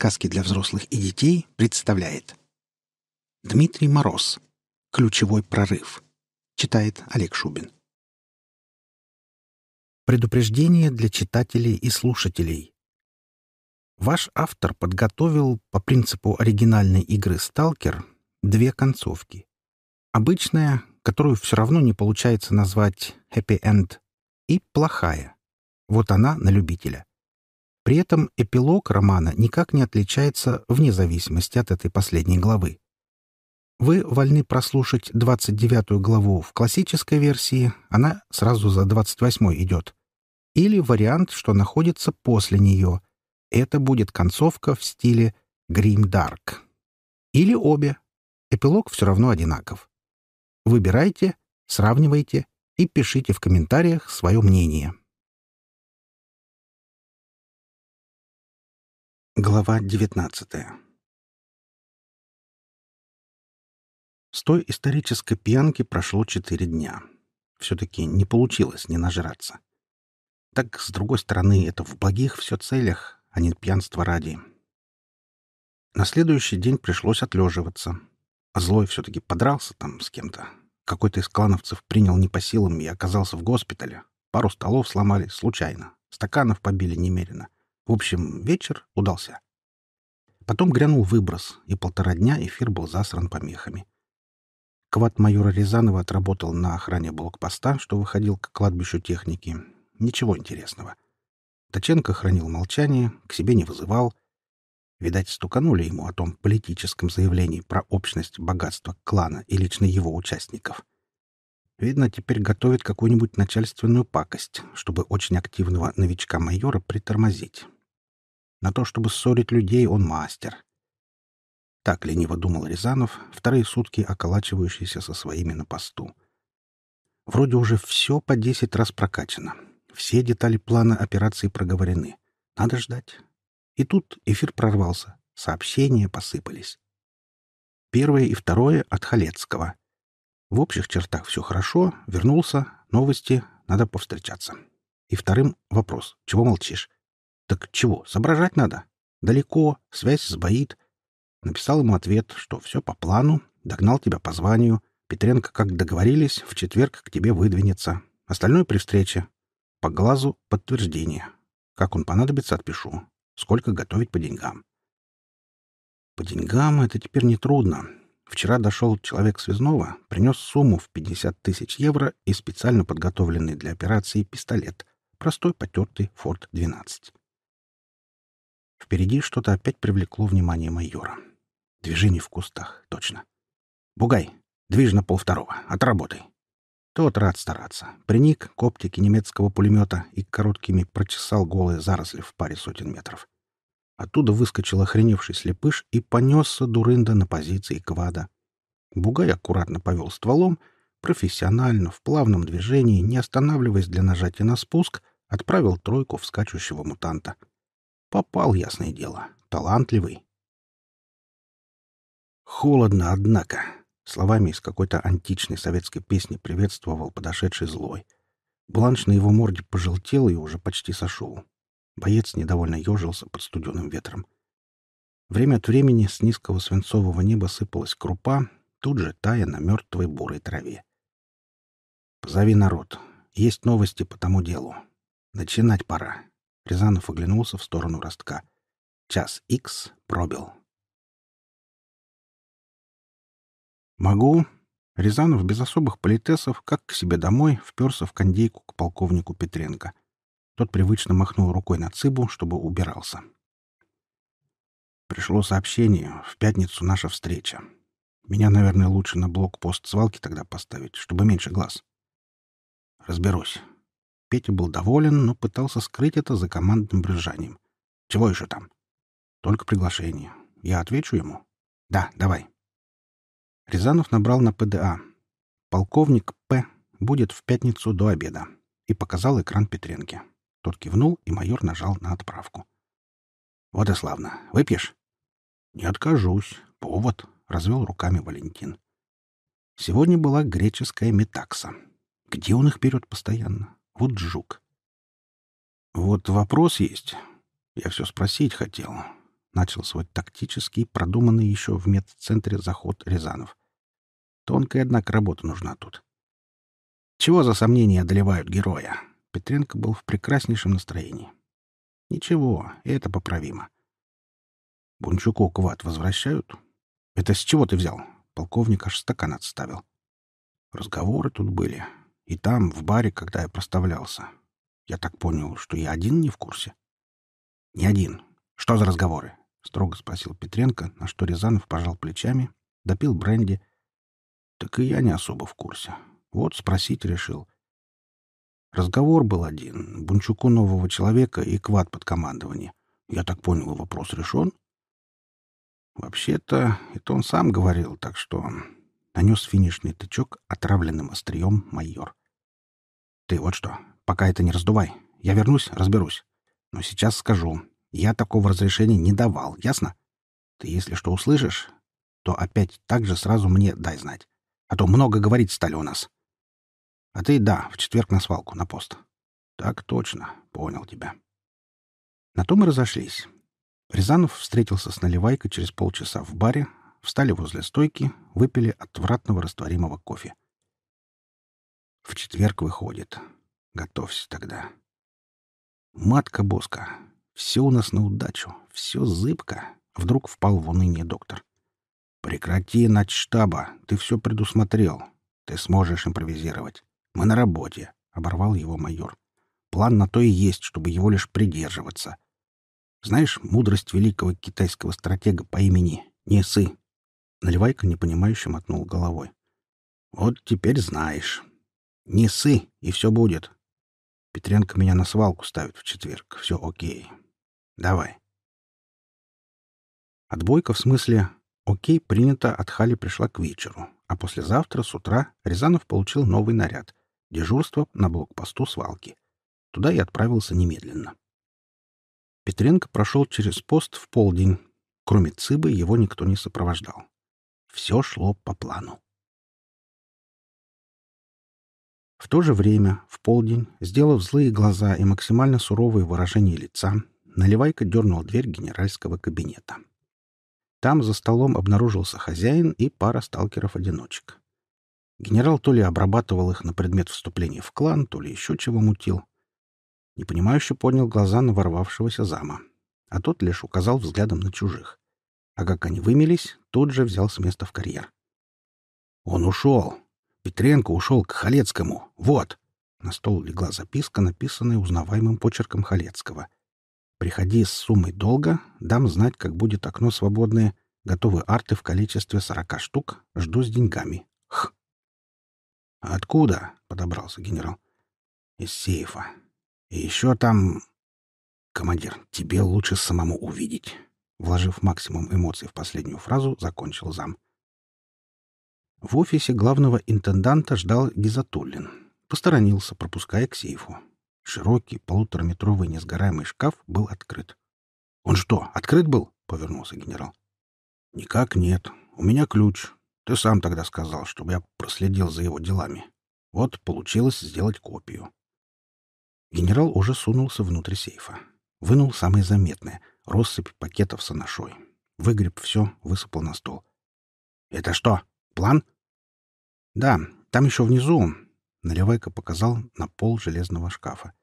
Проект «Свит. Сказки для взрослых и детей» представляет Дмитрий Мороз. Ключевой прорыв. Читает Олег Шубин. Предупреждение для читателей и слушателей. Ваш автор подготовил по принципу оригинальной игры «Сталкер» две концовки. Обычная, которую все равно не получается назвать «happy end», и плохая. Вот она на любителя. При этом эпилог романа никак не отличается вне зависимости от этой последней главы. Вы вольны прослушать 29 главу в классической версии, она сразу за 28 идет. Или вариант, что находится после нее. Это будет концовка в стиле Dark. Или обе. Эпилог все равно одинаков. Выбирайте, сравнивайте и пишите в комментариях свое мнение. Глава 19 С той исторической пьянки прошло четыре дня. Все-таки не получилось не нажраться. Так, с другой стороны, это в благих все целях, а не пьянство ради. На следующий день пришлось отлеживаться. А злой все-таки подрался там с кем-то. Какой-то из клановцев принял не по силам и оказался в госпитале. Пару столов сломали случайно. Стаканов побили немерено. — в общем, вечер удался. Потом грянул выброс, и полтора дня эфир был засран помехами. Квад майора Рязанова отработал на охране блокпоста, что выходил к кладбищу техники. Ничего интересного. Таченко хранил молчание, к себе не вызывал. Видать, стуканули ему о том политическом заявлении про общность богатства клана и лично его участников. Видно, теперь готовит какую-нибудь начальственную пакость, чтобы очень активного новичка-майора притормозить. На то, чтобы ссорить людей, он мастер. Так лениво думал Рязанов, вторые сутки околачивающийся со своими на посту. Вроде уже все по десять раз прокачано. Все детали плана операции проговорены. Надо ждать. И тут эфир прорвался. Сообщения посыпались. Первое и второе от Халецкого. В общих чертах все хорошо, вернулся, новости, надо повстречаться. И вторым вопрос. Чего молчишь? Так чего, соображать надо? Далеко, связь сбоит. Написал ему ответ, что все по плану, догнал тебя по званию. Петренко, как договорились, в четверг к тебе выдвинется. Остальное при встрече. По глазу подтверждение. Как он понадобится, отпишу. Сколько готовить по деньгам. По деньгам это теперь нетрудно. Вчера дошел человек связного, принес сумму в 50 тысяч евро и специально подготовленный для операции пистолет. Простой потертый Форд-12. Впереди что-то опять привлекло внимание майора. Движение в кустах, точно. «Бугай, движ на полвторого. Отработай». Тот рад стараться. Приник к оптике немецкого пулемета и короткими прочесал голые заросли в паре сотен метров. Оттуда выскочил охреневший слепыш и понесся дурында на позиции квада. Бугай аккуратно повел стволом, профессионально, в плавном движении, не останавливаясь для нажатия на спуск, отправил тройку в скачущего мутанта. Попал, ясное дело. Талантливый. «Холодно, однако», — словами из какой-то античной советской песни приветствовал подошедший злой. Бланш на его морде пожелтел и уже почти сошел. Боец недовольно ежился под студеным ветром. Время от времени с низкого свинцового неба сыпалась крупа, тут же тая на мертвой бурой траве. «Позови народ. Есть новости по тому делу. Начинать пора». Рязанов оглянулся в сторону ростка. Час икс пробил. «Могу». Рязанов без особых политесов, как к себе домой, вперся в кондейку к полковнику Петренко. Тот привычно махнул рукой на Цыбу, чтобы убирался. Пришло сообщение. В пятницу наша встреча. Меня, наверное, лучше на блокпост свалки тогда поставить, чтобы меньше глаз. Разберусь. Петя был доволен, но пытался скрыть это за командным брюзжанием. Чего еще там? Только приглашение. Я отвечу ему? Да, давай. Рязанов набрал на ПДА. Полковник П. будет в пятницу до обеда. И показал экран Петренке. Тот кивнул, и майор нажал на отправку. «Вот и славно. Выпьешь?» «Не откажусь. Повод», — развел руками Валентин. Сегодня была греческая метакса. Где он их берет постоянно? Вот жук. «Вот вопрос есть. Я все спросить хотел. Начал свой тактический, продуманный еще в медцентре заход Рязанов. Тонкая, однако, работа нужна тут. Чего за сомнения одолевают героя? Петренко был в прекраснейшем настроении. Ничего, это поправимо. Бунчуку квад возвращают? Это с чего ты взял? Полковник аж стакан отставил. Разговоры тут были. И там, в баре, когда я проставлялся. Я так понял, что я один не в курсе. Не один. Что за разговоры? Строго спросил Петренко, на что Рязанов пожал плечами, допил бренди. Так и я не особо в курсе. Вот спросить решил. Разговор был один. Бунчуку нового человека и квад под командование. Я так понял, вопрос решен? Вообще-то, это он сам говорил, так что нанес финишный тычок отравленным острием майор. Ты вот что, пока это не раздувай. Я вернусь, разберусь. Но сейчас скажу. Я такого разрешения не давал, ясно? Ты, если что услышишь, то опять так же сразу мне дай знать. А то много говорить стали у нас. А ты, да, в четверг на свалку, на пост. Так точно, понял тебя. На том и разошлись. Рязанов встретился с Наливайкой через полчаса в баре, встали возле стойки, выпили отвратного растворимого кофе. В четверг выходит. Готовься тогда. Матка Боска. Все у нас на удачу. Все зыбко. Вдруг впал в уныние доктор. Прекрати, штаба. Ты все предусмотрел. Ты сможешь импровизировать. Мы на работе, — оборвал его майор. План на то и есть, чтобы его лишь придерживаться. Знаешь мудрость великого китайского стратега по имени Несы? Наливайка непонимающе мотнул головой. Вот теперь знаешь. Несы, и все будет. Петренко меня на свалку ставит в четверг. Все окей. Давай. Отбойка в смысле «окей» принято от Хали пришла к вечеру, а послезавтра с утра Рязанов получил новый наряд — дежурство на блокпосту свалки. Туда я отправился немедленно. Петренко прошел через пост в полдень. Кроме Цыбы его никто не сопровождал. Все шло по плану. В то же время, в полдень, сделав злые глаза и максимально суровые выражения лица, Наливайка дернул дверь генеральского кабинета. Там за столом обнаружился хозяин и пара сталкеров-одиночек. Генерал то ли обрабатывал их на предмет вступления в клан, то ли еще чего мутил. Непонимающе поднял глаза на ворвавшегося зама, а тот лишь указал взглядом на чужих. А как они вымелись, тут же взял с места в карьер. «Он ушел!» Петренко ушел к Халецкому. Вот!» На стол легла записка, написанная узнаваемым почерком Халецкого. «Приходи с суммой долга, дам знать, как будет окно свободное. Готовы арты в количестве сорока штук. Жду с деньгами. Х!» «Откуда?» — подобрался генерал. «Из сейфа. И еще там...» «Командир, тебе лучше самому увидеть». Вложив максимум эмоций в последнюю фразу, закончил зам. В офисе главного интенданта ждал Гизатуллин. Посторонился, пропуская к сейфу. Широкий полутораметровый несгораемый шкаф был открыт. «Он что, открыт был?» — повернулся генерал. «Никак нет. У меня ключ. Ты сам тогда сказал, чтобы я проследил за его делами. Вот получилось сделать копию». Генерал уже сунулся внутрь сейфа. Вынул самое заметное — россыпь пакетов с анашой. Выгреб все, высыпал на стол. «Это что?» План? Да, там еще внизу. Наливайка показал на пол железного шкафа.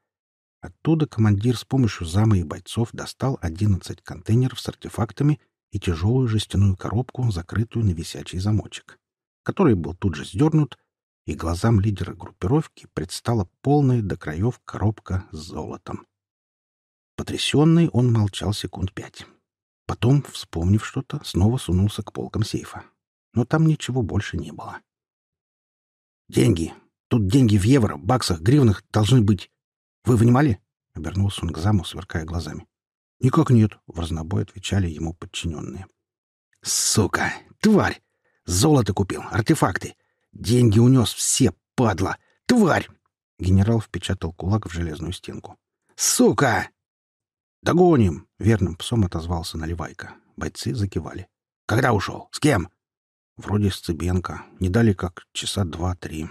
Оттуда командир с помощью зама и бойцов достал 11 контейнеров с артефактами и тяжелую жестяную коробку, закрытую на висячий замочек, который был тут же сдернут, и глазам лидера группировки предстала полная до краев коробка с золотом. Потрясенный он молчал секунд пять. Потом, вспомнив что-то, снова сунулся к полкам сейфа но там ничего больше не было. «Деньги! Тут деньги в евро, баксах, гривнах должны быть. Вы вынимали?» — обернулся он к заму, сверкая глазами. «Никак нет», — в разнобой отвечали ему подчиненные. «Сука! Тварь! Золото купил, артефакты! Деньги унес все, падла! Тварь!» Генерал впечатал кулак в железную стенку. «Сука!» «Догоним!» — верным псом отозвался Наливайка. Бойцы закивали. «Когда ушел? С кем?» Вроде с Цыбенко. Не дали как часа два-три.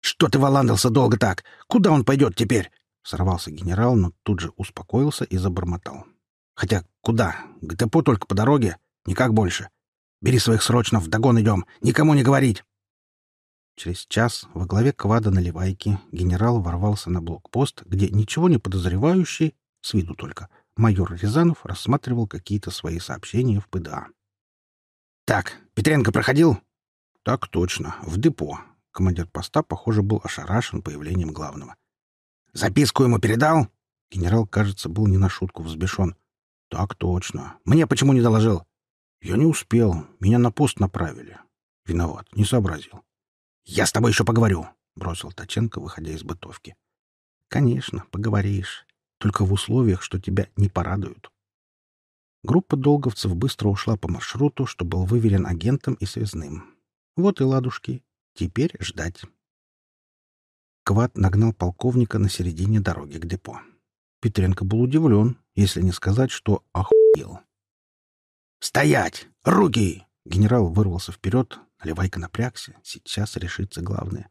«Что ты валандался долго так? Куда он пойдет теперь?» Сорвался генерал, но тут же успокоился и забормотал. «Хотя куда? К депо только по дороге. Никак больше. Бери своих срочно, вдогон идем. Никому не говорить!» Через час во главе квада наливайки генерал ворвался на блокпост, где ничего не подозревающий, с виду только, майор Рязанов рассматривал какие-то свои сообщения в ПДА. «Так, Петренко проходил?» «Так точно, в депо». Командир поста, похоже, был ошарашен появлением главного. «Записку ему передал?» Генерал, кажется, был не на шутку взбешен. «Так точно. Мне почему не доложил?» «Я не успел. Меня на пост направили. Виноват, не сообразил». «Я с тобой еще поговорю», — бросил Таченко, выходя из бытовки. «Конечно, поговоришь. Только в условиях, что тебя не порадуют». Группа долговцев быстро ушла по маршруту, что был выверен агентом и связным. Вот и ладушки. Теперь ждать. Кват нагнал полковника на середине дороги к депо. Петренко был удивлен, если не сказать, что охуел. «Стоять! Руки!» Генерал вырвался вперед, Наливайка напрягся. Сейчас решится главное.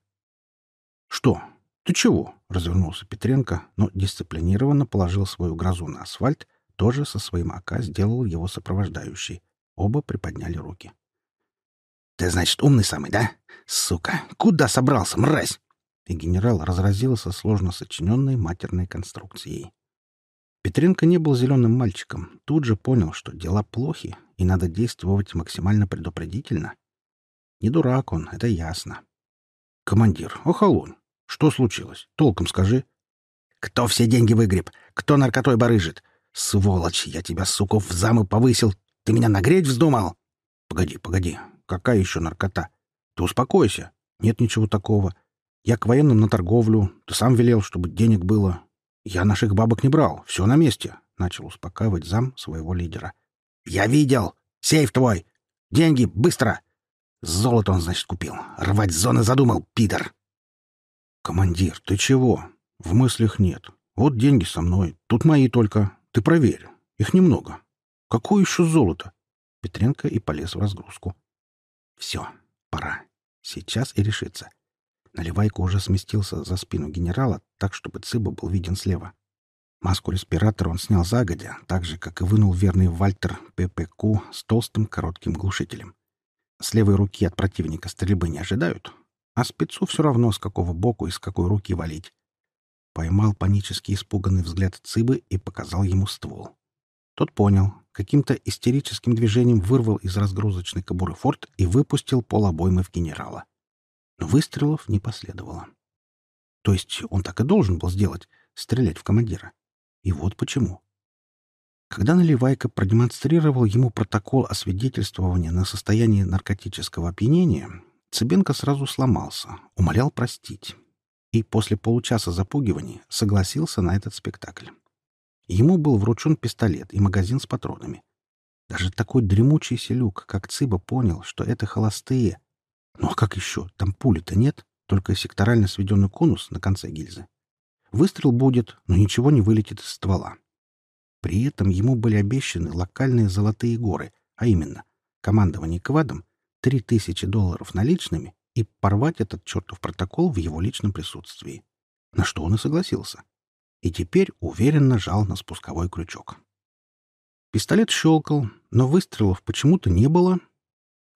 «Что? Ты чего?» — развернулся Петренко, но дисциплинированно положил свою грозу на асфальт, тоже со своим АК сделал его сопровождающий. Оба приподняли руки. «Ты, значит, умный самый, да? Сука! Куда собрался, мразь?» И генерал разразился сложно сочиненной матерной конструкцией. Петренко не был зеленым мальчиком, тут же понял, что дела плохи, и надо действовать максимально предупредительно. Не дурак он, это ясно. Командир, охолонь. Что случилось? Толком скажи. Кто все деньги выгреб? Кто наркотой барыжит? Сволочь, я тебя, сука, в замы повысил. Ты меня нагреть вздумал? Погоди, погоди. Какая еще наркота? Ты успокойся. Нет ничего такого. Я к военным на торговлю. Ты сам велел, чтобы денег было. Я наших бабок не брал. Все на месте. Начал успокаивать зам своего лидера. Я видел. Сейф твой. Деньги, быстро. Золото он, значит, купил. Рвать зоны задумал, пидор. Командир, ты чего? В мыслях нет. Вот деньги со мной. Тут мои только. Ты проверь. Их немного. Какое еще золото? Петренко и полез в разгрузку. Все, пора. Сейчас и решится. Наливайка уже сместился за спину генерала, так, чтобы Цыба был виден слева. Маску респиратора он снял загодя, так же, как и вынул верный Вальтер ППК с толстым коротким глушителем. С левой руки от противника стрельбы не ожидают, а спецу все равно, с какого боку и с какой руки валить. Поймал панически испуганный взгляд Цыбы и показал ему ствол. Тот понял, каким-то истерическим движением вырвал из разгрузочной кобуры форт и выпустил полобоймы в генерала. Но выстрелов не последовало. То есть он так и должен был сделать — стрелять в командира. И вот почему. Когда Наливайко продемонстрировал ему протокол освидетельствования на состояние наркотического опьянения, Цыбенко сразу сломался, умолял простить. И после получаса запугиваний согласился на этот спектакль. Ему был вручен пистолет и магазин с патронами. Даже такой дремучий селюк, как Цыба, понял, что это холостые. Ну а как еще? Там пули-то нет, только секторально сведенный конус на конце гильзы. Выстрел будет, но ничего не вылетит из ствола. При этом ему были обещаны локальные золотые горы, а именно командование квадом, три тысячи долларов наличными и порвать этот чертов протокол в его личном присутствии. На что он и согласился. И теперь уверенно жал на спусковой крючок. Пистолет щелкал, но выстрелов почему-то не было,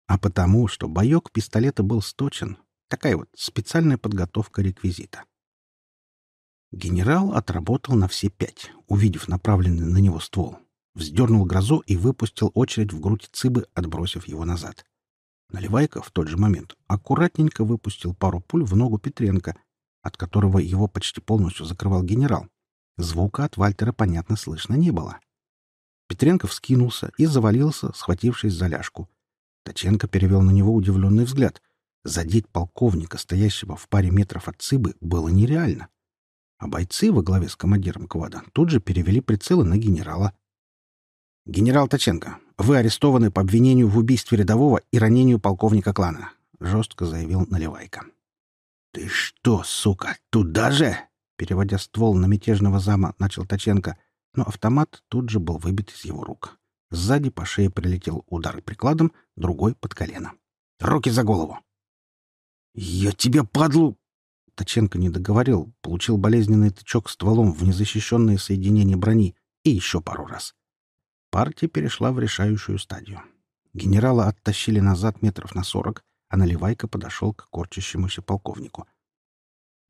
а потому, что боек пистолета был сточен. Такая вот специальная подготовка реквизита. Генерал отработал на все пять, увидев направленный на него ствол. Вздернул грозу и выпустил очередь в грудь Цыбы, отбросив его назад. Наливайка в тот же момент аккуратненько выпустил пару пуль в ногу Петренко, от которого его почти полностью закрывал генерал. Звука от Вальтера, понятно, слышно не было. Петренко вскинулся и завалился, схватившись за ляжку. Таченко перевел на него удивленный взгляд. Задеть полковника, стоящего в паре метров от Цыбы, было нереально а бойцы во главе с командиром квада тут же перевели прицелы на генерала. «Генерал Таченко, вы арестованы по обвинению в убийстве рядового и ранению полковника клана», — жестко заявил Наливайко. «Ты что, сука, туда же?» Переводя ствол на мятежного зама, начал Таченко, но автомат тут же был выбит из его рук. Сзади по шее прилетел удар прикладом, другой — под колено. «Руки за голову!» «Я тебя, падлу!» Таченко не договорил, получил болезненный тычок стволом в незащищенное соединение брони и еще пару раз. Партия перешла в решающую стадию. Генерала оттащили назад метров на сорок, а Наливайка подошел к корчащемуся полковнику.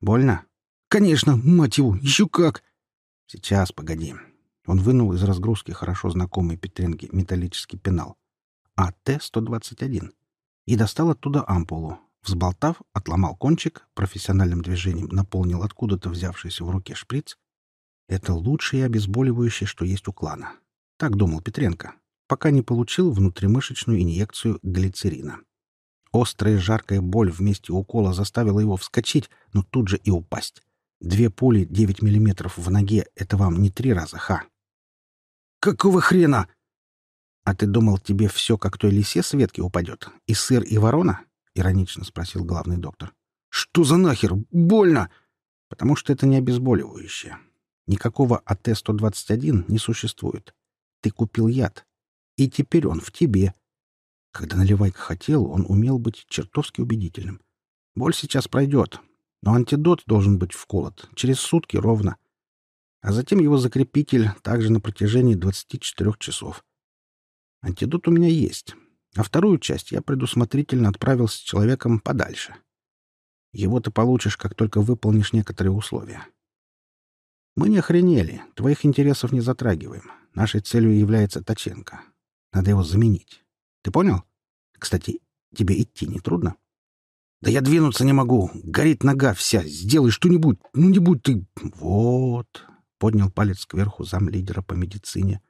«Больно?» «Конечно, мать его, еще как!» «Сейчас, погоди». Он вынул из разгрузки хорошо знакомый Петренге металлический пенал. АТ-121. И достал оттуда ампулу. Взболтав, отломал кончик, профессиональным движением наполнил откуда-то взявшийся в руке шприц. Это лучшее обезболивающее, что есть у клана. Так думал Петренко, пока не получил внутримышечную инъекцию глицерина. Острая жаркая боль вместе укола заставила его вскочить, но тут же и упасть. Две пули 9 миллиметров в ноге — это вам не три раза, ха. «Какого хрена?» «А ты думал, тебе все как той лисе с ветки упадет? И сыр, и ворона?» — иронично спросил главный доктор. «Что за нахер? Больно!» «Потому что это не обезболивающее. Никакого АТ-121 не существует. Ты купил яд. И теперь он в тебе. Когда Наливайка хотел, он умел быть чертовски убедительным. Боль сейчас пройдет, но антидот должен быть вколот через сутки ровно. А затем его закрепитель также на протяжении 24 часов. Антидот у меня есть, а вторую часть я предусмотрительно отправил с человеком подальше. Его ты получишь, как только выполнишь некоторые условия. Мы не охренели, твоих интересов не затрагиваем. Нашей целью является Таченко. Надо его заменить. Ты понял? Кстати, тебе идти не трудно? Да я двинуться не могу. Горит нога вся. Сделай что-нибудь. Ну, не будь ты... Вот. Поднял палец кверху зам лидера по медицине.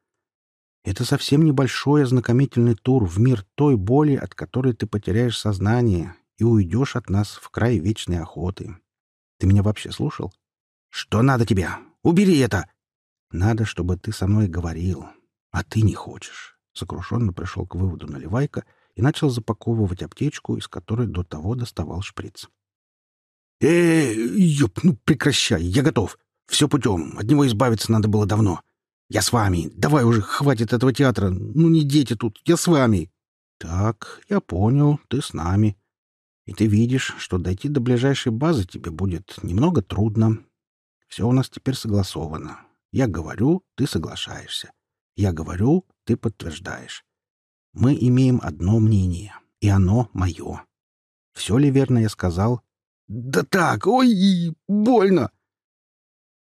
Это совсем небольшой ознакомительный тур в мир той боли, от которой ты потеряешь сознание и уйдешь от нас в край вечной охоты. Ты меня вообще слушал? Что надо тебе? Убери это! Надо, чтобы ты со мной говорил, а ты не хочешь. Сокрушенно пришел к выводу Наливайка и начал запаковывать аптечку, из которой до того доставал шприц. э ёп, ну прекращай, я готов. Все путем, от него избавиться надо было давно. Я с вами. Давай уже, хватит этого театра. Ну, не дети тут. Я с вами. Так, я понял. Ты с нами. И ты видишь, что дойти до ближайшей базы тебе будет немного трудно. Все у нас теперь согласовано. Я говорю, ты соглашаешься. Я говорю, ты подтверждаешь. Мы имеем одно мнение, и оно мое. Все ли верно я сказал? Да так, ой, больно.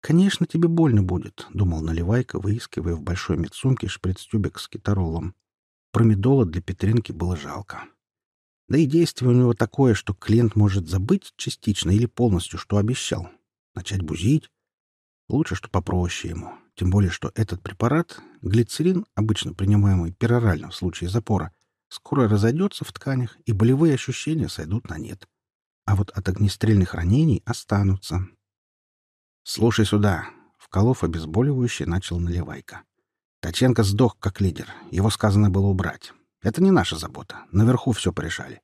«Конечно, тебе больно будет», — думал Наливайка, выискивая в большой медсумке шприц-тюбик с китаролом. Промедола для Петренки было жалко. Да и действие у него такое, что клиент может забыть частично или полностью, что обещал. Начать бузить. Лучше, что попроще ему. Тем более, что этот препарат, глицерин, обычно принимаемый перорально в случае запора, скоро разойдется в тканях, и болевые ощущения сойдут на нет. А вот от огнестрельных ранений останутся. «Слушай сюда!» — вколов обезболивающее, начал наливайка. Таченко сдох как лидер. Его сказано было убрать. Это не наша забота. Наверху все порешали.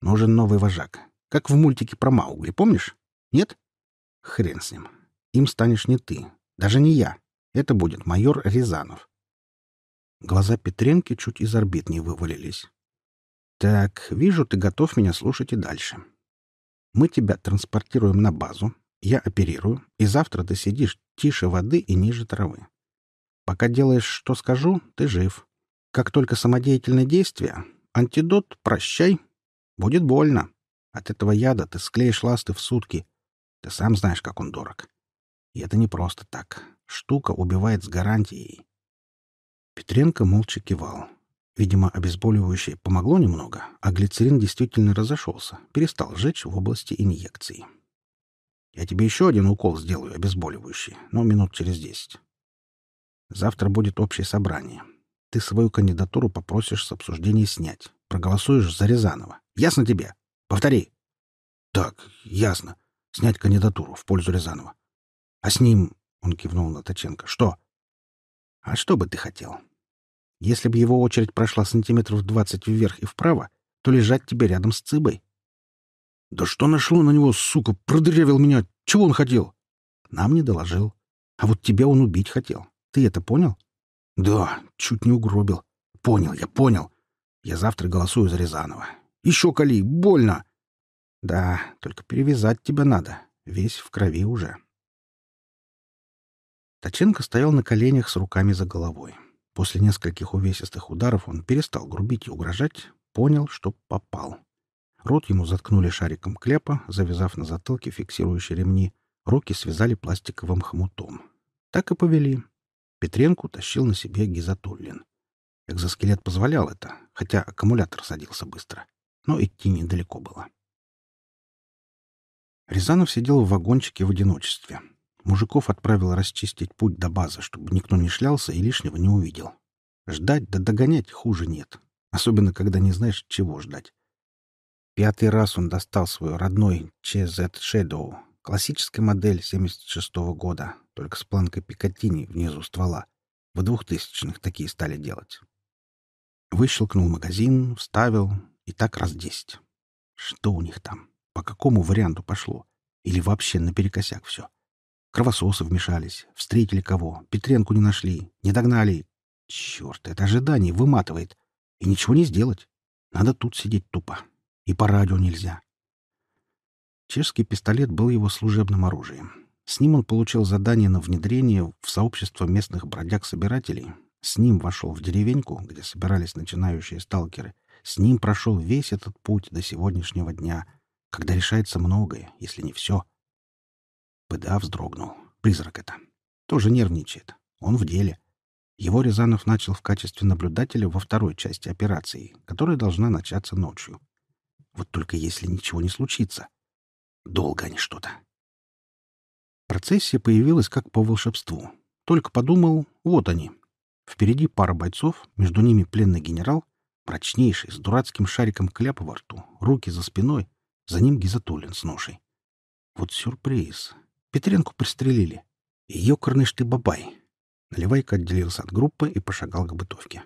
Нужен новый вожак. Как в мультике про Маугли, помнишь? Нет? Хрен с ним. Им станешь не ты. Даже не я. Это будет майор Рязанов. Глаза Петренки чуть из орбит не вывалились. «Так, вижу, ты готов меня слушать и дальше. Мы тебя транспортируем на базу, я оперирую, и завтра ты сидишь тише воды и ниже травы. Пока делаешь, что скажу, ты жив. Как только самодеятельное действие, антидот прощай. Будет больно. От этого яда ты склеишь ласты в сутки. Ты сам знаешь, как он дорог. И это не просто так. Штука убивает с гарантией. Петренко молча кивал. Видимо, обезболивающее помогло немного, а глицерин действительно разошелся, перестал жечь в области инъекций. Я тебе еще один укол сделаю, обезболивающий, но минут через десять. Завтра будет общее собрание. Ты свою кандидатуру попросишь с обсуждения снять. Проголосуешь за Рязанова. Ясно тебе? Повтори. Так, ясно. Снять кандидатуру в пользу Рязанова. А с ним, он кивнул на Точенко, что? А что бы ты хотел? Если бы его очередь прошла сантиметров двадцать вверх и вправо, то лежать тебе рядом с Цыбой. Да что нашло на него, сука, продырявил меня. Чего он хотел? Нам не доложил. А вот тебя он убить хотел. Ты это понял? Да, чуть не угробил. Понял, я понял. Я завтра голосую за Рязанова. Еще кали, больно. Да, только перевязать тебя надо. весь в крови уже. Таченко стоял на коленях с руками за головой. После нескольких увесистых ударов он перестал грубить и угрожать, понял, что попал. Рот ему заткнули шариком клепа, завязав на затылке фиксирующие ремни, руки связали пластиковым хомутом. Так и повели. Петренку тащил на себе Гизатуллин. Экзоскелет позволял это, хотя аккумулятор садился быстро. Но идти недалеко было. Рязанов сидел в вагончике в одиночестве. Мужиков отправил расчистить путь до базы, чтобы никто не шлялся и лишнего не увидел. Ждать да догонять хуже нет. Особенно, когда не знаешь, чего ждать. Пятый раз он достал свой родной CZ Shadow, классическая модель 76 -го года, только с планкой Пикатини внизу ствола. В двухтысячных такие стали делать. Выщелкнул магазин, вставил, и так раз десять. Что у них там? По какому варианту пошло? Или вообще наперекосяк все? Кровососы вмешались, встретили кого, Петренку не нашли, не догнали. Черт, это ожидание выматывает. И ничего не сделать. Надо тут сидеть тупо. И по радио нельзя. Чешский пистолет был его служебным оружием. С ним он получил задание на внедрение в сообщество местных бродяг-собирателей. С ним вошел в деревеньку, где собирались начинающие сталкеры. С ним прошел весь этот путь до сегодняшнего дня, когда решается многое, если не все. ПДА вздрогнул. Призрак это. Тоже нервничает. Он в деле. Его Рязанов начал в качестве наблюдателя во второй части операции, которая должна начаться ночью. Вот только если ничего не случится. Долго они что-то. Процессия появилась как по волшебству. Только подумал, вот они. Впереди пара бойцов, между ними пленный генерал, мрачнейший, с дурацким шариком кляпа во рту, руки за спиной, за ним Гизатуллин с ношей. Вот сюрприз. Петренку пристрелили. И ёкарный ты бабай. Наливайка отделился от группы и пошагал к бытовке.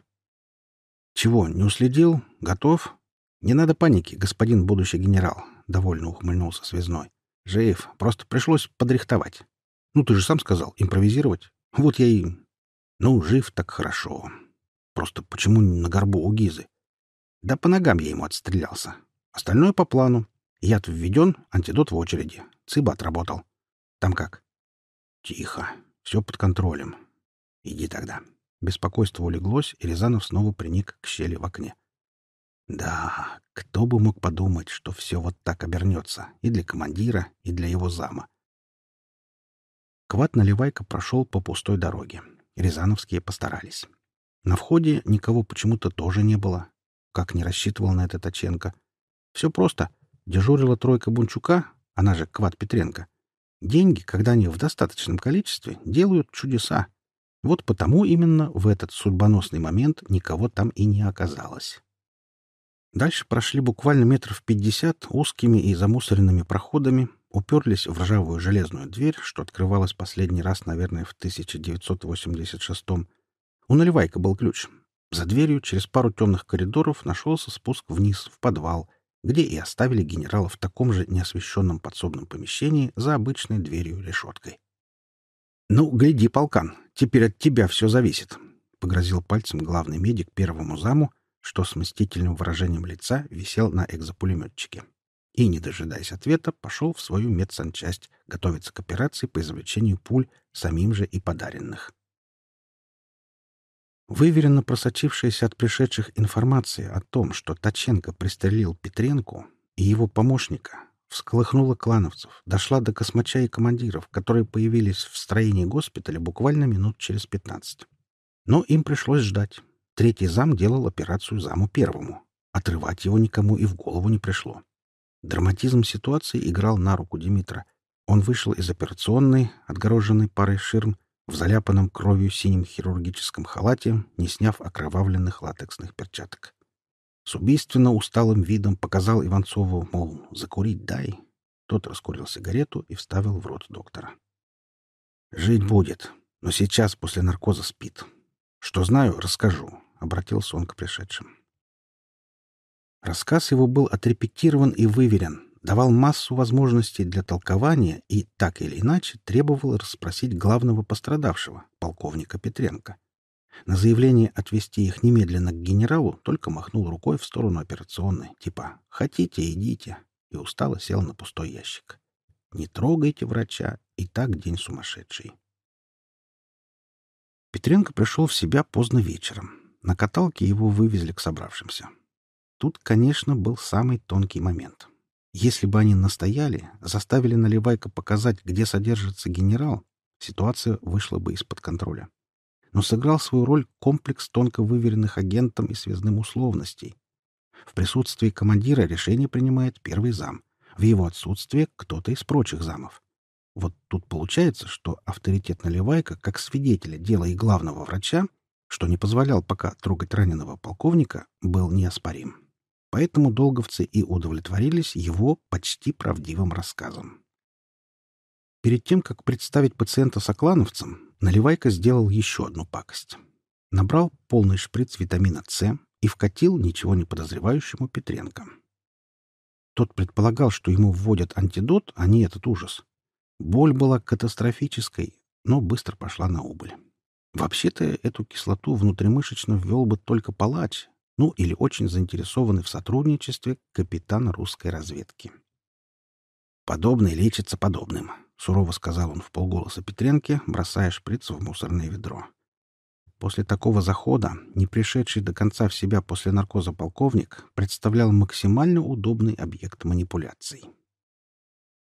«Чего, не уследил? Готов?» «Не надо паники, господин будущий генерал», — довольно ухмыльнулся связной. «Жив. Просто пришлось подрихтовать. Ну, ты же сам сказал, импровизировать. Вот я и... Ну, жив так хорошо. Просто почему на горбу у Гизы? Да по ногам я ему отстрелялся. Остальное по плану. Яд введен, антидот в очереди. Циба отработал. Там как? Тихо. Все под контролем. Иди тогда. Беспокойство улеглось, и Рязанов снова приник к щели в окне. Да, кто бы мог подумать, что все вот так обернется и для командира, и для его зама. Кват-наливайка прошел по пустой дороге. Рязановские постарались. На входе никого почему-то тоже не было. Как не рассчитывал на это Точенко. Все просто. Дежурила тройка Бунчука, она же Кват Петренко. Деньги, когда они в достаточном количестве, делают чудеса. Вот потому именно в этот судьбоносный момент никого там и не оказалось. Дальше прошли буквально метров пятьдесят узкими и замусоренными проходами, уперлись в ржавую железную дверь, что открывалась последний раз, наверное, в 1986-м. У Наливайка был ключ. За дверью через пару темных коридоров нашелся спуск вниз, в подвал, где и оставили генерала в таком же неосвещенном подсобном помещении за обычной дверью-решеткой. «Ну, гляди, полкан, теперь от тебя все зависит», — погрозил пальцем главный медик первому заму, что с мстительным выражением лица висел на экзопулеметчике. И, не дожидаясь ответа, пошел в свою медсанчасть готовиться к операции по извлечению пуль самим же и подаренных. Выверенно просочившаяся от пришедших информация о том, что Таченко пристрелил Петренку и его помощника, всколыхнула клановцев, дошла до космача и командиров, которые появились в строении госпиталя буквально минут через пятнадцать. Но им пришлось ждать, Третий зам делал операцию заму первому. Отрывать его никому и в голову не пришло. Драматизм ситуации играл на руку Димитра. Он вышел из операционной, отгороженной парой ширм, в заляпанном кровью синем хирургическом халате, не сняв окровавленных латексных перчаток. С убийственно усталым видом показал Иванцову, мол, закурить дай. Тот раскурил сигарету и вставил в рот доктора. «Жить будет, но сейчас после наркоза спит. Что знаю, расскажу. — обратился он к пришедшим. Рассказ его был отрепетирован и выверен, давал массу возможностей для толкования и, так или иначе, требовал расспросить главного пострадавшего, полковника Петренко. На заявление отвезти их немедленно к генералу только махнул рукой в сторону операционной, типа «хотите, идите», и устало сел на пустой ящик. Не трогайте врача, и так день сумасшедший. Петренко пришел в себя поздно вечером. На каталке его вывезли к собравшимся. Тут, конечно, был самый тонкий момент. Если бы они настояли, заставили Наливайка показать, где содержится генерал, ситуация вышла бы из-под контроля. Но сыграл свою роль комплекс тонко выверенных агентом и связным условностей. В присутствии командира решение принимает первый зам. В его отсутствие кто-то из прочих замов. Вот тут получается, что авторитет Наливайка как свидетеля дела и главного врача, что не позволял пока трогать раненого полковника, был неоспорим. Поэтому долговцы и удовлетворились его почти правдивым рассказом. Перед тем, как представить пациента соклановцам, Наливайка сделал еще одну пакость. Набрал полный шприц витамина С и вкатил ничего не подозревающему Петренко. Тот предполагал, что ему вводят антидот, а не этот ужас. Боль была катастрофической, но быстро пошла на убыль. Вообще-то эту кислоту внутримышечно ввел бы только палач, ну или очень заинтересованный в сотрудничестве капитан русской разведки. «Подобное лечится подобным», — сурово сказал он в полголоса Петренке, бросая шприц в мусорное ведро. После такого захода, не пришедший до конца в себя после наркоза полковник, представлял максимально удобный объект манипуляций.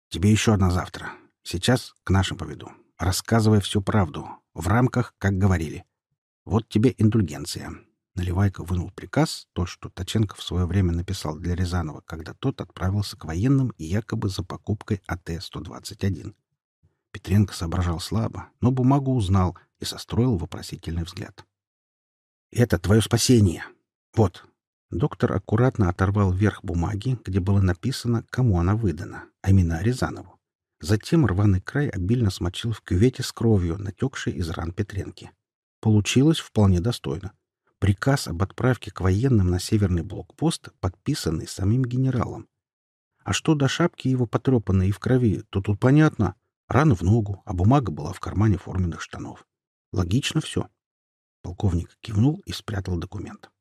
«Тебе еще одна завтра. Сейчас к нашим поведу. Рассказывай всю правду. В рамках, как говорили. Вот тебе индульгенция. Наливайка вынул приказ, то, что Таченко в свое время написал для Рязанова, когда тот отправился к военным якобы за покупкой АТ-121. Петренко соображал слабо, но бумагу узнал и состроил вопросительный взгляд. «Это твое спасение. Вот». Доктор аккуратно оторвал верх бумаги, где было написано, кому она выдана, а именно Рязанову. Затем рваный край обильно смочил в кювете с кровью, натекшей из ран Петренки. Получилось вполне достойно. Приказ об отправке к военным на северный блокпост, подписанный самим генералом. А что до шапки его потрепанной и в крови, то тут понятно. Рана в ногу, а бумага была в кармане форменных штанов. Логично все. Полковник кивнул и спрятал документ.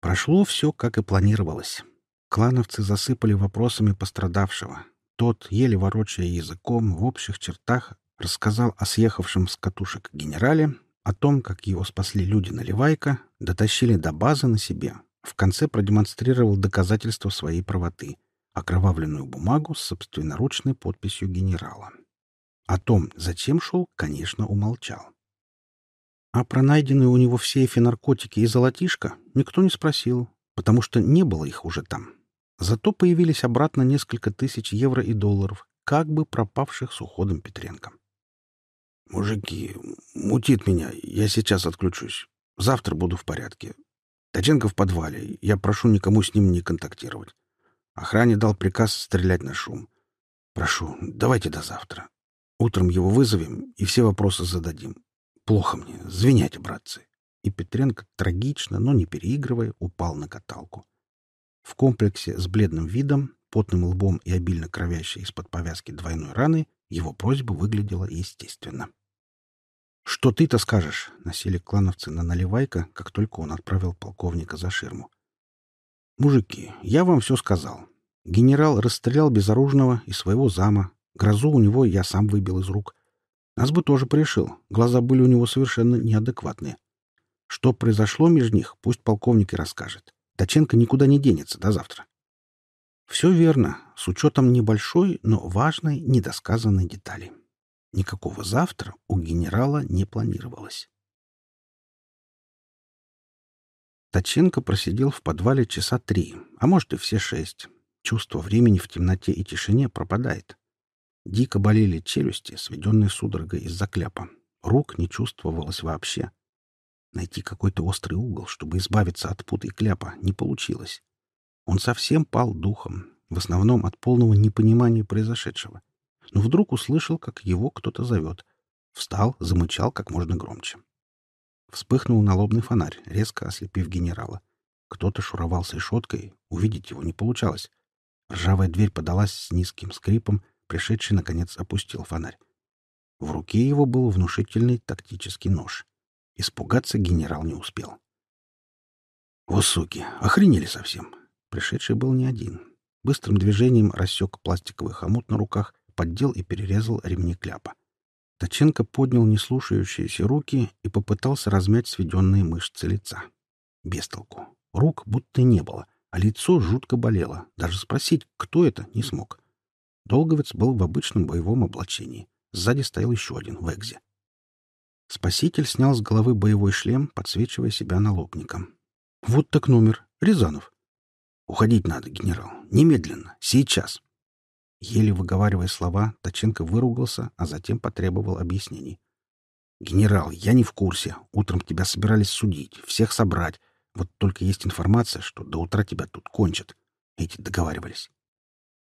Прошло все, как и планировалось. Клановцы засыпали вопросами пострадавшего. Тот, еле ворочая языком, в общих чертах рассказал о съехавшем с катушек генерале о том, как его спасли люди Наливайка, дотащили до базы на себе, в конце продемонстрировал доказательства своей правоты — окровавленную бумагу с собственноручной подписью генерала. О том, зачем шел, конечно, умолчал. А про найденные у него в сейфе наркотики и золотишко никто не спросил, потому что не было их уже там. Зато появились обратно несколько тысяч евро и долларов, как бы пропавших с уходом Петренко. «Мужики, мутит меня. Я сейчас отключусь. Завтра буду в порядке. Таченко в подвале. Я прошу никому с ним не контактировать. Охране дал приказ стрелять на шум. Прошу, давайте до завтра. Утром его вызовем и все вопросы зададим. Плохо мне. Звеняйте, братцы». И Петренко трагично, но не переигрывая, упал на каталку. В комплексе с бледным видом, потным лбом и обильно кровящей из-под повязки двойной раны его просьба выглядела естественно. «Что ты-то скажешь?» — носили клановцы на наливайка, как только он отправил полковника за ширму. «Мужики, я вам все сказал. Генерал расстрелял безоружного и своего зама. Грозу у него я сам выбил из рук. Нас бы тоже пришил. Глаза были у него совершенно неадекватные. Что произошло между них, пусть полковник и расскажет. Таченко никуда не денется до завтра. Все верно, с учетом небольшой, но важной недосказанной детали. Никакого завтра у генерала не планировалось. Таченко просидел в подвале часа три, а может и все шесть. Чувство времени в темноте и тишине пропадает. Дико болели челюсти, сведенные судорогой из-за кляпа. Рук не чувствовалось вообще. Найти какой-то острый угол, чтобы избавиться от пут и кляпа, не получилось. Он совсем пал духом, в основном от полного непонимания произошедшего но вдруг услышал, как его кто-то зовет. Встал, замычал как можно громче. Вспыхнул налобный фонарь, резко ослепив генерала. Кто-то шуровал с решеткой, увидеть его не получалось. Ржавая дверь подалась с низким скрипом, пришедший, наконец, опустил фонарь. В руке его был внушительный тактический нож. Испугаться генерал не успел. «О, суки! Охренели совсем!» Пришедший был не один. Быстрым движением рассек пластиковый хомут на руках, поддел и перерезал ремни кляпа. Таченко поднял неслушающиеся руки и попытался размять сведенные мышцы лица. Без толку. Рук будто не было, а лицо жутко болело. Даже спросить, кто это, не смог. Долговец был в обычном боевом облачении. Сзади стоял еще один в экзе. Спаситель снял с головы боевой шлем, подсвечивая себя налобником. «Вот так номер. Рязанов». «Уходить надо, генерал. Немедленно. Сейчас». Еле выговаривая слова, Таченко выругался, а затем потребовал объяснений. «Генерал, я не в курсе. Утром тебя собирались судить, всех собрать. Вот только есть информация, что до утра тебя тут кончат. Эти договаривались».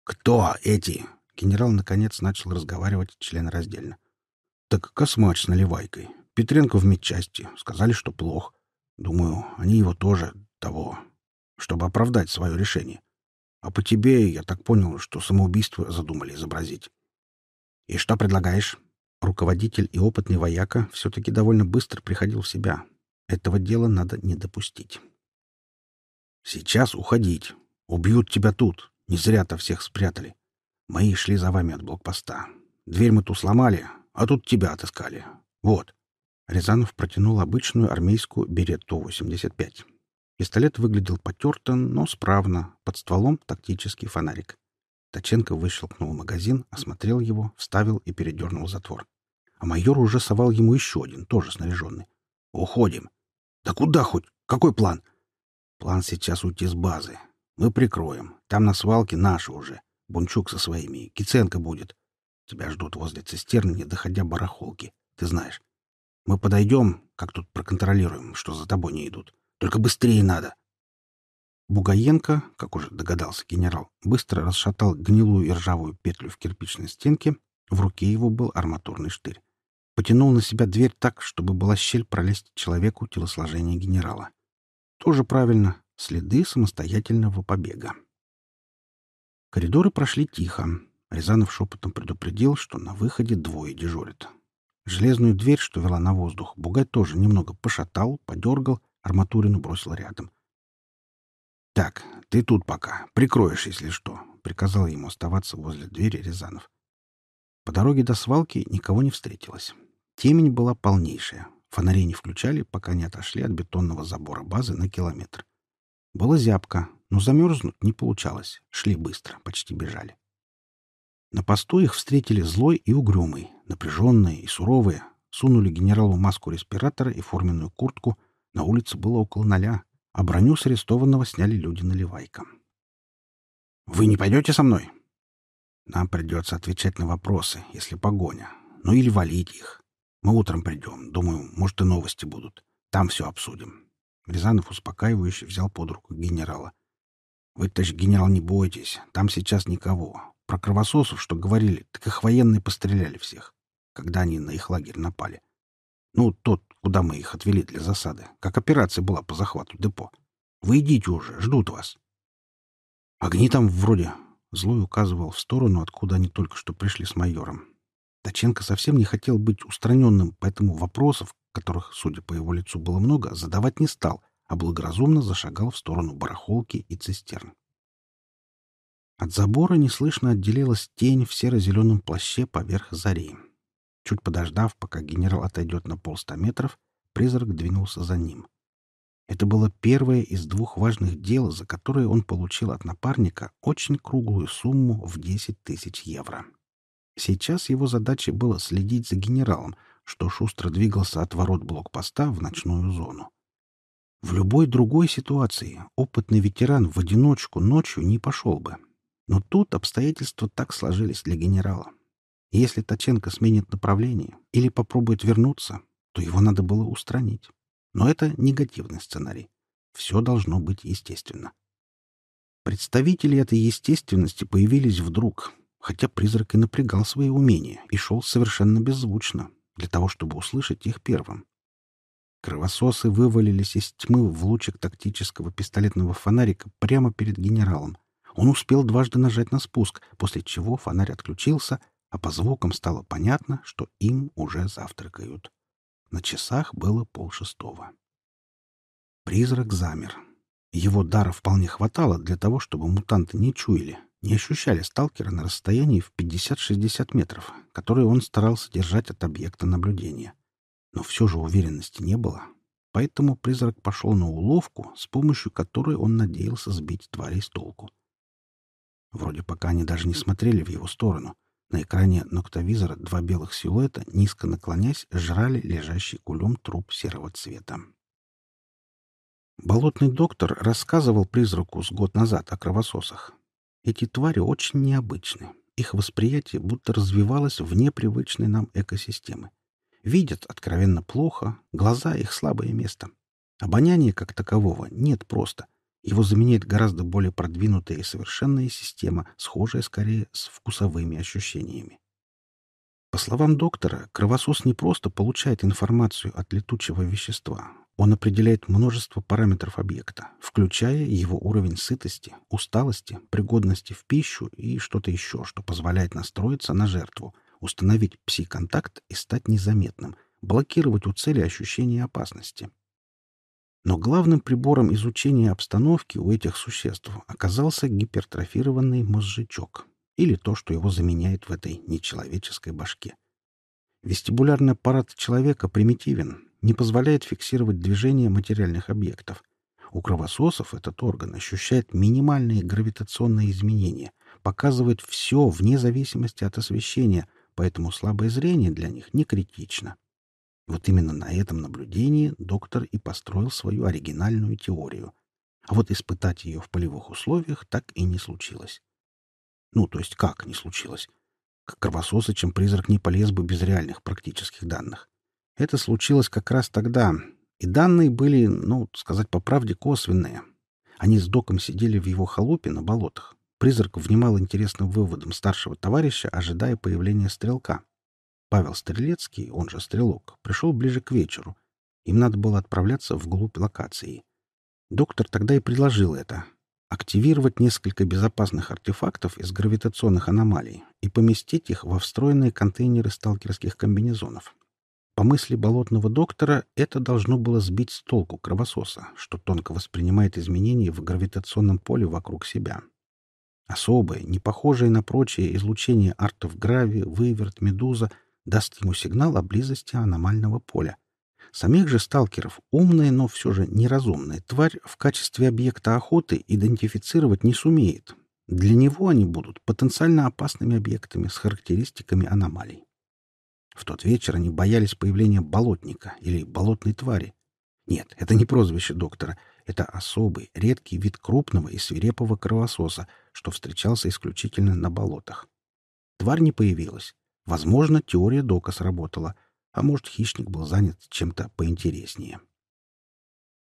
«Кто эти?» Генерал, наконец, начал разговаривать членораздельно. Так Космач с наливайкой. Петренко в медчасти. Сказали, что плохо. Думаю, они его тоже того, чтобы оправдать свое решение. А по тебе, я так понял, что самоубийство задумали изобразить. И что предлагаешь? Руководитель и опытный вояка все-таки довольно быстро приходил в себя. Этого дела надо не допустить. Сейчас уходить. Убьют тебя тут. Не зря-то всех спрятали. Мои шли за вами от блокпоста. Дверь мы ту сломали, а тут тебя отыскали. Вот». Рязанов протянул обычную армейскую «Беретту-85». Пистолет выглядел потерто, но справно. Под стволом тактический фонарик. Таченко выщелкнул магазин, осмотрел его, вставил и передернул затвор. А майор уже совал ему еще один, тоже снаряженный. «Уходим!» «Да куда хоть? Какой план?» «План сейчас уйти с базы. Мы прикроем. Там на свалке наши уже. Бунчук со своими. Киценко будет. Тебя ждут возле цистерны, не доходя барахолки. Ты знаешь. Мы подойдем, как тут проконтролируем, что за тобой не идут. Только быстрее надо. Бугаенко, как уже догадался генерал, быстро расшатал гнилую и ржавую петлю в кирпичной стенке. В руке его был арматурный штырь. Потянул на себя дверь так, чтобы была щель пролезть человеку телосложения генерала. Тоже правильно. Следы самостоятельного побега. Коридоры прошли тихо. Рязанов шепотом предупредил, что на выходе двое дежурят. Железную дверь, что вела на воздух, Бугай тоже немного пошатал, подергал, арматурину бросил рядом. «Так, ты тут пока. Прикроешь, если что», — приказал ему оставаться возле двери Рязанов. По дороге до свалки никого не встретилось. Темень была полнейшая. Фонари не включали, пока не отошли от бетонного забора базы на километр. Было зябко, но замерзнуть не получалось. Шли быстро, почти бежали. На посту их встретили злой и угрюмый, напряженные и суровые. Сунули генералу маску респиратора и форменную куртку. На улице было около ноля, а броню с арестованного сняли люди наливайком. «Вы не пойдете со мной?» «Нам придется отвечать на вопросы, если погоня. Ну или валить их. Мы утром придем. Думаю, может, и новости будут. Там все обсудим». Рязанов успокаивающе взял под руку генерала. «Вы, товарищ генерал, не бойтесь. Там сейчас никого. Про кровососов, что говорили, так их военные постреляли всех, когда они на их лагерь напали. Ну, тот, куда мы их отвели для засады, как операция была по захвату депо. Вы идите уже, ждут вас. Огни там вроде... Злой указывал в сторону, откуда они только что пришли с майором. Таченко совсем не хотел быть устраненным, поэтому вопросов, которых, судя по его лицу, было много, задавать не стал, а благоразумно зашагал в сторону барахолки и цистерн. От забора неслышно отделилась тень в серо-зеленом плаще поверх зари. Чуть подождав, пока генерал отойдет на полста метров, призрак двинулся за ним. Это было первое из двух важных дел, за которые он получил от напарника очень круглую сумму в 10 тысяч евро. Сейчас его задачей было следить за генералом, что шустро двигался от ворот блокпоста в ночную зону. В любой другой ситуации опытный ветеран в одиночку ночью не пошел бы, но тут обстоятельства так сложились для генерала. Если Таченко сменит направление или попробует вернуться, то его надо было устранить. Но это негативный сценарий. Все должно быть естественно. Представители этой естественности появились вдруг, хотя призрак и напрягал свои умения и шел совершенно беззвучно, для того, чтобы услышать их первым. Кровососы вывалились из тьмы в лучик тактического пистолетного фонарика прямо перед генералом, он успел дважды нажать на спуск, после чего фонарь отключился, а по звукам стало понятно, что им уже завтракают. На часах было полшестого. Призрак замер. Его дара вполне хватало для того, чтобы мутанты не чуяли, не ощущали сталкера на расстоянии в 50-60 метров, которые он старался держать от объекта наблюдения. Но все же уверенности не было, поэтому призрак пошел на уловку, с помощью которой он надеялся сбить тварей с толку. Вроде пока они даже не смотрели в его сторону. На экране ноктовизора два белых силуэта, низко наклонясь, жрали лежащий кулем труп серого цвета. Болотный доктор рассказывал призраку с год назад о кровососах. Эти твари очень необычны. Их восприятие будто развивалось вне привычной нам экосистемы. Видят откровенно плохо, глаза — их слабое место. Обоняния как такового нет просто. Его заменяет гораздо более продвинутая и совершенная система, схожая скорее с вкусовыми ощущениями. По словам доктора, кровосос не просто получает информацию от летучего вещества, он определяет множество параметров объекта, включая его уровень сытости, усталости, пригодности в пищу и что-то еще, что позволяет настроиться на жертву, установить пси-контакт и стать незаметным, блокировать у цели ощущение опасности. Но главным прибором изучения обстановки у этих существ оказался гипертрофированный мозжечок, или то, что его заменяет в этой нечеловеческой башке. Вестибулярный аппарат человека примитивен, не позволяет фиксировать движение материальных объектов. У кровососов этот орган ощущает минимальные гравитационные изменения, показывает все вне зависимости от освещения, поэтому слабое зрение для них не критично. Вот именно на этом наблюдении доктор и построил свою оригинальную теорию. А вот испытать ее в полевых условиях так и не случилось. Ну, то есть как не случилось? К кровососычам призрак не полез бы без реальных практических данных. Это случилось как раз тогда, и данные были, ну, сказать по правде, косвенные. Они с доком сидели в его халупе на болотах. Призрак внимал интересным выводом старшего товарища, ожидая появления стрелка. Павел Стрелецкий, он же Стрелок, пришел ближе к вечеру. Им надо было отправляться вглубь локации. Доктор тогда и предложил это — активировать несколько безопасных артефактов из гравитационных аномалий и поместить их во встроенные контейнеры сталкерских комбинезонов. По мысли болотного доктора, это должно было сбить с толку кровососа, что тонко воспринимает изменения в гравитационном поле вокруг себя. Особое, не похожее на прочие излучение артов грави, выверт, медуза даст ему сигнал о близости аномального поля. Самих же сталкеров умная, но все же неразумная тварь в качестве объекта охоты идентифицировать не сумеет. Для него они будут потенциально опасными объектами с характеристиками аномалий. В тот вечер они боялись появления болотника или болотной твари. Нет, это не прозвище доктора. Это особый, редкий вид крупного и свирепого кровососа, что встречался исключительно на болотах. Тварь не появилась. Возможно, теория Дока сработала, а может, хищник был занят чем-то поинтереснее.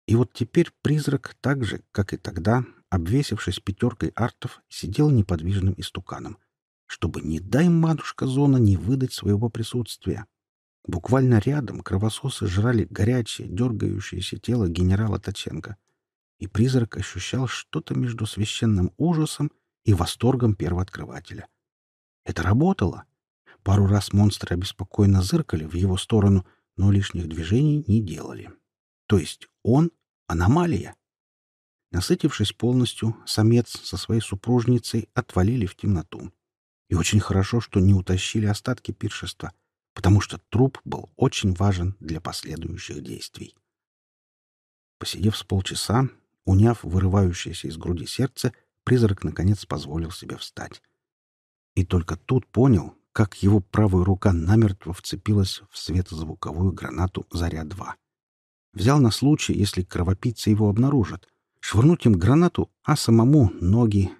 И вот теперь призрак, так же, как и тогда, обвесившись пятеркой артов, сидел неподвижным истуканом — чтобы, не дай матушка Зона, не выдать своего присутствия. Буквально рядом кровососы жрали горячее, дергающееся тело генерала Таченко. И призрак ощущал что-то между священным ужасом и восторгом первооткрывателя. Это работало. Пару раз монстры обеспокоенно зыркали в его сторону, но лишних движений не делали. То есть он — аномалия. Насытившись полностью, самец со своей супружницей отвалили в темноту. И очень хорошо, что не утащили остатки пиршества, потому что труп был очень важен для последующих действий. Посидев с полчаса, уняв вырывающееся из груди сердце, призрак наконец позволил себе встать. И только тут понял, как его правая рука намертво вцепилась в светозвуковую гранату «Заря-2». Взял на случай, если кровопийцы его обнаружат, швырнуть им гранату, а самому ноги,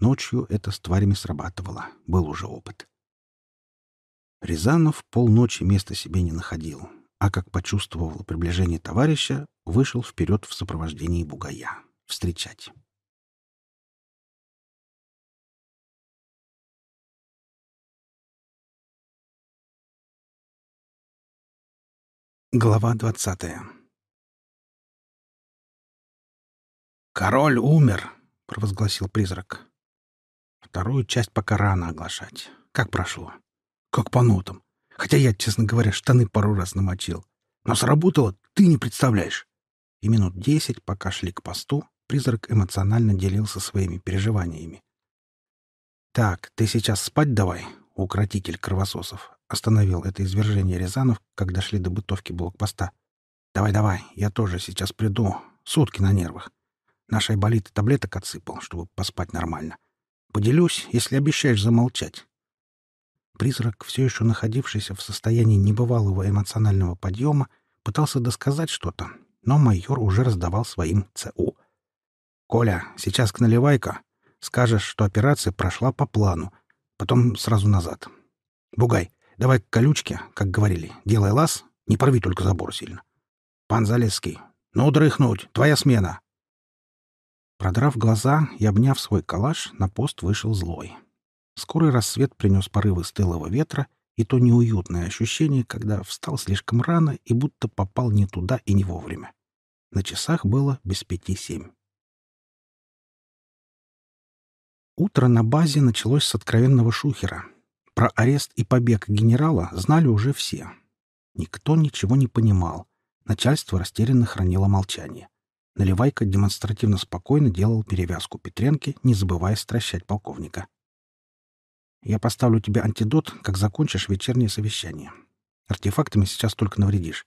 Ночью это с тварями срабатывало. Был уже опыт. Рязанов полночи места себе не находил, а как почувствовал приближение товарища, вышел вперед в сопровождении бугая. Встречать. Глава двадцатая «Король умер!» — провозгласил призрак. Вторую часть пока рано оглашать. Как прошло? Как по нотам. Хотя я, честно говоря, штаны пару раз намочил. Но сработало, ты не представляешь. И минут десять, пока шли к посту, призрак эмоционально делился своими переживаниями. «Так, ты сейчас спать давай, укротитель кровососов», — остановил это извержение Рязанов, когда шли до бытовки блокпоста. «Давай-давай, я тоже сейчас приду. Сутки на нервах. Наш айболит таблеток отсыпал, чтобы поспать нормально. Поделюсь, если обещаешь замолчать». Призрак, все еще находившийся в состоянии небывалого эмоционального подъема, пытался досказать что-то, но майор уже раздавал своим ЦУ. «Коля, сейчас к наливайка. Скажешь, что операция прошла по плану. Потом сразу назад. Бугай, давай к колючке, как говорили. Делай лаз, не порви только забор сильно. Пан Залесский, ну дрыхнуть, твоя смена!» Продрав глаза и обняв свой калаш, на пост вышел злой. Скорый рассвет принес порывы стылого ветра и то неуютное ощущение, когда встал слишком рано и будто попал не туда и не вовремя. На часах было без пяти семь. Утро на базе началось с откровенного шухера. Про арест и побег генерала знали уже все. Никто ничего не понимал. Начальство растерянно хранило молчание. Наливайка демонстративно спокойно делал перевязку Петренке, не забывая стращать полковника. «Я поставлю тебе антидот, как закончишь вечернее совещание. Артефактами сейчас только навредишь.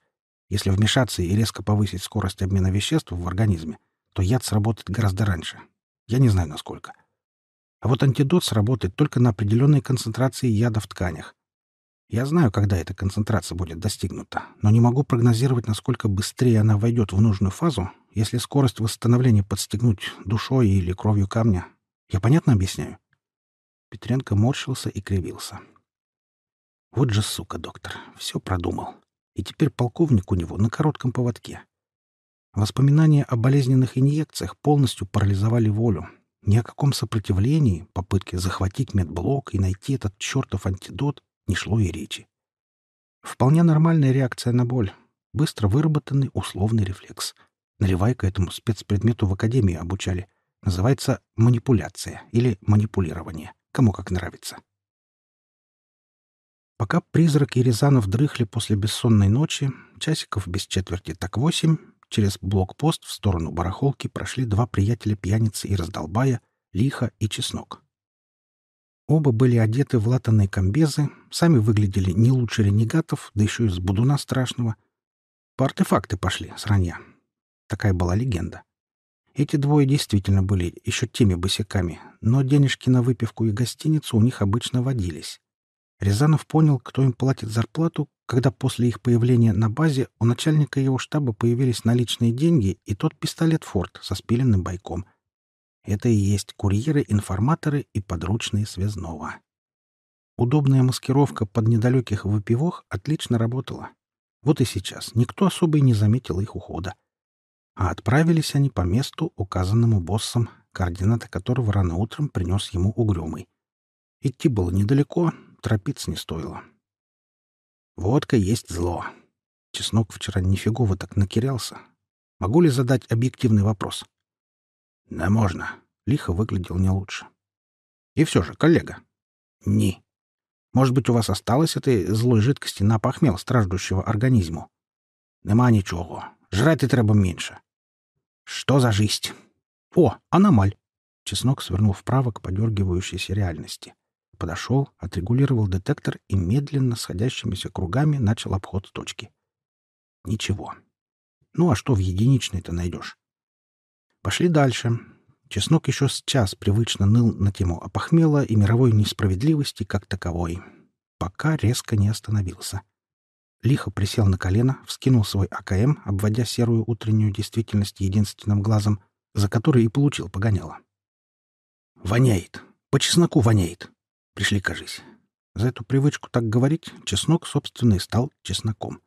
Если вмешаться и резко повысить скорость обмена веществ в организме, то яд сработает гораздо раньше. Я не знаю, насколько. А вот антидот сработает только на определенной концентрации яда в тканях. Я знаю, когда эта концентрация будет достигнута, но не могу прогнозировать, насколько быстрее она войдет в нужную фазу, если скорость восстановления подстегнуть душой или кровью камня. Я понятно объясняю? Петренко морщился и кривился. Вот же сука, доктор, все продумал. И теперь полковник у него на коротком поводке. Воспоминания о болезненных инъекциях полностью парализовали волю, ни о каком сопротивлении, попытке захватить медблок и найти этот чертов антидот не шло и речи. Вполне нормальная реакция на боль. Быстро выработанный условный рефлекс. Наливайка этому спецпредмету в академии обучали. Называется манипуляция или манипулирование. Кому как нравится. Пока призрак и Рязанов дрыхли после бессонной ночи, часиков без четверти так восемь, Через блокпост в сторону барахолки прошли два приятеля-пьяницы и раздолбая, Лиха и Чеснок. Оба были одеты в латанные комбезы, сами выглядели не лучше ренегатов, да еще и с будуна страшного. По артефакты пошли, сранья. Такая была легенда. Эти двое действительно были еще теми босиками, но денежки на выпивку и гостиницу у них обычно водились. Рязанов понял, кто им платит зарплату, когда после их появления на базе у начальника его штаба появились наличные деньги и тот пистолет «Форд» со спиленным бойком. Это и есть курьеры, информаторы и подручные связного. Удобная маскировка под недалеких выпивох отлично работала. Вот и сейчас никто особо и не заметил их ухода. А отправились они по месту, указанному боссом, координаты которого рано утром принес ему угрюмый. Идти было недалеко, торопиться не стоило. Водка есть зло. Чеснок вчера нифигово так накирялся. Могу ли задать объективный вопрос? Да можно. Лихо выглядел не лучше. И все же, коллега. Не. Может быть, у вас осталось этой злой жидкости на похмел страждущего организму? Нема нічого. Жрати треба меньше. Что за жизнь? О, аномаль. Чеснок свернул вправо к подергивающейся реальности. Подошел, отрегулировал детектор и медленно, сходящимися кругами, начал обход точки. Ничего. Ну а что в единичной-то найдешь? Пошли дальше. Чеснок еще с час привычно ныл на тему опохмела и мировой несправедливости как таковой, пока резко не остановился. Лихо присел на колено, вскинул свой АКМ, обводя серую утреннюю действительность единственным глазом, за который и получил погоняло. «Воняет! По чесноку воняет!» Пришли, кажись. За эту привычку так говорить чеснок, собственно, и стал чесноком.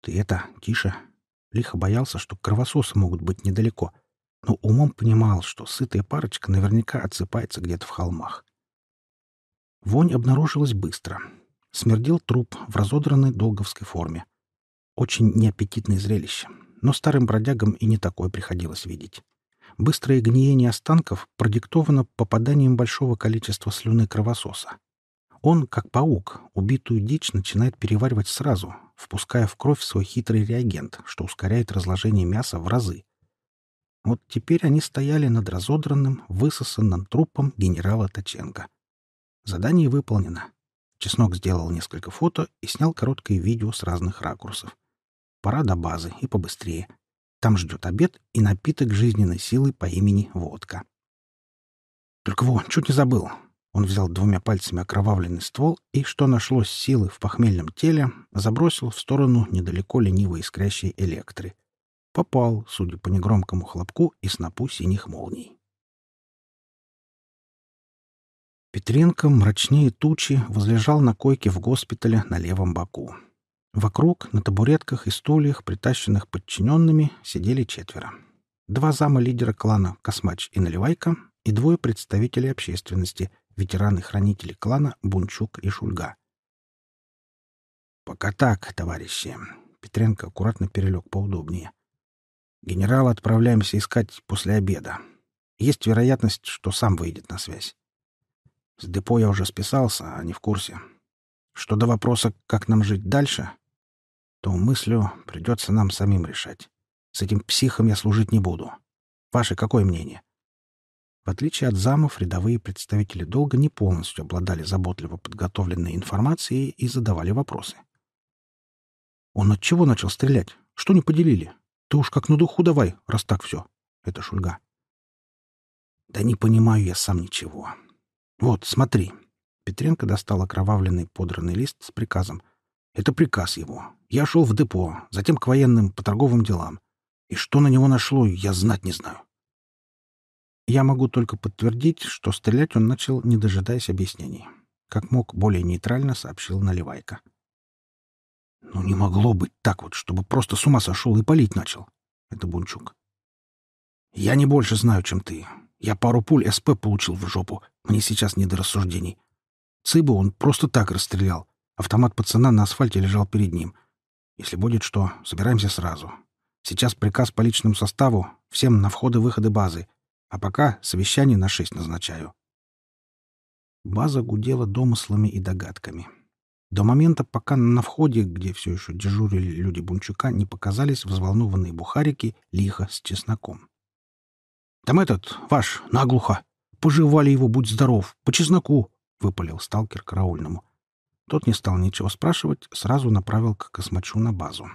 Ты это, тише. Лихо боялся, что кровососы могут быть недалеко, но умом понимал, что сытая парочка наверняка отсыпается где-то в холмах. Вонь обнаружилась быстро. Смердел труп в разодранной долговской форме. Очень неаппетитное зрелище, но старым бродягам и не такое приходилось видеть. Быстрое гниение останков продиктовано попаданием большого количества слюны кровососа. Он, как паук, убитую дичь начинает переваривать сразу, впуская в кровь свой хитрый реагент, что ускоряет разложение мяса в разы. Вот теперь они стояли над разодранным, высосанным трупом генерала Таченко. Задание выполнено. Чеснок сделал несколько фото и снял короткое видео с разных ракурсов. Пора до базы и побыстрее. Там ждет обед и напиток жизненной силы по имени водка. Только во, чуть не забыл. Он взял двумя пальцами окровавленный ствол и, что нашлось силы в похмельном теле, забросил в сторону недалеко лениво искрящей электры. Попал, судя по негромкому хлопку и снопу синих молний. Петренко, мрачнее тучи, возлежал на койке в госпитале на левом боку. Вокруг, на табуретках и стульях, притащенных подчиненными, сидели четверо. Два зама лидера клана Космач и Наливайка и двое представителей общественности, ветераны-хранители клана Бунчук и Шульга. «Пока так, товарищи». Петренко аккуратно перелег поудобнее. «Генерала отправляемся искать после обеда. Есть вероятность, что сам выйдет на связь. С депо я уже списался, а не в курсе. Что до вопроса, как нам жить дальше, то мыслю придется нам самим решать. С этим психом я служить не буду. Ваше какое мнение? В отличие от замов, рядовые представители долга не полностью обладали заботливо подготовленной информацией и задавали вопросы. «Он от чего начал стрелять? Что не поделили? Ты уж как на духу давай, раз так все». Это Шульга. «Да не понимаю я сам ничего. Вот, смотри». Петренко достал окровавленный подранный лист с приказом. «Это приказ его. Я шел в депо, затем к военным по торговым делам. И что на него нашло, я знать не знаю. Я могу только подтвердить, что стрелять он начал, не дожидаясь объяснений. Как мог, более нейтрально сообщил Наливайка. «Ну, не могло быть так вот, чтобы просто с ума сошел и палить начал». Это Бунчук. «Я не больше знаю, чем ты. Я пару пуль СП получил в жопу. Мне сейчас не до рассуждений. Цыбу он просто так расстрелял. Автомат пацана на асфальте лежал перед ним. Если будет что, собираемся сразу. Сейчас приказ по личному составу, всем на входы-выходы базы. А пока совещание на шесть назначаю. База гудела домыслами и догадками. До момента, пока на входе, где все еще дежурили люди Бунчука, не показались взволнованные бухарики лихо с чесноком. Там этот, ваш, наглухо. Пожевали его, будь здоров, по чесноку, — выпалил сталкер караульному. Тот не стал ничего спрашивать, сразу направил к космачу на базу.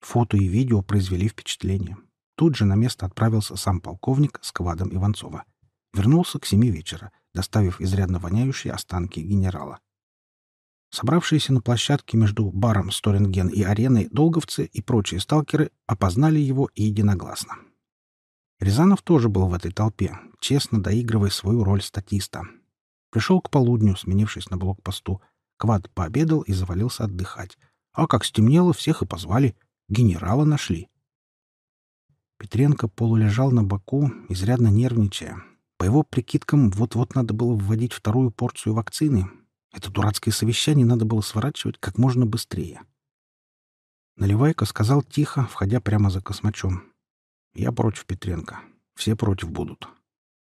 Фото и видео произвели впечатление. Тут же на место отправился сам полковник с квадом Иванцова. Вернулся к семи вечера, доставив изрядно воняющие останки генерала. Собравшиеся на площадке между баром Сторинген и ареной долговцы и прочие сталкеры опознали его единогласно. Рязанов тоже был в этой толпе, честно доигрывая свою роль статиста. Пришел к полудню, сменившись на блокпосту. Квад пообедал и завалился отдыхать. А как стемнело, всех и позвали. Генерала нашли. Петренко полулежал на боку, изрядно нервничая. По его прикидкам, вот-вот надо было вводить вторую порцию вакцины. Это дурацкое совещание надо было сворачивать как можно быстрее. Наливайко сказал тихо, входя прямо за космачом. Я против Петренко. Все против будут.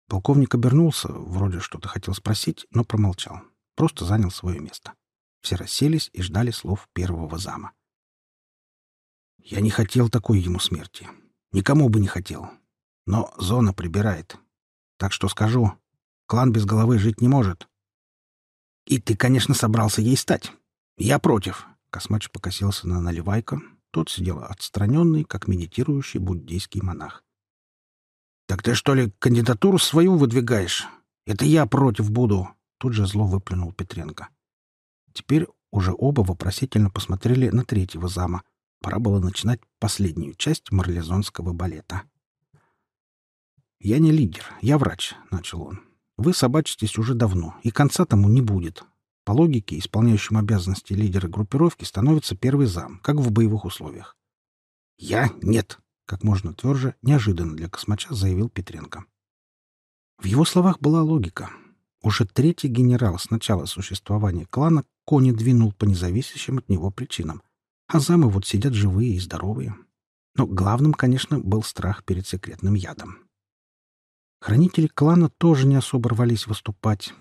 Полковник обернулся, вроде что-то хотел спросить, но промолчал. Просто занял свое место. Все расселись и ждали слов первого зама. Я не хотел такой ему смерти. Никому бы не хотел. Но зона прибирает. Так что скажу, клан без головы жить не может. И ты, конечно, собрался ей стать. Я против. Космач покосился на наливайка, тот сидел отстраненный, как медитирующий буддийский монах. «Так ты что ли кандидатуру свою выдвигаешь? Это я против буду!» Тут же зло выплюнул Петренко. Теперь уже оба вопросительно посмотрели на третьего зама. Пора было начинать последнюю часть марлезонского балета. «Я не лидер, я врач», — начал он. «Вы собачитесь уже давно, и конца тому не будет. По логике, исполняющим обязанности лидера группировки становится первый зам, как в боевых условиях. «Я — нет!» — как можно тверже, неожиданно для космача заявил Петренко. В его словах была логика. Уже третий генерал с начала существования клана Кони двинул по независящим от него причинам, а замы вот сидят живые и здоровые. Но главным, конечно, был страх перед секретным ядом. Хранители клана тоже не особо рвались выступать.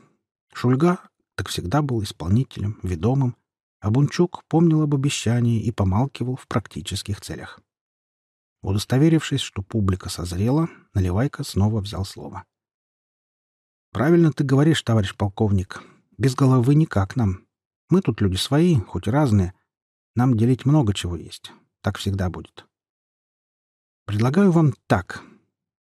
Шульга так всегда был исполнителем, ведомым, а Бунчук помнил об обещании и помалкивал в практических целях. Удостоверившись, что публика созрела, Наливайка снова взял слово. «Правильно ты говоришь, товарищ полковник. Без головы никак нам. Мы тут люди свои, хоть разные. Нам делить много чего есть. Так всегда будет. Предлагаю вам так.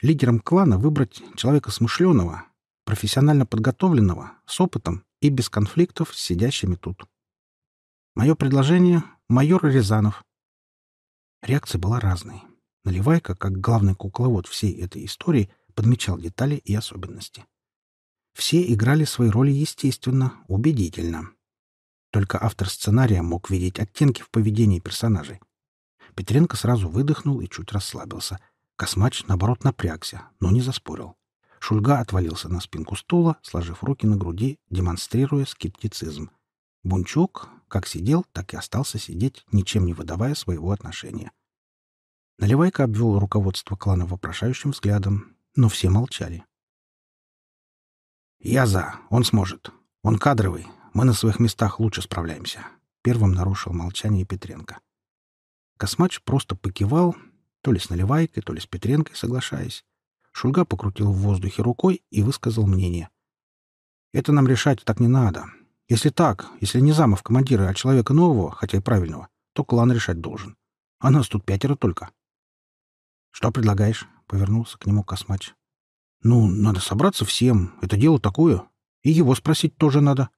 Лидером клана выбрать человека смышленого, профессионально подготовленного, с опытом и без конфликтов с сидящими тут. Мое предложение — майор Рязанов. Реакция была разной. Наливайка, как главный кукловод всей этой истории, подмечал детали и особенности. Все играли свои роли естественно, убедительно. Только автор сценария мог видеть оттенки в поведении персонажей. Петренко сразу выдохнул и чуть расслабился. Космач, наоборот, напрягся, но не заспорил. Шульга отвалился на спинку стула, сложив руки на груди, демонстрируя скептицизм. Бунчук как сидел, так и остался сидеть, ничем не выдавая своего отношения. Наливайка обвел руководство клана вопрошающим взглядом, но все молчали. «Я за. Он сможет. Он кадровый. Мы на своих местах лучше справляемся», — первым нарушил молчание Петренко. Космач просто покивал, то ли с Наливайкой, то ли с Петренкой соглашаясь. Шульга покрутил в воздухе рукой и высказал мнение. «Это нам решать так не надо. Если так, если не замов командира, а человека нового, хотя и правильного, то клан решать должен. А нас тут пятеро только». «Что предлагаешь?» — повернулся к нему Космач. «Ну, надо собраться всем. Это дело такое. И его спросить тоже надо».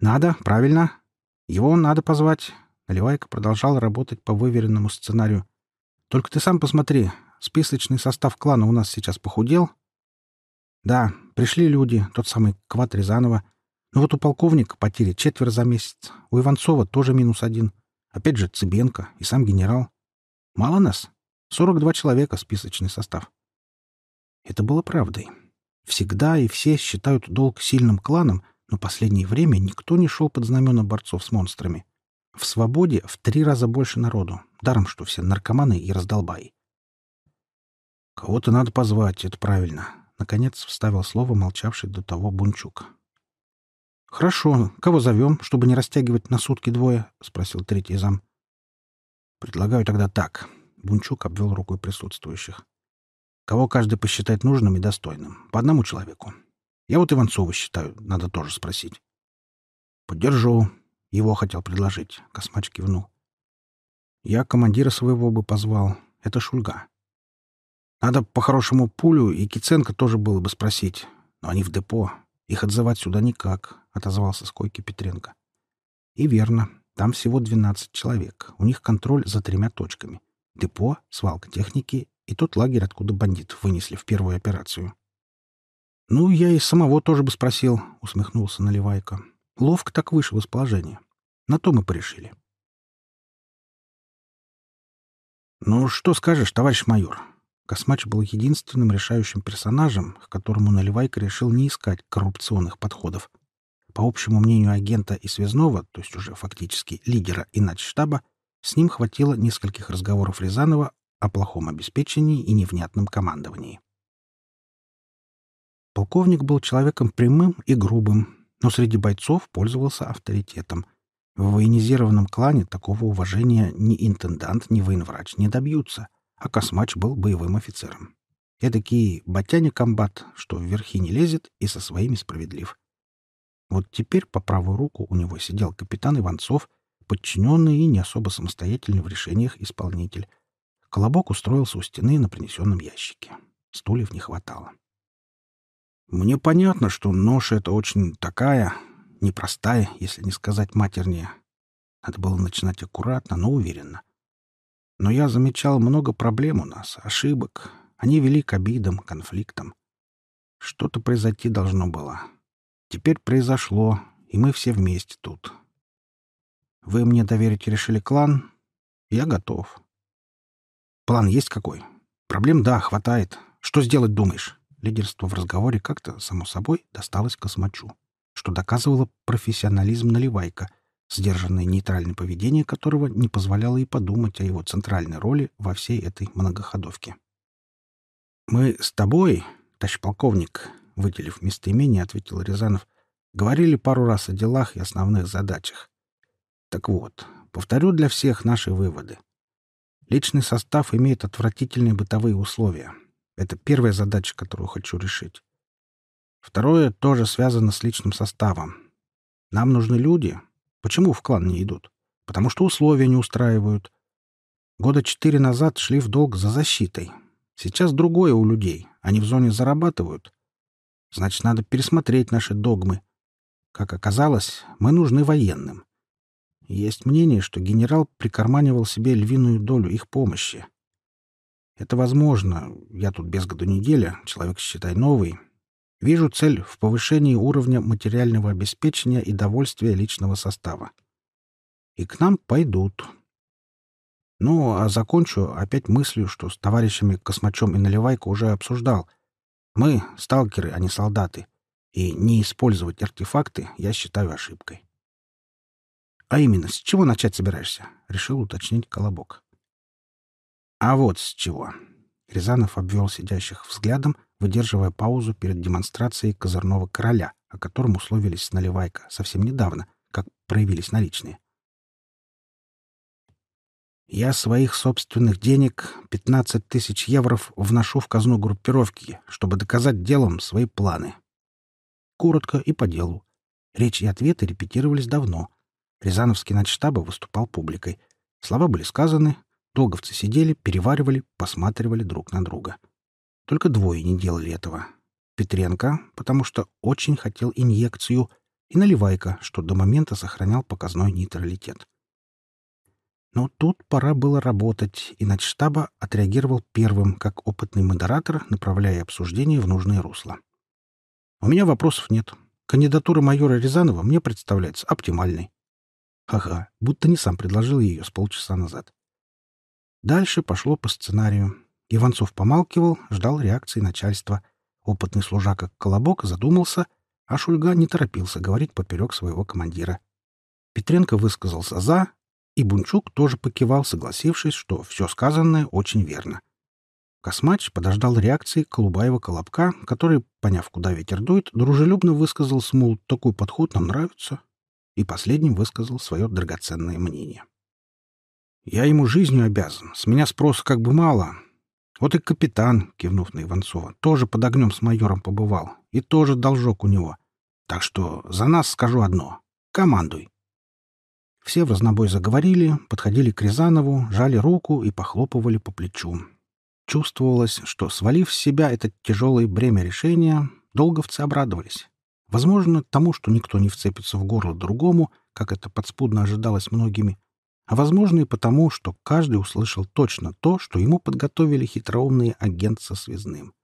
«Надо, правильно. Его надо позвать». Наливайка продолжал работать по выверенному сценарию. «Только ты сам посмотри. Списочный состав клана у нас сейчас похудел?» «Да, пришли люди, тот самый Кват Рязанова. Но вот у полковника потери четверо за месяц. У Иванцова тоже минус один. Опять же Цыбенко и сам генерал. Мало нас? 42 человека списочный состав». Это было правдой. Всегда и все считают долг сильным кланом — но последнее время никто не шел под знамена борцов с монстрами. В свободе в три раза больше народу, даром что все наркоманы и раздолбаи. «Кого-то надо позвать, это правильно», — наконец вставил слово молчавший до того Бунчук. «Хорошо. Кого зовем, чтобы не растягивать на сутки двое?» — спросил третий зам. «Предлагаю тогда так». Бунчук обвел рукой присутствующих. «Кого каждый посчитает нужным и достойным? По одному человеку. Я вот Иванцова считаю, надо тоже спросить. Поддержу. Его хотел предложить. Космач кивнул. Я командира своего бы позвал. Это Шульга. Надо по-хорошему Пулю и Киценко тоже было бы спросить. Но они в депо. Их отзывать сюда никак, — отозвался с койки Петренко. И верно. Там всего 12 человек. У них контроль за тремя точками. Депо, свалка техники и тот лагерь, откуда бандит вынесли в первую операцию. «Ну, я и самого тоже бы спросил», — усмехнулся Наливайко. «Ловко так вышел из положения. На то мы порешили». «Ну, что скажешь, товарищ майор?» Космач был единственным решающим персонажем, к которому Наливайко решил не искать коррупционных подходов. По общему мнению агента и связного, то есть уже фактически лидера и штаба, с ним хватило нескольких разговоров Рязанова о плохом обеспечении и невнятном командовании. Полковник был человеком прямым и грубым, но среди бойцов пользовался авторитетом. В военизированном клане такого уважения ни интендант, ни военврач не добьются, а Космач был боевым офицером. Эдакий батяня-комбат, что вверхи не лезет и со своими справедлив. Вот теперь по правую руку у него сидел капитан Иванцов, подчиненный и не особо самостоятельный в решениях исполнитель. Колобок устроился у стены на принесенном ящике. Стульев не хватало. Мне понятно, что ноша — это очень такая, непростая, если не сказать матернее. Надо было начинать аккуратно, но уверенно. Но я замечал много проблем у нас, ошибок. Они вели к обидам, конфликтам. Что-то произойти должно было. Теперь произошло, и мы все вместе тут. Вы мне доверить решили клан? Я готов. План есть какой? Проблем, да, хватает. Что сделать думаешь? Лидерство в разговоре как-то, само собой, досталось космачу, что доказывало профессионализм Наливайка, сдержанное нейтральное поведение которого не позволяло и подумать о его центральной роли во всей этой многоходовке. «Мы с тобой, товарищ полковник», — выделив местоимение, ответил Рязанов, «говорили пару раз о делах и основных задачах. Так вот, повторю для всех наши выводы. Личный состав имеет отвратительные бытовые условия. Это первая задача, которую хочу решить. Второе тоже связано с личным составом. Нам нужны люди. Почему в клан не идут? Потому что условия не устраивают. Года четыре назад шли в долг за защитой. Сейчас другое у людей. Они в зоне зарабатывают. Значит, надо пересмотреть наши догмы. Как оказалось, мы нужны военным. Есть мнение, что генерал прикарманивал себе львиную долю их помощи. Это возможно. Я тут без году неделя, человек, считай, новый. Вижу цель в повышении уровня материального обеспечения и довольствия личного состава. И к нам пойдут. Ну, а закончу опять мыслью, что с товарищами Космачом и Наливайко уже обсуждал. Мы — сталкеры, а не солдаты. И не использовать артефакты я считаю ошибкой. «А именно, с чего начать собираешься?» — решил уточнить Колобок. «А вот с чего». Рязанов обвел сидящих взглядом, выдерживая паузу перед демонстрацией козырного короля, о котором условились с Наливайко совсем недавно, как проявились наличные. Я своих собственных денег 15 тысяч евро вношу в казну группировки, чтобы доказать делом свои планы. Коротко и по делу. Речь и ответы репетировались давно. Рязановский начштаба выступал публикой. Слова были сказаны, долговцы сидели, переваривали, посматривали друг на друга. Только двое не делали этого. Петренко, потому что очень хотел инъекцию, и Наливайка, что до момента сохранял показной нейтралитет. Но тут пора было работать, и начштаба отреагировал первым, как опытный модератор, направляя обсуждение в нужное русло. «У меня вопросов нет. Кандидатура майора Рязанова мне представляется оптимальной. Ага, будто не сам предложил ее с полчаса назад. Дальше пошло по сценарию. Иванцов помалкивал, ждал реакции начальства. Опытный служака Колобок задумался, а Шульга не торопился говорить поперек своего командира. Петренко высказался «за», и Бунчук тоже покивал, согласившись, что все сказанное очень верно. Космач подождал реакции Колубаева-Колобка, который, поняв, куда ветер дует, дружелюбно высказал мол, такой подход нам нравится, и последним высказал свое драгоценное мнение. «Я ему жизнью обязан, с меня спроса как бы мало. Вот и капитан, кивнув на Иванцова, тоже под огнем с майором побывал, и тоже должок у него. Так что за нас скажу одно — командуй». Все в разнобой заговорили, подходили к Рязанову, жали руку и похлопывали по плечу. Чувствовалось, что, свалив с себя это тяжелое бремя решения, долговцы обрадовались. Возможно, тому, что никто не вцепится в горло другому, как это подспудно ожидалось многими, а возможно и потому, что каждый услышал точно то, что ему подготовили хитроумные агент со связным.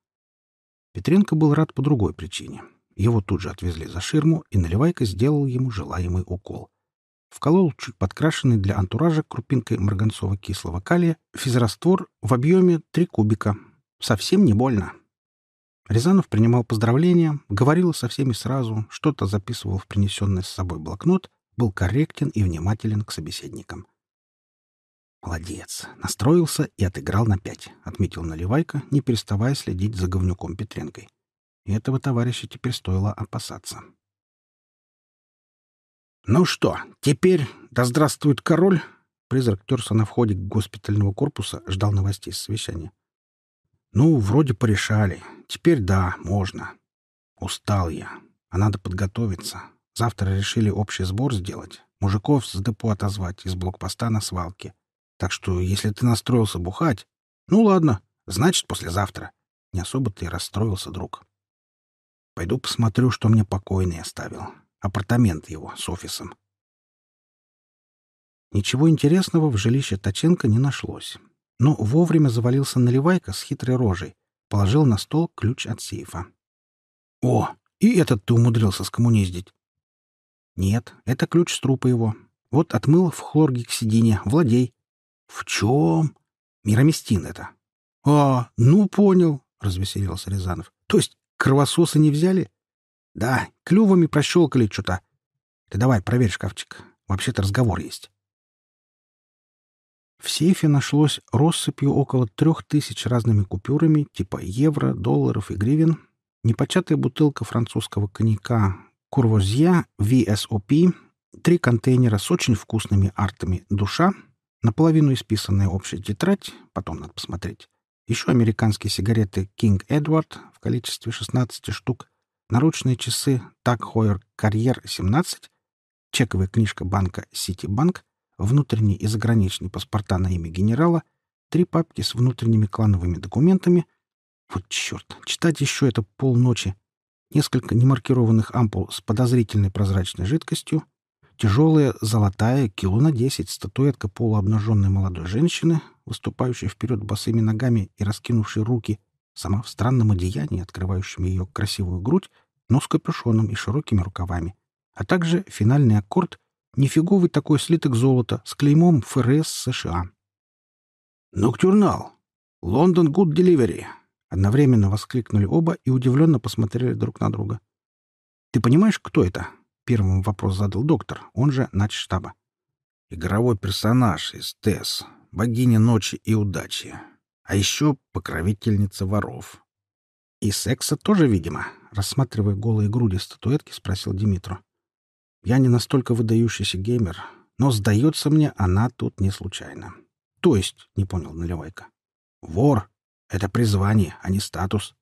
Петренко был рад по другой причине. Его тут же отвезли за ширму, и Наливайка сделал ему желаемый укол. Вколол чуть подкрашенный для антуража крупинкой марганцово-кислого калия физраствор в объеме 3 кубика. Совсем не больно. Рязанов принимал поздравления, говорил со всеми сразу, что-то записывал в принесенный с собой блокнот, был корректен и внимателен к собеседникам. «Молодец! Настроился и отыграл на пять», — отметил Наливайка, не переставая следить за говнюком Петренкой. И этого товарища теперь стоило опасаться. «Ну что, теперь да здравствует король!» Призрак терся на входе госпитального корпуса, ждал новостей с совещания. «Ну, вроде порешали. Теперь да, можно. Устал я. А надо подготовиться. Завтра решили общий сбор сделать. Мужиков с депо отозвать из блокпоста на свалке. Так что, если ты настроился бухать... Ну, ладно, значит, послезавтра. Не особо ты расстроился, друг. Пойду посмотрю, что мне покойный оставил. Апартамент его с офисом. Ничего интересного в жилище Таченко не нашлось. Но вовремя завалился наливайка с хитрой рожей, положил на стол ключ от сейфа. «О, и этот ты умудрился скоммуниздить!» «Нет, это ключ с трупа его. Вот отмыл в хлоргексидине. Владей». «В чем?» «Мироместин это». «А, ну понял», — развеселился Рязанов. «То есть кровососы не взяли?» «Да, клювами прощелкали что-то. Ты давай, проверь шкафчик. Вообще-то разговор есть». В сейфе нашлось россыпью около трех тысяч разными купюрами типа евро, долларов и гривен, непочатая бутылка французского коньяка Курвозья VSOP, три контейнера с очень вкусными артами «Душа», наполовину исписанная общая тетрадь, потом надо посмотреть, еще американские сигареты King Edward в количестве 16 штук, наручные часы Tag Heuer Carrier 17, чековая книжка банка Citibank, внутренний и заграничный паспорта на имя генерала, три папки с внутренними клановыми документами. Вот черт, читать еще это полночи. Несколько немаркированных ампул с подозрительной прозрачной жидкостью, тяжелая золотая, кило на десять, статуэтка полуобнаженной молодой женщины, выступающей вперед босыми ногами и раскинувшей руки, сама в странном одеянии, открывающем ее красивую грудь, но с капюшоном и широкими рукавами, а также финальный аккорд — нифиговый такой слиток золота с клеймом ФРС США. «Ноктюрнал! Лондон Гуд Деливери!» Одновременно воскликнули оба и удивленно посмотрели друг на друга. «Ты понимаешь, кто это?» — первым вопрос задал доктор, он же начштаба. «Игровой персонаж из ТЭС, богиня ночи и удачи, а еще покровительница воров». «И секса тоже, видимо?» — рассматривая голые груди статуэтки, спросил Димитру. «Я не настолько выдающийся геймер, но, сдается мне, она тут не случайно». «То есть?» — не понял Наливайка. «Вор — это призвание, а не статус.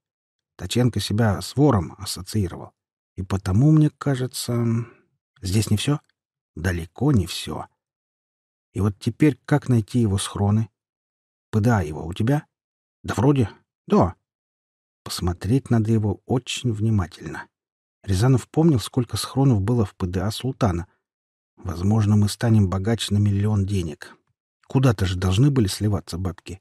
Таченко себя с вором ассоциировал. И потому, мне кажется... Здесь не все? Далеко не все. И вот теперь как найти его схроны? ПДА его у тебя? Да вроде. Да. Посмотреть надо его очень внимательно. Рязанов помнил, сколько схронов было в ПДА Султана. Возможно, мы станем богаче на миллион денег. Куда-то же должны были сливаться бабки.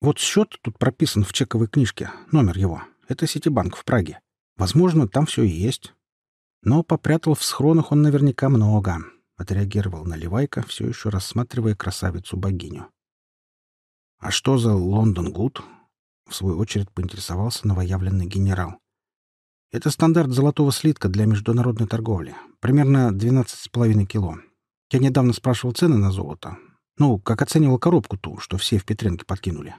Вот счет тут прописан в чековой книжке, номер его. Это Ситибанк в Праге. Возможно, там все и есть. Но попрятал в схронах он наверняка много, — отреагировал Наливайка, все еще рассматривая красавицу-богиню. — А что за Лондон Гуд? — в свою очередь поинтересовался новоявленный генерал. — Это стандарт золотого слитка для международной торговли. Примерно 12,5 кило. Я недавно спрашивал цены на золото. Ну, как оценивал коробку ту, что все в Петренке подкинули.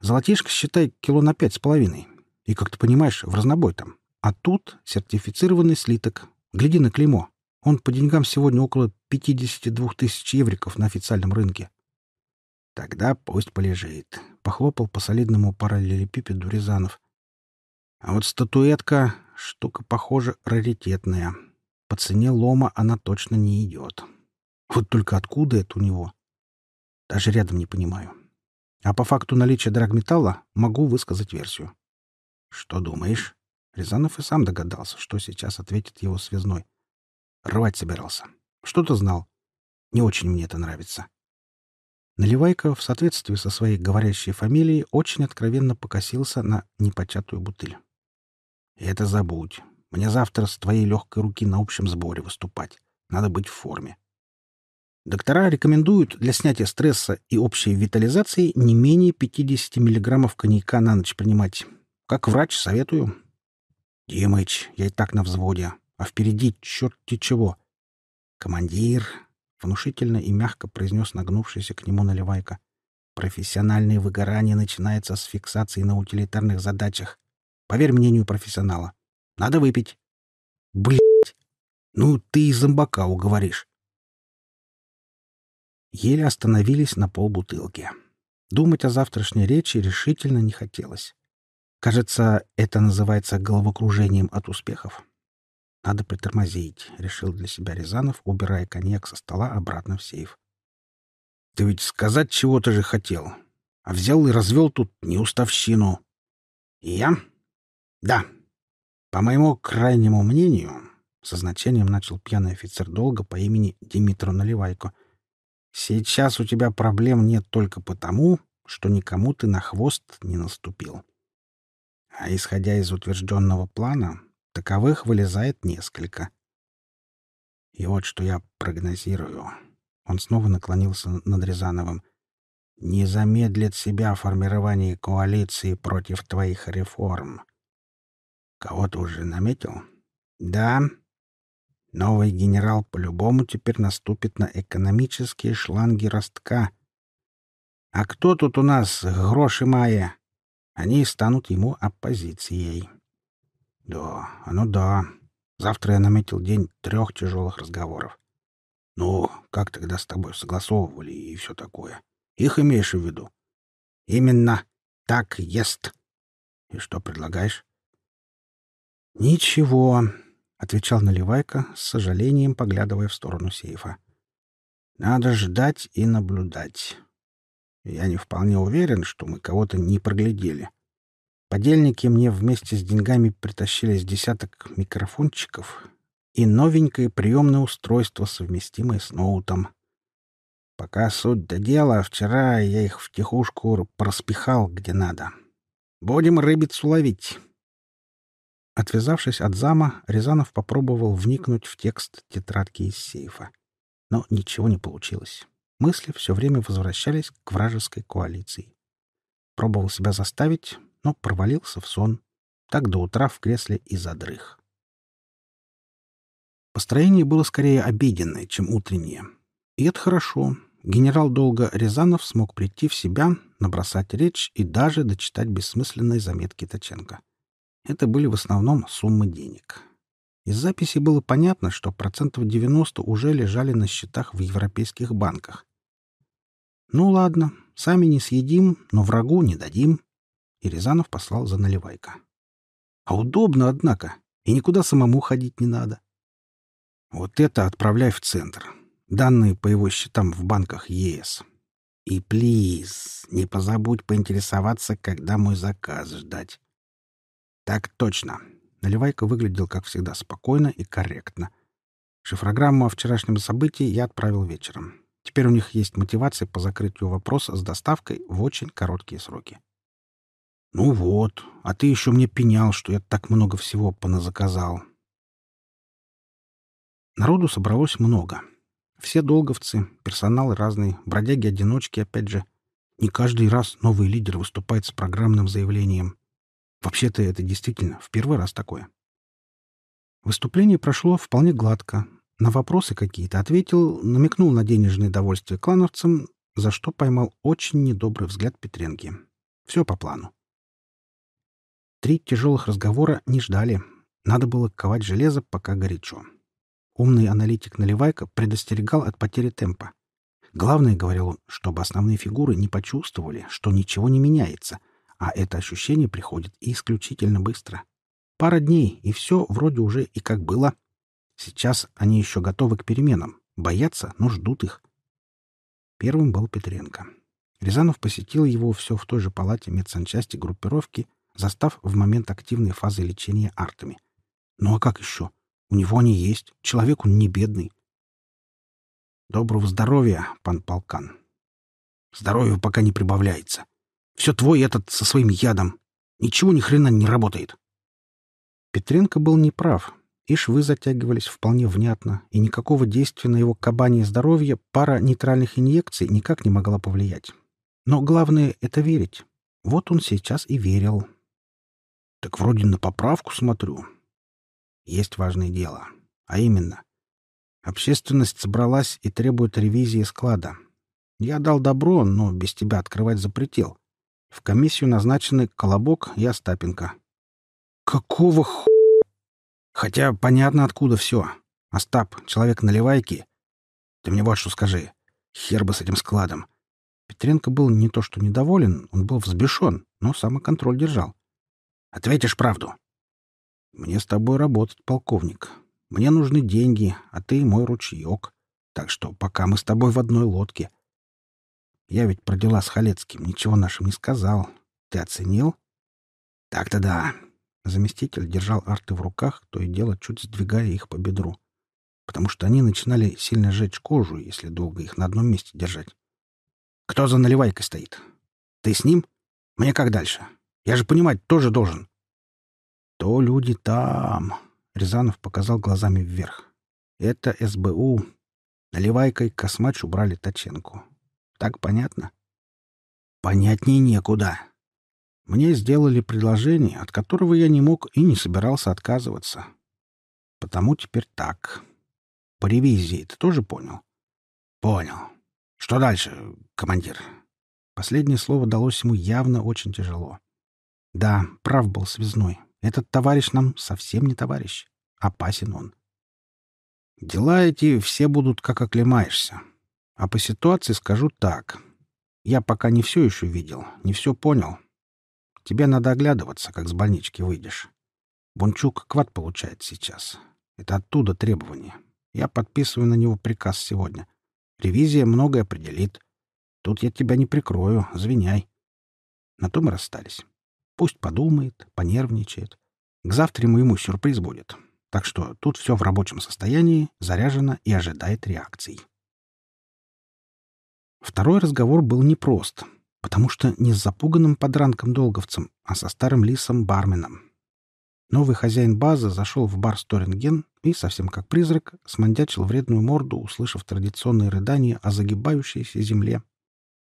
Золотишко, считай, кило на пять с половиной. И, как ты понимаешь, в разнобой там. А тут сертифицированный слиток. Гляди на клеймо. Он по деньгам сегодня около 52 тысяч евриков на официальном рынке. Тогда пусть полежит. Похлопал по солидному параллелепипеду Рязанов. А вот статуэтка — штука, похоже, раритетная. По цене лома она точно не идет. Вот только откуда это у него? Даже рядом не понимаю. А по факту наличия драгметалла могу высказать версию. Что думаешь? Рязанов и сам догадался, что сейчас ответит его связной. Рвать собирался. Что-то знал. Не очень мне это нравится. Наливайка в соответствии со своей говорящей фамилией очень откровенно покосился на непочатую бутыль. «Это забудь. Мне завтра с твоей легкой руки на общем сборе выступать. Надо быть в форме. Доктора рекомендуют для снятия стресса и общей витализации не менее 50 мг коньяка на ночь принимать. Как врач советую. Димыч, я и так на взводе, а впереди черти чего. Командир, внушительно и мягко произнес нагнувшийся к нему наливайка. Профессиональное выгорание начинается с фиксации на утилитарных задачах. Поверь мнению профессионала. Надо выпить. Блять! Ну, ты и зомбака уговоришь еле остановились на полбутылки. Думать о завтрашней речи решительно не хотелось. Кажется, это называется головокружением от успехов. Надо притормозить, — решил для себя Рязанов, убирая коньяк со стола обратно в сейф. — Ты ведь сказать чего-то же хотел, а взял и развел тут неуставщину. — И я? — Да. По моему крайнему мнению, — со значением начал пьяный офицер долга по имени Димитро Наливайко — Сейчас у тебя проблем нет только потому, что никому ты на хвост не наступил. А исходя из утвержденного плана, таковых вылезает несколько. И вот что я прогнозирую. Он снова наклонился над Рязановым. Не замедлит себя формирование коалиции против твоих реформ. Кого ты уже наметил? Да, Новый генерал по-любому теперь наступит на экономические шланги ростка. А кто тут у нас гроши Майя? Они станут ему оппозицией. Да, ну да. Завтра я наметил день трех тяжелых разговоров. Ну, как тогда с тобой согласовывали и все такое? Их имеешь в виду? Именно. Так ест. И что предлагаешь? Ничего, отвечал Наливайка, с сожалением поглядывая в сторону сейфа. Надо ждать и наблюдать. Я не вполне уверен, что мы кого-то не проглядели. Подельники мне вместе с деньгами притащили с десяток микрофончиков и новенькое приемное устройство, совместимое с ноутом. Пока суть до дела, вчера я их в тихушку проспихал где надо. Будем рыбицу ловить. Отвязавшись от зама, Рязанов попробовал вникнуть в текст тетрадки из сейфа. Но ничего не получилось. Мысли все время возвращались к вражеской коалиции. Пробовал себя заставить, но провалился в сон. Так до утра в кресле и задрых. Построение было скорее обеденное, чем утреннее. И это хорошо. Генерал долго Рязанов смог прийти в себя, набросать речь и даже дочитать бессмысленные заметки Таченко. Это были в основном суммы денег. Из записи было понятно, что процентов 90 уже лежали на счетах в европейских банках. Ну ладно, сами не съедим, но врагу не дадим. И Рязанов послал за наливайка. А удобно, однако, и никуда самому ходить не надо. Вот это отправляй в центр. Данные по его счетам в банках ЕС. И, плиз, не позабудь поинтересоваться, когда мой заказ ждать. Так точно. Наливайка выглядел, как всегда, спокойно и корректно. Шифрограмму о вчерашнем событии я отправил вечером. Теперь у них есть мотивация по закрытию вопроса с доставкой в очень короткие сроки. «Ну вот, а ты еще мне пенял, что я так много всего поназаказал». Народу собралось много. Все долговцы, персонал разный, бродяги-одиночки, опять же. Не каждый раз новый лидер выступает с программным заявлением. Вообще-то это действительно в первый раз такое. Выступление прошло вполне гладко. На вопросы какие-то ответил, намекнул на денежное довольствие клановцам, за что поймал очень недобрый взгляд Петренки. Все по плану. Три тяжелых разговора не ждали. Надо было ковать железо, пока горячо. Умный аналитик Наливайка предостерегал от потери темпа. Главное, говорил он, чтобы основные фигуры не почувствовали, что ничего не меняется — а это ощущение приходит исключительно быстро. Пара дней, и все вроде уже и как было. Сейчас они еще готовы к переменам. Боятся, но ждут их. Первым был Петренко. Рязанов посетил его все в той же палате медсанчасти группировки, застав в момент активной фазы лечения артами. Ну а как еще? У него они есть. Человек он не бедный. Доброго здоровья, пан полкан. Здоровье пока не прибавляется. Все твой этот со своим ядом. Ничего ни хрена не работает. Петренко был неправ. И швы затягивались вполне внятно, и никакого действия на его кабанье здоровье пара нейтральных инъекций никак не могла повлиять. Но главное — это верить. Вот он сейчас и верил. Так вроде на поправку смотрю. Есть важное дело. А именно, общественность собралась и требует ревизии склада. Я дал добро, но без тебя открывать запретил. В комиссию назначены Колобок и Остапенко. Какого х... Хотя понятно, откуда все. Остап, человек наливайки. Ты мне вот что скажи. Хер бы с этим складом. Петренко был не то что недоволен, он был взбешен, но самоконтроль держал. Ответишь правду. Мне с тобой работать, полковник. Мне нужны деньги, а ты мой ручеек. Так что пока мы с тобой в одной лодке — я ведь про дела с Халецким ничего нашим не сказал. Ты оценил? Так-то да. Заместитель держал арты в руках, то и дело чуть сдвигая их по бедру. Потому что они начинали сильно жечь кожу, если долго их на одном месте держать. Кто за наливайкой стоит? Ты с ним? Мне как дальше? Я же понимать тоже должен. То люди там. Рязанов показал глазами вверх. Это СБУ. Наливайкой космач убрали Таченку. Так понятно? Понятнее некуда. Мне сделали предложение, от которого я не мог и не собирался отказываться. Потому теперь так. По ревизии ты тоже понял? Понял. Что дальше, командир? Последнее слово далось ему явно очень тяжело. Да, прав был связной. Этот товарищ нам совсем не товарищ. Опасен он. Дела эти все будут, как оклемаешься. А по ситуации скажу так. Я пока не все еще видел, не все понял. Тебе надо оглядываться, как с больнички выйдешь. Бунчук квад получает сейчас. Это оттуда требование. Я подписываю на него приказ сегодня. Ревизия многое определит. Тут я тебя не прикрою, звеняй. На том и расстались. Пусть подумает, понервничает. К завтра ему сюрприз будет. Так что тут все в рабочем состоянии, заряжено и ожидает реакций. Второй разговор был непрост, потому что не с запуганным подранком-долговцем, а со старым лисом-барменом. Новый хозяин базы зашел в бар Сторинген и, совсем как призрак, смандячил вредную морду, услышав традиционные рыдания о загибающейся земле.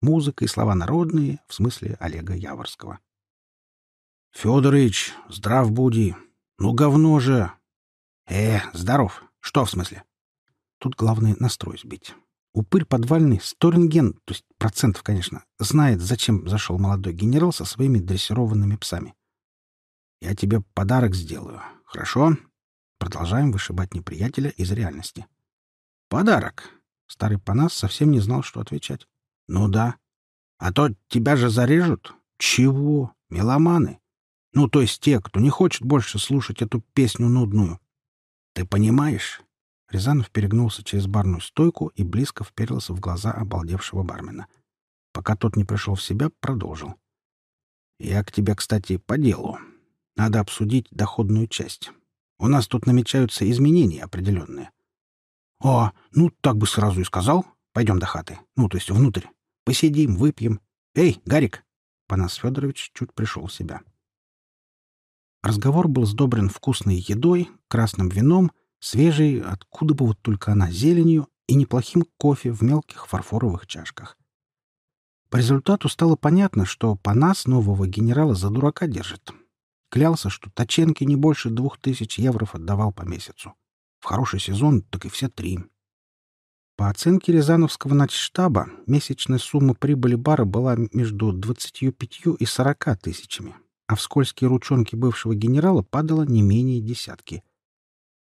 Музыка и слова народные, в смысле Олега Яворского. — Федорович, здрав буди! Ну, говно же! — Э, здоров! Что в смысле? Тут главное настрой сбить. Упырь подвальный, Сторинген, то есть процентов, конечно, знает, зачем зашел молодой генерал со своими дрессированными псами. Я тебе подарок сделаю. Хорошо? Продолжаем вышибать неприятеля из реальности. Подарок. Старый Панас совсем не знал, что отвечать. Ну да. А то тебя же зарежут. Чего? Меломаны. Ну, то есть те, кто не хочет больше слушать эту песню нудную. Ты понимаешь? Рязанов перегнулся через барную стойку и близко вперился в глаза обалдевшего бармена. Пока тот не пришел в себя, продолжил. «Я к тебе, кстати, по делу. Надо обсудить доходную часть. У нас тут намечаются изменения определенные». «О, ну так бы сразу и сказал. Пойдем до хаты. Ну, то есть внутрь. Посидим, выпьем. Эй, Гарик!» Панас Федорович чуть пришел в себя. Разговор был сдобрен вкусной едой, красным вином свежей, откуда бы вот только она, зеленью и неплохим кофе в мелких фарфоровых чашках. По результату стало понятно, что Панас нового генерала за дурака держит. Клялся, что Таченки не больше двух тысяч евро отдавал по месяцу. В хороший сезон так и все три. По оценке Рязановского начштаба, месячная сумма прибыли бара была между 25 и 40 тысячами, а в скользкие ручонки бывшего генерала падало не менее десятки —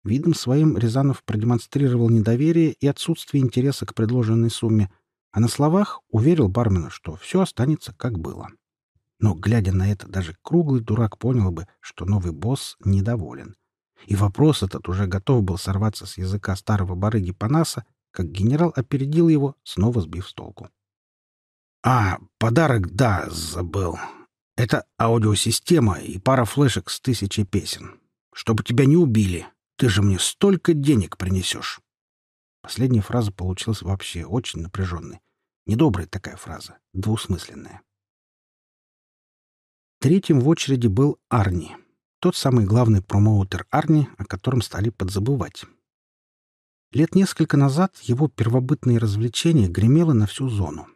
Видом своим Рязанов продемонстрировал недоверие и отсутствие интереса к предложенной сумме, а на словах уверил бармена, что все останется как было. Но, глядя на это, даже круглый дурак понял бы, что новый босс недоволен. И вопрос этот уже готов был сорваться с языка старого барыги Панаса, как генерал опередил его, снова сбив с толку. «А, подарок, да, забыл. Это аудиосистема и пара флешек с тысячей песен. Чтобы тебя не убили», ты же мне столько денег принесешь!» Последняя фраза получилась вообще очень напряженной. Недобрая такая фраза, двусмысленная. Третьим в очереди был Арни. Тот самый главный промоутер Арни, о котором стали подзабывать. Лет несколько назад его первобытное развлечение гремело на всю зону.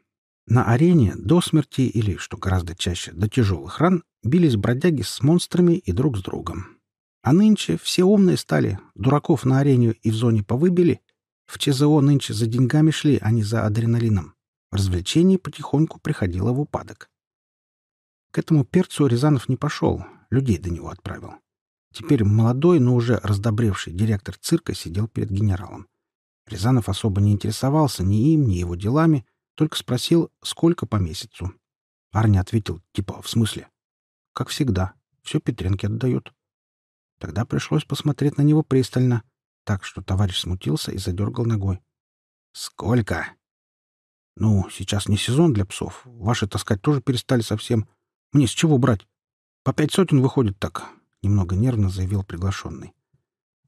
На арене до смерти или, что гораздо чаще, до тяжелых ран бились бродяги с монстрами и друг с другом. А нынче все умные стали, дураков на арене и в зоне повыбили. В ЧЗО нынче за деньгами шли, а не за адреналином. Развлечение потихоньку приходило в упадок. К этому перцу Рязанов не пошел, людей до него отправил. Теперь молодой, но уже раздобревший директор цирка сидел перед генералом. Рязанов особо не интересовался ни им, ни его делами, только спросил, сколько по месяцу. Арни ответил, типа, в смысле? Как всегда, все Петренке отдает. Тогда пришлось посмотреть на него пристально, так что товарищ смутился и задергал ногой. «Сколько?» «Ну, сейчас не сезон для псов. Ваши таскать тоже перестали совсем. Мне с чего брать? По пять сотен выходит так», — немного нервно заявил приглашенный.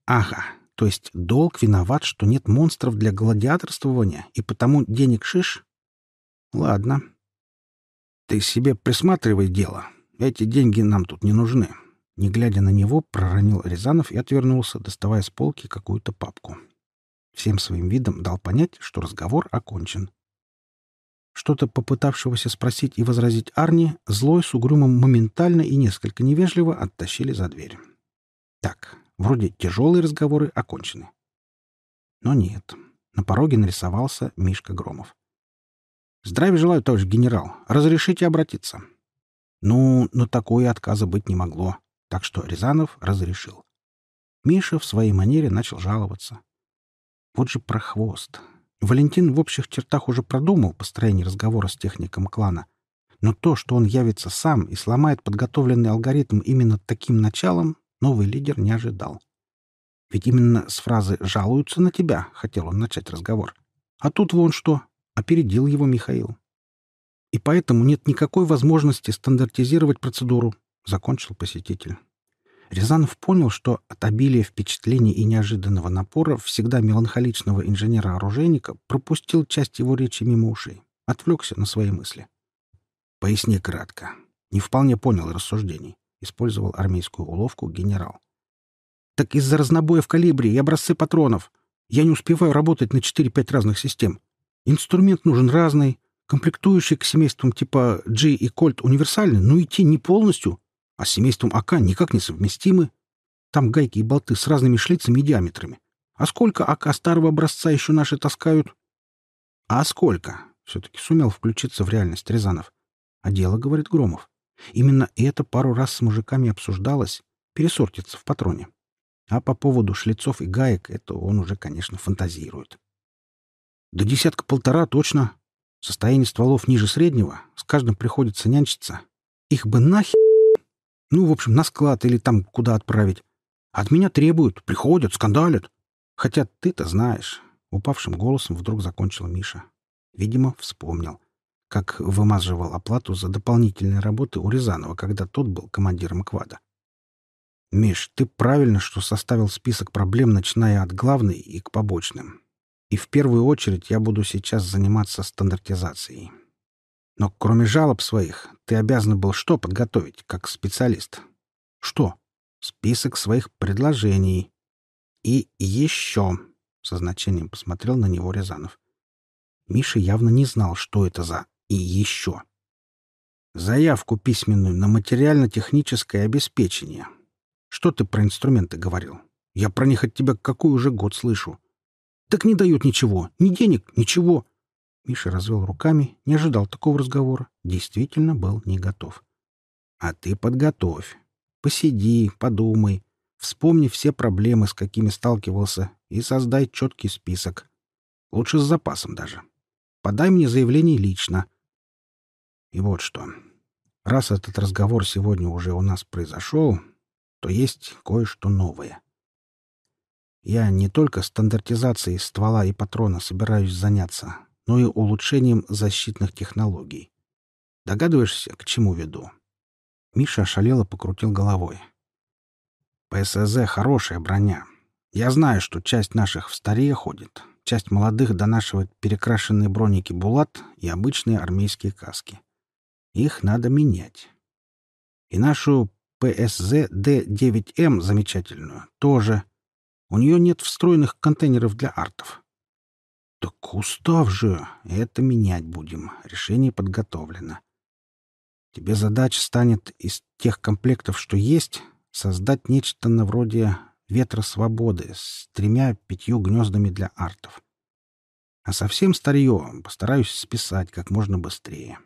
«Ага, то есть долг виноват, что нет монстров для гладиаторствования, и потому денег шиш? Ладно. Ты себе присматривай дело. Эти деньги нам тут не нужны. Не глядя на него, проронил Рязанов и отвернулся, доставая с полки какую-то папку. Всем своим видом дал понять, что разговор окончен. Что-то попытавшегося спросить и возразить Арни, злой с угрюмом моментально и несколько невежливо оттащили за дверь. Так, вроде тяжелые разговоры окончены. Но нет. На пороге нарисовался Мишка Громов. «Здравия желаю, товарищ генерал. Разрешите обратиться?» Ну, но такое отказа быть не могло так что Рязанов разрешил. Миша в своей манере начал жаловаться. Вот же прохвост. Валентин в общих чертах уже продумал построение разговора с техником клана. Но то, что он явится сам и сломает подготовленный алгоритм именно таким началом, новый лидер не ожидал. Ведь именно с фразы «жалуются на тебя» хотел он начать разговор. А тут вон что, опередил его Михаил. И поэтому нет никакой возможности стандартизировать процедуру, закончил посетитель. Рязанов понял, что от обилия впечатлений и неожиданного напора всегда меланхоличного инженера-оружейника пропустил часть его речи мимо ушей, отвлекся на свои мысли. «Поясни кратко. Не вполне понял рассуждений», — использовал армейскую уловку генерал. «Так из-за разнобоя в калибре и образцы патронов. Я не успеваю работать на 4-5 разных систем. Инструмент нужен разный, комплектующий к семействам типа G и Colt универсальны, но идти не полностью, а с семейством АК никак не совместимы. Там гайки и болты с разными шлицами и диаметрами. А сколько АК старого образца еще наши таскают? А сколько? Все-таки сумел включиться в реальность Рязанов. А дело, говорит Громов. Именно это пару раз с мужиками обсуждалось. Пересортиться в патроне. А по поводу шлицов и гаек, это он уже, конечно, фантазирует. До десятка-полтора точно. Состояние стволов ниже среднего. С каждым приходится нянчиться. Их бы нахер ну, в общем, на склад или там куда отправить. От меня требуют, приходят, скандалят. Хотя ты-то знаешь. Упавшим голосом вдруг закончил Миша. Видимо, вспомнил, как вымазывал оплату за дополнительные работы у Рязанова, когда тот был командиром квада. «Миш, ты правильно, что составил список проблем, начиная от главной и к побочным. И в первую очередь я буду сейчас заниматься стандартизацией. Но кроме жалоб своих, ты обязан был что подготовить, как специалист? Что? Список своих предложений. И еще, со значением посмотрел на него Рязанов. Миша явно не знал, что это за «и еще». Заявку письменную на материально-техническое обеспечение. Что ты про инструменты говорил? Я про них от тебя какой уже год слышу. Так не дают ничего. Ни денег, ничего. Миша развел руками, не ожидал такого разговора, действительно был не готов. «А ты подготовь. Посиди, подумай, вспомни все проблемы, с какими сталкивался, и создай четкий список. Лучше с запасом даже. Подай мне заявление лично. И вот что. Раз этот разговор сегодня уже у нас произошел, то есть кое-что новое. Я не только стандартизацией ствола и патрона собираюсь заняться, но и улучшением защитных технологий. Догадываешься, к чему веду?» Миша ошалело покрутил головой. «ПСЗ — хорошая броня. Я знаю, что часть наших в старе ходит, часть молодых донашивает перекрашенные броники «Булат» и обычные армейские каски. Их надо менять. И нашу ПСЗ Д-9М замечательную тоже. У нее нет встроенных контейнеров для артов. «Так устав же! Это менять будем. Решение подготовлено. Тебе задача станет из тех комплектов, что есть, создать нечто на вроде ветра свободы с тремя-пятью гнездами для артов. А совсем старье постараюсь списать как можно быстрее.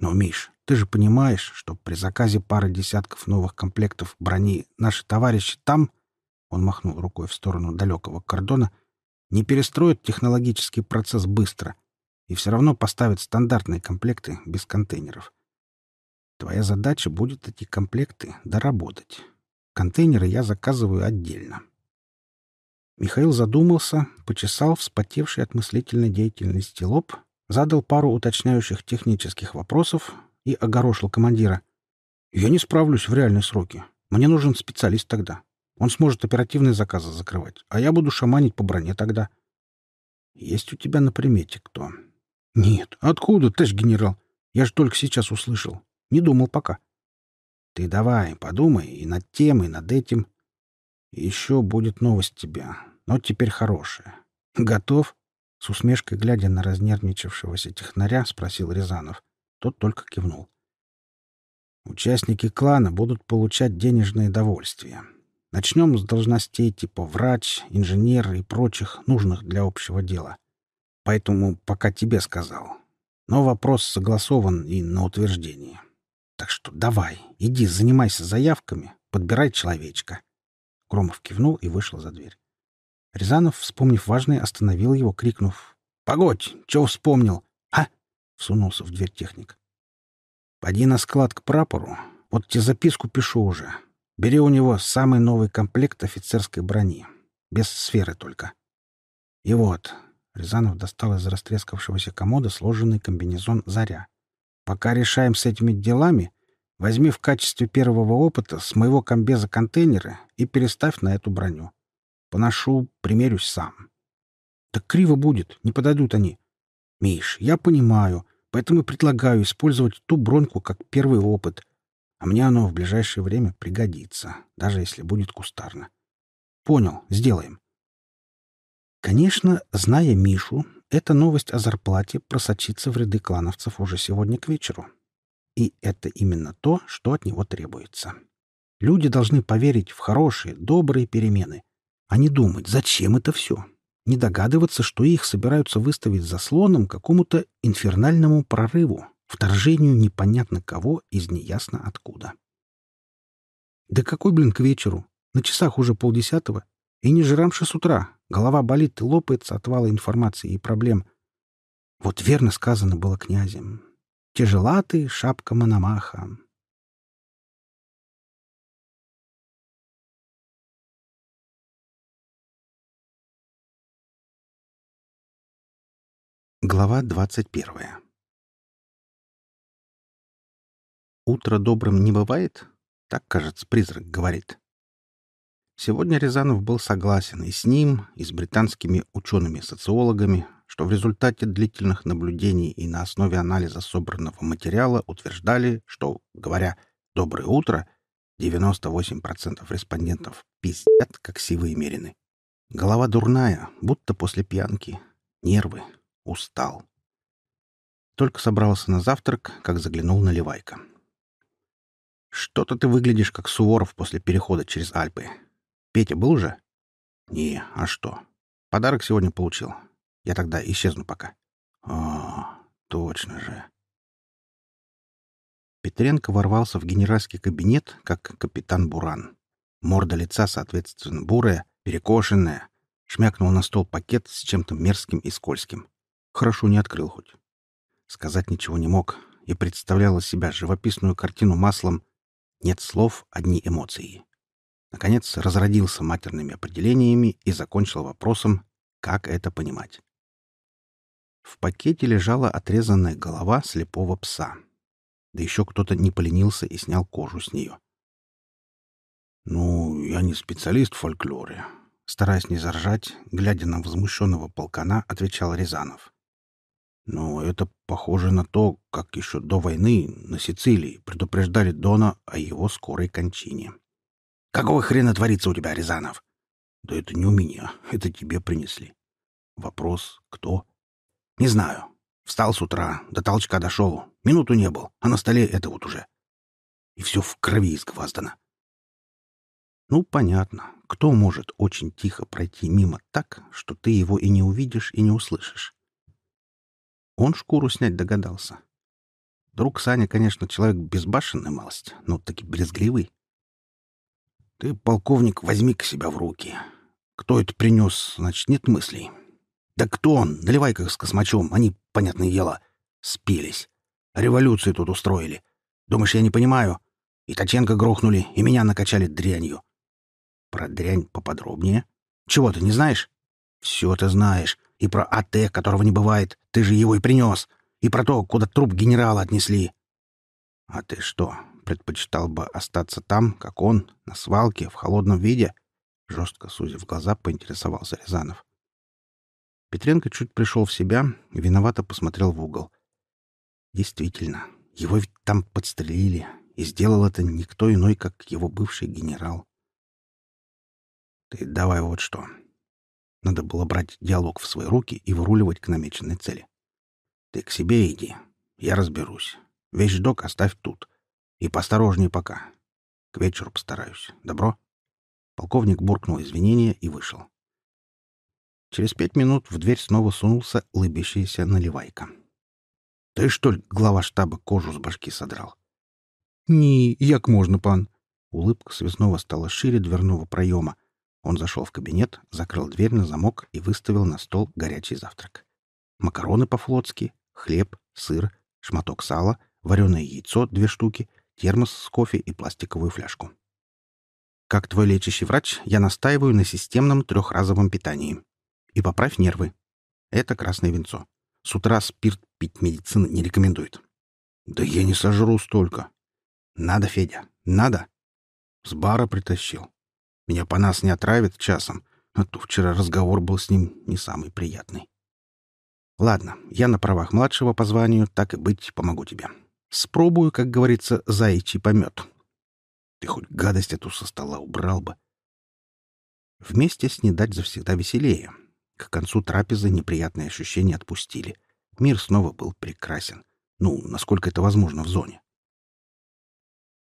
Но, Миш, ты же понимаешь, что при заказе пары десятков новых комплектов брони наши товарищи там, он махнул рукой в сторону далекого кордона, не перестроят технологический процесс быстро и все равно поставят стандартные комплекты без контейнеров. Твоя задача будет эти комплекты доработать. Контейнеры я заказываю отдельно. Михаил задумался, почесал вспотевший от мыслительной деятельности лоб, задал пару уточняющих технических вопросов и огорошил командира. «Я не справлюсь в реальные сроки. Мне нужен специалист тогда. Он сможет оперативные заказы закрывать, а я буду шаманить по броне тогда. Есть у тебя на примете кто? Нет. Откуда, товарищ генерал? Я же только сейчас услышал. Не думал пока. Ты давай, подумай и над тем, и над этим. Еще будет новость тебя, но теперь хорошая. Готов? С усмешкой, глядя на разнервничавшегося технаря, спросил Рязанов. Тот только кивнул. Участники клана будут получать денежное довольствие. Начнем с должностей типа врач, инженер и прочих, нужных для общего дела. Поэтому пока тебе сказал. Но вопрос согласован и на утверждение. Так что давай, иди, занимайся заявками, подбирай человечка. Громов кивнул и вышел за дверь. Рязанов, вспомнив важное, остановил его, крикнув «Погодь! Чего вспомнил?» «А?» — всунулся в дверь техник. «Поди на склад к прапору. Вот тебе записку пишу уже. Бери у него самый новый комплект офицерской брони. Без сферы только. И вот...» Рязанов достал из растрескавшегося комода сложенный комбинезон «Заря». «Пока решаем с этими делами, возьми в качестве первого опыта с моего комбеза контейнеры и переставь на эту броню. Поношу, примерюсь сам. Так криво будет, не подойдут они. Миш, я понимаю, поэтому предлагаю использовать ту броньку как первый опыт. А мне оно в ближайшее время пригодится, даже если будет кустарно. Понял, сделаем. Конечно, зная Мишу, эта новость о зарплате просочится в ряды клановцев уже сегодня к вечеру. И это именно то, что от него требуется. Люди должны поверить в хорошие, добрые перемены, а не думать, зачем это все. Не догадываться, что их собираются выставить заслоном какому-то инфернальному прорыву, вторжению непонятно кого из неясно откуда. Да какой, блин, к вечеру? На часах уже полдесятого. И не жрамши с утра. Голова болит и лопается от вала информации и проблем. Вот верно сказано было князем. Тяжела ты, шапка Мономаха. Глава двадцать первая «Утро добрым не бывает?» — так, кажется, призрак говорит. Сегодня Рязанов был согласен и с ним, и с британскими учеными-социологами, что в результате длительных наблюдений и на основе анализа собранного материала утверждали, что, говоря «доброе утро», 98% респондентов пиздят, как сивые мерины. Голова дурная, будто после пьянки. Нервы, Устал. Только собрался на завтрак, как заглянул на Левайка. «Что-то ты выглядишь, как Суворов после перехода через Альпы. Петя был же?» «Не, а что? Подарок сегодня получил. Я тогда исчезну пока». «О, точно же». Петренко ворвался в генеральский кабинет, как капитан Буран. Морда лица, соответственно, бурая, перекошенная. Шмякнул на стол пакет с чем-то мерзким и скользким. Хорошо не открыл хоть. Сказать ничего не мог и представлял из себя живописную картину маслом «Нет слов, одни эмоции». Наконец разродился матерными определениями и закончил вопросом «Как это понимать?». В пакете лежала отрезанная голова слепого пса. Да еще кто-то не поленился и снял кожу с нее. «Ну, я не специалист в фольклоре», — стараясь не заржать, глядя на возмущенного полкана, отвечал Рязанов. Но это похоже на то, как еще до войны на Сицилии предупреждали Дона о его скорой кончине. «Какого хрена творится у тебя, Рязанов?» «Да это не у меня, это тебе принесли». «Вопрос, кто?» «Не знаю. Встал с утра, до толчка дошел, минуту не был, а на столе это вот уже. И все в крови изгваздано». «Ну, понятно. Кто может очень тихо пройти мимо так, что ты его и не увидишь, и не услышишь?» Он шкуру снять догадался. Друг Саня, конечно, человек безбашенный малость, но таки брезгливый. Ты, полковник, возьми к себя в руки. Кто это принес, значит, нет мыслей. Да кто он? Наливай как с космачом. Они, понятное дело, спелись. Революцию тут устроили. Думаешь, я не понимаю? И Татенко грохнули, и меня накачали дрянью. Про дрянь поподробнее. Чего ты не знаешь? Все ты знаешь. И про АТ, которого не бывает. Ты же его и принес. И про то, куда труп генерала отнесли. А ты что, предпочитал бы остаться там, как он, на свалке, в холодном виде? Жестко сузив глаза, поинтересовался Рязанов. Петренко чуть пришел в себя и виновато посмотрел в угол. Действительно, его ведь там подстрелили, и сделал это никто иной, как его бывший генерал. Ты давай вот что. Надо было брать диалог в свои руки и выруливать к намеченной цели. Ты к себе иди. Я разберусь. Вещдок оставь тут. И посторожнее пока. К вечеру постараюсь. Добро?» Полковник буркнул извинения и вышел. Через пять минут в дверь снова сунулся улыбящийся наливайка. «Ты, что ли, глава штаба кожу с башки содрал?» «Не, як можно, пан». Улыбка связного стала шире дверного проема, Он зашел в кабинет, закрыл дверь на замок и выставил на стол горячий завтрак. Макароны по-флотски, хлеб, сыр, шматок сала, вареное яйцо — две штуки, термос с кофе и пластиковую фляжку. Как твой лечащий врач, я настаиваю на системном трехразовом питании. И поправь нервы. Это красное винцо. С утра спирт пить медицина не рекомендует. Да я не сожру столько. Надо, Федя, надо. С бара притащил. Меня по нас не отравит часом, а то вчера разговор был с ним не самый приятный. Ладно, я на правах младшего по званию, так и быть, помогу тебе. Спробую, как говорится, заячий помет. Ты хоть гадость эту со стола убрал бы. Вместе снедать завсегда веселее. К концу трапезы неприятные ощущения отпустили. Мир снова был прекрасен. Ну, насколько это возможно в зоне.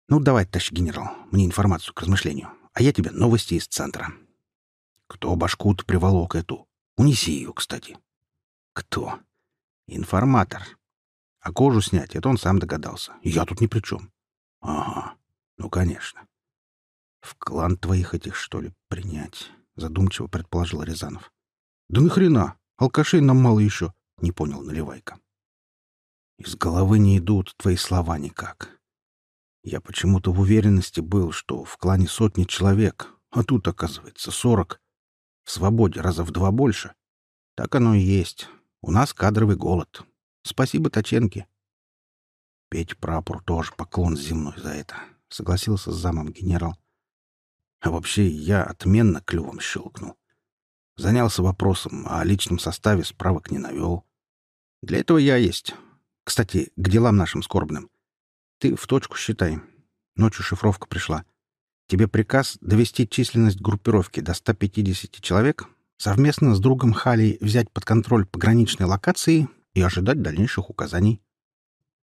Ну, давай, товарищ генерал, мне информацию к размышлению. А я тебе новости из центра. Кто башку-то приволок эту? Унеси ее, кстати. Кто? Информатор. А кожу снять, это он сам догадался. Я тут ни при чем. Ага, ну, конечно. В клан твоих этих, что ли, принять? Задумчиво предположил Рязанов. Да нахрена? Алкашей нам мало еще, не понял Наливайка. Из головы не идут твои слова никак. Я почему-то в уверенности был, что в клане сотни человек, а тут, оказывается, сорок. В свободе раза в два больше. Так оно и есть. У нас кадровый голод. Спасибо Таченке. Петь прапор тоже поклон земной за это. Согласился с замом генерал. А вообще я отменно клювом щелкнул. Занялся вопросом, а о личном составе справок не навел. Для этого я есть. Кстати, к делам нашим скорбным. Ты в точку считай. Ночью шифровка пришла. Тебе приказ довести численность группировки до 150 человек, совместно с другом Халей взять под контроль пограничные локации и ожидать дальнейших указаний.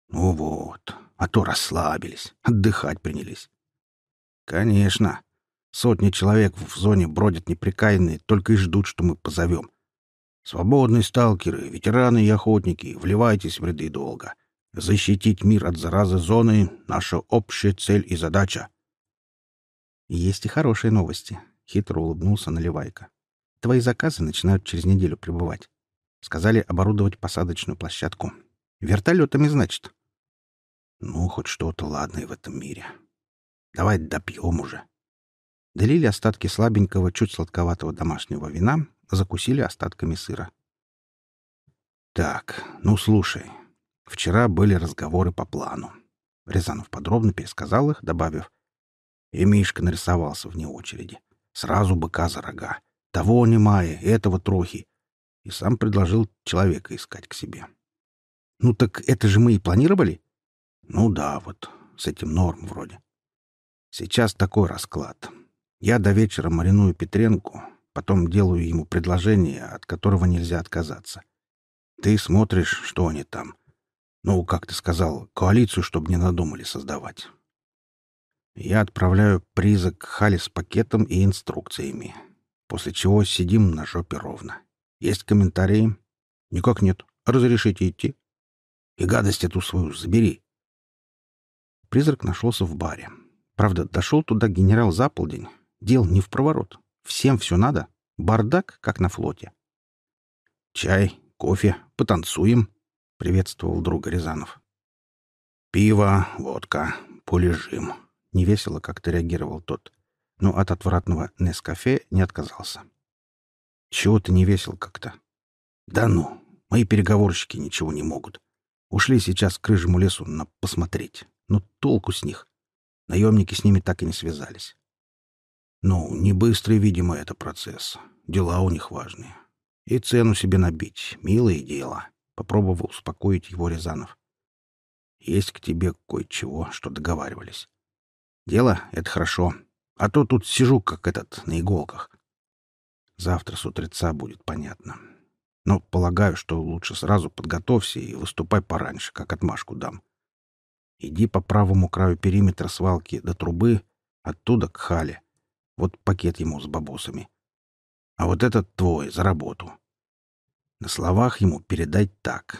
Ну вот, а то расслабились, отдыхать принялись. Конечно. Сотни человек в зоне бродят неприкаянные, только и ждут, что мы позовем. Свободные сталкеры, ветераны и охотники, вливайтесь в ряды долго. Защитить мир от заразы зоны — наша общая цель и задача. Есть и хорошие новости, — хитро улыбнулся Наливайка. Твои заказы начинают через неделю прибывать. Сказали оборудовать посадочную площадку. Вертолетами, значит. Ну, хоть что-то ладное в этом мире. Давай допьем уже. Долили остатки слабенького, чуть сладковатого домашнего вина, закусили остатками сыра. Так, ну слушай, Вчера были разговоры по плану. Рязанов подробно пересказал их, добавив. И Мишка нарисовался вне очереди. Сразу быка за рога. Того немая, этого трохи. И сам предложил человека искать к себе. Ну так это же мы и планировали? Ну да, вот, с этим норм вроде. Сейчас такой расклад. Я до вечера мариную Петренку, потом делаю ему предложение, от которого нельзя отказаться. Ты смотришь, что они там — ну, как ты сказал, коалицию, чтобы не надумали создавать. Я отправляю призок Хали с пакетом и инструкциями, после чего сидим на жопе ровно. Есть комментарии? Никак нет. Разрешите идти? И гадость эту свою забери. Призрак нашелся в баре. Правда, дошел туда генерал за полдень. Дел не в проворот. Всем все надо. Бардак, как на флоте. Чай, кофе, потанцуем, — приветствовал друга Рязанов. «Пиво, водка, полежим», — невесело как-то реагировал тот, но от отвратного Нескафе не отказался. «Чего ты не весел как-то?» «Да ну, мои переговорщики ничего не могут. Ушли сейчас к рыжему лесу на посмотреть. Ну, толку с них. Наемники с ними так и не связались. Ну, не быстрый, видимо, это процесс. Дела у них важные. И цену себе набить — милое дело. — попробовал успокоить его Рязанов. «Есть к тебе кое-чего, что договаривались. Дело — это хорошо, а то тут сижу, как этот, на иголках. Завтра с утреца будет понятно. Но полагаю, что лучше сразу подготовься и выступай пораньше, как отмашку дам. Иди по правому краю периметра свалки до трубы, оттуда к хале. Вот пакет ему с бабосами. А вот этот твой, за работу. На словах ему передать так.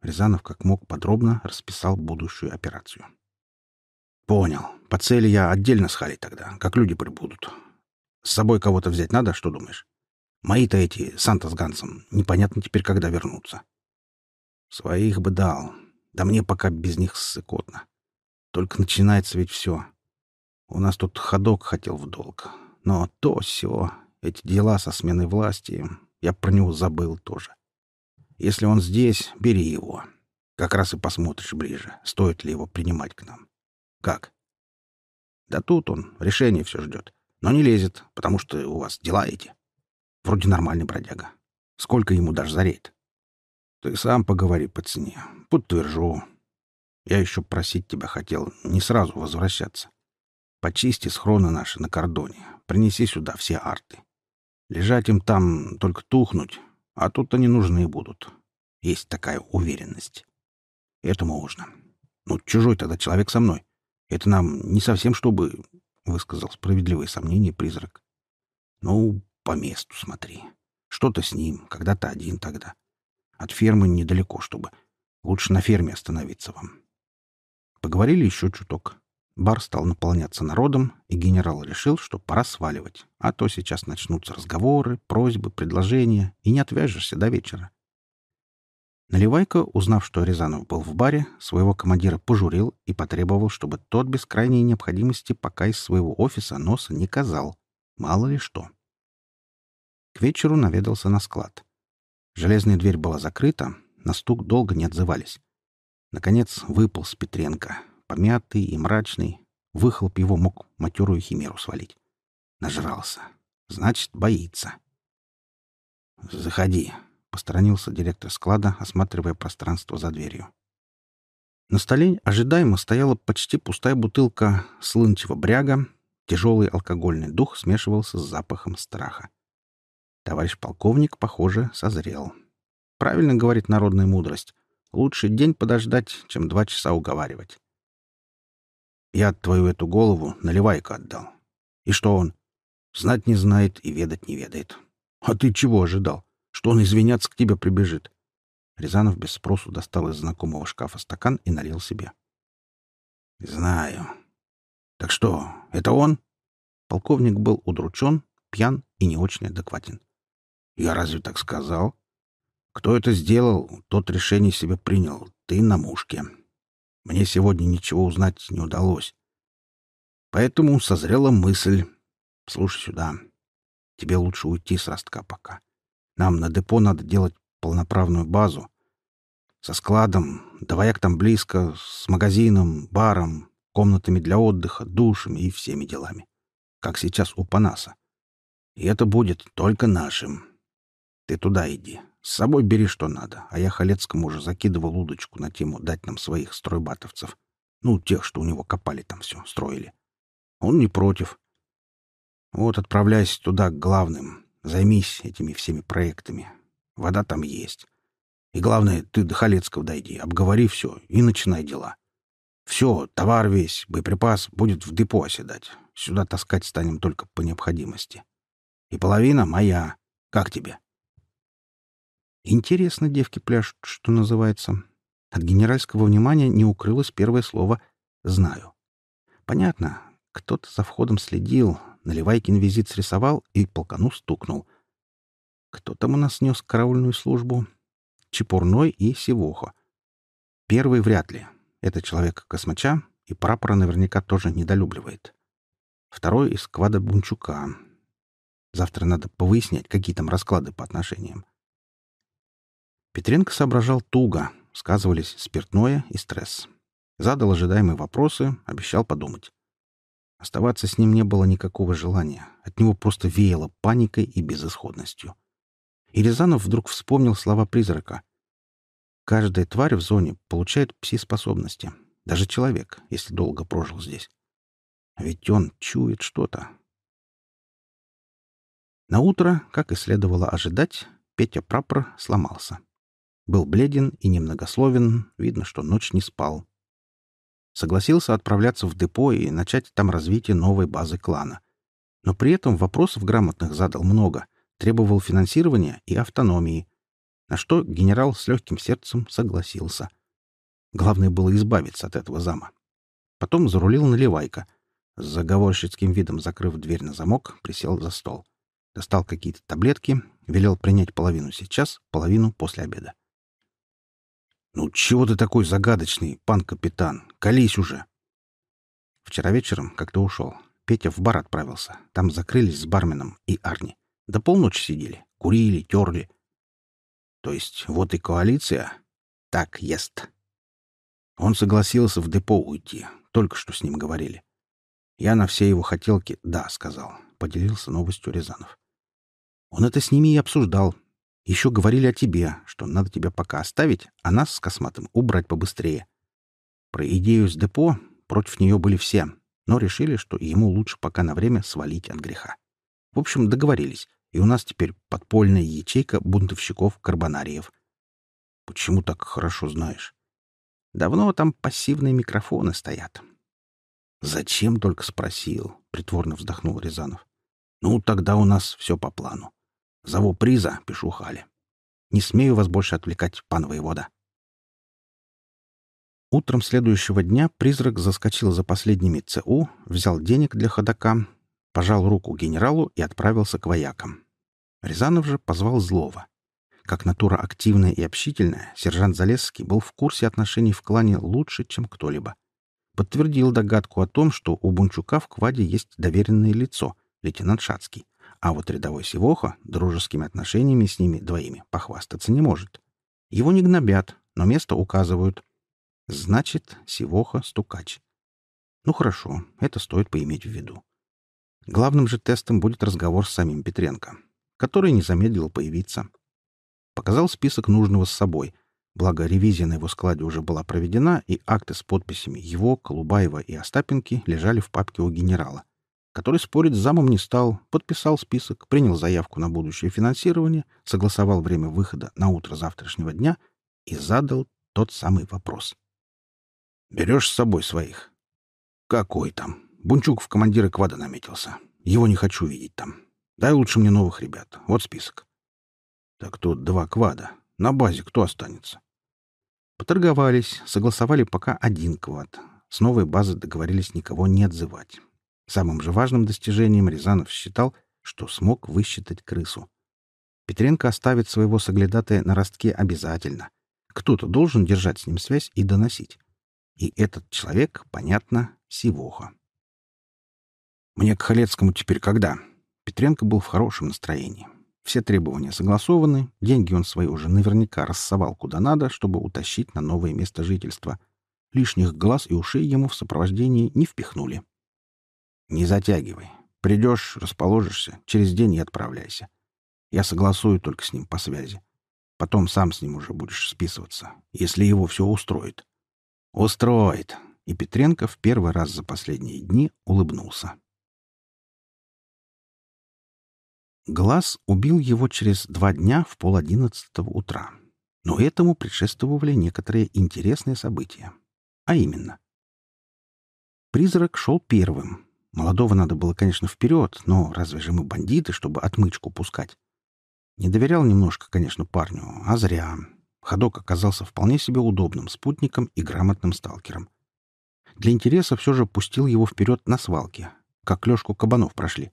Рязанов как мог подробно расписал будущую операцию. «Понял. По цели я отдельно с Халей тогда, как люди прибудут. С собой кого-то взять надо, что думаешь? Мои-то эти, Санта с Гансом, непонятно теперь, когда вернутся. Своих бы дал. Да мне пока без них ссыкотно. Только начинается ведь все. У нас тут ходок хотел в долг. Но то все, эти дела со сменой власти, я про него забыл тоже. Если он здесь, бери его. Как раз и посмотришь ближе, стоит ли его принимать к нам. Как? Да тут он, решение все ждет. Но не лезет, потому что у вас дела эти. Вроде нормальный бродяга. Сколько ему даже за рейд? Ты сам поговори по цене. Подтвержу. Я еще просить тебя хотел не сразу возвращаться. Почисти схроны наши на кордоне. Принеси сюда все арты. Лежать им там только тухнуть, а тут они нужны будут. Есть такая уверенность. Это можно. Ну, чужой тогда человек со мной. Это нам не совсем чтобы, — высказал справедливые сомнения призрак. Ну, по месту смотри. Что-то с ним, когда-то один тогда. От фермы недалеко, чтобы... Лучше на ферме остановиться вам. Поговорили еще чуток. Бар стал наполняться народом, и генерал решил, что пора сваливать, а то сейчас начнутся разговоры, просьбы, предложения, и не отвяжешься до вечера. Наливайко, узнав, что Рязанов был в баре, своего командира пожурил и потребовал, чтобы тот без крайней необходимости пока из своего офиса носа не казал. Мало ли что. К вечеру наведался на склад. Железная дверь была закрыта, на стук долго не отзывались. Наконец выполз Петренко, помятый и мрачный. Выхлоп его мог матерую химеру свалить. Нажрался. Значит, боится. «Заходи», — посторонился директор склада, осматривая пространство за дверью. На столе ожидаемо стояла почти пустая бутылка слынчего бряга, тяжелый алкогольный дух смешивался с запахом страха. Товарищ полковник, похоже, созрел. Правильно говорит народная мудрость. Лучше день подождать, чем два часа уговаривать. Я твою эту голову наливайка отдал. И что он? Знать не знает и ведать не ведает. А ты чего ожидал? Что он извиняться к тебе прибежит? Рязанов без спросу достал из знакомого шкафа стакан и налил себе. Знаю. Так что, это он? Полковник был удручен, пьян и не очень адекватен. Я разве так сказал? Кто это сделал, тот решение себе принял. Ты на мушке. Мне сегодня ничего узнать не удалось. Поэтому созрела мысль. Слушай сюда. Тебе лучше уйти с ростка пока. Нам на депо надо делать полноправную базу. Со складом, даваяк там близко, с магазином, баром, комнатами для отдыха, душами и всеми делами. Как сейчас у Панаса. И это будет только нашим. Ты туда иди. С собой бери, что надо, а я Халецкому уже закидывал удочку на тему дать нам своих стройбатовцев. Ну, тех, что у него копали там все, строили. Он не против. Вот отправляйся туда к главным. Займись этими всеми проектами. Вода там есть. И главное, ты до Халецкого дойди, обговори все и начинай дела. Все, товар весь, боеприпас будет в депо оседать. Сюда таскать станем только по необходимости. И половина моя. Как тебе? Интересно девки пляшут, что называется. От генеральского внимания не укрылось первое слово «знаю». Понятно, кто-то за входом следил, Наливайкин визит срисовал и полкану стукнул. Кто там у нас нес караульную службу? Чепурной и Сивохо. Первый вряд ли. Это человек космача, и прапора наверняка тоже недолюбливает. Второй из квада Бунчука. Завтра надо повыяснять, какие там расклады по отношениям. Петренко соображал туго, сказывались спиртное и стресс. Задал ожидаемые вопросы, обещал подумать. Оставаться с ним не было никакого желания. От него просто веяло паникой и безысходностью. И Рязанов вдруг вспомнил слова призрака. «Каждая тварь в зоне получает пси-способности. Даже человек, если долго прожил здесь. А ведь он чует что-то». На утро, как и следовало ожидать, Петя Прапор сломался. Был бледен и немногословен, видно, что ночь не спал. Согласился отправляться в депо и начать там развитие новой базы клана. Но при этом вопросов грамотных задал много, требовал финансирования и автономии, на что генерал с легким сердцем согласился. Главное было избавиться от этого зама. Потом зарулил наливайка. С заговорщицким видом закрыв дверь на замок, присел за стол. Достал какие-то таблетки, велел принять половину сейчас, половину после обеда. «Ну, чего ты такой загадочный, пан капитан? Колись уже!» Вчера вечером, как ты ушел, Петя в бар отправился. Там закрылись с барменом и Арни. До полночи сидели, курили, терли. То есть вот и коалиция так ест. Он согласился в депо уйти. Только что с ним говорили. Я на все его хотелки «да» сказал. Поделился новостью Рязанов. Он это с ними и обсуждал. Еще говорили о тебе, что надо тебя пока оставить, а нас с Косматым убрать побыстрее. Про идею с депо против нее были все, но решили, что ему лучше пока на время свалить от греха. В общем, договорились, и у нас теперь подпольная ячейка бунтовщиков-карбонариев. Почему так хорошо знаешь? Давно там пассивные микрофоны стоят. Зачем только спросил, притворно вздохнул Рязанов. Ну, тогда у нас все по плану. Зову приза, пишу Хале. Не смею вас больше отвлекать, пан воевода. Утром следующего дня призрак заскочил за последними ЦУ, взял денег для ходока, пожал руку генералу и отправился к воякам. Рязанов же позвал Злова. Как натура активная и общительная, сержант Залесский был в курсе отношений в клане лучше, чем кто-либо. Подтвердил догадку о том, что у Бунчука в кваде есть доверенное лицо, лейтенант Шацкий, а вот рядовой Сивоха дружескими отношениями с ними двоими похвастаться не может. Его не гнобят, но место указывают — Значит, Сивоха — стукач. Ну хорошо, это стоит поиметь в виду. Главным же тестом будет разговор с самим Петренко, который не замедлил появиться. Показал список нужного с собой, благо ревизия на его складе уже была проведена, и акты с подписями его, Колубаева и Остапенки лежали в папке у генерала, который спорить с замом не стал, подписал список, принял заявку на будущее финансирование, согласовал время выхода на утро завтрашнего дня и задал тот самый вопрос — Берешь с собой своих. Какой там? Бунчук в командиры квада наметился. Его не хочу видеть там. Дай лучше мне новых ребят. Вот список. Так тут два квада. На базе кто останется? Поторговались, согласовали пока один квад. С новой базы договорились никого не отзывать. Самым же важным достижением Рязанов считал, что смог высчитать крысу. Петренко оставит своего соглядатая на ростке обязательно. Кто-то должен держать с ним связь и доносить. И этот человек, понятно, Сивоха. «Мне к Халецкому теперь когда?» Петренко был в хорошем настроении. Все требования согласованы, деньги он свои уже наверняка рассовал куда надо, чтобы утащить на новое место жительства. Лишних глаз и ушей ему в сопровождении не впихнули. «Не затягивай. Придешь, расположишься, через день и отправляйся. Я согласую только с ним по связи. Потом сам с ним уже будешь списываться, если его все устроит. «Устроит!» И Петренко в первый раз за последние дни улыбнулся. Глаз убил его через два дня в полодиннадцатого утра. Но этому предшествовали некоторые интересные события. А именно. Призрак шел первым. Молодого надо было, конечно, вперед, но разве же мы бандиты, чтобы отмычку пускать? Не доверял немножко, конечно, парню, а зря. Ходок оказался вполне себе удобным спутником и грамотным сталкером. Для интереса все же пустил его вперед на свалке, как Лешку кабанов прошли.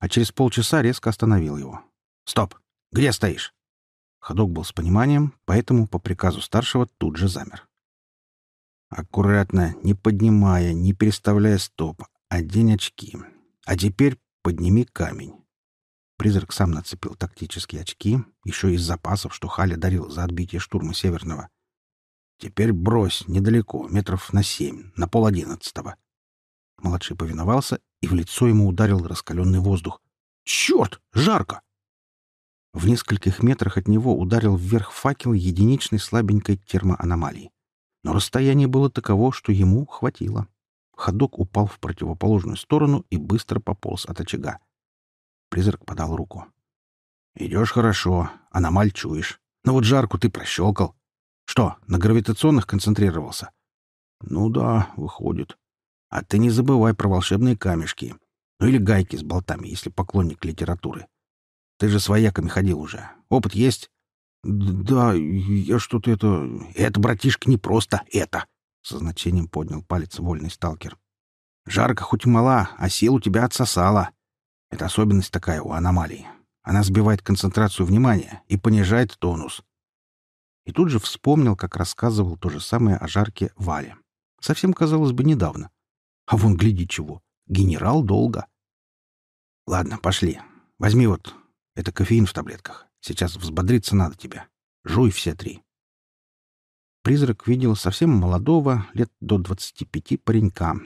А через полчаса резко остановил его. «Стоп! Где стоишь?» Ходок был с пониманием, поэтому по приказу старшего тут же замер. Аккуратно, не поднимая, не переставляя стоп, одень очки. А теперь подними камень. Призрак сам нацепил тактические очки, еще из запасов, что Халя дарил за отбитие штурма Северного. «Теперь брось недалеко, метров на семь, на пол одиннадцатого». Младший повиновался, и в лицо ему ударил раскаленный воздух. «Черт! Жарко!» В нескольких метрах от него ударил вверх факел единичной слабенькой термоаномалии. Но расстояние было таково, что ему хватило. Ходок упал в противоположную сторону и быстро пополз от очага. Призрак подал руку. «Идешь хорошо, аномаль чуешь. Но вот жарку ты прощелкал. Что, на гравитационных концентрировался?» «Ну да, выходит. А ты не забывай про волшебные камешки. Ну или гайки с болтами, если поклонник литературы. Ты же с вояками ходил уже. Опыт есть?» «Да, я что-то это... Это, братишка, не просто это!» Со значением поднял палец вольный сталкер. Жарко хоть и мала, а сил у тебя отсосала. Это особенность такая у аномалии. Она сбивает концентрацию внимания и понижает тонус. И тут же вспомнил, как рассказывал то же самое о жарке Вале. Совсем, казалось бы, недавно. А вон, гляди чего. Генерал долго. Ладно, пошли. Возьми вот. Это кофеин в таблетках. Сейчас взбодриться надо тебе. Жуй все три. Призрак видел совсем молодого, лет до двадцати пяти паренька,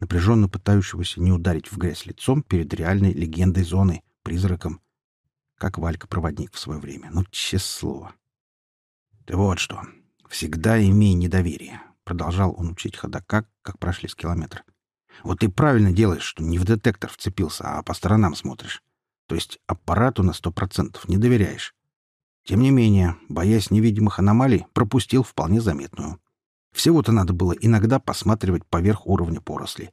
напряженно пытающегося не ударить в грязь лицом перед реальной легендой зоны, призраком, как Валька-проводник в свое время. Ну, честное слово. «Ты вот что. Всегда имей недоверие», — продолжал он учить ходока, как прошли с километра. «Вот ты правильно делаешь, что не в детектор вцепился, а по сторонам смотришь. То есть аппарату на сто процентов не доверяешь. Тем не менее, боясь невидимых аномалий, пропустил вполне заметную. Всего-то надо было иногда посматривать поверх уровня поросли.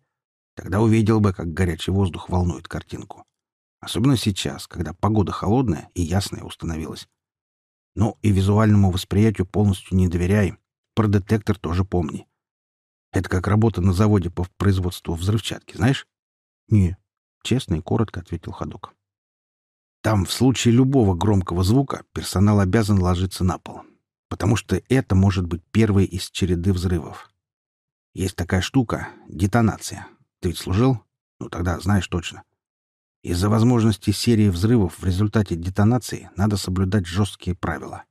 Тогда увидел бы, как горячий воздух волнует картинку. Особенно сейчас, когда погода холодная и ясная установилась. Ну и визуальному восприятию полностью не доверяй. Про детектор тоже помни. Это как работа на заводе по производству взрывчатки, знаешь? — Не, — честно и коротко ответил ходок. Там в случае любого громкого звука персонал обязан ложиться на пол, потому что это может быть первый из череды взрывов. Есть такая штука — детонация. Ты ведь служил? Ну, тогда знаешь точно. Из-за возможности серии взрывов в результате детонации надо соблюдать жесткие правила.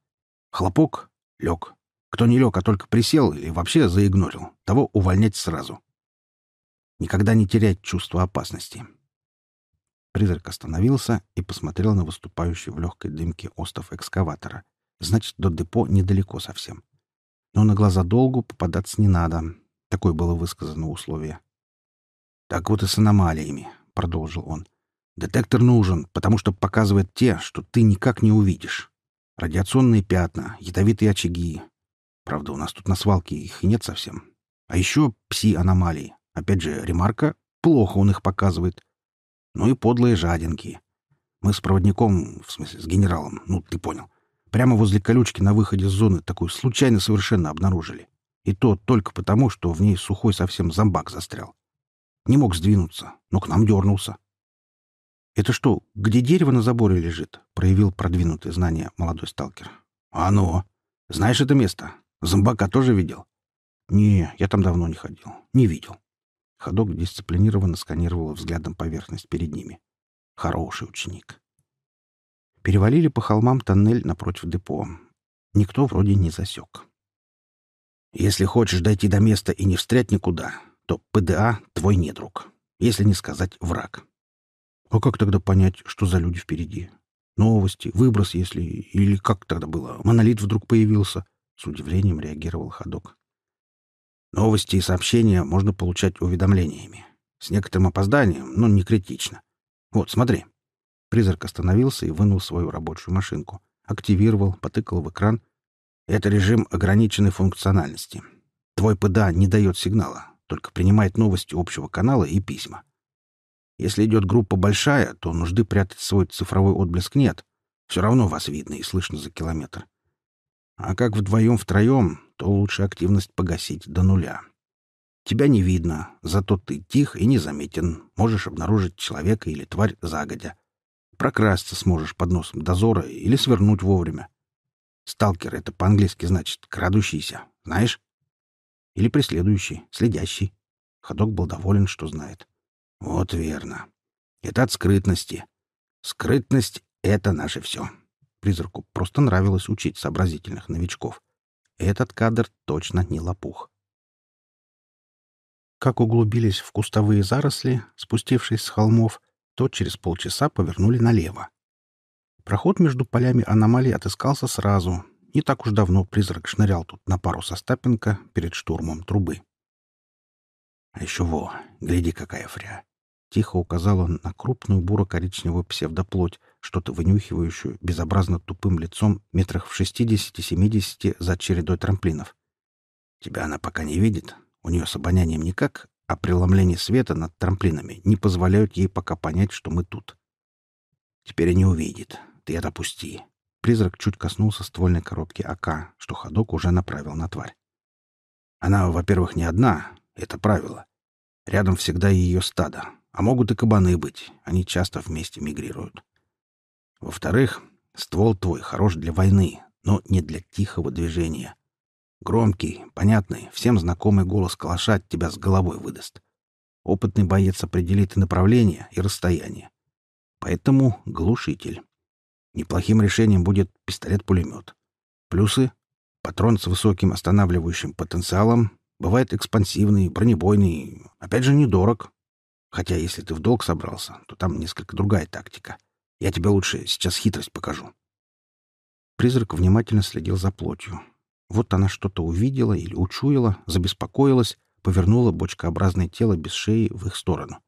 Хлопок — лег. Кто не лег, а только присел или вообще заигнорил, того увольнять сразу. Никогда не терять чувство опасности. Призрак остановился и посмотрел на выступающий в легкой дымке остов экскаватора. Значит, до депо недалеко совсем. Но на глаза долгу попадаться не надо. Такое было высказано условие. «Так вот и с аномалиями», — продолжил он. «Детектор нужен, потому что показывает те, что ты никак не увидишь. Радиационные пятна, ядовитые очаги. Правда, у нас тут на свалке их нет совсем. А еще пси-аномалии. Опять же, ремарка, плохо он их показывает. Ну и подлые жадинки. Мы с проводником, в смысле, с генералом, ну, ты понял, прямо возле колючки на выходе с зоны такую случайно совершенно обнаружили. И то только потому, что в ней сухой совсем зомбак застрял. Не мог сдвинуться, но к нам дернулся. «Это что, где дерево на заборе лежит?» — проявил продвинутые знания молодой сталкер. «А ну! Знаешь это место? Зомбака тоже видел?» «Не, я там давно не ходил. Не видел». Ходок дисциплинированно сканировал взглядом поверхность перед ними. Хороший ученик. Перевалили по холмам тоннель напротив депо. Никто вроде не засек. Если хочешь дойти до места и не встрять никуда, то ПДА — твой недруг, если не сказать враг. А как тогда понять, что за люди впереди? Новости, выброс, если... Или как тогда было? Монолит вдруг появился? С удивлением реагировал ходок. Новости и сообщения можно получать уведомлениями. С некоторым опозданием, но не критично. Вот, смотри. Призрак остановился и вынул свою рабочую машинку. Активировал, потыкал в экран. Это режим ограниченной функциональности. Твой ПДА не дает сигнала, только принимает новости общего канала и письма. Если идет группа большая, то нужды прятать свой цифровой отблеск нет. Все равно вас видно и слышно за километр. А как вдвоем-втроем, то лучше активность погасить до нуля. Тебя не видно, зато ты тих и незаметен, можешь обнаружить человека или тварь загодя. Прокрасться сможешь под носом дозора или свернуть вовремя. Сталкер — это по-английски значит «крадущийся», знаешь? Или преследующий, следящий. Ходок был доволен, что знает. Вот верно. Это от скрытности. Скрытность — это наше все. Призраку просто нравилось учить сообразительных новичков. Этот кадр точно не лопух. Как углубились в кустовые заросли, спустившись с холмов, то через полчаса повернули налево. Проход между полями аномалий отыскался сразу. Не так уж давно призрак шнырял тут на пару со Стапенко перед штурмом трубы. А еще во, гляди, какая фря. Тихо указал он на крупную буро-коричневую псевдоплоть, что-то вынюхивающую безобразно тупым лицом метрах в шестидесяти-семидесяти за чередой трамплинов. Тебя она пока не видит, у нее с обонянием никак, а преломление света над трамплинами не позволяют ей пока понять, что мы тут. Теперь и не увидит. Ты это пусти. Призрак чуть коснулся ствольной коробки АК, что ходок уже направил на тварь. Она, во-первых, не одна, это правило. Рядом всегда ее стадо, а могут и кабаны быть. Они часто вместе мигрируют. Во-вторых, ствол твой хорош для войны, но не для тихого движения. Громкий, понятный, всем знакомый голос калаша тебя с головой выдаст. Опытный боец определит и направление, и расстояние. Поэтому глушитель. Неплохим решением будет пистолет-пулемет. Плюсы — патрон с высоким останавливающим потенциалом, бывает экспансивный, бронебойный, опять же, недорог. Хотя, если ты в долг собрался, то там несколько другая тактика. Я тебе лучше сейчас хитрость покажу. Призрак внимательно следил за плотью. Вот она что-то увидела или учуяла, забеспокоилась, повернула бочкообразное тело без шеи в их сторону.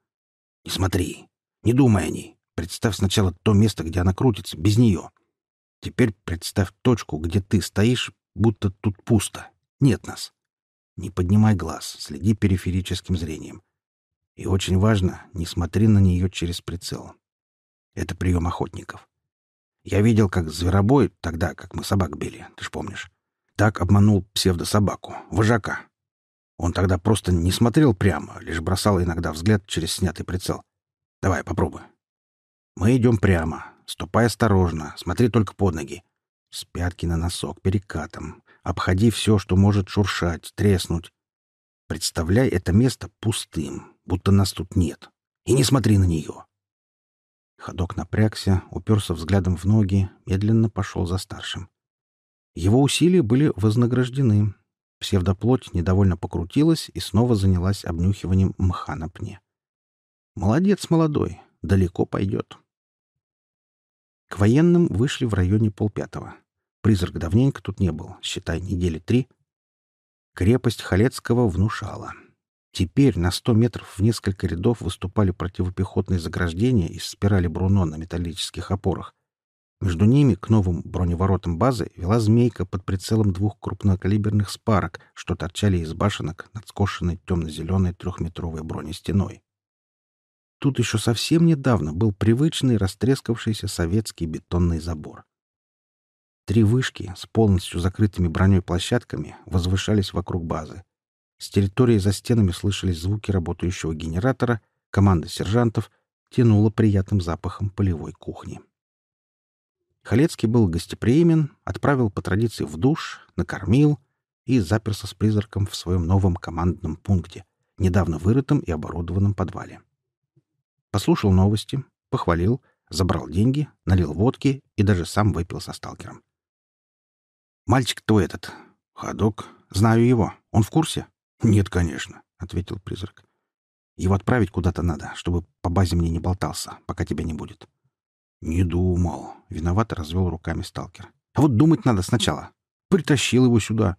«Не смотри! Не думай о ней! Представь сначала то место, где она крутится, без нее. Теперь представь точку, где ты стоишь, будто тут пусто. Нет нас. Не поднимай глаз, следи периферическим зрением. И очень важно, не смотри на нее через прицел. Это прием охотников. Я видел, как зверобой, тогда, как мы собак били, ты ж помнишь, так обманул псевдособаку, вожака. Он тогда просто не смотрел прямо, лишь бросал иногда взгляд через снятый прицел. Давай, попробуй. Мы идем прямо. Ступай осторожно, смотри только под ноги. С пятки на носок, перекатом. Обходи все, что может шуршать, треснуть. Представляй это место пустым, будто нас тут нет. И не смотри на нее. Ходок напрягся, уперся взглядом в ноги, медленно пошел за старшим. Его усилия были вознаграждены. Псевдоплоть недовольно покрутилась и снова занялась обнюхиванием мха на пне. «Молодец, молодой, далеко пойдет». К военным вышли в районе полпятого. Призрак давненько тут не был, считай, недели три. Крепость Халецкого внушала — Теперь на сто метров в несколько рядов выступали противопехотные заграждения из спирали Бруно на металлических опорах. Между ними к новым броневоротам базы вела змейка под прицелом двух крупнокалиберных спарок, что торчали из башенок над скошенной темно-зеленой трехметровой бронестеной. Тут еще совсем недавно был привычный растрескавшийся советский бетонный забор. Три вышки с полностью закрытыми броней площадками возвышались вокруг базы. С территории за стенами слышались звуки работающего генератора, команда сержантов тянула приятным запахом полевой кухни. Халецкий был гостеприимен, отправил по традиции в душ, накормил и заперся с призраком в своем новом командном пункте, недавно вырытом и оборудованном подвале. Послушал новости, похвалил, забрал деньги, налил водки и даже сам выпил со сталкером. «Мальчик твой этот, ходок, знаю его, он в курсе?» «Нет, конечно», — ответил призрак. «Его отправить куда-то надо, чтобы по базе мне не болтался, пока тебя не будет». «Не думал», — виновато развел руками сталкер. «А вот думать надо сначала. Притащил его сюда.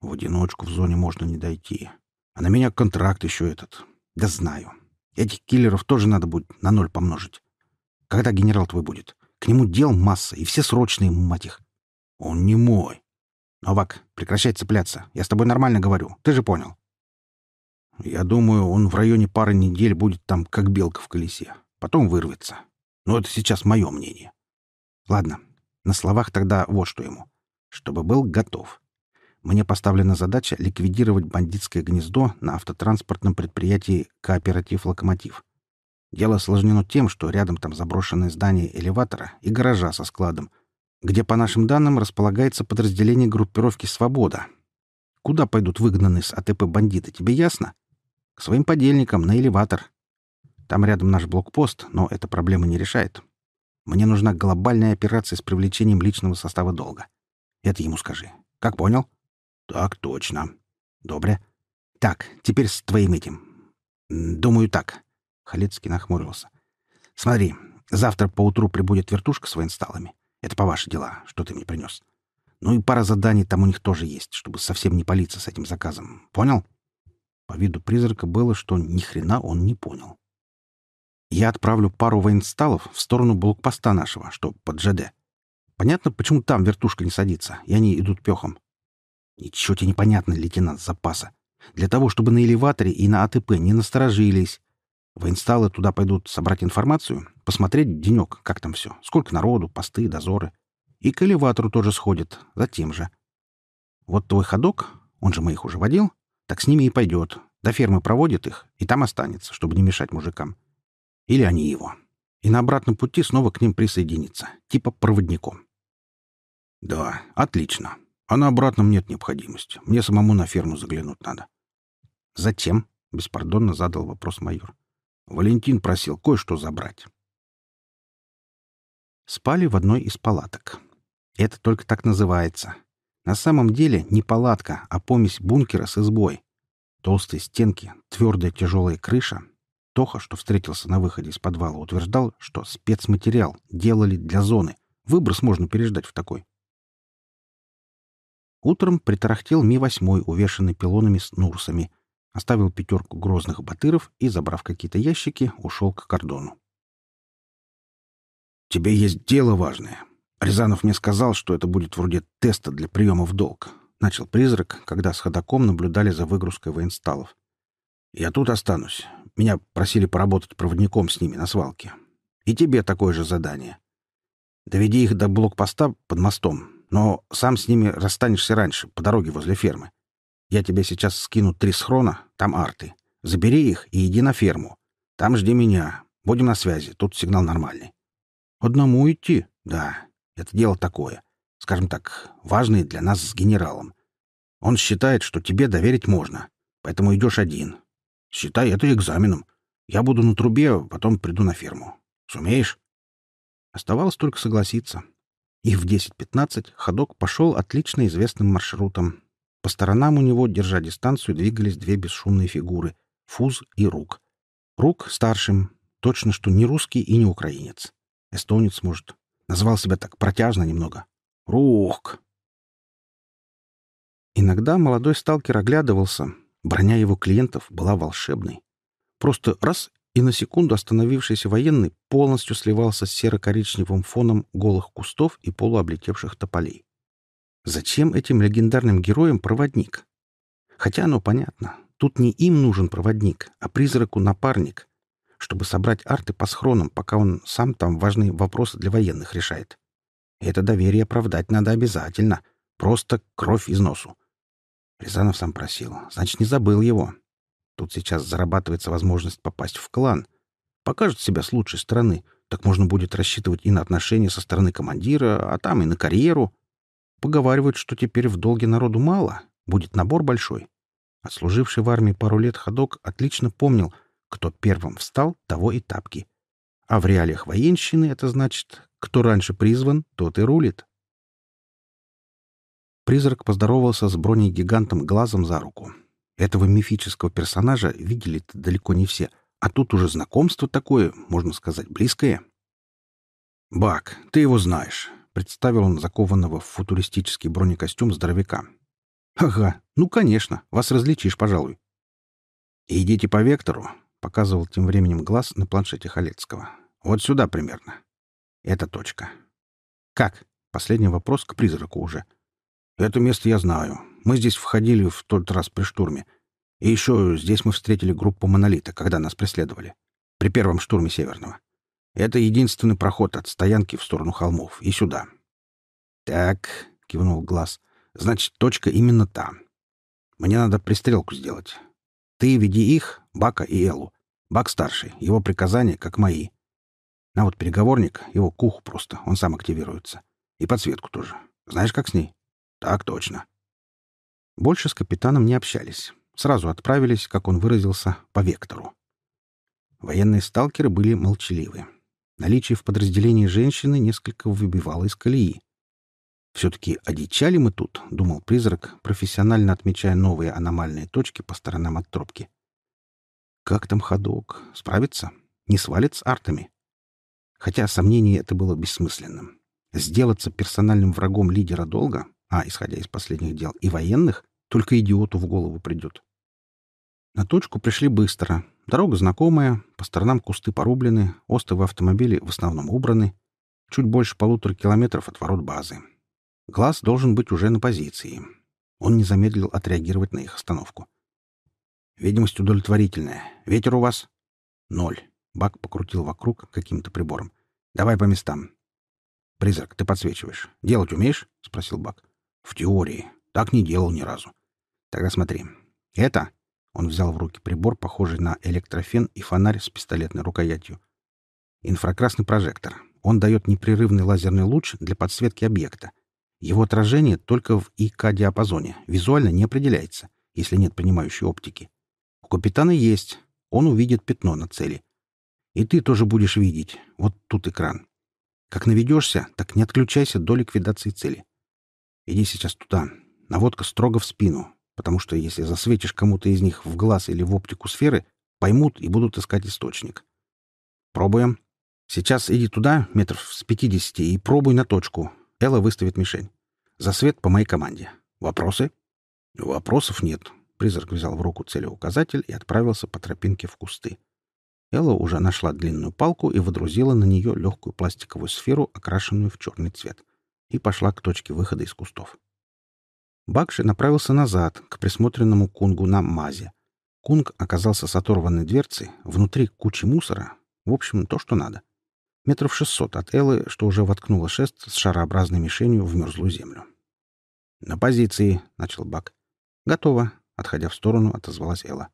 В одиночку в зоне можно не дойти. А на меня контракт еще этот. Да знаю. Этих киллеров тоже надо будет на ноль помножить. Когда генерал твой будет? К нему дел масса, и все срочные, мать их. Он не мой. «Новак, прекращай цепляться. Я с тобой нормально говорю. Ты же понял». «Я думаю, он в районе пары недель будет там, как белка в колесе. Потом вырвется. Но это сейчас мое мнение. Ладно, на словах тогда вот что ему. Чтобы был готов. Мне поставлена задача ликвидировать бандитское гнездо на автотранспортном предприятии «Кооператив Локомотив». Дело осложнено тем, что рядом там заброшенное здание элеватора и гаража со складом — где, по нашим данным, располагается подразделение группировки «Свобода». Куда пойдут выгнанные с АТП бандиты, тебе ясно? К своим подельникам, на элеватор. Там рядом наш блокпост, но эта проблема не решает. Мне нужна глобальная операция с привлечением личного состава долга. Это ему скажи. Как понял? Так точно. Добре. Так, теперь с твоим этим. Думаю, так. Халецкий нахмурился. Смотри, завтра поутру прибудет вертушка с военсталами. Это по ваши дела, что ты мне принес. Ну и пара заданий там у них тоже есть, чтобы совсем не палиться с этим заказом. Понял? По виду призрака было, что ни хрена он не понял. Я отправлю пару военсталов в сторону блокпоста нашего, что под ЖД. Понятно, почему там вертушка не садится, и они идут пехом. Ничего тебе непонятно, лейтенант запаса. Для того, чтобы на элеваторе и на АТП не насторожились, Воинсталы туда пойдут собрать информацию, посмотреть денек, как там все, сколько народу, посты, дозоры. И к элеватору тоже сходит, затем же. Вот твой ходок, он же моих уже водил, так с ними и пойдет. До фермы проводит их, и там останется, чтобы не мешать мужикам. Или они его. И на обратном пути снова к ним присоединится, типа проводником. Да, отлично. А на обратном нет необходимости. Мне самому на ферму заглянуть надо. Зачем? Беспардонно задал вопрос майор. Валентин просил кое-что забрать. Спали в одной из палаток. Это только так называется. На самом деле не палатка, а помесь бункера с избой. Толстые стенки, твердая тяжелая крыша. Тоха, что встретился на выходе из подвала, утверждал, что спецматериал делали для зоны. Выброс можно переждать в такой. Утром притарахтел Ми-8, увешанный пилонами с нурсами. Оставил пятерку грозных батыров и, забрав какие-то ящики, ушел к кордону. «Тебе есть дело важное», Рязанов мне сказал, что это будет вроде теста для приема в долг. Начал призрак, когда с ходаком наблюдали за выгрузкой военсталов. Я тут останусь. Меня просили поработать проводником с ними на свалке. И тебе такое же задание. Доведи их до блокпоста под мостом, но сам с ними расстанешься раньше, по дороге возле фермы. Я тебе сейчас скину три схрона, там арты. Забери их и иди на ферму. Там жди меня. Будем на связи, тут сигнал нормальный. Одному идти? Да, это дело такое, скажем так, важное для нас с генералом. Он считает, что тебе доверить можно, поэтому идешь один. Считай это экзаменом. Я буду на трубе, потом приду на ферму. Сумеешь?» Оставалось только согласиться. И в 10.15 ходок пошел отлично известным маршрутом. По сторонам у него, держа дистанцию, двигались две бесшумные фигуры — Фуз и Рук. Рук старшим, точно что не русский и не украинец. Эстонец, может. Назвал себя так протяжно немного. Рух! Иногда молодой сталкер оглядывался. Броня его клиентов была волшебной. Просто раз — и на секунду остановившийся военный полностью сливался с серо-коричневым фоном голых кустов и полуоблетевших тополей. Зачем этим легендарным героям проводник? Хотя оно понятно. Тут не им нужен проводник, а призраку напарник, чтобы собрать арты по схронам, пока он сам там важные вопросы для военных решает. Это доверие оправдать надо обязательно. Просто кровь из носу. Рязанов сам просил. Значит, не забыл его. Тут сейчас зарабатывается возможность попасть в клан. Покажет себя с лучшей стороны. Так можно будет рассчитывать и на отношения со стороны командира, а там и на карьеру. Поговаривают, что теперь в долге народу мало. Будет набор большой. Отслуживший в армии пару лет ходок отлично помнил, кто первым встал, того и тапки. А в реалиях военщины это значит, кто раньше призван, тот и рулит. Призрак поздоровался с бронегигантом глазом за руку. Этого мифического персонажа видели далеко не все, а тут уже знакомство такое, можно сказать, близкое. «Бак, ты его знаешь», — представил он закованного в футуристический бронекостюм здоровяка. «Ага, ну, конечно, вас различишь, пожалуй». «Идите по вектору, Показывал тем временем глаз на планшете Халецкого. Вот сюда примерно. Это точка. Как? Последний вопрос к призраку уже. Это место я знаю. Мы здесь входили в тот раз при штурме. И еще здесь мы встретили группу монолита, когда нас преследовали. При первом штурме Северного. Это единственный проход от стоянки в сторону холмов. И сюда. Так, кивнул глаз. Значит, точка именно там. Мне надо пристрелку сделать. Ты веди их, Бака и Элу. Бак старший, его приказания как мои. На вот переговорник, его кух просто, он сам активируется. И подсветку тоже. Знаешь, как с ней? Так точно. Больше с капитаном не общались. Сразу отправились, как он выразился, по вектору. Военные сталкеры были молчаливы. Наличие в подразделении женщины несколько выбивало из колеи. «Все-таки одичали мы тут», — думал призрак, профессионально отмечая новые аномальные точки по сторонам от тропки. «Как там ходок? Справится? Не свалит с артами?» Хотя сомнение это было бессмысленным. Сделаться персональным врагом лидера долга, а, исходя из последних дел, и военных, только идиоту в голову придет. На точку пришли быстро. Дорога знакомая, по сторонам кусты порублены, остовы автомобилей в основном убраны. Чуть больше полутора километров от ворот базы. Глаз должен быть уже на позиции. Он не замедлил отреагировать на их остановку. «Видимость удовлетворительная. Ветер у вас?» «Ноль». Бак покрутил вокруг каким-то прибором. «Давай по местам». «Призрак, ты подсвечиваешь. Делать умеешь?» — спросил Бак. «В теории. Так не делал ни разу». «Тогда смотри. Это...» Он взял в руки прибор, похожий на электрофен и фонарь с пистолетной рукоятью. Инфракрасный прожектор. Он дает непрерывный лазерный луч для подсветки объекта. Его отражение только в ИК-диапазоне, визуально не определяется, если нет понимающей оптики. Капитана есть. Он увидит пятно на цели. И ты тоже будешь видеть. Вот тут экран. Как наведешься, так не отключайся до ликвидации цели. Иди сейчас туда. Наводка строго в спину, потому что если засветишь кому-то из них в глаз или в оптику сферы, поймут и будут искать источник. Пробуем. Сейчас иди туда, метров с пятидесяти, и пробуй на точку. Элла выставит мишень. Засвет по моей команде. Вопросы? Вопросов нет. Призрак взял в руку целеуказатель и отправился по тропинке в кусты. Элла уже нашла длинную палку и водрузила на нее легкую пластиковую сферу, окрашенную в черный цвет, и пошла к точке выхода из кустов. Бакши направился назад, к присмотренному кунгу на мазе. Кунг оказался с оторванной дверцей, внутри кучи мусора. В общем, то, что надо. Метров шестьсот от Эллы, что уже воткнула шест с шарообразной мишенью в мерзлую землю. «На позиции», — начал Бак. «Готово», — отходя в сторону, отозвалась Элла.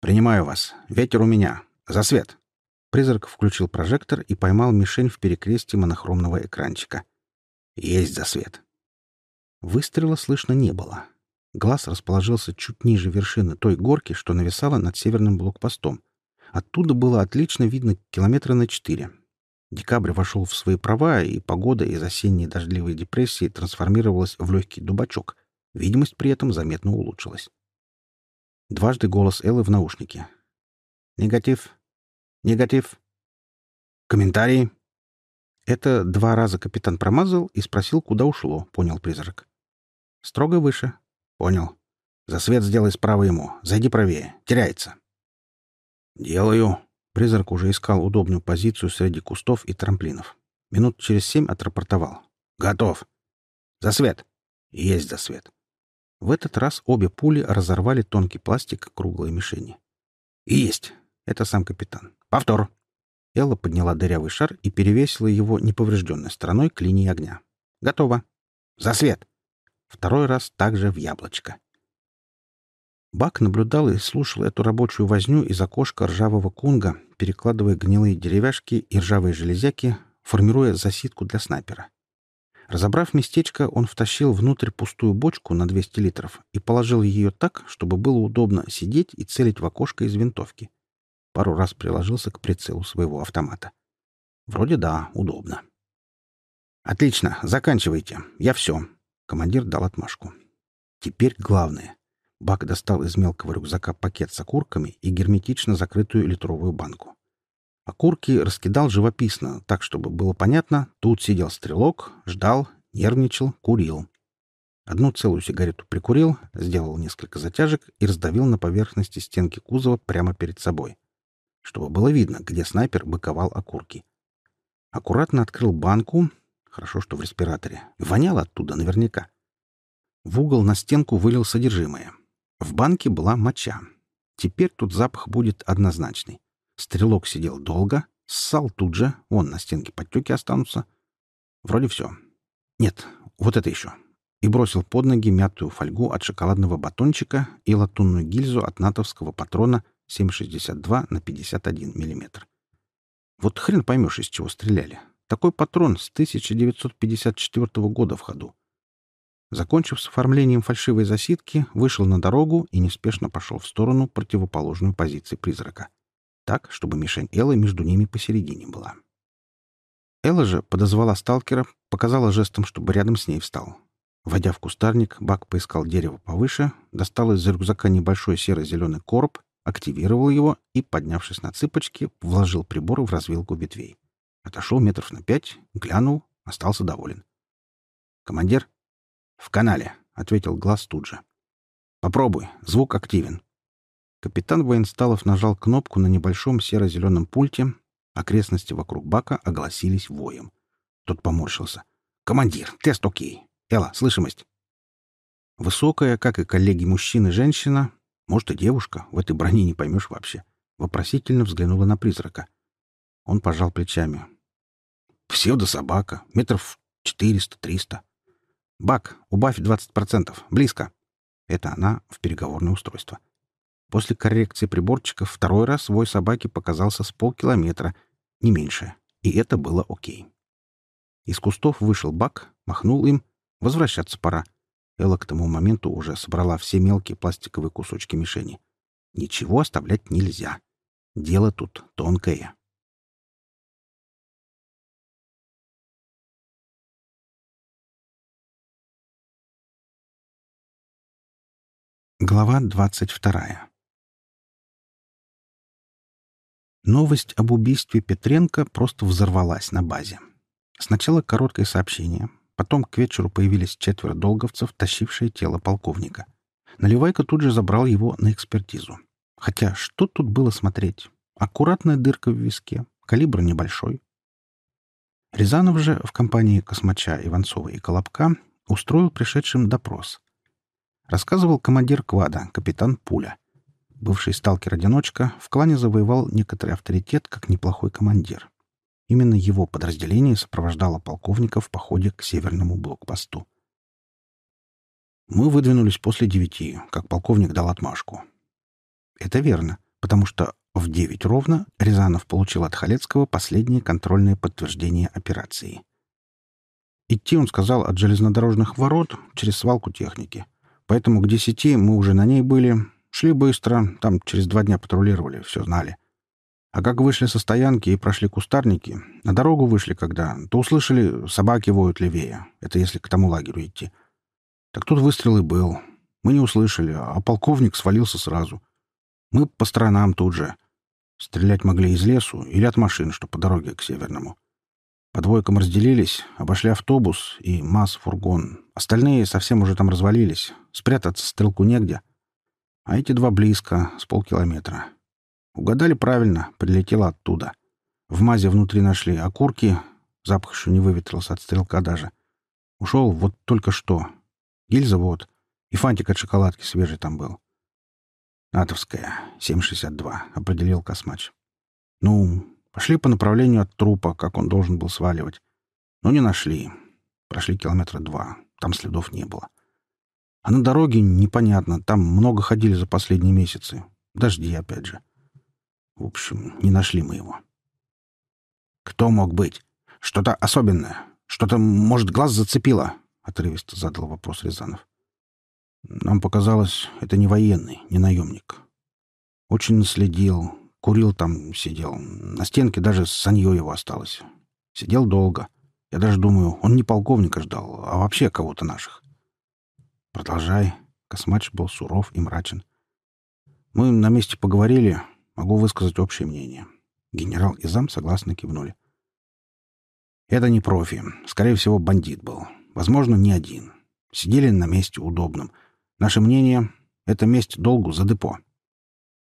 «Принимаю вас. Ветер у меня. За свет!» Призрак включил прожектор и поймал мишень в перекрестии монохромного экранчика. «Есть за свет!» Выстрела слышно не было. Глаз расположился чуть ниже вершины той горки, что нависала над северным блокпостом. Оттуда было отлично видно километра на четыре. Декабрь вошел в свои права, и погода из осенней дождливой депрессии трансформировалась в легкий дубачок. Видимость при этом заметно улучшилась. Дважды голос Эллы в наушнике. «Негатив. Негатив. Комментарии». Это два раза капитан промазал и спросил, куда ушло, понял призрак. «Строго выше». «Понял. За свет сделай справа ему. Зайди правее. Теряется». «Делаю». Призрак уже искал удобную позицию среди кустов и трамплинов. Минут через семь отрапортовал. «Готов. За свет». «Есть за свет». В этот раз обе пули разорвали тонкий пластик круглой мишени. «Есть!» — это сам капитан. «Повтор!» Элла подняла дырявый шар и перевесила его неповрежденной стороной к линии огня. «Готово!» «За свет!» Второй раз также в яблочко. Бак наблюдал и слушал эту рабочую возню из окошка ржавого кунга, перекладывая гнилые деревяшки и ржавые железяки, формируя засидку для снайпера. Разобрав местечко, он втащил внутрь пустую бочку на 200 литров и положил ее так, чтобы было удобно сидеть и целить в окошко из винтовки. Пару раз приложился к прицелу своего автомата. Вроде да, удобно. «Отлично, заканчивайте. Я все». Командир дал отмашку. «Теперь главное». Бак достал из мелкого рюкзака пакет с окурками и герметично закрытую литровую банку. Окурки раскидал живописно, так, чтобы было понятно, тут сидел стрелок, ждал, нервничал, курил. Одну целую сигарету прикурил, сделал несколько затяжек и раздавил на поверхности стенки кузова прямо перед собой, чтобы было видно, где снайпер быковал окурки. Аккуратно открыл банку, хорошо, что в респираторе, воняло оттуда наверняка. В угол на стенку вылил содержимое. В банке была моча. Теперь тут запах будет однозначный. Стрелок сидел долго, ссал тут же, вон на стенке подтеки останутся. Вроде все. Нет, вот это еще. И бросил под ноги мятую фольгу от шоколадного батончика и латунную гильзу от натовского патрона 7,62 на 51 мм. Вот хрен поймешь, из чего стреляли. Такой патрон с 1954 года в ходу. Закончив с оформлением фальшивой засидки, вышел на дорогу и неспешно пошел в сторону противоположную позиции призрака так, чтобы мишень Эллы между ними посередине была. Элла же подозвала сталкера, показала жестом, чтобы рядом с ней встал. Войдя в кустарник, Бак поискал дерево повыше, достал из рюкзака небольшой серо-зеленый короб, активировал его и, поднявшись на цыпочки, вложил прибор в развилку ветвей. Отошел метров на пять, глянул, остался доволен. «Командир?» «В канале», — ответил глаз тут же. «Попробуй, звук активен. Капитан Военсталов нажал кнопку на небольшом серо-зеленом пульте. Окрестности вокруг бака огласились воем. Тот поморщился. «Командир, тест окей. Элла, слышимость?» Высокая, как и коллеги мужчины, женщина, может, и девушка, в этой броне не поймешь вообще, вопросительно взглянула на призрака. Он пожал плечами. «Псевдособака. Метров четыреста-триста. Бак, убавь двадцать процентов. Близко». Это она в переговорное устройство. После коррекции приборчиков второй раз вой собаки показался с полкилометра, не меньше, и это было окей. Из кустов вышел Бак, махнул им. Возвращаться пора. Элла к тому моменту уже собрала все мелкие пластиковые кусочки мишени. Ничего оставлять нельзя. Дело тут тонкое. Глава двадцать вторая Новость об убийстве Петренко просто взорвалась на базе. Сначала короткое сообщение, потом к вечеру появились четверо долговцев, тащившие тело полковника. Наливайка тут же забрал его на экспертизу. Хотя что тут было смотреть? Аккуратная дырка в виске, калибр небольшой. Рязанов же в компании Космача, Иванцова и Колобка устроил пришедшим допрос. Рассказывал командир квада, капитан Пуля — бывший сталкер-одиночка, в клане завоевал некоторый авторитет как неплохой командир. Именно его подразделение сопровождало полковника в походе к северному блокпосту. Мы выдвинулись после девяти, как полковник дал отмашку. Это верно, потому что в девять ровно Рязанов получил от Халецкого последнее контрольное подтверждение операции. Идти, он сказал, от железнодорожных ворот через свалку техники. Поэтому к десяти мы уже на ней были, Шли быстро, там через два дня патрулировали, все знали. А как вышли со стоянки и прошли кустарники, на дорогу вышли когда, то услышали, собаки воют левее. Это если к тому лагерю идти. Так тут выстрел и был. Мы не услышали, а полковник свалился сразу. Мы по сторонам тут же. Стрелять могли из лесу или от машин, что по дороге к Северному. По двойкам разделились, обошли автобус и МАЗ-фургон. Остальные совсем уже там развалились. Спрятаться стрелку негде а эти два близко, с полкилометра. Угадали правильно, прилетело оттуда. В мазе внутри нашли окурки, запах еще не выветрился от стрелка даже. Ушел вот только что. Гильза вот. И фантик от шоколадки свежий там был. «Натовская, 7,62», — определил Космач. «Ну, пошли по направлению от трупа, как он должен был сваливать. Но не нашли. Прошли километра два. Там следов не было. А на дороге непонятно. Там много ходили за последние месяцы. Дожди, опять же. В общем, не нашли мы его. «Кто мог быть? Что-то особенное? Что-то, может, глаз зацепило?» — отрывисто задал вопрос Рязанов. «Нам показалось, это не военный, не наемник. Очень наследил, курил там, сидел. На стенке даже санье его осталось. Сидел долго. Я даже думаю, он не полковника ждал, а вообще кого-то наших. «Продолжай». Космач был суров и мрачен. «Мы на месте поговорили. Могу высказать общее мнение». Генерал и зам согласно кивнули. «Это не профи. Скорее всего, бандит был. Возможно, не один. Сидели на месте удобном. Наше мнение — это месть долгу за депо».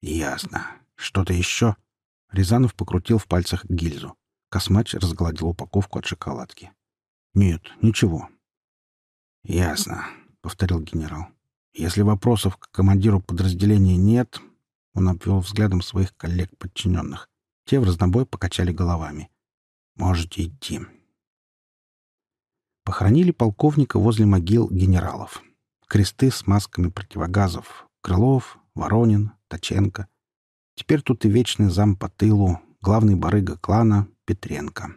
«Ясно. Что-то еще?» Рязанов покрутил в пальцах гильзу. Космач разгладил упаковку от шоколадки. «Нет, ничего». «Ясно. — повторил генерал. «Если вопросов к командиру подразделения нет...» Он обвел взглядом своих коллег-подчиненных. Те в разнобой покачали головами. «Можете идти». Похоронили полковника возле могил генералов. Кресты с масками противогазов. Крылов, Воронин, Точенко. Теперь тут и вечный зам по тылу, главный барыга клана Петренко.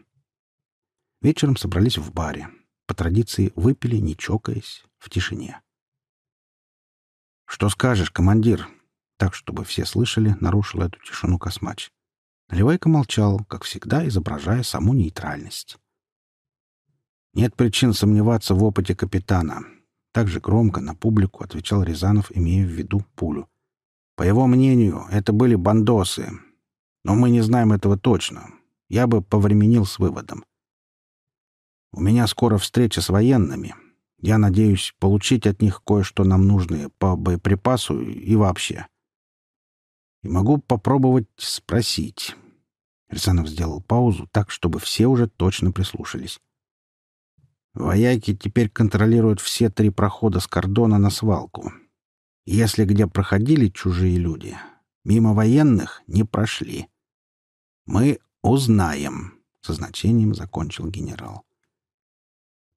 Вечером собрались в баре. По традиции выпили, не чокаясь, в тишине. «Что скажешь, командир?» Так, чтобы все слышали, нарушил эту тишину Космач. Наливайка молчал, как всегда, изображая саму нейтральность. «Нет причин сомневаться в опыте капитана», так же громко на публику отвечал Рязанов, имея в виду пулю. По его мнению, это были бандосы. Но мы не знаем этого точно. Я бы повременил с выводом. У меня скоро встреча с военными, я надеюсь получить от них кое-что нам нужное по боеприпасу и вообще. И могу попробовать спросить. Рязанов сделал паузу так, чтобы все уже точно прислушались. Вояки теперь контролируют все три прохода с кордона на свалку. Если где проходили чужие люди, мимо военных не прошли. Мы узнаем, — со значением закончил генерал.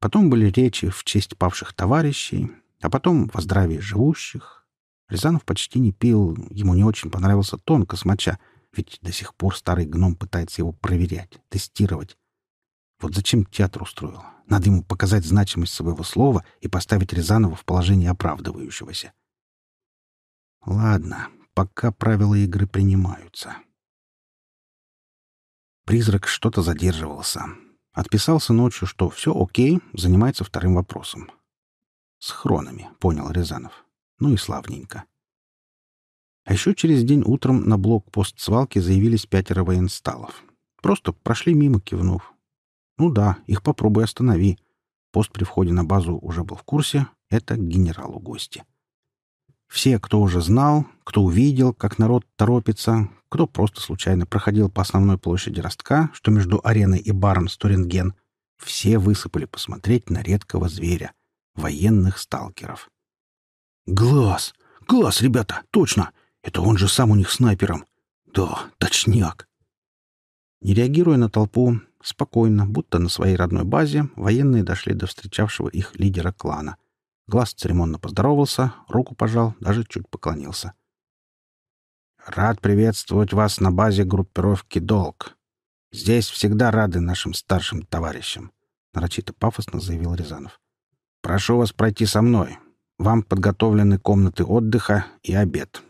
Потом были речи в честь павших товарищей, а потом во здравии живущих. Рязанов почти не пил, ему не очень понравился тон космача, ведь до сих пор старый гном пытается его проверять, тестировать. Вот зачем театр устроил? Надо ему показать значимость своего слова и поставить Рязанова в положение оправдывающегося. Ладно, пока правила игры принимаются. Призрак что-то задерживался. Отписался ночью, что все окей, занимается вторым вопросом. С хронами, понял Рязанов. Ну и славненько. А еще через день утром на блокпост свалки заявились пятеро военсталов. Просто прошли мимо, кивнув. Ну да, их попробуй останови. Пост при входе на базу уже был в курсе. Это генералу гости. Все, кто уже знал, кто увидел, как народ торопится, кто просто случайно проходил по основной площади Ростка, что между ареной и баром Сторинген, все высыпали посмотреть на редкого зверя — военных сталкеров. «Глаз! Глаз, ребята! Точно! Это он же сам у них снайпером! Да, точняк!» Не реагируя на толпу, спокойно, будто на своей родной базе, военные дошли до встречавшего их лидера клана. Глаз церемонно поздоровался, руку пожал, даже чуть поклонился. «Рад приветствовать вас на базе группировки «Долг». Здесь всегда рады нашим старшим товарищам», — нарочито пафосно заявил Рязанов. «Прошу вас пройти со мной. Вам подготовлены комнаты отдыха и обед».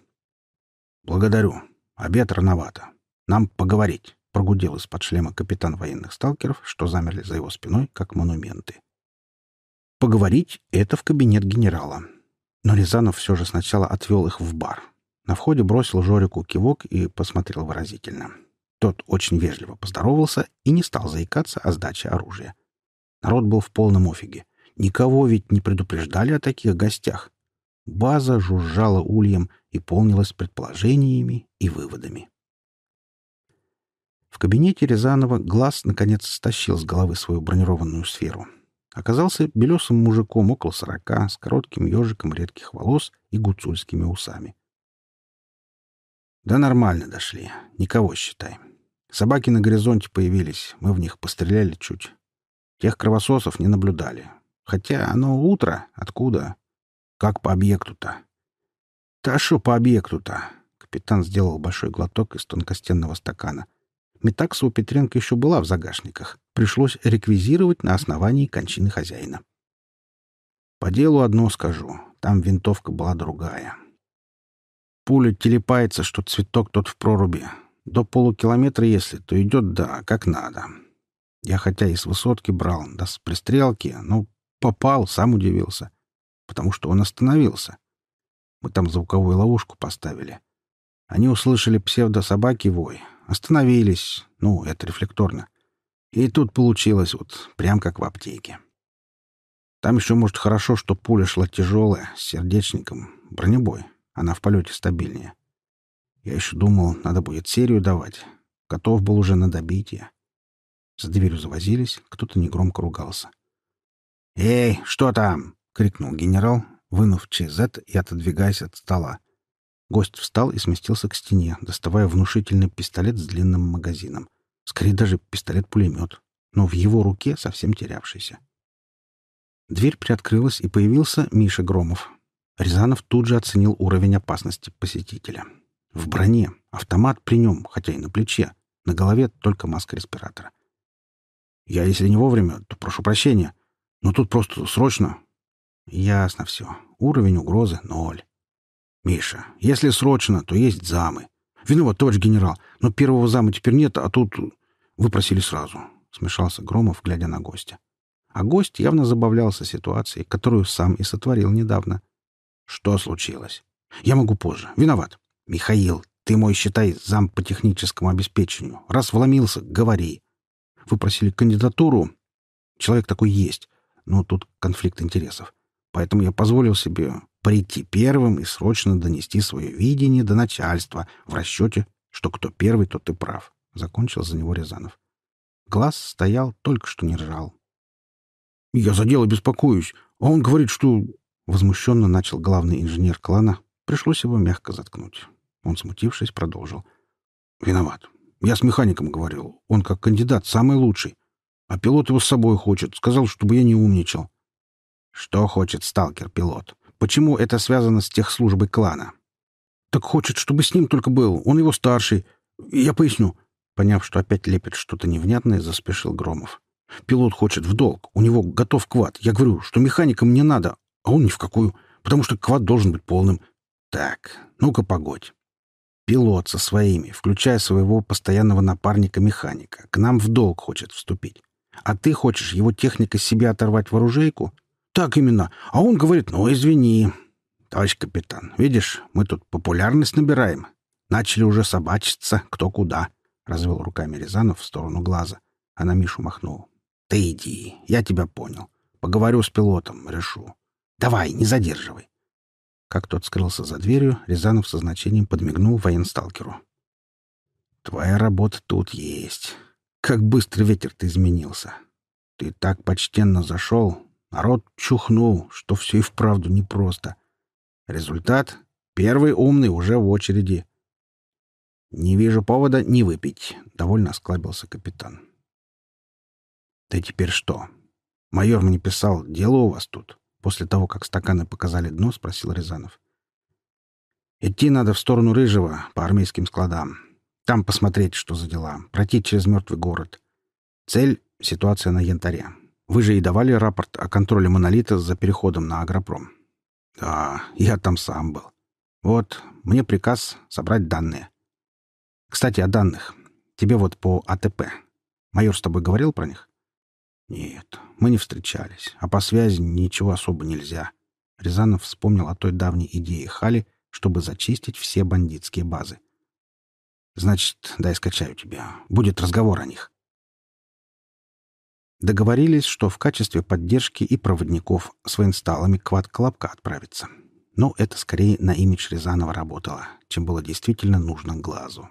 «Благодарю. Обед рановато. Нам поговорить», — прогудел из-под шлема капитан военных сталкеров, что замерли за его спиной, как монументы. Поговорить — это в кабинет генерала. Но Рязанов все же сначала отвел их в бар. На входе бросил Жорику кивок и посмотрел выразительно. Тот очень вежливо поздоровался и не стал заикаться о сдаче оружия. Народ был в полном офиге. Никого ведь не предупреждали о таких гостях. База жужжала ульем и полнилась предположениями и выводами. В кабинете Рязанова глаз наконец стащил с головы свою бронированную сферу — оказался белесым мужиком около сорока, с коротким ежиком редких волос и гуцульскими усами. Да нормально дошли. Никого, считай. Собаки на горизонте появились, мы в них постреляли чуть. Тех кровососов не наблюдали. Хотя оно утро, откуда? Как по объекту-то? Да что по объекту-то? Капитан сделал большой глоток из тонкостенного стакана. Метакса Петренко еще была в загашниках. Пришлось реквизировать на основании кончины хозяина. По делу одно скажу. Там винтовка была другая. Пуля телепается, что цветок тот в проруби. До полукилометра, если, то идет, да, как надо. Я хотя и с высотки брал, да с пристрелки, но попал, сам удивился. Потому что он остановился. Мы там звуковую ловушку поставили. Они услышали псевдособаки вой, Остановились. Ну, это рефлекторно. И тут получилось вот прям как в аптеке. Там еще, может, хорошо, что пуля шла тяжелая, с сердечником. Бронебой. Она в полете стабильнее. Я еще думал, надо будет серию давать. Готов был уже на добитие. За дверью завозились, кто-то негромко ругался. «Эй, что там?» — крикнул генерал, вынув ЧЗ и отодвигаясь от стола. Гость встал и сместился к стене, доставая внушительный пистолет с длинным магазином. Скорее даже пистолет-пулемет, но в его руке совсем терявшийся. Дверь приоткрылась, и появился Миша Громов. Рязанов тут же оценил уровень опасности посетителя. В броне, автомат при нем, хотя и на плече, на голове только маска респиратора. «Я, если не вовремя, то прошу прощения, но тут просто срочно...» «Ясно все. Уровень угрозы — ноль. «Миша, если срочно, то есть замы. Виноват, товарищ генерал, но первого зама теперь нет, а тут вы просили сразу», — смешался Громов, глядя на гостя. А гость явно забавлялся ситуацией, которую сам и сотворил недавно. «Что случилось?» «Я могу позже. Виноват. Михаил, ты мой, считай, зам по техническому обеспечению. Раз вломился, говори. Вы просили кандидатуру. Человек такой есть, но тут конфликт интересов. Поэтому я позволил себе прийти первым и срочно донести свое видение до начальства в расчете, что кто первый, тот и прав. Закончил за него Рязанов. Глаз стоял, только что не ржал. «Я за дело беспокоюсь, а он говорит, что...» Возмущенно начал главный инженер клана. Пришлось его мягко заткнуть. Он, смутившись, продолжил. «Виноват. Я с механиком говорил. Он как кандидат самый лучший. А пилот его с собой хочет. Сказал, чтобы я не умничал». «Что хочет сталкер-пилот? Почему это связано с техслужбой клана. Так хочет, чтобы с ним только был. Он его старший. Я поясню. Поняв, что опять лепит что-то невнятное, заспешил Громов. Пилот хочет в долг. У него готов квад. Я говорю, что механикам не надо, а он ни в какую, потому что квад должен быть полным. Так, ну-ка погодь. Пилот со своими, включая своего постоянного напарника-механика, к нам в долг хочет вступить. А ты хочешь его техника себе оторвать в оружейку? Так именно. А он говорит, ну, извини. Товарищ капитан, видишь, мы тут популярность набираем. Начали уже собачиться кто куда. Развел руками Рязанов в сторону глаза, а на Мишу махнул. Ты иди, я тебя понял. Поговорю с пилотом, решу. Давай, не задерживай. Как тот скрылся за дверью, Рязанов со значением подмигнул военсталкеру. «Твоя работа тут есть. Как быстро ветер-то изменился. Ты так почтенно зашел, народ чухнул, что все и вправду непросто. Результат — первый умный уже в очереди. «Не вижу повода не выпить», — довольно осклабился капитан. «Ты теперь что? Майор мне писал, дело у вас тут?» После того, как стаканы показали дно, спросил Рязанов. «Идти надо в сторону Рыжего, по армейским складам. Там посмотреть, что за дела. Пройти через мертвый город. Цель — ситуация на Янтаре. Вы же и давали рапорт о контроле монолита за переходом на Агропром. Да, я там сам был. Вот, мне приказ собрать данные. Кстати, о данных. Тебе вот по АТП. Майор с тобой говорил про них? Нет, мы не встречались, а по связи ничего особо нельзя. Рязанов вспомнил о той давней идее Хали, чтобы зачистить все бандитские базы. Значит, дай скачаю тебя. Будет разговор о них. Договорились, что в качестве поддержки и проводников с воинсталами квад-колобка отправиться. Но это скорее на имидж Рязанова работало, чем было действительно нужно глазу.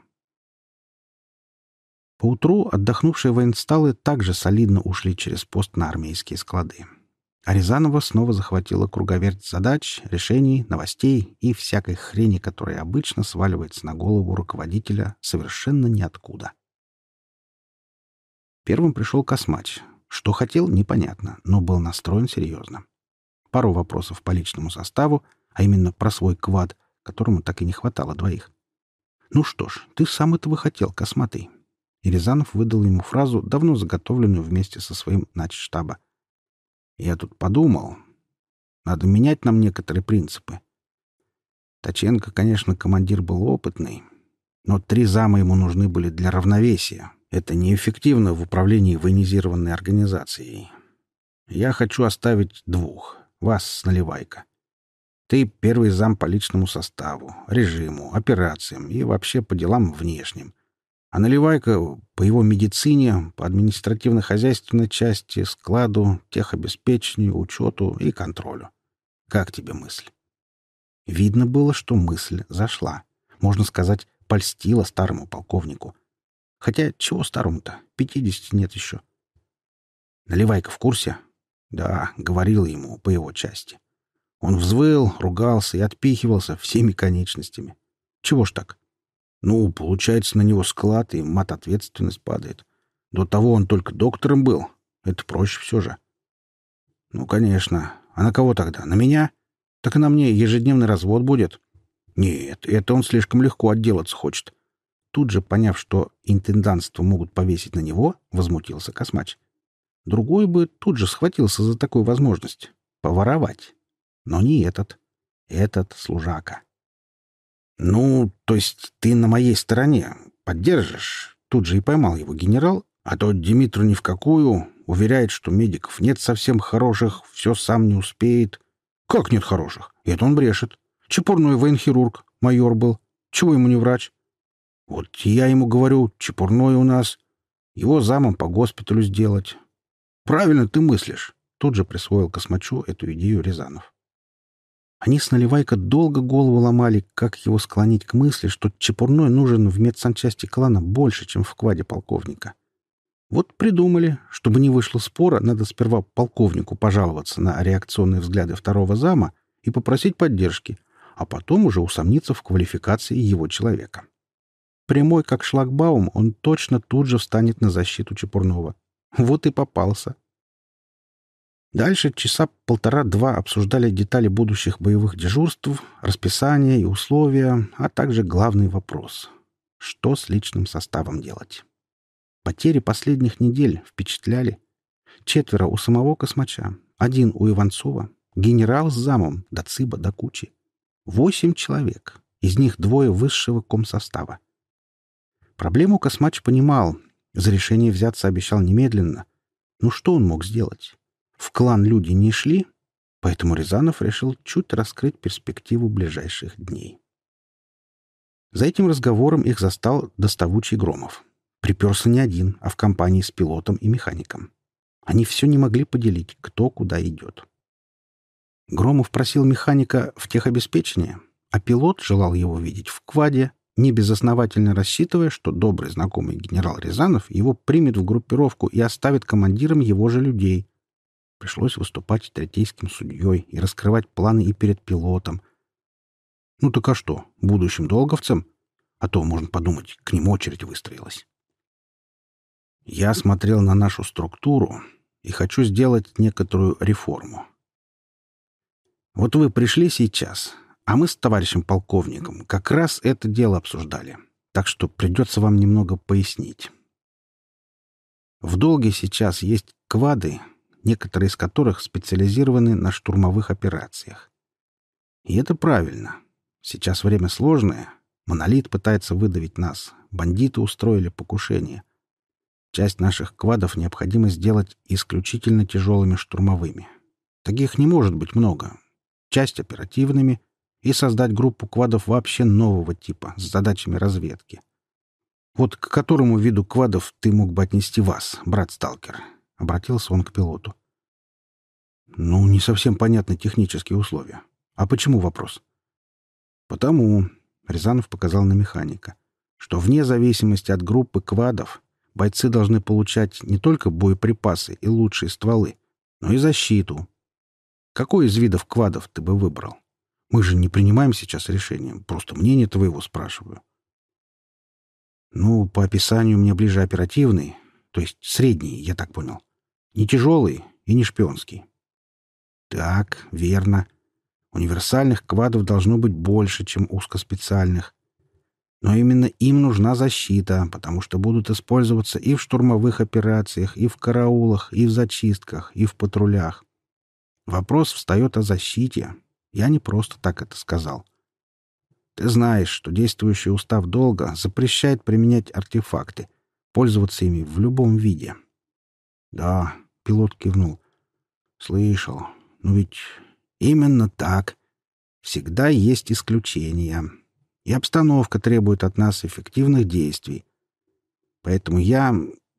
Поутру отдохнувшие военсталы также солидно ушли через пост на армейские склады. А Рязанова снова захватила круговерть задач, решений, новостей и всякой хрени, которая обычно сваливается на голову руководителя совершенно ниоткуда. Первым пришел Космач. Что хотел, непонятно, но был настроен серьезно. Пару вопросов по личному составу, а именно про свой квад, которому так и не хватало двоих. «Ну что ж, ты сам этого хотел, Косматый и Рязанов выдал ему фразу, давно заготовленную вместе со своим начштаба. «Я тут подумал. Надо менять нам некоторые принципы. Таченко, конечно, командир был опытный, но три зама ему нужны были для равновесия. Это неэффективно в управлении военизированной организацией. Я хочу оставить двух. Вас с Наливайко. Ты первый зам по личному составу, режиму, операциям и вообще по делам внешним. А наливайка по его медицине, по административно-хозяйственной части, складу, техобеспечению, учету и контролю. Как тебе мысль? Видно было, что мысль зашла. Можно сказать, польстила старому полковнику. Хотя чего старому-то? Пятидесяти нет еще. Наливайка в курсе? Да, говорил ему по его части. Он взвыл, ругался и отпихивался всеми конечностями. Чего ж так? Ну, получается, на него склад, и мат-ответственность падает. До того он только доктором был. Это проще все же. Ну, конечно. А на кого тогда? На меня? Так и на мне ежедневный развод будет. Нет, это он слишком легко отделаться хочет. Тут же, поняв, что интендантство могут повесить на него, возмутился Космач. Другой бы тут же схватился за такую возможность. Поворовать. Но не этот. Этот служака. «Ну, то есть ты на моей стороне. Поддержишь?» Тут же и поймал его генерал, а то Димитру ни в какую. Уверяет, что медиков нет совсем хороших, все сам не успеет. «Как нет хороших? Это он брешет. Чепурной военхирург, майор был. Чего ему не врач?» «Вот я ему говорю, чепурной у нас. Его замом по госпиталю сделать». «Правильно ты мыслишь», — тут же присвоил Космачу эту идею Рязанов. Они с Наливайко долго голову ломали, как его склонить к мысли, что Чепурной нужен в медсанчасти клана больше, чем в кваде полковника. Вот придумали, чтобы не вышло спора, надо сперва полковнику пожаловаться на реакционные взгляды второго зама и попросить поддержки, а потом уже усомниться в квалификации его человека. Прямой как шлагбаум, он точно тут же встанет на защиту Чепурнова. Вот и попался. Дальше часа полтора-два обсуждали детали будущих боевых дежурств, расписание и условия, а также главный вопрос — что с личным составом делать. Потери последних недель впечатляли. Четверо у самого космача, один у Иванцова, генерал с замом, до цыба, до кучи. Восемь человек, из них двое высшего комсостава. Проблему космач понимал, за решение взяться обещал немедленно. Ну что он мог сделать? В клан люди не шли, поэтому Рязанов решил чуть раскрыть перспективу ближайших дней. За этим разговором их застал доставучий Громов. Приперся не один, а в компании с пилотом и механиком. Они все не могли поделить, кто куда идет. Громов просил механика в техобеспечение, а пилот желал его видеть в кваде, не безосновательно рассчитывая, что добрый знакомый генерал Рязанов его примет в группировку и оставит командиром его же людей. Пришлось выступать третейским судьей и раскрывать планы и перед пилотом. Ну так а что, будущим долговцем? А то, можно подумать, к ним очередь выстроилась. Я смотрел на нашу структуру и хочу сделать некоторую реформу. Вот вы пришли сейчас, а мы с товарищем полковником как раз это дело обсуждали, так что придется вам немного пояснить. В долге сейчас есть квады, некоторые из которых специализированы на штурмовых операциях. И это правильно. Сейчас время сложное. Монолит пытается выдавить нас. Бандиты устроили покушение. Часть наших квадов необходимо сделать исключительно тяжелыми штурмовыми. Таких не может быть много. Часть оперативными — и создать группу квадов вообще нового типа с задачами разведки. Вот к которому виду квадов ты мог бы отнести вас, брат-сталкер? Обратился он к пилоту. Ну, не совсем понятны технические условия. А почему вопрос? Потому, Рязанов показал на механика, что вне зависимости от группы квадов бойцы должны получать не только боеприпасы и лучшие стволы, но и защиту. Какой из видов квадов ты бы выбрал? Мы же не принимаем сейчас решение, просто мнение твоего спрашиваю. Ну, по описанию мне ближе оперативный, то есть средний, я так понял. Не тяжелый и не шпионский. Так, верно. Универсальных квадов должно быть больше, чем узкоспециальных. Но именно им нужна защита, потому что будут использоваться и в штурмовых операциях, и в караулах, и в зачистках, и в патрулях. Вопрос встает о защите, я не просто так это сказал. Ты знаешь, что действующий устав долга запрещает применять артефакты, пользоваться ими в любом виде. Да, пилот кивнул. Слышал. Но ведь именно так. Всегда есть исключения. И обстановка требует от нас эффективных действий. Поэтому я,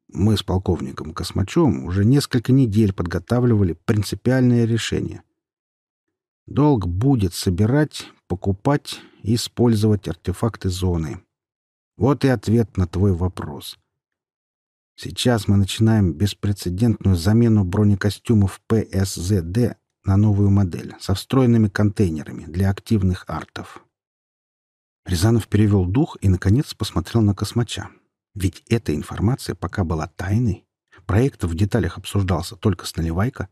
мы с полковником Космачом уже несколько недель подготавливали принципиальное решение — Долг будет собирать, покупать и использовать артефакты зоны. Вот и ответ на твой вопрос. Сейчас мы начинаем беспрецедентную замену бронекостюмов ПСЗД на новую модель со встроенными контейнерами для активных артов. Рязанов перевел дух и, наконец, посмотрел на космача. Ведь эта информация пока была тайной. Проект в деталях обсуждался только с наливайка.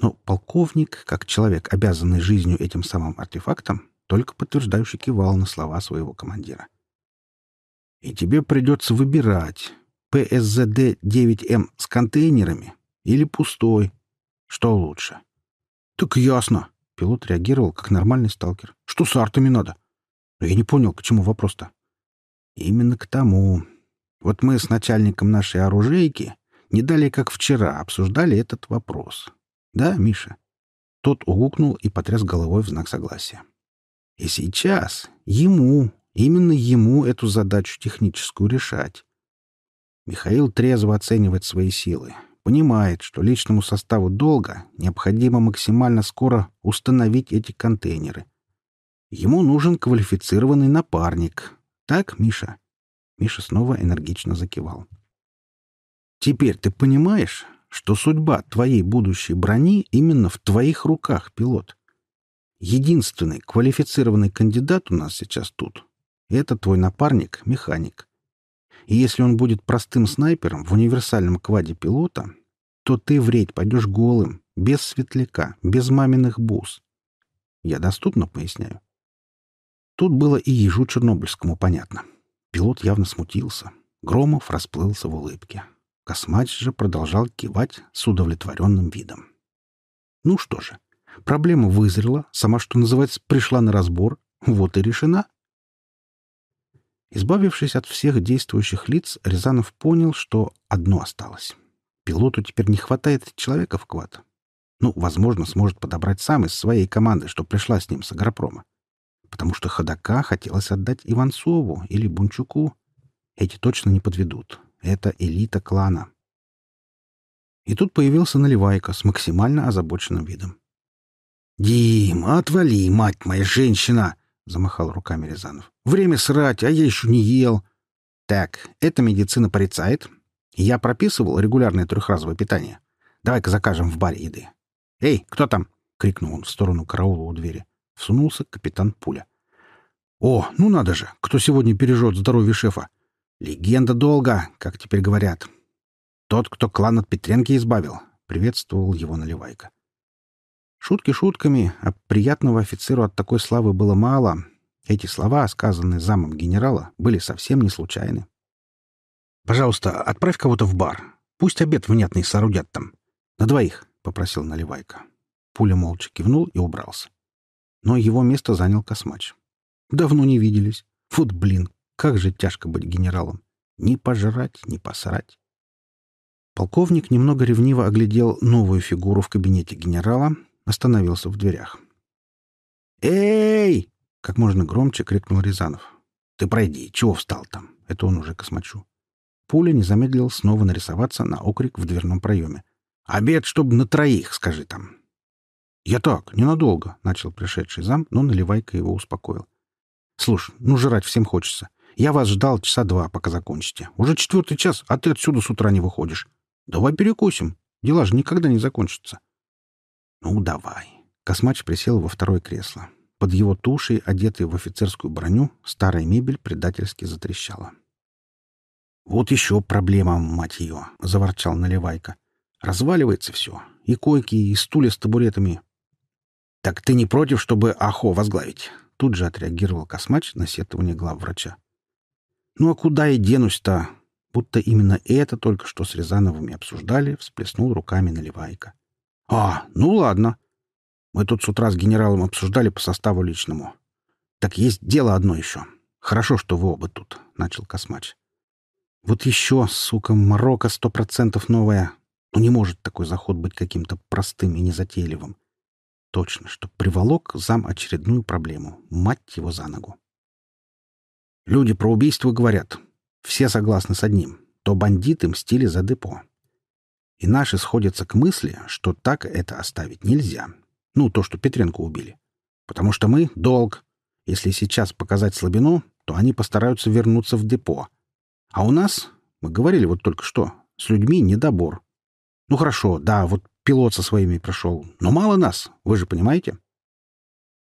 Но полковник, как человек, обязанный жизнью этим самым артефактом, только подтверждающий кивал на слова своего командира. «И тебе придется выбирать, ПСЗД-9М с контейнерами или пустой. Что лучше?» «Так ясно!» — пилот реагировал как нормальный сталкер. «Что с артами надо?» «Но я не понял, к чему вопрос-то?» «Именно к тому. Вот мы с начальником нашей оружейки не далее, как вчера, обсуждали этот вопрос. Да, Миша?» Тот угукнул и потряс головой в знак согласия. «И сейчас ему, именно ему эту задачу техническую решать. Михаил трезво оценивает свои силы, понимает, что личному составу долга необходимо максимально скоро установить эти контейнеры. Ему нужен квалифицированный напарник. Так, Миша?» Миша снова энергично закивал. «Теперь ты понимаешь, что судьба твоей будущей брони именно в твоих руках, пилот. Единственный квалифицированный кандидат у нас сейчас тут — это твой напарник, механик. И если он будет простым снайпером в универсальном кваде пилота, то ты в рейд пойдешь голым, без светляка, без маминых бус. Я доступно поясняю. Тут было и ежу Чернобыльскому понятно. Пилот явно смутился. Громов расплылся в улыбке. Космач же продолжал кивать с удовлетворенным видом. Ну что же, проблема вызрела, сама, что называется, пришла на разбор, вот и решена. Избавившись от всех действующих лиц, Рязанов понял, что одно осталось. Пилоту теперь не хватает человека в квад. Ну, возможно, сможет подобрать сам из своей команды, что пришла с ним с агропрома потому что ходока хотелось отдать Иванцову или Бунчуку. Эти точно не подведут. Это элита клана. И тут появился Наливайка с максимально озабоченным видом. «Дим, отвали, мать моя женщина!» — замахал руками Рязанов. «Время срать, а я еще не ел». «Так, это медицина порицает. Я прописывал регулярное трехразовое питание. Давай-ка закажем в баре еды». «Эй, кто там?» — крикнул он в сторону караула у двери всунулся капитан Пуля. «О, ну надо же! Кто сегодня пережжет здоровье шефа? Легенда долго, как теперь говорят. Тот, кто клан от Петренки избавил», — приветствовал его Наливайка. Шутки шутками, а приятного офицеру от такой славы было мало. Эти слова, сказанные замом генерала, были совсем не случайны. «Пожалуйста, отправь кого-то в бар. Пусть обед внятный соорудят там. На двоих», — попросил Наливайка. Пуля молча кивнул и убрался но его место занял Космач. Давно не виделись. Вот блин, как же тяжко быть генералом. Ни пожрать, ни посрать. Полковник немного ревниво оглядел новую фигуру в кабинете генерала, остановился в дверях. «Эй!» — как можно громче крикнул Рязанов. «Ты пройди, чего встал там?» — это он уже Космачу. Пуля не замедлил снова нарисоваться на окрик в дверном проеме. «Обед, чтобы на троих, скажи там. «Я так, ненадолго», — начал пришедший зам, но Наливайка его успокоил. «Слушай, ну жрать всем хочется. Я вас ждал часа два, пока закончите. Уже четвертый час, а ты отсюда с утра не выходишь. Давай перекусим. Дела же никогда не закончатся». «Ну, давай». Космач присел во второе кресло. Под его тушей, одетой в офицерскую броню, старая мебель предательски затрещала. «Вот еще проблема, мать ее!» — заворчал Наливайка. «Разваливается все. И койки, и стулья с табуретами. «Так ты не против, чтобы Ахо возглавить?» Тут же отреагировал Космач на сетование главврача. «Ну а куда я денусь-то?» Будто именно это только что с Рязановыми обсуждали, всплеснул руками Наливайка. «А, ну ладно. Мы тут с утра с генералом обсуждали по составу личному. Так есть дело одно еще. Хорошо, что вы оба тут», — начал Космач. «Вот еще, сука, Марокко сто процентов новая. Ну не может такой заход быть каким-то простым и незатейливым. Точно, что приволок зам очередную проблему. Мать его за ногу. Люди про убийство говорят. Все согласны с одним. То бандиты мстили за депо. И наши сходятся к мысли, что так это оставить нельзя. Ну, то, что Петренко убили. Потому что мы — долг. Если сейчас показать слабину, то они постараются вернуться в депо. А у нас, мы говорили вот только что, с людьми недобор. Ну хорошо, да, вот пилот со своими прошел. Но мало нас, вы же понимаете?»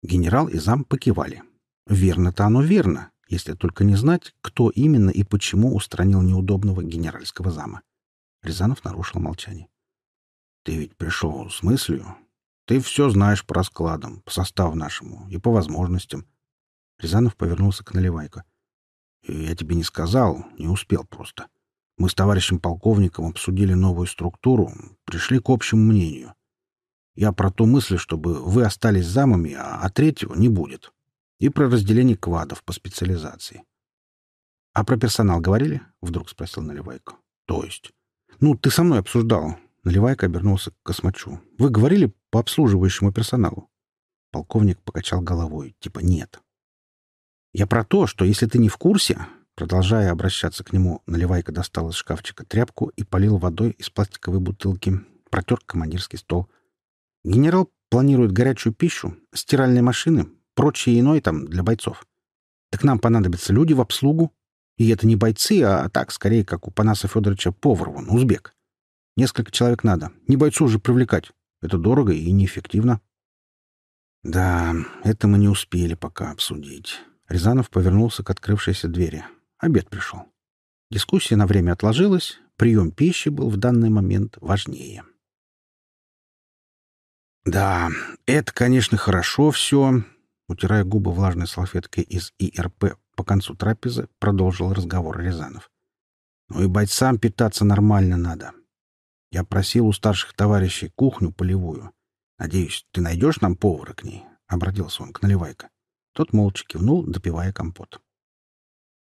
Генерал и зам покивали. Верно-то оно верно, если только не знать, кто именно и почему устранил неудобного генеральского зама. Рязанов нарушил молчание. «Ты ведь пришел с мыслью. Ты все знаешь по раскладам, по составу нашему и по возможностям». Рязанов повернулся к Наливайко. «Я тебе не сказал, не успел просто. Мы с товарищем полковником обсудили новую структуру, пришли к общему мнению. Я про ту мысль, чтобы вы остались замами, а, третьего не будет. И про разделение квадов по специализации. — А про персонал говорили? — вдруг спросил Наливайко. — То есть? — Ну, ты со мной обсуждал. Наливайко обернулся к космачу. — Вы говорили по обслуживающему персоналу? Полковник покачал головой, типа нет. — Я про то, что если ты не в курсе, Продолжая обращаться к нему, Наливайка достал из шкафчика тряпку и полил водой из пластиковой бутылки, протер командирский стол. Генерал планирует горячую пищу, стиральные машины, прочее иное там для бойцов. Так нам понадобятся люди в обслугу. И это не бойцы, а так, скорее, как у Панаса Федоровича повар, вон, узбек. Несколько человек надо. Не бойцу же привлекать. Это дорого и неэффективно. Да, это мы не успели пока обсудить. Рязанов повернулся к открывшейся двери. Обед пришел. Дискуссия на время отложилась, прием пищи был в данный момент важнее. «Да, это, конечно, хорошо все», — утирая губы влажной салфеткой из ИРП по концу трапезы, продолжил разговор Рязанов. «Ну и бойцам питаться нормально надо. Я просил у старших товарищей кухню полевую. Надеюсь, ты найдешь нам повара к ней?» — обратился он к наливайка. Тот молча кивнул, допивая компот.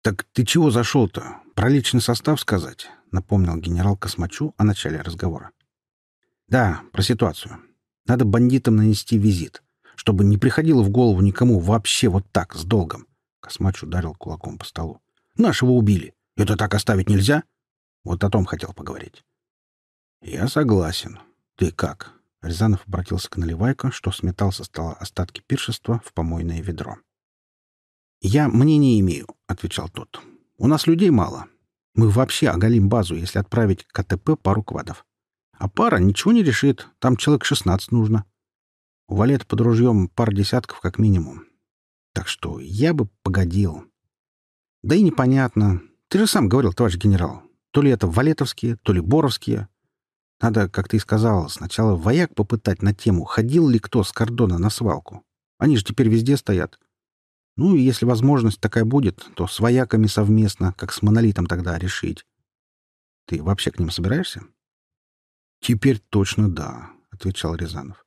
«Так ты чего зашел-то? Про личный состав сказать?» — напомнил генерал Космачу о начале разговора. «Да, про ситуацию. Надо бандитам нанести визит, чтобы не приходило в голову никому вообще вот так, с долгом». Космач ударил кулаком по столу. «Нашего убили. Это так оставить нельзя?» Вот о том хотел поговорить. «Я согласен. Ты как?» Рязанов обратился к Наливайко, что сметал со стола остатки пиршества в помойное ведро. «Я мнения имею», — отвечал тот. «У нас людей мало. Мы вообще оголим базу, если отправить КТП пару квадов. А пара ничего не решит, там человек шестнадцать нужно. У валет под ружьем пар десятков как минимум. Так что я бы погодил. Да и непонятно. Ты же сам говорил, товарищ генерал, то ли это валетовские, то ли боровские. Надо, как ты и сказал, сначала вояк попытать на тему, ходил ли кто с кордона на свалку. Они же теперь везде стоят. Ну и если возможность такая будет, то с вояками совместно, как с монолитом тогда, решить. Ты вообще к ним собираешься? Теперь точно да, отвечал Рязанов.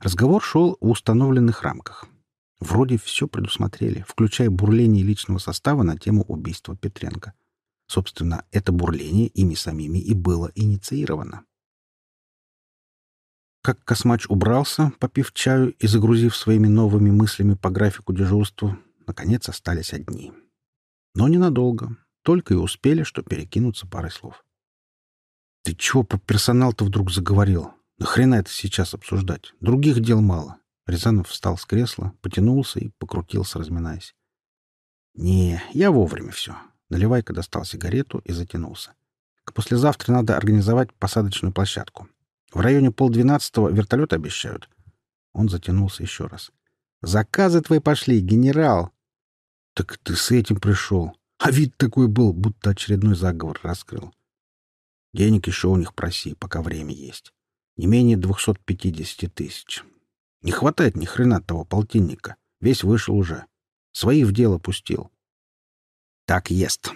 Разговор шел в установленных рамках. Вроде все предусмотрели, включая бурление личного состава на тему убийства Петренко. Собственно, это бурление ими самими и было инициировано. Как Космач убрался, попив чаю и загрузив своими новыми мыслями по графику дежурства, наконец остались одни. Но ненадолго. Только и успели, что перекинуться парой слов. «Ты чего про персонал-то вдруг заговорил? Нахрена это сейчас обсуждать? Других дел мало». Рязанов встал с кресла, потянулся и покрутился, разминаясь. «Не, я вовремя все. Наливайка достал сигарету и затянулся. К послезавтра надо организовать посадочную площадку. В районе полдвенадцатого вертолет обещают. Он затянулся еще раз. «Заказы твои пошли, генерал!» «Так ты с этим пришел. А вид такой был, будто очередной заговор раскрыл. Денег еще у них проси, пока время есть. Не менее двухсот пятидесяти тысяч. Не хватает ни хрена того полтинника. Весь вышел уже. Свои в дело пустил. Так ест.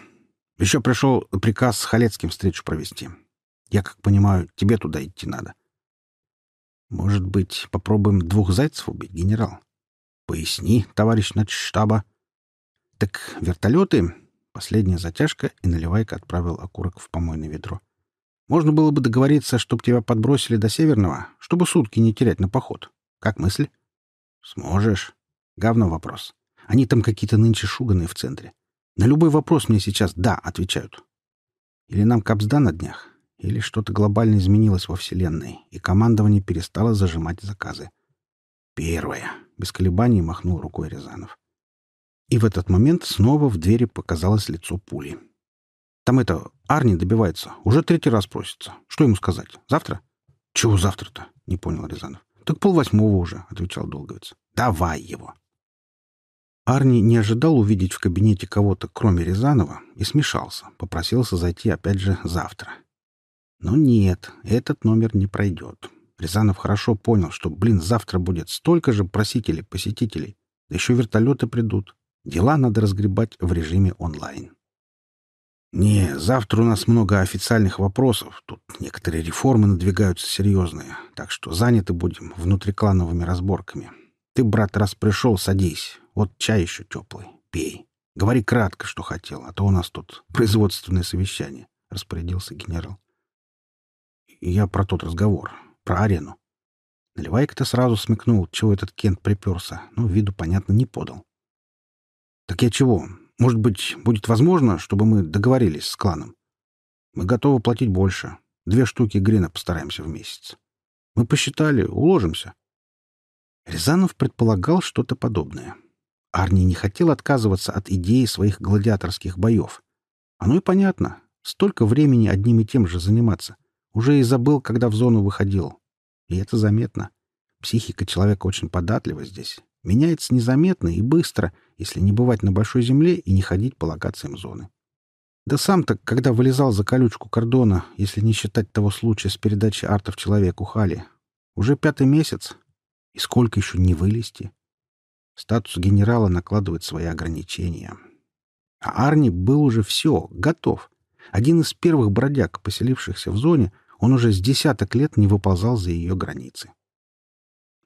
Еще пришел приказ с Халецким встречу провести. Я, как понимаю, тебе туда идти надо. Может быть, попробуем двух зайцев убить, генерал? Поясни, товарищ штаба. Так вертолеты... Последняя затяжка, и наливайка отправил окурок в помойное ведро. Можно было бы договориться, чтобы тебя подбросили до Северного, чтобы сутки не терять на поход. Как мысль? Сможешь. Говно вопрос. Они там какие-то нынче шуганые в центре. На любой вопрос мне сейчас «да» отвечают. Или нам капсда на днях, или что-то глобально изменилось во Вселенной, и командование перестало зажимать заказы. Первое. Без колебаний махнул рукой Рязанов. И в этот момент снова в двери показалось лицо пули. Там это, Арни добивается. Уже третий раз просится. Что ему сказать? Завтра? Чего завтра-то? Не понял Рязанов. Так полвосьмого уже, отвечал Долговец. Давай его. Арни не ожидал увидеть в кабинете кого-то, кроме Рязанова, и смешался, попросился зайти опять же завтра. Но нет, этот номер не пройдет. Рязанов хорошо понял, что, блин, завтра будет столько же просителей, посетителей. Да еще вертолеты придут. Дела надо разгребать в режиме онлайн. «Не, завтра у нас много официальных вопросов. Тут некоторые реформы надвигаются серьезные, так что заняты будем внутриклановыми разборками. Ты, брат, раз пришел, садись. Вот чай еще теплый. Пей. Говори кратко, что хотел, а то у нас тут производственное совещание, — распорядился генерал. Я про тот разговор, про арену. Наливайка-то сразу смекнул, чего этот Кент приперся, но виду, понятно, не подал. Так я чего? Может быть, будет возможно, чтобы мы договорились с кланом? Мы готовы платить больше. Две штуки грина постараемся в месяц. Мы посчитали, уложимся. Рязанов предполагал что-то подобное. Арни не хотел отказываться от идеи своих гладиаторских боев. Оно и понятно. Столько времени одним и тем же заниматься. Уже и забыл, когда в зону выходил. И это заметно. Психика человека очень податлива здесь. Меняется незаметно и быстро, если не бывать на большой земле и не ходить по локациям зоны. Да сам-то, когда вылезал за колючку кордона, если не считать того случая с передачей артов человеку Хали, Уже пятый месяц. И сколько еще не вылезти? Статус генерала накладывает свои ограничения. А Арни был уже все, готов. Один из первых бродяг, поселившихся в зоне, он уже с десяток лет не выползал за ее границы.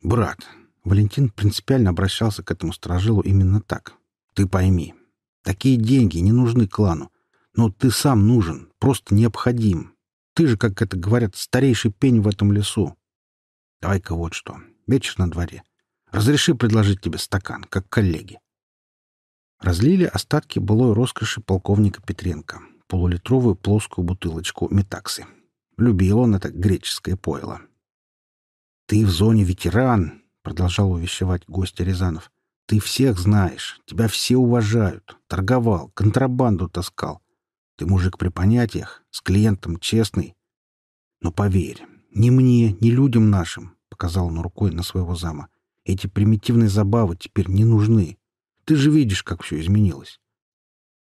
«Брат», — Валентин принципиально обращался к этому сторожилу именно так, — «ты пойми, такие деньги не нужны клану, но ты сам нужен, просто необходим. Ты же, как это говорят, старейший пень в этом лесу. Давай-ка вот что, вечер на дворе. Разреши предложить тебе стакан, как коллеге». Разлили остатки былой роскоши полковника Петренко, полулитровую плоскую бутылочку метаксы. Любил он это греческое пойло. «Ты в зоне ветеран», — продолжал увещевать гостя Рязанов. «Ты всех знаешь, тебя все уважают. Торговал, контрабанду таскал. Ты мужик при понятиях, с клиентом честный. Но поверь, ни мне, ни людям нашим, — показал он рукой на своего зама, — эти примитивные забавы теперь не нужны. Ты же видишь, как все изменилось.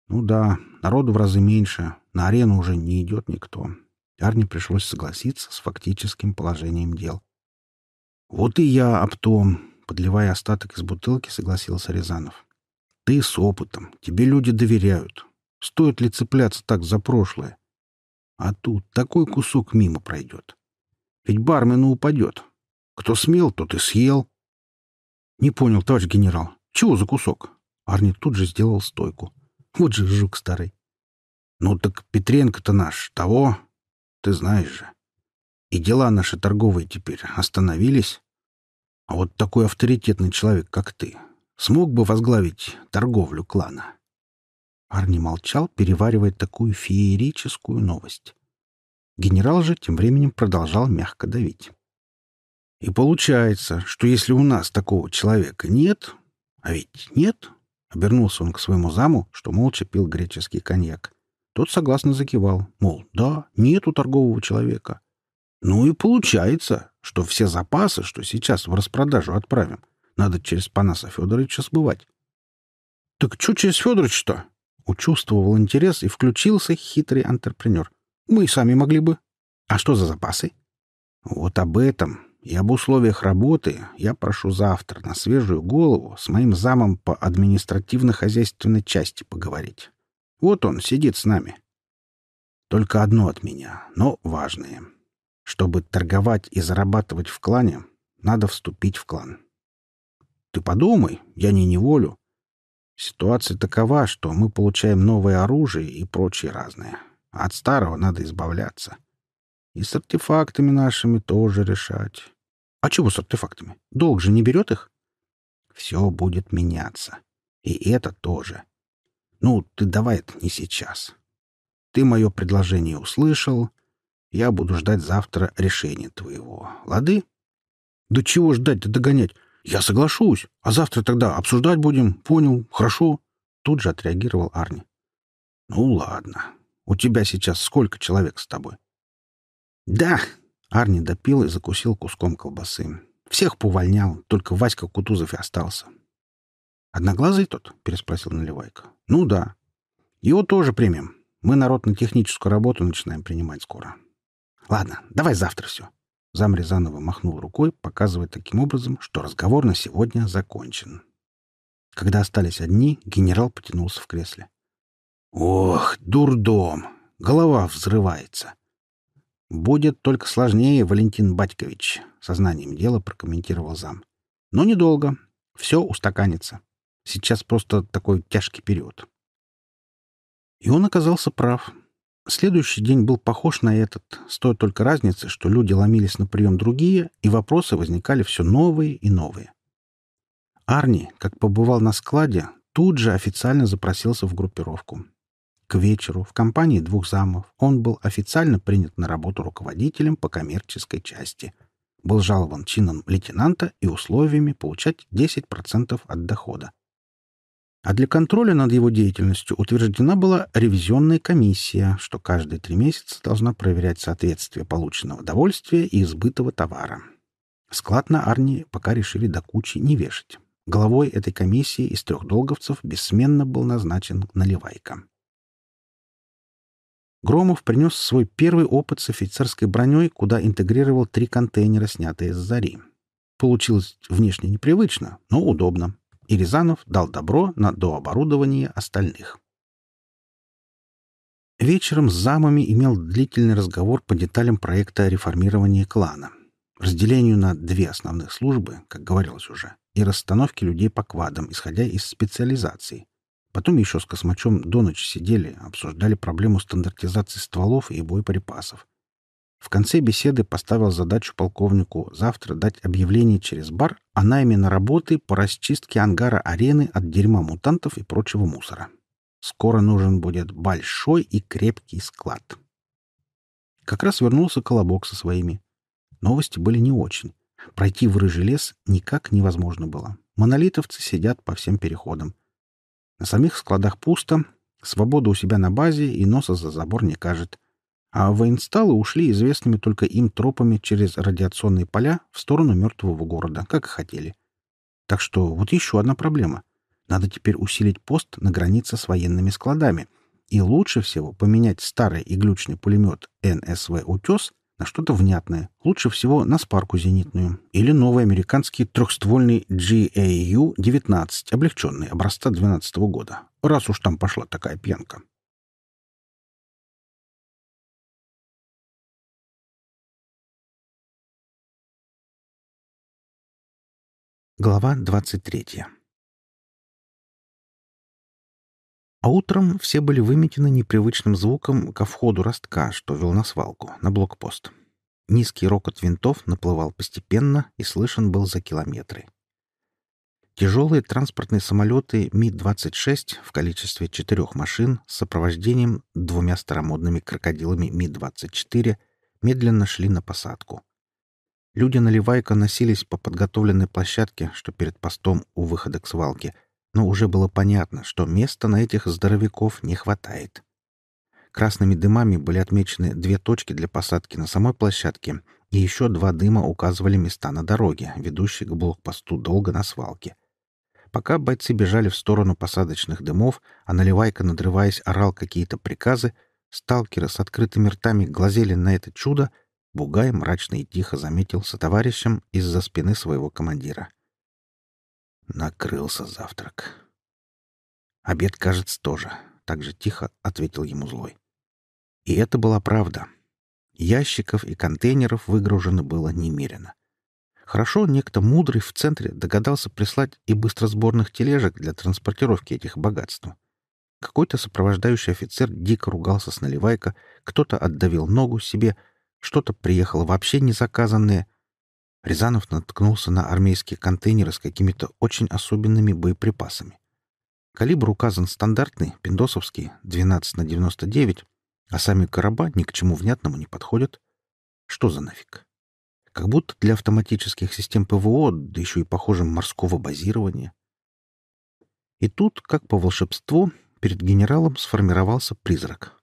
Ну да, народу в разы меньше, на арену уже не идет никто. Арне пришлось согласиться с фактическим положением дел. «Вот и я об том», — подливая остаток из бутылки, согласился Рязанов. «Ты с опытом, тебе люди доверяют. Стоит ли цепляться так за прошлое? А тут такой кусок мимо пройдет. Ведь бармену упадет. Кто смел, тот и съел». «Не понял, товарищ генерал, чего за кусок?» Арни тут же сделал стойку. Вот же жук старый. Ну так Петренко-то наш, того, ты знаешь же. И дела наши торговые теперь остановились. А вот такой авторитетный человек, как ты, смог бы возглавить торговлю клана. Арни молчал, переваривая такую феерическую новость. Генерал же тем временем продолжал мягко давить. И получается, что если у нас такого человека нет, а ведь нет, Обернулся он к своему заму, что молча пил греческий коньяк. Тот согласно закивал, мол, да, нету торгового человека. Ну и получается, что все запасы, что сейчас в распродажу отправим, надо через Панаса Федоровича сбывать. — Так что через Федорович-то? Учувствовал интерес и включился хитрый антрепренер. — Мы и сами могли бы. — А что за запасы? — Вот об этом и об условиях работы я прошу завтра на свежую голову с моим замом по административно-хозяйственной части поговорить. Вот он сидит с нами. Только одно от меня, но важное. Чтобы торговать и зарабатывать в клане, надо вступить в клан. Ты подумай, я не неволю. Ситуация такова, что мы получаем новое оружие и прочее разное. От старого надо избавляться. И с артефактами нашими тоже решать. А чего с артефактами? Долг же не берет их? Все будет меняться. И это тоже. Ну, ты давай это не сейчас. Ты мое предложение услышал. Я буду ждать завтра решения твоего. Лады? Да чего ждать-то догонять? Я соглашусь. А завтра тогда обсуждать будем. Понял. Хорошо. Тут же отреагировал Арни. Ну ладно. У тебя сейчас сколько человек с тобой? Да, Арни допил и закусил куском колбасы. Всех повольнял, только Васька Кутузов и остался. «Одноглазый тот?» — переспросил Наливайка. «Ну да. Его тоже примем. Мы народ на техническую работу начинаем принимать скоро. Ладно, давай завтра все». Зам Рязанова махнул рукой, показывая таким образом, что разговор на сегодня закончен. Когда остались одни, генерал потянулся в кресле. «Ох, дурдом! Голова взрывается!» «Будет только сложнее, Валентин Батькович», — сознанием дела прокомментировал зам. «Но недолго. Все устаканится. Сейчас просто такой тяжкий период». И он оказался прав. Следующий день был похож на этот, с той только разницей, что люди ломились на прием другие, и вопросы возникали все новые и новые. Арни, как побывал на складе, тут же официально запросился в группировку. К вечеру в компании двух замов он был официально принят на работу руководителем по коммерческой части. Был жалован чином лейтенанта и условиями получать 10% от дохода. А для контроля над его деятельностью утверждена была ревизионная комиссия, что каждые три месяца должна проверять соответствие полученного довольствия и избытого товара. Склад на Арни пока решили до кучи не вешать. Главой этой комиссии из трех долговцев бессменно был назначен Наливайка. Громов принес свой первый опыт с офицерской броней, куда интегрировал три контейнера, снятые с зари. Получилось внешне непривычно, но удобно. И Рязанов дал добро на дооборудование остальных. Вечером с замами имел длительный разговор по деталям проекта реформирования клана, разделению на две основных службы, как говорилось уже, и расстановке людей по квадам, исходя из специализации. Потом еще с Космачом до ночи сидели, обсуждали проблему стандартизации стволов и боеприпасов. В конце беседы поставил задачу полковнику завтра дать объявление через бар о найме на работы по расчистке ангара арены от дерьма мутантов и прочего мусора. Скоро нужен будет большой и крепкий склад. Как раз вернулся Колобок со своими. Новости были не очень. Пройти в рыжий лес никак невозможно было. Монолитовцы сидят по всем переходам. На самих складах пусто, свобода у себя на базе и носа за забор не кажет. А воинсталы ушли известными только им тропами через радиационные поля в сторону мертвого города, как и хотели. Так что вот еще одна проблема. Надо теперь усилить пост на границе с военными складами. И лучше всего поменять старый иглючный пулемет НСВ «Утес» на что-то внятное, лучше всего на спарку зенитную или новый американский трехствольный GAU-19, облегченный, образца 12 -го года, раз уж там пошла такая пьянка. Глава 23 А утром все были выметены непривычным звуком ко входу ростка, что вел на свалку, на блокпост. Низкий рокот винтов наплывал постепенно и слышен был за километры. Тяжелые транспортные самолеты Ми-26 в количестве четырех машин с сопровождением двумя старомодными крокодилами Ми-24 медленно шли на посадку. Люди наливайка носились по подготовленной площадке, что перед постом у выхода к свалке — но уже было понятно, что места на этих здоровяков не хватает. Красными дымами были отмечены две точки для посадки на самой площадке, и еще два дыма указывали места на дороге, ведущей к блокпосту долго на свалке. Пока бойцы бежали в сторону посадочных дымов, а наливайка, надрываясь, орал какие-то приказы, сталкеры с открытыми ртами глазели на это чудо, Бугай мрачно и тихо заметил со товарищем из-за спины своего командира. Накрылся завтрак. Обед, кажется, тоже. Так же тихо ответил ему злой. И это была правда. Ящиков и контейнеров выгружено было немерено. Хорошо, некто мудрый в центре догадался прислать и быстросборных тележек для транспортировки этих богатств. Какой-то сопровождающий офицер дико ругался с наливайка, кто-то отдавил ногу себе, что-то приехало вообще незаказанное — Рязанов наткнулся на армейские контейнеры с какими-то очень особенными боеприпасами. Калибр указан стандартный, пиндосовский, 12 на 99, а сами короба ни к чему внятному не подходят. Что за нафиг? Как будто для автоматических систем ПВО, да еще и, похоже, морского базирования. И тут, как по волшебству, перед генералом сформировался призрак.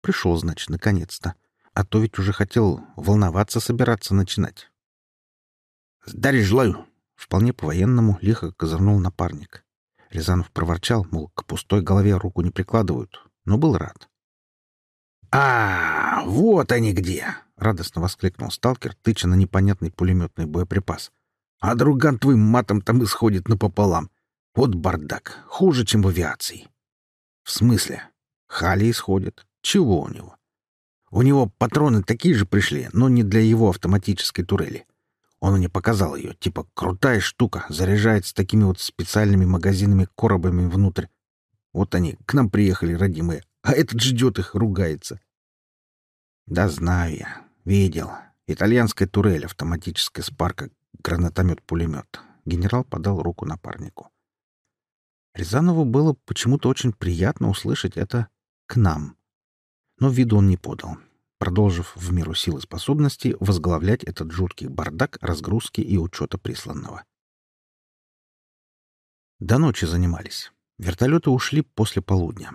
Пришел, значит, наконец-то. А то ведь уже хотел волноваться собираться начинать. «Здарь желаю!» — вполне по-военному лихо козырнул напарник. Рязанов проворчал, мол, к пустой голове руку не прикладывают, но был рад. «А, вот они где!» — радостно воскликнул сталкер, тыча на непонятный пулеметный боеприпас. «А друган твой матом там исходит напополам. Вот бардак, хуже, чем в авиации». «В смысле?» «Хали исходит. Чего у него?» «У него патроны такие же пришли, но не для его автоматической турели. Он мне показал ее. Типа крутая штука, заряжается такими вот специальными магазинами-коробами внутрь. Вот они, к нам приехали, родимые, а этот ждет их, ругается. Да знаю я. Видел. Итальянская турель, автоматическая спарка, гранатомет-пулемет. Генерал подал руку напарнику. Рязанову было почему-то очень приятно услышать это «к нам». Но виду он не подал продолжив в меру сил и способностей возглавлять этот жуткий бардак разгрузки и учета присланного. До ночи занимались. Вертолеты ушли после полудня.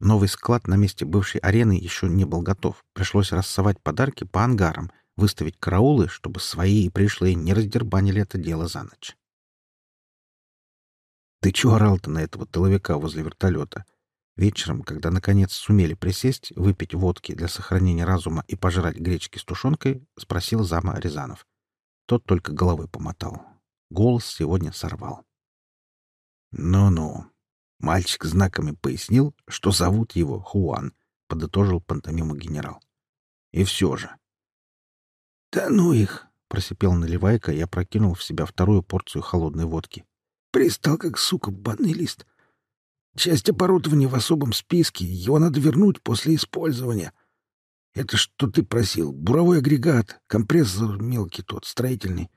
Новый склад на месте бывшей арены еще не был готов. Пришлось рассовать подарки по ангарам, выставить караулы, чтобы свои и пришлые не раздербанили это дело за ночь. «Ты чего орал-то на этого тыловика возле вертолета?» Вечером, когда наконец сумели присесть, выпить водки для сохранения разума и пожрать гречки с тушенкой, спросил зама Рязанов. Тот только головой помотал. Голос сегодня сорвал. «Ну-ну». Мальчик знаками пояснил, что зовут его Хуан, подытожил пантомиму генерал. «И все же». «Да ну их!» — просипел Наливайка и опрокинул в себя вторую порцию холодной водки. «Пристал, как сука, банный лист. Часть оборудования в особом списке, его надо вернуть после использования. Это что ты просил? Буровой агрегат, компрессор мелкий тот, строительный.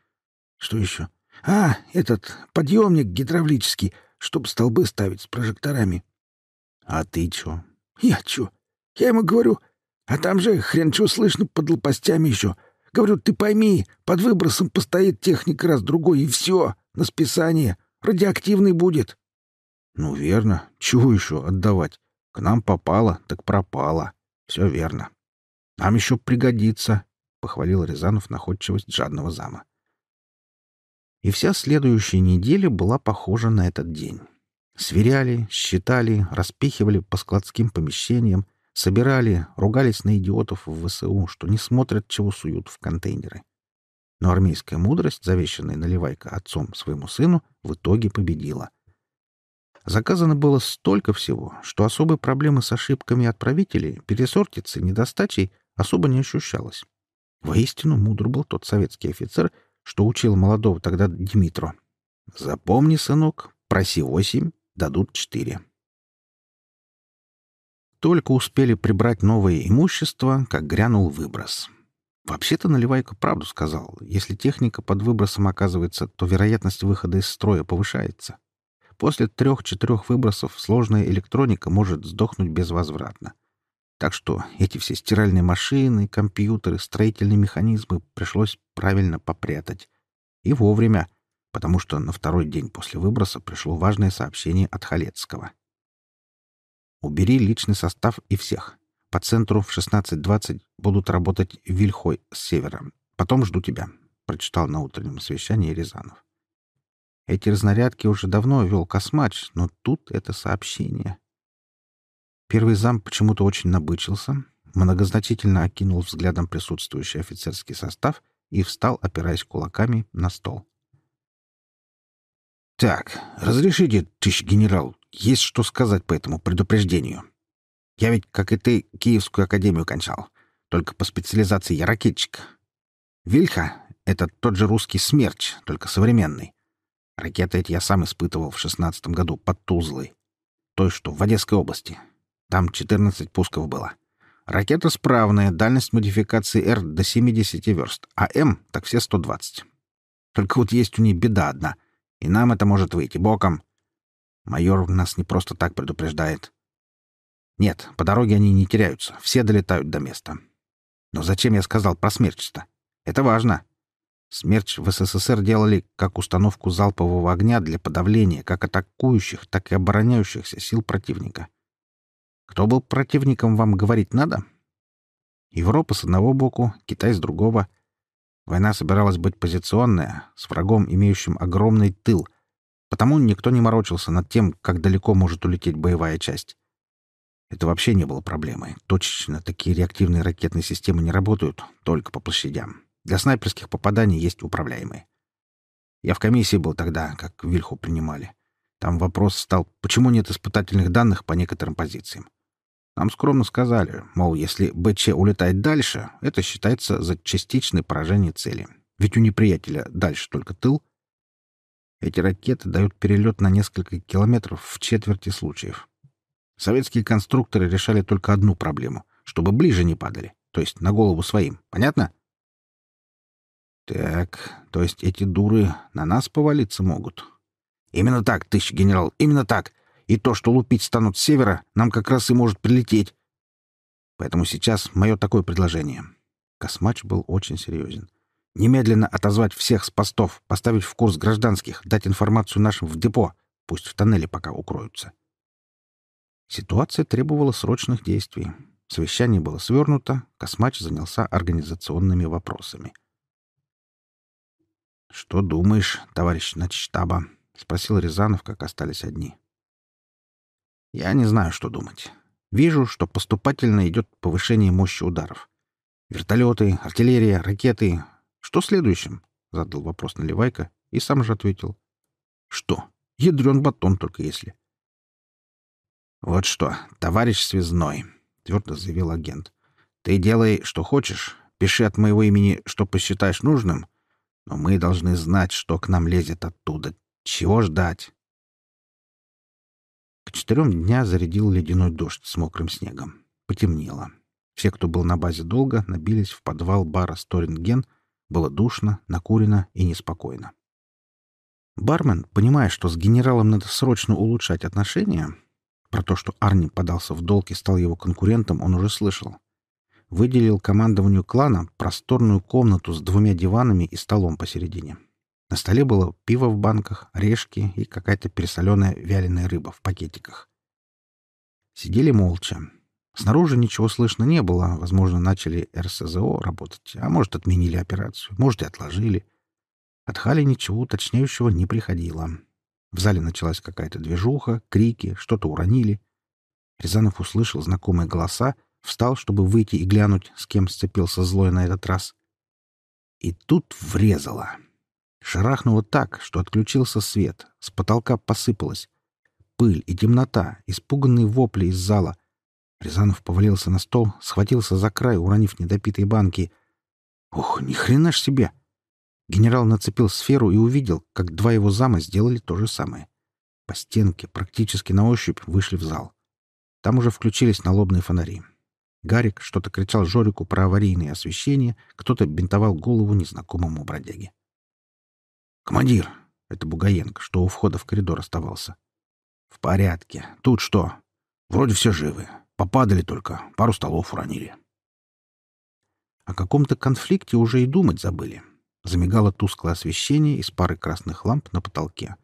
Что еще? А, этот подъемник гидравлический, чтобы столбы ставить с прожекторами. А ты чё? Я чё? Я ему говорю, а там же хрен чё слышно под лопастями еще. Говорю, ты пойми, под выбросом постоит техник раз-другой, и все, на списание. Радиоактивный будет. Ну, верно. Чего еще отдавать? К нам попало, так пропало. Все верно. Нам еще пригодится, — похвалил Рязанов находчивость жадного зама. И вся следующая неделя была похожа на этот день. Сверяли, считали, распихивали по складским помещениям, собирали, ругались на идиотов в ВСУ, что не смотрят, чего суют в контейнеры. Но армейская мудрость, завещанная наливайка отцом своему сыну, в итоге победила. Заказано было столько всего, что особой проблемы с ошибками отправителей, пересортицей, недостачей особо не ощущалось. Воистину мудр был тот советский офицер, что учил молодого тогда Димитро. «Запомни, сынок, проси восемь, дадут четыре». Только успели прибрать новое имущество, как грянул выброс. Вообще-то Наливайко правду сказал. Если техника под выбросом оказывается, то вероятность выхода из строя повышается. После трех-четырех выбросов сложная электроника может сдохнуть безвозвратно. Так что эти все стиральные машины, компьютеры, строительные механизмы пришлось правильно попрятать. И вовремя, потому что на второй день после выброса пришло важное сообщение от Халецкого. «Убери личный состав и всех. По центру в 16.20 будут работать Вильхой с севера. Потом жду тебя», — прочитал на утреннем совещании Рязанов. Эти разнарядки уже давно вел Космач, но тут это сообщение. Первый зам почему-то очень набычился, многозначительно окинул взглядом присутствующий офицерский состав и встал, опираясь кулаками на стол. «Так, разрешите, товарищ генерал, есть что сказать по этому предупреждению. Я ведь, как и ты, Киевскую академию кончал, только по специализации я ракетчик. Вильха — это тот же русский смерч, только современный. Ракеты эти я сам испытывал в шестнадцатом году под Тузлой. Той, что в Одесской области. Там 14 пусков было. Ракета справная, дальность модификации Р до 70 верст, а М — так все 120. Только вот есть у ней беда одна, и нам это может выйти боком. Майор нас не просто так предупреждает. Нет, по дороге они не теряются, все долетают до места. Но зачем я сказал про смерч-то? Это важно. Смерч в СССР делали как установку залпового огня для подавления как атакующих, так и обороняющихся сил противника. Кто был противником, вам говорить надо? Европа с одного боку, Китай с другого. Война собиралась быть позиционная, с врагом, имеющим огромный тыл. Потому никто не морочился над тем, как далеко может улететь боевая часть. Это вообще не было проблемой. Точечно такие реактивные ракетные системы не работают, только по площадям. Для снайперских попаданий есть управляемые. Я в комиссии был тогда, как Вильху принимали. Там вопрос стал, почему нет испытательных данных по некоторым позициям. Нам скромно сказали, мол, если БЧ улетает дальше, это считается за частичное поражение цели. Ведь у неприятеля дальше только тыл. Эти ракеты дают перелет на несколько километров в четверти случаев. Советские конструкторы решали только одну проблему — чтобы ближе не падали, то есть на голову своим. Понятно? Так, то есть эти дуры на нас повалиться могут. Именно так, тысяч генерал, именно так. И то, что лупить станут с севера, нам как раз и может прилететь. Поэтому сейчас мое такое предложение. Космач был очень серьезен. Немедленно отозвать всех с постов, поставить в курс гражданских, дать информацию нашим в депо, пусть в тоннеле пока укроются. Ситуация требовала срочных действий. Совещание было свернуто, Космач занялся организационными вопросами — «Что думаешь, товарищ начштаба?» — спросил Рязанов, как остались одни. Я не знаю, что думать. Вижу, что поступательно идет повышение мощи ударов. Вертолеты, артиллерия, ракеты. Что следующим? Задал вопрос Наливайка и сам же ответил. Что? Ядрен батон только если. Вот что, товарищ связной, твердо заявил агент. Ты делай, что хочешь. Пиши от моего имени, что посчитаешь нужным. Но мы должны знать, что к нам лезет оттуда. Чего ждать? К четырем дня зарядил ледяной дождь с мокрым снегом. Потемнело. Все, кто был на базе долго, набились в подвал бара «Сторинген». Было душно, накурено и неспокойно. Бармен, понимая, что с генералом надо срочно улучшать отношения, про то, что Арни подался в долг и стал его конкурентом, он уже слышал. Выделил командованию клана просторную комнату с двумя диванами и столом посередине. На столе было пиво в банках, орешки и какая-то пересоленая вяленая рыба в пакетиках. Сидели молча. Снаружи ничего слышно не было. Возможно, начали РСЗО работать, а может, отменили операцию, может, и отложили. От Хали ничего уточняющего не приходило. В зале началась какая-то движуха, крики, что-то уронили. Рязанов услышал знакомые голоса, встал, чтобы выйти и глянуть, с кем сцепился злой на этот раз. И тут врезало. Шарахнуло так, что отключился свет, с потолка посыпалось. Пыль и темнота, испуганные вопли из зала. Рязанов повалился на стол, схватился за край, уронив недопитые банки. Ух, ни хрена ж себе! Генерал нацепил сферу и увидел, как два его зама сделали то же самое. По стенке, практически на ощупь, вышли в зал. Там уже включились налобные фонари. Гарик что-то кричал Жорику про аварийное освещение, кто-то бинтовал голову незнакомому бродяге. «Командир!» — это Бугаенко, что у входа в коридор оставался. «В порядке. Тут что? Вроде все живы. Попадали только. Пару столов уронили». О каком-то конфликте уже и думать забыли. Замигало тусклое освещение из пары красных ламп на потолке.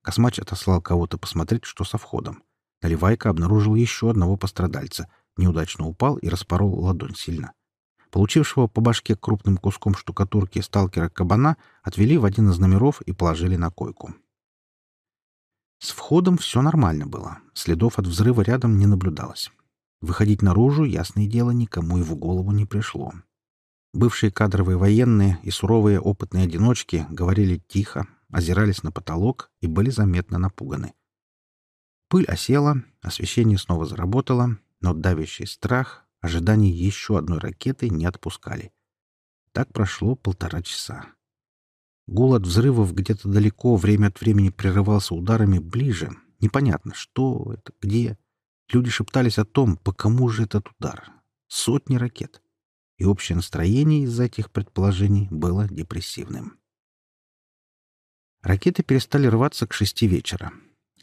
Космач отослал кого-то посмотреть, что со входом. Наливайка обнаружил еще одного пострадальца. Неудачно упал и распорол ладонь сильно. Получившего по башке крупным куском штукатурки сталкера кабана отвели в один из номеров и положили на койку. С входом все нормально было. Следов от взрыва рядом не наблюдалось. Выходить наружу, ясное дело, никому и в голову не пришло. Бывшие кадровые военные и суровые опытные одиночки говорили тихо, озирались на потолок и были заметно напуганы. Пыль осела, освещение снова заработало, но давящий страх Ожидание еще одной ракеты не отпускали. Так прошло полтора часа. Гул от взрывов где-то далеко время от времени прерывался ударами ближе. Непонятно, что это, где. Люди шептались о том, по кому же этот удар. Сотни ракет. И общее настроение из-за этих предположений было депрессивным. Ракеты перестали рваться к шести вечера.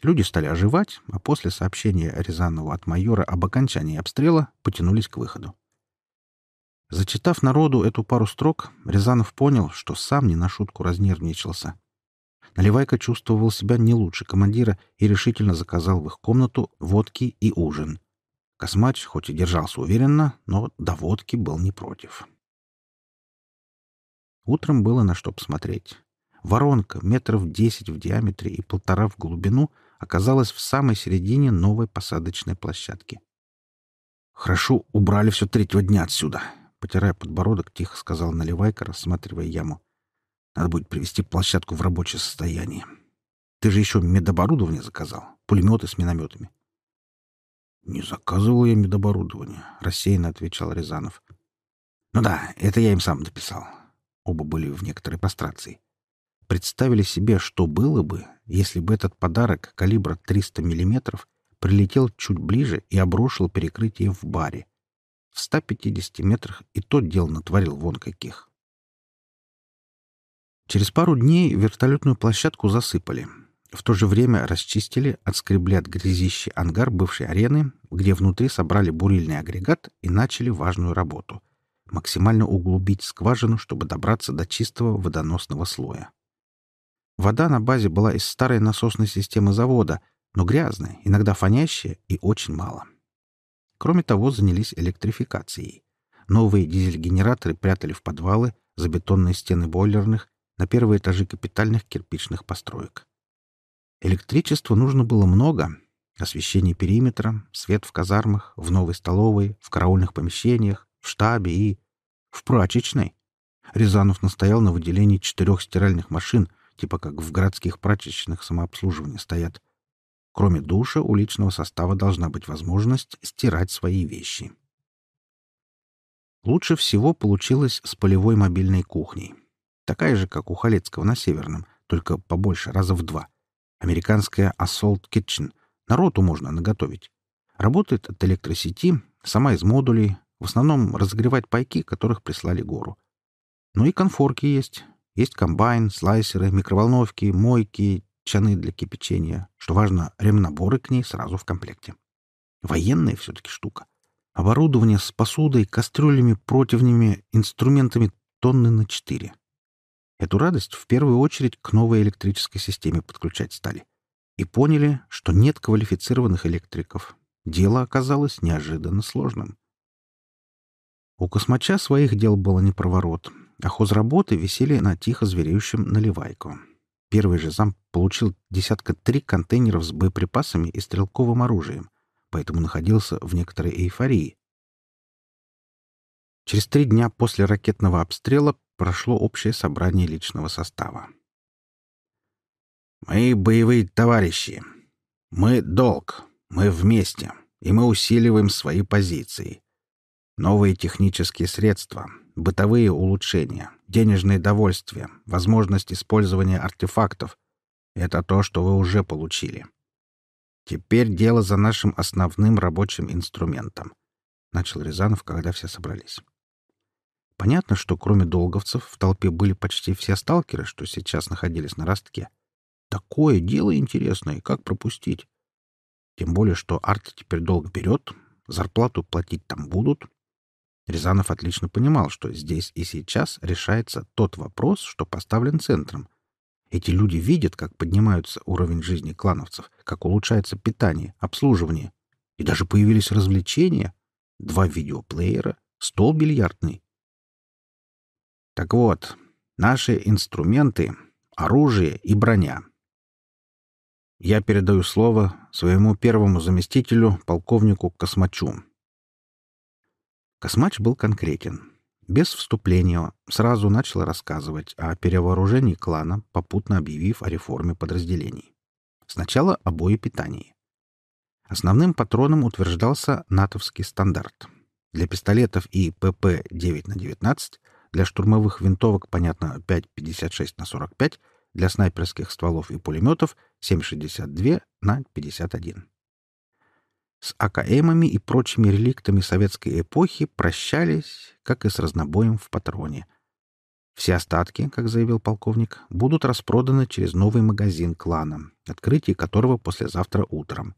Люди стали оживать, а после сообщения Рязанова от майора об окончании обстрела потянулись к выходу. Зачитав народу эту пару строк, Рязанов понял, что сам не на шутку разнервничался. Наливайка чувствовал себя не лучше командира и решительно заказал в их комнату водки и ужин. Космач хоть и держался уверенно, но до водки был не против. Утром было на что посмотреть. Воронка метров десять в диаметре и полтора в глубину оказалась в самой середине новой посадочной площадки. «Хорошо, убрали все третьего дня отсюда», — потирая подбородок, тихо сказал Наливайка, рассматривая яму. «Надо будет привести площадку в рабочее состояние. Ты же еще медоборудование заказал, пулеметы с минометами». «Не заказывал я медоборудование», — рассеянно отвечал Рязанов. «Ну да, это я им сам написал». Оба были в некоторой прострации представили себе, что было бы, если бы этот подарок калибра 300 мм прилетел чуть ближе и обрушил перекрытие в баре. В 150 метрах и тот дел натворил вон каких. Через пару дней вертолетную площадку засыпали. В то же время расчистили, отскребли от грязищи ангар бывшей арены, где внутри собрали бурильный агрегат и начали важную работу — максимально углубить скважину, чтобы добраться до чистого водоносного слоя. Вода на базе была из старой насосной системы завода, но грязная, иногда фонящая и очень мало. Кроме того, занялись электрификацией. Новые дизель-генераторы прятали в подвалы, за бетонные стены бойлерных, на первые этажи капитальных кирпичных построек. Электричества нужно было много. Освещение периметра, свет в казармах, в новой столовой, в караульных помещениях, в штабе и... в прачечной. Рязанов настоял на выделении четырех стиральных машин, типа как в городских прачечных самообслуживания стоят. Кроме душа, у личного состава должна быть возможность стирать свои вещи. Лучше всего получилось с полевой мобильной кухней. Такая же, как у Халецкого на Северном, только побольше, раза в два. Американская Assault Kitchen. Народу можно наготовить. Работает от электросети, сама из модулей, в основном разогревать пайки, которых прислали гору. Ну и конфорки есть. Есть комбайн, слайсеры, микроволновки, мойки, чаны для кипячения. Что важно, ремнаборы к ней сразу в комплекте. Военная все-таки штука. Оборудование с посудой, кастрюлями, противнями, инструментами тонны на четыре. Эту радость в первую очередь к новой электрической системе подключать стали. И поняли, что нет квалифицированных электриков. Дело оказалось неожиданно сложным. У космача своих дел было не проворот, а хозработы висели на тихо звереющем наливайку. Первый же зам получил десятка три контейнеров с боеприпасами и стрелковым оружием, поэтому находился в некоторой эйфории. Через три дня после ракетного обстрела прошло общее собрание личного состава. «Мы боевые товарищи. Мы долг. Мы вместе. И мы усиливаем свои позиции. Новые технические средства, бытовые улучшения, денежное довольствие, возможность использования артефактов — это то, что вы уже получили. Теперь дело за нашим основным рабочим инструментом, — начал Рязанов, когда все собрались. Понятно, что кроме долговцев в толпе были почти все сталкеры, что сейчас находились на ростке. Такое дело интересное, как пропустить? Тем более, что арт теперь долго берет, зарплату платить там будут, Рязанов отлично понимал, что здесь и сейчас решается тот вопрос, что поставлен центром. Эти люди видят, как поднимается уровень жизни клановцев, как улучшается питание, обслуживание. И даже появились развлечения. Два видеоплеера, стол бильярдный. Так вот, наши инструменты — оружие и броня. Я передаю слово своему первому заместителю, полковнику Космачу. Космач был конкретен. Без вступления сразу начал рассказывать о перевооружении клана, попутно объявив о реформе подразделений. Сначала о боепитании. Основным патроном утверждался натовский стандарт. Для пистолетов и ПП 9 на 19, для штурмовых винтовок, понятно, 5,56 на 45, для снайперских стволов и пулеметов 7,62 на 51. С АКМами и прочими реликтами советской эпохи прощались, как и с разнобоем в патроне. Все остатки, как заявил полковник, будут распроданы через новый магазин клана, открытие которого послезавтра утром.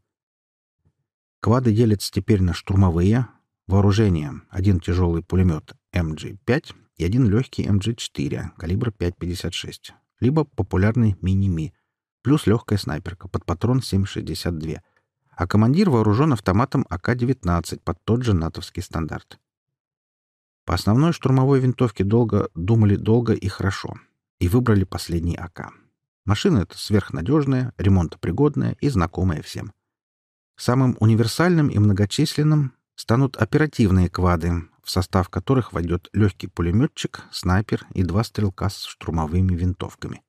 Квады делятся теперь на штурмовые, вооружение, один тяжелый пулемет MG-5 и один легкий MG-4, калибр 5,56, либо популярный мини-ми, плюс легкая снайперка под патрон 7,62 — а командир вооружен автоматом АК-19 под тот же натовский стандарт. По основной штурмовой винтовке долго думали долго и хорошо, и выбрали последний АК. Машина эта сверхнадежная, ремонтопригодная и знакомая всем. Самым универсальным и многочисленным станут оперативные квады, в состав которых войдет легкий пулеметчик, снайпер и два стрелка с штурмовыми винтовками.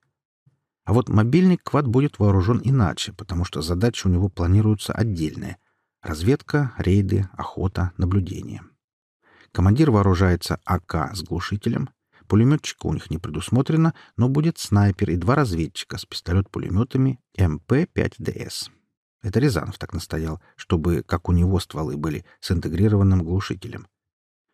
А вот мобильный квад будет вооружен иначе, потому что задачи у него планируются отдельные. Разведка, рейды, охота, наблюдение. Командир вооружается АК с глушителем. Пулеметчика у них не предусмотрено, но будет снайпер и два разведчика с пистолет-пулеметами МП-5ДС. Это Рязанов так настоял, чтобы, как у него стволы были, с интегрированным глушителем.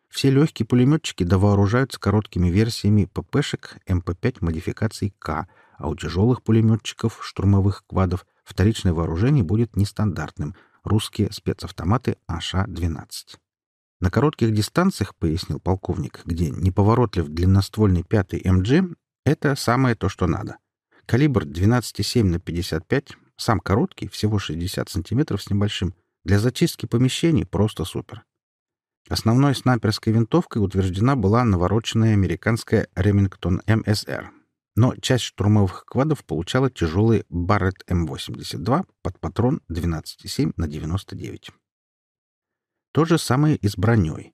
Все легкие пулеметчики довооружаются короткими версиями ППшек МП-5 модификаций К, а у тяжелых пулеметчиков, штурмовых квадов, вторичное вооружение будет нестандартным — русские спецавтоматы АШ-12. На коротких дистанциях, пояснил полковник, где неповоротлив длинноствольный пятый МГ, это самое то, что надо. Калибр 12,7 на 55, сам короткий, всего 60 сантиметров с небольшим. Для зачистки помещений просто супер. Основной снайперской винтовкой утверждена была навороченная американская Remington MSR но часть штурмовых квадов получала тяжелый Барретт М-82 под патрон 12,7 на 99. То же самое и с броней.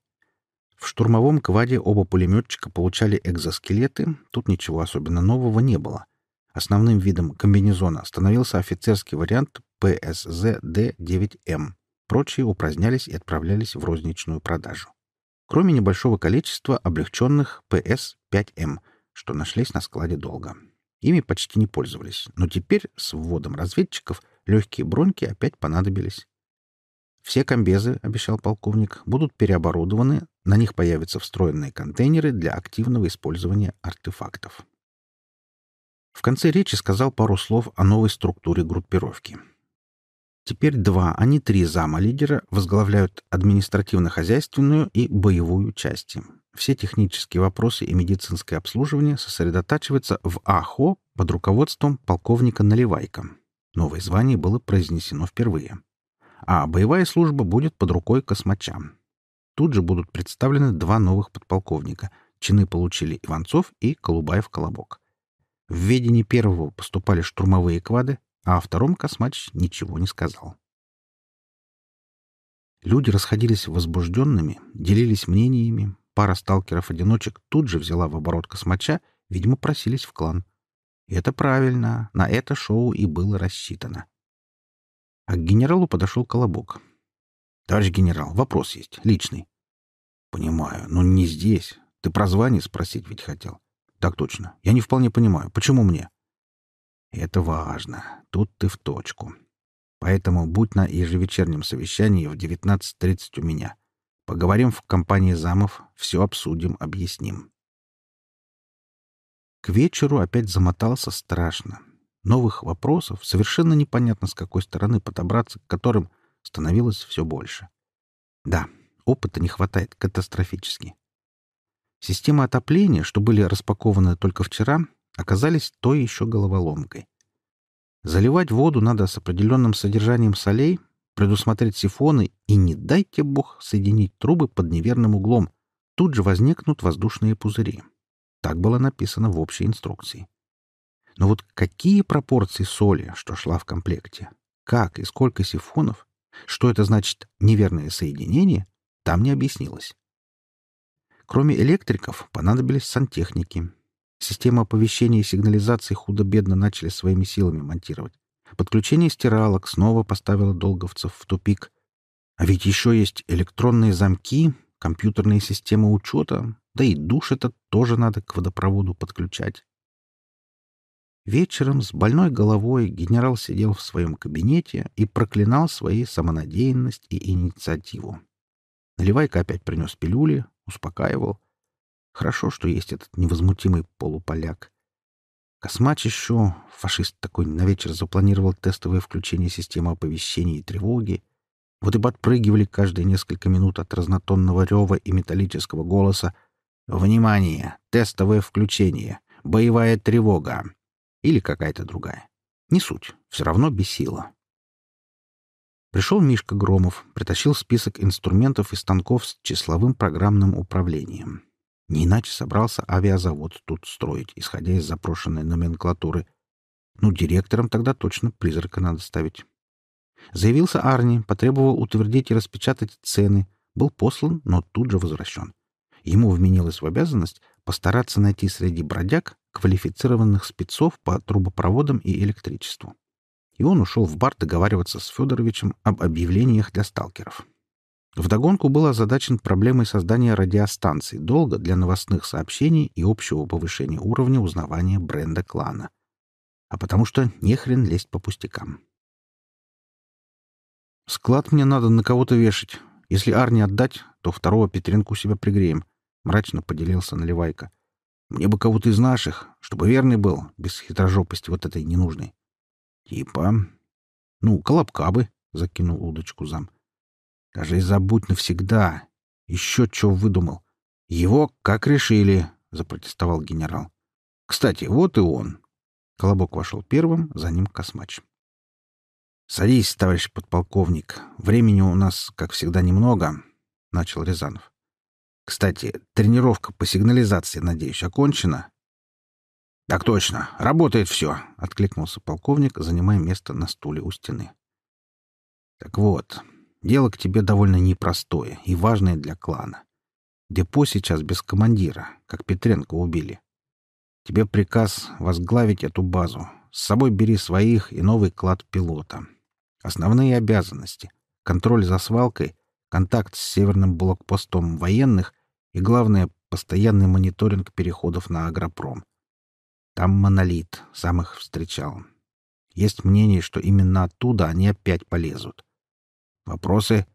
В штурмовом кваде оба пулеметчика получали экзоскелеты, тут ничего особенно нового не было. Основным видом комбинезона становился офицерский вариант ПСЗ-Д-9М. Прочие упразднялись и отправлялись в розничную продажу. Кроме небольшого количества облегченных ПС-5М, что нашлись на складе долго. Ими почти не пользовались, но теперь с вводом разведчиков легкие броньки опять понадобились. Все комбезы, обещал полковник, будут переоборудованы, на них появятся встроенные контейнеры для активного использования артефактов. В конце речи сказал пару слов о новой структуре группировки. Теперь два, а не три зама лидера возглавляют административно-хозяйственную и боевую части. Все технические вопросы и медицинское обслуживание сосредотачиваются в АХО под руководством полковника Наливайка. Новое звание было произнесено впервые а боевая служба будет под рукой космача. Тут же будут представлены два новых подполковника. Чины получили Иванцов и Колубаев-Колобок. В ведении первого поступали штурмовые квады, а о втором космач ничего не сказал. Люди расходились возбужденными, делились мнениями. Пара сталкеров-одиночек тут же взяла в оборот космача, видимо, просились в клан. И это правильно, на это шоу и было рассчитано. А к генералу подошел Колобок. «Товарищ генерал, вопрос есть, личный». «Понимаю, но не здесь. Ты про звание спросить ведь хотел». «Так точно. Я не вполне понимаю. Почему мне?» «Это важно. Тут ты в точку. Поэтому будь на ежевечернем совещании в 19.30 у меня. Поговорим в компании замов, все обсудим, объясним». К вечеру опять замотался страшно. Новых вопросов, совершенно непонятно с какой стороны подобраться, к которым становилось все больше. Да, опыта не хватает катастрофически. Системы отопления, что были распакованы только вчера, оказались той еще головоломкой. Заливать воду надо с определенным содержанием солей, предусмотреть сифоны и, не дайте бог, соединить трубы под неверным углом. Тут же возникнут воздушные пузыри. Так было написано в общей инструкции. Но вот какие пропорции соли, что шла в комплекте? Как и сколько сифонов? Что это значит неверное соединение? Там не объяснилось. Кроме электриков понадобились сантехники. Систему оповещения и сигнализации худо-бедно начали своими силами монтировать. Подключение стиралок снова поставило долговцев в тупик. А ведь еще есть электронные замки, компьютерные системы учета, да и душ этот тоже надо к водопроводу подключать. Вечером с больной головой генерал сидел в своем кабинете и проклинал свои самонадеянность и инициативу. Наливайка опять принес пилюли, успокаивал. Хорошо, что есть этот невозмутимый полуполяк. Космач еще, фашист такой, на вечер запланировал тестовое включение системы оповещения и тревоги. Вот и подпрыгивали каждые несколько минут от разнотонного рева и металлического голоса. «Внимание! Тестовое включение! Боевая тревога! Или какая-то другая. Не суть, все равно бесило. Пришел Мишка Громов, притащил список инструментов и станков с числовым программным управлением. Не иначе собрался авиазавод тут строить, исходя из запрошенной номенклатуры. Ну, директором тогда точно призрака надо ставить. Заявился Арни, потребовал утвердить и распечатать цены. Был послан, но тут же возвращен. Ему вменилось в обязанность постараться найти среди бродяг квалифицированных спецов по трубопроводам и электричеству. И он ушел в бар договариваться с Федоровичем об объявлениях для сталкеров. Вдогонку был озадачен проблемой создания радиостанций долго для новостных сообщений и общего повышения уровня узнавания бренда клана. А потому что нехрен лезть по пустякам. «Склад мне надо на кого-то вешать. Если Арни отдать, то второго Петренку себя пригреем», — мрачно поделился Наливайка. Мне бы кого-то из наших, чтобы верный был, без хитрожопости вот этой ненужной. Типа... Ну, колобка бы, — закинул удочку зам. Даже и забудь навсегда. Еще что выдумал. Его как решили, — запротестовал генерал. Кстати, вот и он. Колобок вошел первым, за ним космач. «Садись, товарищ подполковник. Времени у нас, как всегда, немного», — начал Рязанов. Кстати, тренировка по сигнализации, надеюсь, окончена? «Так точно. Работает все», — откликнулся полковник, занимая место на стуле у стены. «Так вот, дело к тебе довольно непростое и важное для клана. Депо сейчас без командира, как Петренко убили. Тебе приказ возглавить эту базу. С собой бери своих и новый клад пилота. Основные обязанности — контроль за свалкой, контакт с северным блокпостом военных и, главное, постоянный мониторинг переходов на агропром. Там монолит, сам их встречал. Есть мнение, что именно оттуда они опять полезут. Вопросы?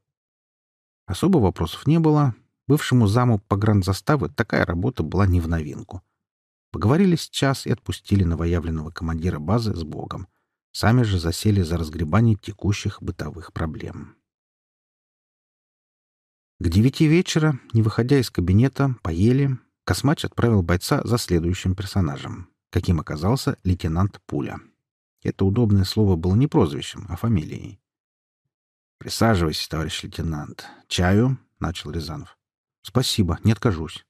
Особо вопросов не было. Бывшему заму погранзаставы такая работа была не в новинку. Поговорили сейчас и отпустили новоявленного командира базы с Богом. Сами же засели за разгребание текущих бытовых проблем. К девяти вечера, не выходя из кабинета, поели. Космач отправил бойца за следующим персонажем каким оказался лейтенант Пуля. Это удобное слово было не прозвищем, а фамилией. «Присаживайся, товарищ лейтенант. Чаю?» — начал Рязанов. «Спасибо, не откажусь».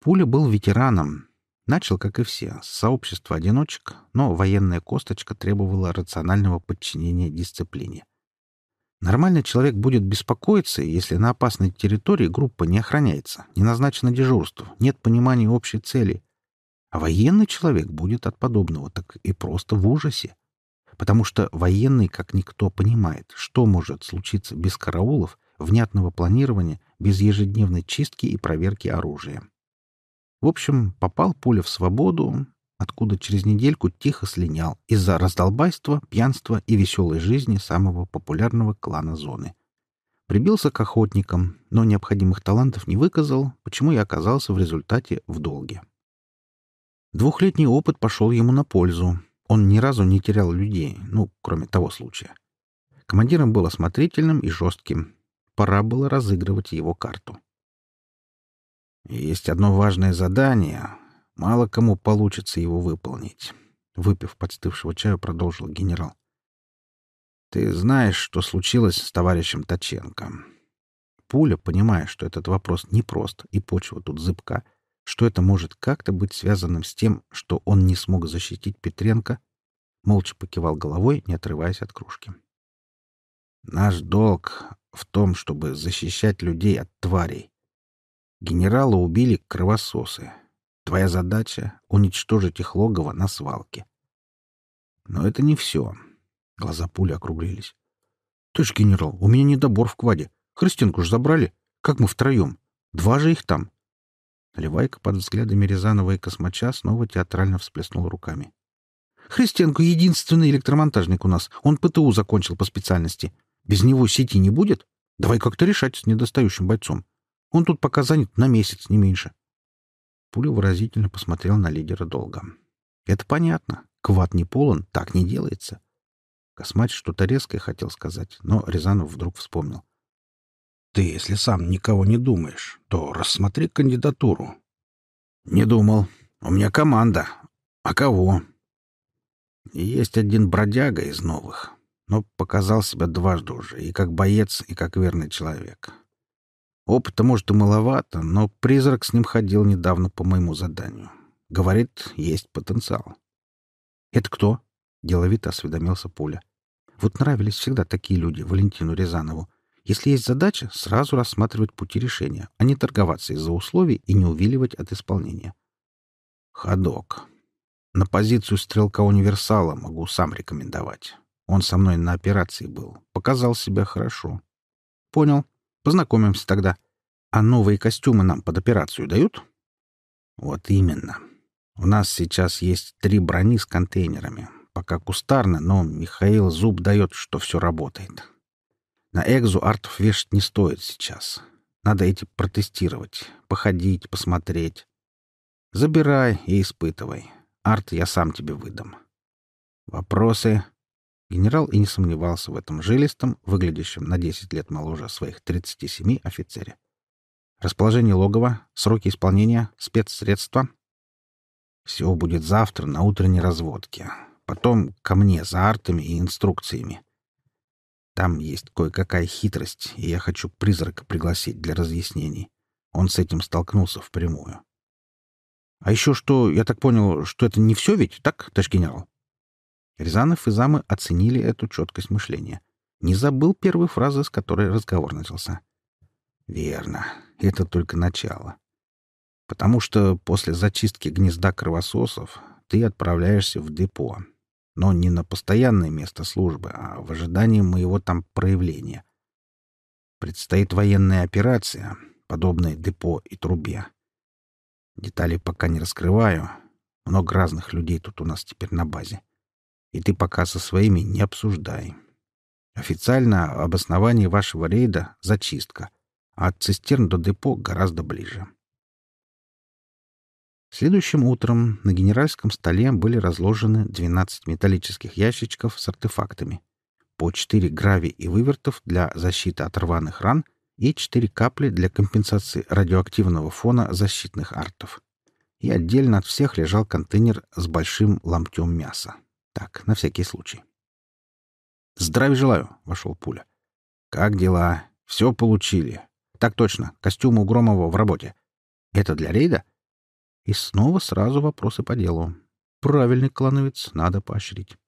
Пуля был ветераном. Начал, как и все, с сообщества одиночек, но военная косточка требовала рационального подчинения дисциплине. Нормальный человек будет беспокоиться, если на опасной территории группа не охраняется, не назначено дежурство, нет понимания общей цели, а военный человек будет от подобного так и просто в ужасе. Потому что военный, как никто, понимает, что может случиться без караулов, внятного планирования, без ежедневной чистки и проверки оружия. В общем, попал пуля в свободу, откуда через недельку тихо слинял из-за раздолбайства, пьянства и веселой жизни самого популярного клана зоны. Прибился к охотникам, но необходимых талантов не выказал, почему и оказался в результате в долге. Двухлетний опыт пошел ему на пользу. Он ни разу не терял людей, ну, кроме того случая. Командиром был осмотрительным и жестким. Пора было разыгрывать его карту. «Есть одно важное задание. Мало кому получится его выполнить», — выпив подстывшего чаю, продолжил генерал. «Ты знаешь, что случилось с товарищем Точенко?» Пуля, понимая, что этот вопрос непрост и почва тут зыбка, — что это может как-то быть связанным с тем, что он не смог защитить Петренко, молча покивал головой, не отрываясь от кружки. «Наш долг в том, чтобы защищать людей от тварей. Генерала убили кровососы. Твоя задача — уничтожить их логово на свалке. Но это не все. Глаза пули округлились. Ты ж генерал, у меня недобор в кваде. Христинку ж забрали. Как мы втроем? Два же их там. Левайка под взглядами Рязанова и Космача снова театрально всплеснул руками. «Христенко — единственный электромонтажник у нас. Он ПТУ закончил по специальности. Без него сети не будет? Давай как-то решать с недостающим бойцом. Он тут пока занят на месяц, не меньше». Пуля выразительно посмотрел на лидера долга. «Это понятно. Квад не полон, так не делается». Космач что-то резкое хотел сказать, но Рязанов вдруг вспомнил. Ты, если сам никого не думаешь, то рассмотри кандидатуру. Не думал. У меня команда. А кого? Есть один бродяга из новых, но показал себя дважды уже, и как боец, и как верный человек. Опыта, может, и маловато, но призрак с ним ходил недавно по моему заданию. Говорит, есть потенциал. «Это кто?» — деловито осведомился Пуля. «Вот нравились всегда такие люди Валентину Рязанову. Если есть задача, сразу рассматривать пути решения, а не торговаться из-за условий и не увиливать от исполнения. Ходок. На позицию стрелка-универсала могу сам рекомендовать. Он со мной на операции был. Показал себя хорошо. Понял. Познакомимся тогда. А новые костюмы нам под операцию дают? Вот именно. У нас сейчас есть три брони с контейнерами. Пока кустарно, но Михаил зуб дает, что все работает. На Экзу артов вешать не стоит сейчас. Надо эти протестировать, походить, посмотреть. Забирай и испытывай. Арт я сам тебе выдам. Вопросы? Генерал и не сомневался в этом жилистом, выглядящем на 10 лет моложе своих 37 офицере. Расположение логова, сроки исполнения, спецсредства. Все будет завтра на утренней разводке. Потом ко мне за артами и инструкциями. Там есть кое-какая хитрость, и я хочу призрака пригласить для разъяснений. Он с этим столкнулся впрямую. А еще что, я так понял, что это не все ведь, так, товарищ генерал? Рязанов и замы оценили эту четкость мышления. Не забыл первой фразы, с которой разговор начался. Верно. Это только начало. Потому что после зачистки гнезда кровососов ты отправляешься в депо. Но не на постоянное место службы, а в ожидании моего там проявления. Предстоит военная операция, подобная депо и трубе. Детали пока не раскрываю. Много разных людей тут у нас теперь на базе. И ты пока со своими не обсуждай. Официально обоснование вашего рейда — зачистка, а от цистерн до депо гораздо ближе. Следующим утром на генеральском столе были разложены 12 металлических ящичков с артефактами, по 4 грави и вывертов для защиты от рваных ран и 4 капли для компенсации радиоактивного фона защитных артов. И отдельно от всех лежал контейнер с большим ломтем мяса. Так, на всякий случай. «Здравия желаю!» — вошел пуля. «Как дела? Все получили?» «Так точно. Костюм у Громова в работе. Это для рейда?» И снова сразу вопросы по делу. Правильный клановец, надо поощрить.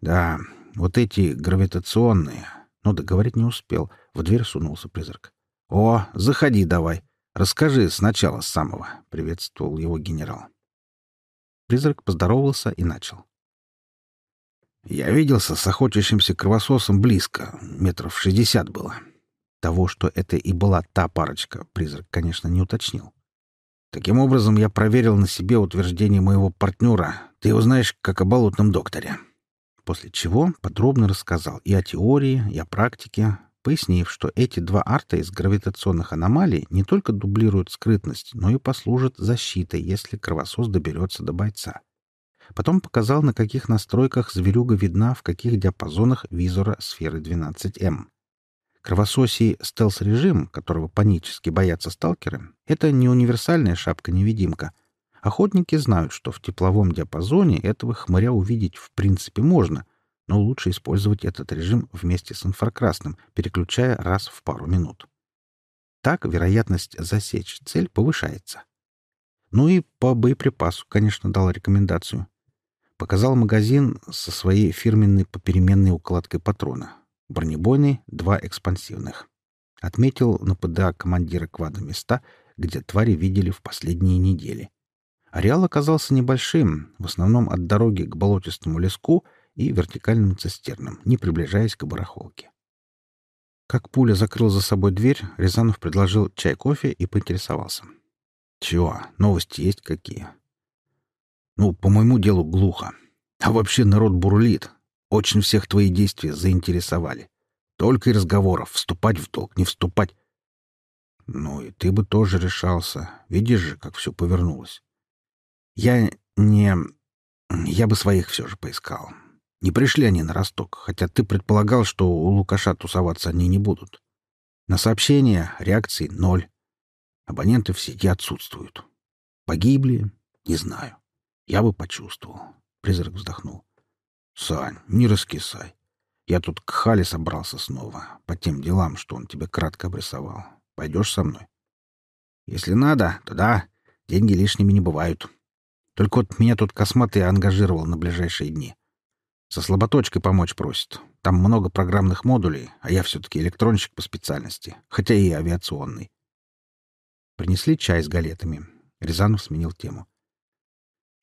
Да, вот эти гравитационные. Но договорить не успел. В дверь сунулся призрак. О, заходи давай. Расскажи сначала самого, приветствовал его генерал. Призрак поздоровался и начал. Я виделся с охотящимся кровососом близко, метров шестьдесят было. Того, что это и была та парочка, призрак, конечно, не уточнил. Таким образом, я проверил на себе утверждение моего партнера. Ты его знаешь, как о болотном докторе. После чего подробно рассказал и о теории, и о практике, пояснив, что эти два арта из гравитационных аномалий не только дублируют скрытность, но и послужат защитой, если кровосос доберется до бойца. Потом показал, на каких настройках зверюга видна в каких диапазонах визора сферы 12М. Кровососий стелс-режим, которого панически боятся сталкеры, это не универсальная шапка-невидимка. Охотники знают, что в тепловом диапазоне этого хмыря увидеть в принципе можно, но лучше использовать этот режим вместе с инфракрасным, переключая раз в пару минут. Так вероятность засечь цель повышается. Ну и по боеприпасу, конечно, дал рекомендацию. Показал магазин со своей фирменной попеременной укладкой патрона. Бронебойный, два экспансивных. Отметил на ПДА командира квада места, где твари видели в последние недели. Ареал оказался небольшим, в основном от дороги к болотистому леску и вертикальным цистернам, не приближаясь к барахолке. Как пуля закрыл за собой дверь, Рязанов предложил чай-кофе и поинтересовался. «Чего? Новости есть какие?» «Ну, по моему делу глухо. А вообще народ бурлит. Очень всех твои действия заинтересовали. Только и разговоров, вступать в долг, не вступать. Ну и ты бы тоже решался. Видишь же, как все повернулось. Я не... Я бы своих все же поискал. Не пришли они на Росток, хотя ты предполагал, что у Лукаша тусоваться они не будут. На сообщения реакции ноль. Абоненты в сети отсутствуют. Погибли? Не знаю. Я бы почувствовал. Призрак вздохнул. Сань, не раскисай. Я тут к Хале собрался снова, по тем делам, что он тебе кратко обрисовал. Пойдешь со мной? Если надо, то да, деньги лишними не бывают. Только вот меня тут косматый ангажировал на ближайшие дни. Со слаботочкой помочь просит. Там много программных модулей, а я все-таки электронщик по специальности, хотя и авиационный. Принесли чай с галетами. Рязанов сменил тему.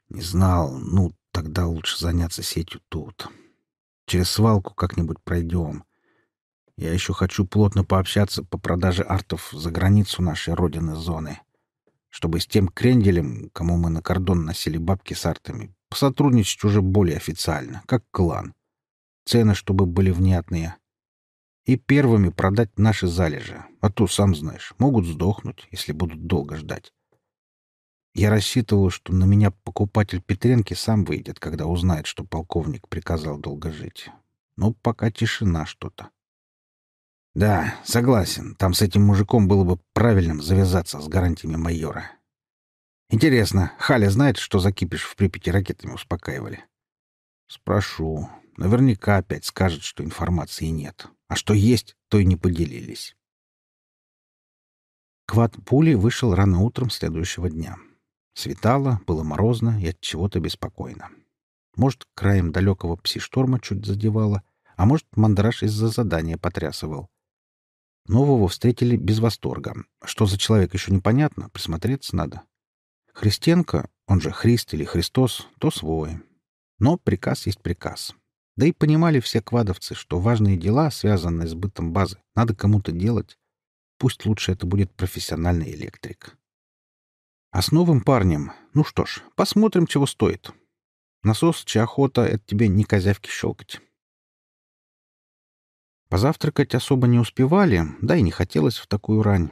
Не знал, ну, Тогда лучше заняться сетью тут. Через свалку как-нибудь пройдем. Я еще хочу плотно пообщаться по продаже артов за границу нашей родины зоны. Чтобы с тем кренделем, кому мы на кордон носили бабки с артами, посотрудничать уже более официально, как клан. Цены, чтобы были внятные. И первыми продать наши залежи. А то, сам знаешь, могут сдохнуть, если будут долго ждать. Я рассчитывал, что на меня покупатель Петренки сам выйдет, когда узнает, что полковник приказал долго жить. Но пока тишина что-то. Да, согласен, там с этим мужиком было бы правильным завязаться с гарантиями майора. Интересно, Халя знает, что закипишь в Припяти ракетами успокаивали? Спрошу. Наверняка опять скажет, что информации нет. А что есть, то и не поделились. Квад пули вышел рано утром следующего дня. Светало, было морозно и от чего-то беспокойно. Может, краем далекого пси-шторма чуть задевало, а может, мандраж из-за задания потрясывал. Нового встретили без восторга. Что за человек, еще непонятно, присмотреться надо. Христенко, он же Христ или Христос, то свой. Но приказ есть приказ. Да и понимали все квадовцы, что важные дела, связанные с бытом базы, надо кому-то делать. Пусть лучше это будет профессиональный электрик. А с новым парнем, ну что ж, посмотрим, чего стоит. Насос, чья охота — это тебе не козявки щелкать. Позавтракать особо не успевали, да и не хотелось в такую рань.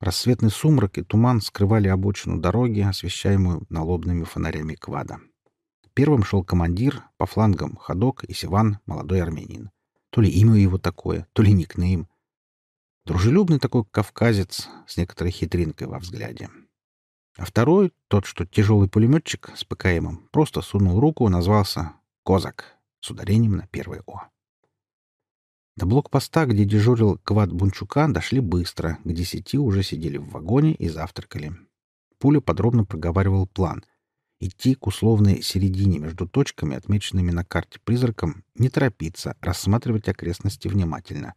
Рассветный сумрак и туман скрывали обочину дороги, освещаемую налобными фонарями квада. Первым шел командир, по флангам — ходок и Сиван, молодой армянин. То ли имя его такое, то ли никнейм. Дружелюбный такой кавказец с некоторой хитринкой во взгляде. А второй, тот, что тяжелый пулеметчик с ПКМом, просто сунул руку, назвался «Козак» с ударением на первое «О». До блокпоста, где дежурил квад Бунчука, дошли быстро, к десяти уже сидели в вагоне и завтракали. Пуля подробно проговаривал план. Идти к условной середине между точками, отмеченными на карте призраком, не торопиться, рассматривать окрестности внимательно.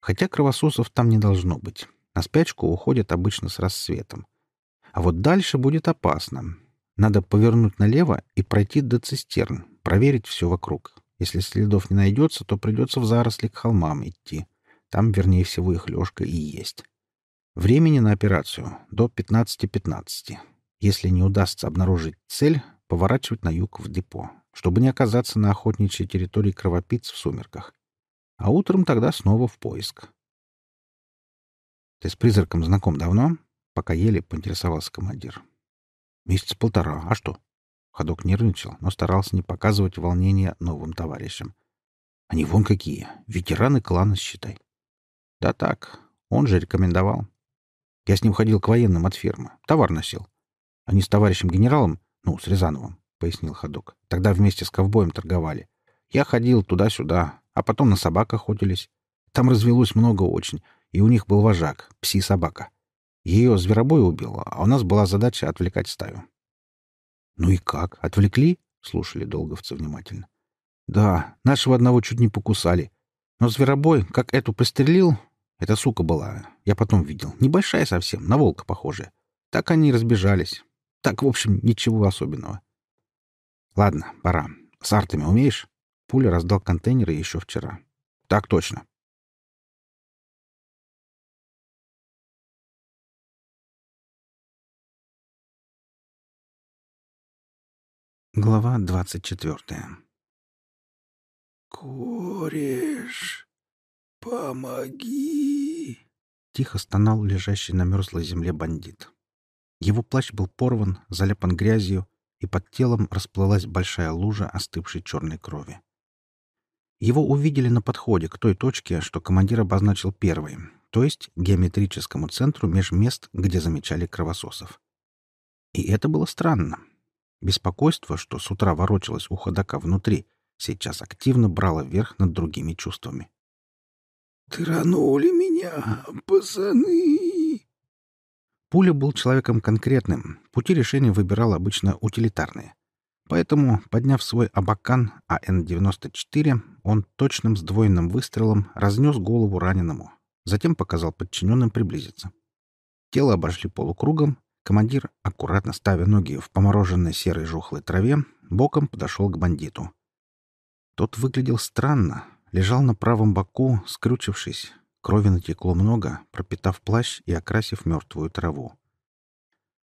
Хотя кровососов там не должно быть. На спячку уходят обычно с рассветом. А вот дальше будет опасно. Надо повернуть налево и пройти до цистерн, проверить все вокруг. Если следов не найдется, то придется в заросли к холмам идти. Там, вернее всего, их лёжка и есть. Времени на операцию — до 15.15. .15. Если не удастся обнаружить цель, поворачивать на юг в депо, чтобы не оказаться на охотничьей территории кровопийц в сумерках. А утром тогда снова в поиск. Ты с призраком знаком давно? Пока ели, поинтересовался командир. Месяц полтора. А что? Ходок нервничал, но старался не показывать волнения новым товарищам. Они вон какие. Ветераны клана, считай. Да так. Он же рекомендовал. Я с ним ходил к военным от фермы. Товар носил. Они с товарищем генералом, ну, с Рязановым, — пояснил Ходок. Тогда вместе с ковбоем торговали. Я ходил туда-сюда, а потом на собаках охотились. Там развелось много очень, и у них был вожак, пси-собака. Ее зверобой убил, а у нас была задача отвлекать стаю. — Ну и как? Отвлекли? — слушали долговцы внимательно. — Да, нашего одного чуть не покусали. Но зверобой, как эту пристрелил, эта сука была, я потом видел, небольшая совсем, на волка похожая. Так они разбежались. Так, в общем, ничего особенного. Ладно, пора. С артами умеешь? Пуля раздал контейнеры еще вчера. Так точно. Глава двадцать четвертая. «Кореш, помоги!» — тихо стонал лежащий на мерзлой земле бандит. Его плащ был порван, заляпан грязью, и под телом расплылась большая лужа остывшей черной крови. Его увидели на подходе к той точке, что командир обозначил первой, то есть геометрическому центру меж мест, где замечали кровососов. И это было странно. Беспокойство, что с утра ворочалось у ходока внутри, сейчас активно брало верх над другими чувствами. «Транули меня, пацаны!» Пуля был человеком конкретным, пути решения выбирал обычно утилитарные. Поэтому, подняв свой абакан АН-94, он точным сдвоенным выстрелом разнес голову раненому, затем показал подчиненным приблизиться. Тело обошли полукругом, Командир, аккуратно ставя ноги в помороженной серой жухлой траве, боком подошел к бандиту. Тот выглядел странно, лежал на правом боку, скрючившись. Крови натекло много, пропитав плащ и окрасив мертвую траву.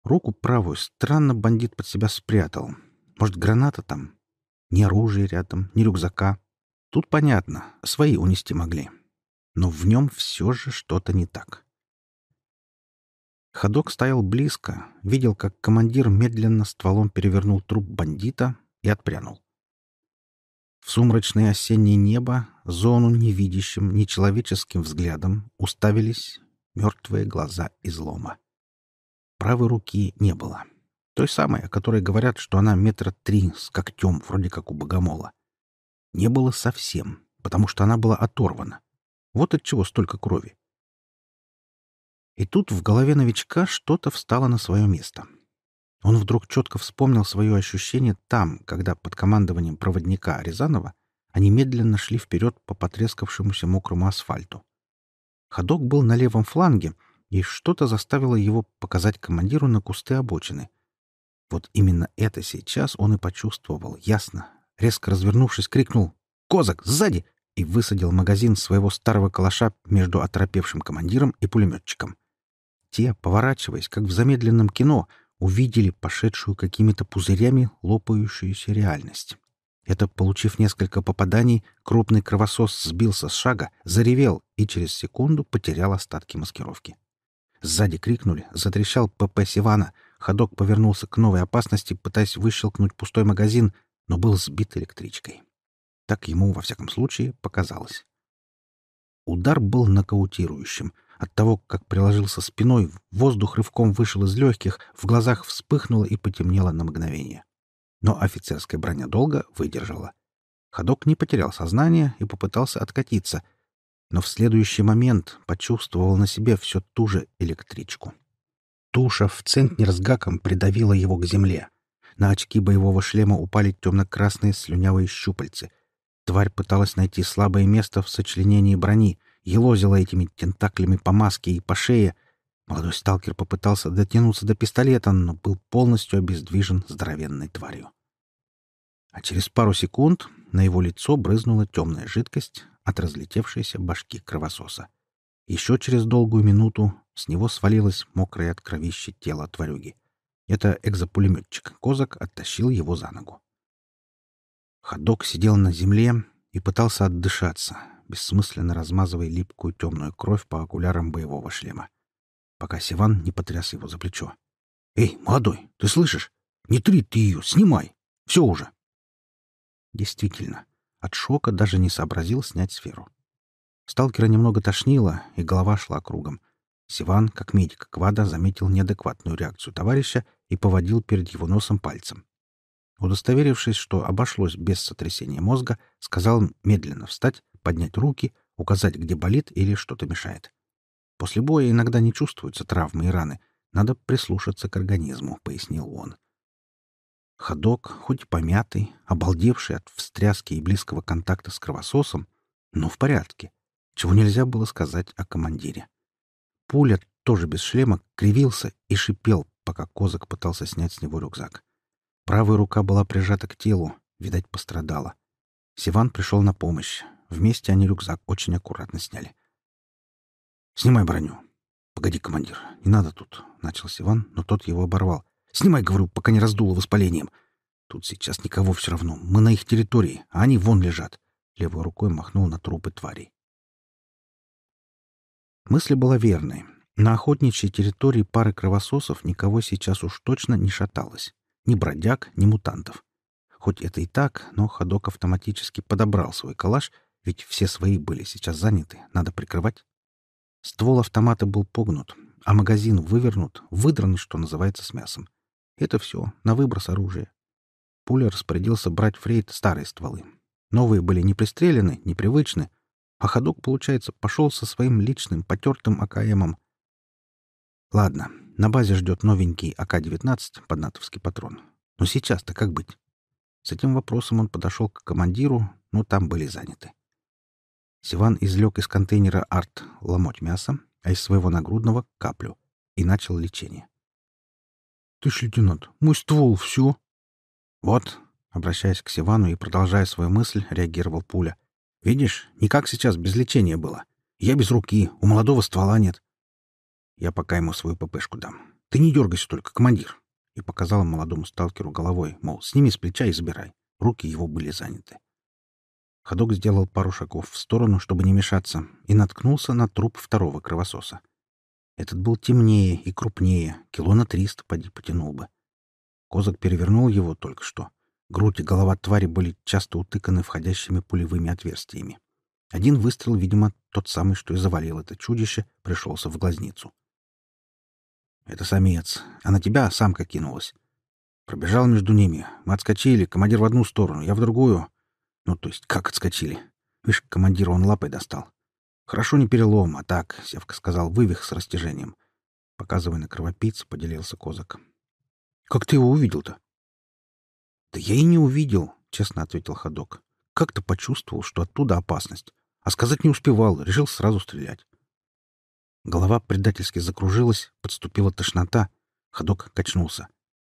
Руку правую странно бандит под себя спрятал. Может, граната там? Ни оружия рядом, ни рюкзака. Тут понятно, свои унести могли. Но в нем все же что-то не так. Ходок стоял близко, видел, как командир медленно стволом перевернул труп бандита и отпрянул. В сумрачное осеннее небо, зону невидящим, нечеловеческим взглядом уставились мертвые глаза излома. Правой руки не было. Той самой, о которой говорят, что она метра три с когтем, вроде как у богомола. Не было совсем, потому что она была оторвана. Вот от чего столько крови. И тут в голове новичка что-то встало на свое место. Он вдруг четко вспомнил свое ощущение там, когда под командованием проводника Рязанова они медленно шли вперед по потрескавшемуся мокрому асфальту. Ходок был на левом фланге, и что-то заставило его показать командиру на кусты обочины. Вот именно это сейчас он и почувствовал, ясно. Резко развернувшись, крикнул «Козак, сзади!» и высадил магазин своего старого калаша между оторопевшим командиром и пулеметчиком. Те, поворачиваясь, как в замедленном кино, увидели пошедшую какими-то пузырями лопающуюся реальность. Это, получив несколько попаданий, крупный кровосос сбился с шага, заревел и через секунду потерял остатки маскировки. Сзади крикнули, затрещал ПП Сивана. Ходок повернулся к новой опасности, пытаясь выщелкнуть пустой магазин, но был сбит электричкой. Так ему, во всяком случае, показалось. Удар был нокаутирующим. От того, как приложился спиной, воздух рывком вышел из легких, в глазах вспыхнуло и потемнело на мгновение. Но офицерская броня долго выдержала. Ходок не потерял сознание и попытался откатиться, но в следующий момент почувствовал на себе все ту же электричку. Туша в центнер с гаком придавила его к земле. На очки боевого шлема упали темно-красные слюнявые щупальцы. Тварь пыталась найти слабое место в сочленении брони — елозила этими тентаклями по маске и по шее. Молодой сталкер попытался дотянуться до пистолета, но был полностью обездвижен здоровенной тварью. А через пару секунд на его лицо брызнула темная жидкость от разлетевшейся башки кровососа. Еще через долгую минуту с него свалилось мокрое от кровище тело тварюги. Это экзопулеметчик Козак оттащил его за ногу. Ходок сидел на земле и пытался отдышаться, бессмысленно размазывая липкую темную кровь по окулярам боевого шлема, пока Сиван не потряс его за плечо. «Эй, молодой, ты слышишь? Не три ты ее, снимай! Все уже!» Действительно, от шока даже не сообразил снять сферу. Сталкера немного тошнило, и голова шла кругом. Сиван, как медик Квада, заметил неадекватную реакцию товарища и поводил перед его носом пальцем. Удостоверившись, что обошлось без сотрясения мозга, сказал медленно встать, поднять руки, указать, где болит или что-то мешает. После боя иногда не чувствуются травмы и раны. Надо прислушаться к организму, — пояснил он. Ходок, хоть помятый, обалдевший от встряски и близкого контакта с кровососом, но в порядке, чего нельзя было сказать о командире. Пуля, тоже без шлема, кривился и шипел, пока Козак пытался снять с него рюкзак. Правая рука была прижата к телу, видать, пострадала. Сиван пришел на помощь. Вместе они рюкзак очень аккуратно сняли. «Снимай броню». «Погоди, командир, не надо тут», — начал Сиван, но тот его оборвал. «Снимай, говорю, пока не раздуло воспалением. Тут сейчас никого все равно. Мы на их территории, а они вон лежат». Левой рукой махнул на трупы тварей. Мысль была верной. На охотничьей территории пары кровососов никого сейчас уж точно не шаталось. Ни бродяг, ни мутантов. Хоть это и так, но ходок автоматически подобрал свой калаш ведь все свои были сейчас заняты, надо прикрывать. Ствол автомата был погнут, а магазин вывернут, выдран, что называется, с мясом. Это все, на выброс оружия. Пуля распорядился брать фрейд старые стволы. Новые были не пристрелены, непривычны, а ходок, получается, пошел со своим личным потертым АКМом. Ладно, на базе ждет новенький АК-19 под натовский патрон. Но сейчас-то как быть? С этим вопросом он подошел к командиру, но там были заняты. Сиван извлек из контейнера арт ломоть мяса, а из своего нагрудного — каплю, и начал лечение. — Товарищ лейтенант, мой ствол все. — Вот, обращаясь к Сивану и продолжая свою мысль, реагировал пуля. — Видишь, никак сейчас без лечения было. Я без руки, у молодого ствола нет. Я пока ему свою ППшку дам. Ты не дергайся только, командир. И показал молодому сталкеру головой, мол, сними с плеча и забирай. Руки его были заняты. Ходок сделал пару шагов в сторону, чтобы не мешаться, и наткнулся на труп второго кровососа. Этот был темнее и крупнее, кило на триста поди потянул бы. Козак перевернул его только что. Грудь и голова твари были часто утыканы входящими пулевыми отверстиями. Один выстрел, видимо, тот самый, что и завалил это чудище, пришелся в глазницу. «Это самец. А на тебя самка кинулась. Пробежал между ними. Мы отскочили, командир в одну сторону, я в другую. Ну, то есть, как отскочили? Видишь, командира он лапой достал. Хорошо не перелом, а так, Севка сказал, вывих с растяжением. Показывая на кровопийца, поделился Козак. Как ты его увидел-то? Да я и не увидел, честно ответил ходок. Как-то почувствовал, что оттуда опасность. А сказать не успевал, решил сразу стрелять. Голова предательски закружилась, подступила тошнота. Ходок качнулся.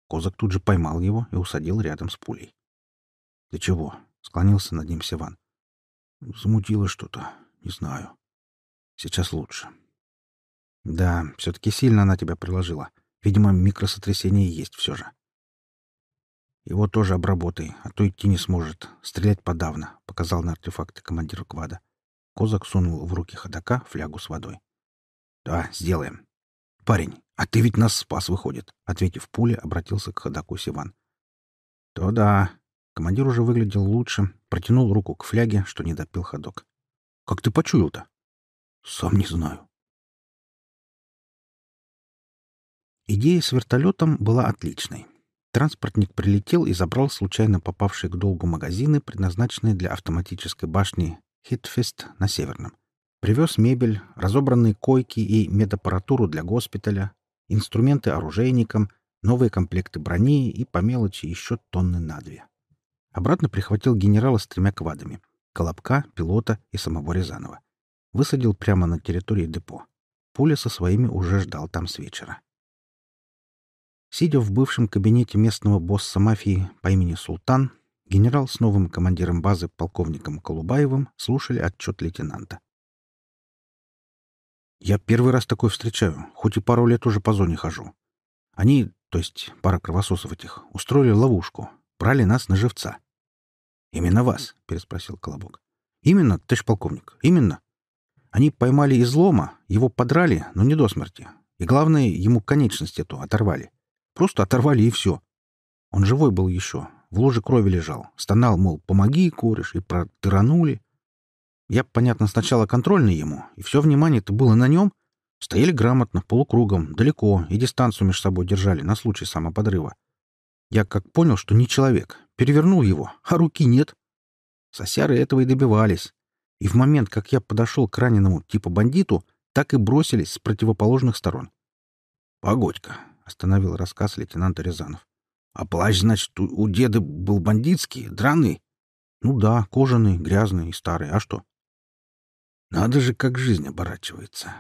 Козак тут же поймал его и усадил рядом с пулей. — Ты чего? — склонился над ним Севан. — Замутило что-то. Не знаю. Сейчас лучше. — Да, все-таки сильно она тебя приложила. Видимо, микросотрясение есть все же. — Его тоже обработай, а то идти не сможет. Стрелять подавно, — показал на артефакты командир квада. Козак сунул в руки ходока флягу с водой. — Да, сделаем. — Парень, а ты ведь нас спас, выходит, — ответив пуле, обратился к ходаку Сиван. — То да. Командир уже выглядел лучше, протянул руку к фляге, что не допил ходок. — Как ты почуял-то? — Сам не знаю. Идея с вертолетом была отличной. Транспортник прилетел и забрал случайно попавшие к долгу магазины, предназначенные для автоматической башни Хитфест на Северном. Привез мебель, разобранные койки и медаппаратуру для госпиталя, инструменты оружейникам, новые комплекты брони и по мелочи еще тонны на две. Обратно прихватил генерала с тремя квадами — Колобка, пилота и самого Рязанова. Высадил прямо на территории депо. Пуля со своими уже ждал там с вечера. Сидя в бывшем кабинете местного босса мафии по имени Султан, генерал с новым командиром базы полковником Колубаевым слушали отчет лейтенанта. Я первый раз такое встречаю, хоть и пару лет уже по зоне хожу. Они, то есть пара кровососов этих, устроили ловушку, брали нас на живца. — Именно вас? — переспросил Колобок. — Именно, товарищ полковник, именно. Они поймали излома, его подрали, но не до смерти. И главное, ему конечность эту оторвали. Просто оторвали и все. Он живой был еще, в луже крови лежал. Стонал, мол, помоги, кореш, и протыранули. Я, понятно, сначала контрольный ему, и все внимание-то было на нем. Стояли грамотно, полукругом, далеко, и дистанцию между собой держали на случай самоподрыва. Я как понял, что не человек, перевернул его, а руки нет. Сосяры этого и добивались. И в момент, как я подошел к раненому типа бандиту, так и бросились с противоположных сторон. «Погодь-ка», — остановил рассказ лейтенанта Рязанов. «А плащ, значит, у, у деда был бандитский, драный?» «Ну да, кожаный, грязный и старый. А что?» Надо же, как жизнь оборачивается.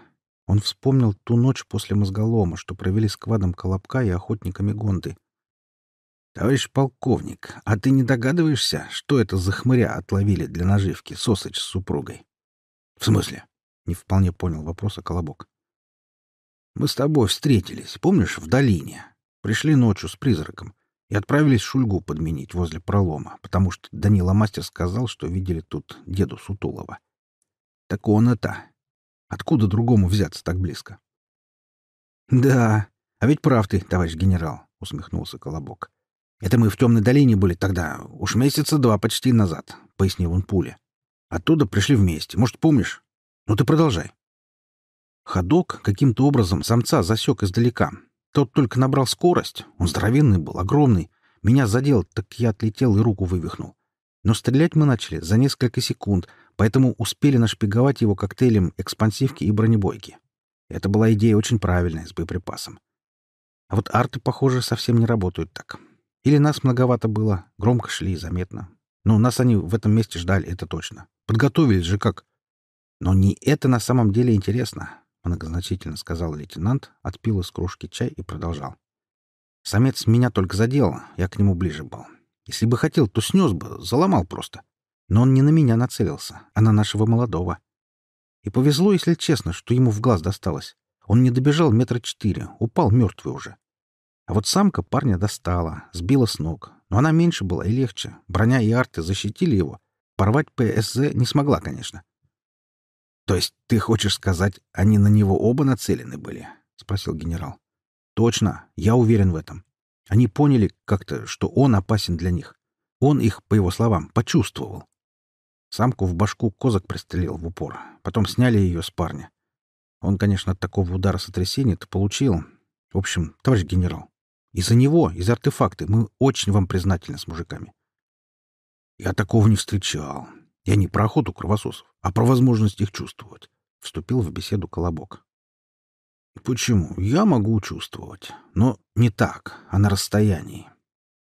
Он вспомнил ту ночь после мозголома, что провели с квадом Колобка и охотниками Гонды. «Товарищ полковник, а ты не догадываешься, что это за хмыря отловили для наживки Сосыч с супругой?» «В смысле?» — не вполне понял вопроса Колобок. «Мы с тобой встретились, помнишь, в долине. Пришли ночью с призраком и отправились Шульгу подменить возле пролома, потому что Данила Мастер сказал, что видели тут деду Сутулова. Так он это. Откуда другому взяться так близко? — Да, а ведь прав ты, товарищ генерал, — усмехнулся Колобок. — Это мы в темной долине были тогда, уж месяца два почти назад, — пояснил он пуле. Оттуда пришли вместе. Может, помнишь? Ну ты продолжай. Ходок каким-то образом самца засек издалека. Тот только набрал скорость. Он здоровенный был, огромный. Меня задел, так я отлетел и руку вывихнул. Но стрелять мы начали за несколько секунд, поэтому успели нашпиговать его коктейлем экспансивки и бронебойки. Это была идея очень правильная, с боеприпасом. А вот арты, похоже, совсем не работают так. Или нас многовато было, громко шли, заметно. Но нас они в этом месте ждали, это точно. Подготовились же как. Но не это на самом деле интересно, — многозначительно сказал лейтенант, отпил из кружки чай и продолжал. Самец меня только задел, я к нему ближе был. Если бы хотел, то снес бы, заломал просто. Но он не на меня нацелился, а на нашего молодого. И повезло, если честно, что ему в глаз досталось. Он не добежал метра четыре, упал мертвый уже. А вот самка парня достала, сбила с ног. Но она меньше была и легче. Броня и арты защитили его. Порвать ПСЗ не смогла, конечно. — То есть ты хочешь сказать, они на него оба нацелены были? — спросил генерал. — Точно, я уверен в этом. Они поняли как-то, что он опасен для них. Он их, по его словам, почувствовал. Самку в башку козак пристрелил в упор. Потом сняли ее с парня. Он, конечно, от такого удара сотрясения-то получил. В общем, товарищ генерал, из-за него, из артефакта, мы очень вам признательны с мужиками. Я такого не встречал. Я не про охоту кровососов, а про возможность их чувствовать. Вступил в беседу Колобок. Почему? Я могу чувствовать. Но не так, а на расстоянии.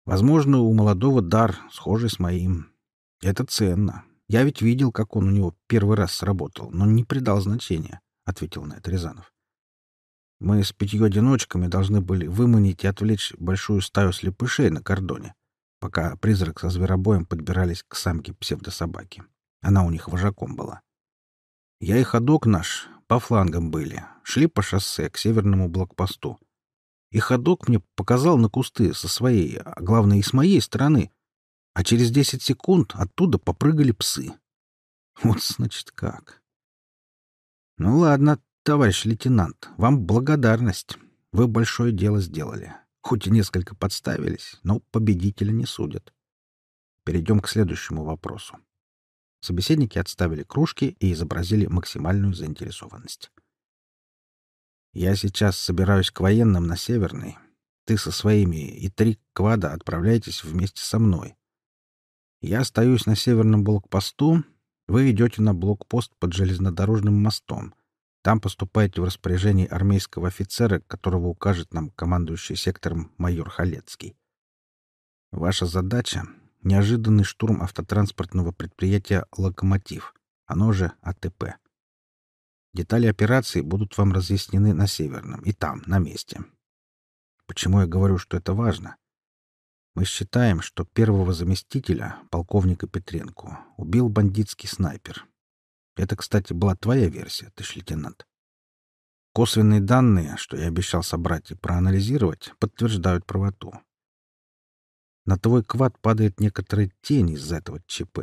Возможно, у молодого дар схожий с моим. Это ценно. Я ведь видел, как он у него первый раз сработал, но не придал значения, — ответил на это Рязанов. Мы с пятью одиночками должны были выманить и отвлечь большую стаю слепышей на кордоне, пока призрак со зверобоем подбирались к самке псевдособаки. Она у них вожаком была. Я и ходок наш по флангам были, шли по шоссе к северному блокпосту. И ходок мне показал на кусты со своей, а главное, и с моей стороны. А через десять секунд оттуда попрыгали псы. Вот, значит, как. Ну ладно, товарищ лейтенант, вам благодарность. Вы большое дело сделали. Хоть и несколько подставились, но победителя не судят. Перейдем к следующему вопросу. Собеседники отставили кружки и изобразили максимальную заинтересованность. «Я сейчас собираюсь к военным на Северный. Ты со своими и три квада отправляйтесь вместе со мной. Я остаюсь на северном блокпосту, вы идете на блокпост под железнодорожным мостом. Там поступаете в распоряжение армейского офицера, которого укажет нам командующий сектором майор Халецкий. Ваша задача неожиданный штурм автотранспортного предприятия «Локомотив», оно же АТП. Детали операции будут вам разъяснены на Северном и там, на месте. Почему я говорю, что это важно? Мы считаем, что первого заместителя, полковника Петренко, убил бандитский снайпер. Это, кстати, была твоя версия, товарищ лейтенант. Косвенные данные, что я обещал собрать и проанализировать, подтверждают правоту. На твой квад падает некоторая тень из-за этого ЧП.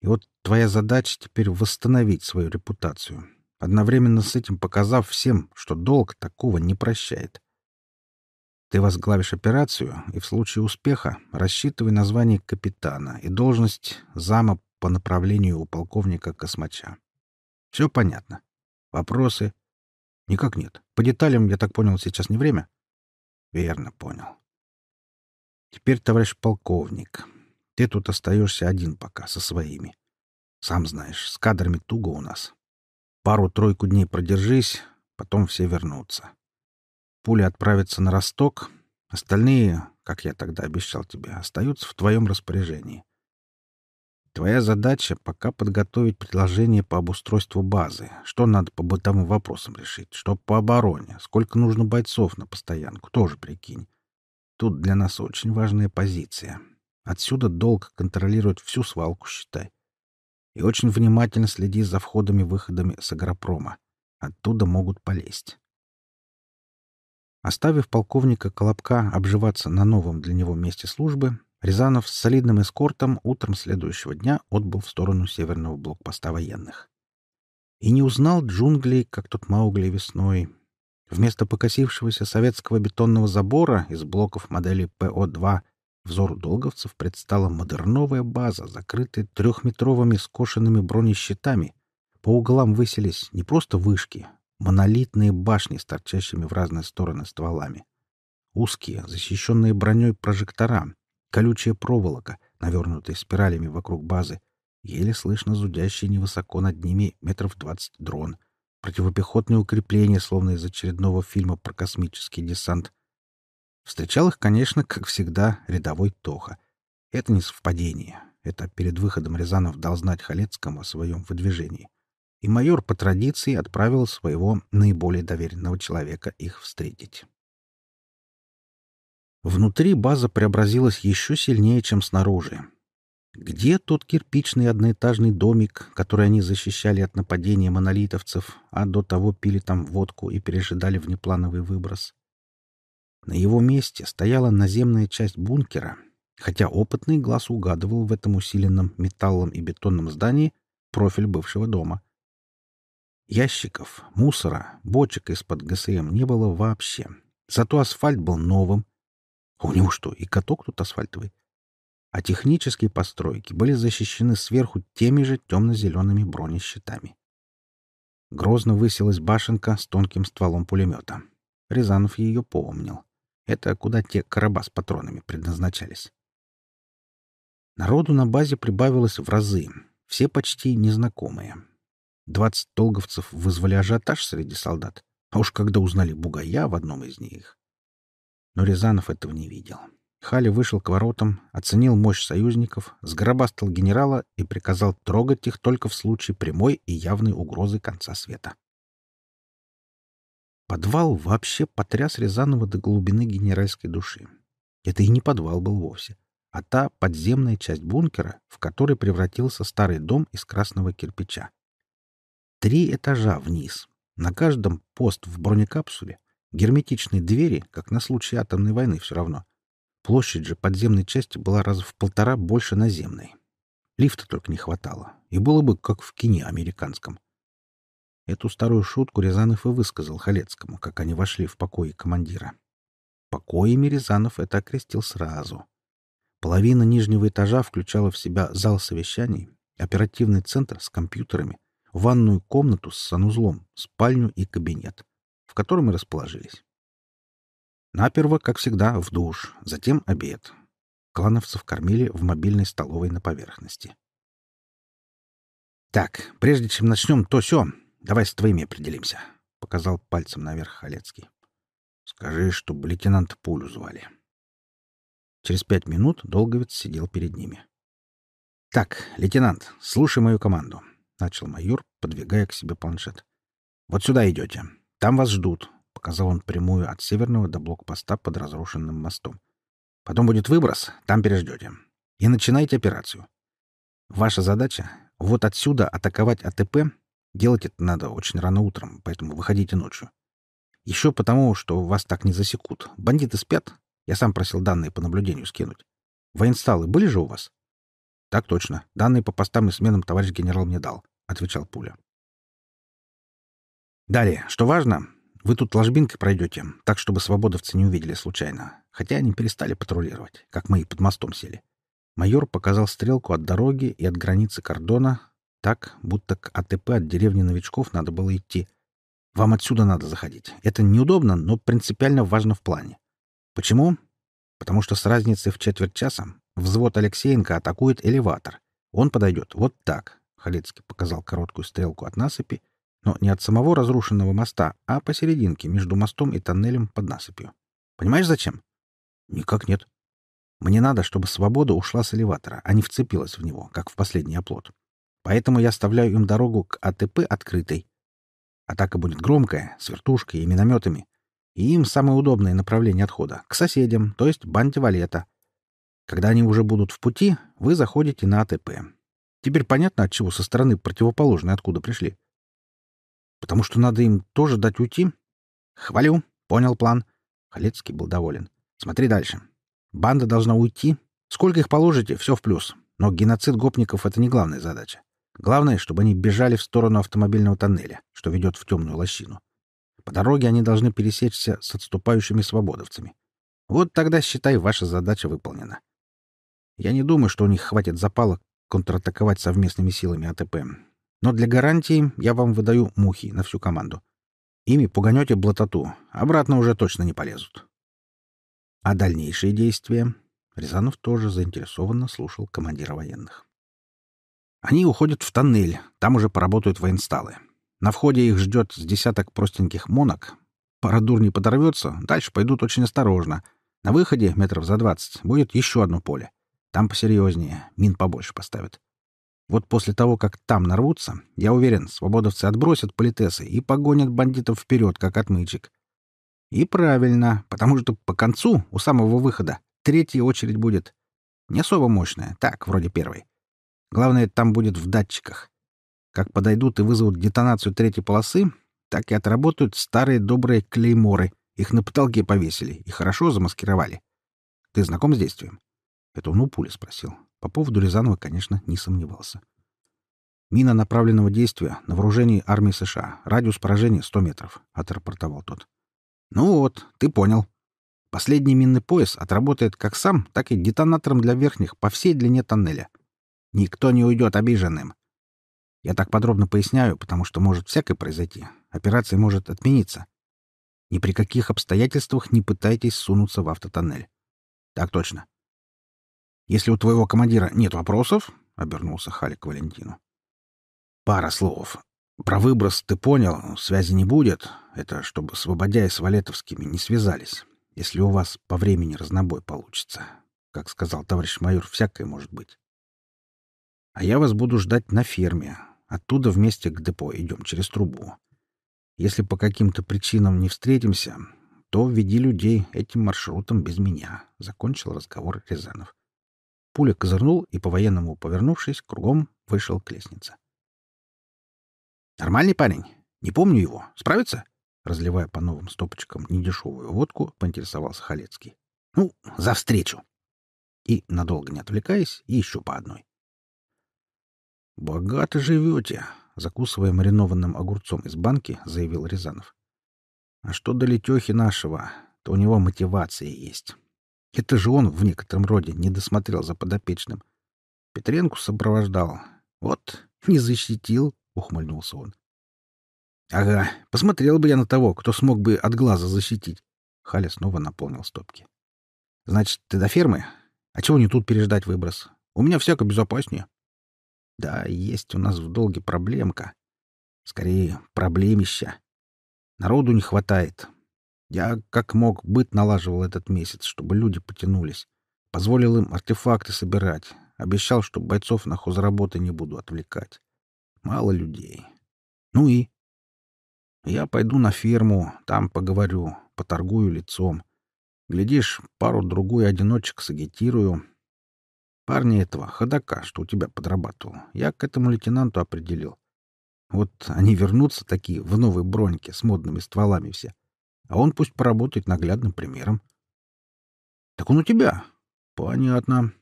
И вот твоя задача теперь восстановить свою репутацию, одновременно с этим показав всем, что долг такого не прощает. Ты возглавишь операцию, и в случае успеха рассчитывай название капитана и должность зама по направлению у полковника Космача. Все понятно. Вопросы? Никак нет. По деталям, я так понял, сейчас не время? Верно понял. Теперь, товарищ полковник, ты тут остаешься один пока со своими. Сам знаешь, с кадрами туго у нас. Пару-тройку дней продержись, потом все вернутся. Пули отправятся на Росток, остальные, как я тогда обещал тебе, остаются в твоем распоряжении. Твоя задача — пока подготовить предложение по обустройству базы. Что надо по бытовым вопросам решить, что по обороне, сколько нужно бойцов на постоянку, тоже прикинь. Тут для нас очень важная позиция. Отсюда долг контролирует всю свалку, считай. И очень внимательно следи за входами-выходами с агропрома. Оттуда могут полезть. Оставив полковника Колобка обживаться на новом для него месте службы, Рязанов с солидным эскортом утром следующего дня отбыл в сторону северного блокпоста военных. И не узнал джунглей, как тот Маугли весной, Вместо покосившегося советского бетонного забора из блоков модели ПО-2 взору долговцев предстала модерновая база, закрытая трехметровыми скошенными бронещитами. По углам высились не просто вышки, монолитные башни с торчащими в разные стороны стволами. Узкие, защищенные броней прожектора, колючая проволока, навернутая спиралями вокруг базы, еле слышно зудящий невысоко над ними метров двадцать дрон — противопехотные укрепления, словно из очередного фильма про космический десант. Встречал их, конечно, как всегда, рядовой Тоха. Это не совпадение. Это перед выходом Рязанов дал знать Халецкому о своем выдвижении. И майор по традиции отправил своего наиболее доверенного человека их встретить. Внутри база преобразилась еще сильнее, чем снаружи. Где тот кирпичный одноэтажный домик, который они защищали от нападения монолитовцев, а до того пили там водку и пережидали внеплановый выброс? На его месте стояла наземная часть бункера, хотя опытный глаз угадывал в этом усиленном металлом и бетонном здании профиль бывшего дома. Ящиков, мусора, бочек из-под ГСМ не было вообще. Зато асфальт был новым. У него что, и каток тут асфальтовый? а технические постройки были защищены сверху теми же темно-зелеными бронещитами. Грозно высилась башенка с тонким стволом пулемета. Рязанов ее помнил. Это куда те короба с патронами предназначались. Народу на базе прибавилось в разы. Все почти незнакомые. Двадцать толговцев вызвали ажиотаж среди солдат. А уж когда узнали бугая в одном из них... Но Рязанов этого не видел. Хали вышел к воротам, оценил мощь союзников, сгробастал генерала и приказал трогать их только в случае прямой и явной угрозы конца света. Подвал вообще потряс Рязанова до глубины генеральской души. Это и не подвал был вовсе, а та подземная часть бункера, в которой превратился старый дом из красного кирпича. Три этажа вниз. На каждом пост в бронекапсуле, герметичные двери, как на случай атомной войны все равно. Площадь же подземной части была раза в полтора больше наземной. Лифта только не хватало, и было бы как в кине американском. Эту старую шутку Рязанов и высказал Халецкому, как они вошли в покои командира. Покоями Рязанов это окрестил сразу. Половина нижнего этажа включала в себя зал совещаний, оперативный центр с компьютерами, ванную комнату с санузлом, спальню и кабинет, в котором и расположились. Наперво, как всегда, в душ, затем обед. Клановцев кормили в мобильной столовой на поверхности. «Так, прежде чем начнем то все, давай с твоими определимся», — показал пальцем наверх Халецкий. «Скажи, чтобы лейтенанта Пулю звали». Через пять минут Долговец сидел перед ними. «Так, лейтенант, слушай мою команду. — начал майор, подвигая к себе планшет. «Вот сюда идете. Там вас ждут», — показал он прямую от северного до блокпоста под разрушенным мостом. «Потом будет выброс, там переждете. И начинайте операцию. Ваша задача — вот отсюда атаковать АТП. Делать это надо очень рано утром, поэтому выходите ночью. Еще потому, что вас так не засекут. Бандиты спят. Я сам просил данные по наблюдению скинуть. Военсталы были же у вас?» «Так точно. Данные по постам и сменам товарищ генерал мне дал», — отвечал Пуля. «Далее, что важно, вы тут ложбинкой пройдете, так, чтобы свободовцы не увидели случайно. Хотя они перестали патрулировать, как мы и под мостом сели. Майор показал стрелку от дороги и от границы кордона, так, будто к АТП от деревни новичков надо было идти. Вам отсюда надо заходить. Это неудобно, но принципиально важно в плане. Почему? Потому что с разницей в четверть часа Взвод Алексеенко атакует элеватор. Он подойдет вот так. Халецкий показал короткую стрелку от насыпи, но не от самого разрушенного моста, а посерединке между мостом и тоннелем под насыпью. Понимаешь, зачем? Никак нет. Мне надо, чтобы свобода ушла с элеватора, а не вцепилась в него, как в последний оплот. Поэтому я оставляю им дорогу к АТП открытой. Атака будет громкая, с вертушкой и минометами. И им самое удобное направление отхода — к соседям, то есть банде Валета. Когда они уже будут в пути, вы заходите на АТП. Теперь понятно, от чего со стороны противоположной откуда пришли. Потому что надо им тоже дать уйти. Хвалю. Понял план. Халецкий был доволен. Смотри дальше. Банда должна уйти. Сколько их положите, все в плюс. Но геноцид гопников — это не главная задача. Главное, чтобы они бежали в сторону автомобильного тоннеля, что ведет в темную лощину. По дороге они должны пересечься с отступающими свободовцами. Вот тогда, считай, ваша задача выполнена. Я не думаю, что у них хватит запала контратаковать совместными силами АТП. Но для гарантии я вам выдаю мухи на всю команду. Ими пуганете блатоту, обратно уже точно не полезут. А дальнейшие действия? Рязанов тоже заинтересованно слушал командира военных. Они уходят в тоннель, там уже поработают военсталы. На входе их ждет с десяток простеньких монок. Пара дур не подорвется, дальше пойдут очень осторожно. На выходе, метров за двадцать, будет еще одно поле. Там посерьезнее, мин побольше поставят. Вот после того, как там нарвутся, я уверен, свободовцы отбросят политесы и погонят бандитов вперед, как отмычек. И правильно, потому что по концу, у самого выхода, третья очередь будет. Не особо мощная, так, вроде первой. Главное, там будет в датчиках. Как подойдут и вызовут детонацию третьей полосы, так и отработают старые добрые клейморы. Их на потолке повесили и хорошо замаскировали. Ты знаком с действием? Это он у пули спросил. По поводу Рязанова, конечно, не сомневался. «Мина направленного действия на вооружении армии США. Радиус поражения 100 метров», — отрапортовал тот. «Ну вот, ты понял. Последний минный пояс отработает как сам, так и детонатором для верхних по всей длине тоннеля. Никто не уйдет обиженным. Я так подробно поясняю, потому что может всякое произойти. Операция может отмениться. Ни при каких обстоятельствах не пытайтесь сунуться в автотоннель. Так точно. Если у твоего командира нет вопросов, — обернулся Халик к Валентину. Пара слов. Про выброс ты понял, связи не будет. Это чтобы Свободя с Валетовскими не связались, если у вас по времени разнобой получится. Как сказал товарищ майор, всякое может быть. А я вас буду ждать на ферме. Оттуда вместе к депо идем через трубу. Если по каким-то причинам не встретимся, то веди людей этим маршрутом без меня», — закончил разговор Рязанов. Пуля козырнул и, по-военному повернувшись, кругом вышел к лестнице. «Нормальный парень? Не помню его. Справится?» Разливая по новым стопочкам недешевую водку, поинтересовался Халецкий. «Ну, за встречу!» И, надолго не отвлекаясь, еще по одной. «Богато живете!» — закусывая маринованным огурцом из банки, заявил Рязанов. «А что до Летехи нашего, то у него мотивация есть. Это же он в некотором роде не досмотрел за подопечным. Петренку сопровождал. Вот, не защитил, — ухмыльнулся он. «Ага, посмотрел бы я на того, кто смог бы от глаза защитить». Халя снова наполнил стопки. «Значит, ты до фермы? А чего не тут переждать выброс? У меня всяко безопаснее». «Да, есть у нас в долге проблемка. Скорее, проблемища. Народу не хватает. Я как мог быт налаживал этот месяц, чтобы люди потянулись. Позволил им артефакты собирать. Обещал, что бойцов на хозработы не буду отвлекать. Мало людей. Ну и? Я пойду на ферму, там поговорю, поторгую лицом. Глядишь, пару-другую одиночек сагитирую. Парня этого, ходака, что у тебя подрабатывал, я к этому лейтенанту определил. Вот они вернутся такие в новой броньке с модными стволами все. А он пусть поработает наглядным примером. Так он у тебя. Понятно.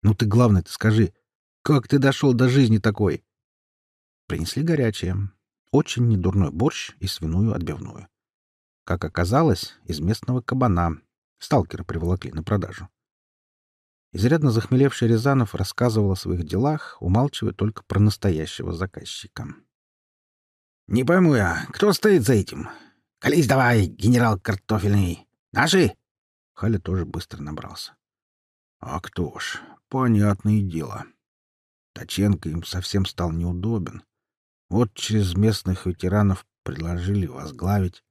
Ну ты главное-то скажи, как ты дошел до жизни такой? Принесли горячее. Очень недурной борщ и свиную отбивную. Как оказалось, из местного кабана. Сталкера приволокли на продажу. Изрядно захмелевший Рязанов рассказывал о своих делах, умалчивая только про настоящего заказчика. «Не пойму я, кто стоит за этим? Колись давай, генерал картофельный! Наши?» Халя тоже быстро набрался. «А кто ж, понятное дело. Таченко им совсем стал неудобен. Вот через местных ветеранов предложили возглавить.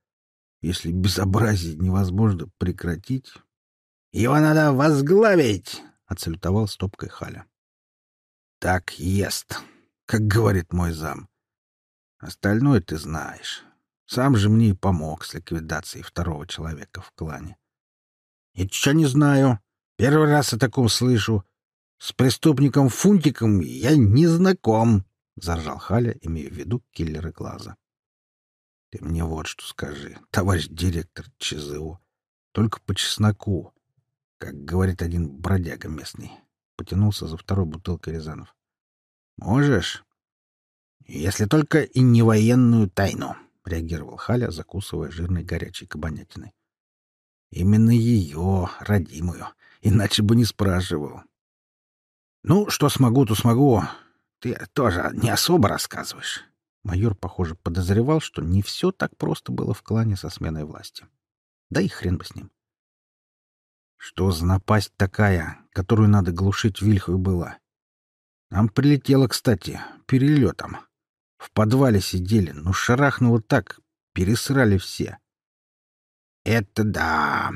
Если безобразие невозможно прекратить... — Его надо возглавить! — отсалютовал стопкой Халя. — Так ест, как говорит мой зам. Остальное ты знаешь. Сам же мне и помог с ликвидацией второго человека в клане. — что не знаю. Первый раз о таком слышу. С преступником Фунтиком я не знаком. — заржал Халя, имея в виду киллера глаза. — Ты мне вот что скажи, товарищ директор ЧЗО. Только по чесноку, как говорит один бродяга местный. Потянулся за второй бутылкой Рязанов. — Можешь? — Если только и не военную тайну, — реагировал Халя, закусывая жирной горячей кабанятиной. — Именно ее, родимую, иначе бы не спрашивал. — Ну, что смогу, то смогу. Ты тоже не особо рассказываешь. Майор, похоже, подозревал, что не все так просто было в клане со сменой власти. Да и хрен бы с ним. Что за напасть такая, которую надо глушить Вильхой была? Нам прилетело, кстати, перелетом. В подвале сидели, но шарахнуло так, пересрали все. — Это да,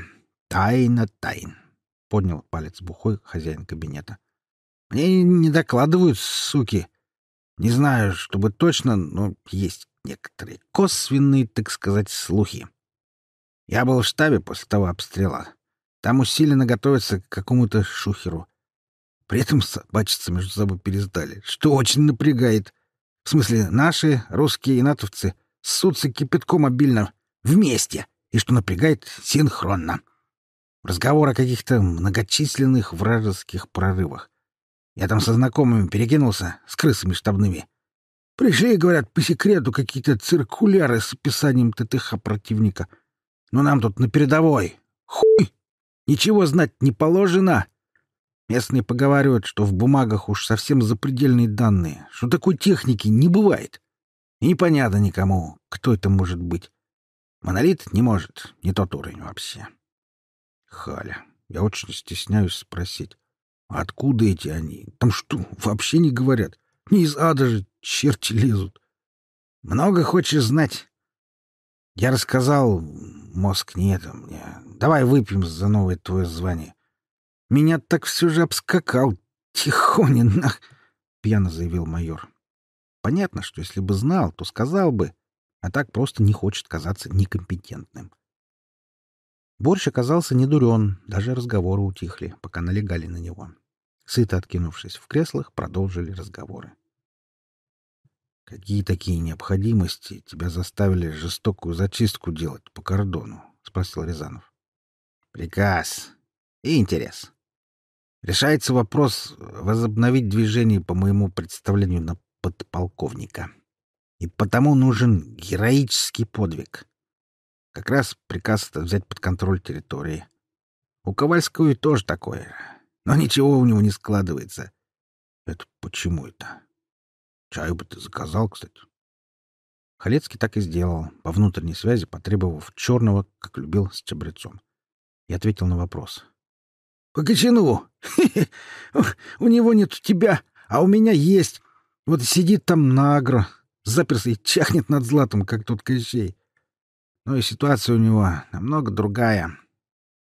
тайна тайн, — поднял палец бухой хозяин кабинета. Мне не докладывают, суки. Не знаю, чтобы точно, но есть некоторые косвенные, так сказать, слухи. Я был в штабе после того обстрела. Там усиленно готовятся к какому-то шухеру. При этом собачиться между собой перестали, что очень напрягает. В смысле, наши, русские и натовцы, ссутся кипятком обильно вместе, и что напрягает синхронно. Разговор о каких-то многочисленных вражеских прорывах. Я там со знакомыми перекинулся, с крысами штабными. Пришли, говорят, по секрету какие-то циркуляры с описанием ТТХ противника. Но нам тут на передовой. Хуй! Ничего знать не положено. Местные поговаривают, что в бумагах уж совсем запредельные данные, что такой техники не бывает. И непонятно никому, кто это может быть. Монолит не может, не тот уровень вообще. Халя, я очень стесняюсь спросить. Откуда эти они? Там что, вообще не говорят? Не из ада же черти лезут. Много хочешь знать? Я рассказал, мозг нет у меня. Давай выпьем за новое твое звание. Меня так все же обскакал. Тихонин, нах! Пьяно заявил майор. Понятно, что если бы знал, то сказал бы, а так просто не хочет казаться некомпетентным. Борщ оказался недурен, даже разговоры утихли, пока налегали на него. Сыто откинувшись в креслах, продолжили разговоры. «Какие такие необходимости тебя заставили жестокую зачистку делать по кордону?» — спросил Рязанов. «Приказ и интерес. Решается вопрос возобновить движение по моему представлению на подполковника. И потому нужен героический подвиг. Как раз приказ взять под контроль территории. У Ковальского и тоже такое. Но ничего у него не складывается. Это почему это? Чаю бы ты заказал, кстати. Халецкий так и сделал, по внутренней связи потребовав черного, как любил, с чабрецом. И ответил на вопрос. — По! У него нет тебя, а у меня есть. Вот сидит там на агро, заперся и чахнет над златом, как тот Кощей. Но и ситуация у него намного другая.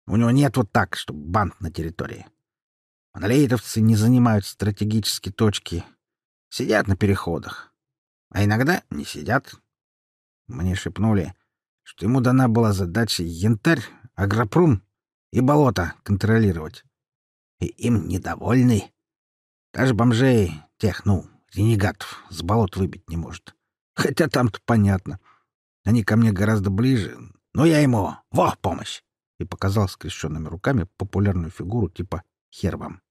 У него нет вот так, чтобы банд на территории. Монолейтовцы не занимают стратегические точки. Сидят на переходах. А иногда не сидят. Мне шепнули, что ему дана была задача янтарь, агропрум и болото контролировать. И им недовольны. Даже бомжей, тех, ну, ренегатов, с болот выбить не может. Хотя там-то понятно — они ко мне гораздо ближе, но я ему «Во, помощь!» и показал скрещенными руками популярную фигуру типа «Хер вам».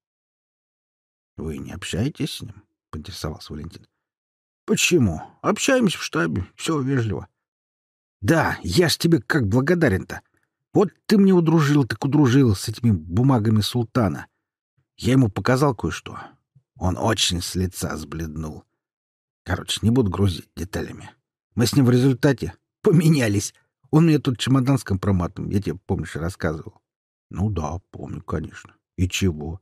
«Вы не общаетесь с ним?» — поинтересовался Валентин. «Почему? Общаемся в штабе. Все вежливо». «Да, я ж тебе как благодарен-то. Вот ты мне удружил, так удружил с этими бумагами султана. Я ему показал кое-что. Он очень с лица сбледнул. Короче, не буду грузить деталями. Мы с ним в результате поменялись. Он мне тут чемодан с компроматом, я тебе, помнишь, рассказывал. Ну да, помню, конечно. И чего?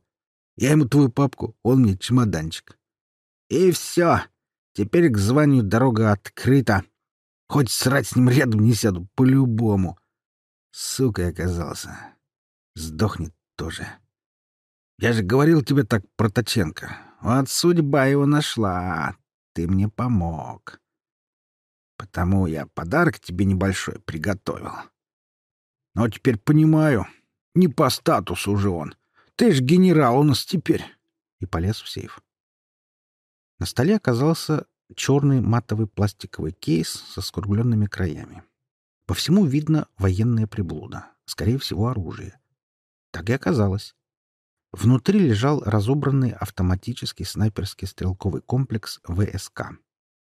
Я ему твою папку, он мне чемоданчик. И все. Теперь к званию дорога открыта. Хоть срать с ним рядом не сяду, по-любому. Сука оказался. Сдохнет тоже. Я же говорил тебе так про Точенко. Вот судьба его нашла. Ты мне помог. Потому я подарок тебе небольшой приготовил. Но теперь понимаю, не по статусу же он. Ты ж генерал у нас теперь. И полез в сейф. На столе оказался черный матовый пластиковый кейс со скругленными краями. По всему видно военная приблуда, скорее всего, оружие. Так и оказалось. Внутри лежал разобранный автоматический снайперский стрелковый комплекс ВСК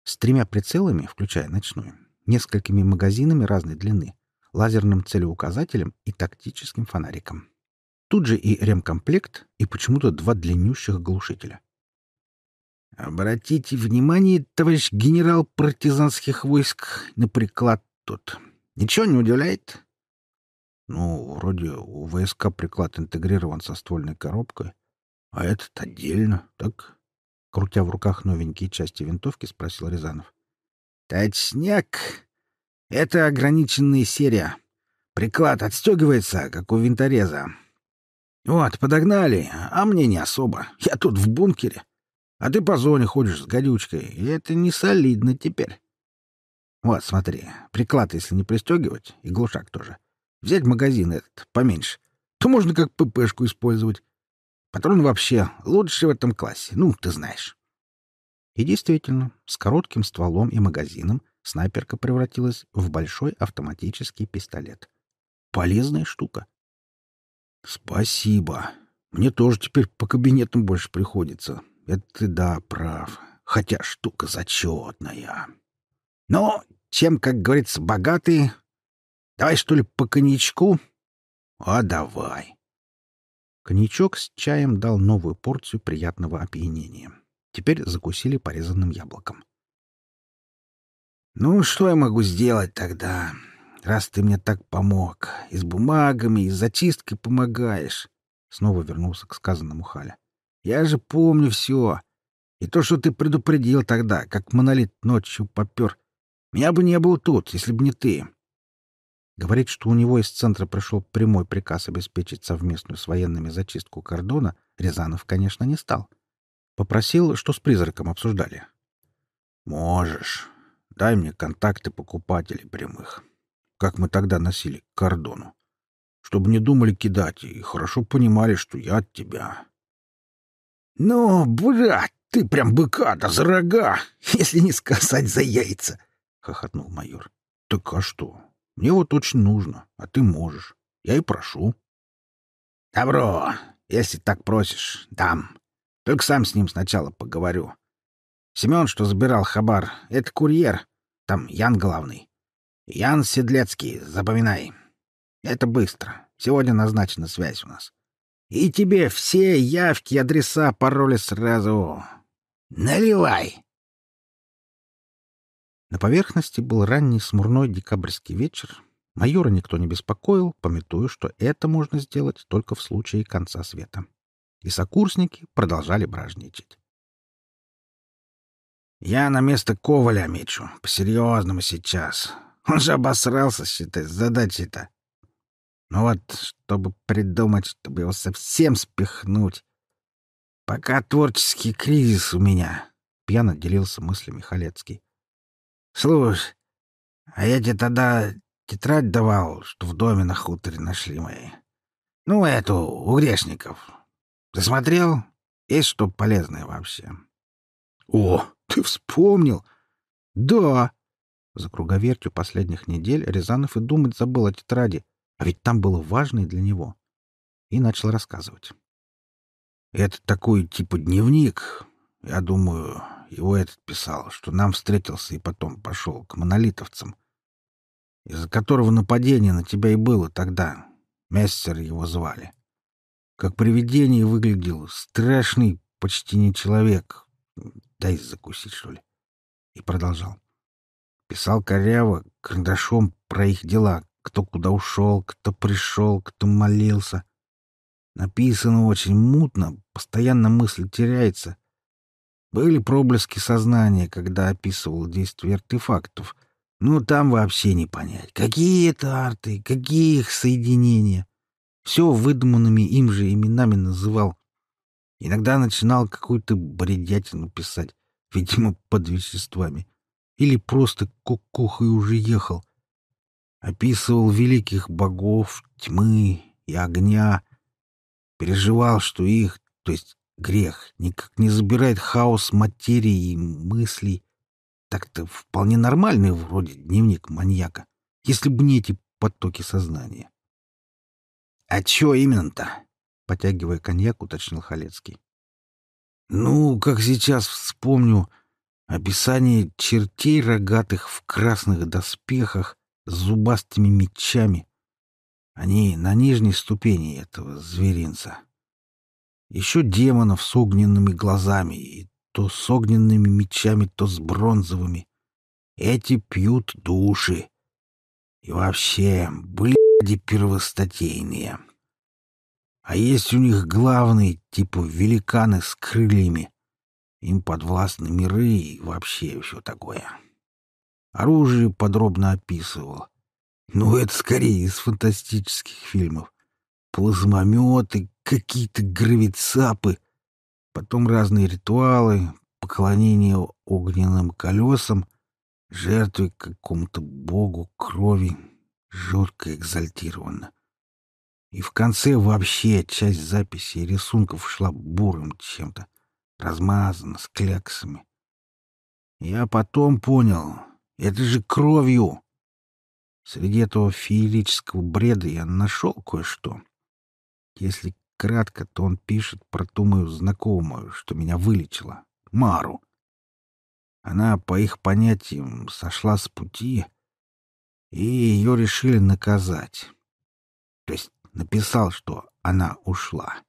с тремя прицелами, включая ночной, несколькими магазинами разной длины, лазерным целеуказателем и тактическим фонариком. Тут же и ремкомплект, и почему-то два длиннющих глушителя. «Обратите внимание, товарищ генерал партизанских войск, на приклад тут. Ничего не удивляет?» «Ну, вроде у ВСК приклад интегрирован со ствольной коробкой, а этот отдельно, так?» Крутя в руках новенькие части винтовки, спросил Рязанов. «Точняк! Это ограниченная серия. Приклад отстегивается, как у винтореза. Вот, подогнали, а мне не особо. Я тут в бункере. А ты по зоне ходишь с гадючкой, и это не солидно теперь. Вот, смотри, приклад, если не пристегивать, и глушак тоже. Взять магазин этот, поменьше, то можно как ППшку использовать. Патрон вообще лучший в этом классе, ну, ты знаешь. И действительно, с коротким стволом и магазином снайперка превратилась в большой автоматический пистолет. Полезная штука. Спасибо. Мне тоже теперь по кабинетам больше приходится. Это ты да, прав. Хотя штука зачетная. Но чем, как говорится, богатый... Давай, что ли, по коньячку? А давай. Коньячок с чаем дал новую порцию приятного опьянения. Теперь закусили порезанным яблоком. «Ну, что я могу сделать тогда, раз ты мне так помог? И с бумагами, и с зачисткой помогаешь?» Снова вернулся к сказанному Халя. «Я же помню все. И то, что ты предупредил тогда, как монолит ночью попер. Меня бы не было тут, если бы не ты. Говорит, что у него из центра пришел прямой приказ обеспечить совместную с военными зачистку кордона, Рязанов, конечно, не стал. Попросил, что с призраком обсуждали. «Можешь. Дай мне контакты покупателей прямых. Как мы тогда носили к кордону. Чтобы не думали кидать и хорошо понимали, что я от тебя». «Ну, брат, ты прям быка да за рога, если не сказать за яйца!» — хохотнул майор. «Так а что? Мне вот очень нужно, а ты можешь. Я и прошу». «Добро. Если так просишь, дам. Только сам с ним сначала поговорю. Семен, что забирал хабар, это курьер. Там Ян главный. Ян Седлецкий, запоминай. Это быстро. Сегодня назначена связь у нас. И тебе все явки, адреса, пароли сразу. Наливай!» На поверхности был ранний смурной декабрьский вечер. Майора никто не беспокоил, пометуя, что это можно сделать только в случае конца света. И сокурсники продолжали бражничать. «Я на место Коваля мечу. По-серьезному сейчас. Он же обосрался, считай, с задачей-то. Ну вот, чтобы придумать, чтобы его совсем спихнуть. Пока творческий кризис у меня», — пьяно делился мыслями Халецкий. Слушай, а я тебе тогда тетрадь давал, что в доме на хуторе нашли мои. Ну, эту, у грешников. Засмотрел? Есть что полезное вообще? О, ты вспомнил? Да. За круговертью последних недель Рязанов и думать забыл о тетради, а ведь там было важное для него. И начал рассказывать. Это такой типа дневник. Я думаю, его этот писал, что нам встретился и потом пошел к монолитовцам, из-за которого нападение на тебя и было тогда. Мессер его звали. Как привидение выглядел, страшный, почти не человек. Дай закусить, что ли. И продолжал. Писал коряво, карандашом про их дела, кто куда ушел, кто пришел, кто молился. Написано очень мутно, постоянно мысль теряется — были проблески сознания, когда описывал действие артефактов. Ну, там вообще не понять. Какие это арты, какие их соединения. Все выдуманными им же именами называл. Иногда начинал какую-то бредятину писать, видимо, под веществами. Или просто кукухой уже ехал. Описывал великих богов, тьмы и огня. Переживал, что их, то есть Грех никак не забирает хаос материи и мыслей. Так-то вполне нормальный вроде дневник маньяка, если бы не эти потоки сознания. — А чё именно-то? — потягивая коньяк, уточнил Халецкий. — Ну, как сейчас вспомню, описание чертей рогатых в красных доспехах с зубастыми мечами. Они на нижней ступени этого зверинца. Еще демонов с огненными глазами, и то с огненными мечами, то с бронзовыми. Эти пьют души. И вообще, бляди первостатейные. А есть у них главные, типа великаны с крыльями. Им подвластны миры и вообще все такое. Оружие подробно описывал. Ну, это скорее из фантастических фильмов. Плазмометы, какие-то гравицапы, потом разные ритуалы, поклонение огненным колесам, жертвы какому-то богу крови, жутко экзальтированно. И в конце вообще часть записей и рисунков шла бурым чем-то, размазана, с кляксами. Я потом понял, это же кровью. Среди этого феерического бреда я нашел кое-что. Если Кратко, то он пишет про ту мою знакомую, что меня вылечила, Мару. Она, по их понятиям, сошла с пути, и ее решили наказать. То есть написал, что она ушла.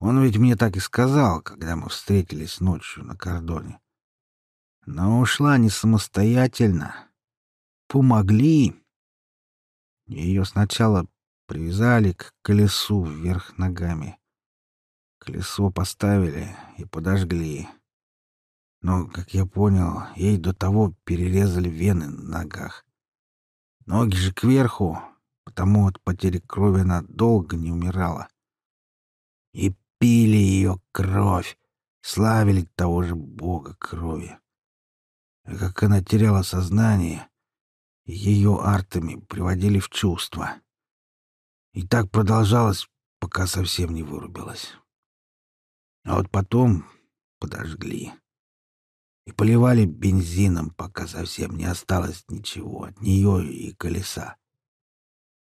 Он ведь мне так и сказал, когда мы встретились ночью на кордоне. Но ушла не самостоятельно. Помогли. Ее сначала Привязали к колесу вверх ногами. Колесо поставили и подожгли. Но, как я понял, ей до того перерезали вены на ногах. Ноги же кверху, потому от потери крови она долго не умирала. И пили ее кровь, славили того же бога крови. А как она теряла сознание, ее артами приводили в чувство. И так продолжалось, пока совсем не вырубилась. А вот потом подожгли. И поливали бензином, пока совсем не осталось ничего от нее и колеса.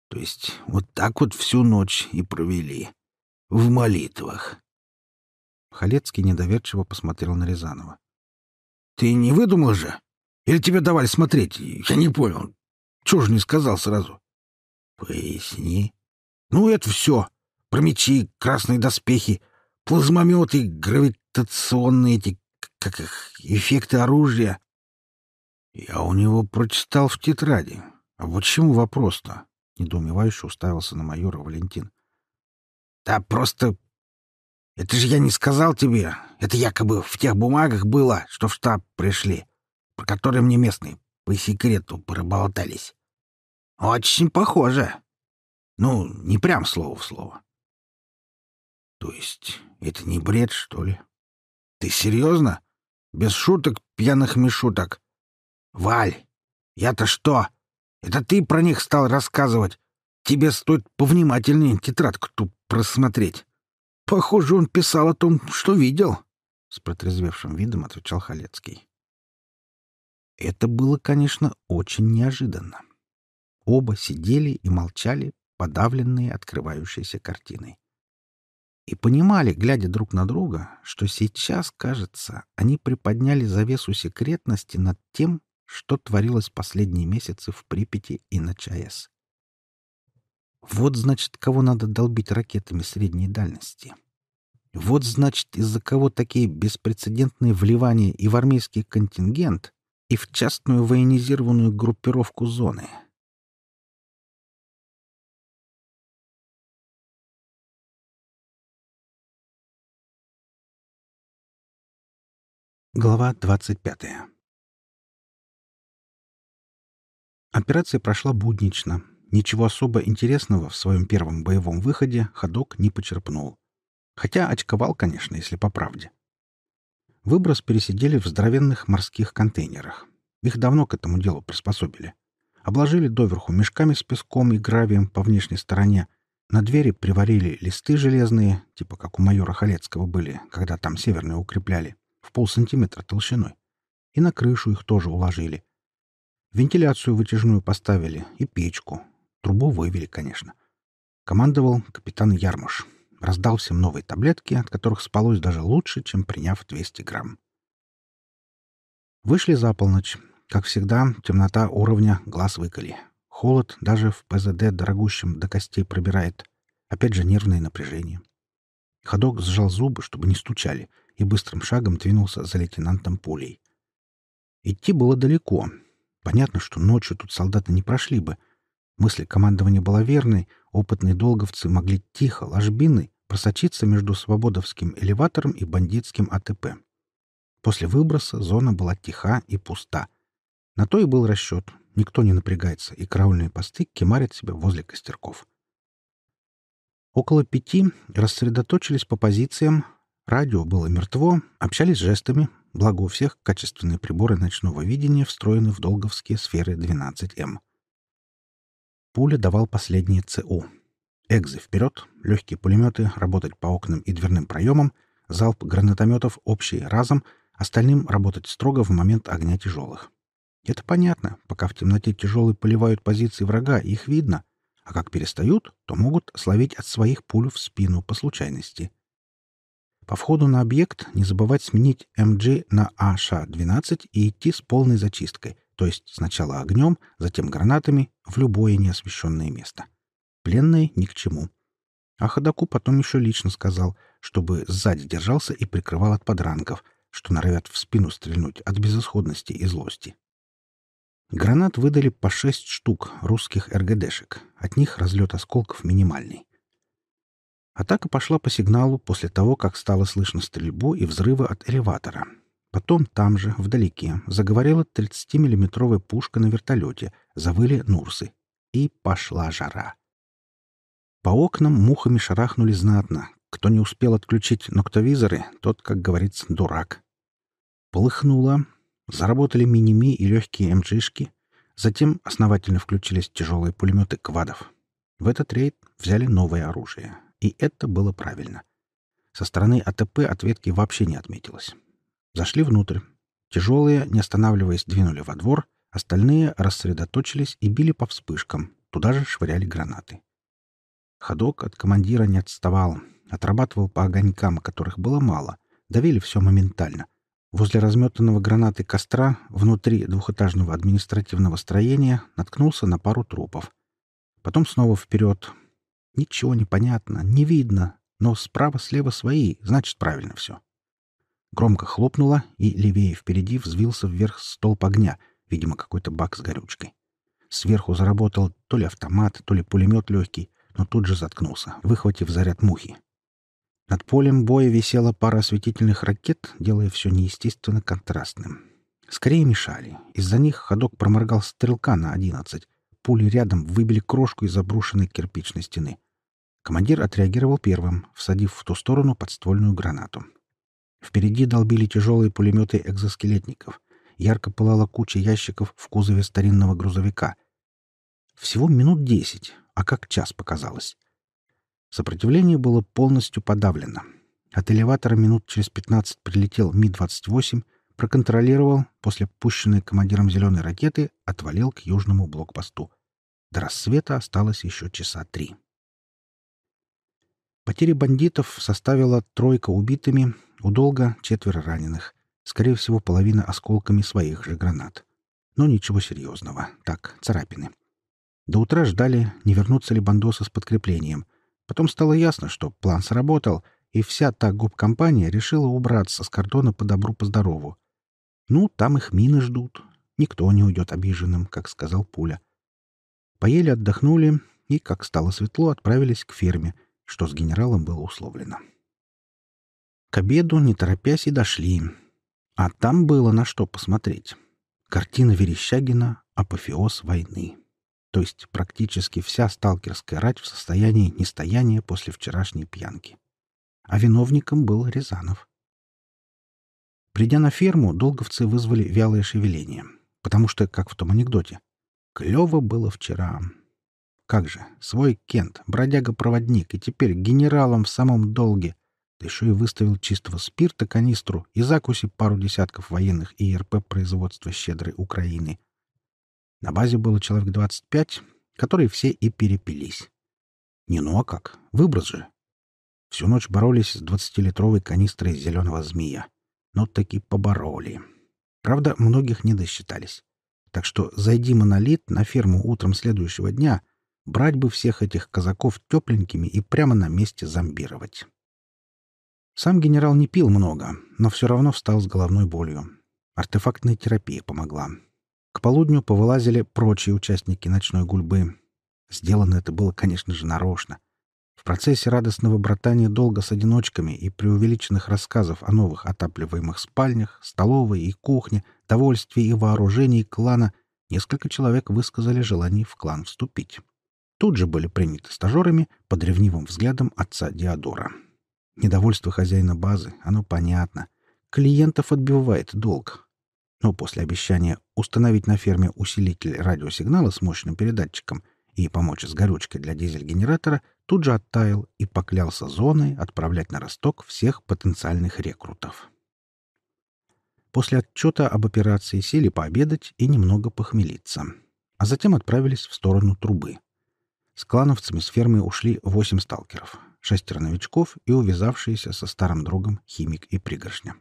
То есть вот так вот всю ночь и провели. В молитвах. Халецкий недоверчиво посмотрел на Рязанова. — Ты не выдумал же? Или тебе давали смотреть? Я не понял. Чего же не сказал сразу? — Поясни. — Ну, это все. Про мечи, красные доспехи, плазмометы, гравитационные эти, как их, эффекты оружия. Я у него прочитал в тетради. А вот чему вопрос-то? Недоумевающе уставился на майора Валентин. Да просто... Это же я не сказал тебе. Это якобы в тех бумагах было, что в штаб пришли, про которые мне местные по секрету проболтались. Очень похоже. Ну, не прям слово в слово. То есть это не бред, что ли? Ты серьезно? Без шуток, пьяных мешуток. Валь, я-то что? Это ты про них стал рассказывать. Тебе стоит повнимательнее тетрадку ту просмотреть. Похоже, он писал о том, что видел. С протрезвевшим видом отвечал Халецкий. Это было, конечно, очень неожиданно. Оба сидели и молчали, подавленные открывающейся картиной и понимали, глядя друг на друга, что сейчас, кажется, они приподняли завесу секретности над тем, что творилось последние месяцы в Припяти и на ЧАЭС. Вот, значит, кого надо долбить ракетами средней дальности. Вот, значит, из-за кого такие беспрецедентные вливания и в армейский контингент, и в частную военизированную группировку зоны — Глава 25. Операция прошла буднично. Ничего особо интересного в своем первом боевом выходе ходок не почерпнул. Хотя очковал, конечно, если по правде. Выброс пересидели в здоровенных морских контейнерах. Их давно к этому делу приспособили. Обложили доверху мешками с песком и гравием по внешней стороне. На двери приварили листы железные, типа как у майора Халецкого были, когда там северные укрепляли в полсантиметра толщиной. И на крышу их тоже уложили. Вентиляцию вытяжную поставили и печку. Трубу вывели, конечно. Командовал капитан Ярмуш. Раздал всем новые таблетки, от которых спалось даже лучше, чем приняв 200 грамм. Вышли за полночь. Как всегда, темнота уровня, глаз выколи. Холод даже в ПЗД дорогущем до костей пробирает. Опять же нервное напряжение. Ходок сжал зубы, чтобы не стучали — и быстрым шагом двинулся за лейтенантом пулей. Идти было далеко. Понятно, что ночью тут солдаты не прошли бы. Мысль командования была верной, опытные долговцы могли тихо, ложбиной, просочиться между свободовским элеватором и бандитским АТП. После выброса зона была тиха и пуста. На то и был расчет. Никто не напрягается, и караульные посты кемарят себя возле костерков. Около пяти рассредоточились по позициям, Радио было мертво, общались жестами, благо у всех качественные приборы ночного видения встроены в долговские сферы 12М. Пуля давал последнее ЦУ. Экзы вперед, легкие пулеметы работать по окнам и дверным проемам, залп гранатометов общий разом, остальным работать строго в момент огня тяжелых. Это понятно, пока в темноте тяжелые поливают позиции врага, их видно, а как перестают, то могут словить от своих пуль в спину по случайности. По входу на объект не забывать сменить МГ на АШ-12 и идти с полной зачисткой, то есть сначала огнем, затем гранатами в любое неосвещенное место. Пленные ни к чему. А ходаку потом еще лично сказал, чтобы сзади держался и прикрывал от подранков, что норовят в спину стрельнуть от безысходности и злости. Гранат выдали по шесть штук русских РГДшек. От них разлет осколков минимальный. Атака пошла по сигналу после того, как стало слышно стрельбу и взрывы от элеватора. Потом там же, вдалеке, заговорила 30-миллиметровая пушка на вертолете, завыли Нурсы. И пошла жара. По окнам мухами шарахнули знатно. Кто не успел отключить ноктовизоры, тот, как говорится, дурак. Полыхнуло. Заработали мини-ми и легкие МГшки. Затем основательно включились тяжелые пулеметы «Квадов». В этот рейд взяли новое оружие. И это было правильно. Со стороны АТП ответки вообще не отметилось. Зашли внутрь. Тяжелые, не останавливаясь, двинули во двор, остальные рассредоточились и били по вспышкам. Туда же швыряли гранаты. Ходок от командира не отставал. Отрабатывал по огонькам, которых было мало. Давили все моментально. Возле разметанного гранаты костра внутри двухэтажного административного строения наткнулся на пару трупов. Потом снова вперед. Ничего не понятно, не видно, но справа-слева свои, значит, правильно все. Громко хлопнуло, и левее впереди взвился вверх столб огня, видимо, какой-то бак с горючкой. Сверху заработал то ли автомат, то ли пулемет легкий, но тут же заткнулся, выхватив заряд мухи. Над полем боя висела пара осветительных ракет, делая все неестественно контрастным. Скорее мешали. Из-за них ходок проморгал стрелка на одиннадцать. Пули рядом выбили крошку из обрушенной кирпичной стены. Командир отреагировал первым, всадив в ту сторону подствольную гранату. Впереди долбили тяжелые пулеметы экзоскелетников. Ярко пылала куча ящиков в кузове старинного грузовика. Всего минут десять, а как час показалось. Сопротивление было полностью подавлено. От элеватора минут через пятнадцать прилетел Ми-28, проконтролировал, после пущенной командиром зеленой ракеты, отвалил к южному блокпосту. До рассвета осталось еще часа три. Потери бандитов составила тройка убитыми, у Долга четверо раненых. Скорее всего, половина осколками своих же гранат. Но ничего серьезного. Так, царапины. До утра ждали, не вернутся ли бандосы с подкреплением. Потом стало ясно, что план сработал, и вся та губкомпания решила убраться с кордона по добру, по здорову. Ну, там их мины ждут. Никто не уйдет обиженным, как сказал Пуля. Поели, отдохнули и, как стало светло, отправились к ферме, что с генералом было условлено. К обеду, не торопясь, и дошли. А там было на что посмотреть. Картина Верещагина «Апофеоз войны». То есть практически вся сталкерская рать в состоянии нестояния после вчерашней пьянки. А виновником был Рязанов. Придя на ферму, долговцы вызвали вялое шевеление, потому что, как в том анекдоте, клево было вчера. Как же, свой Кент, бродяга-проводник, и теперь генералом в самом долге — да еще и выставил чистого спирта канистру и закуси пару десятков военных ИРП производства щедрой Украины. На базе было человек 25, которые все и перепились. Не ну а как, выброс же. Всю ночь боролись с двадцатилитровой канистрой зеленого змея. Но таки побороли. Правда, многих не досчитались. Так что зайди монолит на ферму утром следующего дня, брать бы всех этих казаков тепленькими и прямо на месте зомбировать. Сам генерал не пил много, но все равно встал с головной болью. Артефактная терапия помогла. К полудню повылазили прочие участники ночной гульбы. Сделано это было, конечно же, нарочно. В процессе радостного братания долго с одиночками и преувеличенных рассказов о новых отапливаемых спальнях, столовой и кухне, довольстве и вооружении клана несколько человек высказали желание в клан вступить. Тут же были приняты стажерами под ревнивым взглядом отца Диодора. Недовольство хозяина базы, оно понятно. Клиентов отбивает долг. Но после обещания установить на ферме усилитель радиосигнала с мощным передатчиком и помочь с горючкой для дизель-генератора тут же оттаял и поклялся зоной отправлять на росток всех потенциальных рекрутов. После отчета об операции сели пообедать и немного похмелиться, а затем отправились в сторону трубы. С клановцами с фермы ушли восемь сталкеров, шестеро новичков и увязавшиеся со старым другом химик и пригоршня.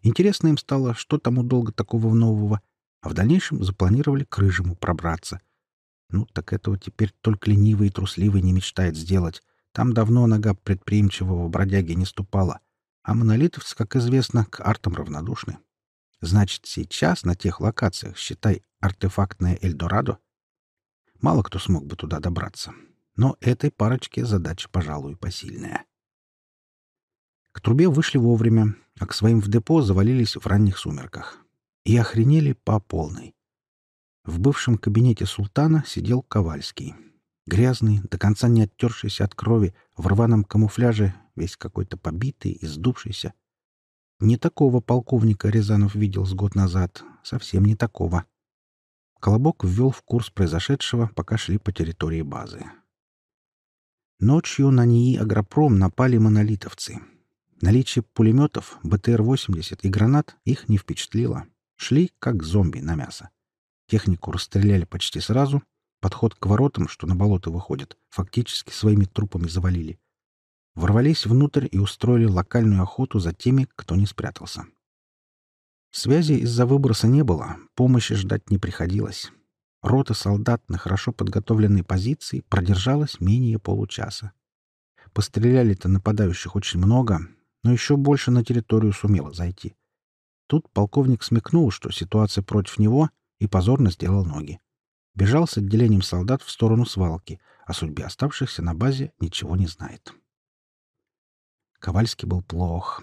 Интересно им стало, что там у долга такого нового, а в дальнейшем запланировали к рыжему пробраться. Ну, так этого теперь только ленивый и трусливый не мечтает сделать. Там давно нога предприимчивого бродяги не ступала, а монолитовцы, как известно, к артам равнодушны. Значит, сейчас на тех локациях, считай, артефактное Эльдорадо? Мало кто смог бы туда добраться но этой парочке задача, пожалуй, посильная. К трубе вышли вовремя, а к своим в депо завалились в ранних сумерках. И охренели по полной. В бывшем кабинете султана сидел Ковальский. Грязный, до конца не оттершийся от крови, в рваном камуфляже, весь какой-то побитый и сдувшийся. Не такого полковника Рязанов видел с год назад, совсем не такого. Колобок ввел в курс произошедшего, пока шли по территории базы. Ночью на НИИ «Агропром» напали монолитовцы. Наличие пулеметов, БТР-80 и гранат их не впечатлило. Шли, как зомби на мясо. Технику расстреляли почти сразу. Подход к воротам, что на болото выходит, фактически своими трупами завалили. Ворвались внутрь и устроили локальную охоту за теми, кто не спрятался. Связи из-за выброса не было, помощи ждать не приходилось. Рота солдат на хорошо подготовленной позиции продержалась менее получаса. Постреляли-то нападающих очень много, но еще больше на территорию сумело зайти. Тут полковник смекнул, что ситуация против него, и позорно сделал ноги. Бежал с отделением солдат в сторону свалки, о судьбе оставшихся на базе ничего не знает. Ковальский был плох.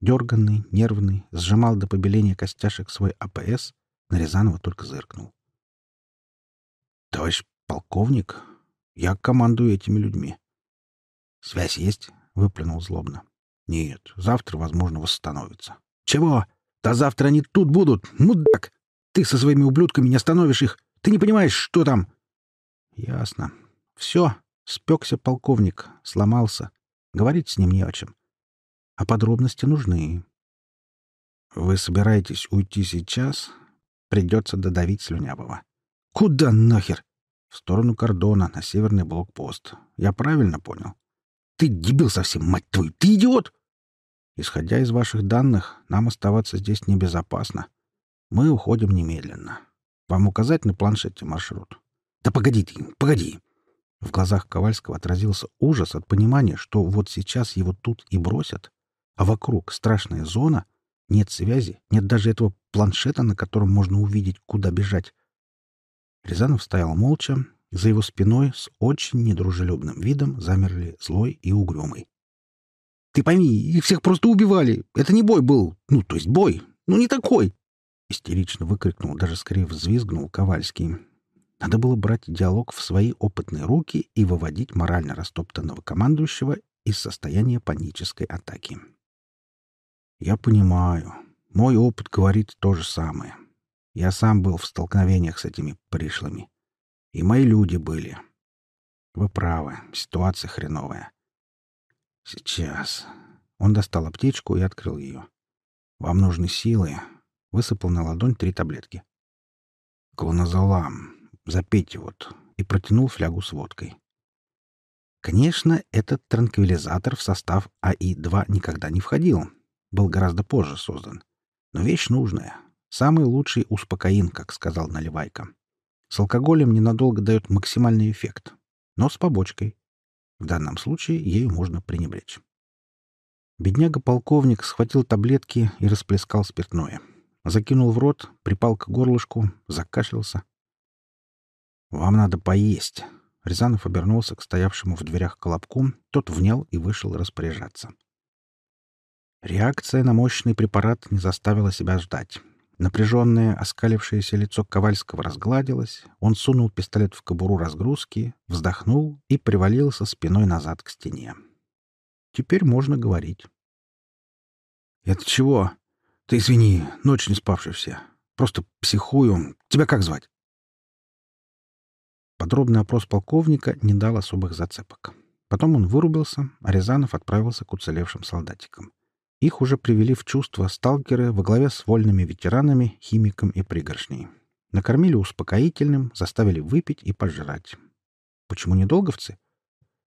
Дерганный, нервный, сжимал до побеления костяшек свой АПС, на Рязанова только зыркнул. «Товарищ полковник, я командую этими людьми». «Связь есть?» — выплюнул злобно. «Нет, завтра, возможно, восстановится». «Чего? Да завтра они тут будут, мудак! Ты со своими ублюдками не остановишь их! Ты не понимаешь, что там?» «Ясно. Все, спекся полковник, сломался. Говорить с ним не о чем. А подробности нужны. Вы собираетесь уйти сейчас? Придется додавить Слюнявого. Куда нахер? В сторону кордона, на северный блокпост. Я правильно понял? Ты дебил совсем, мать твою! Ты идиот! Исходя из ваших данных, нам оставаться здесь небезопасно. Мы уходим немедленно. Вам указать на планшете маршрут? Да погоди ты, погоди. В глазах Ковальского отразился ужас от понимания, что вот сейчас его тут и бросят, а вокруг страшная зона, нет связи, нет даже этого планшета, на котором можно увидеть, куда бежать. Рязанов стоял молча, за его спиной с очень недружелюбным видом замерли злой и угрюмый. «Ты пойми, их всех просто убивали. Это не бой был. Ну, то есть бой. Ну, не такой!» Истерично выкрикнул, даже скорее взвизгнул Ковальский. Надо было брать диалог в свои опытные руки и выводить морально растоптанного командующего из состояния панической атаки. «Я понимаю. Мой опыт говорит то же самое. Я сам был в столкновениях с этими пришлыми. И мои люди были. Вы правы, ситуация хреновая. Сейчас. Он достал аптечку и открыл ее. Вам нужны силы. Высыпал на ладонь три таблетки. Клонозолам. Запейте вот. И протянул флягу с водкой. Конечно, этот транквилизатор в состав АИ-2 никогда не входил. Был гораздо позже создан. Но вещь нужная. Самый лучший успокоин, как сказал Наливайка. С алкоголем ненадолго дает максимальный эффект, но с побочкой. В данном случае ею можно пренебречь. Бедняга-полковник схватил таблетки и расплескал спиртное. Закинул в рот, припал к горлышку, закашлялся. «Вам надо поесть». Рязанов обернулся к стоявшему в дверях колобку, тот внял и вышел распоряжаться. Реакция на мощный препарат не заставила себя ждать. Напряженное, оскалившееся лицо Ковальского разгладилось, он сунул пистолет в кобуру разгрузки, вздохнул и привалился спиной назад к стене. Теперь можно говорить. «Это чего? Ты извини, ночь не спавший все. Просто психую. Тебя как звать?» Подробный опрос полковника не дал особых зацепок. Потом он вырубился, а Рязанов отправился к уцелевшим солдатикам. Их уже привели в чувство сталкеры во главе с вольными ветеранами, химиком и пригоршней. Накормили успокоительным, заставили выпить и пожрать. Почему недолговцы?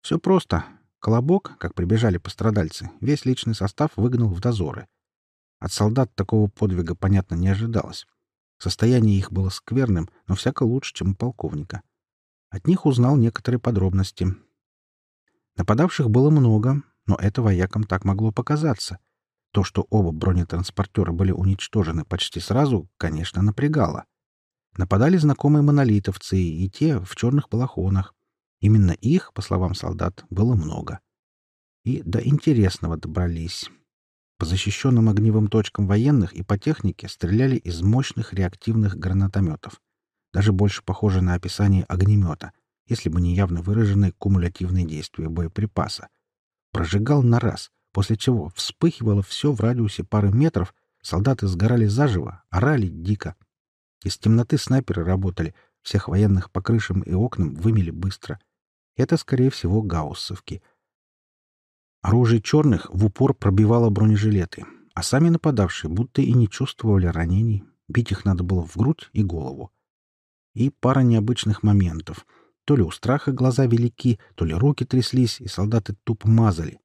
Все просто. Колобок, как прибежали пострадальцы, весь личный состав выгнал в дозоры. От солдат такого подвига, понятно, не ожидалось. Состояние их было скверным, но всяко лучше, чем у полковника. От них узнал некоторые подробности. Нападавших было много, но это воякам так могло показаться — то, что оба бронетранспортера были уничтожены почти сразу, конечно, напрягало. Нападали знакомые монолитовцы и те в черных балахонах. Именно их, по словам солдат, было много. И до интересного добрались. По защищенным огневым точкам военных и по технике стреляли из мощных реактивных гранатометов. Даже больше похоже на описание огнемета, если бы не явно выраженное кумулятивное действие боеприпаса. Прожигал на раз, после чего вспыхивало все в радиусе пары метров, солдаты сгорали заживо, орали дико. Из темноты снайперы работали, всех военных по крышам и окнам вымели быстро. Это, скорее всего, гауссовки — Оружие черных в упор пробивало бронежилеты, а сами нападавшие будто и не чувствовали ранений. Бить их надо было в грудь и голову. И пара необычных моментов. То ли у страха глаза велики, то ли руки тряслись, и солдаты тупо мазали.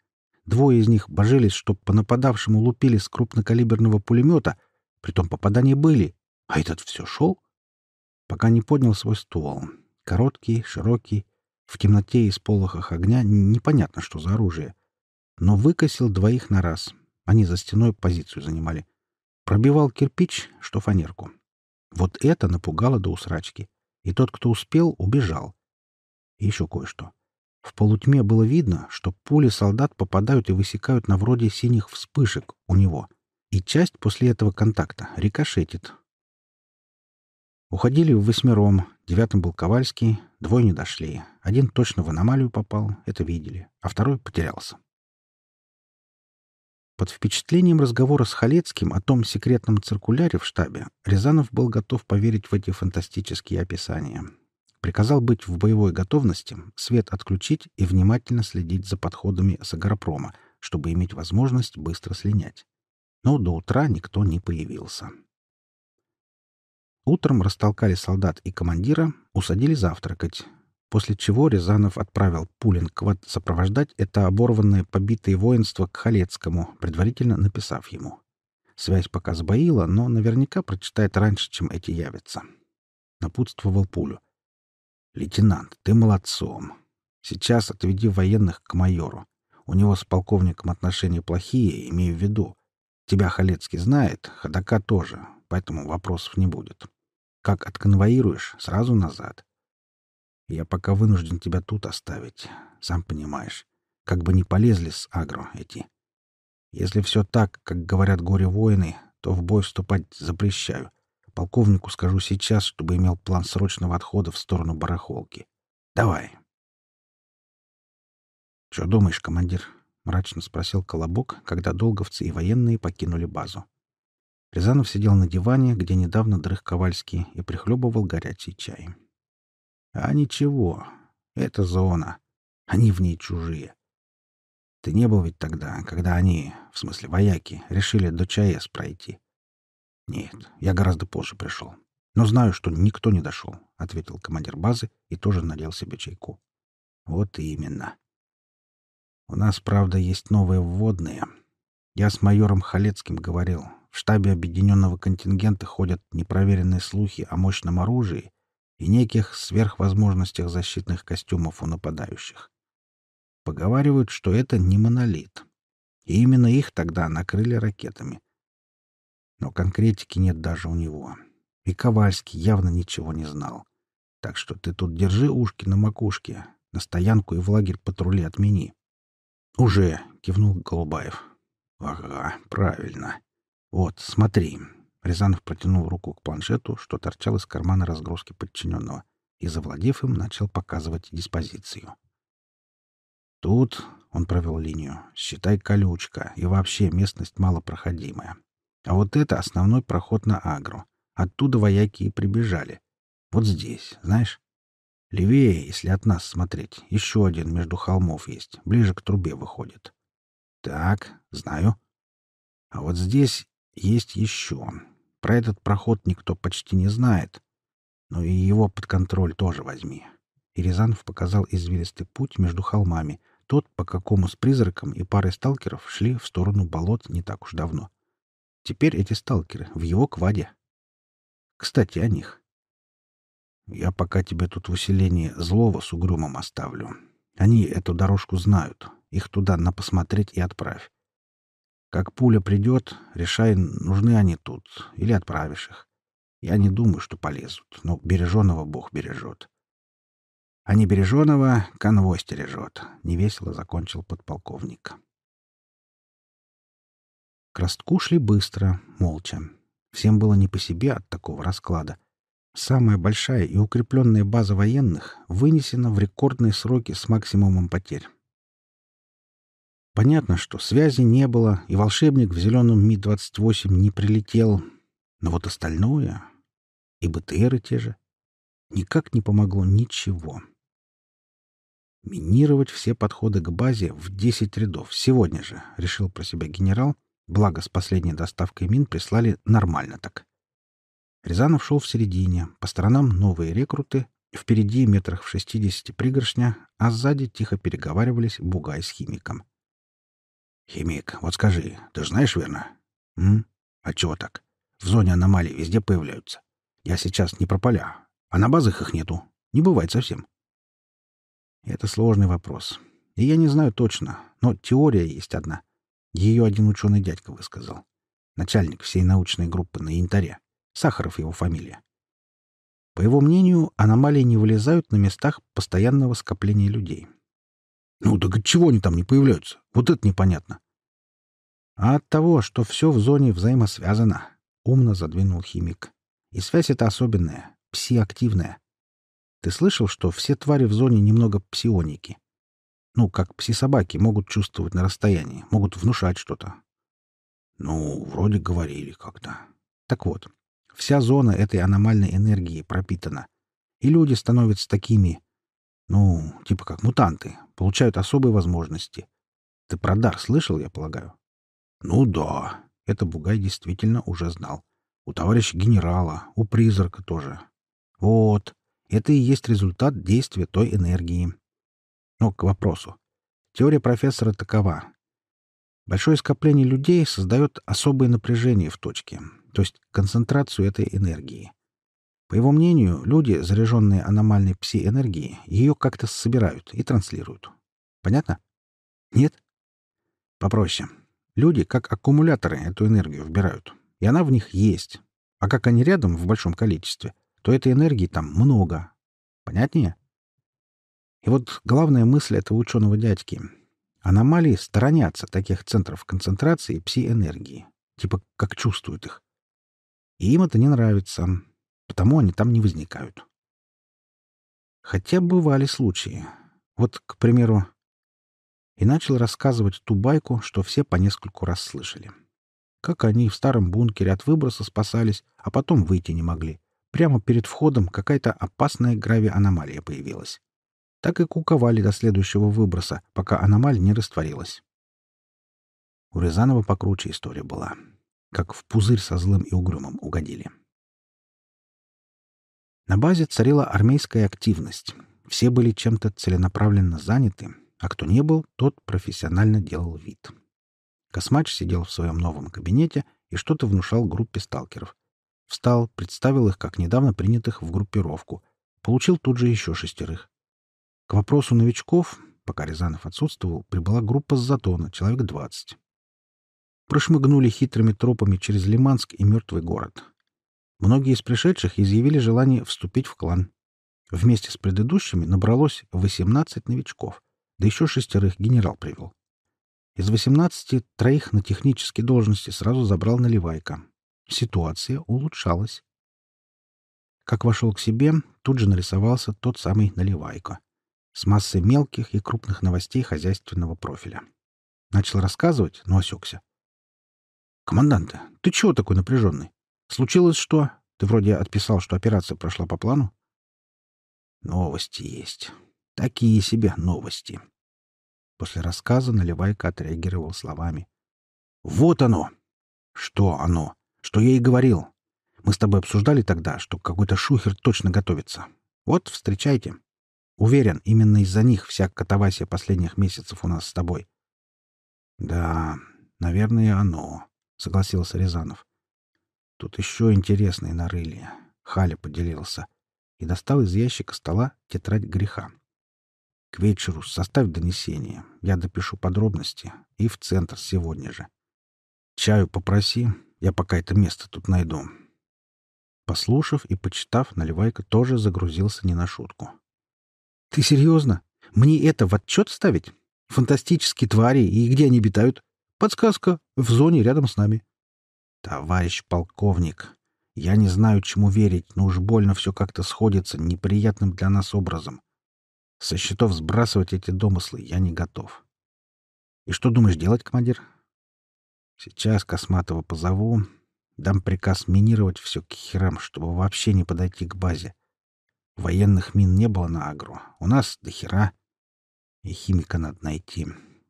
Двое из них божились, чтоб по нападавшему лупили с крупнокалиберного пулемета, притом попадания были, а этот все шел. Пока не поднял свой ствол. Короткий, широкий, в темноте и сполохах огня непонятно, что за оружие но выкосил двоих на раз. Они за стеной позицию занимали. Пробивал кирпич, что фанерку. Вот это напугало до усрачки. И тот, кто успел, убежал. И еще кое-что. В полутьме было видно, что пули солдат попадают и высекают на вроде синих вспышек у него. И часть после этого контакта рикошетит. Уходили в восьмером. Девятым был Ковальский, двое не дошли. Один точно в аномалию попал, это видели, а второй потерялся. Под впечатлением разговора с Халецким о том секретном циркуляре в штабе Рязанов был готов поверить в эти фантастические описания. Приказал быть в боевой готовности, свет отключить и внимательно следить за подходами с агропрома, чтобы иметь возможность быстро слинять. Но до утра никто не появился. Утром растолкали солдат и командира, усадили завтракать, после чего Рязанов отправил Пулинкват сопровождать это оборванное побитое воинство к Халецкому, предварительно написав ему. Связь пока сбоила, но наверняка прочитает раньше, чем эти явятся. Напутствовал Пулю. «Лейтенант, ты молодцом. Сейчас отведи военных к майору. У него с полковником отношения плохие, имею в виду. Тебя Халецкий знает, Ходока тоже, поэтому вопросов не будет. Как отконвоируешь, сразу назад. Я пока вынужден тебя тут оставить, сам понимаешь. Как бы ни полезли с агро эти. Если все так, как говорят горе-воины, то в бой вступать запрещаю. Полковнику скажу сейчас, чтобы имел план срочного отхода в сторону барахолки. Давай. — Что думаешь, командир? — мрачно спросил Колобок, когда долговцы и военные покинули базу. Рязанов сидел на диване, где недавно дрых Ковальский, и прихлебывал горячий чай. — а ничего, это зона. Они в ней чужие. Ты не был ведь тогда, когда они, в смысле вояки, решили до ЧАЭС пройти? Нет, я гораздо позже пришел. Но знаю, что никто не дошел, — ответил командир базы и тоже налил себе чайку. Вот именно. У нас, правда, есть новые вводные. Я с майором Халецким говорил. В штабе объединенного контингента ходят непроверенные слухи о мощном оружии, и неких сверхвозможностях защитных костюмов у нападающих. Поговаривают, что это не монолит. И именно их тогда накрыли ракетами. Но конкретики нет даже у него. И Ковальский явно ничего не знал. Так что ты тут держи ушки на макушке, на стоянку и в лагерь патрули отмени. — Уже, — кивнул Голубаев. — Ага, правильно. Вот, смотри, Рязанов протянул руку к планшету, что торчал из кармана разгрузки подчиненного, и, завладев им, начал показывать диспозицию. Тут он провел линию. Считай колючка, и вообще местность малопроходимая. А вот это основной проход на Агру. Оттуда вояки и прибежали. Вот здесь, знаешь? Левее, если от нас смотреть, еще один между холмов есть, ближе к трубе выходит. Так, знаю. А вот здесь есть еще. Про этот проход никто почти не знает. Но и его под контроль тоже возьми. И Рязанов показал извилистый путь между холмами, тот, по какому с призраком и парой сталкеров шли в сторону болот не так уж давно. Теперь эти сталкеры в его кваде. Кстати, о них. Я пока тебе тут в усилении злого с угрюмом оставлю. Они эту дорожку знают. Их туда на посмотреть и отправь. Как пуля придет, решай, нужны они тут, или отправишь их. Я не думаю, что полезут, но береженого Бог бережет. А не береженого конвой стережет, — невесело закончил подполковник. К ростку шли быстро, молча. Всем было не по себе от такого расклада. Самая большая и укрепленная база военных вынесена в рекордные сроки с максимумом потерь. Понятно, что связи не было, и волшебник в зеленом Ми-28 не прилетел. Но вот остальное... И БТРы те же. Никак не помогло ничего. Минировать все подходы к базе в 10 рядов сегодня же, решил про себя генерал, благо с последней доставкой мин прислали нормально так. Рязанов шел в середине, по сторонам новые рекруты, впереди метрах в 60 пригоршня, а сзади тихо переговаривались Бугай с химиком. «Химик, вот скажи, ты же знаешь верно?» «М? А чего так? В зоне аномалий везде появляются. Я сейчас не про поля, а на базах их нету. Не бывает совсем». Это сложный вопрос. И я не знаю точно, но теория есть одна. Ее один ученый дядька высказал. Начальник всей научной группы на Янтаре. Сахаров его фамилия. По его мнению, аномалии не вылезают на местах постоянного скопления людей. Ну так чего они там не появляются? Вот это непонятно. А от того, что все в зоне взаимосвязано, умно задвинул химик. И связь эта особенная, псиактивная. Ты слышал, что все твари в зоне немного псионики? Ну, как пси-собаки могут чувствовать на расстоянии, могут внушать что-то. Ну, вроде говорили как-то. Так вот, вся зона этой аномальной энергии пропитана. И люди становятся такими, ну, типа как мутанты, получают особые возможности. Ты про дар слышал, я полагаю? Ну да, это Бугай действительно уже знал. У товарища генерала, у призрака тоже. Вот, это и есть результат действия той энергии. Но к вопросу. Теория профессора такова. Большое скопление людей создает особое напряжение в точке, то есть концентрацию этой энергии. По его мнению, люди, заряженные аномальной пси-энергией, ее как-то собирают и транслируют. Понятно? Нет? Попроще. Люди, как аккумуляторы, эту энергию вбирают. И она в них есть. А как они рядом в большом количестве, то этой энергии там много. Понятнее? И вот главная мысль этого ученого дядьки. Аномалии сторонятся таких центров концентрации пси-энергии. Типа как чувствуют их. И им это не нравится, потому они там не возникают. Хотя бывали случаи. Вот, к примеру, и начал рассказывать ту байку, что все по нескольку раз слышали. Как они в старом бункере от выброса спасались, а потом выйти не могли. Прямо перед входом какая-то опасная грави-аномалия появилась. Так и куковали до следующего выброса, пока аномалия не растворилась. У Рязанова покруче история была. Как в пузырь со злым и угрюмым угодили. На базе царила армейская активность. Все были чем-то целенаправленно заняты, а кто не был, тот профессионально делал вид. Космач сидел в своем новом кабинете и что-то внушал группе сталкеров — Встал, представил их как недавно принятых в группировку. Получил тут же еще шестерых. К вопросу новичков, пока Рязанов отсутствовал, прибыла группа с Затона, человек двадцать. Прошмыгнули хитрыми тропами через Лиманск и мертвый город. Многие из пришедших изъявили желание вступить в клан. Вместе с предыдущими набралось 18 новичков, да еще шестерых генерал привел. Из 18 троих на технические должности сразу забрал Наливайка, Ситуация улучшалась. Как вошел к себе, тут же нарисовался тот самый Наливайко с массой мелких и крупных новостей хозяйственного профиля. Начал рассказывать, но осекся. «Командант, ты чего такой напряженный? Случилось что? Ты вроде отписал, что операция прошла по плану?» «Новости есть. Такие себе новости». После рассказа Наливайка отреагировал словами. «Вот оно!» «Что оно?» Что я и говорил. Мы с тобой обсуждали тогда, что какой-то шухер точно готовится. Вот, встречайте. Уверен, именно из-за них вся катавасия последних месяцев у нас с тобой. Да, наверное, оно, согласился Рязанов. Тут еще интересные нарыли. Халя поделился и достал из ящика стола тетрадь греха. К вечеру составь донесение. Я допишу подробности и в центр сегодня же. Чаю попроси, я пока это место тут найду. Послушав и почитав, Наливайка тоже загрузился не на шутку. — Ты серьезно? Мне это в отчет ставить? Фантастические твари и где они обитают? Подсказка. В зоне рядом с нами. Товарищ полковник, я не знаю, чему верить, но уж больно все как-то сходится неприятным для нас образом. Со счетов сбрасывать эти домыслы я не готов. И что думаешь делать, командир? Сейчас Косматова позову, дам приказ минировать все к херам, чтобы вообще не подойти к базе. Военных мин не было на агро. У нас до хера. И химика надо найти.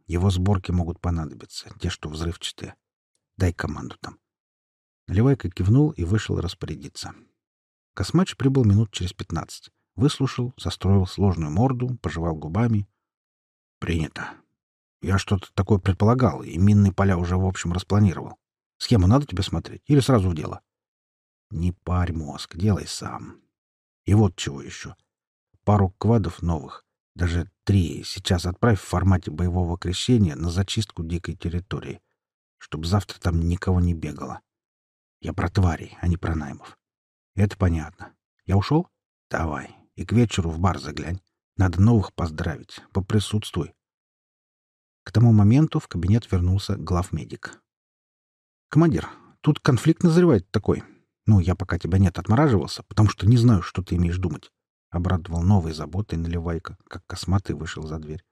Его сборки могут понадобиться, те, что взрывчатые. Дай команду там. Наливайка кивнул и вышел распорядиться. Космач прибыл минут через пятнадцать. Выслушал, состроил сложную морду, пожевал губами. «Принято. Я что-то такое предполагал, и минные поля уже в общем распланировал. Схему надо тебе смотреть или сразу в дело?» «Не парь мозг, делай сам. И вот чего еще. Пару квадов новых, даже три, сейчас отправь в формате боевого крещения на зачистку дикой территории, чтобы завтра там никого не бегало. Я про тварей, а не про наймов. Это понятно. Я ушел? Давай. И к вечеру в бар заглянь. Надо новых поздравить. Поприсутствуй. К тому моменту в кабинет вернулся главмедик. «Командир, тут конфликт назревает такой. Ну, я пока тебя нет отмораживался, потому что не знаю, что ты имеешь думать». Обрадовал новой заботой наливайка, как косматый вышел за дверь.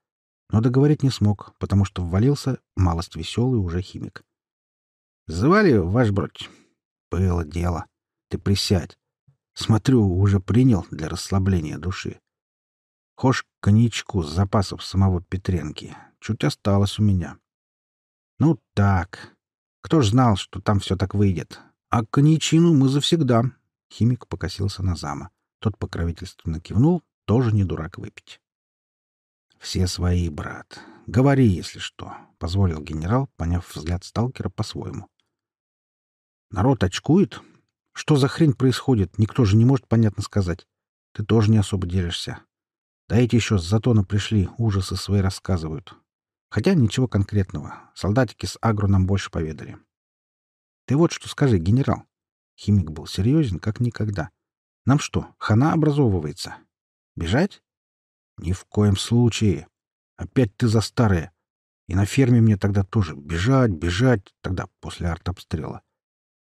Но договорить не смог, потому что ввалился малость веселый уже химик. «Звали, ваш бродь?» Было дело. Ты присядь. Смотрю, уже принял для расслабления души. Хошь коньячку с запасов самого Петренки. Чуть осталось у меня. Ну так. Кто ж знал, что там все так выйдет? А коньячину мы завсегда. Химик покосился на зама. Тот покровительственно кивнул, тоже не дурак выпить. «Все свои, брат. Говори, если что», — позволил генерал, поняв взгляд сталкера по-своему. Народ очкует? Что за хрень происходит, никто же не может понятно сказать. Ты тоже не особо делишься. Да эти еще с затона пришли, ужасы свои рассказывают. Хотя ничего конкретного. Солдатики с агро нам больше поведали. Ты вот что скажи, генерал. Химик был серьезен, как никогда. Нам что, хана образовывается? Бежать? Ни в коем случае. Опять ты за старое. И на ферме мне тогда тоже бежать, бежать, тогда после артобстрела.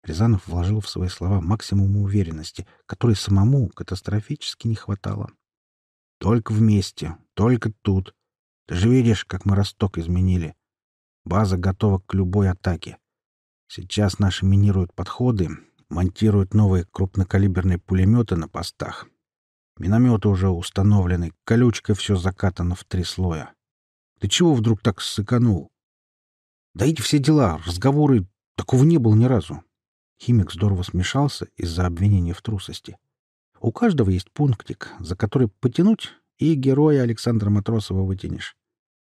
Рязанов вложил в свои слова максимум уверенности, которой самому катастрофически не хватало. «Только вместе, только тут. Ты же видишь, как мы росток изменили. База готова к любой атаке. Сейчас наши минируют подходы, монтируют новые крупнокалиберные пулеметы на постах. Минометы уже установлены, колючкой все закатано в три слоя. Ты чего вдруг так ссыканул? Да эти все дела, разговоры, такого не было ни разу. Химик здорово смешался из-за обвинения в трусости. У каждого есть пунктик, за который потянуть, и героя Александра Матросова вытянешь.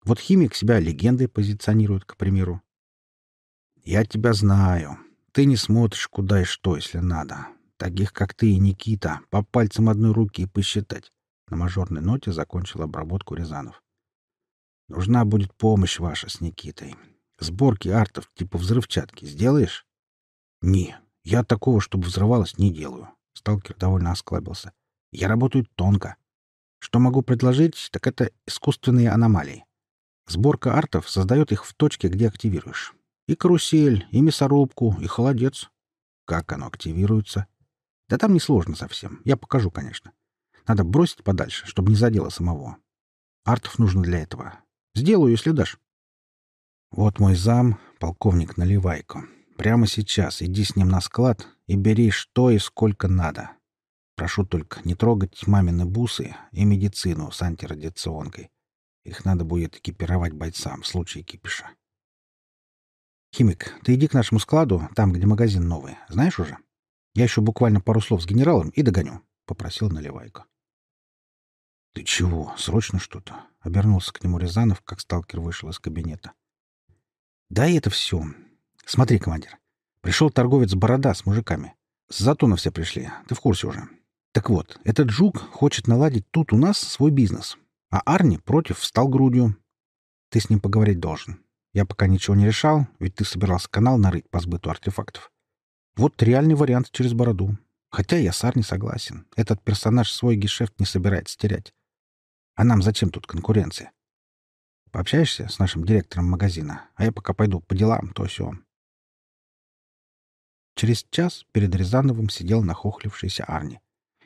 Вот химик себя легендой позиционирует, к примеру. «Я тебя знаю. Ты не смотришь, куда и что, если надо. Таких, как ты и Никита, по пальцам одной руки посчитать». На мажорной ноте закончил обработку Рязанов. «Нужна будет помощь ваша с Никитой. Сборки артов типа взрывчатки сделаешь?» «Не, я такого, чтобы взрывалось, не делаю». Сталкер довольно осклабился. «Я работаю тонко. Что могу предложить, так это искусственные аномалии. Сборка артов создает их в точке, где активируешь. И карусель, и мясорубку, и холодец. Как оно активируется? Да там несложно совсем. Я покажу, конечно. Надо бросить подальше, чтобы не задело самого. Артов нужно для этого. Сделаю, если дашь. Вот мой зам, полковник Наливайко. Прямо сейчас иди с ним на склад и бери что и сколько надо. Прошу только не трогать мамины бусы и медицину с антирадиационкой. Их надо будет экипировать бойцам в случае кипиша. «Химик, ты иди к нашему складу, там, где магазин новый. Знаешь уже? Я еще буквально пару слов с генералом и догоню», — попросил Наливайко. «Ты чего? Срочно что-то?» — обернулся к нему Рязанов, как сталкер вышел из кабинета. «Да и это все. Смотри, командир. Пришел торговец Борода с мужиками. С Затона все пришли. Ты в курсе уже. Так вот, этот жук хочет наладить тут у нас свой бизнес. А Арни против встал грудью. Ты с ним поговорить должен. Я пока ничего не решал, ведь ты собирался канал нарыть по сбыту артефактов. Вот реальный вариант через Бороду. Хотя я с Арни согласен. Этот персонаж свой гешефт не собирается терять. А нам зачем тут конкуренция? Пообщаешься с нашим директором магазина, а я пока пойду по делам, то все. Через час перед Рязановым сидел нахохлившийся Арни.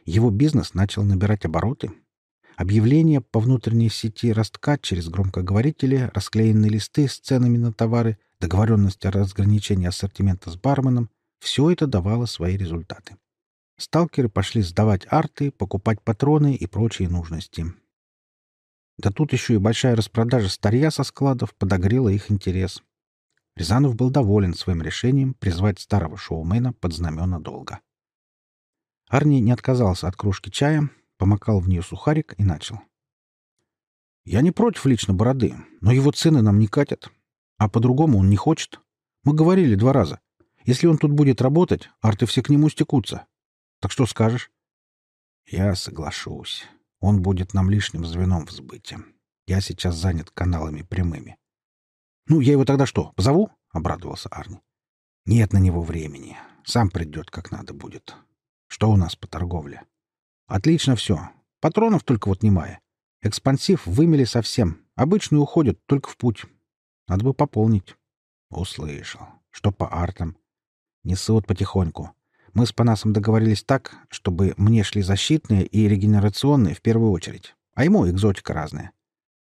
Его бизнес начал набирать обороты. Объявления по внутренней сети ростка через громкоговорители, расклеенные листы с ценами на товары, договоренность о разграничении ассортимента с барменом — все это давало свои результаты. Сталкеры пошли сдавать арты, покупать патроны и прочие нужности. Да тут еще и большая распродажа старья со складов подогрела их интерес. Рязанов был доволен своим решением призвать старого шоумена под знамена долга. Арни не отказался от кружки чая, помакал в нее сухарик и начал. «Я не против лично бороды, но его цены нам не катят. А по-другому он не хочет. Мы говорили два раза. Если он тут будет работать, арты все к нему стекутся. Так что скажешь?» «Я соглашусь. Он будет нам лишним звеном в сбыте. Я сейчас занят каналами прямыми. «Ну, я его тогда что, позову?» — обрадовался Арни. «Нет на него времени. Сам придет, как надо будет. Что у нас по торговле?» «Отлично все. Патронов только вот немая. Экспансив вымели совсем. Обычные уходят только в путь. Надо бы пополнить». «Услышал. Что по артам?» «Несут потихоньку. Мы с Панасом договорились так, чтобы мне шли защитные и регенерационные в первую очередь, а ему экзотика разная.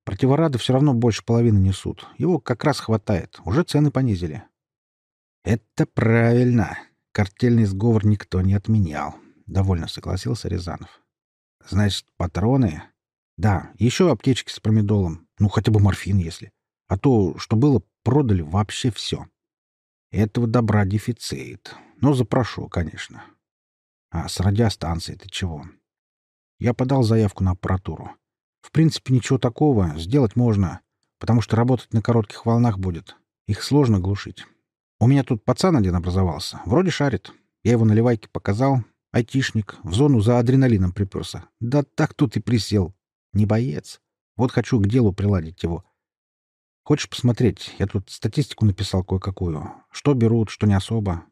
Противорады все равно больше половины несут. Его как раз хватает. Уже цены понизили. Это правильно. Картельный сговор никто не отменял. Довольно согласился Рязанов. Значит, патроны? Да, еще аптечки с промедолом. Ну, хотя бы морфин, если. А то, что было, продали вообще все. Этого добра дефицит. Но запрошу, конечно. А с радиостанцией ты чего? Я подал заявку на аппаратуру. В принципе, ничего такого сделать можно, потому что работать на коротких волнах будет. Их сложно глушить. У меня тут пацан один образовался. Вроде шарит. Я его наливайке показал. Айтишник. В зону за адреналином приперся. Да так тут и присел. Не боец. Вот хочу к делу приладить его. Хочешь посмотреть? Я тут статистику написал кое-какую. Что берут, что не особо.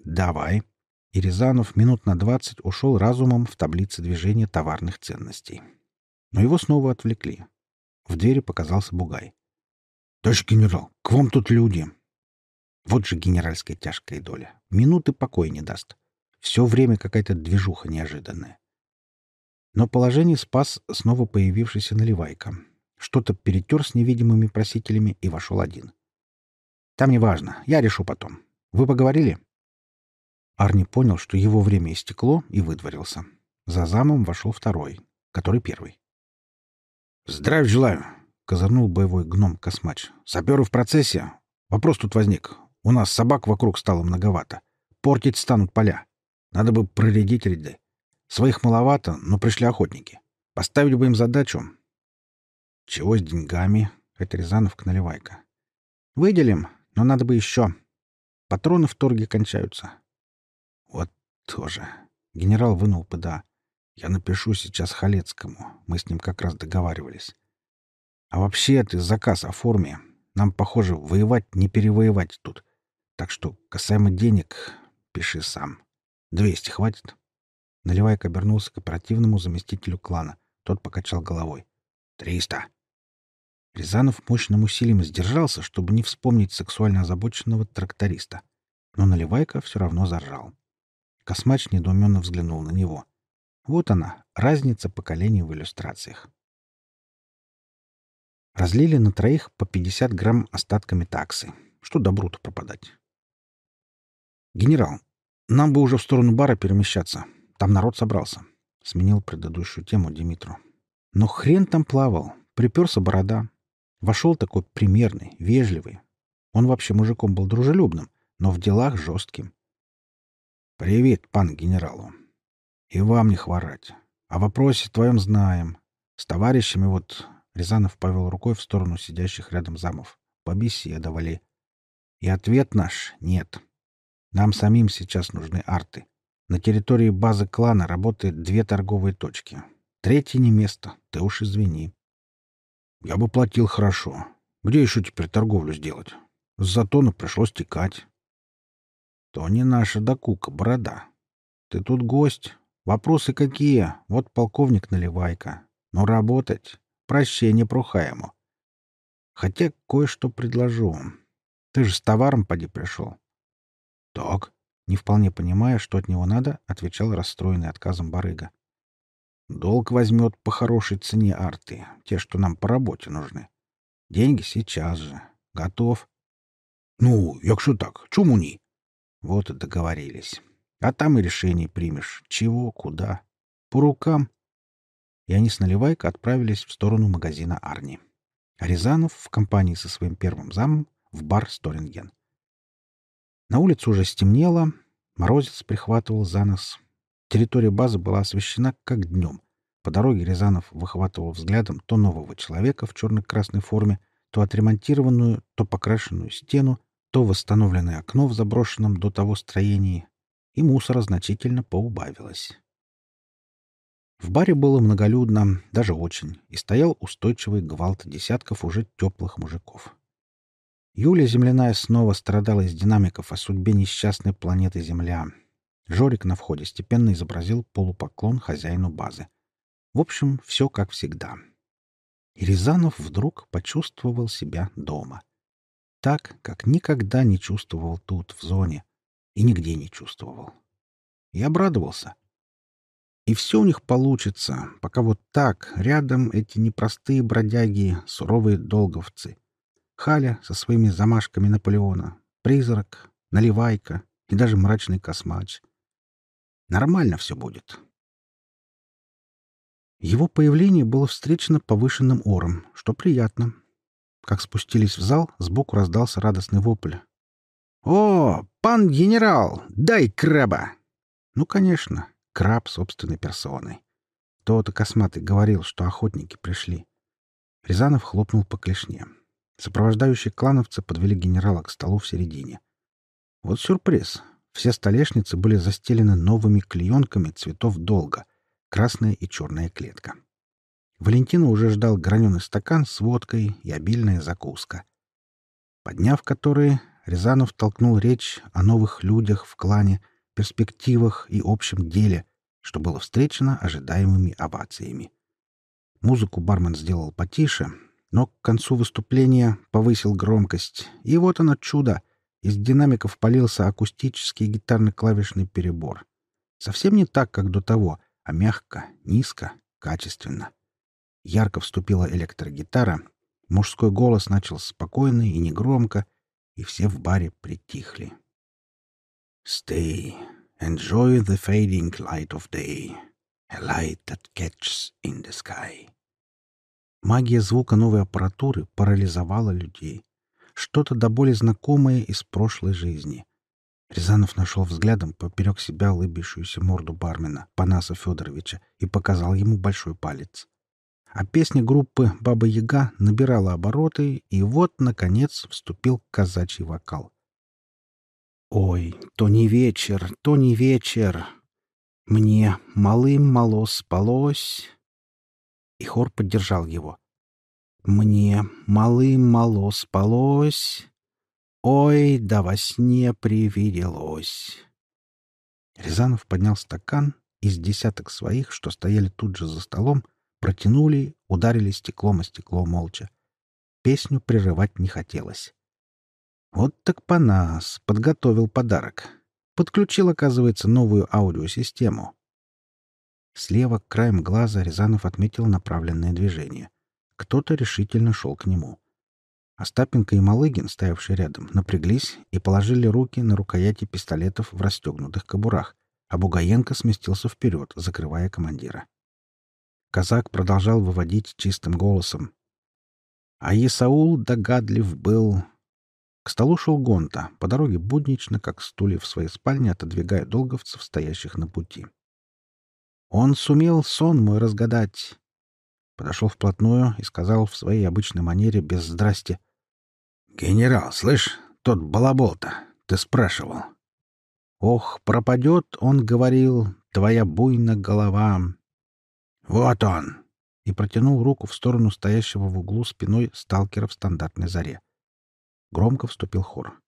Давай. И Рязанов минут на двадцать ушел разумом в таблице движения товарных ценностей. Но его снова отвлекли. В двери показался Бугай. — Товарищ генерал, к вам тут люди. Вот же генеральская тяжкая доля. Минуты покоя не даст. Все время какая-то движуха неожиданная. Но положение спас снова появившийся наливайка что-то перетер с невидимыми просителями и вошел один. «Там не важно. Я решу потом. Вы поговорили?» Арни понял, что его время истекло, и выдворился. За замом вошел второй, который первый. «Здравия желаю!» — козырнул боевой гном Космач. «Саперы в процессе. Вопрос тут возник. У нас собак вокруг стало многовато. Портить станут поля. Надо бы проредить ряды. Своих маловато, но пришли охотники. Поставить бы им задачу чего с деньгами? Это Рязановка наливайка. Выделим, но надо бы еще. Патроны в торге кончаются. Вот тоже. Генерал вынул ПДА. Я напишу сейчас Халецкому. Мы с ним как раз договаривались. А вообще ты заказ оформи. Нам, похоже, воевать не перевоевать тут. Так что касаемо денег, пиши сам. Двести хватит? Наливайка обернулся к оперативному заместителю клана. Тот покачал головой. «Триста». Рязанов мощным усилием сдержался, чтобы не вспомнить сексуально озабоченного тракториста. Но Наливайка все равно заржал. Космач недоуменно взглянул на него. Вот она, разница поколений в иллюстрациях. Разлили на троих по 50 грамм остатками таксы. Что добру-то пропадать? «Генерал, нам бы уже в сторону бара перемещаться. Там народ собрался», — сменил предыдущую тему Димитру. «Но хрен там плавал. Приперся борода. Вошел такой примерный, вежливый. Он вообще мужиком был дружелюбным, но в делах жестким. «Привет, пан генералу. И вам не хворать. О вопросе твоем знаем. С товарищами вот...» Рязанов повел рукой в сторону сидящих рядом замов. Побеседовали. И ответ наш — нет. Нам самим сейчас нужны арты. На территории базы клана работает две торговые точки. Третье не место, ты уж извини. Я бы платил хорошо. Где еще теперь торговлю сделать? С затона пришлось текать. То не наша докука, борода. Ты тут гость. Вопросы какие? Вот полковник Наливайка. Но работать? Прощение прохаемо. Хотя кое-что предложу. Ты же с товаром поди пришел. — Так, не вполне понимая, что от него надо, отвечал расстроенный отказом барыга. — Долг возьмет по хорошей цене арты, те, что нам по работе нужны. Деньги сейчас же. Готов. — Ну, як що так? Чому ні? Вот и договорились. А там и решение примешь. Чего, куда. По рукам. И они с Наливайко отправились в сторону магазина Арни. А Рязанов в компании со своим первым замом в бар Сторинген. На улице уже стемнело, морозец прихватывал за нос. Территория базы была освещена как днем. По дороге Рязанов выхватывал взглядом то нового человека в черно-красной форме, то отремонтированную, то покрашенную стену, то восстановленное окно в заброшенном до того строении, и мусора значительно поубавилось. В баре было многолюдно, даже очень, и стоял устойчивый гвалт десятков уже теплых мужиков. Юля Земляная снова страдала из динамиков о судьбе несчастной планеты Земля. Жорик на входе степенно изобразил полупоклон хозяину базы. В общем, все как всегда. И Рязанов вдруг почувствовал себя дома. Так, как никогда не чувствовал тут, в зоне, и нигде не чувствовал. И обрадовался. И все у них получится, пока вот так, рядом эти непростые бродяги, суровые долговцы. Халя со своими замашками Наполеона, призрак, наливайка и даже мрачный космач. Нормально все будет. Его появление было встречено повышенным ором, что приятно. Как спустились в зал, сбоку раздался радостный вопль. «О, пан генерал, дай краба!» Ну, конечно, краб собственной персоной. Тот косматый говорил, что охотники пришли. Рязанов хлопнул по клешне. Сопровождающие клановцы подвели генерала к столу в середине. Вот сюрприз. Все столешницы были застелены новыми клеенками цветов долга, красная и черная клетка. Валентина уже ждал граненый стакан с водкой и обильная закуска. Подняв которые, Рязанов толкнул речь о новых людях в клане, перспективах и общем деле, что было встречено ожидаемыми овациями. Музыку бармен сделал потише, но к концу выступления повысил громкость, и вот оно чудо! Из динамиков полился акустический гитарно-клавишный перебор. Совсем не так, как до того, а мягко, низко, качественно. Ярко вступила электрогитара, мужской голос начал спокойно и негромко, и все в баре притихли. Stay, enjoy the fading light of day, a light that catches in the sky. Магия звука новой аппаратуры парализовала людей. Что-то до боли знакомое из прошлой жизни. Рязанов нашел взглядом поперек себя улыбившуюся морду бармена, Панаса Федоровича, и показал ему большой палец. А песня группы «Баба Яга» набирала обороты, и вот, наконец, вступил казачий вокал. «Ой, то не вечер, то не вечер. Мне малым мало спалось». И хор поддержал его. «Мне малым мало спалось. Ой, да во сне привиделось». Рязанов поднял стакан, из десяток своих, что стояли тут же за столом, Протянули, ударили стеклом о стекло молча. Песню прерывать не хотелось. Вот так по нас подготовил подарок. Подключил, оказывается, новую аудиосистему. Слева, краем глаза, Рязанов отметил направленное движение. Кто-то решительно шел к нему. Остапенко и Малыгин, стоявшие рядом, напряглись и положили руки на рукояти пистолетов в расстегнутых кобурах, а Бугаенко сместился вперед, закрывая командира. Казак продолжал выводить чистым голосом. А Исаул догадлив был. К столу шел Гонта, по дороге буднично, как стулья в своей спальне, отодвигая долговцев, стоящих на пути. Он сумел сон мой разгадать. Подошел вплотную и сказал в своей обычной манере без здрасти. — Генерал, слышь, тот балабол-то, ты спрашивал. — Ох, пропадет, он говорил, твоя буйна голова. «Вот он!» и протянул руку в сторону стоящего в углу спиной сталкера в стандартной заре. Громко вступил хор.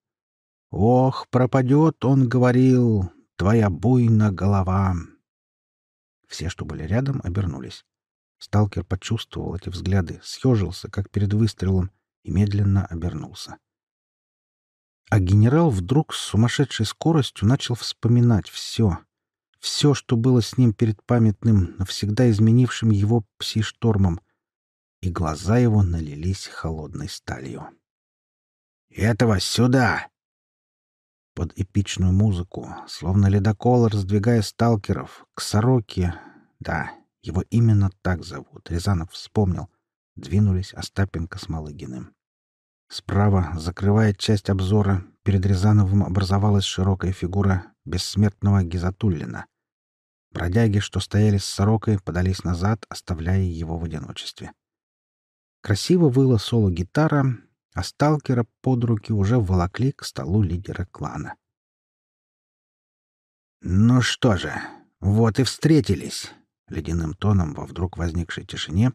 «Ох, пропадет, он говорил, твоя буйна голова!» Все, что были рядом, обернулись. Сталкер почувствовал эти взгляды, съежился, как перед выстрелом, и медленно обернулся. А генерал вдруг с сумасшедшей скоростью начал вспоминать все. Все, что было с ним перед памятным, навсегда изменившим его пси-штормом. И глаза его налились холодной сталью. «Этого сюда!» Под эпичную музыку, словно ледокол, раздвигая сталкеров, к сороке, да, его именно так зовут, Рязанов вспомнил, двинулись Остапенко с Малыгиным. Справа, закрывая часть обзора, перед Рязановым образовалась широкая фигура бессмертного Гизатуллина. Бродяги, что стояли с сорокой, подались назад, оставляя его в одиночестве. Красиво выла соло-гитара, а сталкера под руки уже волокли к столу лидера клана. «Ну что же, вот и встретились!» Ледяным тоном во вдруг возникшей тишине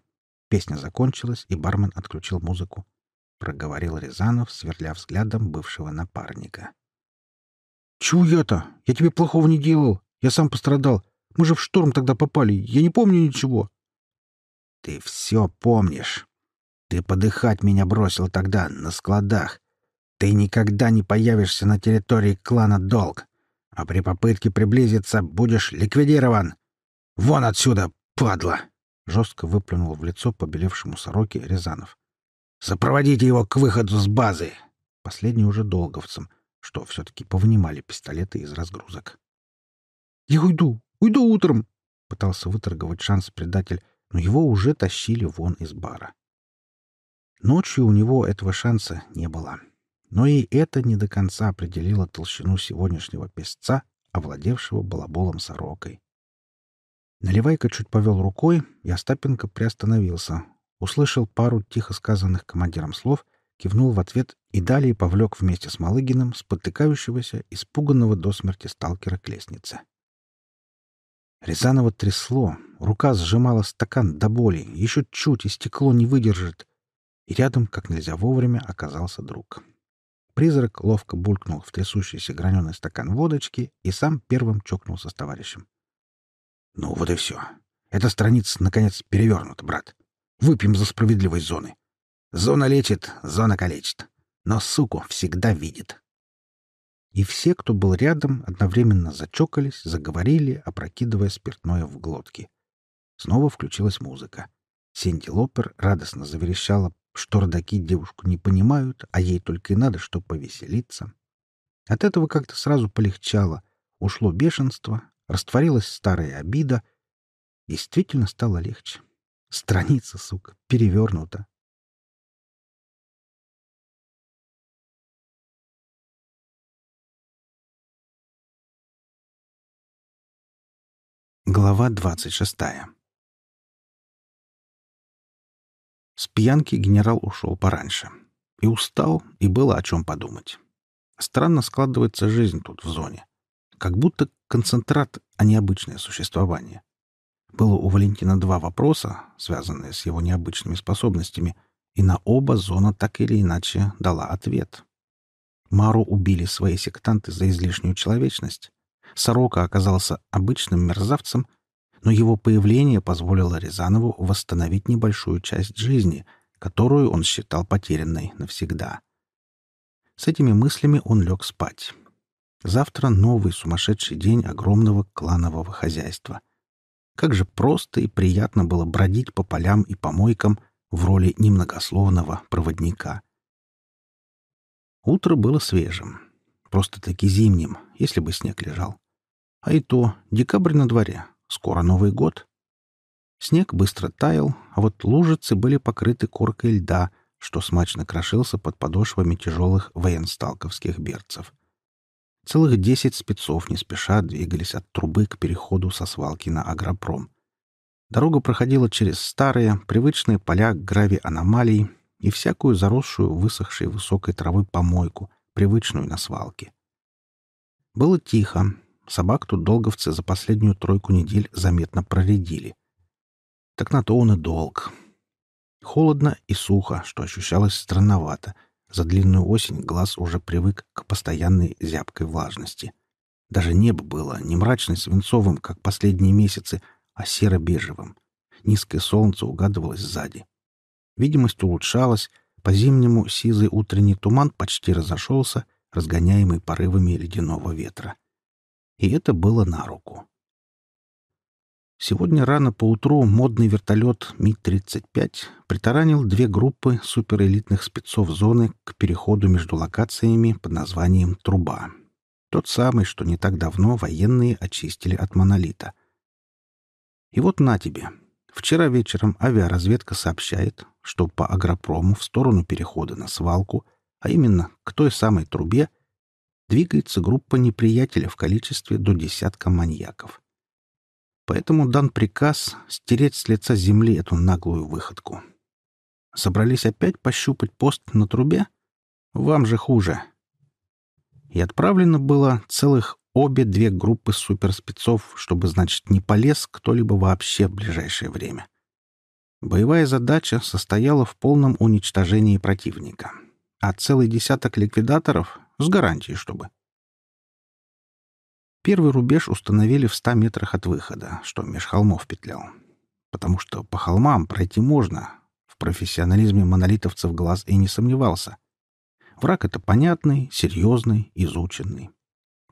песня закончилась, и бармен отключил музыку проговорил Рязанов, сверля взглядом бывшего напарника. «Чего я-то? Я тебе плохого не делал. Я сам пострадал. Мы же в шторм тогда попали. Я не помню ничего». «Ты все помнишь. Ты подыхать меня бросил тогда, на складах. Ты никогда не появишься на территории клана Долг, а при попытке приблизиться будешь ликвидирован. Вон отсюда, падла!» Жестко выплюнул в лицо побелевшему сороке Рязанов. Сопроводите его к выходу с базы!» Последний уже долговцам, что все-таки повнимали пистолеты из разгрузок. «Я уйду! Уйду утром!» Пытался выторговать шанс предатель, но его уже тащили вон из бара. Ночью у него этого шанса не было. Но и это не до конца определило толщину сегодняшнего песца, овладевшего балаболом сорокой. Наливайка чуть повел рукой, и Остапенко приостановился, услышал пару тихо сказанных командиром слов, кивнул в ответ и далее повлек вместе с Малыгиным спотыкающегося, испуганного до смерти сталкера к лестнице. Рязанова трясло, рука сжимала стакан до боли, еще чуть, и стекло не выдержит. И рядом, как нельзя вовремя, оказался друг. Призрак ловко булькнул в трясущийся граненый стакан водочки и сам первым чокнулся с товарищем. «Ну вот и все. Эта страница, наконец, перевернута, брат. Выпьем за справедливость зоны. Зона лечит, зона калечит. Но суку всегда видит. И все, кто был рядом, одновременно зачокались, заговорили, опрокидывая спиртное в глотки. Снова включилась музыка. Синди Лопер радостно заверещала, что родаки девушку не понимают, а ей только и надо, чтобы повеселиться. От этого как-то сразу полегчало. Ушло бешенство, растворилась старая обида. Действительно стало легче. Страница, сука, перевернута. Глава двадцать шестая С пьянки генерал ушел пораньше. И устал, и было о чем подумать. Странно складывается жизнь тут в зоне. Как будто концентрат, а не обычное существование. Было у Валентина два вопроса, связанные с его необычными способностями, и на оба зона так или иначе дала ответ. Мару убили свои сектанты за излишнюю человечность. Сорока оказался обычным мерзавцем, но его появление позволило Рязанову восстановить небольшую часть жизни, которую он считал потерянной навсегда. С этими мыслями он лег спать. Завтра новый сумасшедший день огромного кланового хозяйства — как же просто и приятно было бродить по полям и помойкам в роли немногословного проводника. Утро было свежим, просто-таки зимним, если бы снег лежал. А и то, декабрь на дворе, скоро Новый год. Снег быстро таял, а вот лужицы были покрыты коркой льда, что смачно крошился под подошвами тяжелых военсталковских берцев. Целых десять спецов не спеша двигались от трубы к переходу со свалки на агропром. Дорога проходила через старые, привычные поля грави-аномалий и всякую заросшую, высохшей высокой травы помойку, привычную на свалке. Было тихо. Собак тут долговцы за последнюю тройку недель заметно проредили. Так на то он и долг. Холодно и сухо, что ощущалось странновато — за длинную осень глаз уже привык к постоянной зябкой влажности. Даже небо было не мрачно-свинцовым, как последние месяцы, а серо-бежевым. Низкое солнце угадывалось сзади. Видимость улучшалась, По-зимнему сизый утренний туман почти разошелся, разгоняемый порывами ледяного ветра. И это было на руку. Сегодня рано поутру модный вертолет Ми-35 притаранил две группы суперэлитных спецов зоны к переходу между локациями под названием «Труба». Тот самый, что не так давно военные очистили от монолита. И вот на тебе. Вчера вечером авиаразведка сообщает, что по агропрому в сторону перехода на свалку, а именно к той самой трубе, двигается группа неприятеля в количестве до десятка маньяков. Поэтому дан приказ стереть с лица земли эту наглую выходку. Собрались опять пощупать пост на трубе? Вам же хуже. И отправлено было целых обе две группы суперспецов, чтобы, значит, не полез кто-либо вообще в ближайшее время. Боевая задача состояла в полном уничтожении противника, а целый десяток ликвидаторов — с гарантией, чтобы. Первый рубеж установили в ста метрах от выхода, что меж холмов петлял. Потому что по холмам пройти можно. В профессионализме монолитовцев глаз и не сомневался. Враг — это понятный, серьезный, изученный.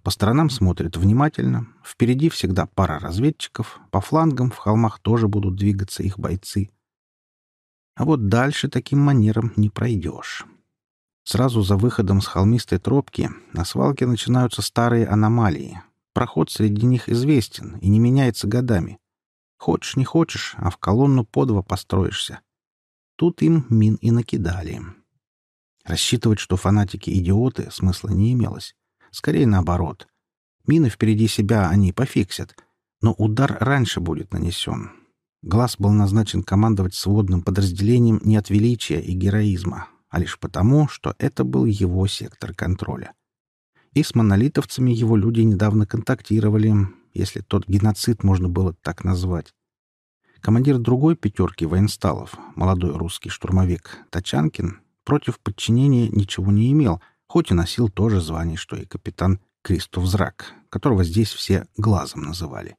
По сторонам смотрит внимательно. Впереди всегда пара разведчиков. По флангам в холмах тоже будут двигаться их бойцы. А вот дальше таким манером не пройдешь. Сразу за выходом с холмистой тропки на свалке начинаются старые аномалии, Проход среди них известен и не меняется годами. Хочешь, не хочешь, а в колонну по два построишься. Тут им мин и накидали. Рассчитывать, что фанатики идиоты, смысла не имелось. Скорее наоборот. Мины впереди себя они пофиксят, но удар раньше будет нанесен. Глаз был назначен командовать сводным подразделением не от величия и героизма, а лишь потому, что это был его сектор контроля. И с монолитовцами его люди недавно контактировали, если тот геноцид можно было так назвать. Командир другой пятерки военсталов, молодой русский штурмовик Тачанкин, против подчинения ничего не имел, хоть и носил то же звание, что и капитан Кристоф Зрак, которого здесь все глазом называли.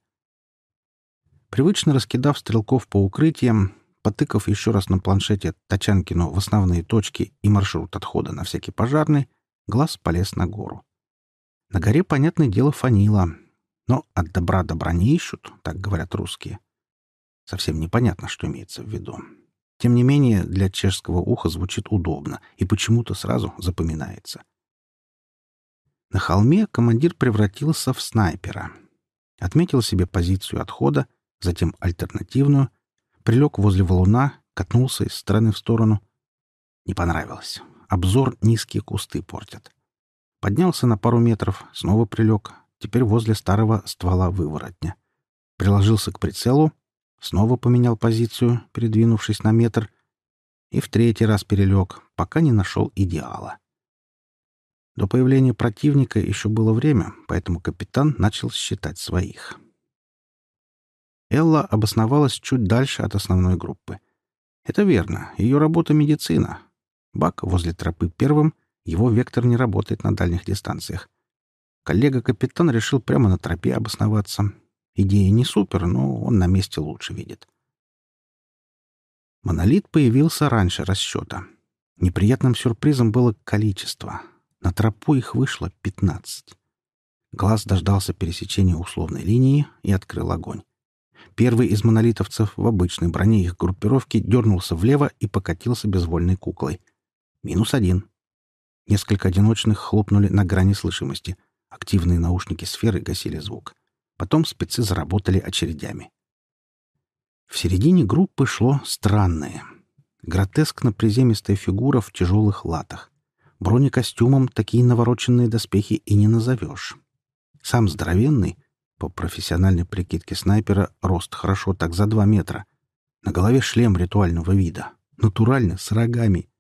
Привычно раскидав стрелков по укрытиям, потыкав еще раз на планшете Тачанкину в основные точки и маршрут отхода на всякий пожарный, глаз полез на гору. На горе, понятное дело, фанило. Но от добра добра не ищут, так говорят русские. Совсем непонятно, что имеется в виду. Тем не менее, для чешского уха звучит удобно и почему-то сразу запоминается. На холме командир превратился в снайпера. Отметил себе позицию отхода, затем альтернативную, прилег возле валуна, катнулся из стороны в сторону. Не понравилось. Обзор низкие кусты портят. Поднялся на пару метров, снова прилег, теперь возле старого ствола выворотня. Приложился к прицелу, снова поменял позицию, передвинувшись на метр, и в третий раз перелег, пока не нашел идеала. До появления противника еще было время, поэтому капитан начал считать своих. Элла обосновалась чуть дальше от основной группы. Это верно, ее работа — медицина. Бак возле тропы первым, его вектор не работает на дальних дистанциях. Коллега-капитан решил прямо на тропе обосноваться. Идея не супер, но он на месте лучше видит. Монолит появился раньше расчета. Неприятным сюрпризом было количество. На тропу их вышло пятнадцать. Глаз дождался пересечения условной линии и открыл огонь. Первый из монолитовцев в обычной броне их группировки дернулся влево и покатился безвольной куклой. Минус один. Несколько одиночных хлопнули на грани слышимости. Активные наушники сферы гасили звук. Потом спецы заработали очередями. В середине группы шло странное. Гротескно приземистая фигура в тяжелых латах. Бронекостюмом такие навороченные доспехи и не назовешь. Сам здоровенный, по профессиональной прикидке снайпера, рост хорошо так за два метра. На голове шлем ритуального вида. Натурально, с рогами.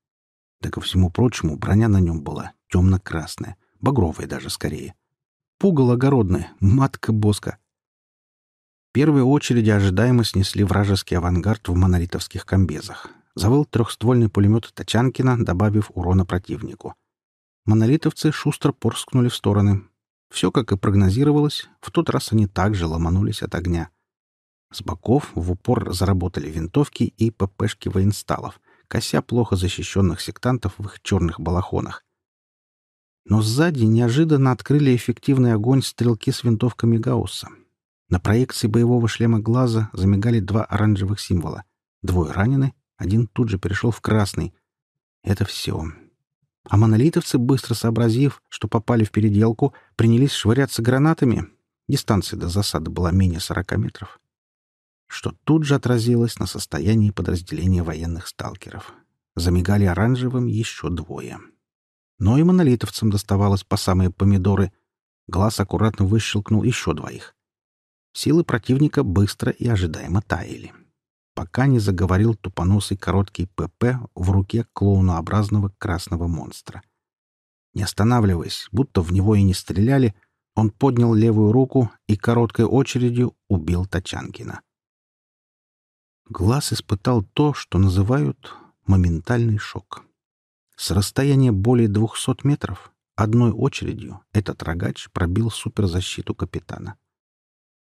Да ко всему прочему, броня на нем была темно-красная, багровая даже скорее. Пугало огородное, матка-боска. Первые очереди ожидаемо снесли вражеский авангард в монолитовских комбезах. Завыл трехствольный пулемет Тачанкина, добавив урона противнику. Монолитовцы шустро порскнули в стороны. Все, как и прогнозировалось, в тот раз они также ломанулись от огня. С боков в упор заработали винтовки и ППшки военсталов — кося плохо защищенных сектантов в их черных балахонах. Но сзади неожиданно открыли эффективный огонь стрелки с винтовками Гаусса. На проекции боевого шлема глаза замигали два оранжевых символа. Двое ранены, один тут же перешел в красный. Это все. А монолитовцы, быстро сообразив, что попали в переделку, принялись швыряться гранатами. Дистанция до засады была менее 40 метров. Что тут же отразилось на состоянии подразделения военных сталкеров. Замигали оранжевым еще двое. Но и монолитовцам доставалось по самые помидоры. Глаз аккуратно выщелкнул еще двоих. Силы противника быстро и ожидаемо таяли пока не заговорил тупоносый короткий ПП в руке клоунообразного красного монстра. Не останавливаясь, будто в него и не стреляли, он поднял левую руку и короткой очередью убил Тачанкина. Глаз испытал то, что называют моментальный шок. С расстояния более двухсот метров одной очередью этот рогач пробил суперзащиту капитана.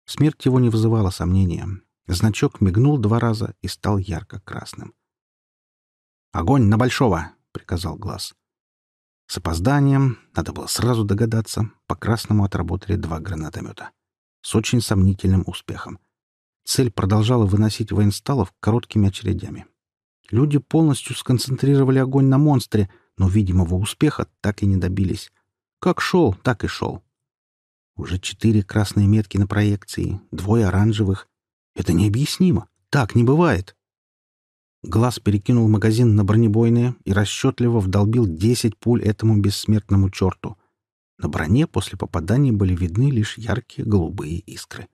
Смерть его не вызывала сомнения. Значок мигнул два раза и стал ярко-красным. «Огонь на Большого!» — приказал Глаз. С опозданием, надо было сразу догадаться, по красному отработали два гранатомета. С очень сомнительным успехом. Цель продолжала выносить военсталов короткими очередями. Люди полностью сконцентрировали огонь на монстре, но видимого успеха так и не добились. Как шел, так и шел. Уже четыре красные метки на проекции, двое оранжевых, это необъяснимо. Так не бывает. Глаз перекинул магазин на бронебойные и расчетливо вдолбил десять пуль этому бессмертному черту. На броне после попадания были видны лишь яркие голубые искры.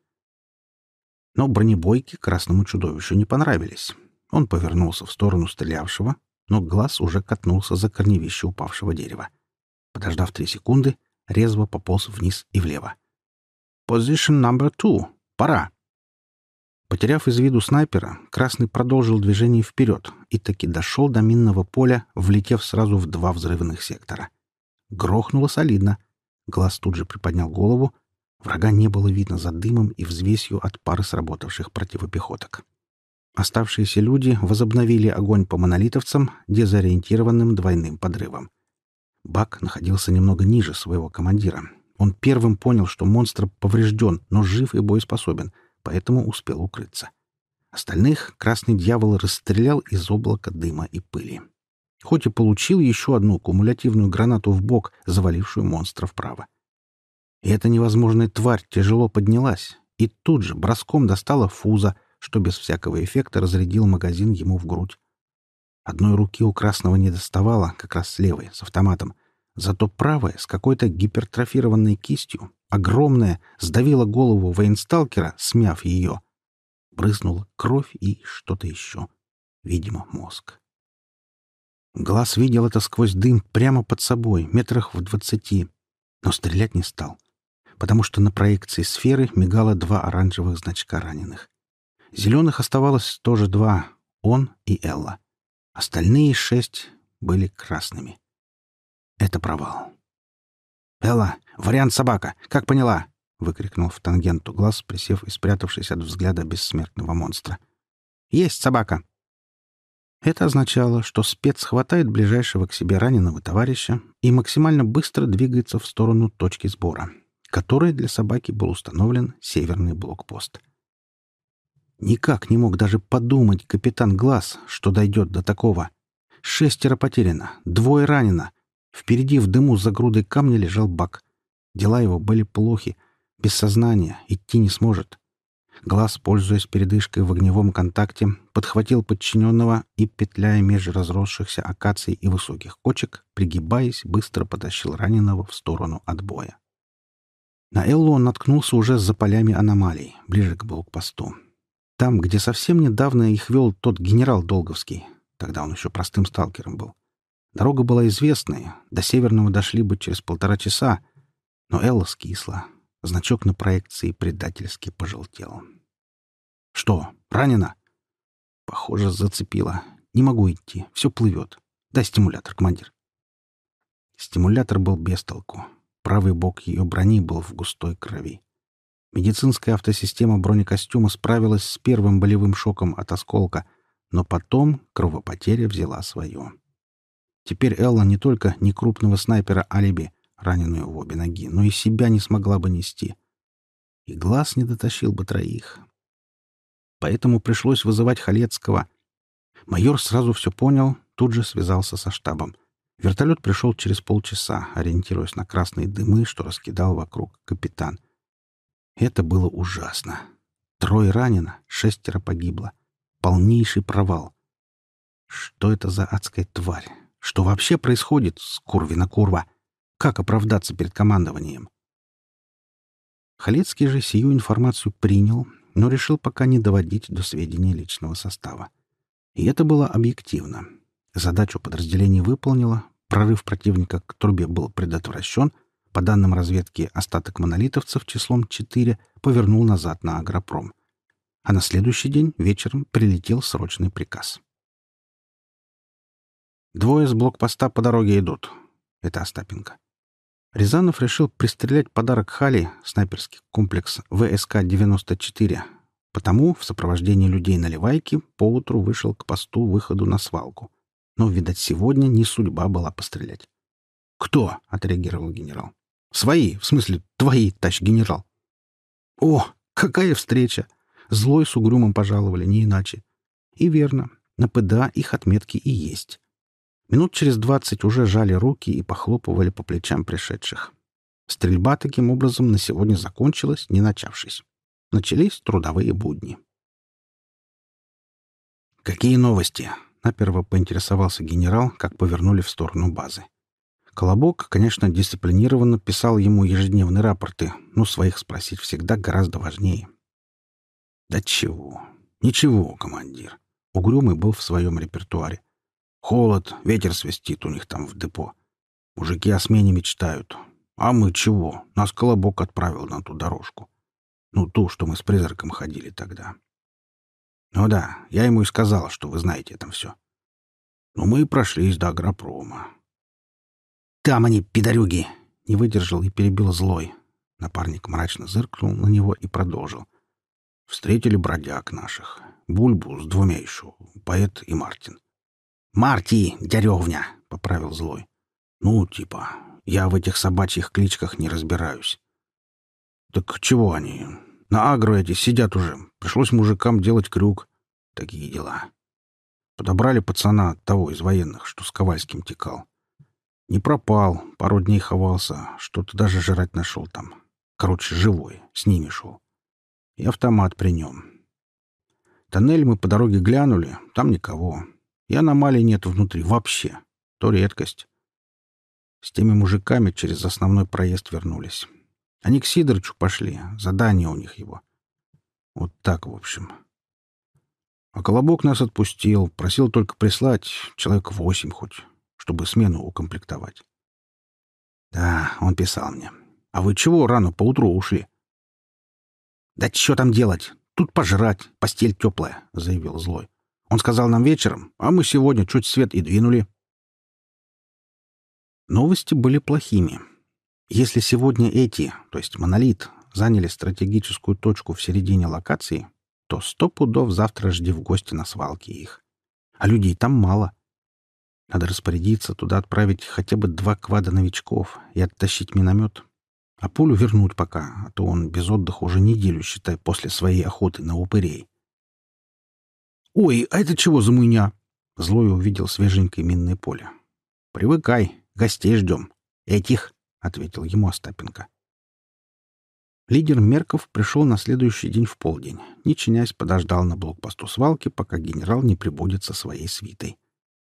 Но бронебойки красному чудовищу не понравились. Он повернулся в сторону стрелявшего, но глаз уже катнулся за корневище упавшего дерева. Подождав три секунды, резво пополз вниз и влево. «Position number two. Пора!» Потеряв из виду снайпера, Красный продолжил движение вперед и таки дошел до минного поля, влетев сразу в два взрывных сектора. Грохнуло солидно. Глаз тут же приподнял голову. Врага не было видно за дымом и взвесью от пары сработавших противопехоток. Оставшиеся люди возобновили огонь по монолитовцам, дезориентированным двойным подрывом. Бак находился немного ниже своего командира. Он первым понял, что монстр поврежден, но жив и боеспособен — поэтому успел укрыться. Остальных красный дьявол расстрелял из облака дыма и пыли. Хоть и получил еще одну кумулятивную гранату в бок, завалившую монстра вправо. И эта невозможная тварь тяжело поднялась и тут же броском достала фуза, что без всякого эффекта разрядил магазин ему в грудь. Одной руки у красного не доставало, как раз левой, с автоматом. Зато правая, с какой-то гипертрофированной кистью, огромная, сдавила голову военсталкера, смяв ее. Брызнула кровь и что-то еще. Видимо, мозг. Глаз видел это сквозь дым прямо под собой, метрах в двадцати, но стрелять не стал, потому что на проекции сферы мигало два оранжевых значка раненых. Зеленых оставалось тоже два — он и Элла. Остальные шесть были красными. Это провал. «Элла, вариант собака. Как поняла?» — выкрикнул в тангенту глаз, присев и спрятавшись от взгляда бессмертного монстра. «Есть собака!» Это означало, что спец хватает ближайшего к себе раненого товарища и максимально быстро двигается в сторону точки сбора, которой для собаки был установлен северный блокпост. Никак не мог даже подумать капитан Глаз, что дойдет до такого. Шестеро потеряно, двое ранено, Впереди в дыму за грудой камня лежал бак. Дела его были плохи. Без сознания. Идти не сможет. Глаз, пользуясь передышкой в огневом контакте, подхватил подчиненного и, петляя между разросшихся акаций и высоких кочек, пригибаясь, быстро потащил раненого в сторону отбоя. На Эллу он наткнулся уже за полями аномалий, ближе к блокпосту. Там, где совсем недавно их вел тот генерал Долговский. Тогда он еще простым сталкером был. Дорога была известная, до Северного дошли бы через полтора часа, но Элла скисла. Значок на проекции предательски пожелтел. «Что, ранена?» «Похоже, зацепила. Не могу идти. Все плывет. Дай стимулятор, командир». Стимулятор был без толку. Правый бок ее брони был в густой крови. Медицинская автосистема бронекостюма справилась с первым болевым шоком от осколка, Но потом кровопотеря взяла свое. Теперь Элла не только не крупного снайпера алиби, раненую в обе ноги, но и себя не смогла бы нести. И глаз не дотащил бы троих. Поэтому пришлось вызывать Халецкого. Майор сразу все понял, тут же связался со штабом. Вертолет пришел через полчаса, ориентируясь на красные дымы, что раскидал вокруг капитан. Это было ужасно. Трое ранено, шестеро погибло. Полнейший провал. Что это за адская тварь? Что вообще происходит с Курвина Курва? Как оправдаться перед командованием? Халецкий же сию информацию принял, но решил пока не доводить до сведения личного состава. И это было объективно. Задачу подразделение выполнило, прорыв противника к трубе был предотвращен, по данным разведки, остаток монолитовцев числом 4 повернул назад на агропром. А на следующий день вечером прилетел срочный приказ. Двое с блокпоста по дороге идут. Это Остапенко. Рязанов решил пристрелять подарок Хали, снайперский комплекс ВСК-94. Потому в сопровождении людей на Ливайке поутру вышел к посту выходу на свалку. Но, видать, сегодня не судьба была пострелять. «Кто?» — отреагировал генерал. «Свои, в смысле, твои, товарищ генерал». «О, какая встреча!» Злой с угрюмом пожаловали, не иначе. И верно, на ПДА их отметки и есть. Минут через двадцать уже жали руки и похлопывали по плечам пришедших. Стрельба таким образом на сегодня закончилась, не начавшись. Начались трудовые будни. «Какие новости?» — наперво поинтересовался генерал, как повернули в сторону базы. Колобок, конечно, дисциплинированно писал ему ежедневные рапорты, но своих спросить всегда гораздо важнее. «Да чего? Ничего, командир». Угрюмый был в своем репертуаре. Холод, ветер свистит у них там в депо. Мужики о смене мечтают. А мы чего? Нас Колобок отправил на ту дорожку. Ну, ту, что мы с призраком ходили тогда. Ну да, я ему и сказал, что вы знаете это все. Но мы и прошлись до агропрома. «Там они, пидорюги!» — не выдержал и перебил злой. Напарник мрачно зыркнул на него и продолжил. Встретили бродяг наших. Бульбу с двумя еще, поэт и Мартин. «Марти, деревня!» — поправил злой. «Ну, типа, я в этих собачьих кличках не разбираюсь». «Так чего они? На агро эти сидят уже. Пришлось мужикам делать крюк. Такие дела. Подобрали пацана того из военных, что с Ковальским текал. Не пропал, пару дней ховался, что-то даже жрать нашел там. Короче, живой, с ними шел. И автомат при нем. Тоннель мы по дороге глянули, там никого. И аномалий нет внутри вообще. То редкость. С теми мужиками через основной проезд вернулись. Они к Сидорычу пошли. Задание у них его. Вот так, в общем. А Колобок нас отпустил. Просил только прислать человек восемь хоть, чтобы смену укомплектовать. Да, он писал мне. А вы чего рано поутру ушли? Да что там делать? Тут пожрать, постель теплая, заявил злой. Он сказал нам вечером, а мы сегодня чуть свет и двинули. Новости были плохими. Если сегодня эти, то есть монолит, заняли стратегическую точку в середине локации, то сто пудов завтра жди в гости на свалке их. А людей там мало. Надо распорядиться, туда отправить хотя бы два квада новичков и оттащить миномет. А пулю вернуть пока, а то он без отдыха уже неделю, считай, после своей охоты на упырей. «Ой, а это чего за муйня?» Злой увидел свеженькое минное поле. «Привыкай, гостей ждем. Этих», — ответил ему Остапенко. Лидер Мерков пришел на следующий день в полдень. Не чинясь, подождал на блокпосту свалки, пока генерал не прибудет со своей свитой.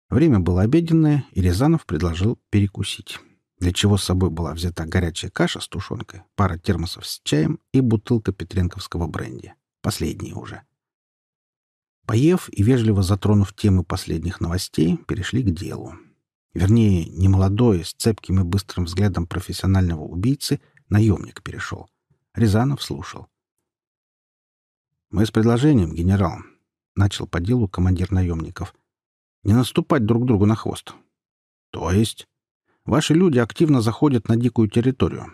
Время было обеденное, и Рязанов предложил перекусить, для чего с собой была взята горячая каша с тушенкой, пара термосов с чаем и бутылка петренковского бренди. Последние уже. Поев и вежливо затронув темы последних новостей, перешли к делу. Вернее, немолодой, с цепким и быстрым взглядом профессионального убийцы, наемник перешел. Рязанов слушал. «Мы с предложением, генерал», — начал по делу командир наемников. «Не наступать друг другу на хвост». «То есть?» «Ваши люди активно заходят на дикую территорию.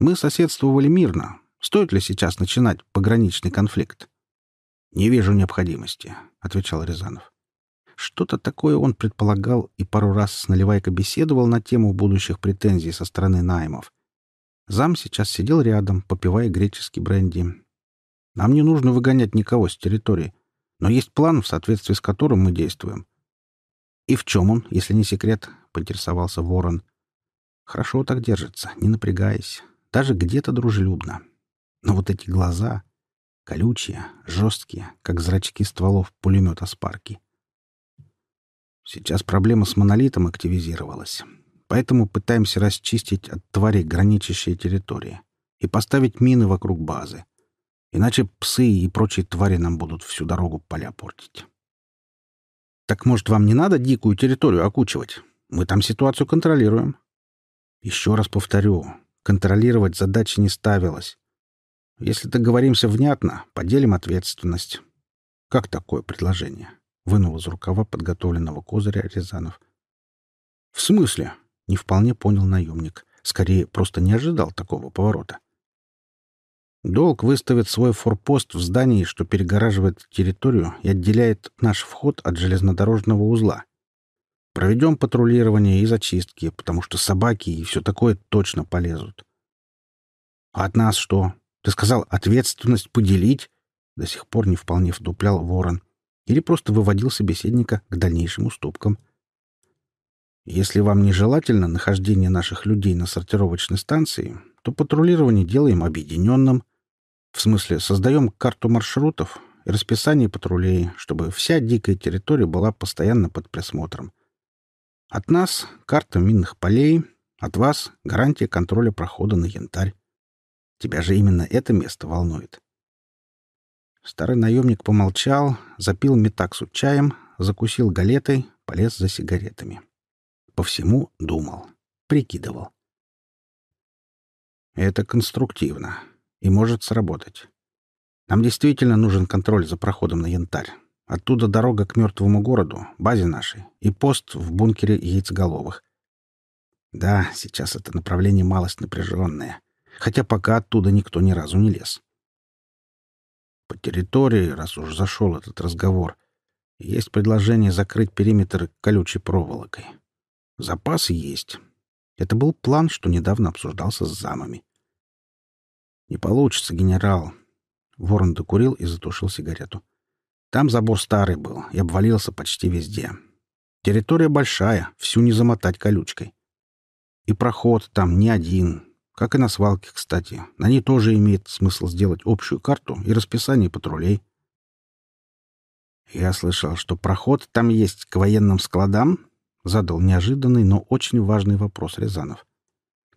Мы соседствовали мирно. Стоит ли сейчас начинать пограничный конфликт?» «Не вижу необходимости», — отвечал Рязанов. Что-то такое он предполагал и пару раз с Наливайко беседовал на тему будущих претензий со стороны наймов. Зам сейчас сидел рядом, попивая греческий бренди. Нам не нужно выгонять никого с территории, но есть план, в соответствии с которым мы действуем. «И в чем он, если не секрет?» — поинтересовался Ворон. «Хорошо так держится, не напрягаясь. Даже где-то дружелюбно. Но вот эти глаза, колючие, жесткие, как зрачки стволов пулемета Спарки. Сейчас проблема с монолитом активизировалась, поэтому пытаемся расчистить от тварей граничащие территории и поставить мины вокруг базы. Иначе псы и прочие твари нам будут всю дорогу поля портить. Так, может, вам не надо дикую территорию окучивать? Мы там ситуацию контролируем. Еще раз повторю, контролировать задачи не ставилось. Если договоримся внятно, поделим ответственность. Как такое предложение? Вынул из рукава подготовленного козыря Рязанов. В смысле? Не вполне понял наемник. Скорее, просто не ожидал такого поворота. Долг выставит свой форпост в здании, что перегораживает территорию и отделяет наш вход от железнодорожного узла. Проведем патрулирование и зачистки, потому что собаки и все такое точно полезут. А от нас что? Ты сказал, ответственность поделить? До сих пор не вполне вдуплял ворон. Или просто выводил собеседника к дальнейшим уступкам. Если вам нежелательно нахождение наших людей на сортировочной станции, то патрулирование делаем объединенным — в смысле, создаем карту маршрутов и расписание патрулей, чтобы вся дикая территория была постоянно под присмотром. От нас — карта минных полей, от вас — гарантия контроля прохода на янтарь. Тебя же именно это место волнует. Старый наемник помолчал, запил метаксу чаем, закусил галетой, полез за сигаретами. По всему думал, прикидывал. Это конструктивно и может сработать. Нам действительно нужен контроль за проходом на янтарь. Оттуда дорога к мертвому городу, базе нашей, и пост в бункере яйцеголовых. Да, сейчас это направление малость напряженное, хотя пока оттуда никто ни разу не лез. По территории, раз уж зашел этот разговор, есть предложение закрыть периметр колючей проволокой. Запасы есть. Это был план, что недавно обсуждался с замами. «Не получится, генерал». Ворон докурил и затушил сигарету. «Там забор старый был и обвалился почти везде. Территория большая, всю не замотать колючкой. И проход там не один, как и на свалке, кстати. На ней тоже имеет смысл сделать общую карту и расписание патрулей». «Я слышал, что проход там есть к военным складам?» — задал неожиданный, но очень важный вопрос Рязанов.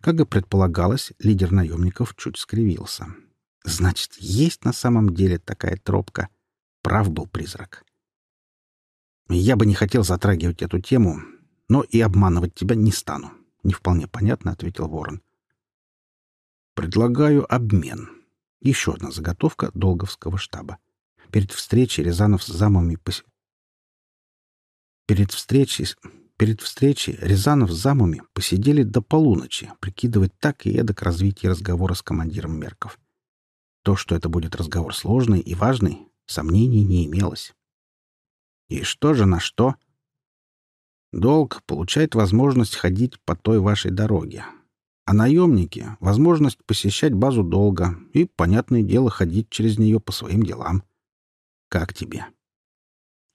Как и предполагалось, лидер наемников чуть скривился. Значит, есть на самом деле такая тропка. Прав был призрак. Я бы не хотел затрагивать эту тему, но и обманывать тебя не стану. Не вполне понятно, ответил Ворон. Предлагаю обмен. Еще одна заготовка Долговского штаба. Перед встречей Рязанов с замами пос... Перед встречей Перед встречей Рязанов с замами посидели до полуночи, прикидывать так и эдак развитие разговора с командиром Мерков. То, что это будет разговор сложный и важный, сомнений не имелось. И что же на что? Долг получает возможность ходить по той вашей дороге, а наемники — возможность посещать базу долга и, понятное дело, ходить через нее по своим делам. Как тебе?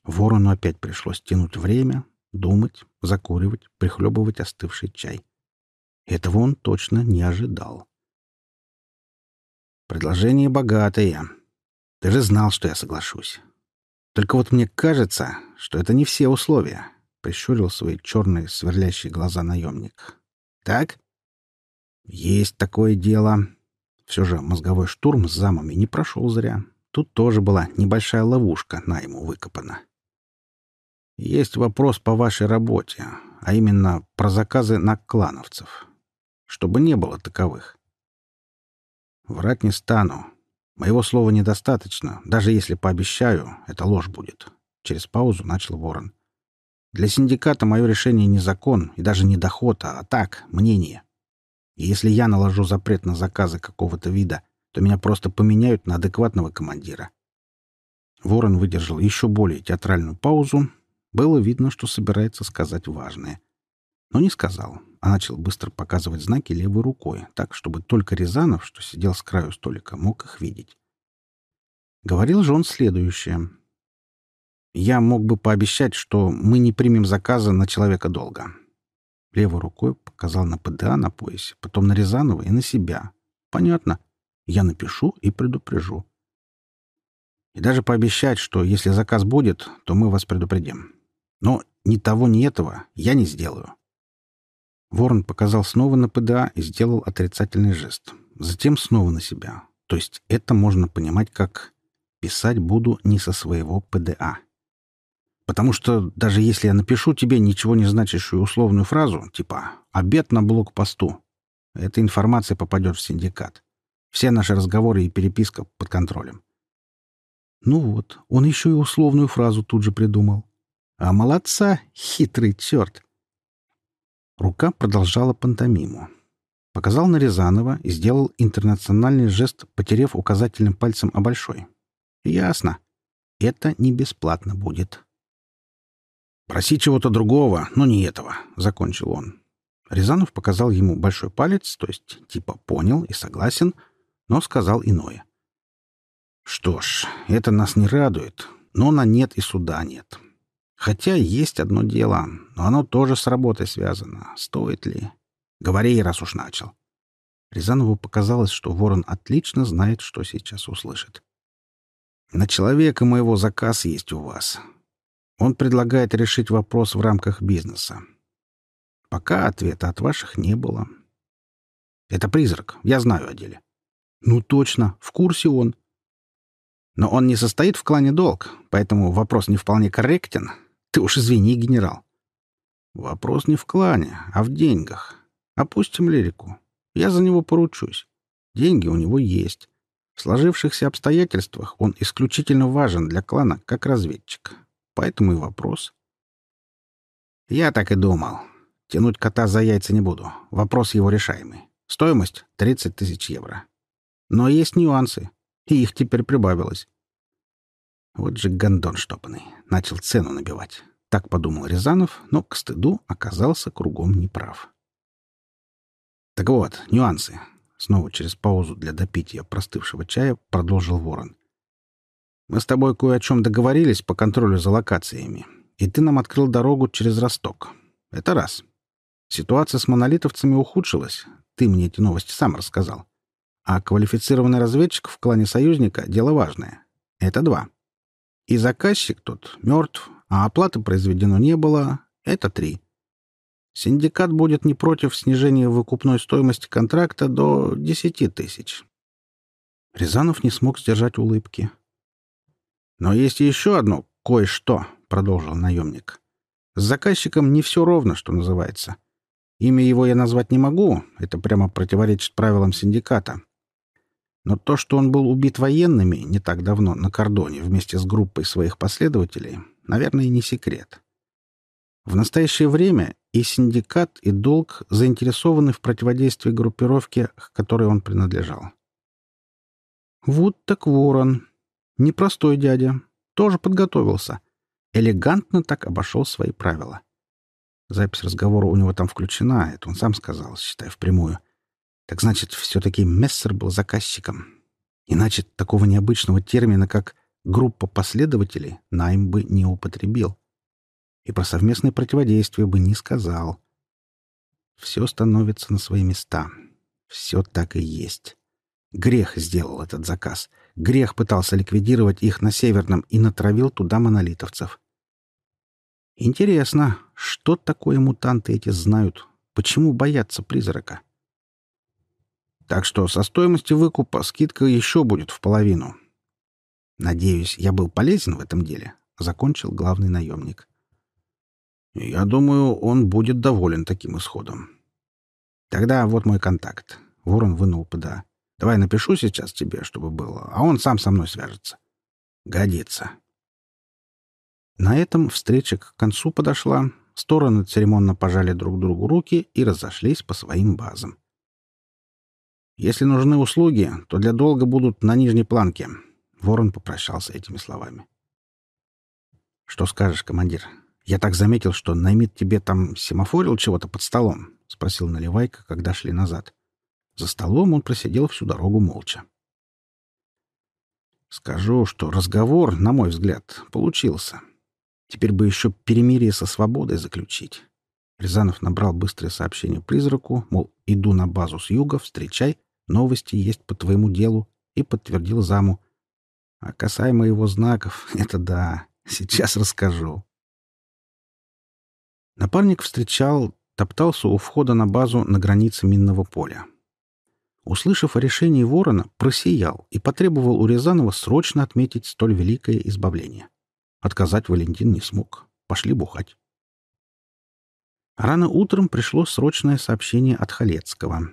Ворону опять пришлось тянуть время, думать, закуривать, прихлебывать остывший чай. Этого он точно не ожидал. «Предложение богатое. Ты же знал, что я соглашусь. Только вот мне кажется, что это не все условия», — прищурил свои черные сверлящие глаза наемник. «Так?» «Есть такое дело. Все же мозговой штурм с замами не прошел зря. Тут тоже была небольшая ловушка на ему выкопана. Есть вопрос по вашей работе, а именно про заказы на клановцев. Чтобы не было таковых. Врать не стану. Моего слова недостаточно. Даже если пообещаю, это ложь будет. Через паузу начал Ворон. Для синдиката мое решение не закон и даже не доход, а так, мнение. И если я наложу запрет на заказы какого-то вида, то меня просто поменяют на адекватного командира. Ворон выдержал еще более театральную паузу Было видно, что собирается сказать важное. Но не сказал, а начал быстро показывать знаки левой рукой, так, чтобы только Рязанов, что сидел с краю столика, мог их видеть. Говорил же он следующее. «Я мог бы пообещать, что мы не примем заказа на человека долго». Левой рукой показал на ПДА на поясе, потом на Рязанова и на себя. «Понятно. Я напишу и предупрежу. И даже пообещать, что если заказ будет, то мы вас предупредим. Но ни того, ни этого я не сделаю. Ворон показал снова на ПДА и сделал отрицательный жест. Затем снова на себя. То есть это можно понимать как «писать буду не со своего ПДА». Потому что даже если я напишу тебе ничего не значащую условную фразу, типа «обед на блокпосту», эта информация попадет в синдикат. Все наши разговоры и переписка под контролем. Ну вот, он еще и условную фразу тут же придумал. А молодца, хитрый черт! Рука продолжала пантомиму. Показал на Рязанова и сделал интернациональный жест, потерев указательным пальцем о большой. Ясно. Это не бесплатно будет. «Проси чего-то другого, но не этого», — закончил он. Рязанов показал ему большой палец, то есть типа понял и согласен, но сказал иное. Что ж, это нас не радует, но на нет и суда нет. Хотя есть одно дело, но оно тоже с работой связано. Стоит ли? Говори, раз уж начал. Рязанову показалось, что ворон отлично знает, что сейчас услышит. На человека моего заказ есть у вас. Он предлагает решить вопрос в рамках бизнеса. Пока ответа от ваших не было. Это призрак, я знаю о деле. Ну точно, в курсе он. Но он не состоит в клане долг, поэтому вопрос не вполне корректен. Ты уж извини, генерал. Вопрос не в клане, а в деньгах. Опустим лирику. Я за него поручусь. Деньги у него есть. В сложившихся обстоятельствах он исключительно важен для клана как разведчик. Поэтому и вопрос. Я так и думал. Тянуть кота за яйца не буду. Вопрос его решаемый. Стоимость — 30 тысяч евро. Но есть нюансы и их теперь прибавилось. Вот же гондон штопанный. Начал цену набивать. Так подумал Рязанов, но к стыду оказался кругом неправ. Так вот, нюансы. Снова через паузу для допития простывшего чая продолжил Ворон. Мы с тобой кое о чем договорились по контролю за локациями, и ты нам открыл дорогу через Росток. Это раз. Ситуация с монолитовцами ухудшилась. Ты мне эти новости сам рассказал. А квалифицированный разведчик в клане союзника — дело важное. Это два. И заказчик тут мертв, а оплаты произведено не было — это три. Синдикат будет не против снижения выкупной стоимости контракта до десяти тысяч. Рязанов не смог сдержать улыбки. «Но есть еще одно кое-что», — продолжил наемник. «С заказчиком не все ровно, что называется. Имя его я назвать не могу, это прямо противоречит правилам синдиката. Но то, что он был убит военными не так давно на кордоне вместе с группой своих последователей, наверное, не секрет. В настоящее время и синдикат, и долг заинтересованы в противодействии группировке, к которой он принадлежал. Вот так ворон. Непростой дядя. Тоже подготовился. Элегантно так обошел свои правила. Запись разговора у него там включена, это он сам сказал, считай, впрямую. Так значит, все-таки Мессер был заказчиком. Иначе такого необычного термина, как «группа последователей», Найм бы не употребил. И про совместное противодействие бы не сказал. Все становится на свои места. Все так и есть. Грех сделал этот заказ. Грех пытался ликвидировать их на Северном и натравил туда монолитовцев. Интересно, что такое мутанты эти знают? Почему боятся призрака? Так что со стоимости выкупа скидка еще будет в половину. Надеюсь, я был полезен в этом деле, — закончил главный наемник. Я думаю, он будет доволен таким исходом. Тогда вот мой контакт. Ворон вынул ПДА. Давай напишу сейчас тебе, чтобы было, а он сам со мной свяжется. Годится. На этом встреча к концу подошла, стороны церемонно пожали друг другу руки и разошлись по своим базам. Если нужны услуги, то для долга будут на нижней планке. Ворон попрощался этими словами. Что скажешь, командир? Я так заметил, что Наймит тебе там семафорил чего-то под столом, — спросил Наливайка, когда шли назад. За столом он просидел всю дорогу молча. Скажу, что разговор, на мой взгляд, получился. Теперь бы еще перемирие со свободой заключить. Рязанов набрал быстрое сообщение призраку, мол, иду на базу с юга, встречай, новости есть по твоему делу, и подтвердил заму. А касаемо его знаков, это да, сейчас расскажу. Напарник встречал, топтался у входа на базу на границе минного поля. Услышав о решении ворона, просиял и потребовал у Рязанова срочно отметить столь великое избавление. Отказать Валентин не смог. Пошли бухать. Рано утром пришло срочное сообщение от Халецкого.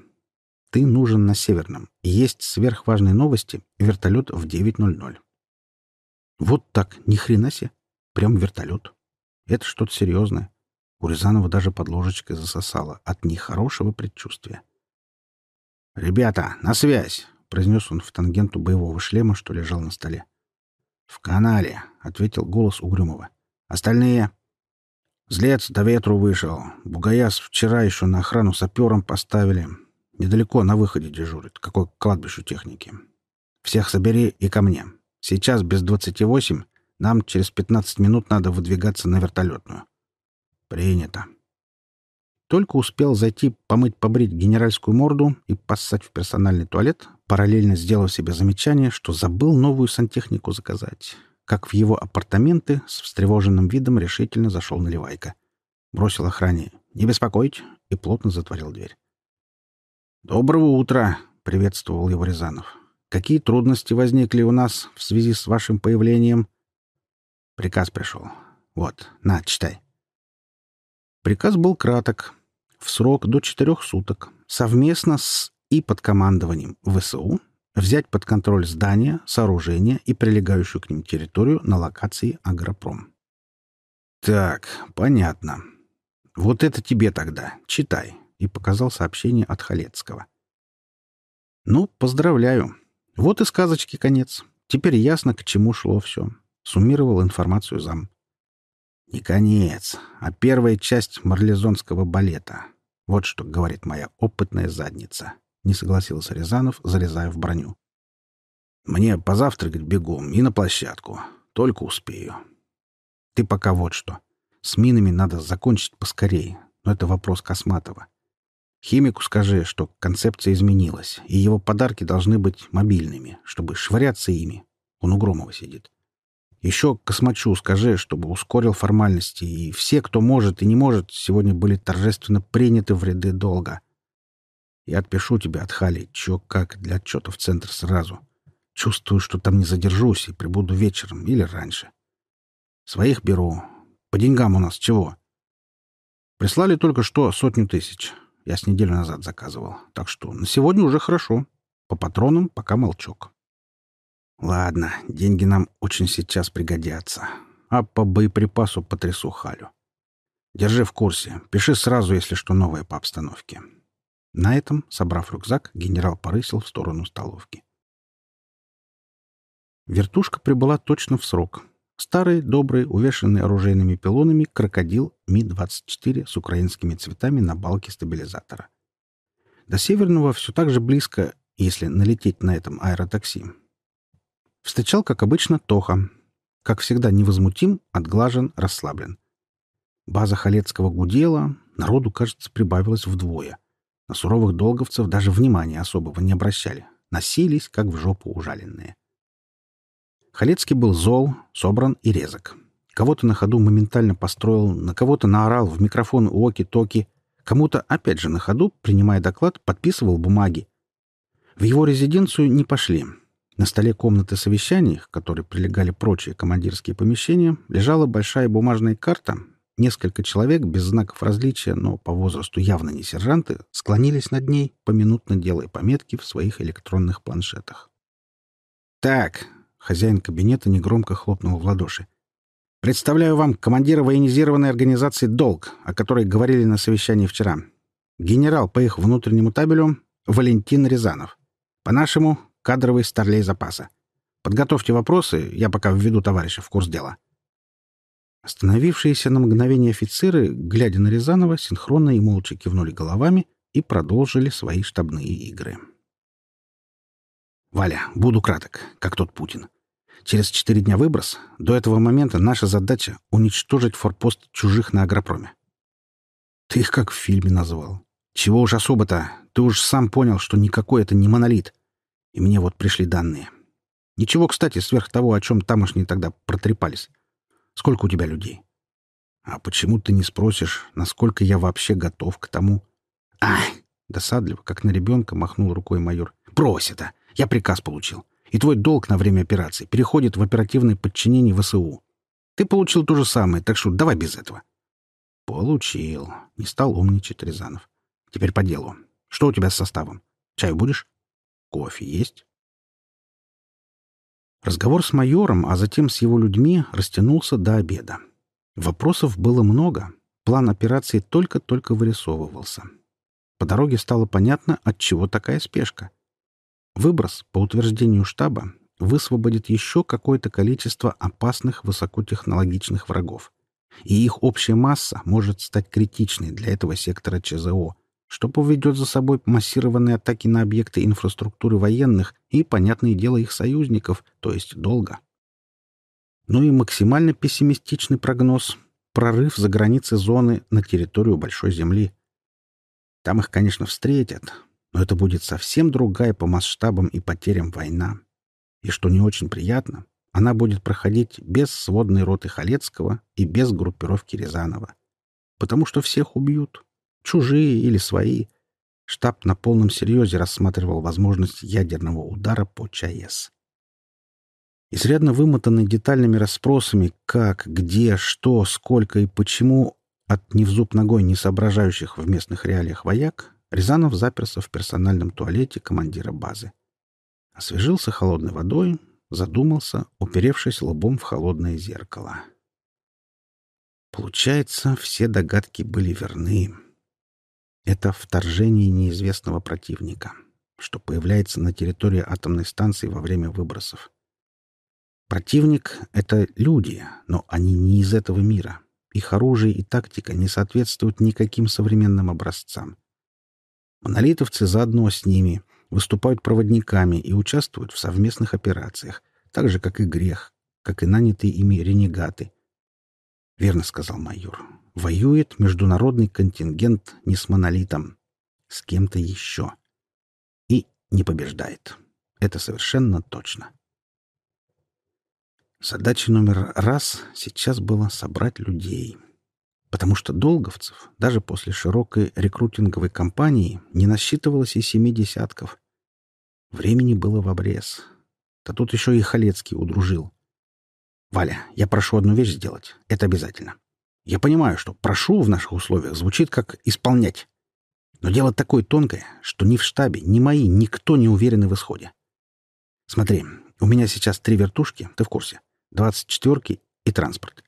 «Ты нужен на Северном. Есть сверхважные новости. Вертолет в 9.00». Вот так, ни хрена себе. Прям вертолет. Это что-то серьезное. У Рязанова даже под ложечкой засосало от нехорошего предчувствия. «Ребята, на связь!» — произнес он в тангенту боевого шлема, что лежал на столе. «В канале», — ответил голос Угрюмова. «Остальные...» Злец до ветру вышел. Бугаяс вчера еще на охрану сапером поставили. Недалеко на выходе дежурит. Какой кладбищу техники. Всех собери и ко мне. Сейчас без двадцати восемь. Нам через пятнадцать минут надо выдвигаться на вертолетную. Принято. Только успел зайти помыть-побрить генеральскую морду и поссать в персональный туалет, параллельно сделав себе замечание, что забыл новую сантехнику заказать как в его апартаменты с встревоженным видом решительно зашел Наливайка. Бросил охране «Не беспокоить» и плотно затворил дверь. «Доброго утра!» — приветствовал его Рязанов. «Какие трудности возникли у нас в связи с вашим появлением?» Приказ пришел. «Вот, на, читай». Приказ был краток. В срок до четырех суток. Совместно с и под командованием ВСУ взять под контроль здания, сооружения и прилегающую к ним территорию на локации Агропром. «Так, понятно. Вот это тебе тогда. Читай», — и показал сообщение от Халецкого. «Ну, поздравляю. Вот и сказочки конец. Теперь ясно, к чему шло все», — суммировал информацию зам. «Не конец, а первая часть марлезонского балета. Вот что говорит моя опытная задница». — не согласился Рязанов, залезая в броню. «Мне позавтракать бегом и на площадку. Только успею. Ты пока вот что. С минами надо закончить поскорее, но это вопрос Косматова. Химику скажи, что концепция изменилась, и его подарки должны быть мобильными, чтобы швыряться ими. Он у Громова сидит. Еще Космачу скажи, чтобы ускорил формальности, и все, кто может и не может, сегодня были торжественно приняты в ряды долга. Я отпишу тебе от Хали, чё как, для отчета в центр сразу. Чувствую, что там не задержусь и прибуду вечером или раньше. Своих беру. По деньгам у нас чего? Прислали только что сотню тысяч. Я с неделю назад заказывал. Так что на сегодня уже хорошо. По патронам пока молчок. Ладно, деньги нам очень сейчас пригодятся. А по боеприпасу потрясу Халю. Держи в курсе. Пиши сразу, если что новое по обстановке. На этом, собрав рюкзак, генерал порысил в сторону столовки. Вертушка прибыла точно в срок. Старый, добрый, увешанный оружейными пилонами крокодил Ми-24 с украинскими цветами на балке стабилизатора. До Северного все так же близко, если налететь на этом аэротакси. Встречал, как обычно, Тоха. Как всегда, невозмутим, отглажен, расслаблен. База Халецкого гудела, народу, кажется, прибавилось вдвое. На суровых долговцев даже внимания особого не обращали. Носились, как в жопу ужаленные. Халецкий был зол, собран и резок. Кого-то на ходу моментально построил, на кого-то наорал в микрофон оки-токи, кому-то, опять же, на ходу, принимая доклад, подписывал бумаги. В его резиденцию не пошли. На столе комнаты совещаний, к которой прилегали прочие командирские помещения, лежала большая бумажная карта, Несколько человек, без знаков различия, но по возрасту явно не сержанты, склонились над ней, поминутно делая пометки в своих электронных планшетах. «Так», — хозяин кабинета негромко хлопнул в ладоши, «представляю вам командира военизированной организации «Долг», о которой говорили на совещании вчера. Генерал по их внутреннему табелю Валентин Рязанов. По-нашему, кадровый старлей запаса. Подготовьте вопросы, я пока введу товарища в курс дела». Остановившиеся на мгновение офицеры, глядя на Рязанова, синхронно и молча кивнули головами и продолжили свои штабные игры. «Валя, буду краток, как тот Путин. Через четыре дня выброс. До этого момента наша задача — уничтожить форпост чужих на агропроме». «Ты их как в фильме назвал. Чего уж особо-то? Ты уж сам понял, что никакой это не монолит. И мне вот пришли данные. Ничего, кстати, сверх того, о чем тамошние тогда протрепались. Сколько у тебя людей? А почему ты не спросишь, насколько я вообще готов к тому? Ай! Досадливо, как на ребенка, махнул рукой майор. Брось это! Я приказ получил. И твой долг на время операции переходит в оперативное подчинение ВСУ. Ты получил то же самое, так что давай без этого. Получил. Не стал умничать Рязанов. Теперь по делу. Что у тебя с составом? Чай будешь? Кофе есть? Разговор с майором, а затем с его людьми растянулся до обеда. Вопросов было много. План операции только-только вырисовывался. По дороге стало понятно, от чего такая спешка. Выброс, по утверждению штаба, высвободит еще какое-то количество опасных высокотехнологичных врагов. И их общая масса может стать критичной для этого сектора ЧЗО, что поведет за собой массированные атаки на объекты инфраструктуры военных и, понятное дело, их союзников, то есть долго. Ну и максимально пессимистичный прогноз — прорыв за границы зоны на территорию Большой Земли. Там их, конечно, встретят, но это будет совсем другая по масштабам и потерям война. И что не очень приятно, она будет проходить без сводной роты Халецкого и без группировки Рязанова. Потому что всех убьют. Чужие или свои. Штаб на полном серьезе рассматривал возможность ядерного удара по ЧАЭС. Изрядно вымотанный детальными расспросами, как, где, что, сколько и почему от ни в зуб ногой не соображающих в местных реалиях вояк, Рязанов заперся в персональном туалете командира базы. Освежился холодной водой, задумался, уперевшись лбом в холодное зеркало. Получается, все догадки были верны. Это вторжение неизвестного противника, что появляется на территории атомной станции во время выбросов. Противник — это люди, но они не из этого мира. Их оружие и тактика не соответствуют никаким современным образцам. Монолитовцы заодно с ними выступают проводниками и участвуют в совместных операциях, так же, как и грех, как и нанятые ими ренегаты. Верно сказал майор воюет международный контингент не с монолитом, с кем-то еще. И не побеждает. Это совершенно точно. Задача номер раз сейчас была собрать людей. Потому что долговцев, даже после широкой рекрутинговой кампании, не насчитывалось и семи десятков. Времени было в обрез. Да тут еще и Халецкий удружил. «Валя, я прошу одну вещь сделать. Это обязательно. Я понимаю, что «прошу» в наших условиях звучит как «исполнять». Но дело такое тонкое, что ни в штабе, ни мои, никто не уверены в исходе. Смотри, у меня сейчас три вертушки, ты в курсе, двадцать четверки и транспорт.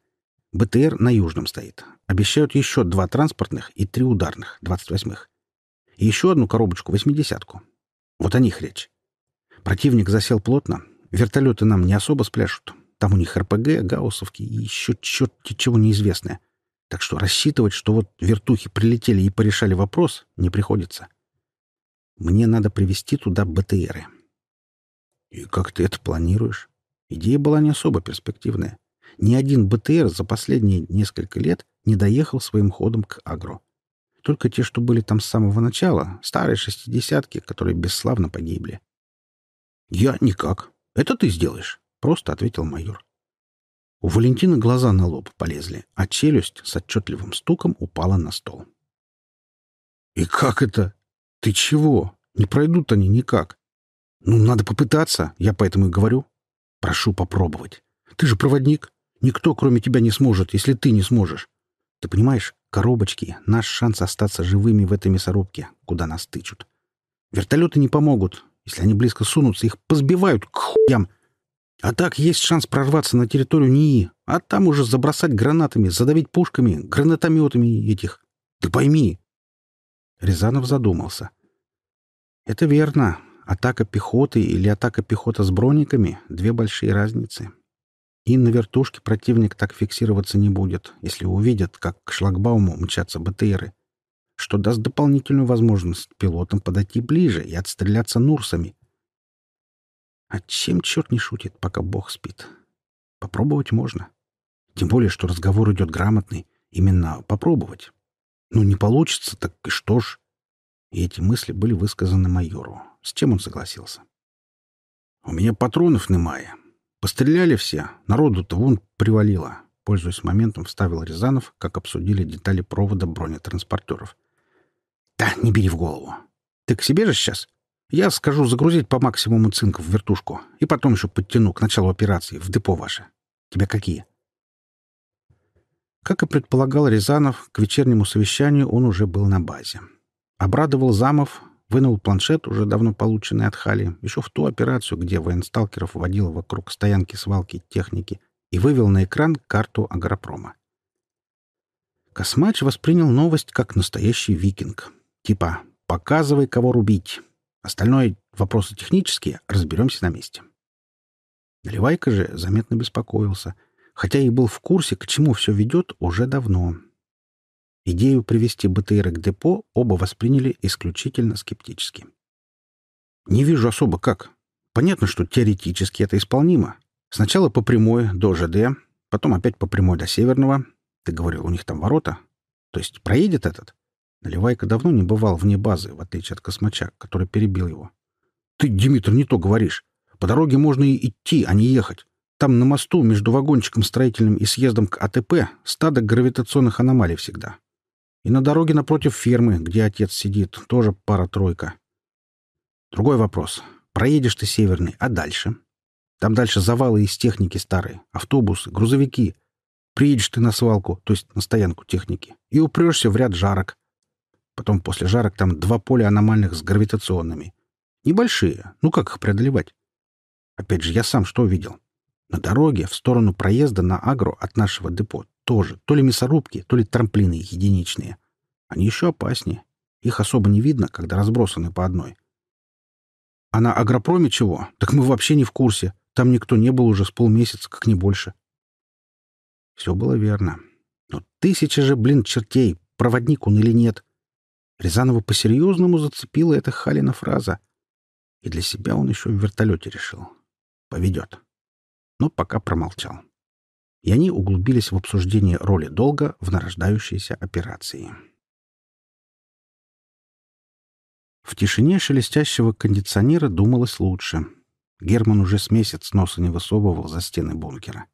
БТР на Южном стоит. Обещают еще два транспортных и три ударных, двадцать восьмых. И еще одну коробочку, восьмидесятку. Вот о них речь. Противник засел плотно, вертолеты нам не особо спляшут, там у них РПГ, гауссовки и еще черти чего неизвестное. Так что рассчитывать, что вот вертухи прилетели и порешали вопрос, не приходится. Мне надо привести туда БТРы. И как ты это планируешь? Идея была не особо перспективная. Ни один БТР за последние несколько лет не доехал своим ходом к агро. Только те, что были там с самого начала, старые шестидесятки, которые бесславно погибли. «Я никак. Это ты сделаешь?» Просто ответил майор. У Валентины глаза на лоб полезли, а челюсть с отчетливым стуком упала на стол. «И как это? Ты чего? Не пройдут они никак. Ну, надо попытаться, я поэтому и говорю. Прошу попробовать. Ты же проводник. Никто, кроме тебя, не сможет, если ты не сможешь. Ты понимаешь, коробочки — наш шанс остаться живыми в этой мясорубке, куда нас тычут. Вертолеты не помогут. Если они близко сунутся, их позбивают к хуям — а так есть шанс прорваться на территорию НИИ, а там уже забросать гранатами, задавить пушками, гранатометами этих. Ты пойми!» Рязанов задумался. «Это верно. Атака пехоты или атака пехота с брониками — две большие разницы. И на вертушке противник так фиксироваться не будет, если увидят, как к шлагбауму мчатся БТРы, что даст дополнительную возможность пилотам подойти ближе и отстреляться Нурсами. А чем черт не шутит, пока бог спит? Попробовать можно. Тем более, что разговор идет грамотный. Именно попробовать. Ну, не получится, так и что ж? И эти мысли были высказаны майору, с чем он согласился. «У меня патронов немає. Постреляли все. Народу-то вон привалило». Пользуясь моментом, вставил Рязанов, как обсудили детали провода бронетранспортеров. «Да, не бери в голову. Ты к себе же сейчас? Я скажу загрузить по максимуму цинка в вертушку и потом еще подтяну к началу операции в депо ваше. Тебя какие?» Как и предполагал Рязанов, к вечернему совещанию он уже был на базе. Обрадовал замов, вынул планшет, уже давно полученный от Хали, еще в ту операцию, где военсталкеров водил вокруг стоянки свалки техники, и вывел на экран карту агропрома. Космач воспринял новость как настоящий викинг. Типа «показывай, кого рубить». Остальное — вопросы технические, разберемся на месте. Наливайка же заметно беспокоился, хотя и был в курсе, к чему все ведет уже давно. Идею привести БТР к депо оба восприняли исключительно скептически. «Не вижу особо как. Понятно, что теоретически это исполнимо. Сначала по прямой до ЖД, потом опять по прямой до Северного. Ты говорил, у них там ворота. То есть проедет этот?» Наливайка давно не бывал вне базы, в отличие от космача, который перебил его. «Ты, Димитр, не то говоришь. По дороге можно и идти, а не ехать. Там на мосту между вагончиком строительным и съездом к АТП стадо гравитационных аномалий всегда. И на дороге напротив фермы, где отец сидит, тоже пара-тройка. Другой вопрос. Проедешь ты северный, а дальше? Там дальше завалы из техники старые, автобусы, грузовики. Приедешь ты на свалку, то есть на стоянку техники, и упрешься в ряд жарок. Потом после жарок там два поля аномальных с гравитационными. Небольшие, ну как их преодолевать? Опять же, я сам что видел? На дороге в сторону проезда на агро от нашего депо тоже то ли мясорубки, то ли трамплины единичные. Они еще опаснее. Их особо не видно, когда разбросаны по одной. А на агропроме чего? Так мы вообще не в курсе. Там никто не был уже с полмесяца, как не больше. Все было верно. Но тысяча же, блин, чертей, проводник он или нет. Рязанова по-серьезному зацепила эта Халина фраза. И для себя он еще в вертолете решил. Поведет. Но пока промолчал и они углубились в обсуждение роли долга в нарождающейся операции. В тишине шелестящего кондиционера думалось лучше. Герман уже с месяц носа не высовывал за стены бункера.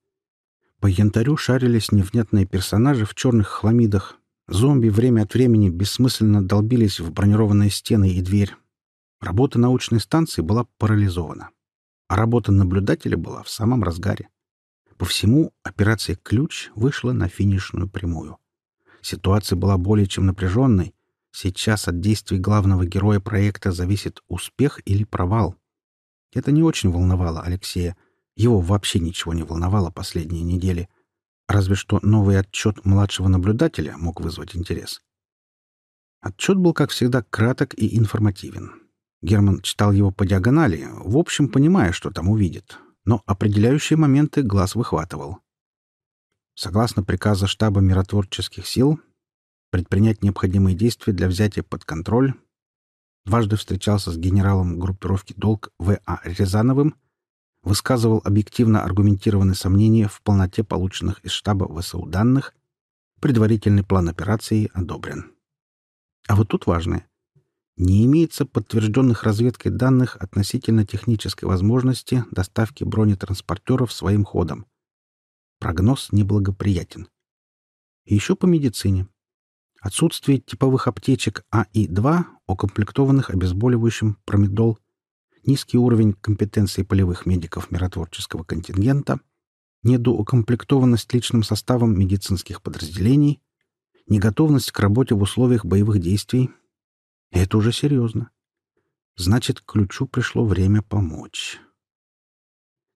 По янтарю шарились невнятные персонажи в черных хламидах. Зомби время от времени бессмысленно долбились в бронированные стены и дверь. Работа научной станции была парализована. А работа наблюдателя была в самом разгаре. По всему, операция «Ключ» вышла на финишную прямую. Ситуация была более чем напряженной. Сейчас от действий главного героя проекта зависит успех или провал. Это не очень волновало Алексея. Его вообще ничего не волновало последние недели. Разве что новый отчет младшего наблюдателя мог вызвать интерес. Отчет был, как всегда, краток и информативен. Герман читал его по диагонали, в общем, понимая, что там увидит но определяющие моменты глаз выхватывал. Согласно приказу штаба миротворческих сил, предпринять необходимые действия для взятия под контроль, дважды встречался с генералом группировки «Долг» В.А. Рязановым, высказывал объективно аргументированные сомнения в полноте полученных из штаба ВСУ данных, предварительный план операции одобрен. А вот тут важное не имеется подтвержденных разведкой данных относительно технической возможности доставки бронетранспортеров своим ходом. Прогноз неблагоприятен. Еще по медицине. Отсутствие типовых аптечек А и 2, укомплектованных обезболивающим промедол, низкий уровень компетенции полевых медиков миротворческого контингента, недоукомплектованность личным составом медицинских подразделений, неготовность к работе в условиях боевых действий, это уже серьезно. Значит, ключу пришло время помочь.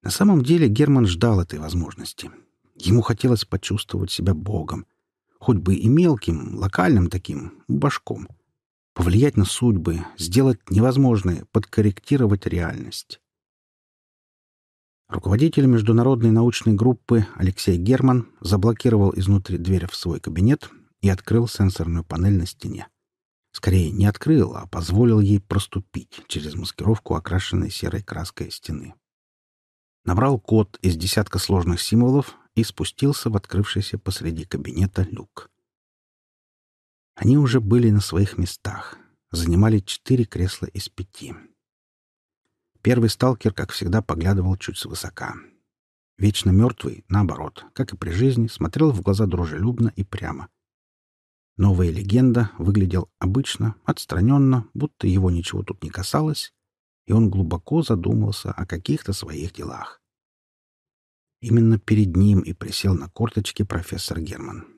На самом деле Герман ждал этой возможности. Ему хотелось почувствовать себя богом. Хоть бы и мелким, локальным таким, башком. Повлиять на судьбы, сделать невозможное, подкорректировать реальность. Руководитель международной научной группы Алексей Герман заблокировал изнутри дверь в свой кабинет и открыл сенсорную панель на стене. Скорее, не открыл, а позволил ей проступить через маскировку, окрашенной серой краской стены. Набрал код из десятка сложных символов и спустился в открывшийся посреди кабинета люк. Они уже были на своих местах, занимали четыре кресла из пяти. Первый сталкер, как всегда, поглядывал чуть свысока. Вечно мертвый, наоборот, как и при жизни, смотрел в глаза дружелюбно и прямо. Новая легенда выглядел обычно, отстраненно, будто его ничего тут не касалось, и он глубоко задумался о каких-то своих делах. Именно перед ним и присел на корточки профессор Герман.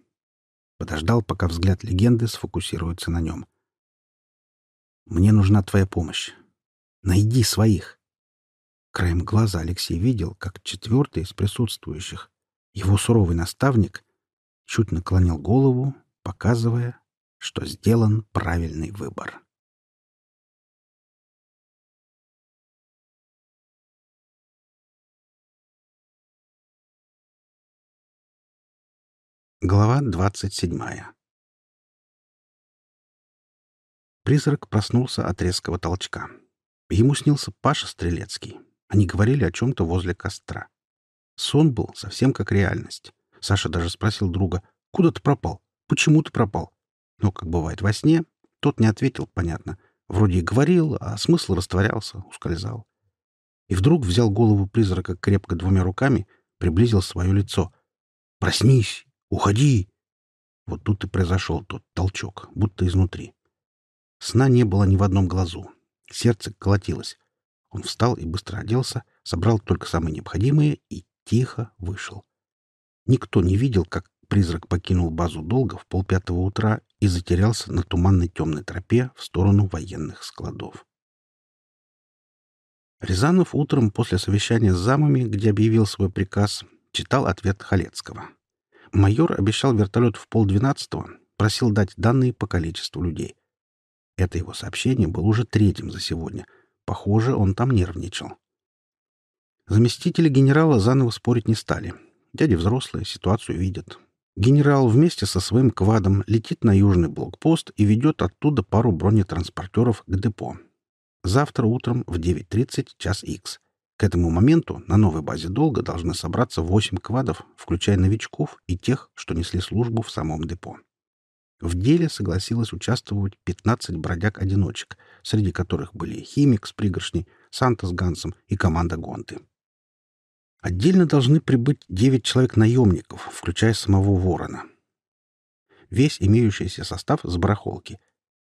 Подождал, пока взгляд легенды сфокусируется на нем. «Мне нужна твоя помощь. Найди своих». Краем глаза Алексей видел, как четвертый из присутствующих, его суровый наставник, чуть наклонил голову, показывая, что сделан правильный выбор. Глава двадцать седьмая Призрак проснулся от резкого толчка. Ему снился Паша Стрелецкий. Они говорили о чем-то возле костра. Сон был совсем как реальность. Саша даже спросил друга, «Куда ты пропал?» Почему ты пропал? Но, как бывает во сне, тот не ответил, понятно. Вроде и говорил, а смысл растворялся, ускользал. И вдруг взял голову призрака крепко двумя руками, приблизил свое лицо. «Проснись! Уходи!» Вот тут и произошел тот толчок, будто изнутри. Сна не было ни в одном глазу. Сердце колотилось. Он встал и быстро оделся, собрал только самое необходимое и тихо вышел. Никто не видел, как Призрак покинул базу долго в полпятого утра и затерялся на туманной темной тропе в сторону военных складов. Рязанов утром после совещания с замами, где объявил свой приказ, читал ответ Халецкого. Майор обещал вертолет в полдвенадцатого, просил дать данные по количеству людей. Это его сообщение было уже третьим за сегодня. Похоже, он там нервничал. Заместители генерала заново спорить не стали. Дяди взрослые, ситуацию видят. Генерал вместе со своим квадом летит на южный блокпост и ведет оттуда пару бронетранспортеров к депо. Завтра утром в 9.30 час X. К этому моменту на новой базе долга должны собраться 8 квадов, включая новичков и тех, что несли службу в самом депо. В деле согласилось участвовать 15 бродяг-одиночек, среди которых были Химик с пригоршней, Санта с Гансом и команда Гонты. Отдельно должны прибыть девять человек-наемников, включая самого Ворона. Весь имеющийся состав с барахолки.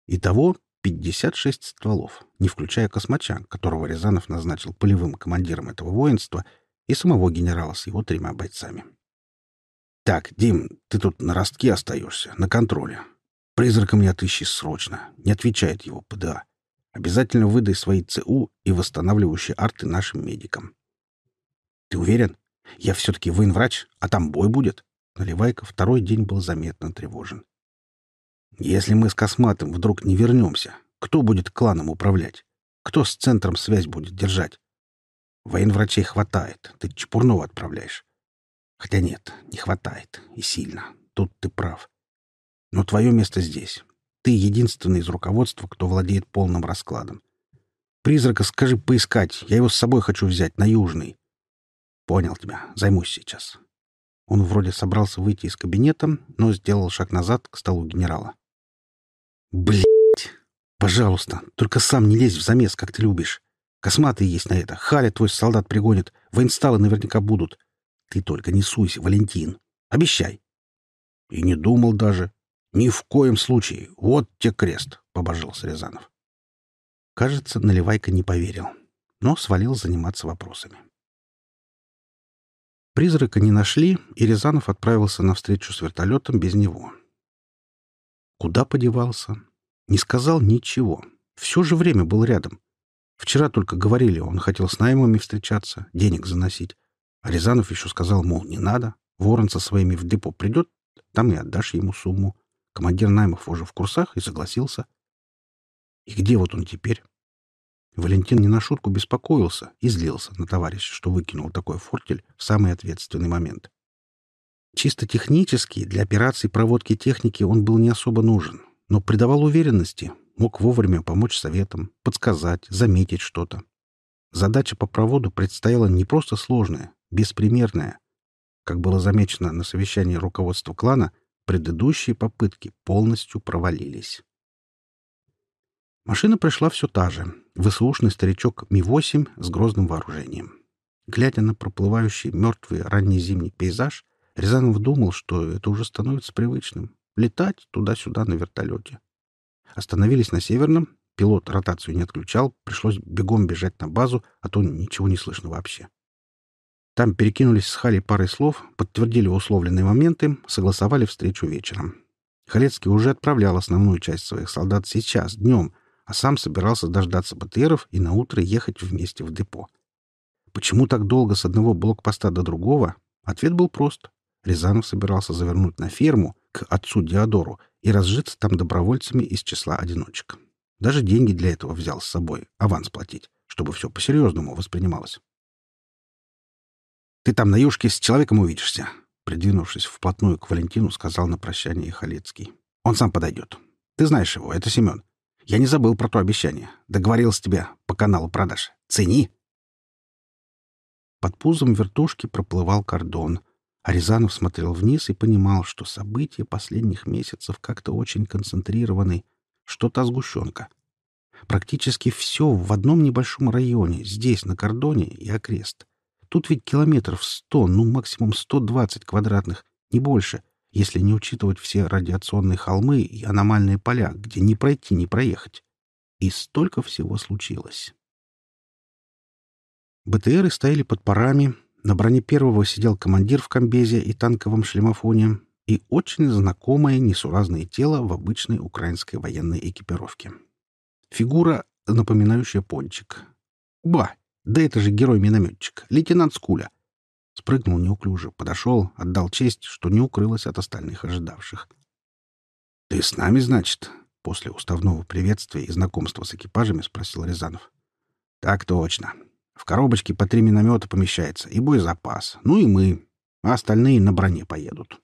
Итого 56 стволов, не включая космача, которого Рязанов назначил полевым командиром этого воинства, и самого генерала с его тремя бойцами. «Так, Дим, ты тут на ростке остаешься, на контроле. Призрака мне отыщи срочно. Не отвечает его ПДА. Обязательно выдай свои ЦУ и восстанавливающие арты нашим медикам. Ты уверен? Я все-таки военврач, а там бой будет. Наливайка второй день был заметно тревожен. Если мы с Косматым вдруг не вернемся, кто будет кланом управлять? Кто с центром связь будет держать? Военврачей хватает, ты Чепурнова отправляешь. Хотя нет, не хватает. И сильно. Тут ты прав. Но твое место здесь. Ты единственный из руководства, кто владеет полным раскладом. Призрака скажи поискать. Я его с собой хочу взять на Южный. Понял тебя. Займусь сейчас. Он вроде собрался выйти из кабинета, но сделал шаг назад к столу генерала. Блять! Пожалуйста, только сам не лезь в замес, как ты любишь. Косматые есть на это. Халя твой солдат пригонит. Военсталы наверняка будут. Ты только не суйся, Валентин. Обещай. И не думал даже. Ни в коем случае. Вот те крест, — побожился Рязанов. Кажется, Наливайка не поверил, но свалил заниматься вопросами. Призрака не нашли, и Рязанов отправился на встречу с вертолетом без него. Куда подевался? Не сказал ничего. Все же время был рядом. Вчера только говорили, он хотел с наймами встречаться, денег заносить. А Рязанов еще сказал, мол, не надо. Ворон со своими в депо придет, там и отдашь ему сумму. Командир наймов уже в курсах и согласился. И где вот он теперь? Валентин не на шутку беспокоился и злился на товарища, что выкинул такой фортель в самый ответственный момент. Чисто технически для операций проводки техники он был не особо нужен, но придавал уверенности, мог вовремя помочь советам, подсказать, заметить что-то. Задача по проводу предстояла не просто сложная, беспримерная. Как было замечено на совещании руководства клана, предыдущие попытки полностью провалились. Машина пришла все та же. ВСУшный старичок Ми-8 с грозным вооружением. Глядя на проплывающий мертвый ранний зимний пейзаж, Рязанов думал, что это уже становится привычным — летать туда-сюда на вертолете. Остановились на Северном, пилот ротацию не отключал, пришлось бегом бежать на базу, а то ничего не слышно вообще. Там перекинулись с Халей парой слов, подтвердили условленные моменты, согласовали встречу вечером. Халецкий уже отправлял основную часть своих солдат сейчас, днем, а сам собирался дождаться БТРов и наутро ехать вместе в депо. Почему так долго с одного блокпоста до другого? Ответ был прост. Рязанов собирался завернуть на ферму к отцу Диодору и разжиться там добровольцами из числа одиночек. Даже деньги для этого взял с собой, аванс платить, чтобы все по-серьезному воспринималось. «Ты там на юшке с человеком увидишься», придвинувшись вплотную к Валентину, сказал на прощание Халецкий. «Он сам подойдет. Ты знаешь его, это Семен. Я не забыл про то обещание. Договорился тебе по каналу продаж. Цени!» Под пузом вертушки проплывал кордон, а Рязанов смотрел вниз и понимал, что события последних месяцев как-то очень концентрированы, что-то сгущенка. Практически все в одном небольшом районе, здесь, на кордоне и окрест. Тут ведь километров сто, ну максимум сто двадцать квадратных, не больше, если не учитывать все радиационные холмы и аномальные поля, где не пройти, не проехать. И столько всего случилось. БТРы стояли под парами, на броне первого сидел командир в комбезе и танковом шлемофоне и очень знакомое несуразное тело в обычной украинской военной экипировке. Фигура, напоминающая пончик. Ба! Да это же герой-минометчик, лейтенант Скуля. Спрыгнул неуклюже, подошел, отдал честь, что не укрылось от остальных ожидавших. — Ты с нами, значит? — после уставного приветствия и знакомства с экипажами спросил Рязанов. — Так точно. В коробочке по три миномета помещается и боезапас. Ну и мы. А остальные на броне поедут.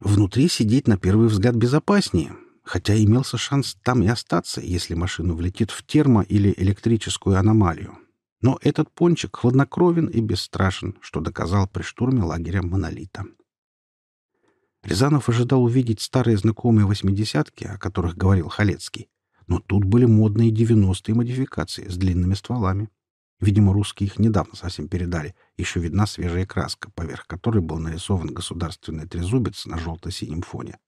Внутри сидеть на первый взгляд безопаснее, хотя имелся шанс там и остаться, если машина влетит в термо- или электрическую аномалию. Но этот пончик хладнокровен и бесстрашен, что доказал при штурме лагеря «Монолита». Рязанов ожидал увидеть старые знакомые восьмидесятки, о которых говорил Халецкий. Но тут были модные девяностые модификации с длинными стволами. Видимо, русские их недавно совсем передали. Еще видна свежая краска, поверх которой был нарисован государственный трезубец на желто-синем фоне.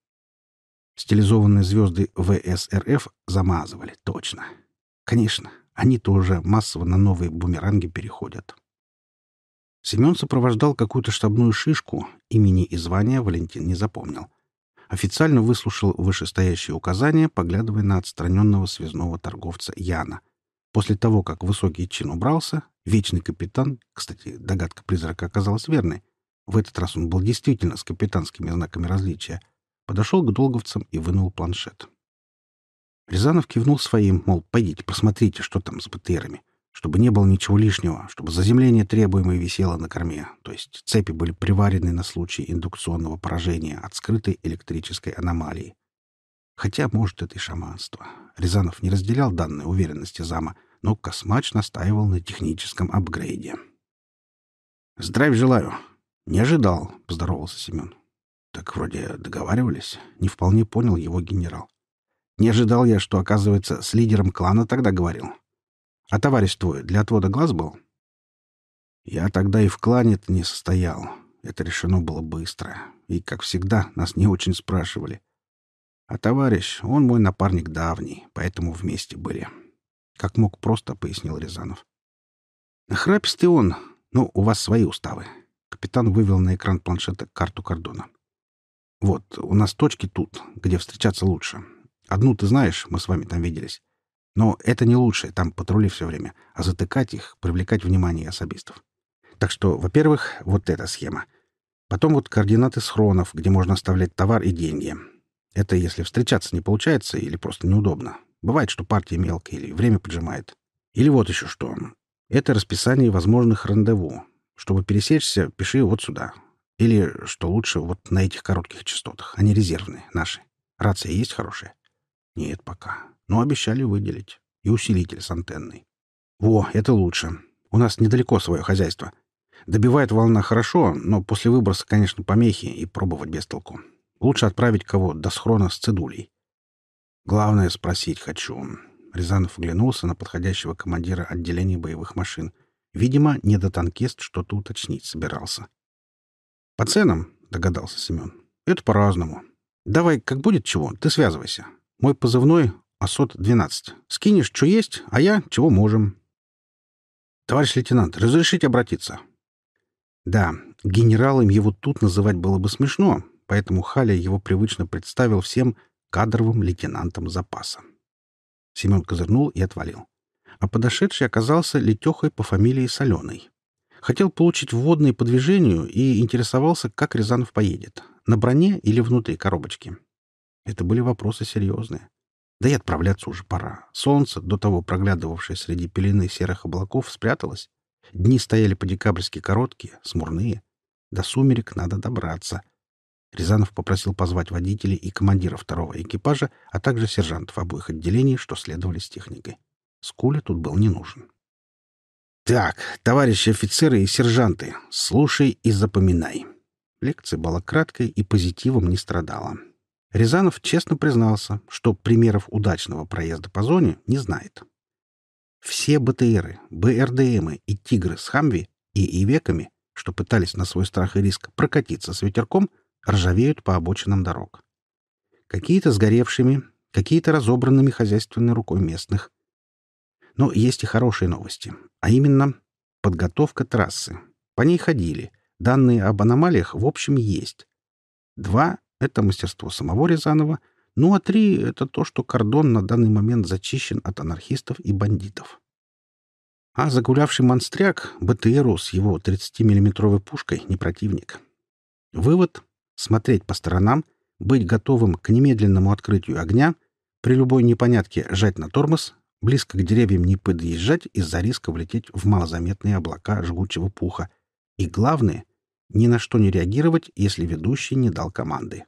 Стилизованные звезды ВСРФ замазывали, точно. Конечно, они тоже массово на новые бумеранги переходят. Семен сопровождал какую-то штабную шишку, имени и звания Валентин не запомнил. Официально выслушал вышестоящие указания, поглядывая на отстраненного связного торговца Яна, После того, как высокий чин убрался, вечный капитан, кстати, догадка призрака оказалась верной, в этот раз он был действительно с капитанскими знаками различия, подошел к долговцам и вынул планшет. Рязанов кивнул своим, мол, пойдите, посмотрите, что там с БТРами, чтобы не было ничего лишнего, чтобы заземление требуемое висело на корме, то есть цепи были приварены на случай индукционного поражения от скрытой электрической аномалии. Хотя, может, это и шаманство. Рязанов не разделял данной уверенности зама, но Космач настаивал на техническом апгрейде. «Здравия желаю!» «Не ожидал», — поздоровался Семен. «Так вроде договаривались. Не вполне понял его генерал. Не ожидал я, что, оказывается, с лидером клана тогда говорил. А товарищ твой для отвода глаз был?» «Я тогда и в клане-то не состоял. Это решено было быстро. И, как всегда, нас не очень спрашивали. А товарищ, он мой напарник давний, поэтому вместе были. Как мог просто, пояснил Рязанов. Нахрапистый он. Ну, у вас свои уставы. Капитан вывел на экран планшета карту кордона. Вот, у нас точки тут, где встречаться лучше. Одну ты знаешь, мы с вами там виделись. Но это не лучше, там патрули все время, а затыкать их, привлекать внимание особистов. Так что, во-первых, вот эта схема. Потом вот координаты схронов, где можно оставлять товар и деньги. Это если встречаться не получается или просто неудобно. Бывает, что партия мелкая или время поджимает. Или вот еще что. Это расписание возможных рандеву. Чтобы пересечься, пиши вот сюда. Или, что лучше, вот на этих коротких частотах. Они резервные, наши. Рация есть хорошая? Нет пока. Но обещали выделить. И усилитель с антенной. Во, это лучше. У нас недалеко свое хозяйство. Добивает волна хорошо, но после выброса, конечно, помехи и пробовать без толку. Лучше отправить кого до схрона с цедулей. Главное спросить хочу. Рязанов оглянулся на подходящего командира отделения боевых машин. Видимо, недотанкист что-то уточнить собирался. «По ценам?» — догадался Семен. «Это по-разному. Давай, как будет чего, ты связывайся. Мой позывной — АСОТ-12. Скинешь, что есть, а я — чего можем». «Товарищ лейтенант, разрешите обратиться?» Да, генералом его тут называть было бы смешно, поэтому Халя его привычно представил всем кадровым лейтенантом запаса. Семен козырнул и отвалил. А подошедший оказался летехой по фамилии Соленой. Хотел получить вводные по движению и интересовался, как Рязанов поедет. На броне или внутри коробочки. Это были вопросы серьезные. Да и отправляться уже пора. Солнце, до того проглядывавшее среди пелены серых облаков, спряталось. Дни стояли по-декабрьски короткие, смурные. До сумерек надо добраться. Рязанов попросил позвать водителей и командира второго экипажа, а также сержантов обоих отделений, что следовали с техникой. Скуля тут был не нужен. «Так, товарищи офицеры и сержанты, слушай и запоминай». Лекция была краткой и позитивом не страдала. Рязанов честно признался, что примеров удачного проезда по зоне не знает. Все БТРы, БРДМы и «Тигры» с «Хамви» и «Ивеками», что пытались на свой страх и риск прокатиться с ветерком, ржавеют по обочинам дорог. Какие-то сгоревшими, какие-то разобранными хозяйственной рукой местных. Но есть и хорошие новости, а именно подготовка трассы. По ней ходили. Данные об аномалиях в общем есть. Два — это мастерство самого Рязанова — ну а три — это то, что кордон на данный момент зачищен от анархистов и бандитов. А загулявший монстряк БТРу с его 30-миллиметровой пушкой не противник. Вывод — смотреть по сторонам, быть готовым к немедленному открытию огня, при любой непонятке жать на тормоз, близко к деревьям не подъезжать из-за риска влететь в малозаметные облака жгучего пуха. И главное — ни на что не реагировать, если ведущий не дал команды.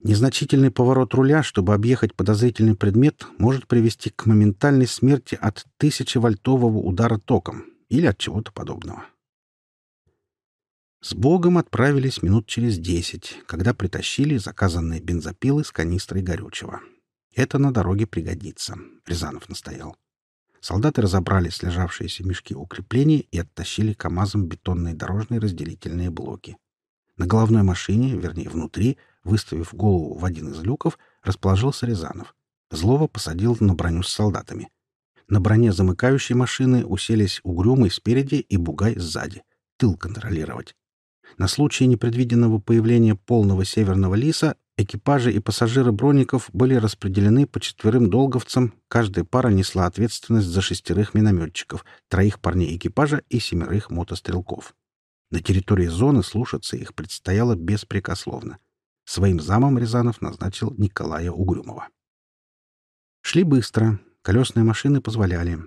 Незначительный поворот руля, чтобы объехать подозрительный предмет, может привести к моментальной смерти от тысячевольтового удара током или от чего-то подобного. С Богом отправились минут через десять, когда притащили заказанные бензопилы с канистрой горючего. Это на дороге пригодится, Рязанов настоял. Солдаты разобрали слежавшиеся мешки укреплений и оттащили КАМАЗом бетонные дорожные разделительные блоки. На головной машине, вернее, внутри, Выставив голову в один из люков, расположился Рязанов. Злого посадил на броню с солдатами. На броне замыкающей машины уселись Угрюмый спереди и Бугай сзади. Тыл контролировать. На случай непредвиденного появления полного северного лиса экипажи и пассажиры броников были распределены по четверым долговцам, каждая пара несла ответственность за шестерых минометчиков, троих парней экипажа и семерых мотострелков. На территории зоны слушаться их предстояло беспрекословно. Своим замом Рязанов назначил Николая Угрюмова. Шли быстро, колесные машины позволяли.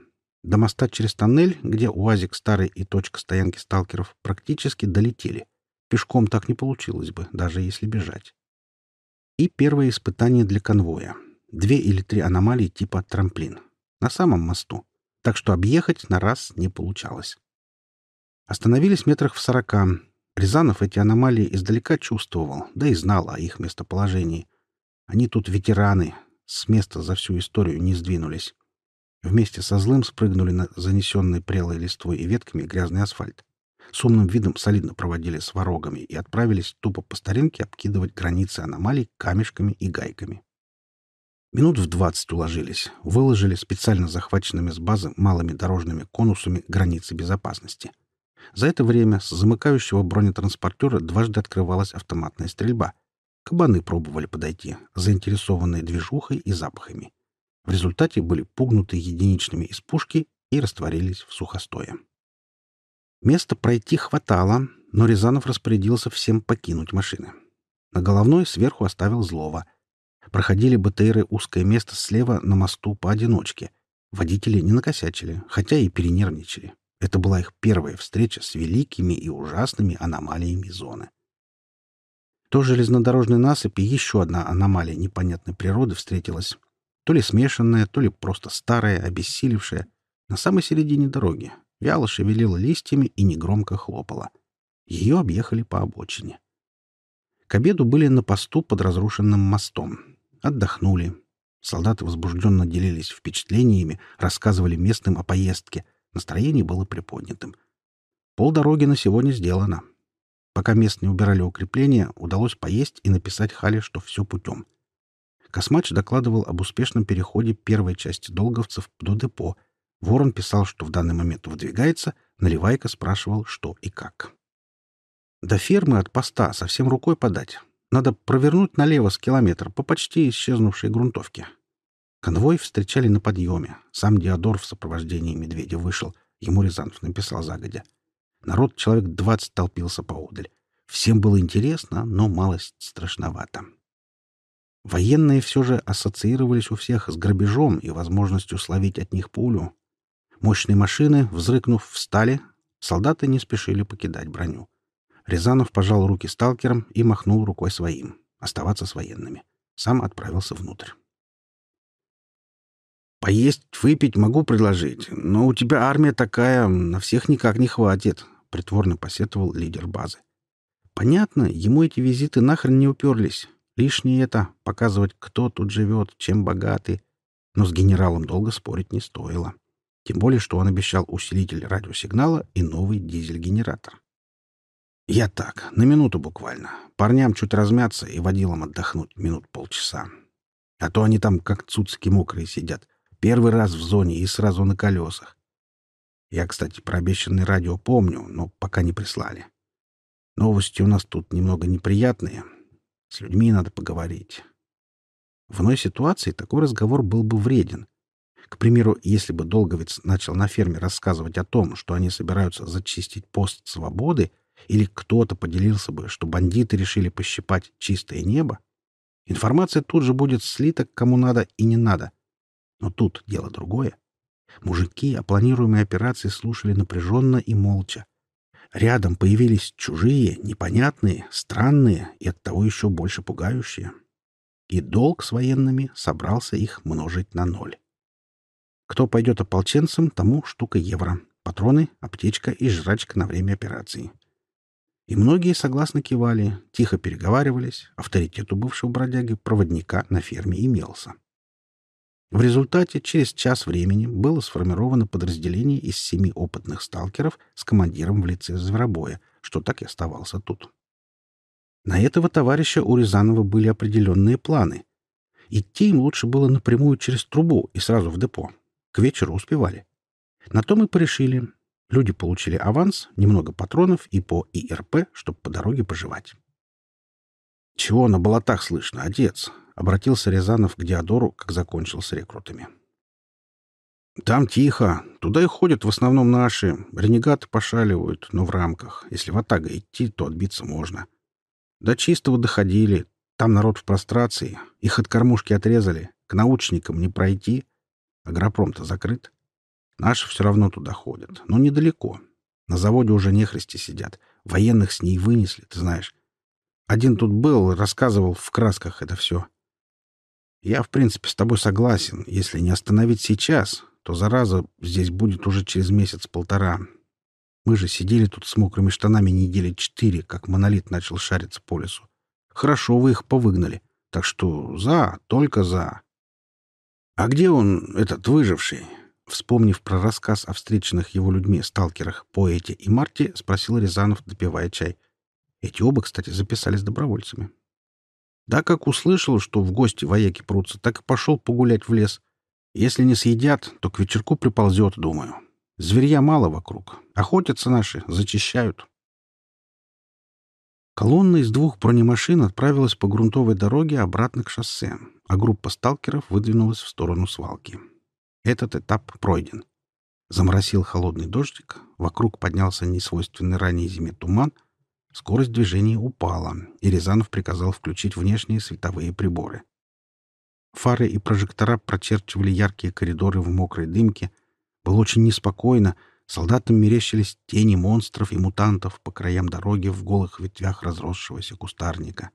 До моста через тоннель, где УАЗик старый и точка стоянки сталкеров, практически долетели. Пешком так не получилось бы, даже если бежать. И первое испытание для конвоя. Две или три аномалии типа трамплин. На самом мосту. Так что объехать на раз не получалось. Остановились метрах в сорока, Рязанов эти аномалии издалека чувствовал, да и знал о их местоположении. Они тут ветераны, с места за всю историю не сдвинулись. Вместе со злым спрыгнули на занесенный прелой листвой и ветками грязный асфальт. С умным видом солидно проводили с ворогами и отправились тупо по старинке обкидывать границы аномалий камешками и гайками. Минут в двадцать уложились, выложили специально захваченными с базы малыми дорожными конусами границы безопасности — за это время с замыкающего бронетранспортера дважды открывалась автоматная стрельба. Кабаны пробовали подойти, заинтересованные движухой и запахами. В результате были пугнуты единичными из пушки и растворились в сухостое. Места пройти хватало, но Рязанов распорядился всем покинуть машины. На головной сверху оставил злого. Проходили БТРы узкое место слева на мосту поодиночке. Водители не накосячили, хотя и перенервничали. Это была их первая встреча с великими и ужасными аномалиями зоны. То железнодорожной насыпи еще одна аномалия непонятной природы встретилась. То ли смешанная, то ли просто старая, обессилевшая, на самой середине дороги. Вяло шевелила листьями и негромко хлопала. Ее объехали по обочине. К обеду были на посту под разрушенным мостом. Отдохнули. Солдаты возбужденно делились впечатлениями, рассказывали местным о поездке. Настроение было приподнятым. Полдороги на сегодня сделано. Пока местные убирали укрепления, удалось поесть и написать Хале, что все путем. Космач докладывал об успешном переходе первой части долговцев до депо. Ворон писал, что в данный момент выдвигается, Наливайка спрашивал, что и как. До фермы от поста совсем рукой подать. Надо провернуть налево с километр по почти исчезнувшей грунтовке. Конвой встречали на подъеме. Сам Диодор в сопровождении медведя вышел. Ему Рязанов написал загодя. Народ человек двадцать толпился поодаль. Всем было интересно, но малость страшновато. Военные все же ассоциировались у всех с грабежом и возможностью словить от них пулю. Мощные машины, взрыкнув, встали. Солдаты не спешили покидать броню. Рязанов пожал руки сталкерам и махнул рукой своим. Оставаться с военными. Сам отправился внутрь. «Поесть, выпить могу предложить, но у тебя армия такая, на всех никак не хватит», — притворно посетовал лидер базы. «Понятно, ему эти визиты нахрен не уперлись. Лишнее это — показывать, кто тут живет, чем богаты. Но с генералом долго спорить не стоило. Тем более, что он обещал усилитель радиосигнала и новый дизель-генератор. «Я так, на минуту буквально. Парням чуть размяться и водилам отдохнуть минут полчаса. А то они там как цуцки мокрые сидят, Первый раз в зоне и сразу на колесах. Я, кстати, про обещанное радио помню, но пока не прислали. Новости у нас тут немного неприятные. С людьми надо поговорить. В иной ситуации такой разговор был бы вреден. К примеру, если бы Долговец начал на ферме рассказывать о том, что они собираются зачистить пост свободы, или кто-то поделился бы, что бандиты решили пощипать чистое небо, информация тут же будет слита кому надо и не надо — но тут дело другое. Мужики о планируемой операции слушали напряженно и молча. Рядом появились чужие, непонятные, странные и оттого еще больше пугающие. И долг с военными собрался их множить на ноль. Кто пойдет ополченцам, тому штука евро. Патроны, аптечка и жрачка на время операции. И многие согласно кивали, тихо переговаривались, авторитет у бывшего бродяги проводника на ферме имелся. В результате через час времени было сформировано подразделение из семи опытных сталкеров с командиром в лице Зверобоя, что так и оставался тут. На этого товарища у Рязанова были определенные планы. Идти им лучше было напрямую через трубу и сразу в депо. К вечеру успевали. На то мы порешили. Люди получили аванс, немного патронов и по ИРП, чтобы по дороге пожевать. «Чего на болотах слышно, отец?» — обратился Рязанов к Диодору, как закончил с рекрутами. «Там тихо. Туда и ходят в основном наши. Ренегаты пошаливают, но в рамках. Если в Атага идти, то отбиться можно. До чистого доходили. Там народ в прострации. Их от кормушки отрезали. К научникам не пройти. Агропром-то закрыт. Наши все равно туда ходят. Но недалеко. На заводе уже нехристи сидят. Военных с ней вынесли, ты знаешь. Один тут был, рассказывал в красках это все. Я, в принципе, с тобой согласен. Если не остановить сейчас, то зараза здесь будет уже через месяц-полтора. Мы же сидели тут с мокрыми штанами недели четыре, как монолит начал шариться по лесу. Хорошо вы их повыгнали. Так что за, только за. А где он, этот выживший? Вспомнив про рассказ о встреченных его людьми сталкерах, поэте и Марте, спросил Рязанов, допивая чай. Эти оба, кстати, записались добровольцами. Да как услышал, что в гости вояки прутся, так и пошел погулять в лес. Если не съедят, то к вечерку приползет, думаю. Зверья мало вокруг. Охотятся наши, зачищают. Колонна из двух бронемашин отправилась по грунтовой дороге обратно к шоссе, а группа сталкеров выдвинулась в сторону свалки. Этот этап пройден. Заморосил холодный дождик, вокруг поднялся несвойственный ранее зиме туман — Скорость движения упала, и Рязанов приказал включить внешние световые приборы. Фары и прожектора прочерчивали яркие коридоры в мокрой дымке. Было очень неспокойно. Солдатам мерещились тени монстров и мутантов по краям дороги в голых ветвях разросшегося кустарника.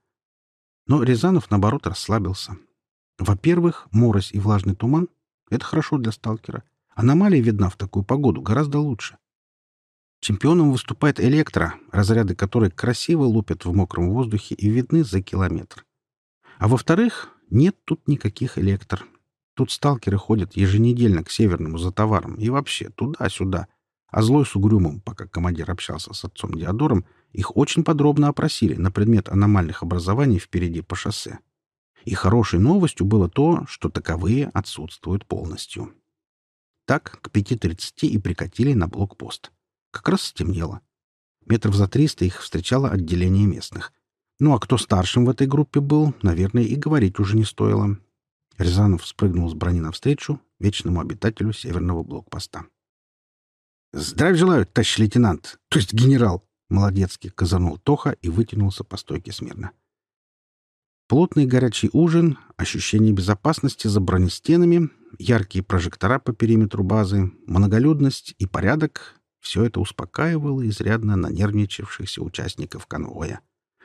Но Рязанов, наоборот, расслабился. Во-первых, морось и влажный туман — это хорошо для сталкера. Аномалия видна в такую погоду гораздо лучше. Чемпионом выступает электро, разряды которой красиво лупят в мокром воздухе и видны за километр. А во-вторых, нет тут никаких электр. Тут сталкеры ходят еженедельно к Северному за товаром и вообще туда-сюда. А злой с угрюмым, пока командир общался с отцом Диодором, их очень подробно опросили на предмет аномальных образований впереди по шоссе. И хорошей новостью было то, что таковые отсутствуют полностью. Так к 5.30 и прикатили на блокпост. Как раз стемнело. Метров за триста их встречало отделение местных. Ну а кто старшим в этой группе был, наверное, и говорить уже не стоило. Рязанов спрыгнул с брони навстречу вечному обитателю северного блокпоста. «Здравия желаю, товарищ лейтенант, то есть генерал!» Молодецкий казанул Тоха и вытянулся по стойке смирно. Плотный горячий ужин, ощущение безопасности за бронестенами, яркие прожектора по периметру базы, многолюдность и порядок — все это успокаивало изрядно нанервничавшихся участников конвоя.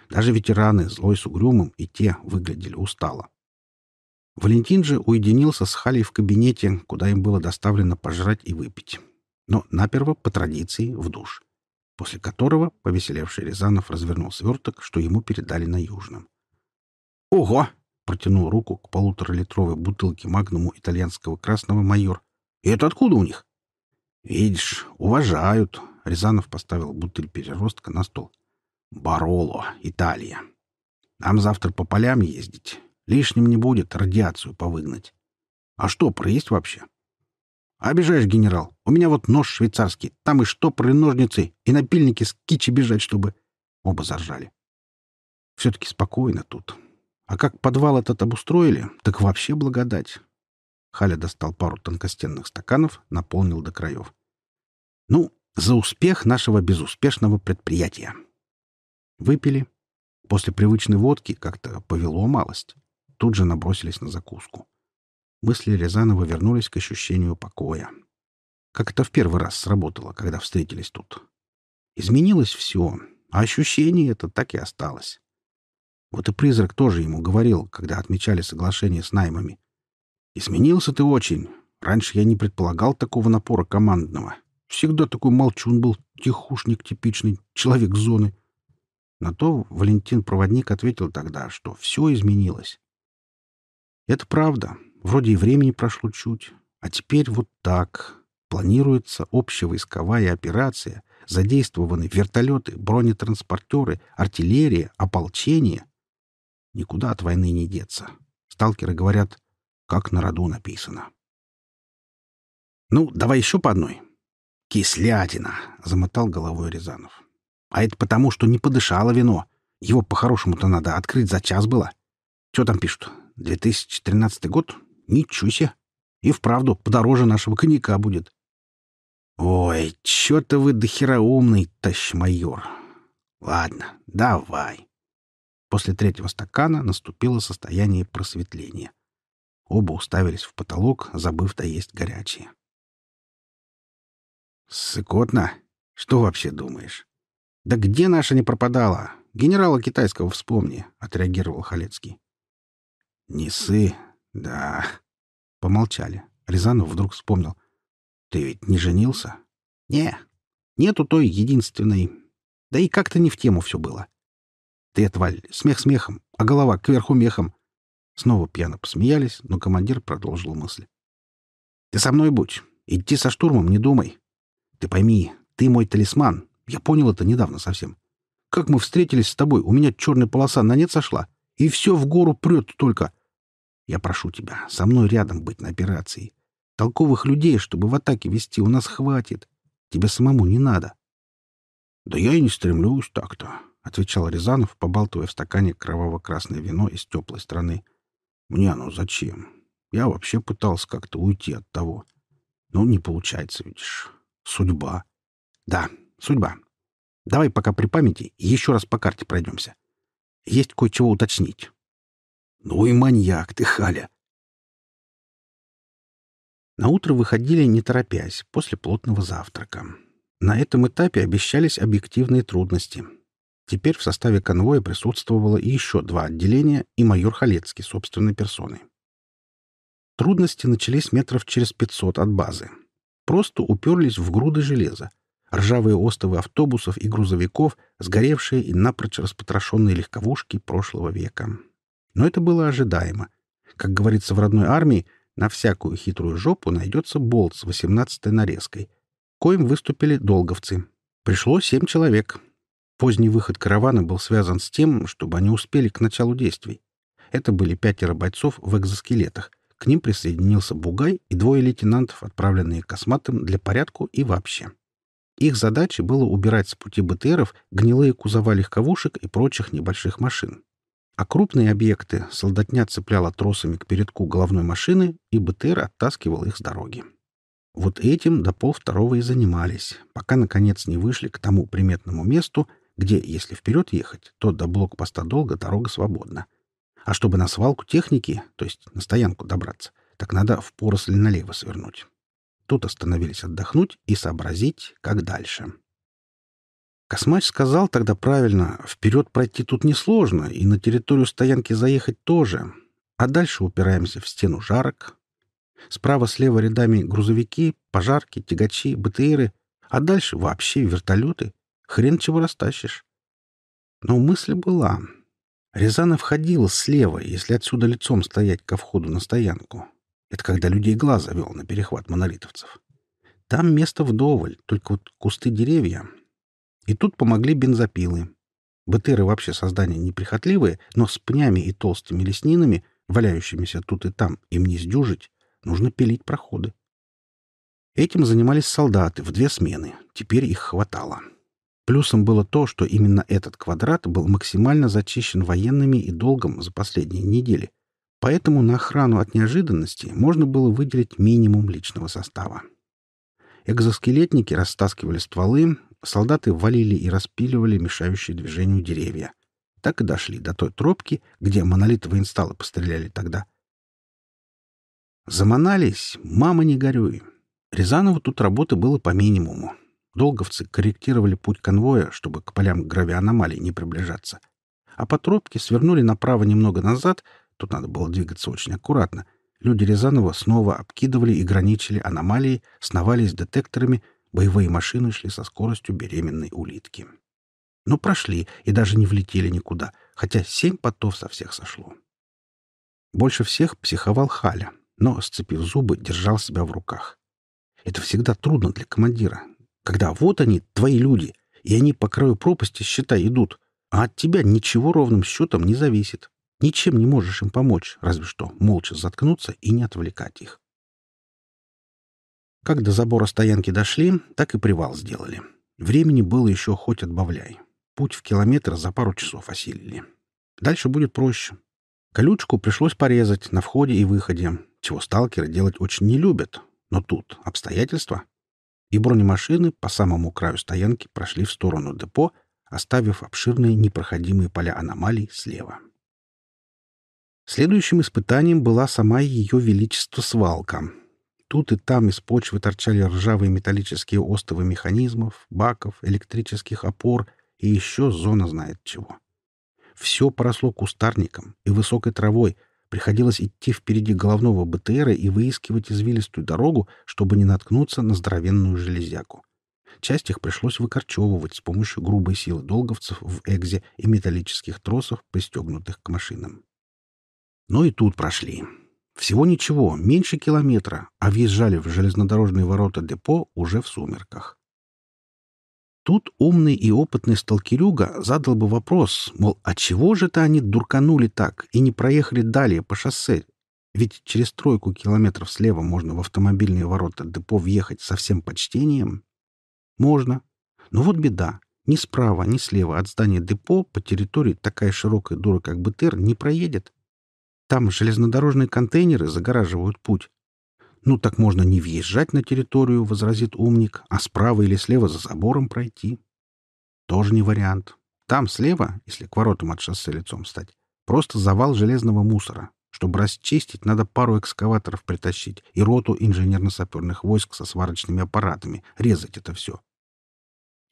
Даже ветераны, злой с угрюмым, и те выглядели устало. Валентин же уединился с Халей в кабинете, куда им было доставлено пожрать и выпить. Но наперво, по традиции, в душ. После которого повеселевший Рязанов развернул сверток, что ему передали на Южном. «Ого!» — протянул руку к полуторалитровой бутылке магнуму итальянского красного майор. «И это откуда у них?» «Видишь, уважают!» — Рязанов поставил бутыль переростка на стол. «Бароло, Италия. Нам завтра по полям ездить. Лишним не будет радиацию повыгнать. А штопор есть вообще?» «Обижаешь, генерал. У меня вот нож швейцарский. Там и штопоры, и ножницы, и напильники с кичи бежать, чтобы...» Оба заржали. «Все-таки спокойно тут. А как подвал этот обустроили, так вообще благодать. Халя достал пару тонкостенных стаканов, наполнил до краев. Ну, за успех нашего безуспешного предприятия. Выпили. После привычной водки как-то повело малость. Тут же набросились на закуску. Мысли Рязанова вернулись к ощущению покоя. Как это в первый раз сработало, когда встретились тут. Изменилось все, а ощущение это так и осталось. Вот и призрак тоже ему говорил, когда отмечали соглашение с наймами. «Изменился ты очень. Раньше я не предполагал такого напора командного. Всегда такой молчун был, тихушник типичный, человек зоны». На то Валентин-проводник ответил тогда, что все изменилось. Это правда. Вроде и времени прошло чуть. А теперь вот так. Планируется общевойсковая операция, задействованы вертолеты, бронетранспортеры, артиллерия, ополчение. Никуда от войны не деться. Сталкеры говорят, как на роду написано. «Ну, давай еще по одной». «Кислятина!» — замотал головой Рязанов. «А это потому, что не подышало вино. Его по-хорошему-то надо открыть за час было. Что там пишут? 2013 год? Ничего себе! И вправду подороже нашего коньяка будет». «Ой, чё-то вы дохера умный, тащ майор. Ладно, давай». После третьего стакана наступило состояние просветления. Оба уставились в потолок, забыв доесть горячее. «Сыкотно? Что вообще думаешь?» «Да где наша не пропадала? Генерала китайского вспомни», — отреагировал Халецкий. «Не сы, да...» Помолчали. Рязанов вдруг вспомнил. «Ты ведь не женился?» «Не, нету той единственной. Да и как-то не в тему все было. Ты, отваль, смех смехом, а голова кверху мехом. Снова пьяно посмеялись, но командир продолжил мысли. Ты со мной будь. Идти со штурмом не думай. Ты пойми, ты мой талисман. Я понял это недавно совсем. Как мы встретились с тобой, у меня черная полоса на нет сошла, и все в гору прет только. Я прошу тебя, со мной рядом быть на операции. Толковых людей, чтобы в атаке вести, у нас хватит. Тебе самому не надо. Да я и не стремлюсь так-то. — отвечал Рязанов, побалтывая в стакане кроваво-красное вино из теплой страны. «Мне оно зачем? Я вообще пытался как-то уйти от того. Но не получается, видишь. Судьба. Да, судьба. Давай пока при памяти еще раз по карте пройдемся. Есть кое-чего уточнить». «Ну и маньяк ты, Халя! На утро выходили, не торопясь, после плотного завтрака. На этом этапе обещались объективные трудности. Теперь в составе конвоя присутствовало еще два отделения и майор Халецкий собственной персоной. Трудности начались метров через 500 от базы. Просто уперлись в груды железа. Ржавые остовы автобусов и грузовиков, сгоревшие и напрочь распотрошенные легковушки прошлого века. Но это было ожидаемо. Как говорится в родной армии, на всякую хитрую жопу найдется болт с 18-й нарезкой. Коим выступили долговцы. Пришло семь человек. Поздний выход каравана был связан с тем, чтобы они успели к началу действий. Это были пятеро бойцов в экзоскелетах, к ним присоединился Бугай и двое лейтенантов, отправленные косматым для порядку и вообще. Их задачей было убирать с пути БТРов гнилые кузова легковушек и прочих небольших машин. А крупные объекты солдатня цепляла тросами к передку головной машины, и БТР оттаскивал их с дороги. Вот этим до полвторого и занимались, пока, наконец, не вышли к тому приметному месту, где, если вперед ехать, то до блокпоста долго дорога свободна. А чтобы на свалку техники, то есть на стоянку добраться, так надо в поросль налево свернуть. Тут остановились отдохнуть и сообразить, как дальше. Космач сказал тогда правильно, вперед пройти тут несложно, и на территорию стоянки заехать тоже. А дальше упираемся в стену жарок. Справа-слева рядами грузовики, пожарки, тягачи, БТРы, а дальше вообще вертолеты. Хрен чего растащишь. Но мысль была, Рязанов входила слева, если отсюда лицом стоять ко входу на стоянку. Это когда людей глаз завел на перехват монолитовцев. Там место вдоволь, только вот кусты деревья. И тут помогли бензопилы. БТРы вообще создания неприхотливые, но с пнями и толстыми леснинами, валяющимися тут и там, им не сдюжить, нужно пилить проходы. Этим занимались солдаты в две смены. Теперь их хватало. Плюсом было то, что именно этот квадрат был максимально зачищен военными и долгом за последние недели, поэтому на охрану от неожиданности можно было выделить минимум личного состава. Экзоскелетники растаскивали стволы, солдаты валили и распиливали мешающие движению деревья. Так и дошли до той тропки, где монолитовые инсталлы постреляли тогда. Заманались, мама не горюй. Рязанову тут работы было по минимуму. Долговцы корректировали путь конвоя, чтобы к полям гравианомалий не приближаться. А по тропке свернули направо немного назад, тут надо было двигаться очень аккуратно. Люди Рязанова снова обкидывали и граничили аномалии, сновались детекторами, боевые машины шли со скоростью беременной улитки. Но прошли и даже не влетели никуда, хотя семь потов со всех сошло. Больше всех психовал Халя, но, сцепив зубы, держал себя в руках. Это всегда трудно для командира, когда вот они, твои люди, и они по краю пропасти, считай, идут, а от тебя ничего ровным счетом не зависит. Ничем не можешь им помочь, разве что молча заткнуться и не отвлекать их. Как до забора стоянки дошли, так и привал сделали. Времени было еще хоть отбавляй. Путь в километр за пару часов осилили. Дальше будет проще. Колючку пришлось порезать на входе и выходе, чего сталкеры делать очень не любят. Но тут обстоятельства и бронемашины по самому краю стоянки прошли в сторону депо, оставив обширные непроходимые поля аномалий слева. Следующим испытанием была сама ее величество свалка. Тут и там из почвы торчали ржавые металлические остовы механизмов, баков, электрических опор и еще зона знает чего. Все поросло кустарником и высокой травой — Приходилось идти впереди головного БТРа и выискивать извилистую дорогу, чтобы не наткнуться на здоровенную железяку. Часть их пришлось выкорчевывать с помощью грубой силы долговцев в экзе и металлических тросов, пристегнутых к машинам. Но и тут прошли. Всего ничего, меньше километра, а въезжали в железнодорожные ворота депо уже в сумерках. Тут умный и опытный сталкерюга задал бы вопрос, мол, а чего же это они дурканули так и не проехали далее по шоссе? Ведь через тройку километров слева можно в автомобильные ворота депо въехать со всем почтением. Можно. Но вот беда. Ни справа, ни слева от здания депо по территории такая широкая дура, как БТР, не проедет. Там железнодорожные контейнеры загораживают путь, «Ну, так можно не въезжать на территорию», — возразит умник, «а справа или слева за забором пройти». Тоже не вариант. Там слева, если к воротам от шоссе лицом стать, просто завал железного мусора, Чтобы расчистить, надо пару экскаваторов притащить и роту инженерно-саперных войск со сварочными аппаратами, резать это все.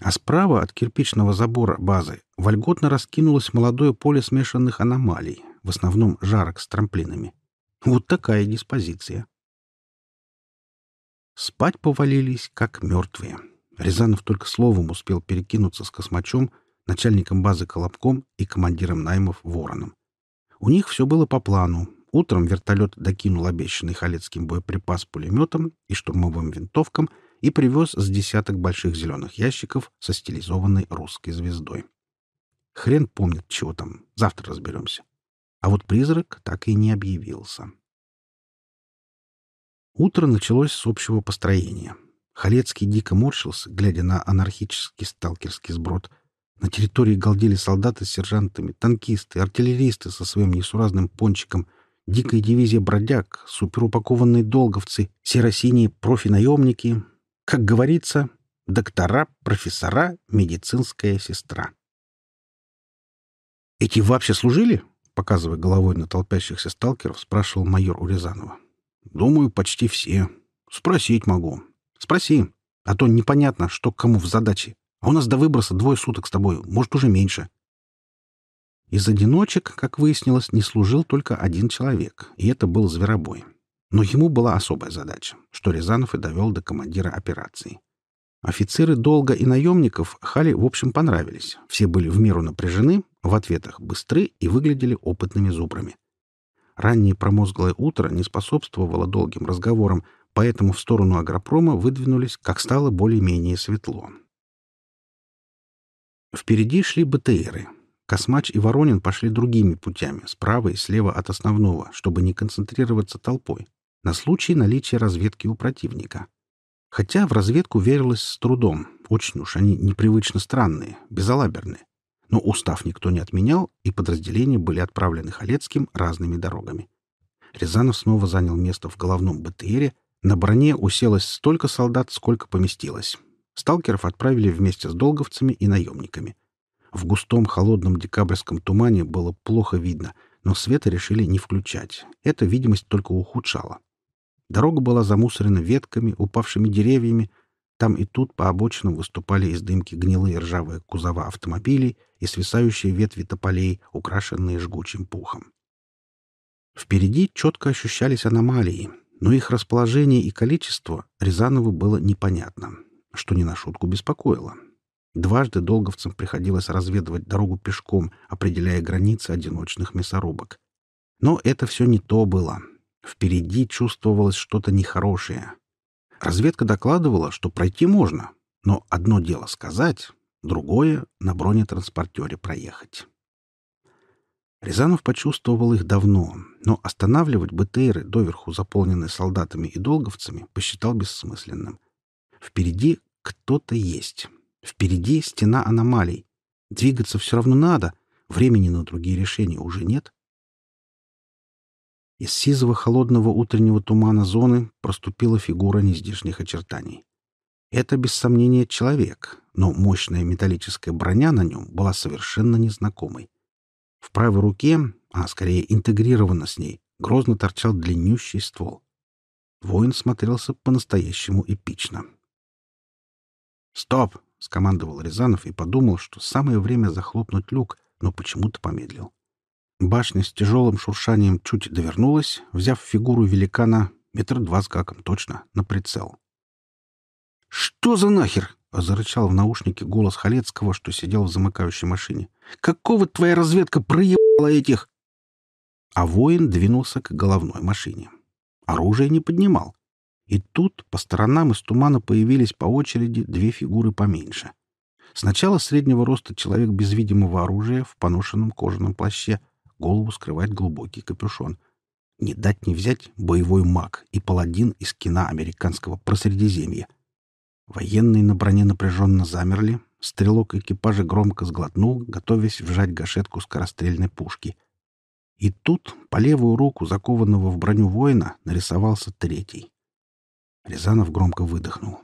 А справа от кирпичного забора базы вольготно раскинулось молодое поле смешанных аномалий, в основном жарок с трамплинами. Вот такая диспозиция. Спать повалились, как мертвые. Рязанов только словом успел перекинуться с космачом, начальником базы Колобком и командиром наймов Вороном. У них все было по плану. Утром вертолет докинул обещанный Халецким боеприпас пулеметом и штурмовым винтовкам и привез с десяток больших зеленых ящиков со стилизованной русской звездой. Хрен помнит, чего там. Завтра разберемся. А вот призрак так и не объявился. Утро началось с общего построения. Халецкий дико морщился, глядя на анархический сталкерский сброд. На территории галдели солдаты с сержантами, танкисты, артиллеристы со своим несуразным пончиком, дикая дивизия бродяг, суперупакованные долговцы, серо-синие профи-наемники. Как говорится, доктора, профессора, медицинская сестра. «Эти вообще служили?» Показывая головой на толпящихся сталкеров, спрашивал майор Урязанова. «Думаю, почти все. Спросить могу. Спроси. А то непонятно, что кому в задаче. А у нас до выброса двое суток с тобой, может, уже меньше». Из одиночек, как выяснилось, не служил только один человек, и это был Зверобой. Но ему была особая задача, что Рязанов и довел до командира операции. Офицеры долга и наемников Хали, в общем, понравились. Все были в меру напряжены, в ответах быстры и выглядели опытными зубрами. Раннее промозглое утро не способствовало долгим разговорам, поэтому в сторону агропрома выдвинулись, как стало более-менее светло. Впереди шли БТРы. Космач и Воронин пошли другими путями, справа и слева от основного, чтобы не концентрироваться толпой, на случай наличия разведки у противника. Хотя в разведку верилось с трудом, очень уж они непривычно странные, безалаберные но устав никто не отменял, и подразделения были отправлены Халецким разными дорогами. Рязанов снова занял место в головном БТРе. На броне уселось столько солдат, сколько поместилось. Сталкеров отправили вместе с долговцами и наемниками. В густом холодном декабрьском тумане было плохо видно, но света решили не включать. Эта видимость только ухудшала. Дорога была замусорена ветками, упавшими деревьями, там и тут по обочинам выступали из дымки гнилые ржавые кузова автомобилей и свисающие ветви тополей, украшенные жгучим пухом. Впереди четко ощущались аномалии, но их расположение и количество Рязанову было непонятно, что не на шутку беспокоило. Дважды долговцам приходилось разведывать дорогу пешком, определяя границы одиночных мясорубок. Но это все не то было. Впереди чувствовалось что-то нехорошее, Разведка докладывала, что пройти можно, но одно дело сказать, другое — на бронетранспортере проехать. Рязанов почувствовал их давно, но останавливать БТРы, доверху заполненные солдатами и долговцами, посчитал бессмысленным. Впереди кто-то есть. Впереди стена аномалий. Двигаться все равно надо, времени на другие решения уже нет. Из сизого холодного утреннего тумана зоны проступила фигура нездешних очертаний. Это, без сомнения, человек, но мощная металлическая броня на нем была совершенно незнакомой. В правой руке, а скорее интегрированно с ней, грозно торчал длиннющий ствол. Воин смотрелся по-настоящему эпично. «Стоп!» — скомандовал Рязанов и подумал, что самое время захлопнуть люк, но почему-то помедлил. Башня с тяжелым шуршанием чуть довернулась, взяв фигуру великана метр два с гаком точно на прицел. «Что за нахер?» — зарычал в наушнике голос Халецкого, что сидел в замыкающей машине. «Какого твоя разведка проебала этих?» А воин двинулся к головной машине. Оружие не поднимал. И тут по сторонам из тумана появились по очереди две фигуры поменьше. Сначала среднего роста человек без видимого оружия в поношенном кожаном плаще — голову скрывает глубокий капюшон. Не дать не взять боевой маг и паладин из кино американского просредиземья. Военные на броне напряженно замерли, стрелок экипажа громко сглотнул, готовясь вжать гашетку скорострельной пушки. И тут по левую руку закованного в броню воина нарисовался третий. Рязанов громко выдохнул.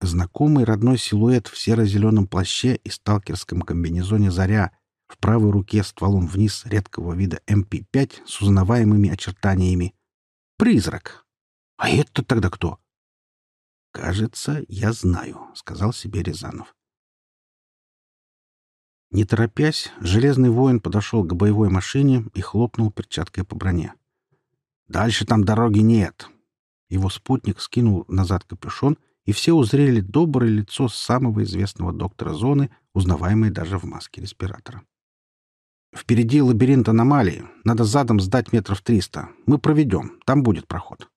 Знакомый родной силуэт в серо-зеленом плаще и сталкерском комбинезоне «Заря» В правой руке стволом вниз редкого вида МП-5 с узнаваемыми очертаниями. Призрак. А это тогда кто? «Кажется, я знаю», — сказал себе Рязанов. Не торопясь, железный воин подошел к боевой машине и хлопнул перчаткой по броне. «Дальше там дороги нет!» Его спутник скинул назад капюшон, и все узрели доброе лицо самого известного доктора зоны, узнаваемое даже в маске респиратора. «Впереди лабиринт аномалии. Надо задом сдать метров триста. Мы проведем. Там будет проход».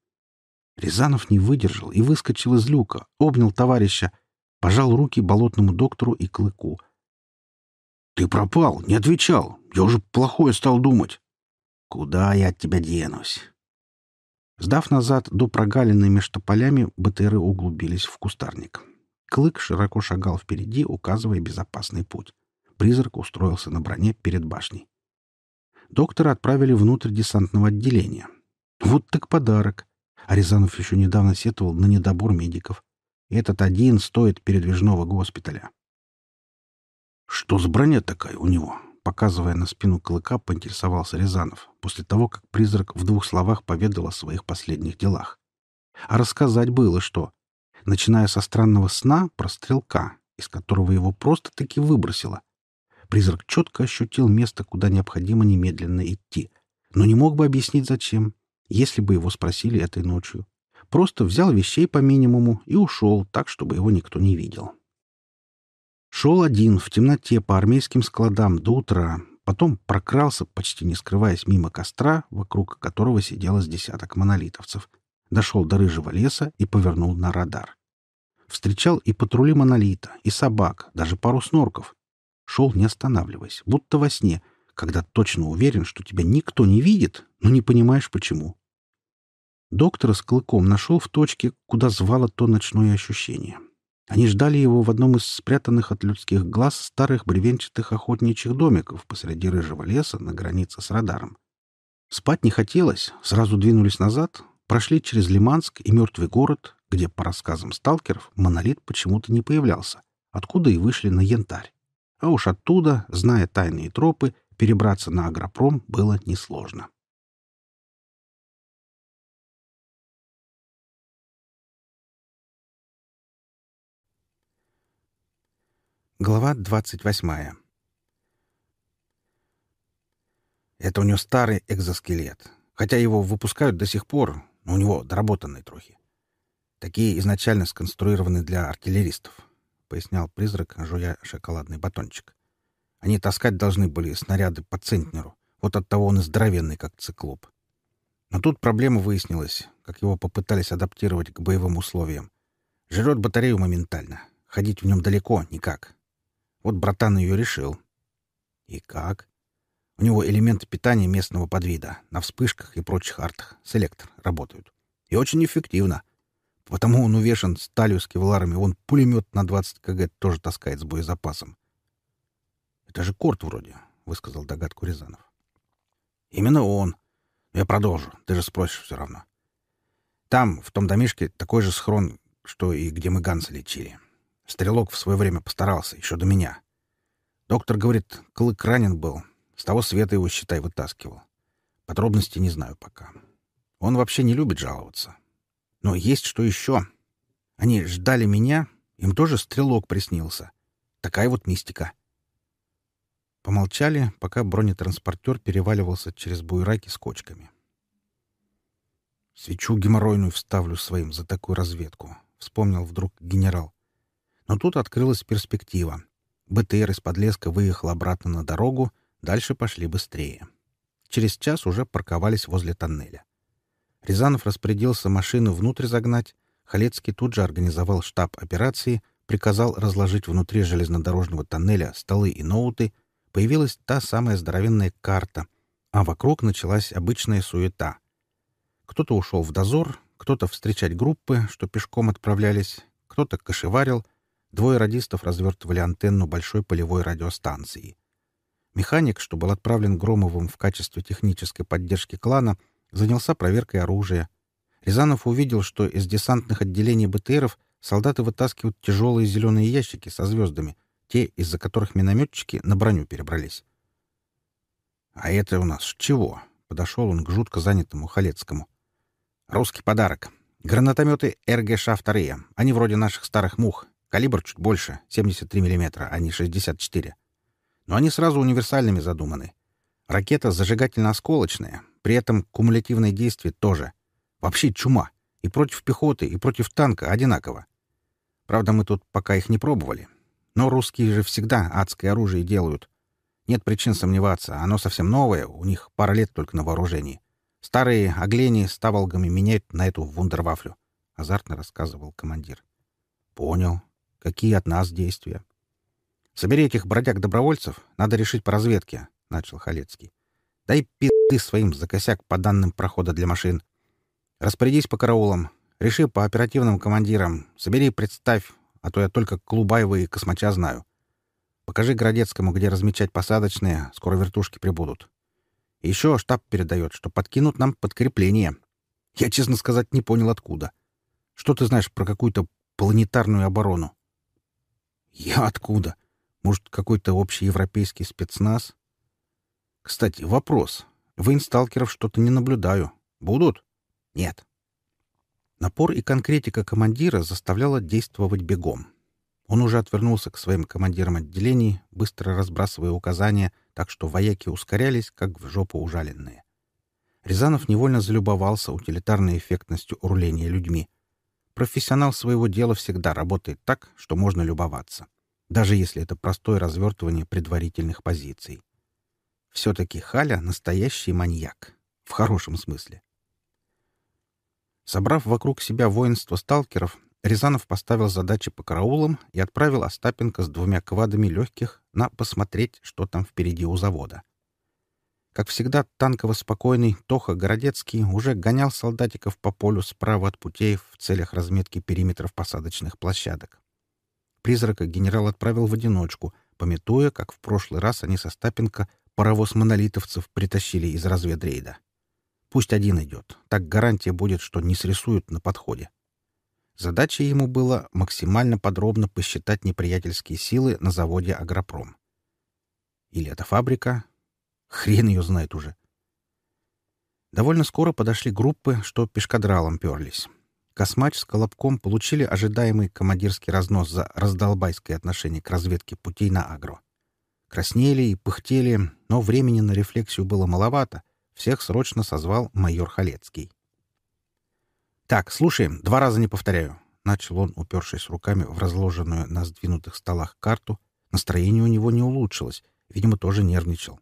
Рязанов не выдержал и выскочил из люка, обнял товарища, пожал руки болотному доктору и клыку — «Ты пропал, не отвечал. Я уже плохое стал думать». «Куда я от тебя денусь?» Сдав назад до прогалины между полями, БТРы углубились в кустарник. Клык широко шагал впереди, указывая безопасный путь. Призрак устроился на броне перед башней. Доктора отправили внутрь десантного отделения. Вот так подарок. А Рязанов еще недавно сетовал на недобор медиков. Этот один стоит передвижного госпиталя. «Что за броня такая у него?» Показывая на спину клыка, поинтересовался Рязанов, после того, как призрак в двух словах поведал о своих последних делах. А рассказать было что. Начиная со странного сна про стрелка, из которого его просто-таки выбросило. Призрак четко ощутил место, куда необходимо немедленно идти, но не мог бы объяснить, зачем, если бы его спросили этой ночью. Просто взял вещей по минимуму и ушел так, чтобы его никто не видел. Шел один в темноте по армейским складам до утра, потом прокрался, почти не скрываясь, мимо костра, вокруг которого сидело с десяток монолитовцев. Дошел до рыжего леса и повернул на радар. Встречал и патрули монолита, и собак, даже пару снорков. Шел, не останавливаясь, будто во сне, когда точно уверен, что тебя никто не видит, но не понимаешь, почему. Доктора с клыком нашел в точке, куда звало то ночное ощущение — они ждали его в одном из спрятанных от людских глаз старых бревенчатых охотничьих домиков посреди рыжего леса на границе с радаром. Спать не хотелось, сразу двинулись назад, прошли через Лиманск и мертвый город, где, по рассказам сталкеров, монолит почему-то не появлялся, откуда и вышли на янтарь. А уж оттуда, зная тайные тропы, перебраться на агропром было несложно. Глава двадцать восьмая. Это у него старый экзоскелет. Хотя его выпускают до сих пор, но у него доработанные трохи. Такие изначально сконструированы для артиллеристов, — пояснял призрак, жуя шоколадный батончик. Они таскать должны были снаряды по центнеру. Вот оттого он и здоровенный, как циклоп. Но тут проблема выяснилась, как его попытались адаптировать к боевым условиям. Жрет батарею моментально. Ходить в нем далеко никак. Вот братан ее решил. И как? У него элементы питания местного подвида на вспышках и прочих артах, селектор, работают. И очень эффективно. Потому он увешан сталью с кевларами, он пулемет на 20 кг тоже таскает с боезапасом. «Это же Корт вроде», — высказал догадку Рязанов. «Именно он. Я продолжу, ты же спросишь все равно. Там, в том домишке, такой же схрон, что и где мы Ганса лечили. Стрелок в свое время постарался, еще до меня. Доктор говорит, клык ранен был. С того света его, считай, вытаскивал. Подробности не знаю пока. Он вообще не любит жаловаться. Но есть что еще. Они ждали меня, им тоже стрелок приснился. Такая вот мистика. Помолчали, пока бронетранспортер переваливался через буйраки с кочками. «Свечу геморройную вставлю своим за такую разведку», — вспомнил вдруг генерал. Но тут открылась перспектива. БТР из подлеска выехал обратно на дорогу, дальше пошли быстрее. Через час уже парковались возле тоннеля. Рязанов распорядился машину внутрь загнать, Халецкий тут же организовал штаб операции, приказал разложить внутри железнодорожного тоннеля столы и ноуты, появилась та самая здоровенная карта, а вокруг началась обычная суета. Кто-то ушел в дозор, кто-то встречать группы, что пешком отправлялись, кто-то кошеварил, Двое радистов развертывали антенну большой полевой радиостанции. Механик, что был отправлен Громовым в качестве технической поддержки клана, занялся проверкой оружия. Рязанов увидел, что из десантных отделений БТРов солдаты вытаскивают тяжелые зеленые ящики со звездами, те, из-за которых минометчики на броню перебрались. «А это у нас чего?» — подошел он к жутко занятому Халецкому. «Русский подарок. Гранатометы РГШ-2. Они вроде наших старых мух. Калибр чуть больше, 73 мм, а не 64. Но они сразу универсальными задуманы. Ракета зажигательно-осколочная, при этом кумулятивное действие тоже. Вообще чума. И против пехоты, и против танка одинаково. Правда, мы тут пока их не пробовали. Но русские же всегда адское оружие делают. Нет причин сомневаться. Оно совсем новое, у них пара лет только на вооружении. Старые оглени с таволгами меняют на эту вундервафлю. Азартно рассказывал командир. Понял. Какие от нас действия? Собери этих бродяг-добровольцев. Надо решить по разведке, — начал Халецкий. Дай пи***ты своим за косяк по данным прохода для машин. Распорядись по караулам. Реши по оперативным командирам. Собери представь, а то я только Клубаева и Космача знаю. Покажи Городецкому, где размечать посадочные, скоро вертушки прибудут. Еще штаб передает, что подкинут нам подкрепление. Я, честно сказать, не понял, откуда. Что ты знаешь про какую-то планетарную оборону? Я откуда? Может, какой-то общий европейский спецназ? Кстати, вопрос. Воинсталкеров что-то не наблюдаю. Будут? Нет. Напор и конкретика командира заставляла действовать бегом. Он уже отвернулся к своим командирам отделений, быстро разбрасывая указания, так что вояки ускорялись, как в жопу ужаленные. Рязанов невольно залюбовался утилитарной эффектностью руления людьми. Профессионал своего дела всегда работает так, что можно любоваться, даже если это простое развертывание предварительных позиций. Все-таки Халя — настоящий маньяк. В хорошем смысле. Собрав вокруг себя воинство сталкеров, Рязанов поставил задачи по караулам и отправил Остапенко с двумя квадами легких на посмотреть, что там впереди у завода. Как всегда, танково спокойный Тоха Городецкий уже гонял солдатиков по полю справа от путей в целях разметки периметров посадочных площадок. Призрака генерал отправил в одиночку, пометуя, как в прошлый раз они со Стапенко паровоз монолитовцев притащили из разведрейда. Пусть один идет. Так гарантия будет, что не срисуют на подходе. Задачей ему было максимально подробно посчитать неприятельские силы на заводе «Агропром». Или это фабрика? Хрен ее знает уже. Довольно скоро подошли группы, что пешкадралом перлись. Космач с Колобком получили ожидаемый командирский разнос за раздолбайское отношение к разведке путей на агро. Краснели и пыхтели, но времени на рефлексию было маловато, всех срочно созвал майор Халецкий. «Так, слушаем, два раза не повторяю», — начал он, упершись руками в разложенную на сдвинутых столах карту. Настроение у него не улучшилось, видимо, тоже нервничал.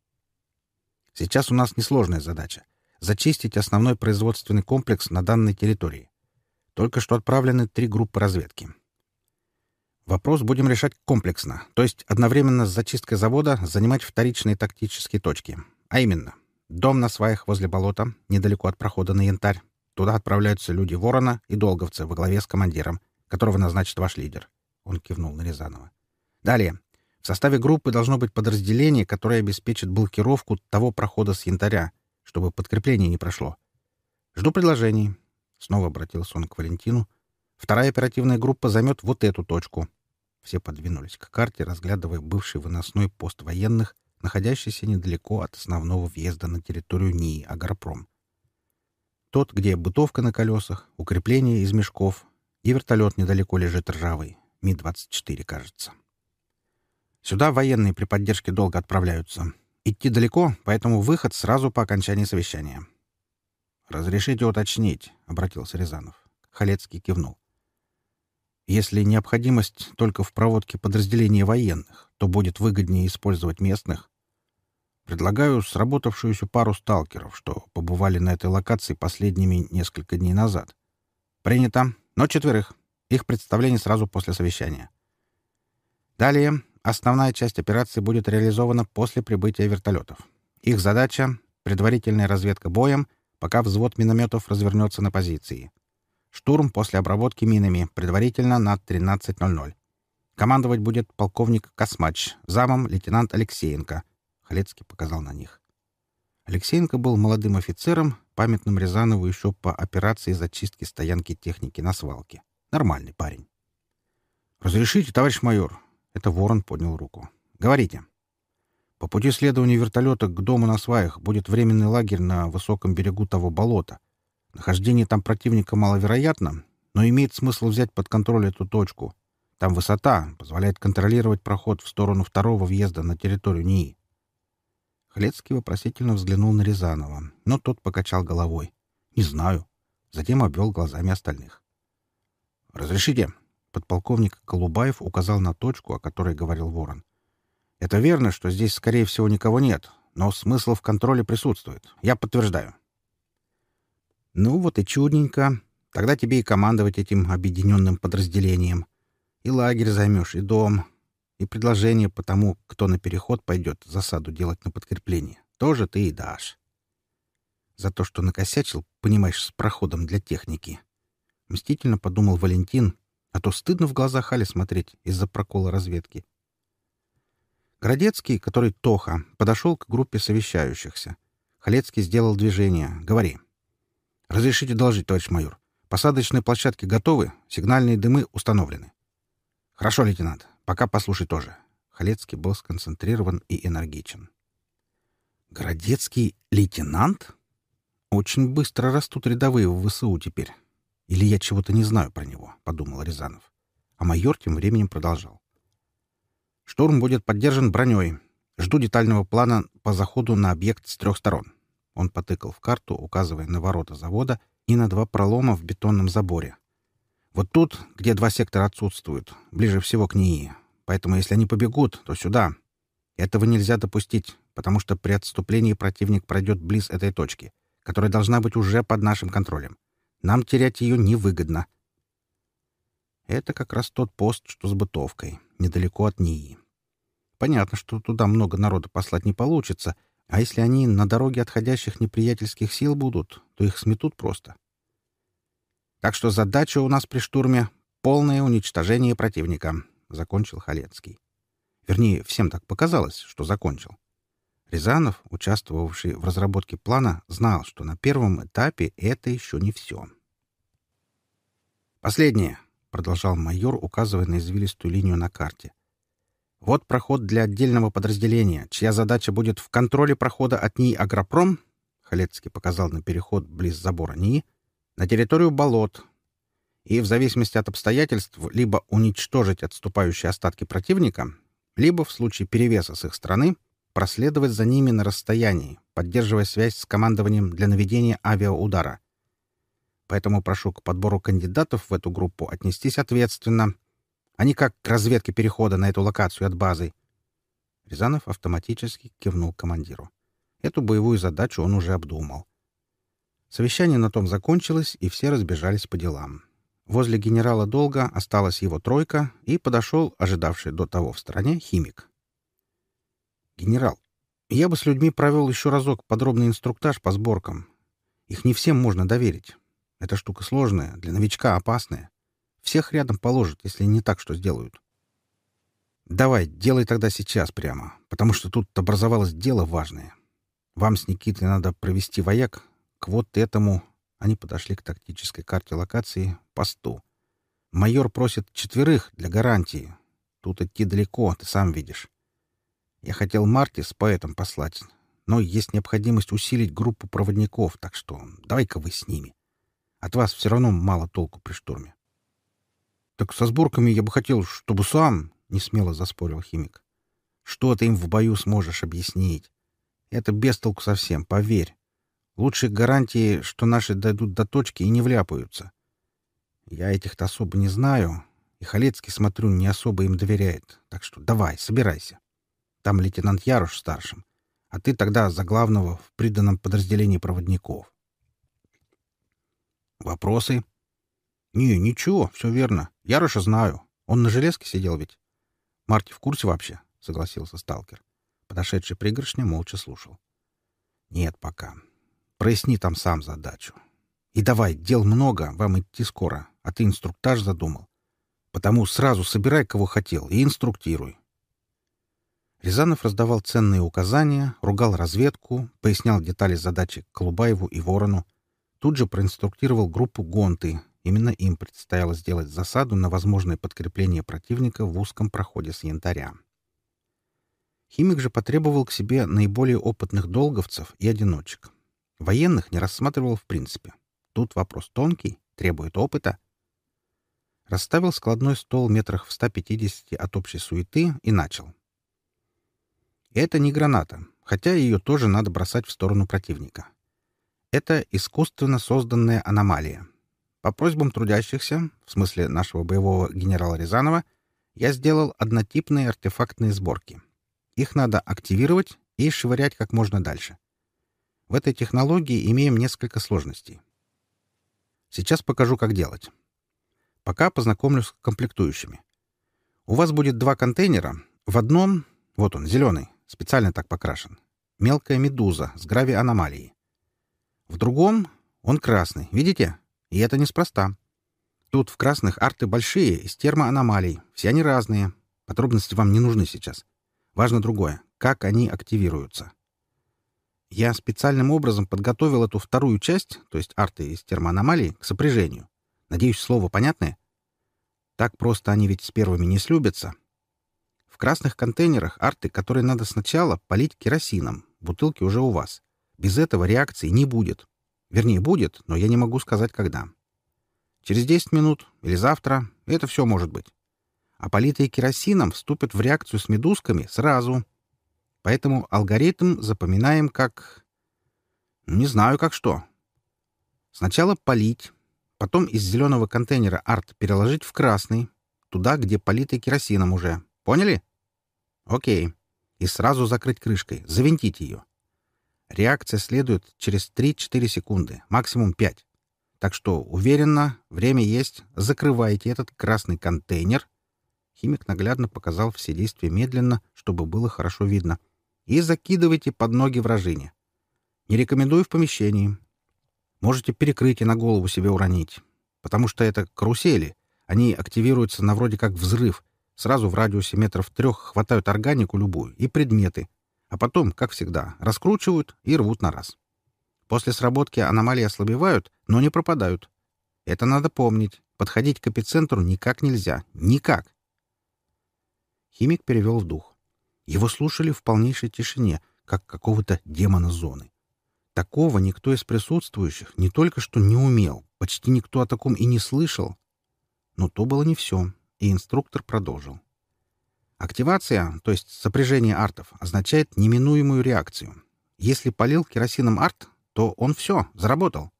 «Сейчас у нас несложная задача — зачистить основной производственный комплекс на данной территории. Только что отправлены три группы разведки. Вопрос будем решать комплексно, то есть одновременно с зачисткой завода занимать вторичные тактические точки. А именно, Дом на сваях возле болота, недалеко от прохода на янтарь. Туда отправляются люди Ворона и Долговцы во главе с командиром, которого назначит ваш лидер. Он кивнул на Рязанова. Далее. В составе группы должно быть подразделение, которое обеспечит блокировку того прохода с янтаря, чтобы подкрепление не прошло. Жду предложений. Снова обратился он к Валентину. Вторая оперативная группа займет вот эту точку. Все подвинулись к карте, разглядывая бывший выносной пост военных — находящийся недалеко от основного въезда на территорию НИИ «Агропром». Тот, где бытовка на колесах, укрепление из мешков, и вертолет недалеко лежит ржавый, Ми-24, кажется. Сюда военные при поддержке долго отправляются. Идти далеко, поэтому выход сразу по окончании совещания. «Разрешите уточнить», — обратился Рязанов. Халецкий кивнул. «Если необходимость только в проводке подразделения военных, то будет выгоднее использовать местных, Предлагаю сработавшуюся пару сталкеров, что побывали на этой локации последними несколько дней назад. Принято. Но четверых. Их представление сразу после совещания. Далее. Основная часть операции будет реализована после прибытия вертолетов. Их задача — предварительная разведка боем, пока взвод минометов развернется на позиции. Штурм после обработки минами, предварительно на 13.00. Командовать будет полковник Космач, замом лейтенант Алексеенко, Халецкий показал на них. Алексеенко был молодым офицером, памятным Рязанову еще по операции зачистки стоянки техники на свалке. Нормальный парень. «Разрешите, товарищ майор?» Это Ворон поднял руку. «Говорите». По пути следования вертолета к дому на сваях будет временный лагерь на высоком берегу того болота. Нахождение там противника маловероятно, но имеет смысл взять под контроль эту точку. Там высота позволяет контролировать проход в сторону второго въезда на территорию НИИ. Халецкий вопросительно взглянул на Рязанова, но тот покачал головой. «Не знаю». Затем обвел глазами остальных. «Разрешите?» Подполковник Колубаев указал на точку, о которой говорил Ворон. «Это верно, что здесь, скорее всего, никого нет, но смысл в контроле присутствует. Я подтверждаю». «Ну вот и чудненько. Тогда тебе и командовать этим объединенным подразделением. И лагерь займешь, и дом, и предложение по тому, кто на переход пойдет засаду делать на подкрепление, тоже ты и дашь. За то, что накосячил, понимаешь, с проходом для техники. Мстительно подумал Валентин, а то стыдно в глаза Хали смотреть из-за прокола разведки. Городецкий, который Тоха, подошел к группе совещающихся. Халецкий сделал движение. «Говори». «Разрешите доложить, товарищ майор. Посадочные площадки готовы, сигнальные дымы установлены». «Хорошо, лейтенант. Пока послушай тоже». Халецкий был сконцентрирован и энергичен. «Городецкий лейтенант? Очень быстро растут рядовые в ВСУ теперь. Или я чего-то не знаю про него», — подумал Рязанов. А майор тем временем продолжал. «Штурм будет поддержан броней. Жду детального плана по заходу на объект с трех сторон». Он потыкал в карту, указывая на ворота завода и на два пролома в бетонном заборе. «Вот тут, где два сектора отсутствуют, ближе всего к НИИ. Поэтому если они побегут, то сюда. Этого нельзя допустить, потому что при отступлении противник пройдет близ этой точки, которая должна быть уже под нашим контролем. Нам терять ее невыгодно. Это как раз тот пост, что с бытовкой, недалеко от НИИ. Понятно, что туда много народа послать не получится, а если они на дороге отходящих неприятельских сил будут, то их сметут просто. Так что задача у нас при штурме — полное уничтожение противника, — закончил Халецкий. Вернее, всем так показалось, что закончил. Рязанов, участвовавший в разработке плана, знал, что на первом этапе это еще не все. «Последнее», — продолжал майор, указывая на извилистую линию на карте. «Вот проход для отдельного подразделения, чья задача будет в контроле прохода от НИИ «Агропром», — Халецкий показал на переход близ забора НИИ, на территорию болот, и в зависимости от обстоятельств либо уничтожить отступающие остатки противника, либо, в случае перевеса с их стороны, проследовать за ними на расстоянии, поддерживая связь с командованием для наведения авиаудара. Поэтому прошу к подбору кандидатов в эту группу отнестись ответственно, а не как к разведке перехода на эту локацию от базы. Рязанов автоматически кивнул командиру. Эту боевую задачу он уже обдумал. Совещание на том закончилось, и все разбежались по делам. Возле генерала Долга осталась его тройка, и подошел, ожидавший до того в стороне, химик. «Генерал, я бы с людьми провел еще разок подробный инструктаж по сборкам. Их не всем можно доверить. Эта штука сложная, для новичка опасная. Всех рядом положат, если не так, что сделают. Давай, делай тогда сейчас прямо, потому что тут образовалось дело важное. Вам с Никитой надо провести вояк к вот этому... Они подошли к тактической карте локации, посту. Майор просит четверых для гарантии. Тут идти далеко, ты сам видишь. Я хотел Марти с поэтом послать, но есть необходимость усилить группу проводников, так что давай-ка вы с ними. От вас все равно мало толку при штурме. — Так со сборками я бы хотел, чтобы сам, — несмело заспорил химик. — Что ты им в бою сможешь объяснить? Это без толку совсем, поверь. Лучше гарантии, что наши дойдут до точки и не вляпаются. Я этих-то особо не знаю, и Халецкий, смотрю, не особо им доверяет. Так что давай, собирайся. Там лейтенант Ярош старшим, а ты тогда за главного в приданном подразделении проводников. Вопросы? Не, ничего, все верно. Яроша знаю. Он на железке сидел ведь. Марти в курсе вообще? Согласился сталкер. Подошедший пригоршня молча слушал. Нет пока. Проясни там сам задачу. И давай, дел много, вам идти скоро, а ты инструктаж задумал. Потому сразу собирай, кого хотел, и инструктируй. Рязанов раздавал ценные указания, ругал разведку, пояснял детали задачи Колубаеву и Ворону. Тут же проинструктировал группу «Гонты». Именно им предстояло сделать засаду на возможное подкрепление противника в узком проходе с янтаря. Химик же потребовал к себе наиболее опытных долговцев и одиночек. Военных не рассматривал в принципе. Тут вопрос тонкий, требует опыта. Расставил складной стол метрах в 150 от общей суеты и начал. Это не граната, хотя ее тоже надо бросать в сторону противника. Это искусственно созданная аномалия. По просьбам трудящихся, в смысле нашего боевого генерала Рязанова, я сделал однотипные артефактные сборки. Их надо активировать и швырять как можно дальше. В этой технологии имеем несколько сложностей. Сейчас покажу, как делать. Пока познакомлюсь с комплектующими. У вас будет два контейнера. В одном, вот он, зеленый, специально так покрашен, мелкая медуза с грави-аномалией. В другом он красный, видите? И это неспроста. Тут в красных арты большие, из термоаномалий. Все они разные. Подробности вам не нужны сейчас. Важно другое. Как они активируются. Я специальным образом подготовил эту вторую часть, то есть арты из термоаномалий, к сопряжению. Надеюсь, слово понятное? Так просто они ведь с первыми не слюбятся. Красных контейнерах арты, которые надо сначала полить керосином. Бутылки уже у вас. Без этого реакции не будет. Вернее, будет, но я не могу сказать, когда. Через 10 минут или завтра это все может быть. А политые керосином вступят в реакцию с медузками сразу. Поэтому алгоритм запоминаем как... Не знаю, как что. Сначала полить, потом из зеленого контейнера арт переложить в красный, туда, где политый керосином уже. Поняли? Окей. И сразу закрыть крышкой, завинтить ее. Реакция следует через 3-4 секунды, максимум 5. Так что, уверенно, время есть, закрывайте этот красный контейнер. Химик наглядно показал все действия медленно, чтобы было хорошо видно. И закидывайте под ноги вражине. Не рекомендую в помещении. Можете перекрытие на голову себе уронить. Потому что это карусели. Они активируются на вроде как взрыв. Сразу в радиусе метров трех хватают органику любую и предметы, а потом, как всегда, раскручивают и рвут на раз. После сработки аномалии ослабевают, но не пропадают. Это надо помнить. Подходить к эпицентру никак нельзя. Никак. Химик перевел в дух. Его слушали в полнейшей тишине, как какого-то демона зоны. Такого никто из присутствующих не только что не умел, почти никто о таком и не слышал. Но то было не все, и инструктор продолжил. Активация, то есть сопряжение артов, означает неминуемую реакцию. Если полил керосином арт, то он все, заработал.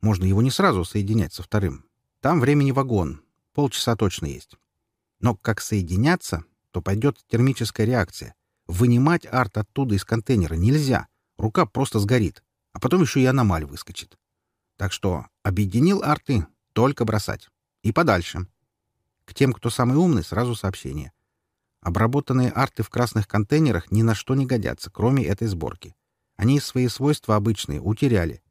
Можно его не сразу соединять со вторым. Там времени вагон, полчаса точно есть. Но как соединяться, то пойдет термическая реакция. Вынимать арт оттуда из контейнера нельзя. Рука просто сгорит. А потом еще и аномаль выскочит. Так что объединил арты, только бросать. И подальше. К тем, кто самый умный, сразу сообщение. Обработанные арты в красных контейнерах ни на что не годятся, кроме этой сборки. Они свои свойства обычные утеряли.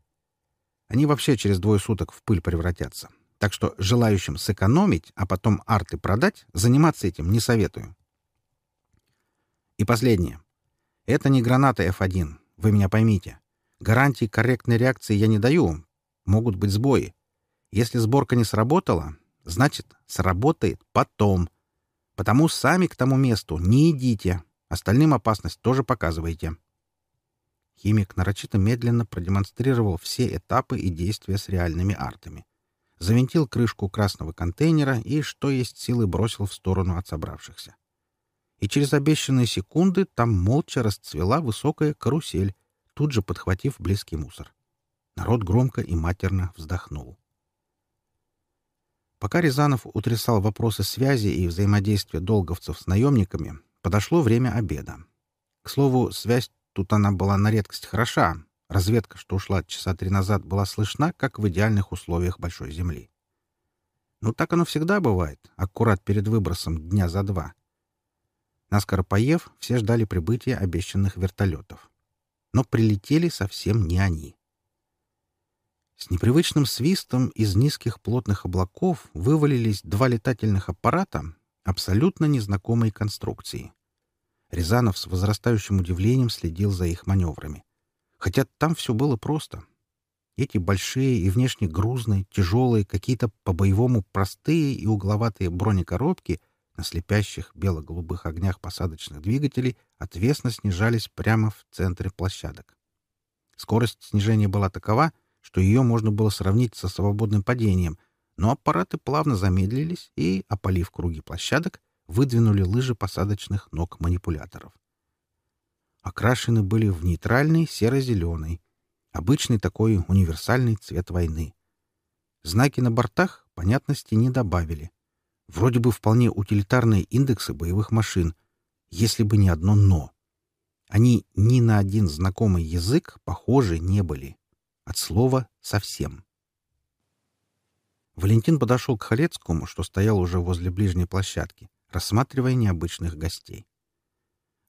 Они вообще через двое суток в пыль превратятся. Так что желающим сэкономить, а потом арты продать, заниматься этим не советую. И последнее. Это не граната F1, вы меня поймите. Гарантии корректной реакции я не даю. Могут быть сбои. Если сборка не сработала, значит, сработает потом — Потому сами к тому месту не идите. Остальным опасность тоже показывайте. Химик нарочито медленно продемонстрировал все этапы и действия с реальными артами. Завинтил крышку красного контейнера и, что есть силы, бросил в сторону от собравшихся. И через обещанные секунды там молча расцвела высокая карусель, тут же подхватив близкий мусор. Народ громко и матерно вздохнул. Пока Рязанов утрясал вопросы связи и взаимодействия долговцев с наемниками, подошло время обеда. К слову, связь тут она была на редкость хороша. Разведка, что ушла часа три назад, была слышна, как в идеальных условиях Большой Земли. Ну, так оно всегда бывает, аккурат перед выбросом дня за два. Наскоро поев, все ждали прибытия обещанных вертолетов. Но прилетели совсем не они. С непривычным свистом из низких плотных облаков вывалились два летательных аппарата абсолютно незнакомой конструкции. Рязанов с возрастающим удивлением следил за их маневрами. Хотя там все было просто. Эти большие и внешне грузные, тяжелые, какие-то по-боевому простые и угловатые бронекоробки на слепящих бело-голубых огнях посадочных двигателей отвесно снижались прямо в центре площадок. Скорость снижения была такова, что ее можно было сравнить со свободным падением, но аппараты плавно замедлились и, опалив круги площадок, выдвинули лыжи посадочных ног манипуляторов. Окрашены были в нейтральный серо-зеленый, обычный такой универсальный цвет войны. Знаки на бортах понятности не добавили. Вроде бы вполне утилитарные индексы боевых машин, если бы не одно «но». Они ни на один знакомый язык похожи не были. От слова «совсем». Валентин подошел к Халецкому, что стоял уже возле ближней площадки, рассматривая необычных гостей.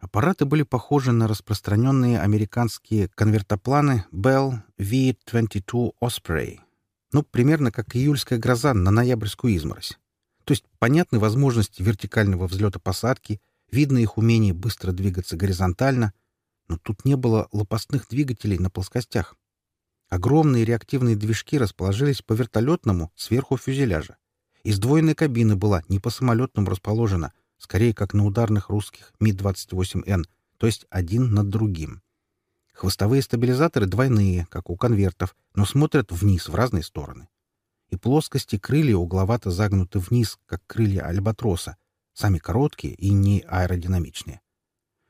Аппараты были похожи на распространенные американские конвертопланы Bell V-22 Osprey. Ну, примерно как июльская гроза на ноябрьскую изморозь. То есть понятны возможности вертикального взлета-посадки, видно их умение быстро двигаться горизонтально, но тут не было лопастных двигателей на плоскостях. Огромные реактивные движки расположились по вертолетному сверху фюзеляжа. И сдвоенная кабина была не по самолетному расположена, скорее как на ударных русских Ми-28Н, то есть один над другим. Хвостовые стабилизаторы двойные, как у конвертов, но смотрят вниз в разные стороны. И плоскости крылья угловато загнуты вниз, как крылья альбатроса, сами короткие и не аэродинамичные.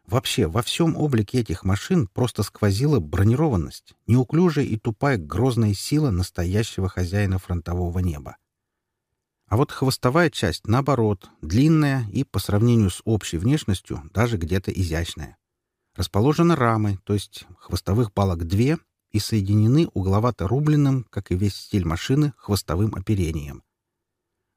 Вообще, во всем облике этих машин просто сквозила бронированность, неуклюжая и тупая грозная сила настоящего хозяина фронтового неба. А вот хвостовая часть, наоборот, длинная и, по сравнению с общей внешностью, даже где-то изящная. Расположены рамы, то есть хвостовых балок две, и соединены угловато-рубленным, как и весь стиль машины, хвостовым оперением.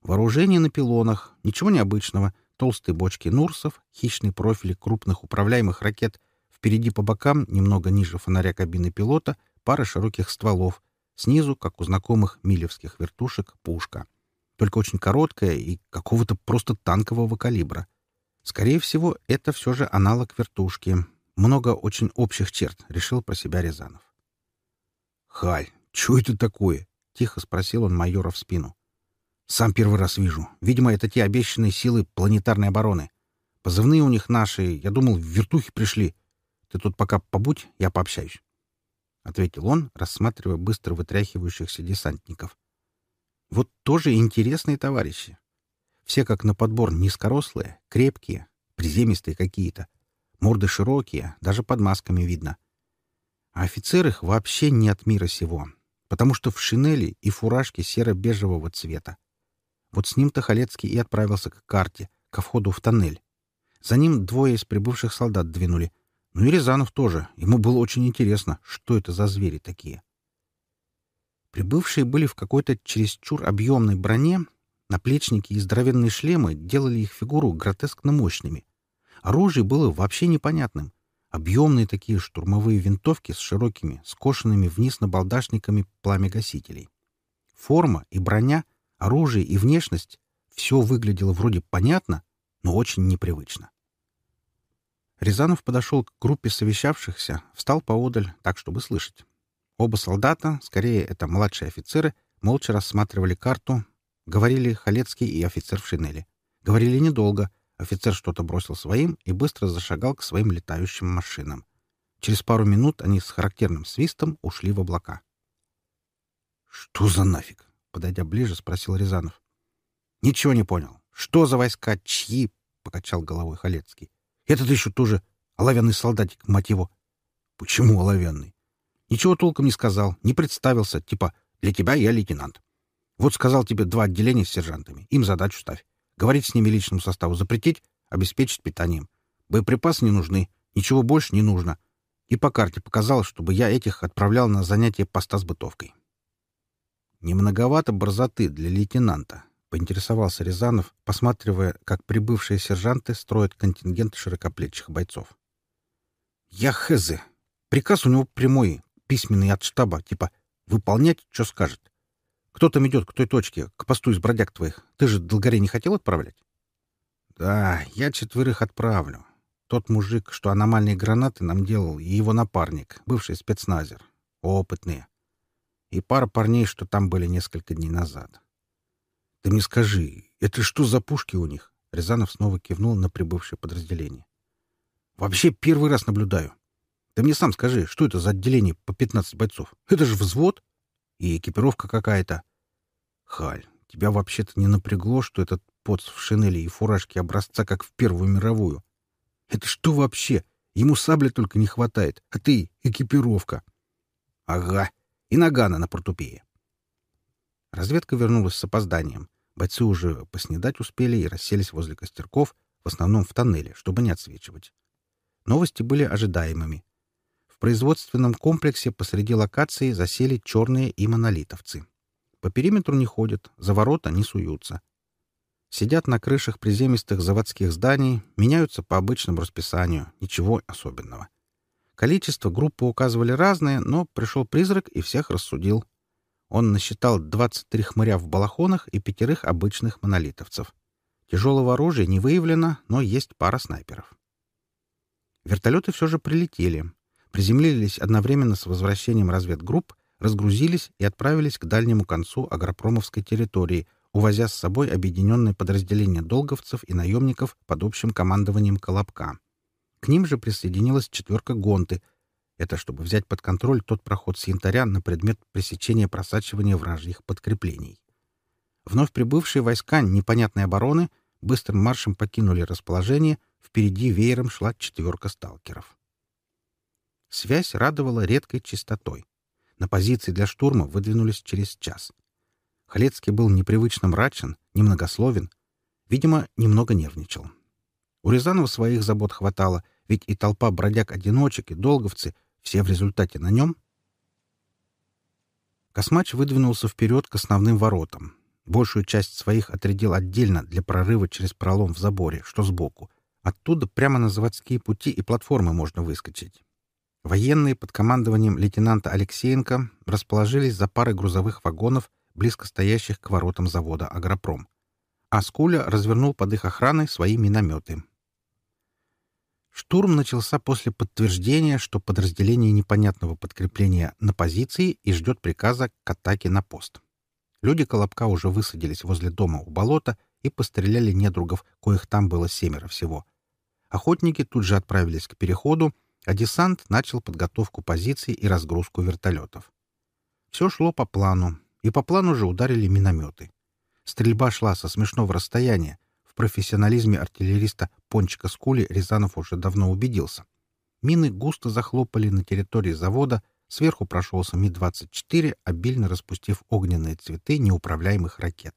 Вооружение на пилонах, ничего необычного, толстые бочки Нурсов, хищные профили крупных управляемых ракет, впереди по бокам, немного ниже фонаря кабины пилота, пара широких стволов, снизу, как у знакомых милевских вертушек, пушка — только очень короткая и какого-то просто танкового калибра. Скорее всего, это все же аналог вертушки. Много очень общих черт, решил про себя Рязанов. «Халь, что это такое?» — тихо спросил он майора в спину. «Сам первый раз вижу. Видимо, это те обещанные силы планетарной обороны. Позывные у них наши. Я думал, в вертухи пришли. Ты тут пока побудь, я пообщаюсь», — ответил он, рассматривая быстро вытряхивающихся десантников. Вот тоже интересные товарищи. Все как на подбор низкорослые, крепкие, приземистые какие-то. Морды широкие, даже под масками видно. А офицер их вообще не от мира сего, потому что в шинели и фуражке серо-бежевого цвета. Вот с ним-то Халецкий и отправился к карте, ко входу в тоннель. За ним двое из прибывших солдат двинули. Ну и Рязанов тоже. Ему было очень интересно, что это за звери такие. Прибывшие были в какой-то чересчур объемной броне, наплечники и здоровенные шлемы делали их фигуру гротескно мощными. Оружие было вообще непонятным. Объемные такие штурмовые винтовки с широкими, скошенными вниз набалдашниками пламегасителей. Форма и броня, оружие и внешность — все выглядело вроде понятно, но очень непривычно. Рязанов подошел к группе совещавшихся, встал поодаль, так, чтобы слышать. Оба солдата, скорее это младшие офицеры, молча рассматривали карту, говорили Халецкий и офицер в шинели. Говорили недолго. Офицер что-то бросил своим и быстро зашагал к своим летающим машинам. Через пару минут они с характерным свистом ушли в облака. «Что за нафиг?» — подойдя ближе, спросил Рязанов. «Ничего не понял. Что за войска? Чьи?» — покачал головой Халецкий. «Этот еще тоже оловянный солдатик, мать его». «Почему оловянный?» Ничего толком не сказал, не представился, типа «для тебя я лейтенант». Вот сказал тебе два отделения с сержантами, им задачу ставь. Говорить с ними личному составу запретить, обеспечить питанием. Боеприпасы не нужны, ничего больше не нужно. И по карте показал, чтобы я этих отправлял на занятия поста с бытовкой. Немноговато борзоты для лейтенанта, — поинтересовался Рязанов, посматривая, как прибывшие сержанты строят контингент широкоплечих бойцов. «Я хз. Приказ у него прямой письменный от штаба, типа «выполнять, что скажет». Кто там идет к той точке, к посту из бродяг твоих? Ты же Долгорей не хотел отправлять? Да, я четверых отправлю. Тот мужик, что аномальные гранаты нам делал, и его напарник, бывший спецназер. Опытные. И пара парней, что там были несколько дней назад. Ты мне скажи, это что за пушки у них? Рязанов снова кивнул на прибывшее подразделение. «Вообще первый раз наблюдаю. Ты мне сам скажи, что это за отделение по 15 бойцов? Это же взвод? И экипировка какая-то. Халь, тебя вообще-то не напрягло, что этот поц в шинели и фуражке образца, как в Первую мировую? Это что вообще? Ему сабли только не хватает, а ты — экипировка. Ага, и нагана на портупее. Разведка вернулась с опозданием. Бойцы уже поснедать успели и расселись возле костерков, в основном в тоннеле, чтобы не отсвечивать. Новости были ожидаемыми производственном комплексе посреди локации засели черные и монолитовцы. По периметру не ходят, за ворота не суются. Сидят на крышах приземистых заводских зданий, меняются по обычному расписанию, ничего особенного. Количество группы указывали разное, но пришел призрак и всех рассудил. Он насчитал 23 хмыря в балахонах и пятерых обычных монолитовцев. Тяжелого оружия не выявлено, но есть пара снайперов. Вертолеты все же прилетели приземлились одновременно с возвращением разведгрупп, разгрузились и отправились к дальнему концу агропромовской территории, увозя с собой объединенное подразделение долговцев и наемников под общим командованием Колобка. К ним же присоединилась четверка гонты. Это чтобы взять под контроль тот проход с янтаря на предмет пресечения просачивания вражьих подкреплений. Вновь прибывшие войска непонятной обороны быстрым маршем покинули расположение, впереди веером шла четверка сталкеров. Связь радовала редкой чистотой. На позиции для штурма выдвинулись через час. Халецкий был непривычно мрачен, немногословен. Видимо, немного нервничал. У Рязанова своих забот хватало, ведь и толпа бродяг-одиночек, и долговцы — все в результате на нем. Космач выдвинулся вперед к основным воротам. Большую часть своих отрядил отдельно для прорыва через пролом в заборе, что сбоку. Оттуда прямо на заводские пути и платформы можно выскочить. Военные под командованием лейтенанта Алексеенко расположились за парой грузовых вагонов, близко стоящих к воротам завода «Агропром». А Скуля развернул под их охраной свои минометы. Штурм начался после подтверждения, что подразделение непонятного подкрепления на позиции и ждет приказа к атаке на пост. Люди Колобка уже высадились возле дома у болота и постреляли недругов, коих там было семеро всего. Охотники тут же отправились к переходу, а десант начал подготовку позиций и разгрузку вертолетов. Все шло по плану, и по плану же ударили минометы. Стрельба шла со смешного расстояния. В профессионализме артиллериста Пончика Скули Рязанов уже давно убедился. Мины густо захлопали на территории завода, сверху прошелся Ми-24, обильно распустив огненные цветы неуправляемых ракет.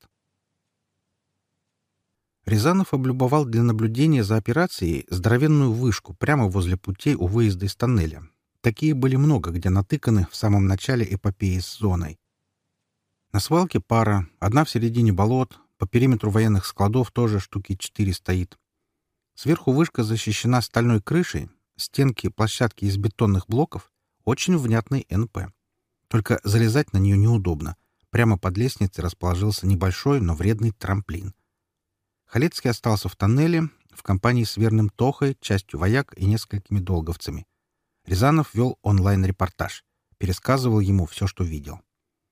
Рязанов облюбовал для наблюдения за операцией здоровенную вышку прямо возле путей у выезда из тоннеля. Такие были много, где натыканы в самом начале эпопеи с зоной. На свалке пара, одна в середине болот, по периметру военных складов тоже штуки четыре стоит. Сверху вышка защищена стальной крышей, стенки площадки из бетонных блоков, очень внятный НП. Только залезать на нее неудобно. Прямо под лестницей расположился небольшой, но вредный трамплин — Халецкий остался в тоннеле в компании с верным Тохой, частью вояк и несколькими долговцами. Рязанов вел онлайн-репортаж, пересказывал ему все, что видел.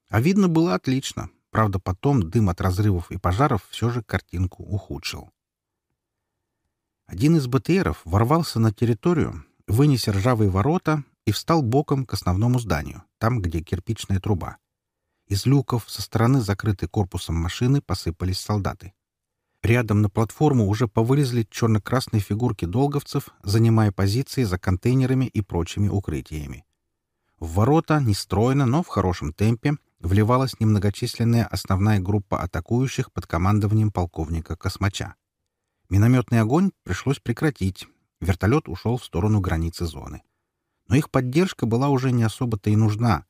А видно было отлично. Правда, потом дым от разрывов и пожаров все же картинку ухудшил. Один из БТРов ворвался на территорию, вынеся ржавые ворота и встал боком к основному зданию, там, где кирпичная труба. Из люков со стороны закрытой корпусом машины посыпались солдаты. Рядом на платформу уже повылезли черно-красные фигурки долговцев, занимая позиции за контейнерами и прочими укрытиями. В ворота, нестройно, но в хорошем темпе, вливалась немногочисленная основная группа атакующих под командованием полковника Космача. Минометный огонь пришлось прекратить. Вертолет ушел в сторону границы зоны. Но их поддержка была уже не особо-то и нужна.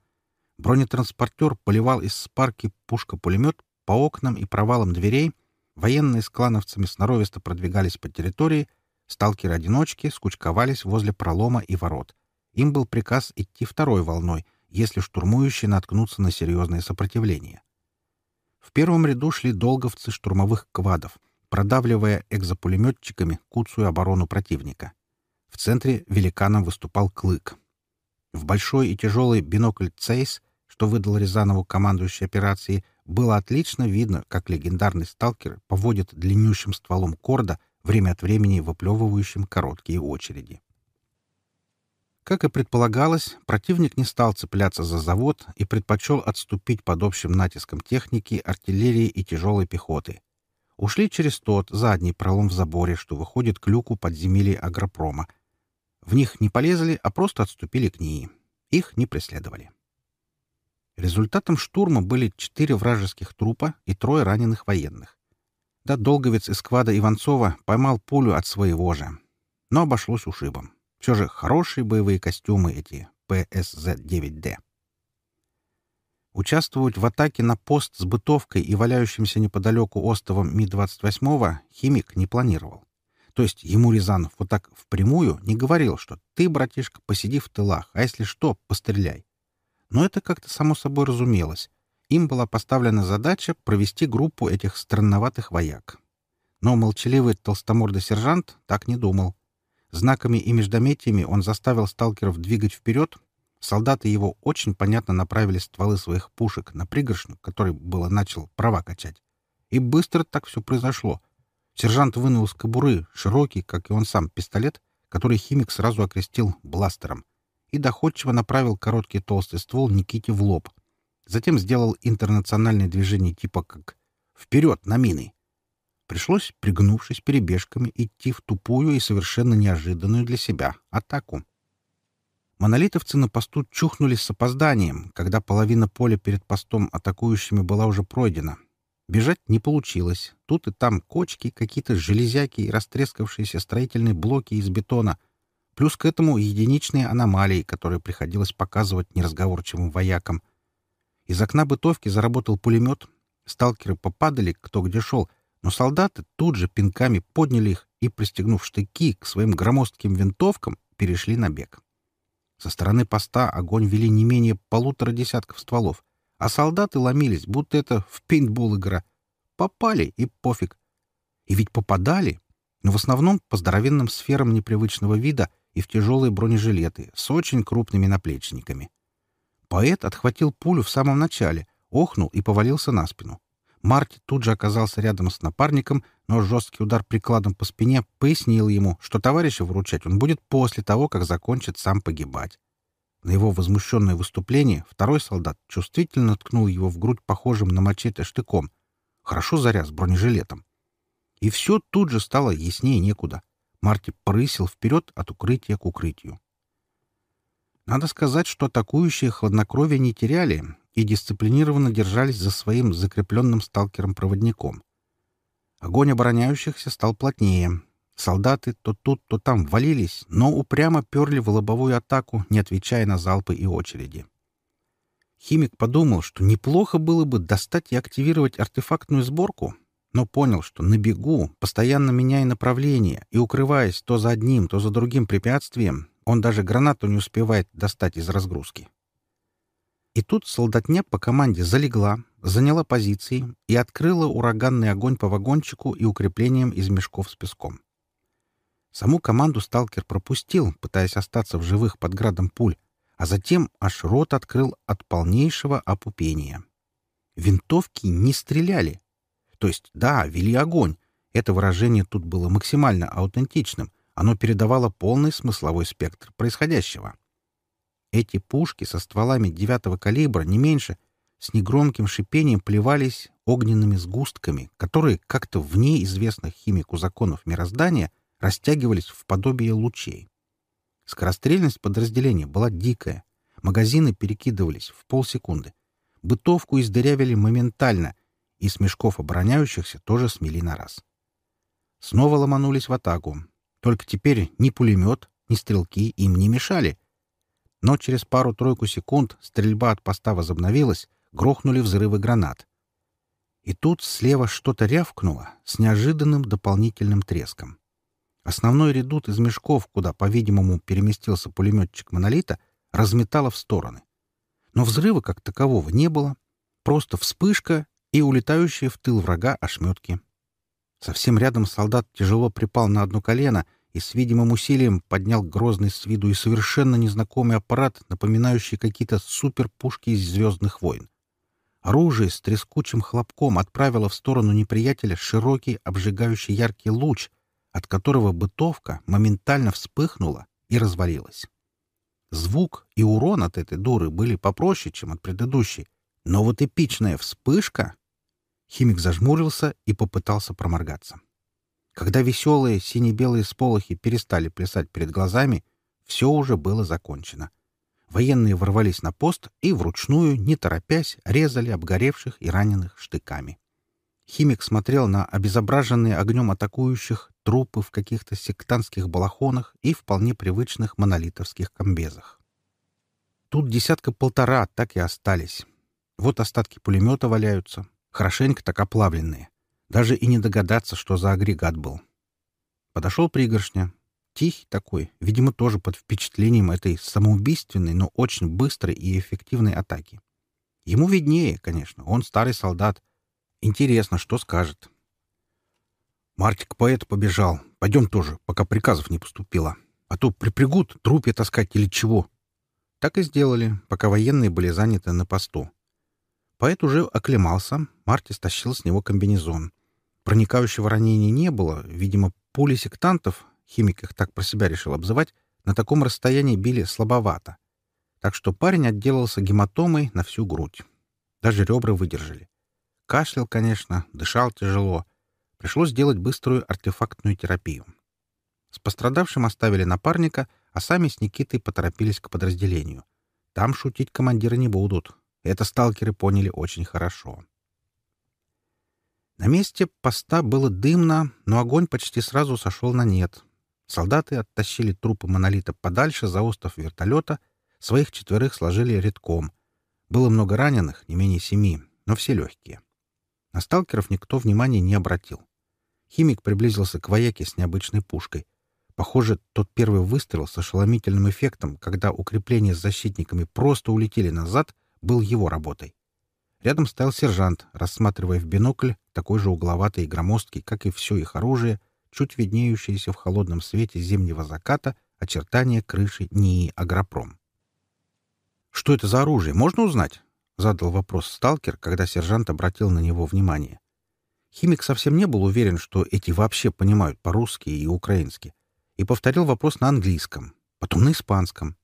Бронетранспортер поливал из спарки пушка-пулемет по окнам и провалам дверей, Военные с клановцами сноровисто продвигались по территории, сталкеры-одиночки скучковались возле пролома и ворот. Им был приказ идти второй волной, если штурмующие наткнутся на серьезное сопротивление. В первом ряду шли долговцы штурмовых квадов, продавливая экзопулеметчиками куцую оборону противника. В центре великаном выступал Клык. В большой и тяжелый бинокль «Цейс», что выдал Рязанову командующий операцией, было отлично видно, как легендарный сталкер поводит длиннющим стволом корда, время от времени выплевывающим короткие очереди. Как и предполагалось, противник не стал цепляться за завод и предпочел отступить под общим натиском техники, артиллерии и тяжелой пехоты. Ушли через тот задний пролом в заборе, что выходит к люку подземелья агропрома. В них не полезли, а просто отступили к ней. Их не преследовали. Результатом штурма были четыре вражеских трупа и трое раненых военных. Да долговец из квада Иванцова поймал пулю от своего же. Но обошлось ушибом. Все же хорошие боевые костюмы эти ПСЗ-9Д. Участвовать в атаке на пост с бытовкой и валяющимся неподалеку остовом Ми-28 химик не планировал. То есть ему Рязанов вот так впрямую не говорил, что ты, братишка, посиди в тылах, а если что, постреляй. Но это как-то само собой разумелось. Им была поставлена задача провести группу этих странноватых вояк. Но молчаливый толстомордый сержант так не думал. Знаками и междометиями он заставил сталкеров двигать вперед. Солдаты его очень понятно направили стволы своих пушек на пригоршню, который было начал права качать. И быстро так все произошло. Сержант вынул из кобуры широкий, как и он сам, пистолет, который химик сразу окрестил бластером, и доходчиво направил короткий толстый ствол Никите в лоб. Затем сделал интернациональное движение типа как «Вперед, на мины!» Пришлось, пригнувшись перебежками, идти в тупую и совершенно неожиданную для себя атаку. Монолитовцы на посту чухнулись с опозданием, когда половина поля перед постом атакующими была уже пройдена. Бежать не получилось. Тут и там кочки, какие-то железяки и растрескавшиеся строительные блоки из бетона. Плюс к этому единичные аномалии, которые приходилось показывать неразговорчивым воякам. Из окна бытовки заработал пулемет. Сталкеры попадали, кто где шел — но солдаты тут же пинками подняли их и, пристегнув штыки к своим громоздким винтовкам, перешли на бег. Со стороны поста огонь вели не менее полутора десятков стволов, а солдаты ломились, будто это в пейнтбол игра. Попали и пофиг. И ведь попадали, но в основном по здоровенным сферам непривычного вида и в тяжелые бронежилеты с очень крупными наплечниками. Поэт отхватил пулю в самом начале, охнул и повалился на спину. Марти тут же оказался рядом с напарником, но жесткий удар прикладом по спине пояснил ему, что товарища выручать он будет после того, как закончит сам погибать. На его возмущенное выступление второй солдат чувствительно ткнул его в грудь похожим на мачете штыком. Хорошо заряд с бронежилетом. И все тут же стало яснее некуда. Марти прысил вперед от укрытия к укрытию. Надо сказать, что атакующие хладнокровие не теряли, и дисциплинированно держались за своим закрепленным сталкером-проводником. Огонь обороняющихся стал плотнее. Солдаты то тут, то там валились, но упрямо перли в лобовую атаку, не отвечая на залпы и очереди. Химик подумал, что неплохо было бы достать и активировать артефактную сборку, но понял, что на бегу, постоянно меняя направление и укрываясь то за одним, то за другим препятствием, он даже гранату не успевает достать из разгрузки. И тут солдатня по команде залегла, заняла позиции и открыла ураганный огонь по вагончику и укреплениям из мешков с песком. Саму команду сталкер пропустил, пытаясь остаться в живых под градом пуль, а затем аж рот открыл от полнейшего опупения. Винтовки не стреляли. То есть, да, вели огонь. Это выражение тут было максимально аутентичным. Оно передавало полный смысловой спектр происходящего. Эти пушки со стволами девятого калибра, не меньше, с негромким шипением плевались огненными сгустками, которые как-то вне известных химику законов мироздания растягивались в подобие лучей. Скорострельность подразделения была дикая. Магазины перекидывались в полсекунды. Бытовку издырявили моментально, и с мешков обороняющихся тоже смели на раз. Снова ломанулись в атаку. Только теперь ни пулемет, ни стрелки им не мешали. Но через пару-тройку секунд стрельба от поста возобновилась, грохнули взрывы гранат. И тут слева что-то рявкнуло с неожиданным дополнительным треском. Основной редут из мешков, куда, по-видимому, переместился пулеметчик «Монолита», разметало в стороны. Но взрыва как такового не было, просто вспышка и улетающие в тыл врага ошметки. Совсем рядом солдат тяжело припал на одно колено — и с видимым усилием поднял грозный с виду и совершенно незнакомый аппарат, напоминающий какие-то суперпушки из «Звездных войн». Оружие с трескучим хлопком отправило в сторону неприятеля широкий, обжигающий яркий луч, от которого бытовка моментально вспыхнула и развалилась. Звук и урон от этой дуры были попроще, чем от предыдущей, но вот эпичная вспышка... Химик зажмурился и попытался проморгаться. Когда веселые сине-белые сполохи перестали плясать перед глазами, все уже было закончено. Военные ворвались на пост и вручную, не торопясь, резали обгоревших и раненых штыками. Химик смотрел на обезображенные огнем атакующих трупы в каких-то сектантских балахонах и вполне привычных монолитовских комбезах. Тут десятка-полтора так и остались. Вот остатки пулемета валяются, хорошенько так оплавленные. Даже и не догадаться, что за агрегат был. Подошел пригоршня. Тихий такой, видимо, тоже под впечатлением этой самоубийственной, но очень быстрой и эффективной атаки. Ему виднее, конечно, он старый солдат. Интересно, что скажет. Мартик поэт побежал. Пойдем тоже, пока приказов не поступило. А то припрягут трупе таскать или чего. Так и сделали, пока военные были заняты на посту. Поэт уже оклемался, Марти стащил с него комбинезон. Проникающего ранения не было. Видимо, пули сектантов, химик их так про себя решил обзывать, на таком расстоянии били слабовато. Так что парень отделался гематомой на всю грудь. Даже ребра выдержали. Кашлял, конечно, дышал тяжело. Пришлось сделать быструю артефактную терапию. С пострадавшим оставили напарника, а сами с Никитой поторопились к подразделению. Там шутить командиры не будут. Это сталкеры поняли очень хорошо. На месте поста было дымно, но огонь почти сразу сошел на нет. Солдаты оттащили трупы монолита подальше за остров вертолета, своих четверых сложили редком. Было много раненых, не менее семи, но все легкие. На сталкеров никто внимания не обратил. Химик приблизился к вояке с необычной пушкой. Похоже, тот первый выстрел с ошеломительным эффектом, когда укрепления с защитниками просто улетели назад, был его работой. Рядом стоял сержант, рассматривая в бинокль такой же угловатый и громоздкий, как и все их оружие, чуть виднеющееся в холодном свете зимнего заката очертания крыши НИИ «Агропром». «Что это за оружие? Можно узнать?» — задал вопрос сталкер, когда сержант обратил на него внимание. Химик совсем не был уверен, что эти вообще понимают по-русски и украински, и повторил вопрос на английском, потом на испанском.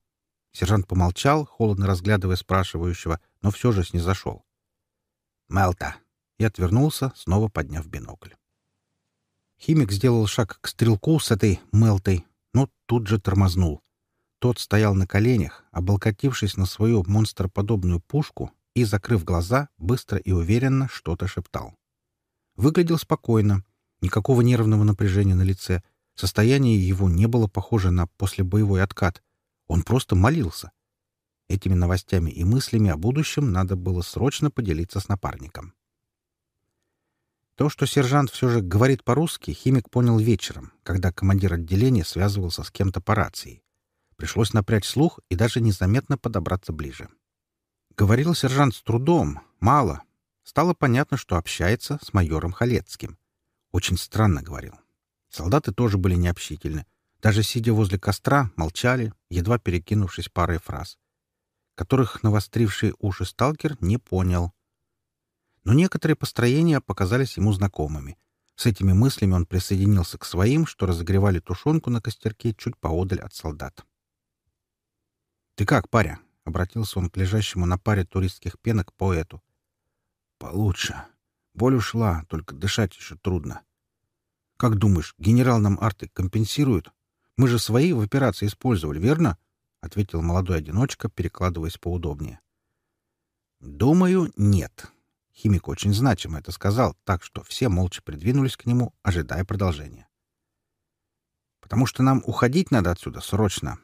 Сержант помолчал, холодно разглядывая спрашивающего, но все же снизошел. «Мелта!» и отвернулся, снова подняв бинокль. Химик сделал шаг к стрелку с этой Мелтой, но тут же тормознул. Тот стоял на коленях, облокотившись на свою монстроподобную пушку и, закрыв глаза, быстро и уверенно что-то шептал. Выглядел спокойно, никакого нервного напряжения на лице, состояние его не было похоже на послебоевой откат. Он просто молился. Этими новостями и мыслями о будущем надо было срочно поделиться с напарником. То, что сержант все же говорит по-русски, химик понял вечером, когда командир отделения связывался с кем-то по рации. Пришлось напрячь слух и даже незаметно подобраться ближе. Говорил сержант с трудом, мало. Стало понятно, что общается с майором Халецким. Очень странно говорил. Солдаты тоже были необщительны. Даже сидя возле костра, молчали, едва перекинувшись парой фраз, которых навостривший уши сталкер не понял. Но некоторые построения показались ему знакомыми. С этими мыслями он присоединился к своим, что разогревали тушенку на костерке чуть поодаль от солдат. «Ты как, паря?» — обратился он к лежащему на паре туристских пенок поэту. «Получше. Боль ушла, только дышать еще трудно. Как думаешь, генерал нам арты компенсирует? Мы же свои в операции использовали, верно?» — ответил молодой одиночка, перекладываясь поудобнее. «Думаю, нет». Химик очень значимо это сказал, так что все молча придвинулись к нему, ожидая продолжения. «Потому что нам уходить надо отсюда срочно.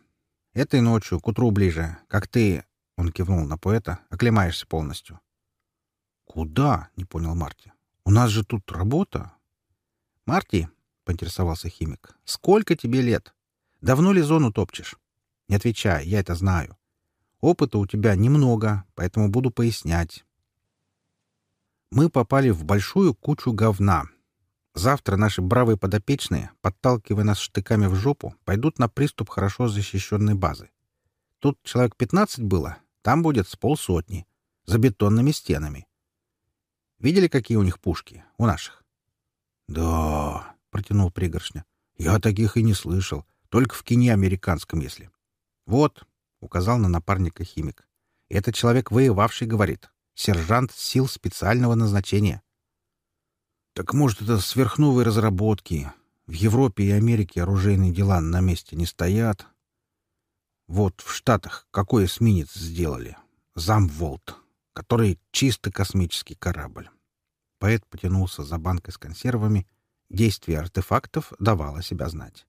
Этой ночью, к утру ближе, как ты...» — он кивнул на поэта. «Оклемаешься полностью». «Куда?» — не понял Марти. «У нас же тут работа». «Марти», — поинтересовался химик, — «сколько тебе лет? Давно ли зону топчешь?» «Не отвечай, я это знаю. Опыта у тебя немного, поэтому буду пояснять. Мы попали в большую кучу говна. Завтра наши бравые подопечные, подталкивая нас штыками в жопу, пойдут на приступ хорошо защищенной базы. Тут человек 15 было, там будет с полсотни, за бетонными стенами. Видели, какие у них пушки? У наших?» «Да», — протянул пригоршня. «Я таких и не слышал. Только в кине американском, если». «Вот», — указал на напарника химик. «Это человек воевавший, говорит. Сержант сил специального назначения». «Так, может, это сверхновые разработки. В Европе и Америке оружейные дела на месте не стоят. Вот в Штатах какой эсминец сделали? Замволт, который чисто космический корабль». Поэт потянулся за банкой с консервами. Действие артефактов давало себя знать.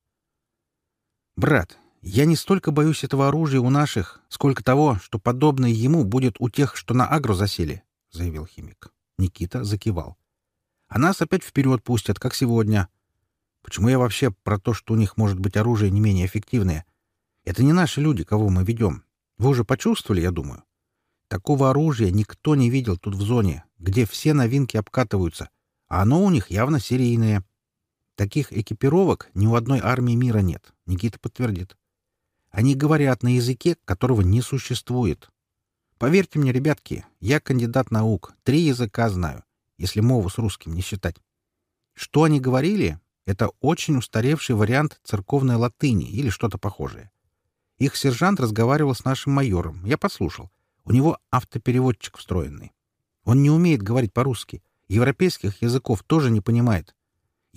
«Брат, я не столько боюсь этого оружия у наших, сколько того, что подобное ему будет у тех, что на агро засели», — заявил химик. Никита закивал. «А нас опять вперед пустят, как сегодня. Почему я вообще про то, что у них может быть оружие не менее эффективное? Это не наши люди, кого мы ведем. Вы уже почувствовали, я думаю. Такого оружия никто не видел тут в зоне, где все новинки обкатываются, а оно у них явно серийное. Таких экипировок ни у одной армии мира нет, Никита подтвердит. Они говорят на языке, которого не существует. Поверьте мне, ребятки, я кандидат наук, три языка знаю, если мову с русским не считать. Что они говорили, это очень устаревший вариант церковной латыни или что-то похожее. Их сержант разговаривал с нашим майором, я послушал. У него автопереводчик встроенный. Он не умеет говорить по-русски, европейских языков тоже не понимает.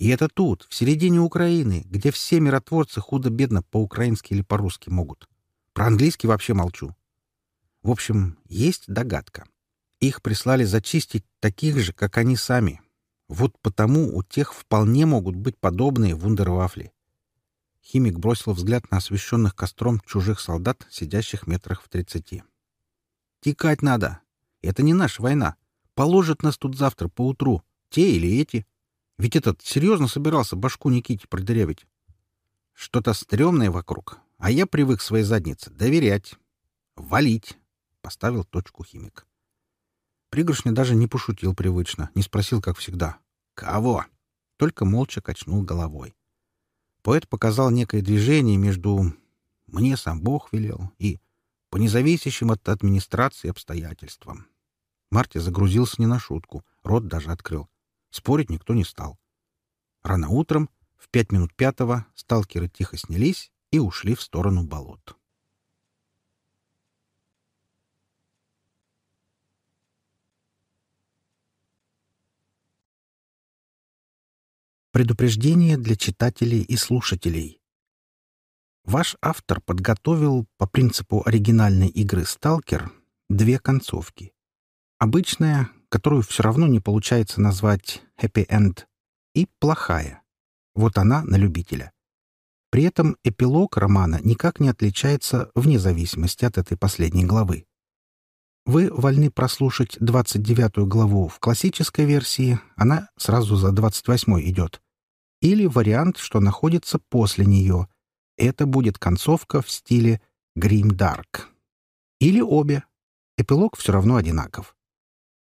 И это тут, в середине Украины, где все миротворцы худо-бедно по-украински или по-русски могут. Про английский вообще молчу. В общем, есть догадка. Их прислали зачистить таких же, как они сами. Вот потому у тех вполне могут быть подобные вундервафли. Химик бросил взгляд на освещенных костром чужих солдат, сидящих метрах в тридцати. «Текать надо. Это не наша война. Положат нас тут завтра поутру. Те или эти. Ведь этот серьезно собирался башку Никите продырявить. Что-то стрёмное вокруг, а я привык своей заднице доверять. Валить, — поставил точку химик. Пригоршня даже не пошутил привычно, не спросил, как всегда. «Кого?» Только молча качнул головой. Поэт показал некое движение между «мне сам Бог велел» и «по независящим от администрации обстоятельствам». Марти загрузился не на шутку, рот даже открыл. Спорить никто не стал. Рано утром, в пять минут пятого, сталкеры тихо снялись и ушли в сторону болот. Предупреждение для читателей и слушателей. Ваш автор подготовил по принципу оригинальной игры «Сталкер» две концовки. Обычная, которую все равно не получается назвать «happy end», и «плохая». Вот она на любителя. При этом эпилог романа никак не отличается вне зависимости от этой последней главы. Вы вольны прослушать 29 главу в классической версии, она сразу за 28 идет. Или вариант, что находится после нее. Это будет концовка в стиле Dark. Или обе. Эпилог все равно одинаков.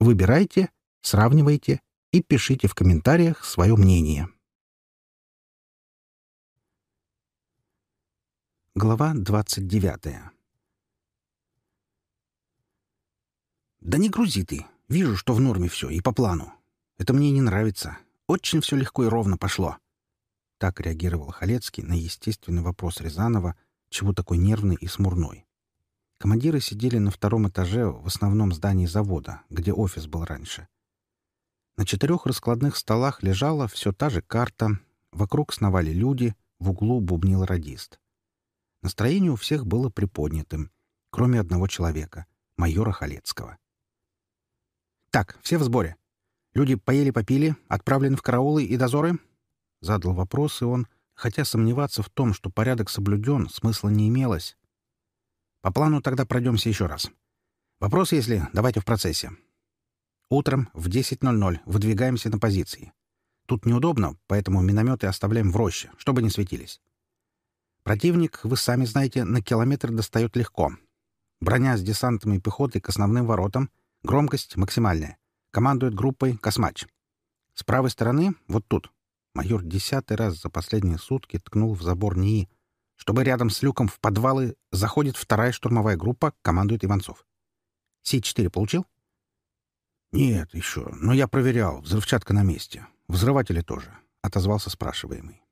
Выбирайте, сравнивайте и пишите в комментариях свое мнение. Глава 29 «Да не грузи ты. Вижу, что в норме все и по плану. Это мне не нравится. Очень все легко и ровно пошло». Так реагировал Халецкий на естественный вопрос Рязанова, чего такой нервный и смурной. Командиры сидели на втором этаже в основном здании завода, где офис был раньше. На четырех раскладных столах лежала все та же карта, вокруг сновали люди, в углу бубнил радист. Настроение у всех было приподнятым, кроме одного человека — майора Халецкого. «Так, все в сборе. Люди поели-попили, отправлены в караулы и дозоры?» Задал вопрос, и он, хотя сомневаться в том, что порядок соблюден, смысла не имелось. По плану тогда пройдемся еще раз. Вопрос, если, давайте в процессе. Утром в 10.00 выдвигаемся на позиции. Тут неудобно, поэтому минометы оставляем в роще, чтобы не светились. Противник, вы сами знаете, на километр достает легко. Броня с десантом и пехотой к основным воротам, громкость максимальная. Командует группой «Космач». С правой стороны, вот тут, майор десятый раз за последние сутки ткнул в забор НИИ, чтобы рядом с люком в подвалы заходит вторая штурмовая группа, командует Иванцов. Си-4 получил? «Нет, еще. Но я проверял. Взрывчатка на месте. Взрыватели тоже», — отозвался спрашиваемый.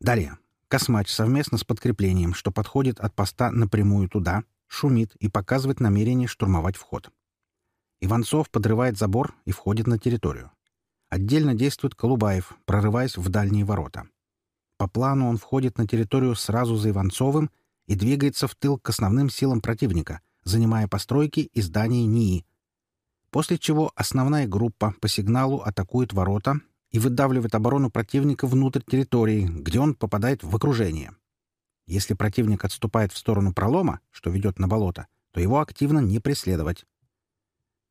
Далее. Космач совместно с подкреплением, что подходит от поста напрямую туда, шумит и показывает намерение штурмовать вход. Иванцов подрывает забор и входит на территорию. Отдельно действует Колубаев, прорываясь в дальние ворота. По плану он входит на территорию сразу за Иванцовым и двигается в тыл к основным силам противника, занимая постройки и здания НИИ. После чего основная группа по сигналу атакует ворота и выдавливает оборону противника внутрь территории, где он попадает в окружение. Если противник отступает в сторону пролома, что ведет на болото, то его активно не преследовать.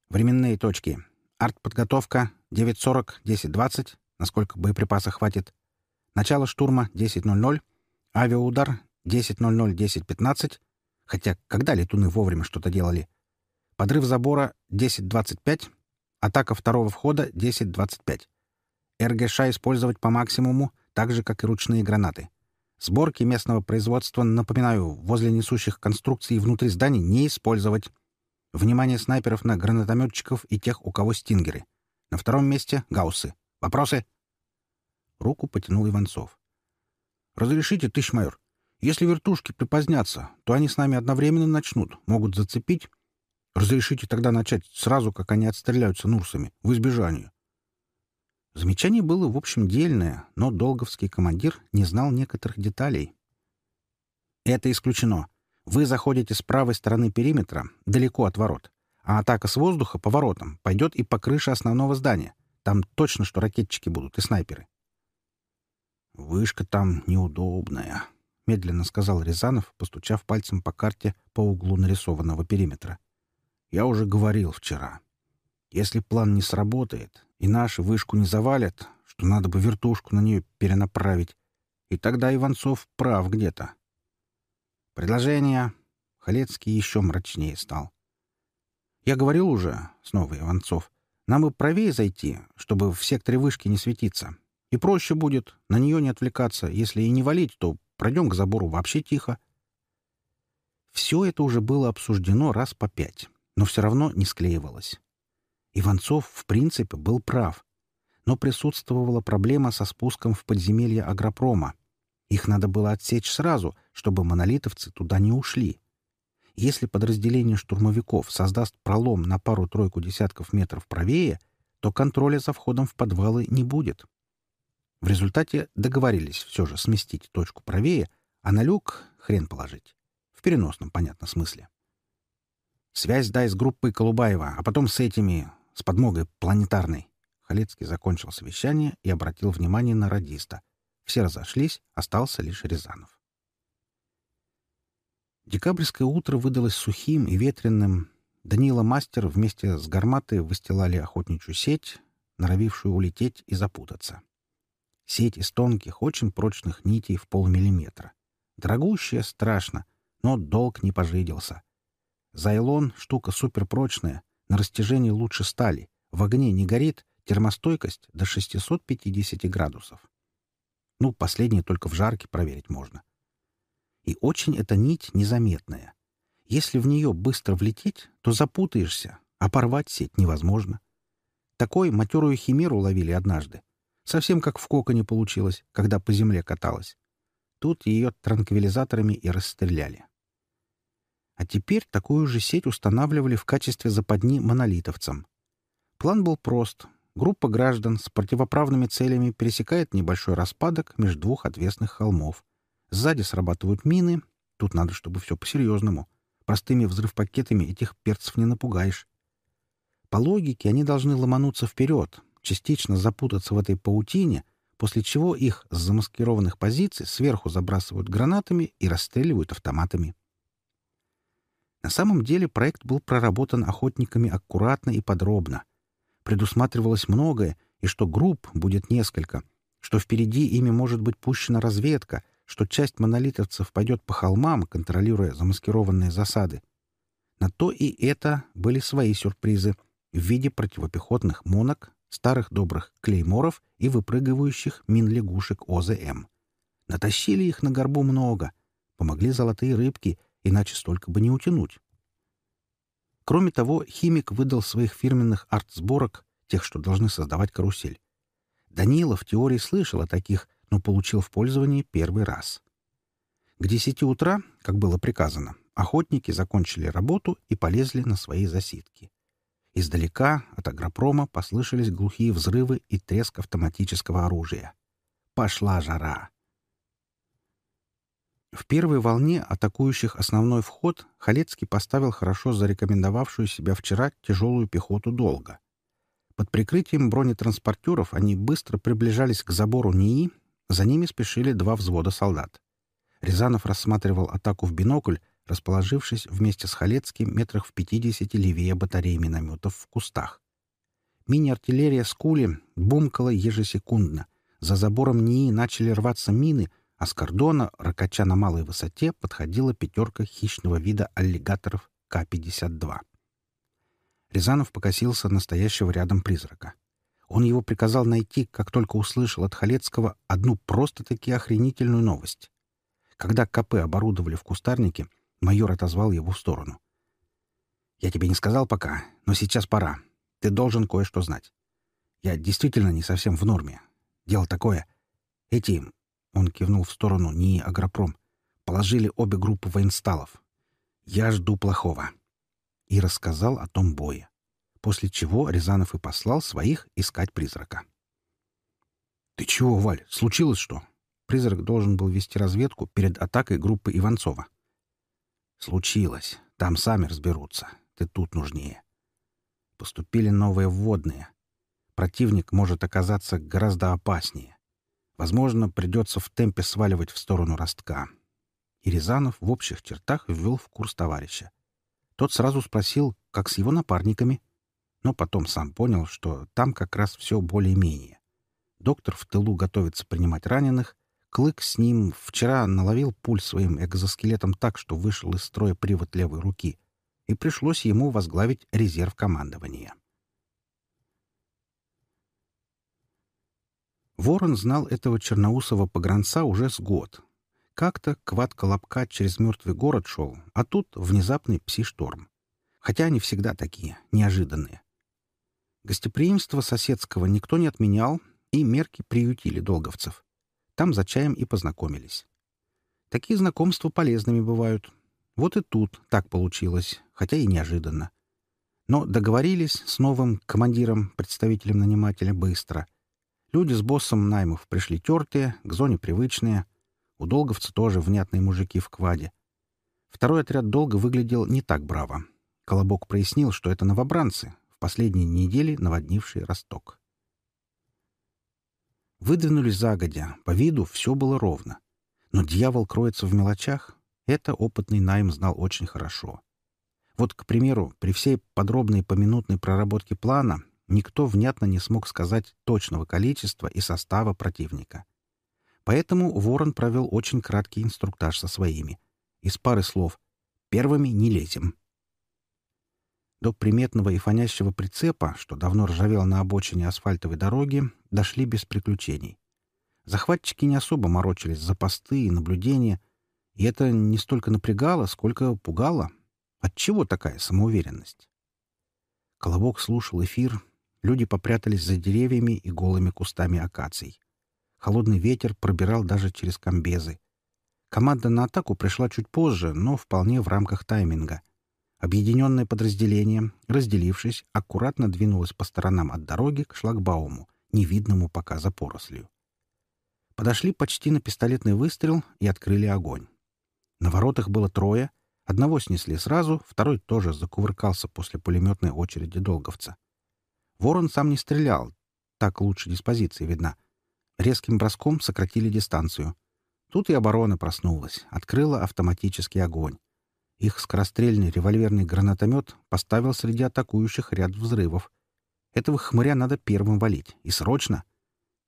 Временные точки. Артподготовка 9.40-10.20, насколько боеприпаса хватит. Начало штурма 10.00. Авиаудар 10.00-10.15. Хотя когда летуны вовремя что-то делали? Подрыв забора 10.25. Атака второго входа 10.25. РГШ использовать по максимуму, так же, как и ручные гранаты. Сборки местного производства, напоминаю, возле несущих конструкций внутри зданий не использовать. Внимание снайперов на гранатометчиков и тех, у кого стингеры. На втором месте — гауссы. Вопросы?» Руку потянул Иванцов. «Разрешите, тысяч майор. Если вертушки припозднятся, то они с нами одновременно начнут, могут зацепить. Разрешите тогда начать сразу, как они отстреляются нурсами, в избежание». Замечание было, в общем, дельное, но долговский командир не знал некоторых деталей. «Это исключено. Вы заходите с правой стороны периметра, далеко от ворот, а атака с воздуха по воротам пойдет и по крыше основного здания. Там точно что ракетчики будут и снайперы. «Вышка там неудобная», — медленно сказал Рязанов, постучав пальцем по карте по углу нарисованного периметра. «Я уже говорил вчера. Если план не сработает, и наши вышку не завалят, что надо бы вертушку на нее перенаправить, и тогда Иванцов прав где-то. «Предложение...» Халецкий еще мрачнее стал. «Я говорил уже, — снова Иванцов, — нам бы правее зайти, чтобы в секторе вышки не светиться. И проще будет, на нее не отвлекаться. Если и не валить, то пройдем к забору вообще тихо». Все это уже было обсуждено раз по пять, но все равно не склеивалось. Иванцов, в принципе, был прав. Но присутствовала проблема со спуском в подземелье агропрома — их надо было отсечь сразу, чтобы монолитовцы туда не ушли. Если подразделение штурмовиков создаст пролом на пару-тройку десятков метров правее, то контроля за входом в подвалы не будет. В результате договорились все же сместить точку правее, а на люк хрен положить. В переносном, понятно, смысле. «Связь дай с группой Колубаева, а потом с этими, с подмогой планетарной». Халецкий закончил совещание и обратил внимание на радиста — все разошлись, остался лишь Рязанов. Декабрьское утро выдалось сухим и ветреным. Данила Мастер вместе с гарматой выстилали охотничью сеть, норовившую улететь и запутаться. Сеть из тонких, очень прочных нитей в полмиллиметра. Дорогущая, страшно, но долг не пожиделся. Зайлон — штука суперпрочная, на растяжении лучше стали, в огне не горит, термостойкость до 650 градусов. Ну, последнее только в жарке проверить можно. И очень эта нить незаметная. Если в нее быстро влететь, то запутаешься, а порвать сеть невозможно. Такой матерую химеру ловили однажды. Совсем как в коконе получилось, когда по земле каталась. Тут ее транквилизаторами и расстреляли. А теперь такую же сеть устанавливали в качестве западни монолитовцам. План был прост Группа граждан с противоправными целями пересекает небольшой распадок между двух отвесных холмов. Сзади срабатывают мины. Тут надо, чтобы все по-серьезному. Простыми взрывпакетами этих перцев не напугаешь. По логике, они должны ломануться вперед, частично запутаться в этой паутине, после чего их с замаскированных позиций сверху забрасывают гранатами и расстреливают автоматами. На самом деле проект был проработан охотниками аккуратно и подробно — предусматривалось многое, и что групп будет несколько, что впереди ими может быть пущена разведка, что часть монолитовцев пойдет по холмам, контролируя замаскированные засады. На то и это были свои сюрпризы в виде противопехотных монок, старых добрых клейморов и выпрыгивающих мин-лягушек ОЗМ. Натащили их на горбу много, помогли золотые рыбки, иначе столько бы не утянуть. Кроме того, химик выдал своих фирменных арт-сборок, тех, что должны создавать карусель. Данила в теории слышал о таких, но получил в пользование первый раз. К десяти утра, как было приказано, охотники закончили работу и полезли на свои засидки. Издалека от агропрома послышались глухие взрывы и треск автоматического оружия. Пошла жара. В первой волне атакующих основной вход Халецкий поставил хорошо зарекомендовавшую себя вчера тяжелую пехоту долго. Под прикрытием бронетранспортеров они быстро приближались к забору НИИ, за ними спешили два взвода солдат. Рязанов рассматривал атаку в бинокль, расположившись вместе с Халецким метрах в пятидесяти левее батареи минометов в кустах. Мини-артиллерия Скули бумкала ежесекундно. За забором НИИ начали рваться мины — а с кордона, ракача на малой высоте, подходила пятерка хищного вида аллигаторов К-52. Рязанов покосился настоящего рядом призрака. Он его приказал найти, как только услышал от Халецкого одну просто-таки охренительную новость. Когда КП оборудовали в кустарнике, майор отозвал его в сторону. «Я тебе не сказал пока, но сейчас пора. Ты должен кое-что знать. Я действительно не совсем в норме. Дело такое. Эти он кивнул в сторону НИИ «Агропром». Положили обе группы военсталов. Я жду плохого. И рассказал о том бое. После чего Рязанов и послал своих искать призрака. «Ты чего, Валь? Случилось что?» Призрак должен был вести разведку перед атакой группы Иванцова. «Случилось. Там сами разберутся. Ты тут нужнее. Поступили новые вводные. Противник может оказаться гораздо опаснее. Возможно, придется в темпе сваливать в сторону ростка. И Рязанов в общих чертах ввел в курс товарища. Тот сразу спросил, как с его напарниками, но потом сам понял, что там как раз все более-менее. Доктор в тылу готовится принимать раненых, Клык с ним вчера наловил пуль своим экзоскелетом так, что вышел из строя привод левой руки, и пришлось ему возглавить резерв командования. Ворон знал этого черноусого погранца уже с год. Как-то квад Колобка через мертвый город шел, а тут внезапный пси-шторм. Хотя они всегда такие, неожиданные. Гостеприимство соседского никто не отменял, и мерки приютили долговцев. Там за чаем и познакомились. Такие знакомства полезными бывают. Вот и тут так получилось, хотя и неожиданно. Но договорились с новым командиром, представителем нанимателя, быстро — Люди с боссом наймов пришли тертые, к зоне привычные. У долговца тоже внятные мужики в кваде. Второй отряд долго выглядел не так браво. Колобок прояснил, что это новобранцы, в последние недели наводнившие Росток. Выдвинулись загодя, по виду все было ровно. Но дьявол кроется в мелочах, это опытный найм знал очень хорошо. Вот, к примеру, при всей подробной поминутной проработке плана никто внятно не смог сказать точного количества и состава противника. Поэтому Ворон провел очень краткий инструктаж со своими. Из пары слов «Первыми не лезем». До приметного и фонящего прицепа, что давно ржавел на обочине асфальтовой дороги, дошли без приключений. Захватчики не особо морочились за посты и наблюдения, и это не столько напрягало, сколько пугало. Отчего такая самоуверенность? Колобок слушал эфир, Люди попрятались за деревьями и голыми кустами акаций. Холодный ветер пробирал даже через комбезы. Команда на атаку пришла чуть позже, но вполне в рамках тайминга. Объединенное подразделение, разделившись, аккуратно двинулось по сторонам от дороги к шлагбауму, невидному пока за порослью. Подошли почти на пистолетный выстрел и открыли огонь. На воротах было трое, одного снесли сразу, второй тоже закувыркался после пулеметной очереди долговца. Ворон сам не стрелял. Так лучше диспозиции видна. Резким броском сократили дистанцию. Тут и оборона проснулась, открыла автоматический огонь. Их скорострельный револьверный гранатомет поставил среди атакующих ряд взрывов. Этого хмыря надо первым валить. И срочно.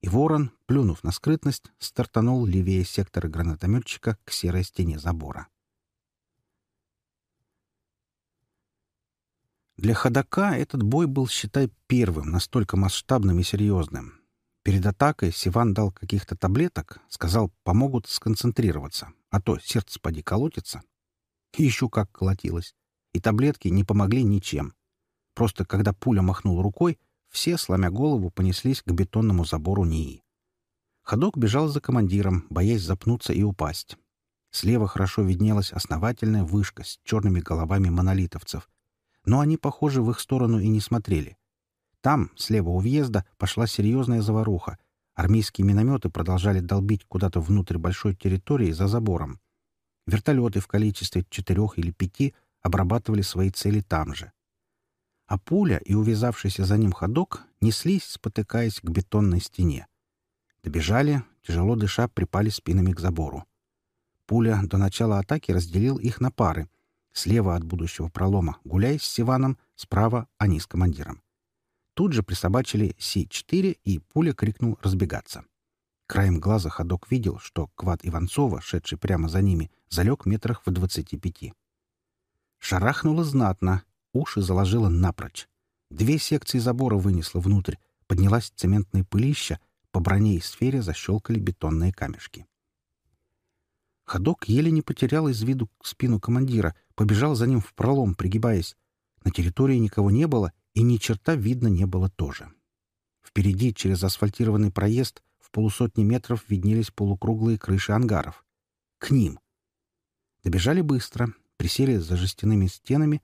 И ворон, плюнув на скрытность, стартанул левее сектора гранатометчика к серой стене забора. Для ходока этот бой был, считай, первым, настолько масштабным и серьезным. Перед атакой Сиван дал каких-то таблеток, сказал, помогут сконцентрироваться, а то сердце поди колотится. Еще как колотилось. и таблетки не помогли ничем. Просто когда пуля махнула рукой, все, сломя голову, понеслись к бетонному забору НИИ. Ходок бежал за командиром, боясь запнуться и упасть. Слева хорошо виднелась основательная вышка с черными головами монолитовцев. Но они, похоже, в их сторону и не смотрели. Там, слева у въезда, пошла серьезная заваруха. Армейские минометы продолжали долбить куда-то внутрь большой территории за забором. Вертолеты в количестве четырех или пяти обрабатывали свои цели там же. А пуля и увязавшийся за ним ходок неслись, спотыкаясь к бетонной стене. Добежали, тяжело дыша, припали спинами к забору. Пуля до начала атаки разделил их на пары. Слева от будущего пролома Гуляй с Сиваном, справа они с командиром. Тут же присобачили Си-4, и пуля крикнул разбегаться. Краем глаза ходок видел, что квад Иванцова, шедший прямо за ними, залег метрах в двадцати пяти. Шарахнуло знатно, уши заложило напрочь. Две секции забора вынесло внутрь, поднялась цементная пылища, по броне и сфере защелкали бетонные камешки. Ходок еле не потерял из виду спину командира, побежал за ним в пролом, пригибаясь. На территории никого не было, и ни черта видно не было тоже. Впереди, через асфальтированный проезд, в полусотни метров виднелись полукруглые крыши ангаров. К ним. Добежали быстро, присели за жестяными стенами,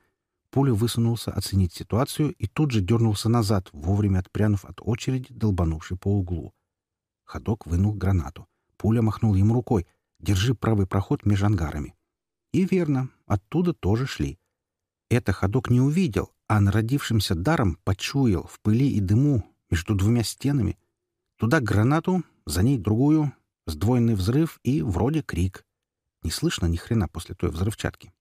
пуля высунулся оценить ситуацию и тут же дернулся назад, вовремя отпрянув от очереди, долбанувшей по углу. Ходок вынул гранату. Пуля махнул ему рукой — Держи правый проход между ангарами. И верно, оттуда тоже шли. Это ходок не увидел, а народившимся даром почуял в пыли и дыму между двумя стенами. Туда гранату, за ней другую, сдвоенный взрыв и вроде крик. Не слышно ни хрена после той взрывчатки.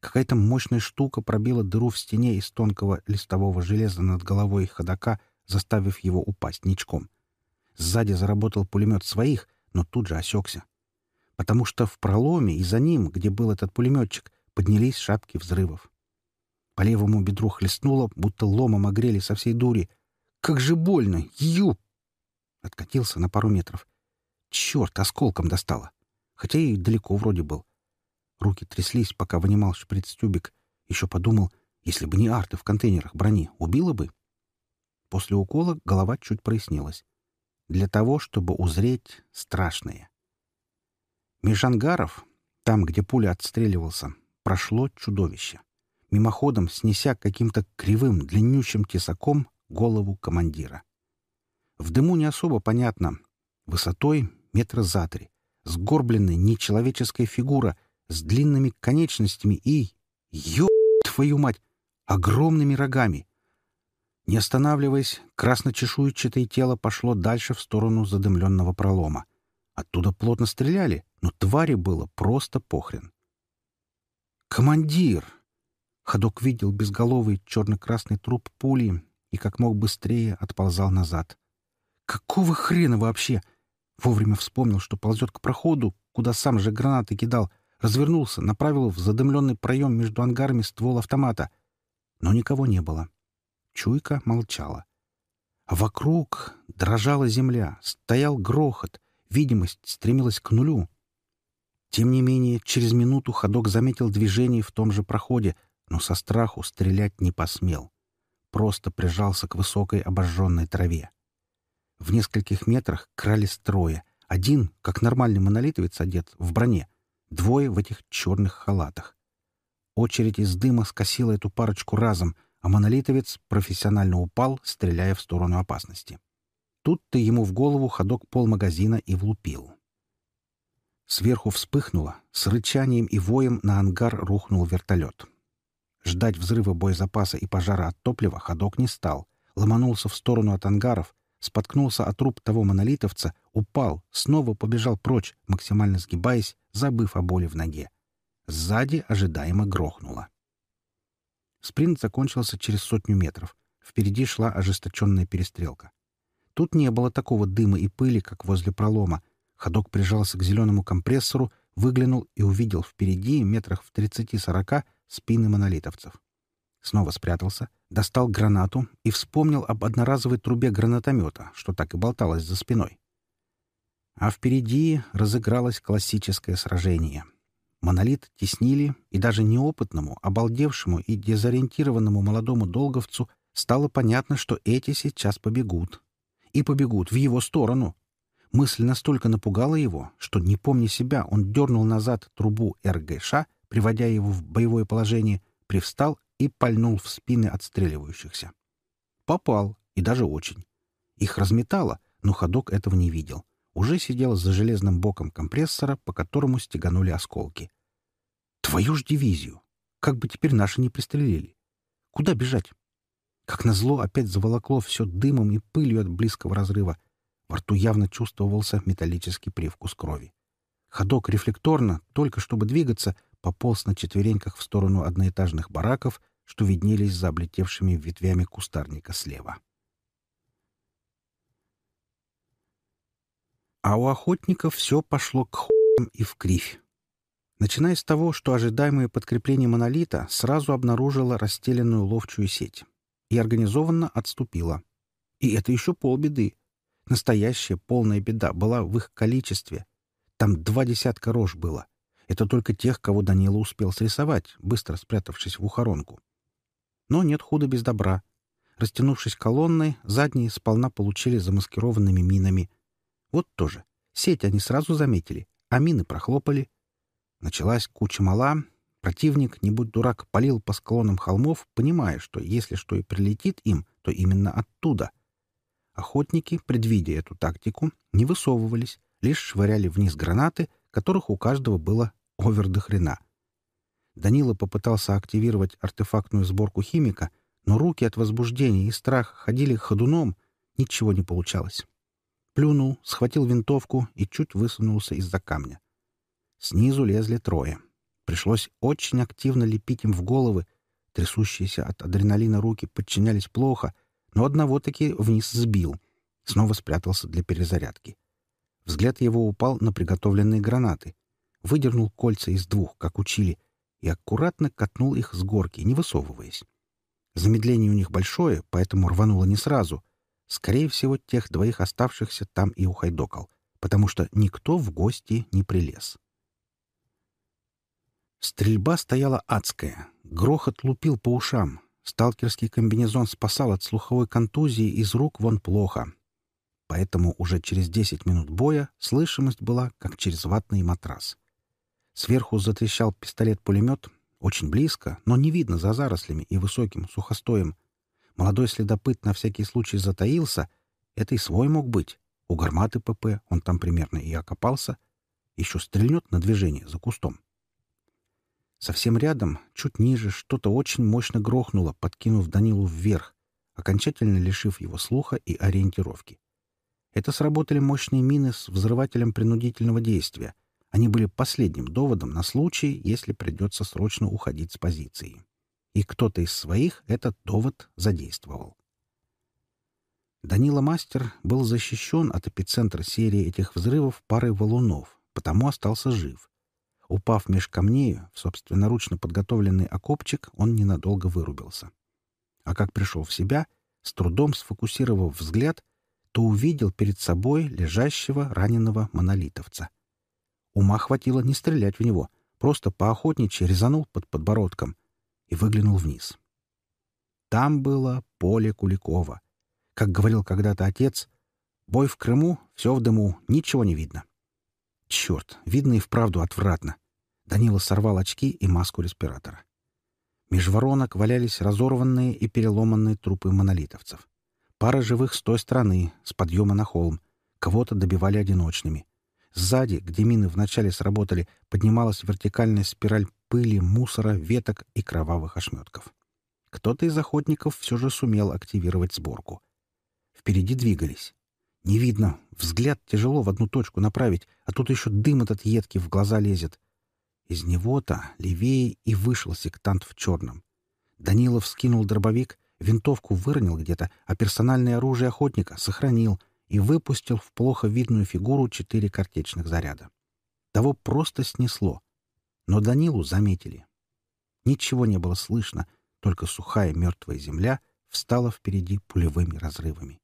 Какая-то мощная штука пробила дыру в стене из тонкого листового железа над головой ходока, заставив его упасть ничком. Сзади заработал пулемет своих, но тут же осекся потому что в проломе и за ним, где был этот пулеметчик, поднялись шапки взрывов. По левому бедру хлестнуло, будто ломом огрели со всей дури. «Как же больно! Ю!» Откатился на пару метров. Черт, осколком достало. Хотя и далеко вроде был. Руки тряслись, пока вынимал шприц-тюбик. Еще подумал, если бы не арты в контейнерах брони, убило бы. После укола голова чуть прояснилась. Для того, чтобы узреть страшное. Меж ангаров, там, где пуля отстреливался, прошло чудовище, мимоходом снеся каким-то кривым, длиннющим тесаком голову командира. В дыму не особо понятно. Высотой метра за три, сгорбленная нечеловеческая фигура с длинными конечностями и, ё твою мать, огромными рогами. Не останавливаясь, красночешуйчатое тело пошло дальше в сторону задымленного пролома. Оттуда плотно стреляли, но твари было просто похрен. «Командир!» Ходок видел безголовый черно-красный труп пули и как мог быстрее отползал назад. «Какого хрена вообще?» Вовремя вспомнил, что ползет к проходу, куда сам же гранаты кидал, развернулся, направил в задымленный проем между ангарами ствол автомата. Но никого не было. Чуйка молчала. А вокруг дрожала земля, стоял грохот, видимость стремилась к нулю. Тем не менее, через минуту ходок заметил движение в том же проходе, но со страху стрелять не посмел. Просто прижался к высокой обожженной траве. В нескольких метрах крались трое. Один, как нормальный монолитовец, одет в броне. Двое в этих черных халатах. Очередь из дыма скосила эту парочку разом, а монолитовец профессионально упал, стреляя в сторону опасности. Тут-то ему в голову ходок полмагазина и влупил. Сверху вспыхнуло, с рычанием и воем на ангар рухнул вертолет. Ждать взрыва боезапаса и пожара от топлива ходок не стал. Ломанулся в сторону от ангаров, споткнулся от труп того монолитовца, упал, снова побежал прочь, максимально сгибаясь, забыв о боли в ноге. Сзади ожидаемо грохнуло. Спринт закончился через сотню метров. Впереди шла ожесточенная перестрелка. Тут не было такого дыма и пыли, как возле пролома, Ходок прижался к зеленому компрессору, выглянул и увидел впереди, метрах в тридцати-сорока, спины монолитовцев. Снова спрятался, достал гранату и вспомнил об одноразовой трубе гранатомета, что так и болталось за спиной. А впереди разыгралось классическое сражение. Монолит теснили, и даже неопытному, обалдевшему и дезориентированному молодому долговцу стало понятно, что эти сейчас побегут. И побегут в его сторону. Мысль настолько напугала его, что, не помня себя, он дернул назад трубу РГШ, приводя его в боевое положение, привстал и пальнул в спины отстреливающихся. Попал, и даже очень. Их разметало, но ходок этого не видел уже сидел за железным боком компрессора, по которому стеганули осколки. Твою ж дивизию! Как бы теперь наши не пристрелили! Куда бежать? Как назло, опять заволокло все дымом и пылью от близкого разрыва. Во рту явно чувствовался металлический привкус крови. Ходок рефлекторно, только чтобы двигаться, пополз на четвереньках в сторону одноэтажных бараков, что виднелись за облетевшими ветвями кустарника слева. А у охотников все пошло к хуям и в кривь. Начиная с того, что ожидаемое подкрепление монолита сразу обнаружило расстеленную ловчую сеть и организованно отступило. И это еще полбеды. Настоящая полная беда была в их количестве. Там два десятка рож было. Это только тех, кого Данила успел срисовать, быстро спрятавшись в ухоронку. Но нет худа без добра. Растянувшись колонной, задние сполна получили замаскированными минами — вот тоже. Сеть они сразу заметили, а мины прохлопали. Началась куча мала. Противник, не будь дурак, полил по склонам холмов, понимая, что если что и прилетит им, то именно оттуда. Охотники, предвидя эту тактику, не высовывались, лишь швыряли вниз гранаты, которых у каждого было овер до хрена. Данила попытался активировать артефактную сборку химика, но руки от возбуждения и страха ходили ходуном, ничего не получалось. Плюнул, схватил винтовку и чуть высунулся из-за камня. Снизу лезли трое. Пришлось очень активно лепить им в головы. Трясущиеся от адреналина руки подчинялись плохо, но одного таки вниз сбил. Снова спрятался для перезарядки. Взгляд его упал на приготовленные гранаты. Выдернул кольца из двух, как учили, и аккуратно катнул их с горки, не высовываясь. Замедление у них большое, поэтому рвануло не сразу — Скорее всего, тех двоих оставшихся там и ухайдокал, потому что никто в гости не прилез. Стрельба стояла адская. Грохот лупил по ушам. Сталкерский комбинезон спасал от слуховой контузии из рук вон плохо. Поэтому уже через десять минут боя слышимость была, как через ватный матрас. Сверху затрещал пистолет-пулемет, очень близко, но не видно за зарослями и высоким сухостоем, Молодой следопыт на всякий случай затаился. Это и свой мог быть. У гарматы ПП он там примерно и окопался. Еще стрельнет на движение за кустом. Совсем рядом, чуть ниже, что-то очень мощно грохнуло, подкинув Данилу вверх, окончательно лишив его слуха и ориентировки. Это сработали мощные мины с взрывателем принудительного действия. Они были последним доводом на случай, если придется срочно уходить с позиции и кто-то из своих этот довод задействовал. Данила Мастер был защищен от эпицентра серии этих взрывов парой валунов, потому остался жив. Упав меж камней в собственноручно подготовленный окопчик, он ненадолго вырубился. А как пришел в себя, с трудом сфокусировав взгляд, то увидел перед собой лежащего раненого монолитовца. Ума хватило не стрелять в него, просто поохотничьи резанул под подбородком, и выглянул вниз. Там было поле Куликова. Как говорил когда-то отец, бой в Крыму, все в дыму, ничего не видно. Черт, видно и вправду отвратно. Данила сорвал очки и маску респиратора. Меж воронок валялись разорванные и переломанные трупы монолитовцев. Пара живых с той стороны, с подъема на холм. Кого-то добивали одиночными. Сзади, где мины вначале сработали, поднималась вертикальная спираль пыли, мусора, веток и кровавых ошметков. Кто-то из охотников все же сумел активировать сборку. Впереди двигались. Не видно, взгляд тяжело в одну точку направить, а тут еще дым этот едкий в глаза лезет. Из него-то левее и вышел сектант в черном. Данилов скинул дробовик, винтовку выронил где-то, а персональное оружие охотника сохранил и выпустил в плохо видную фигуру четыре картечных заряда. Того просто снесло. Но Данилу заметили. Ничего не было слышно, только сухая мертвая земля встала впереди пулевыми разрывами.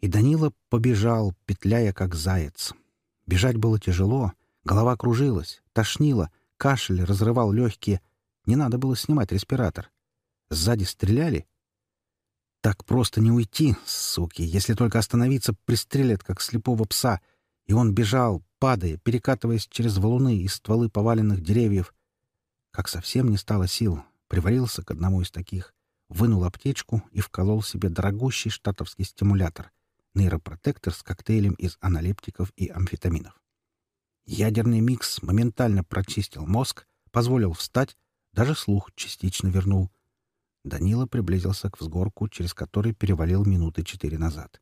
И Данила побежал, петляя как заяц. Бежать было тяжело, Голова кружилась, тошнило, кашель разрывал легкие. Не надо было снимать респиратор. Сзади стреляли. Так просто не уйти, суки. Если только остановиться, пристрелят, как слепого пса. И он бежал, падая, перекатываясь через валуны и стволы поваленных деревьев. Как совсем не стало сил, приварился к одному из таких, вынул аптечку и вколол себе дорогущий штатовский стимулятор — нейропротектор с коктейлем из аналептиков и амфетаминов. Ядерный микс моментально прочистил мозг, позволил встать, даже слух частично вернул. Данила приблизился к взгорку, через который перевалил минуты четыре назад.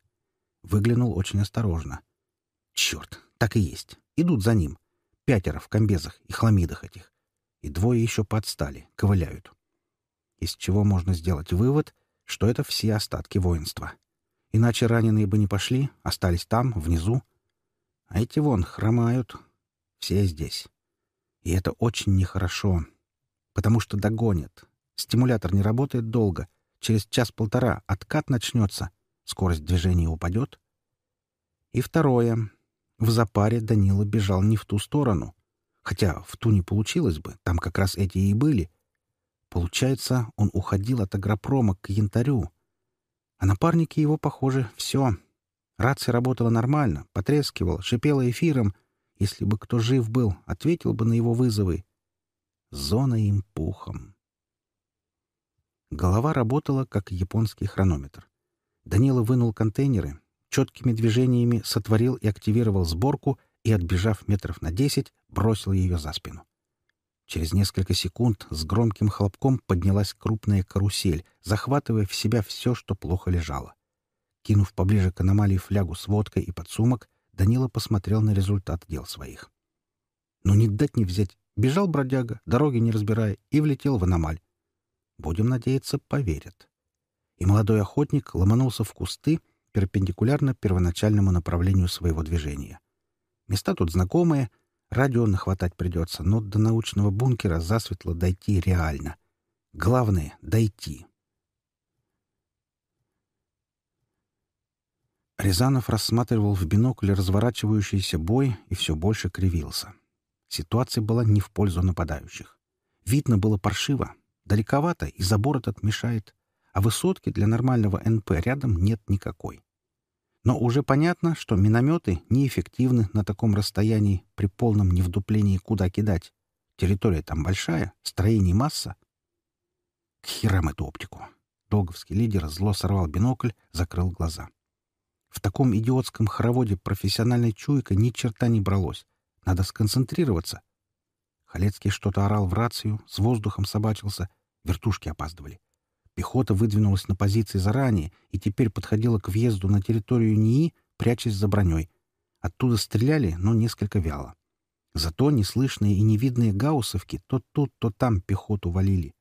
Выглянул очень осторожно. Черт, так и есть. Идут за ним. Пятеро в комбезах и хламидах этих. И двое еще подстали, ковыляют. Из чего можно сделать вывод, что это все остатки воинства. Иначе раненые бы не пошли, остались там, внизу. А эти вон хромают, все здесь. И это очень нехорошо, потому что догонят. Стимулятор не работает долго. Через час-полтора откат начнется, скорость движения упадет. И второе. В запаре Данила бежал не в ту сторону. Хотя в ту не получилось бы, там как раз эти и были. Получается, он уходил от агропрома к янтарю. А напарники его, похоже, все. Рация работала нормально, потрескивала, шипела эфиром — если бы кто жив был, ответил бы на его вызовы. Зона им пухом. Голова работала, как японский хронометр. Данила вынул контейнеры, четкими движениями сотворил и активировал сборку и, отбежав метров на десять, бросил ее за спину. Через несколько секунд с громким хлопком поднялась крупная карусель, захватывая в себя все, что плохо лежало. Кинув поближе к аномалии флягу с водкой и подсумок, Данила посмотрел на результат дел своих. Но «Ну, не дать не взять. Бежал бродяга, дороги не разбирая, и влетел в аномаль. Будем надеяться, поверят. И молодой охотник ломанулся в кусты, перпендикулярно первоначальному направлению своего движения. Места тут знакомые, радио нахватать придется, но до научного бункера засветло дойти реально. Главное — дойти. Рязанов рассматривал в бинокль разворачивающийся бой и все больше кривился. Ситуация была не в пользу нападающих. Видно было паршиво. Далековато, и забор этот мешает. А высотки для нормального НП рядом нет никакой. Но уже понятно, что минометы неэффективны на таком расстоянии при полном невдуплении куда кидать. Территория там большая, строений масса. К херам эту оптику. Долговский лидер зло сорвал бинокль, закрыл глаза. В таком идиотском хороводе профессиональной чуйка ни черта не бралось. Надо сконцентрироваться. Халецкий что-то орал в рацию, с воздухом собачился. Вертушки опаздывали. Пехота выдвинулась на позиции заранее и теперь подходила к въезду на территорию НИИ, прячась за броней. Оттуда стреляли, но несколько вяло. Зато неслышные и невидные гауссовки то тут, то там пехоту валили.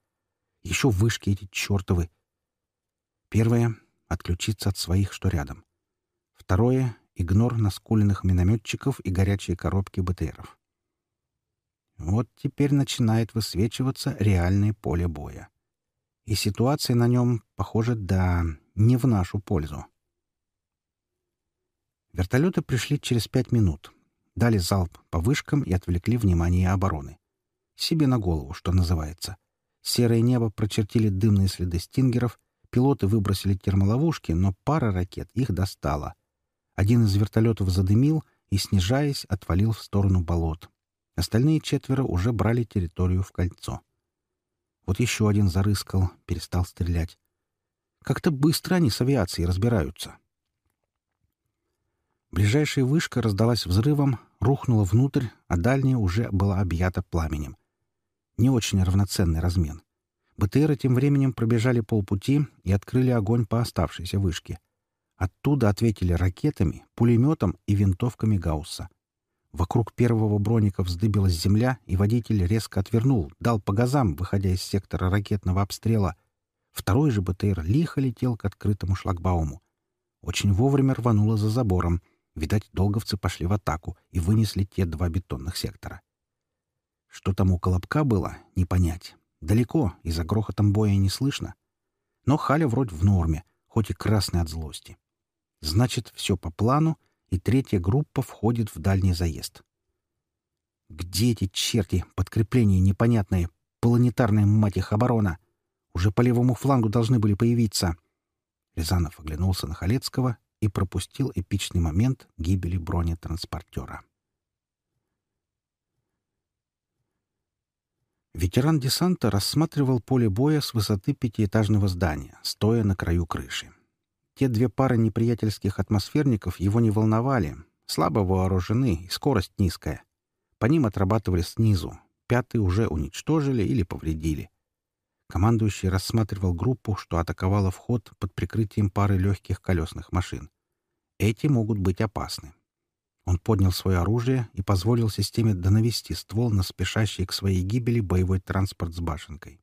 Еще вышки эти чертовы. Первое — отключиться от своих, что рядом. Второе — игнор наскуленных минометчиков и горячие коробки БТРов. Вот теперь начинает высвечиваться реальное поле боя. И ситуация на нем, похоже, да, не в нашу пользу. Вертолеты пришли через пять минут. Дали залп по вышкам и отвлекли внимание обороны. Себе на голову, что называется. Серое небо прочертили дымные следы стингеров, пилоты выбросили термоловушки, но пара ракет их достала — один из вертолетов задымил и, снижаясь, отвалил в сторону болот. Остальные четверо уже брали территорию в кольцо. Вот еще один зарыскал, перестал стрелять. Как-то быстро они с авиацией разбираются. Ближайшая вышка раздалась взрывом, рухнула внутрь, а дальняя уже была объята пламенем. Не очень равноценный размен. БТРы тем временем пробежали полпути и открыли огонь по оставшейся вышке. Оттуда ответили ракетами, пулеметом и винтовками Гаусса. Вокруг первого броника вздыбилась земля, и водитель резко отвернул, дал по газам, выходя из сектора ракетного обстрела. Второй же БТР лихо летел к открытому шлагбауму. Очень вовремя рвануло за забором. Видать, долговцы пошли в атаку и вынесли те два бетонных сектора. Что там у Колобка было, не понять. Далеко, и за грохотом боя не слышно. Но Халя вроде в норме, хоть и красный от злости. Значит, все по плану, и третья группа входит в дальний заезд. Где эти черти, подкрепления непонятные, планетарная мать их оборона? Уже по левому флангу должны были появиться. Рязанов оглянулся на Халецкого и пропустил эпичный момент гибели бронетранспортера. Ветеран десанта рассматривал поле боя с высоты пятиэтажного здания, стоя на краю крыши. Те две пары неприятельских атмосферников его не волновали, слабо вооружены и скорость низкая. По ним отрабатывали снизу, пятый уже уничтожили или повредили. Командующий рассматривал группу, что атаковала вход под прикрытием пары легких колесных машин. Эти могут быть опасны. Он поднял свое оружие и позволил системе донавести ствол на спешащий к своей гибели боевой транспорт с башенкой.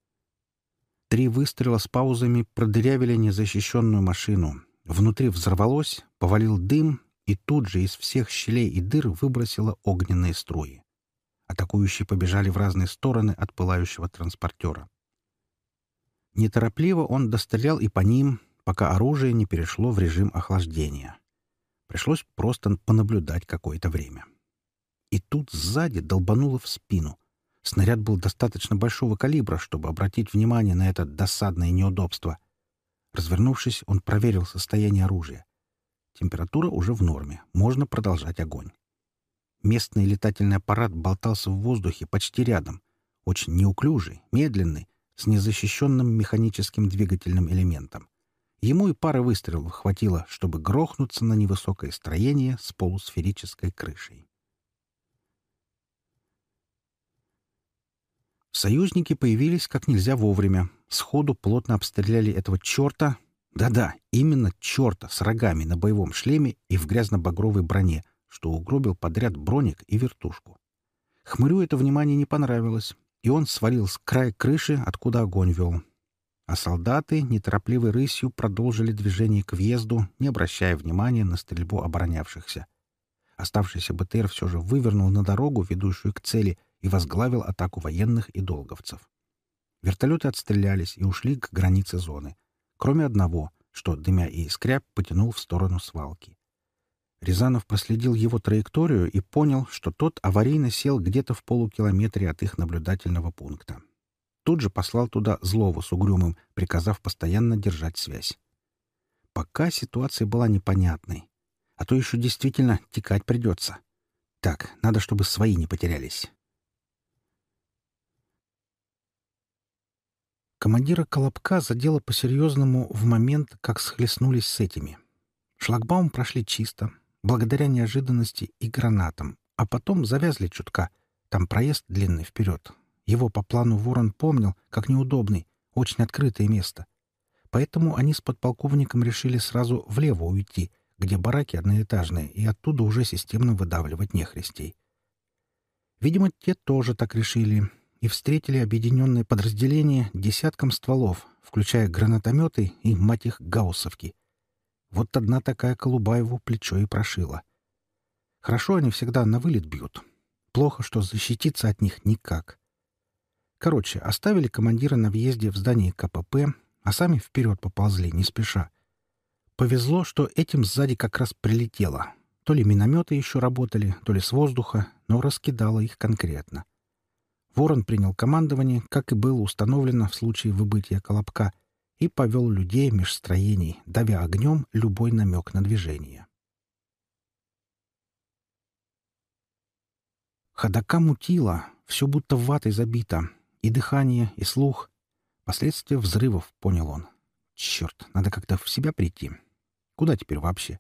Три выстрела с паузами продырявили незащищенную машину. Внутри взорвалось, повалил дым, и тут же из всех щелей и дыр выбросило огненные струи. Атакующие побежали в разные стороны от пылающего транспортера. Неторопливо он дострелял и по ним, пока оружие не перешло в режим охлаждения. Пришлось просто понаблюдать какое-то время. И тут сзади долбануло в спину. Снаряд был достаточно большого калибра, чтобы обратить внимание на это досадное неудобство. Развернувшись, он проверил состояние оружия. Температура уже в норме, можно продолжать огонь. Местный летательный аппарат болтался в воздухе почти рядом, очень неуклюжий, медленный, с незащищенным механическим двигательным элементом. Ему и пары выстрелов хватило, чтобы грохнуться на невысокое строение с полусферической крышей. Союзники появились как нельзя вовремя. Сходу плотно обстреляли этого черта. Да-да, именно черта с рогами на боевом шлеме и в грязно-багровой броне, что угробил подряд броник и вертушку. Хмырю это внимание не понравилось, и он свалил с края крыши, откуда огонь вел. А солдаты неторопливой рысью продолжили движение к въезду, не обращая внимания на стрельбу оборонявшихся. Оставшийся БТР все же вывернул на дорогу, ведущую к цели, и возглавил атаку военных и долговцев. Вертолеты отстрелялись и ушли к границе зоны, кроме одного, что, дымя и искря, потянул в сторону свалки. Рязанов проследил его траекторию и понял, что тот аварийно сел где-то в полукилометре от их наблюдательного пункта. Тут же послал туда злого с угрюмым, приказав постоянно держать связь. Пока ситуация была непонятной, а то еще действительно текать придется. Так, надо, чтобы свои не потерялись. Командира Колобка задело по-серьезному в момент, как схлестнулись с этими. Шлагбаум прошли чисто, благодаря неожиданности и гранатам, а потом завязли чутка. Там проезд длинный вперед. Его по плану Ворон помнил, как неудобный, очень открытое место. Поэтому они с подполковником решили сразу влево уйти, где бараки одноэтажные, и оттуда уже системно выдавливать нехристей. Видимо, те тоже так решили и встретили объединенное подразделение десятком стволов, включая гранатометы и, мать их, гауссовки — вот одна такая Колубаеву плечо и прошила. Хорошо они всегда на вылет бьют. Плохо, что защититься от них никак. Короче, оставили командира на въезде в здание КПП, а сами вперед поползли, не спеша. Повезло, что этим сзади как раз прилетело. То ли минометы еще работали, то ли с воздуха, но раскидало их конкретно. Ворон принял командование, как и было установлено в случае выбытия Колобка — и повел людей меж строений, давя огнем любой намек на движение. Ходока мутило, все будто ватой забито, и дыхание, и слух. Последствия взрывов, понял он. Черт, надо как-то в себя прийти. Куда теперь вообще?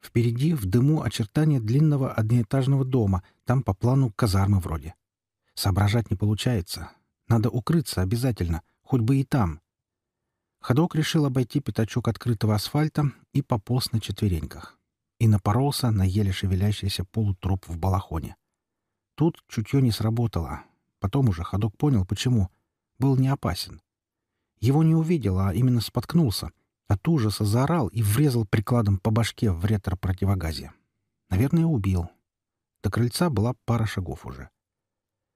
Впереди в дыму очертания длинного одноэтажного дома, там по плану казармы вроде. Соображать не получается. Надо укрыться обязательно, хоть бы и там. Ходок решил обойти пятачок открытого асфальта и пополз на четвереньках. И напоролся на еле шевелящийся полутроп в балахоне. Тут чутье не сработало. Потом уже ходок понял, почему. Был не опасен. Его не увидел, а именно споткнулся. От ужаса заорал и врезал прикладом по башке в ретро противогазе. Наверное, убил. До крыльца была пара шагов уже.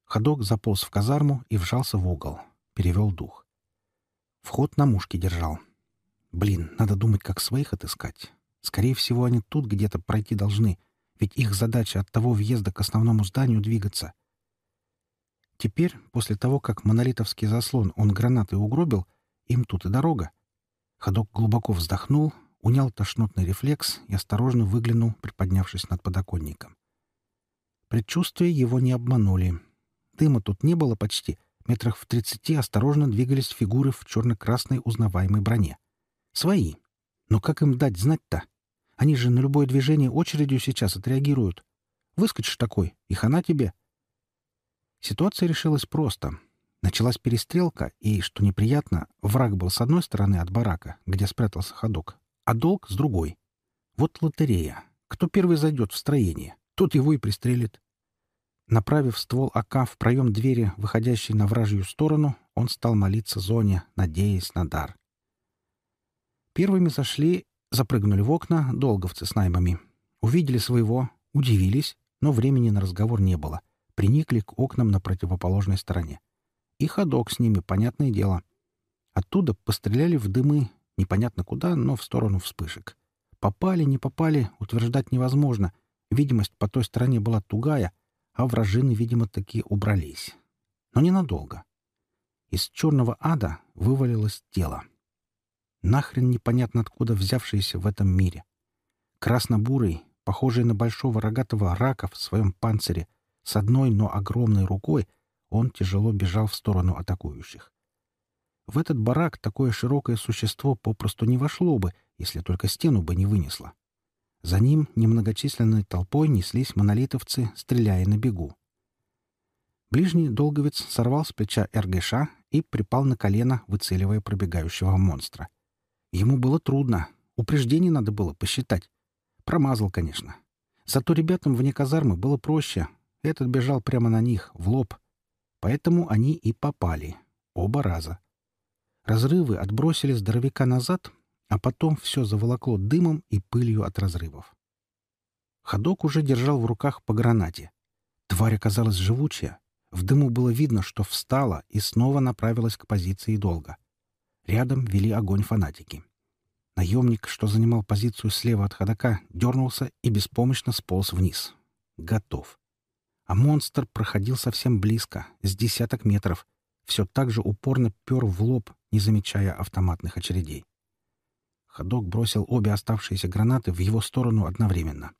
Ходок заполз в казарму и вжался в угол. Перевел дух. Вход на мушке держал. Блин, надо думать, как своих отыскать. Скорее всего, они тут где-то пройти должны, ведь их задача от того въезда к основному зданию двигаться. Теперь, после того, как монолитовский заслон он гранатой угробил, им тут и дорога. Ходок глубоко вздохнул, унял тошнотный рефлекс и осторожно выглянул, приподнявшись над подоконником. Предчувствия его не обманули. Дыма тут не было почти. Метрах в тридцати осторожно двигались фигуры в черно-красной узнаваемой броне. Свои. Но как им дать знать-то? Они же на любое движение очередью сейчас отреагируют. Выскочишь такой, и хана тебе. Ситуация решилась просто. Началась перестрелка, и, что неприятно, враг был с одной стороны от барака, где спрятался ходок, а долг с другой. Вот лотерея. Кто первый зайдет в строение, тот его и пристрелит. Направив ствол АК в проем двери, выходящей на вражью сторону, он стал молиться зоне, надеясь на дар. Первыми зашли, запрыгнули в окна долговцы с наймами. Увидели своего, удивились, но времени на разговор не было. Приникли к окнам на противоположной стороне. И ходок с ними, понятное дело. Оттуда постреляли в дымы, непонятно куда, но в сторону вспышек. Попали, не попали, утверждать невозможно. Видимость по той стороне была тугая — а вражины, видимо, таки убрались. Но ненадолго. Из черного ада вывалилось тело. Нахрен непонятно откуда взявшееся в этом мире. Красно-бурый, похожий на большого рогатого рака в своем панцире, с одной, но огромной рукой, он тяжело бежал в сторону атакующих. В этот барак такое широкое существо попросту не вошло бы, если только стену бы не вынесло. За ним немногочисленной толпой неслись монолитовцы, стреляя на бегу. Ближний долговец сорвал с плеча РГШ и припал на колено, выцеливая пробегающего монстра. Ему было трудно. Упреждений надо было посчитать. Промазал, конечно. Зато ребятам вне казармы было проще. Этот бежал прямо на них, в лоб. Поэтому они и попали. Оба раза. Разрывы отбросили здоровяка назад, а потом все заволокло дымом и пылью от разрывов. Ходок уже держал в руках по гранате. Тварь оказалась живучая. В дыму было видно, что встала и снова направилась к позиции долга. Рядом вели огонь фанатики. Наемник, что занимал позицию слева от ходока, дернулся и беспомощно сполз вниз. Готов. А монстр проходил совсем близко, с десяток метров, все так же упорно пер в лоб, не замечая автоматных очередей. Ходок бросил обе оставшиеся гранаты в его сторону одновременно.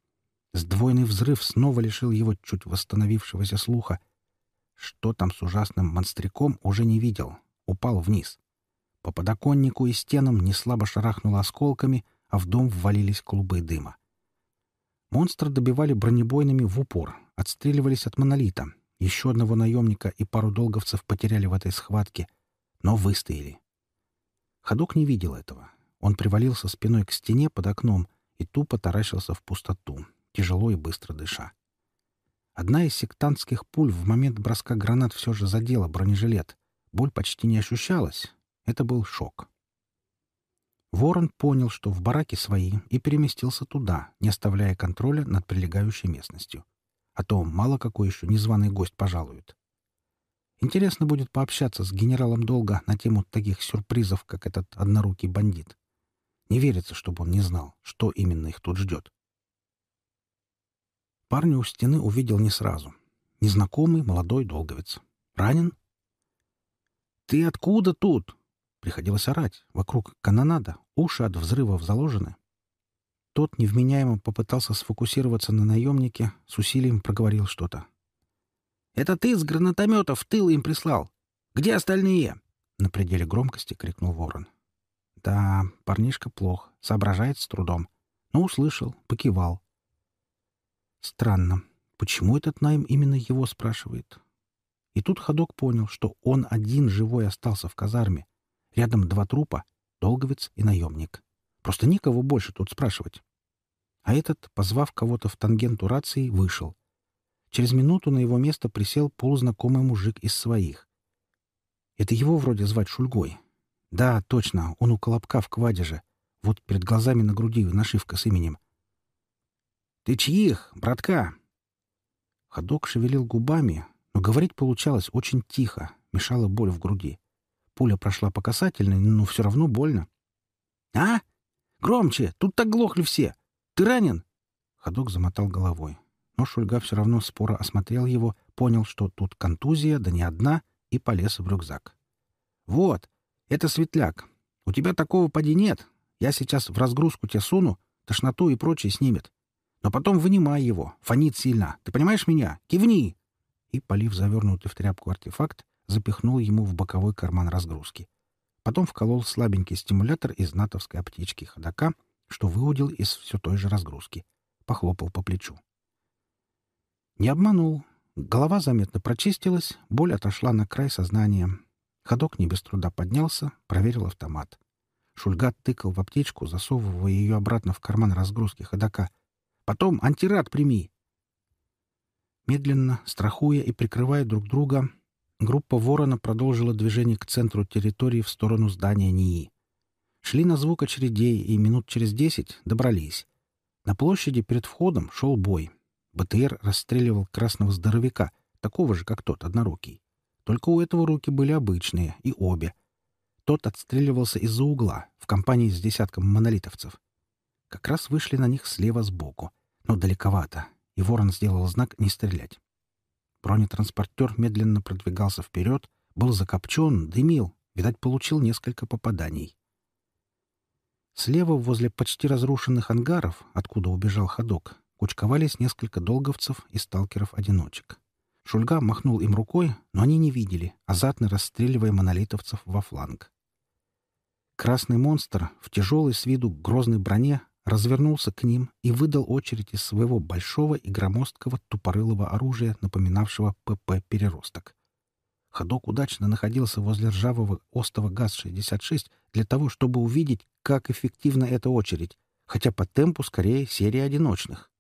Сдвоенный взрыв снова лишил его чуть восстановившегося слуха. Что там с ужасным монстряком, уже не видел. Упал вниз. По подоконнику и стенам неслабо шарахнуло осколками, а в дом ввалились клубы дыма. Монстра добивали бронебойными в упор, отстреливались от монолита. Еще одного наемника и пару долговцев потеряли в этой схватке, но выстояли. Ходок не видел этого. Он привалился спиной к стене под окном и тупо таращился в пустоту, тяжело и быстро дыша. Одна из сектантских пуль в момент броска гранат все же задела бронежилет. Боль почти не ощущалась. Это был шок. Ворон понял, что в бараке свои, и переместился туда, не оставляя контроля над прилегающей местностью. А то мало какой еще незваный гость пожалует. Интересно будет пообщаться с генералом Долго на тему таких сюрпризов, как этот однорукий бандит. Не верится, чтобы он не знал, что именно их тут ждет. Парня у стены увидел не сразу. Незнакомый молодой долговец. Ранен? «Ты откуда тут?» Приходилось орать. Вокруг канонада, уши от взрывов заложены. Тот невменяемо попытался сфокусироваться на наемнике, с усилием проговорил что-то. «Это ты с гранатомета в тыл им прислал! Где остальные?» На пределе громкости крикнул ворон. Да, парнишка плох, соображает с трудом. Но услышал, покивал. Странно, почему этот найм именно его спрашивает? И тут ходок понял, что он один живой остался в казарме. Рядом два трупа — долговец и наемник. Просто никого больше тут спрашивать. А этот, позвав кого-то в тангенту рации, вышел. Через минуту на его место присел полузнакомый мужик из своих. Это его вроде звать Шульгой, да, точно, он у Колобка в квадеже. Вот перед глазами на груди нашивка с именем. «Ты чьих, братка?» Ходок шевелил губами, но говорить получалось очень тихо, мешала боль в груди. Пуля прошла по касательной, но все равно больно. «А? Громче! Тут так глохли все! Ты ранен?» Ходок замотал головой. Но Шульга все равно споро осмотрел его, понял, что тут контузия, да не одна, и полез в рюкзак. «Вот, это светляк. У тебя такого поди нет. Я сейчас в разгрузку тебе суну, тошноту и прочее снимет. Но потом вынимай его, фонит сильно. Ты понимаешь меня? Кивни!» И, полив завернутый в тряпку артефакт, запихнул ему в боковой карман разгрузки. Потом вколол слабенький стимулятор из натовской аптечки ходока, что выудил из все той же разгрузки. Похлопал по плечу. Не обманул. Голова заметно прочистилась, боль отошла на край сознания. Ходок не без труда поднялся, проверил автомат. Шульгат тыкал в аптечку, засовывая ее обратно в карман разгрузки ходока. «Потом антирад прими!» Медленно, страхуя и прикрывая друг друга, группа «Ворона» продолжила движение к центру территории в сторону здания НИИ. Шли на звук очередей и минут через десять добрались. На площади перед входом шел бой. БТР расстреливал красного здоровяка, такого же, как тот, однорукий. Только у этого руки были обычные, и обе. Тот отстреливался из-за угла, в компании с десятком монолитовцев. Как раз вышли на них слева сбоку, но далековато, и ворон сделал знак «не стрелять». Бронетранспортер медленно продвигался вперед, был закопчен, дымил, видать, получил несколько попаданий. Слева, возле почти разрушенных ангаров, откуда убежал ходок, кучковались несколько долговцев и сталкеров-одиночек. Шульга махнул им рукой, но они не видели, азартно расстреливая монолитовцев во фланг. Красный монстр в тяжелой с виду грозной броне развернулся к ним и выдал очередь из своего большого и громоздкого тупорылого оружия, напоминавшего ПП-переросток. Ходок удачно находился возле ржавого остова ГАЗ-66 для того, чтобы увидеть, как эффективна эта очередь, хотя по темпу скорее серия одиночных.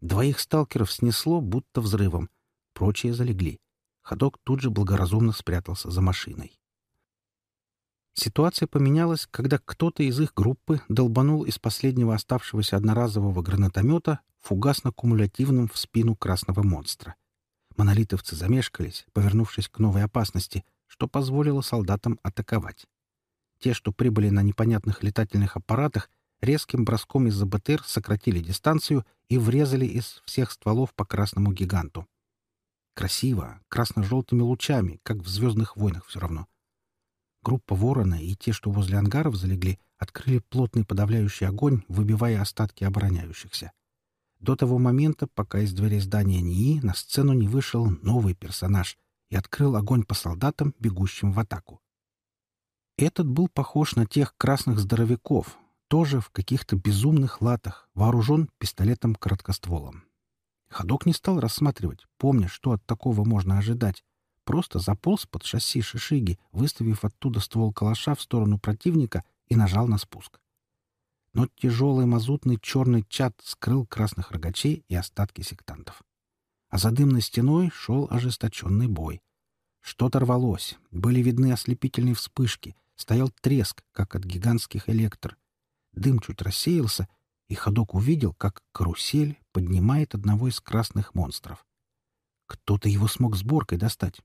Двоих сталкеров снесло, будто взрывом — Прочие залегли. Ходок тут же благоразумно спрятался за машиной. Ситуация поменялась, когда кто-то из их группы долбанул из последнего оставшегося одноразового гранатомета фугасно-кумулятивным в спину красного монстра. Монолитовцы замешкались, повернувшись к новой опасности, что позволило солдатам атаковать. Те, что прибыли на непонятных летательных аппаратах, резким броском из-за БТР сократили дистанцию и врезали из всех стволов по красному гиганту. Красиво, красно-желтыми лучами, как в «Звездных войнах» все равно. Группа «Ворона» и те, что возле ангаров залегли, открыли плотный подавляющий огонь, выбивая остатки обороняющихся. До того момента, пока из дверей здания НИИ на сцену не вышел новый персонаж и открыл огонь по солдатам, бегущим в атаку. Этот был похож на тех красных здоровяков, тоже в каких-то безумных латах, вооружен пистолетом-короткостволом. Ходок не стал рассматривать, помня, что от такого можно ожидать. Просто заполз под шасси шишиги, выставив оттуда ствол калаша в сторону противника и нажал на спуск. Но тяжелый мазутный черный чат скрыл красных рогачей и остатки сектантов. А за дымной стеной шел ожесточенный бой. Что-то рвалось, были видны ослепительные вспышки, стоял треск, как от гигантских электр. Дым чуть рассеялся — и ходок увидел, как карусель поднимает одного из красных монстров. Кто-то его смог сборкой достать.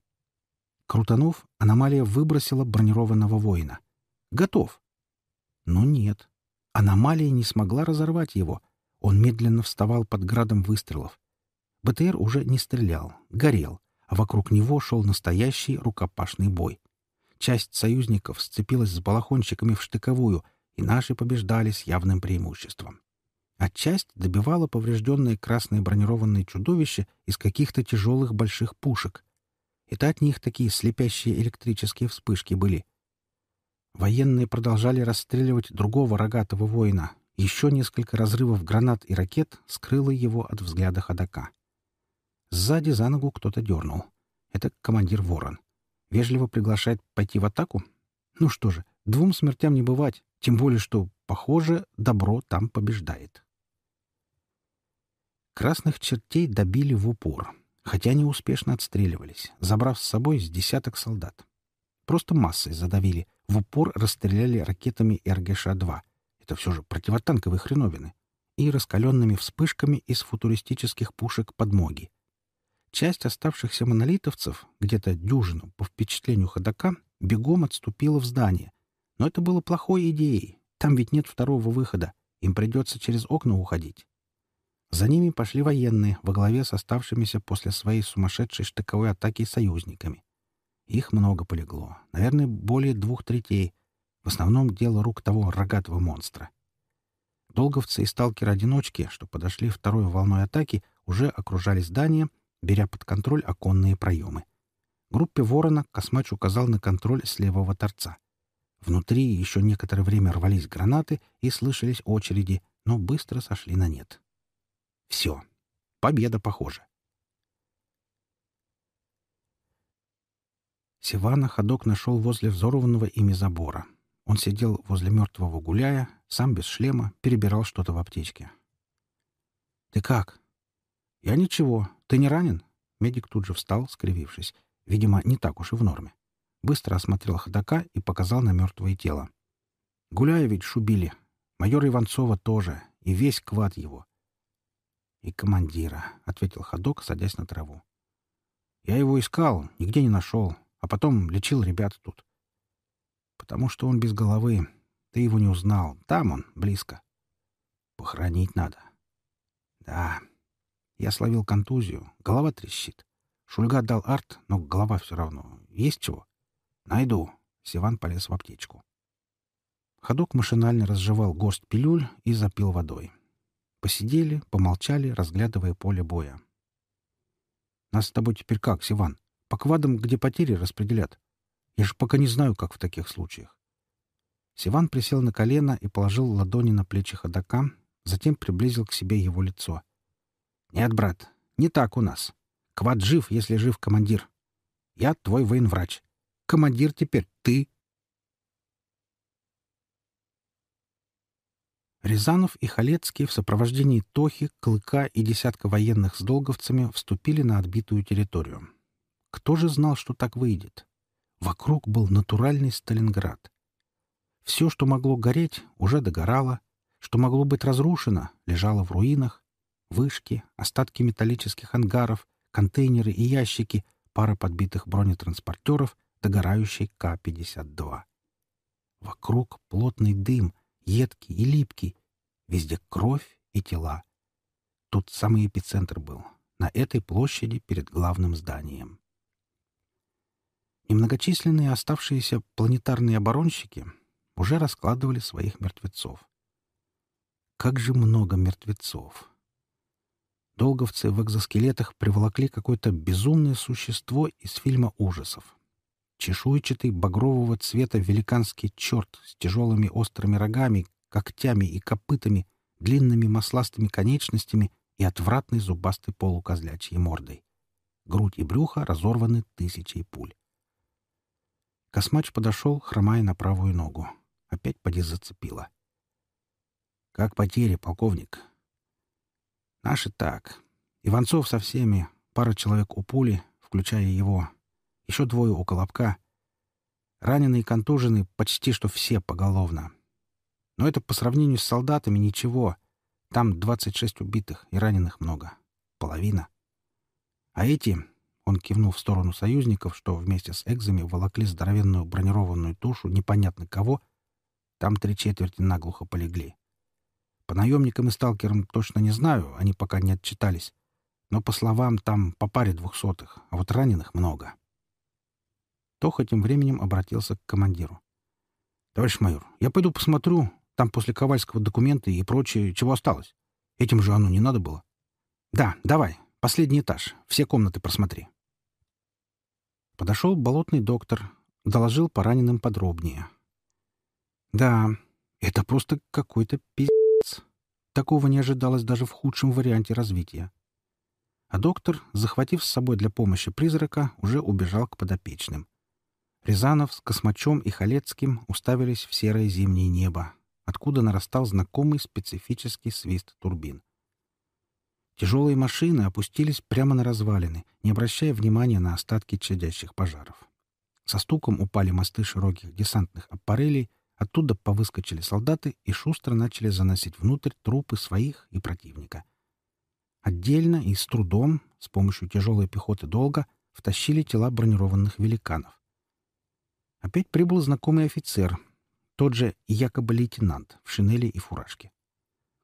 Крутанув, аномалия выбросила бронированного воина. Готов. Но нет. Аномалия не смогла разорвать его. Он медленно вставал под градом выстрелов. БТР уже не стрелял, горел, а вокруг него шел настоящий рукопашный бой. Часть союзников сцепилась с балахончиками в штыковую, и наши побеждали с явным преимуществом а часть добивала поврежденные красные бронированные чудовища из каких-то тяжелых больших пушек. Это от них такие слепящие электрические вспышки были. Военные продолжали расстреливать другого рогатого воина. Еще несколько разрывов гранат и ракет скрыло его от взгляда ходока. Сзади за ногу кто-то дернул. Это командир Ворон. Вежливо приглашает пойти в атаку? Ну что же, двум смертям не бывать, тем более что, похоже, добро там побеждает. Красных чертей добили в упор, хотя они успешно отстреливались, забрав с собой с десяток солдат. Просто массой задавили, в упор расстреляли ракетами РГШ-2. Это все же противотанковые хреновины. И раскаленными вспышками из футуристических пушек подмоги. Часть оставшихся монолитовцев, где-то дюжину, по впечатлению ходока, бегом отступила в здание. Но это было плохой идеей. Там ведь нет второго выхода. Им придется через окна уходить. За ними пошли военные во главе с оставшимися после своей сумасшедшей штыковой атаки союзниками. Их много полегло, наверное, более двух третей. В основном дело рук того рогатого монстра. Долговцы и сталкеры-одиночки, что подошли второй волной атаки, уже окружали здание, беря под контроль оконные проемы. Группе «Ворона» Космач указал на контроль с левого торца. Внутри еще некоторое время рвались гранаты и слышались очереди, но быстро сошли на нет. Все. Победа, похоже. Сивана ходок нашел возле взорванного ими забора. Он сидел возле мертвого гуляя, сам без шлема, перебирал что-то в аптечке. «Ты как?» «Я ничего. Ты не ранен?» Медик тут же встал, скривившись. Видимо, не так уж и в норме. Быстро осмотрел ходока и показал на мертвое тело. «Гуляя ведь шубили. Майора Иванцова тоже. И весь квад его. «И командира», — ответил ходок, садясь на траву. «Я его искал, нигде не нашел, а потом лечил ребят тут. Потому что он без головы. Ты его не узнал. Там он, близко. Похоронить надо. Да. Я словил контузию. Голова трещит. Шульга дал арт, но голова все равно. Есть чего? Найду. Сиван полез в аптечку. Ходок машинально разжевал горсть пилюль и запил водой. Посидели, помолчали, разглядывая поле боя. «Нас с тобой теперь как, Сиван? По квадам, где потери распределят? Я же пока не знаю, как в таких случаях». Сиван присел на колено и положил ладони на плечи ходока, затем приблизил к себе его лицо. «Нет, брат, не так у нас. Квад жив, если жив командир. Я твой военврач. Командир теперь ты Рязанов и Халецкий в сопровождении Тохи, Клыка и десятка военных с долговцами вступили на отбитую территорию. Кто же знал, что так выйдет? Вокруг был натуральный Сталинград. Все, что могло гореть, уже догорало, что могло быть разрушено, лежало в руинах. Вышки, остатки металлических ангаров, контейнеры и ящики, пара подбитых бронетранспортеров, догорающий К-52. Вокруг плотный дым — едкий и липкий. Везде кровь и тела. Тут самый эпицентр был, на этой площади перед главным зданием. Немногочисленные оставшиеся планетарные оборонщики уже раскладывали своих мертвецов. Как же много мертвецов! Долговцы в экзоскелетах приволокли какое-то безумное существо из фильма ужасов. Чешуйчатый багрового цвета великанский черт с тяжелыми острыми рогами, когтями и копытами, длинными масластыми конечностями и отвратной зубастой полукозлячьей мордой. Грудь и брюхо разорваны тысячей пуль. Космач подошел, хромая на правую ногу. Опять поди зацепило. «Как потери, полковник?» «Наши так. Иванцов со всеми, пара человек у пули, включая его, еще двое у Колобка. Раненые и контужены почти что все поголовно. Но это по сравнению с солдатами ничего. Там 26 убитых и раненых много. Половина. А эти, он кивнул в сторону союзников, что вместе с экзами волокли здоровенную бронированную тушу непонятно кого, там три четверти наглухо полегли. По наемникам и сталкерам точно не знаю, они пока не отчитались. Но, по словам, там по паре двухсотых, а вот раненых много. Тоха тем временем обратился к командиру. «Товарищ майор, я пойду посмотрю. Там после Ковальского документы и прочее, чего осталось. Этим же оно не надо было». «Да, давай. Последний этаж. Все комнаты просмотри». Подошел болотный доктор. Доложил по раненым подробнее. «Да, это просто какой-то пиздец. Такого не ожидалось даже в худшем варианте развития». А доктор, захватив с собой для помощи призрака, уже убежал к подопечным. Рязанов с Космачом и Халецким уставились в серое зимнее небо, откуда нарастал знакомый специфический свист турбин. Тяжелые машины опустились прямо на развалины, не обращая внимания на остатки чадящих пожаров. Со стуком упали мосты широких десантных аппарелей, оттуда повыскочили солдаты и шустро начали заносить внутрь трупы своих и противника. Отдельно и с трудом, с помощью тяжелой пехоты долго, втащили тела бронированных великанов. Опять прибыл знакомый офицер, тот же якобы лейтенант в шинели и фуражке.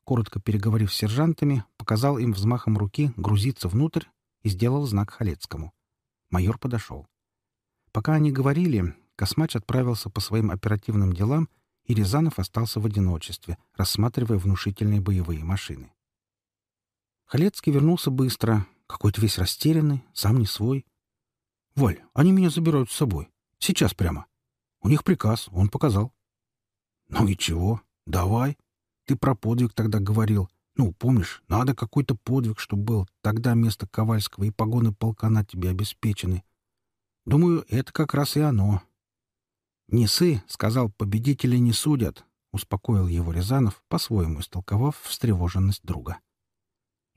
коротко переговорив с сержантами, показал им взмахом руки грузиться внутрь и сделал знак Халецкому. Майор подошел. Пока они говорили, Космач отправился по своим оперативным делам, и Рязанов остался в одиночестве, рассматривая внушительные боевые машины. Халецкий вернулся быстро, какой-то весь растерянный, сам не свой. — Валь, они меня забирают с собой. Сейчас прямо. У них приказ, он показал. — Ну и чего? Давай. Ты про подвиг тогда говорил. Ну, помнишь, надо какой-то подвиг, чтобы был. Тогда место Ковальского и погоны полкана тебе обеспечены. Думаю, это как раз и оно. «Несы», — сказал, — «победители не судят», — успокоил его Рязанов, по-своему истолковав встревоженность друга.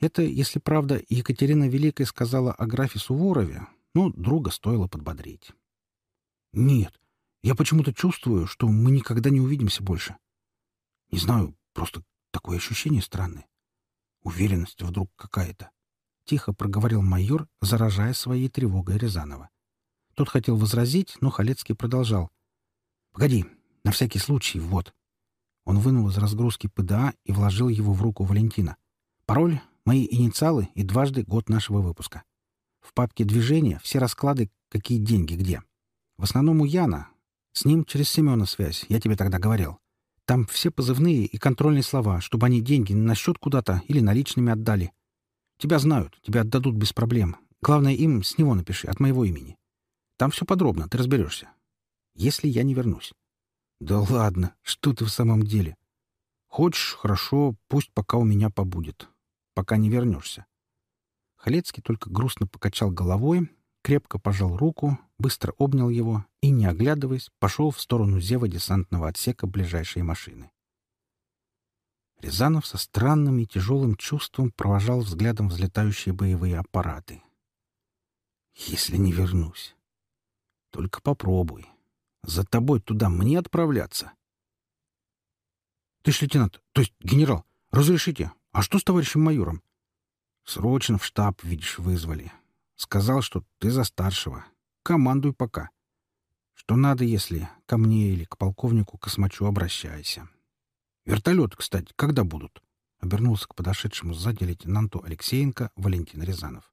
Это, если правда, Екатерина Великая сказала о графе Суворове, но друга стоило подбодрить. «Нет, я почему-то чувствую, что мы никогда не увидимся больше. Не знаю, просто такое ощущение странное. Уверенность вдруг какая-то. Тихо проговорил майор, заражая своей тревогой Рязанова. Тот хотел возразить, но Халецкий продолжал. «Погоди, на всякий случай, вот». Он вынул из разгрузки ПДА и вложил его в руку Валентина. «Пароль, мои инициалы и дважды год нашего выпуска. В папке движения все расклады, какие деньги где. В основном у Яна. С ним через Семена связь, я тебе тогда говорил. Там все позывные и контрольные слова, чтобы они деньги на счет куда-то или наличными отдали. Тебя знают, тебя отдадут без проблем. Главное, им с него напиши, от моего имени. Там все подробно, ты разберешься. Если я не вернусь. Да ладно, что ты в самом деле? Хочешь, хорошо, пусть пока у меня побудет. Пока не вернешься. Халецкий только грустно покачал головой, крепко пожал руку, быстро обнял его и, не оглядываясь, пошел в сторону зева десантного отсека ближайшей машины. Рязанов со странным и тяжелым чувством провожал взглядом взлетающие боевые аппараты. «Если не вернусь, только попробуй. За тобой туда мне отправляться?» «Товарищ лейтенант, то есть генерал, разрешите, а что с товарищем майором?» «Срочно в штаб, видишь, вызвали. Сказал, что ты за старшего. Командуй пока. Что надо, если ко мне или к полковнику Космачу обращайся. Вертолеты, кстати, когда будут?» Обернулся к подошедшему сзади лейтенанту Алексеенко Валентин Рязанов.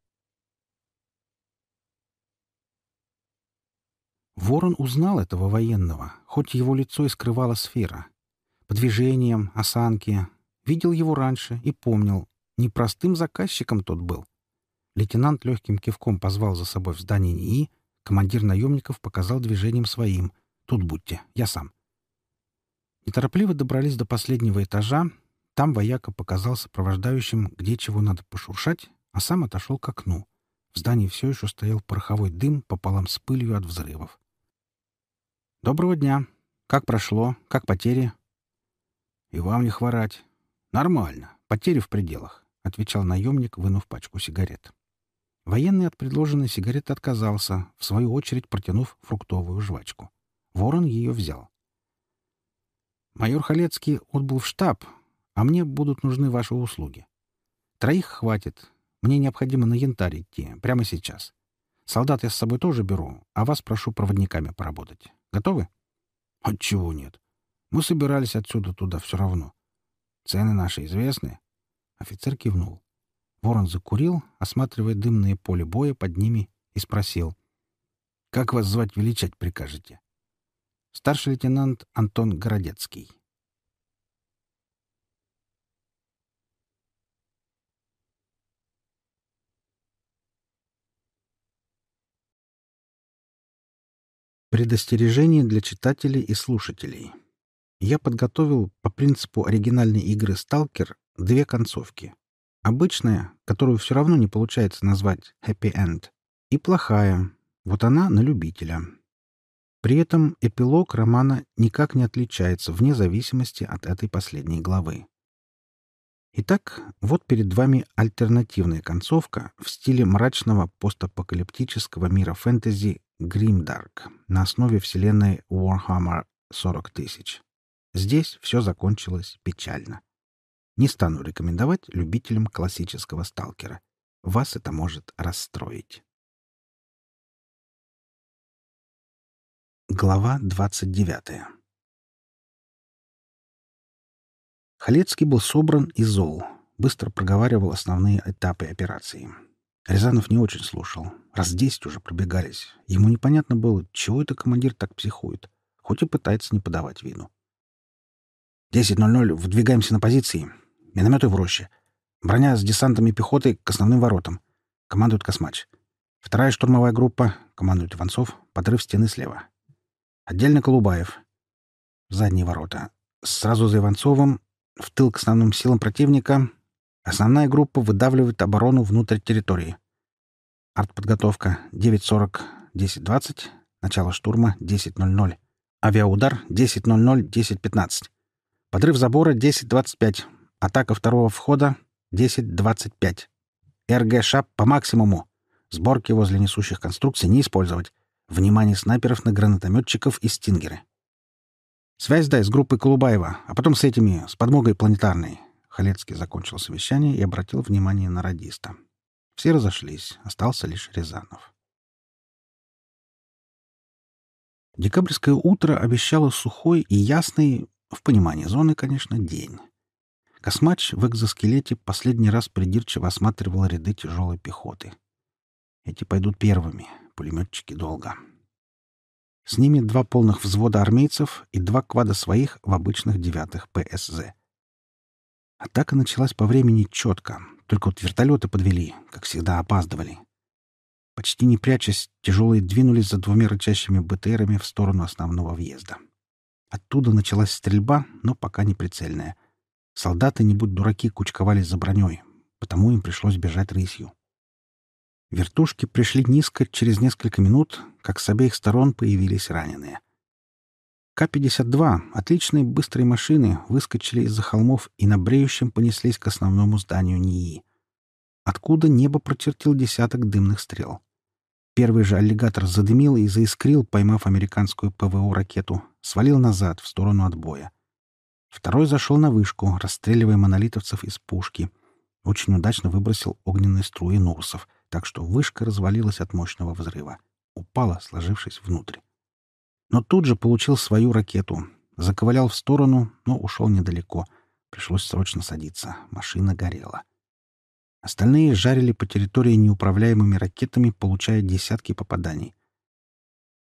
Ворон узнал этого военного, хоть его лицо и скрывала сфера. По движениям, осанке. Видел его раньше и помнил. Непростым заказчиком тот был. Лейтенант легким кивком позвал за собой в здание НИИ, командир наемников показал движением своим. «Тут будьте, я сам». Неторопливо добрались до последнего этажа. Там вояка показал сопровождающим, где чего надо пошуршать, а сам отошел к окну. В здании все еще стоял пороховой дым пополам с пылью от взрывов. «Доброго дня. Как прошло? Как потери?» «И вам не хворать. Нормально. Потери в пределах», — отвечал наемник, вынув пачку сигарет. Военный от предложенной сигареты отказался, в свою очередь протянув фруктовую жвачку. Ворон ее взял. «Майор Халецкий отбыл в штаб, а мне будут нужны ваши услуги. Троих хватит. Мне необходимо на янтарь идти, прямо сейчас. Солдат я с собой тоже беру, а вас прошу проводниками поработать. Готовы?» «Отчего нет? Мы собирались отсюда туда все равно. Цены наши известны?» Офицер кивнул. Ворон закурил, осматривая дымное поле боя под ними, и спросил. «Как вас звать величать прикажете?» «Старший лейтенант Антон Городецкий». Предостережение для читателей и слушателей. Я подготовил по принципу оригинальной игры «Сталкер» две концовки. Обычная, которую все равно не получается назвать «happy end», и плохая, вот она на любителя. При этом эпилог романа никак не отличается вне зависимости от этой последней главы. Итак, вот перед вами альтернативная концовка в стиле мрачного постапокалиптического мира фэнтези Grimdark на основе вселенной Warhammer 40 тысяч. Здесь все закончилось печально. Не стану рекомендовать любителям классического сталкера. Вас это может расстроить. Глава 29 Халецкий был собран и зол, быстро проговаривал основные этапы операции. Рязанов не очень слушал. Раз десять уже пробегались. Ему непонятно было, чего это командир так психует, хоть и пытается не подавать вину. «Десять ноль ноль. Выдвигаемся на позиции. Минометы в роще. Броня с десантами пехоты к основным воротам. Командует Космач. Вторая штурмовая группа. Командует Иванцов. Подрыв стены слева. Отдельно Колубаев. Задние ворота. Сразу за Иванцовым. В тыл к основным силам противника. Основная группа выдавливает оборону внутрь территории. Артподготовка 9.40, 10.20. Начало штурма 10.00. Авиаудар 10.00, 10.15. Подрыв забора 10.25. Атака второго входа 10.25. РГ по максимуму. Сборки возле несущих конструкций не использовать. Внимание снайперов на гранатометчиков и стингеры. Связь дай с группой Колубаева, а потом с этими, с подмогой планетарной. Халецкий закончил совещание и обратил внимание на радиста. Все разошлись, остался лишь Рязанов. Декабрьское утро обещало сухой и ясный, в понимании зоны, конечно, день. Космач в экзоскелете последний раз придирчиво осматривал ряды тяжелой пехоты. Эти пойдут первыми, пулеметчики долго. С ними два полных взвода армейцев и два квада своих в обычных девятых ПСЗ. Атака началась по времени четко, только вот вертолеты подвели, как всегда опаздывали. Почти не прячась, тяжелые двинулись за двумя рычащими БТРами в сторону основного въезда. Оттуда началась стрельба, но пока не прицельная. Солдаты, не будь дураки, кучковались за броней, потому им пришлось бежать рысью. Вертушки пришли низко через несколько минут, как с обеих сторон появились раненые — к-52, отличные быстрые машины, выскочили из-за холмов и на бреющем понеслись к основному зданию НИИ. Откуда небо прочертил десяток дымных стрел. Первый же аллигатор задымил и заискрил, поймав американскую ПВО-ракету, свалил назад, в сторону отбоя. Второй зашел на вышку, расстреливая монолитовцев из пушки. Очень удачно выбросил огненные струи Нурсов, так что вышка развалилась от мощного взрыва. Упала, сложившись внутрь но тут же получил свою ракету. Заковылял в сторону, но ушел недалеко. Пришлось срочно садиться. Машина горела. Остальные жарили по территории неуправляемыми ракетами, получая десятки попаданий.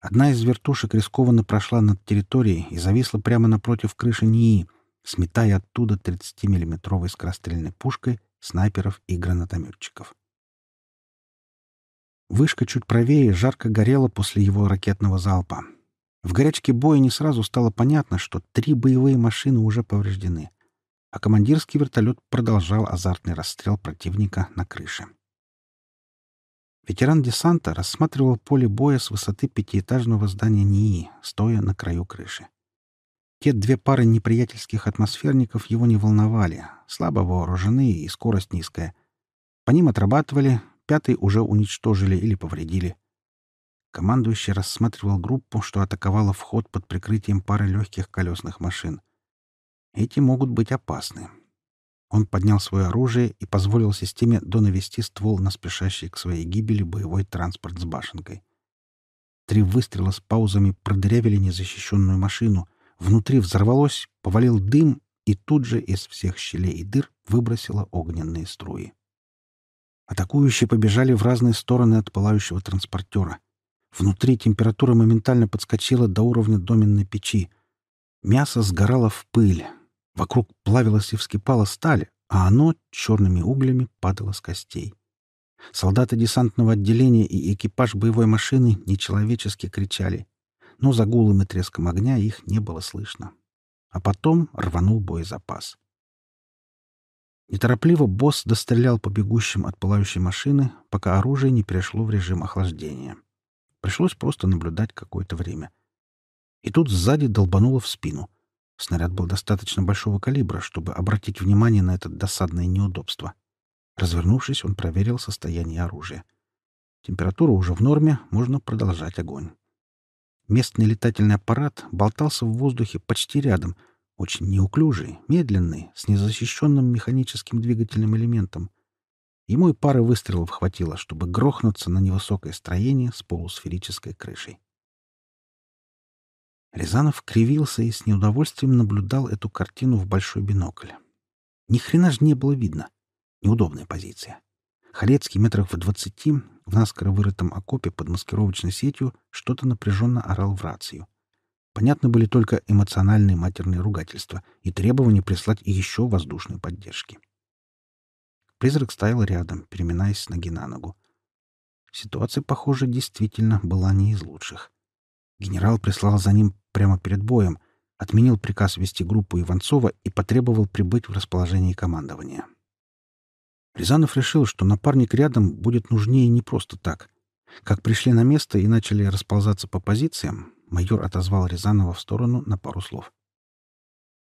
Одна из вертушек рискованно прошла над территорией и зависла прямо напротив крыши НИИ, сметая оттуда 30-миллиметровой скорострельной пушкой снайперов и гранатометчиков. Вышка чуть правее жарко горела после его ракетного залпа. В горячке боя не сразу стало понятно, что три боевые машины уже повреждены, а командирский вертолет продолжал азартный расстрел противника на крыше. Ветеран десанта рассматривал поле боя с высоты пятиэтажного здания НИИ, стоя на краю крыши. Те две пары неприятельских атмосферников его не волновали, слабо вооружены и скорость низкая. По ним отрабатывали, пятый уже уничтожили или повредили — Командующий рассматривал группу, что атаковала вход под прикрытием пары легких колесных машин. Эти могут быть опасны. Он поднял свое оружие и позволил системе донавести ствол на спешащий к своей гибели боевой транспорт с башенкой. Три выстрела с паузами продырявили незащищенную машину. Внутри взорвалось, повалил дым, и тут же из всех щелей и дыр выбросило огненные струи. Атакующие побежали в разные стороны от пылающего транспортера. Внутри температура моментально подскочила до уровня доменной печи. Мясо сгорало в пыль. Вокруг плавилась и вскипала сталь, а оно черными углями падало с костей. Солдаты десантного отделения и экипаж боевой машины нечеловечески кричали, но за гулом и треском огня их не было слышно. А потом рванул боезапас. Неторопливо босс дострелял по бегущим от пылающей машины, пока оружие не перешло в режим охлаждения. Пришлось просто наблюдать какое-то время. И тут сзади долбануло в спину. Снаряд был достаточно большого калибра, чтобы обратить внимание на это досадное неудобство. Развернувшись, он проверил состояние оружия. Температура уже в норме, можно продолжать огонь. Местный летательный аппарат болтался в воздухе почти рядом, очень неуклюжий, медленный, с незащищенным механическим двигательным элементом. Ему и пары выстрелов хватило, чтобы грохнуться на невысокое строение с полусферической крышей. Рязанов кривился и с неудовольствием наблюдал эту картину в большой бинокль. Ни хрена ж не было видно. Неудобная позиция. Халецкий метрах в двадцати в наскоро вырытом окопе под маскировочной сетью что-то напряженно орал в рацию. Понятны были только эмоциональные матерные ругательства и требования прислать еще воздушной поддержки. Призрак стоял рядом, переминаясь с ноги на ногу. Ситуация, похоже, действительно была не из лучших. Генерал прислал за ним прямо перед боем, отменил приказ вести группу Иванцова и потребовал прибыть в расположение командования. Рязанов решил, что напарник рядом будет нужнее не просто так. Как пришли на место и начали расползаться по позициям, майор отозвал Рязанова в сторону на пару слов.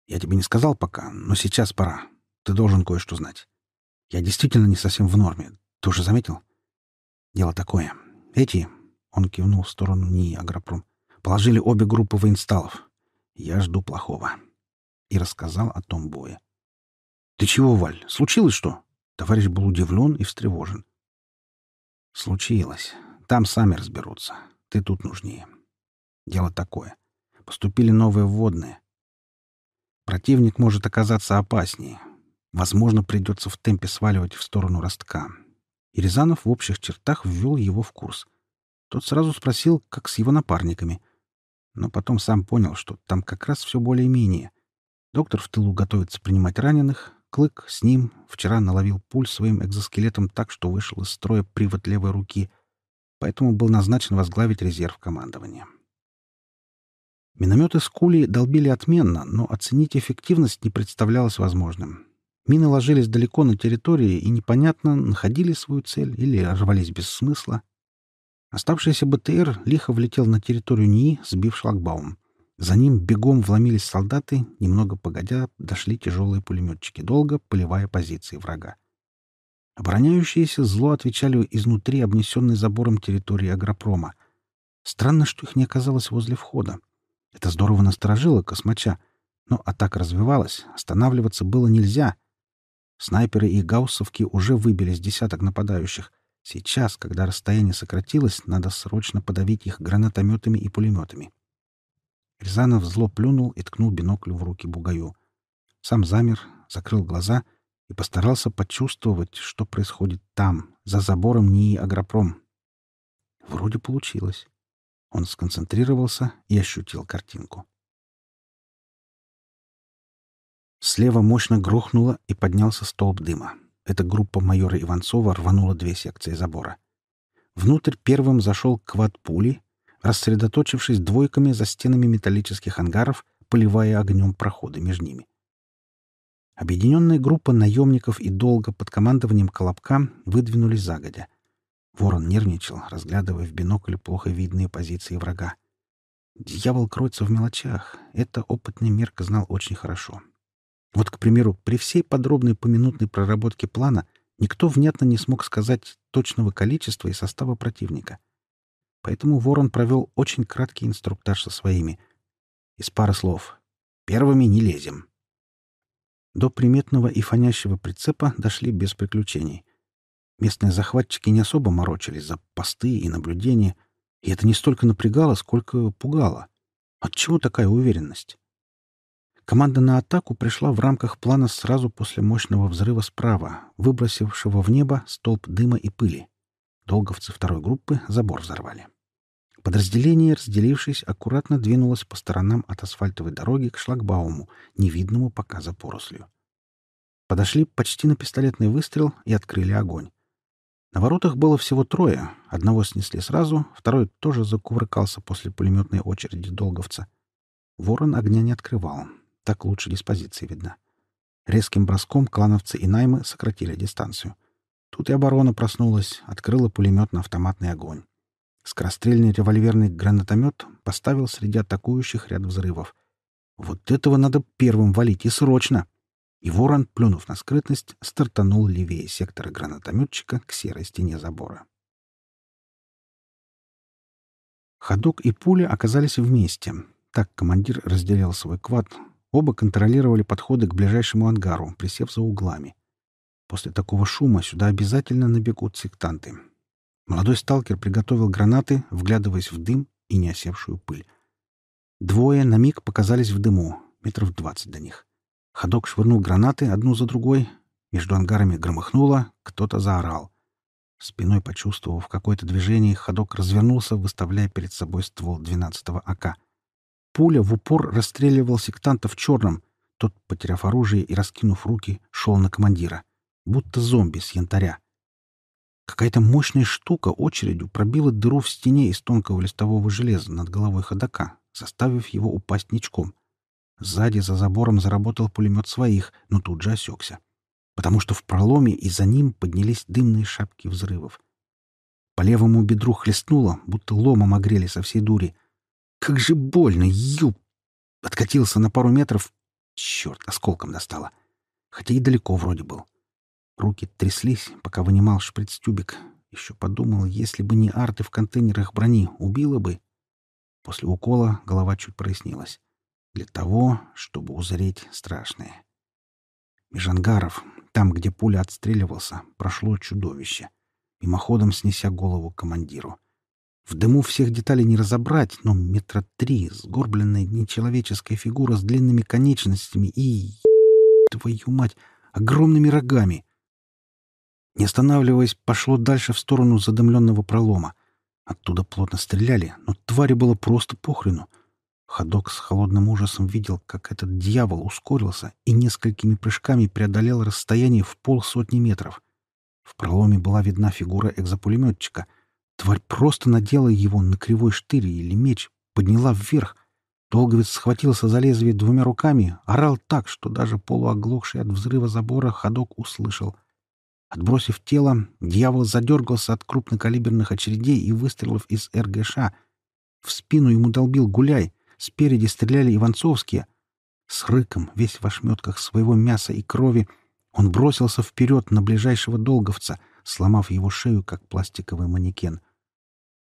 «Я тебе не сказал пока, но сейчас пора. Ты должен кое-что знать. Я действительно не совсем в норме. Ты уже заметил? Дело такое. Эти, — он кивнул в сторону НИИ «Агропром», — положили обе группы воинсталов. Я жду плохого. И рассказал о том бое. «Ты чего, Валь? Случилось что?» Товарищ был удивлен и встревожен. «Случилось. Там сами разберутся. Ты тут нужнее. Дело такое. Поступили новые вводные. Противник может оказаться опаснее. Возможно, придется в темпе сваливать в сторону ростка. И Рязанов в общих чертах ввел его в курс. Тот сразу спросил, как с его напарниками. Но потом сам понял, что там как раз все более-менее. Доктор в тылу готовится принимать раненых. Клык с ним вчера наловил пуль своим экзоскелетом так, что вышел из строя привод левой руки. Поэтому был назначен возглавить резерв командования. Минометы с кули долбили отменно, но оценить эффективность не представлялось возможным. Мины ложились далеко на территории и непонятно, находили свою цель или рвались без смысла. Оставшийся БТР лихо влетел на территорию НИИ, сбив шлагбаум. За ним бегом вломились солдаты, немного погодя дошли тяжелые пулеметчики, долго поливая позиции врага. Обороняющиеся зло отвечали изнутри обнесенной забором территории агропрома. Странно, что их не оказалось возле входа. Это здорово насторожило космача, но атака развивалась, останавливаться было нельзя — Снайперы и гауссовки уже выбили с десяток нападающих. Сейчас, когда расстояние сократилось, надо срочно подавить их гранатометами и пулеметами. Рязанов зло плюнул и ткнул бинокль в руки бугаю. Сам замер, закрыл глаза и постарался почувствовать, что происходит там, за забором НИИ «Агропром». Вроде получилось. Он сконцентрировался и ощутил картинку. Слева мощно грохнуло и поднялся столб дыма. Эта группа майора Иванцова рванула две секции забора. Внутрь первым зашел квад пули, рассредоточившись двойками за стенами металлических ангаров, поливая огнем проходы между ними. Объединенная группа наемников и долго под командованием Колобка выдвинулись загодя. Ворон нервничал, разглядывая в бинокль плохо видные позиции врага. Дьявол кроется в мелочах. Это опытный Мерка знал очень хорошо. Вот, к примеру, при всей подробной поминутной проработке плана никто внятно не смог сказать точного количества и состава противника. Поэтому Ворон провел очень краткий инструктаж со своими. Из пары слов. Первыми не лезем. До приметного и фонящего прицепа дошли без приключений. Местные захватчики не особо морочились за посты и наблюдения, и это не столько напрягало, сколько пугало. Отчего такая уверенность? Команда на атаку пришла в рамках плана сразу после мощного взрыва справа, выбросившего в небо столб дыма и пыли. Долговцы второй группы забор взорвали. Подразделение, разделившись, аккуратно двинулось по сторонам от асфальтовой дороги к шлагбауму, невидному пока за порослью. Подошли почти на пистолетный выстрел и открыли огонь. На воротах было всего трое. Одного снесли сразу, второй тоже закувыркался после пулеметной очереди долговца. Ворон огня не открывал. Так лучше диспозиции видно. Резким броском клановцы и наймы сократили дистанцию. Тут и оборона проснулась, открыла пулемет на автоматный огонь. Скорострельный револьверный гранатомет поставил среди атакующих ряд взрывов. Вот этого надо первым валить и срочно! И ворон, плюнув на скрытность, стартанул левее сектора гранатометчика к серой стене забора. Ходок и пуля оказались вместе. Так командир разделял свой квад, Оба контролировали подходы к ближайшему ангару, присев за углами. После такого шума сюда обязательно набегут сектанты. Молодой сталкер приготовил гранаты, вглядываясь в дым и неосевшую пыль. Двое на миг показались в дыму, метров двадцать до них. Ходок швырнул гранаты одну за другой. Между ангарами громыхнуло, кто-то заорал. Спиной почувствовав какое-то движение, ходок развернулся, выставляя перед собой ствол 12-го АК. Пуля в упор расстреливал сектанта в черном. Тот, потеряв оружие и раскинув руки, шел на командира. Будто зомби с янтаря. Какая-то мощная штука очередью пробила дыру в стене из тонкого листового железа над головой ходока, заставив его упасть ничком. Сзади за забором заработал пулемет своих, но тут же осекся потому что в проломе и за ним поднялись дымные шапки взрывов. По левому бедру хлестнуло, будто ломом огрели со всей дури. Как же больно, юб! Откатился на пару метров. Черт, осколком достало. Хотя и далеко вроде был. Руки тряслись, пока вынимал шприц-тюбик. Еще подумал, если бы не арты в контейнерах брони, убило бы. После укола голова чуть прояснилась. Для того, чтобы узреть страшное. Меж ангаров, там, где пуля отстреливался, прошло чудовище, мимоходом снеся голову командиру. В дыму всех деталей не разобрать, но метра три, сгорбленная нечеловеческая фигура с длинными конечностями и... Твою мать! Огромными рогами! Не останавливаясь, пошло дальше в сторону задымленного пролома. Оттуда плотно стреляли, но твари было просто похрену — Ходок с холодным ужасом видел, как этот дьявол ускорился и несколькими прыжками преодолел расстояние в полсотни метров. В проломе была видна фигура экзопулеметчика. Тварь просто надела его на кривой штырь или меч, подняла вверх. Долговец схватился за лезвие двумя руками, орал так, что даже полуоглохший от взрыва забора ходок услышал. Отбросив тело, дьявол задергался от крупнокалиберных очередей и выстрелов из РГШ. В спину ему долбил гуляй, Спереди стреляли иванцовские. С рыком, весь в ошметках своего мяса и крови, он бросился вперед на ближайшего долговца, сломав его шею, как пластиковый манекен.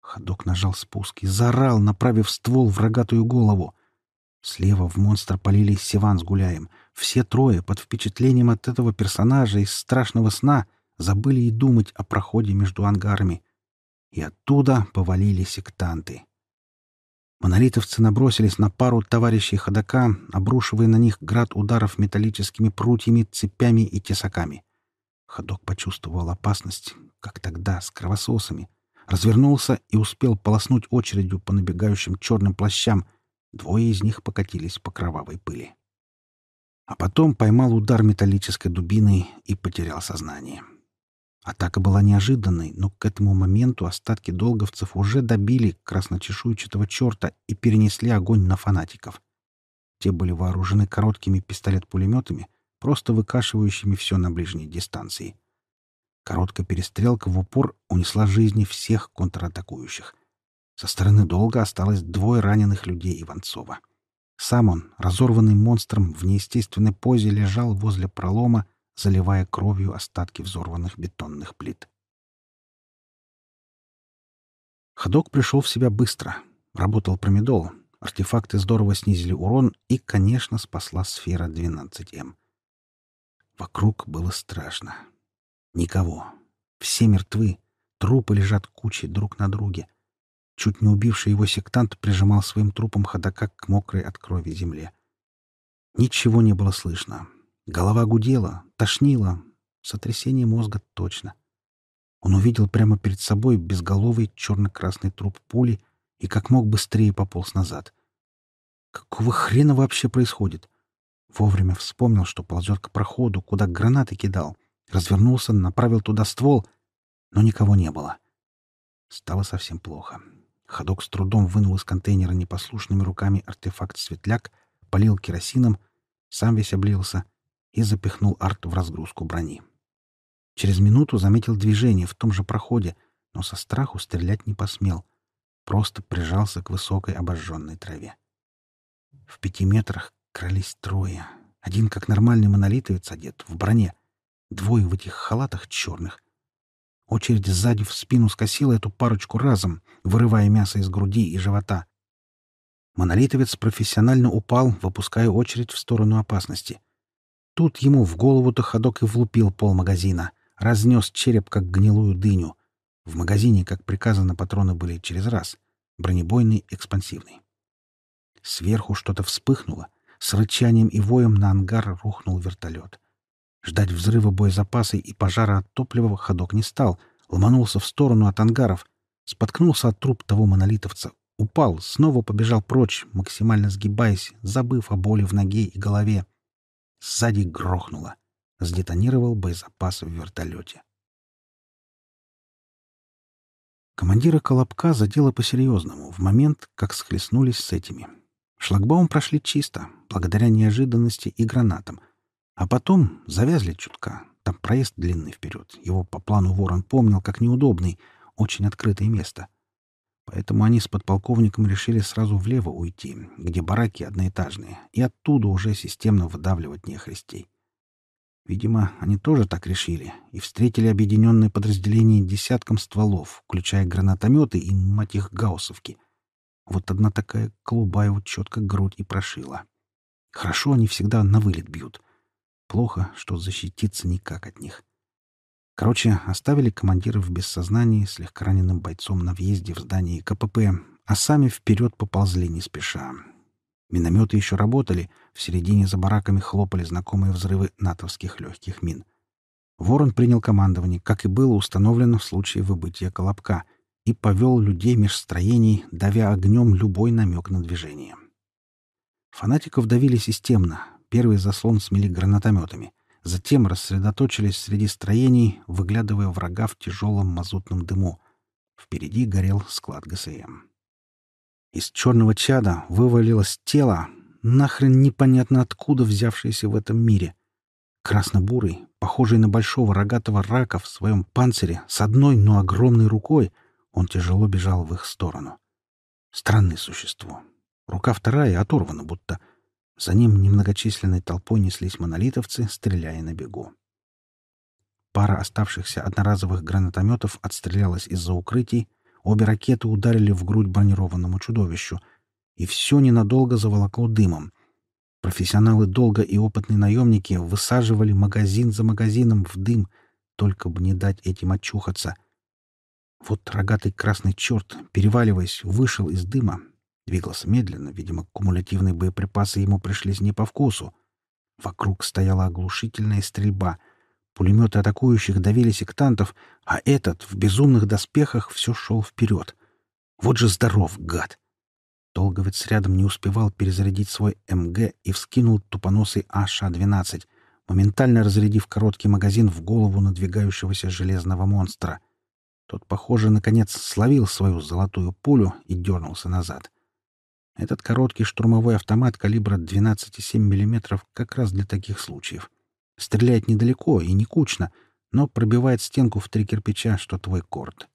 Ходок нажал спуск и заорал, направив ствол в рогатую голову. Слева в монстра полились Сиван с Гуляем. Все трое, под впечатлением от этого персонажа из страшного сна, забыли и думать о проходе между ангарами. И оттуда повалили сектанты. Монолитовцы набросились на пару товарищей ходока, обрушивая на них град ударов металлическими прутьями, цепями и тесаками. Ходок почувствовал опасность, как тогда, с кровососами. Развернулся и успел полоснуть очередью по набегающим черным плащам. Двое из них покатились по кровавой пыли. А потом поймал удар металлической дубиной и потерял сознание. Атака была неожиданной, но к этому моменту остатки долговцев уже добили красночешуйчатого черта и перенесли огонь на фанатиков. Те были вооружены короткими пистолет-пулеметами, просто выкашивающими все на ближней дистанции. Короткая перестрелка в упор унесла жизни всех контратакующих. Со стороны долга осталось двое раненых людей Иванцова. Сам он, разорванный монстром, в неестественной позе лежал возле пролома, заливая кровью остатки взорванных бетонных плит. Ходок пришел в себя быстро. Работал промедол. Артефакты здорово снизили урон, и, конечно, спасла сфера 12М. Вокруг было страшно. Никого. Все мертвы. Трупы лежат кучей друг на друге. Чуть не убивший его сектант прижимал своим трупом ходока к мокрой от крови земле. Ничего не было слышно. Голова гудела, тошнила. Сотрясение мозга точно. Он увидел прямо перед собой безголовый черно-красный труп пули и как мог быстрее пополз назад. Какого хрена вообще происходит? Вовремя вспомнил, что ползет к проходу, куда гранаты кидал. Развернулся, направил туда ствол, но никого не было. Стало совсем плохо. Ходок с трудом вынул из контейнера непослушными руками артефакт-светляк, полил керосином, сам весь облился — и запихнул арт в разгрузку брони. Через минуту заметил движение в том же проходе, но со страху стрелять не посмел. Просто прижался к высокой обожженной траве. В пяти метрах крались трое. Один, как нормальный монолитовец, одет, в броне. Двое в этих халатах черных. Очередь сзади в спину скосила эту парочку разом, вырывая мясо из груди и живота. Монолитовец профессионально упал, выпуская очередь в сторону опасности — Тут ему в голову-то ходок и влупил пол магазина, разнес череп, как гнилую дыню. В магазине, как приказано, патроны были через раз. Бронебойный, экспансивный. Сверху что-то вспыхнуло. С рычанием и воем на ангар рухнул вертолет. Ждать взрыва боезапаса и пожара от топлива ходок не стал. Ломанулся в сторону от ангаров. Споткнулся от труп того монолитовца. Упал, снова побежал прочь, максимально сгибаясь, забыв о боли в ноге и голове. Сзади грохнуло. Сдетонировал боезапас в вертолете. Командира Колобка задело по-серьезному в момент, как схлестнулись с этими. Шлагбаум прошли чисто, благодаря неожиданности и гранатам. А потом завязли чутка. Там проезд длинный вперед. Его по плану ворон помнил как неудобный, очень открытое место. Поэтому они с подполковником решили сразу влево уйти, где бараки одноэтажные, и оттуда уже системно выдавливать нехристей. Видимо, они тоже так решили и встретили объединенное подразделение десятком стволов, включая гранатометы и, мать их, гауссовки. Вот одна такая клуба его четко грудь и прошила. Хорошо они всегда на вылет бьют. Плохо, что защититься никак от них. Короче, оставили командиров без сознания с легкораненым бойцом на въезде в здание КПП, а сами вперед поползли не спеша, Минометы еще работали, в середине за бараками хлопали знакомые взрывы натовских легких мин. Ворон принял командование, как и было установлено в случае выбытия Колобка, и повел людей меж строений, давя огнем любой намек на движение. Фанатиков давили системно. Первый заслон смели гранатометами. Затем рассредоточились среди строений, выглядывая врага в тяжелом мазутном дыму. Впереди горел склад ГСМ. Из черного чада вывалилось тело, нахрен непонятно откуда взявшееся в этом мире. Красно-бурый, похожий на большого рогатого рака в своем панцире, с одной, но огромной рукой, он тяжело бежал в их сторону. Странное существо. Рука вторая оторвана будто. За ним немногочисленной толпой неслись монолитовцы, стреляя на бегу. Пара оставшихся одноразовых гранатометов отстрелялась из-за укрытий, Обе ракеты ударили в грудь бронированному чудовищу, и все ненадолго заволокло дымом. Профессионалы долго и опытные наемники высаживали магазин за магазином в дым, только бы не дать этим очухаться. Вот рогатый красный черт, переваливаясь, вышел из дыма. Двигался медленно, видимо, кумулятивные боеприпасы ему пришлись не по вкусу. Вокруг стояла оглушительная стрельба — Пулеметы атакующих давили сектантов, а этот в безумных доспехах все шел вперед. Вот же здоров, гад! Долговец рядом не успевал перезарядить свой МГ и вскинул тупоносый АШ-12, моментально разрядив короткий магазин в голову надвигающегося железного монстра. Тот, похоже, наконец словил свою золотую пулю и дернулся назад. Этот короткий штурмовой автомат калибра 12,7 мм как раз для таких случаев — Стреляет недалеко и не кучно, но пробивает стенку в три кирпича, что твой корт.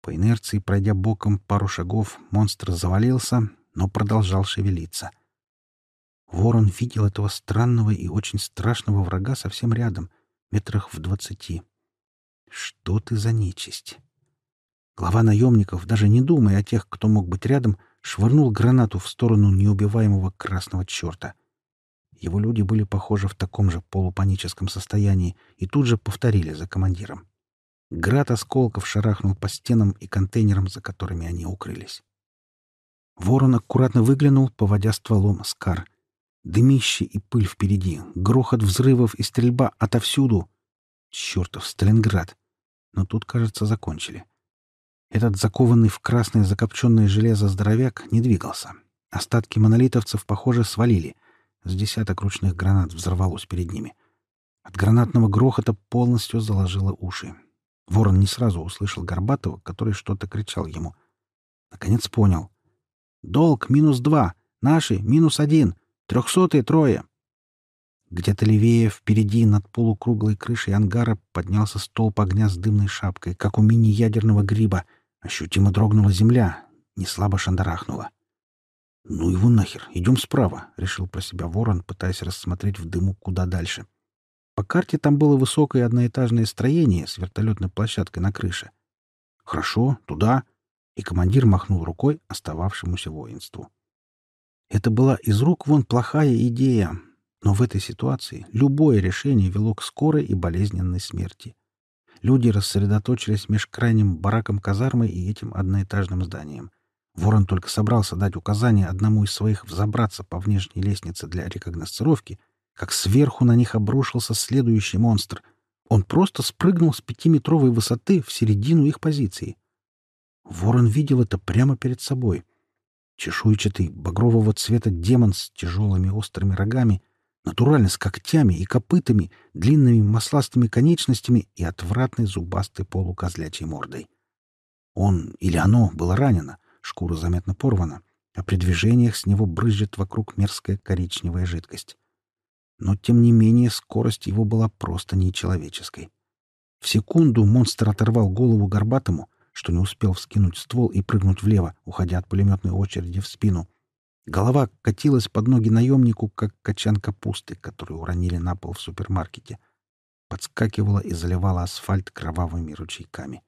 По инерции, пройдя боком пару шагов, монстр завалился, но продолжал шевелиться. Ворон видел этого странного и очень страшного врага совсем рядом, метрах в двадцати. Что ты за нечисть? Глава наемников, даже не думая о тех, кто мог быть рядом, швырнул гранату в сторону неубиваемого красного черта — его люди были, похоже, в таком же полупаническом состоянии и тут же повторили за командиром. Град осколков шарахнул по стенам и контейнерам, за которыми они укрылись. Ворон аккуратно выглянул, поводя стволом скар. Дымище и пыль впереди, грохот взрывов и стрельба отовсюду. Чертов Сталинград! Но тут, кажется, закончили. Этот закованный в красное закопченное железо здоровяк не двигался. Остатки монолитовцев, похоже, свалили — с десяток ручных гранат взорвалось перед ними. От гранатного грохота полностью заложило уши. Ворон не сразу услышал Горбатова, который что-то кричал ему. Наконец понял. «Долг минус два, наши минус один, трехсотые трое». Где-то левее, впереди, над полукруглой крышей ангара поднялся столб огня с дымной шапкой, как у мини-ядерного гриба. Ощутимо дрогнула земля, не слабо шандарахнула. «Ну его нахер! Идем справа!» — решил про себя ворон, пытаясь рассмотреть в дыму куда дальше. По карте там было высокое одноэтажное строение с вертолетной площадкой на крыше. «Хорошо, туда!» И командир махнул рукой остававшемуся воинству. Это была из рук вон плохая идея, но в этой ситуации любое решение вело к скорой и болезненной смерти. Люди рассредоточились меж крайним бараком казармы и этим одноэтажным зданием. Ворон только собрался дать указание одному из своих взобраться по внешней лестнице для рекогносцировки, как сверху на них обрушился следующий монстр. Он просто спрыгнул с пятиметровой высоты в середину их позиции. Ворон видел это прямо перед собой. Чешуйчатый, багрового цвета демон с тяжелыми острыми рогами, натурально с когтями и копытами, длинными масластыми конечностями и отвратной зубастой полукозлячей мордой. Он или оно было ранено, шкура заметно порвана, а при движениях с него брызжет вокруг мерзкая коричневая жидкость. Но, тем не менее, скорость его была просто нечеловеческой. В секунду монстр оторвал голову горбатому, что не успел вскинуть ствол и прыгнуть влево, уходя от пулеметной очереди в спину. Голова катилась под ноги наемнику, как качан капусты, которую уронили на пол в супермаркете. Подскакивала и заливала асфальт кровавыми ручейками.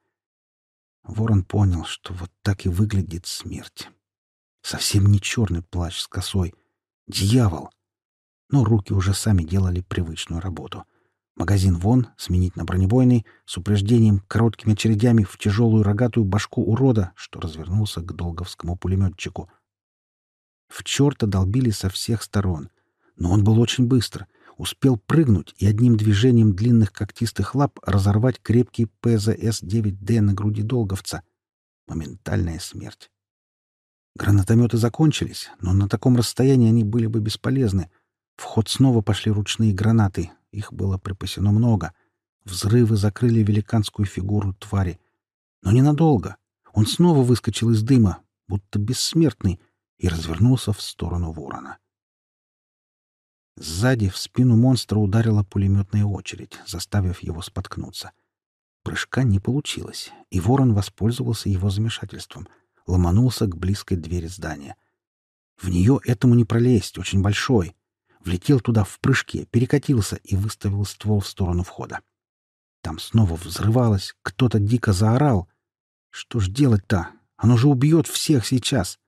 Ворон понял, что вот так и выглядит смерть. Совсем не черный плащ с косой. Дьявол! Но руки уже сами делали привычную работу. Магазин вон, сменить на бронебойный, с упреждением короткими очередями в тяжелую рогатую башку урода, что развернулся к долговскому пулеметчику. В черта долбили со всех сторон. Но он был очень быстр. Успел прыгнуть и одним движением длинных когтистых лап разорвать крепкий ПЗС-9Д на груди долговца. Моментальная смерть. Гранатометы закончились, но на таком расстоянии они были бы бесполезны. В ход снова пошли ручные гранаты, их было припасено много. Взрывы закрыли великанскую фигуру твари. Но ненадолго. Он снова выскочил из дыма, будто бессмертный, и развернулся в сторону ворона. Сзади в спину монстра ударила пулеметная очередь, заставив его споткнуться. Прыжка не получилось, и ворон воспользовался его замешательством, ломанулся к близкой двери здания. В нее этому не пролезть, очень большой влетел туда в прыжке, перекатился и выставил ствол в сторону входа. Там снова взрывалось, кто-то дико заорал. Что ж делать-то? Оно же убьет всех сейчас.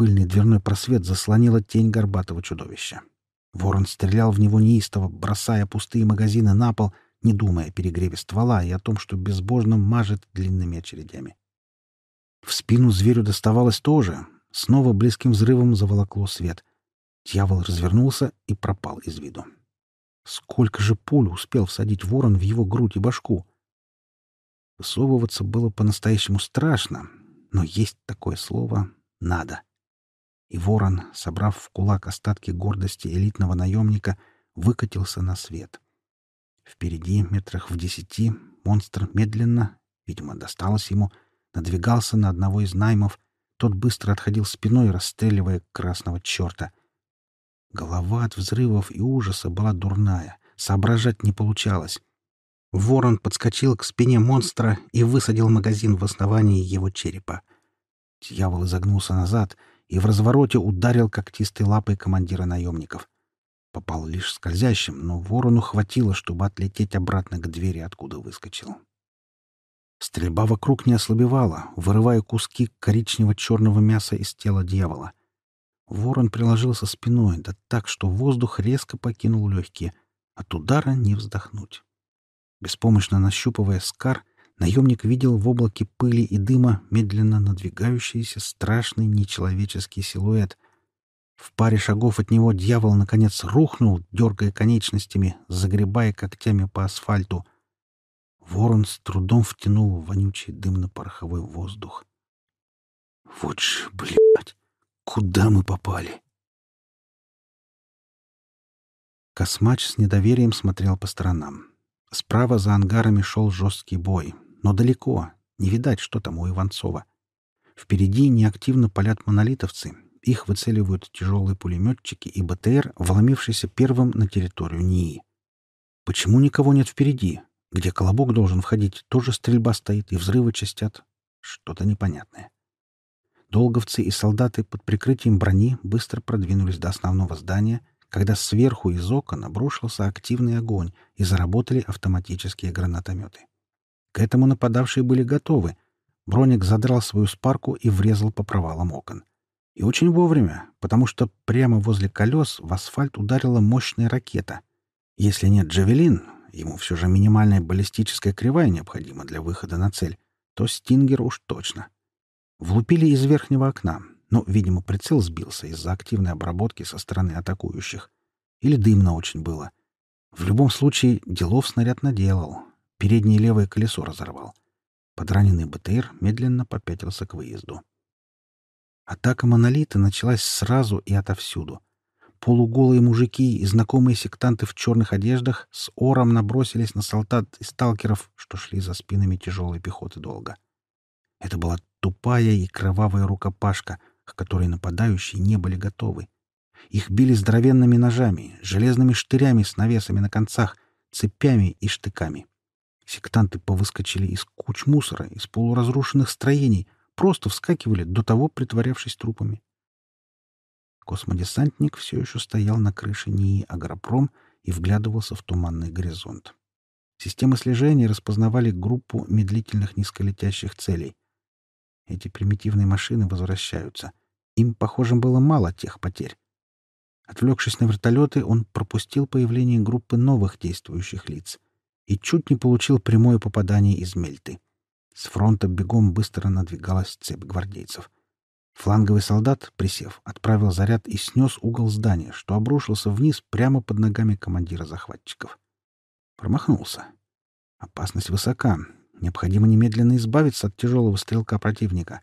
Пыльный дверной просвет заслонила тень горбатого чудовища. Ворон стрелял в него неистово, бросая пустые магазины на пол, не думая о перегреве ствола и о том, что безбожно мажет длинными очередями. В спину зверю доставалось тоже. Снова близким взрывом заволокло свет. Дьявол развернулся и пропал из виду. Сколько же пуль успел всадить ворон в его грудь и башку? Высовываться было по-настоящему страшно, но есть такое слово «надо». И ворон, собрав в кулак остатки гордости элитного наемника, выкатился на свет. Впереди, метрах в десяти, монстр медленно, видимо, досталось ему, надвигался на одного из наймов. Тот быстро отходил спиной, расстреливая красного черта — Голова от взрывов и ужаса была дурная, соображать не получалось. Ворон подскочил к спине монстра и высадил магазин в основании его черепа. Дьявол изогнулся назад и в развороте ударил когтистой лапой командира наемников. Попал лишь скользящим, но ворону хватило, чтобы отлететь обратно к двери, откуда выскочил. Стрельба вокруг не ослабевала, вырывая куски коричнево-черного мяса из тела дьявола. Ворон приложился спиной, да так, что воздух резко покинул легкие. От удара не вздохнуть. Беспомощно нащупывая скар, наемник видел в облаке пыли и дыма медленно надвигающийся страшный нечеловеческий силуэт. В паре шагов от него дьявол, наконец, рухнул, дергая конечностями, загребая когтями по асфальту. Ворон с трудом втянул вонючий дымно-пороховой воздух. «Вот же, блядь!» Куда мы попали? Космач с недоверием смотрел по сторонам. Справа за ангарами шел жесткий бой, но далеко, не видать, что там у Иванцова. Впереди неактивно палят монолитовцы, их выцеливают тяжелые пулеметчики и БТР, вломившиеся первым на территорию НИИ. Почему никого нет впереди? Где колобок должен входить, тоже стрельба стоит и взрывы частят. Что-то непонятное. Долговцы и солдаты под прикрытием брони быстро продвинулись до основного здания, когда сверху из окон обрушился активный огонь и заработали автоматические гранатометы. К этому нападавшие были готовы. Броник задрал свою спарку и врезал по провалам окон. И очень вовремя, потому что прямо возле колес в асфальт ударила мощная ракета. Если нет «Джавелин», ему все же минимальная баллистическая кривая необходима для выхода на цель, то «Стингер» уж точно — Влупили из верхнего окна, но, видимо, прицел сбился из-за активной обработки со стороны атакующих. Или дымно очень было. В любом случае, делов снаряд наделал. Переднее левое колесо разорвал. Подраненный БТР медленно попятился к выезду. Атака монолита началась сразу и отовсюду. Полуголые мужики и знакомые сектанты в черных одеждах с ором набросились на солдат и сталкеров, что шли за спинами тяжелой пехоты долго. Это была тупая и кровавая рукопашка, к которой нападающие не были готовы. Их били здоровенными ножами, железными штырями с навесами на концах, цепями и штыками. Сектанты повыскочили из куч мусора, из полуразрушенных строений, просто вскакивали, до того притворявшись трупами. Космодесантник все еще стоял на крыше НИИ «Агропром» и вглядывался в туманный горизонт. Системы слежения распознавали группу медлительных низколетящих целей. Эти примитивные машины возвращаются. Им, похоже, было мало тех потерь. Отвлекшись на вертолеты, он пропустил появление группы новых действующих лиц — и чуть не получил прямое попадание из мельты. С фронта бегом быстро надвигалась цепь гвардейцев. Фланговый солдат, присев, отправил заряд и снес угол здания, что обрушился вниз прямо под ногами командира захватчиков. Промахнулся. Опасность высока. Необходимо немедленно избавиться от тяжелого стрелка противника.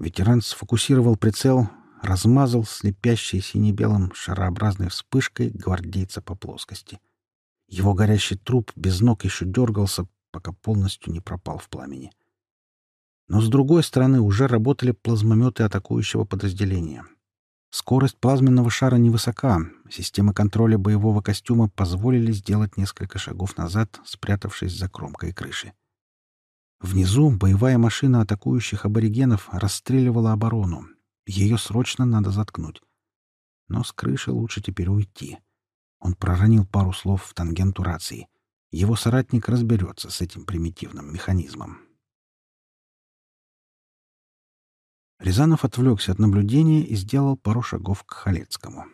Ветеран сфокусировал прицел, размазал слепящей сине-белым шарообразной вспышкой гвардейца по плоскости. Его горящий труп без ног еще дергался, пока полностью не пропал в пламени. Но с другой стороны уже работали плазмометы атакующего подразделения. Скорость плазменного шара невысока. Системы контроля боевого костюма позволили сделать несколько шагов назад, спрятавшись за кромкой крыши. Внизу боевая машина атакующих аборигенов расстреливала оборону. Ее срочно надо заткнуть. Но с крыши лучше теперь уйти. Он проронил пару слов в тангенту рации. Его соратник разберется с этим примитивным механизмом. Рязанов отвлекся от наблюдения и сделал пару шагов к Халецкому.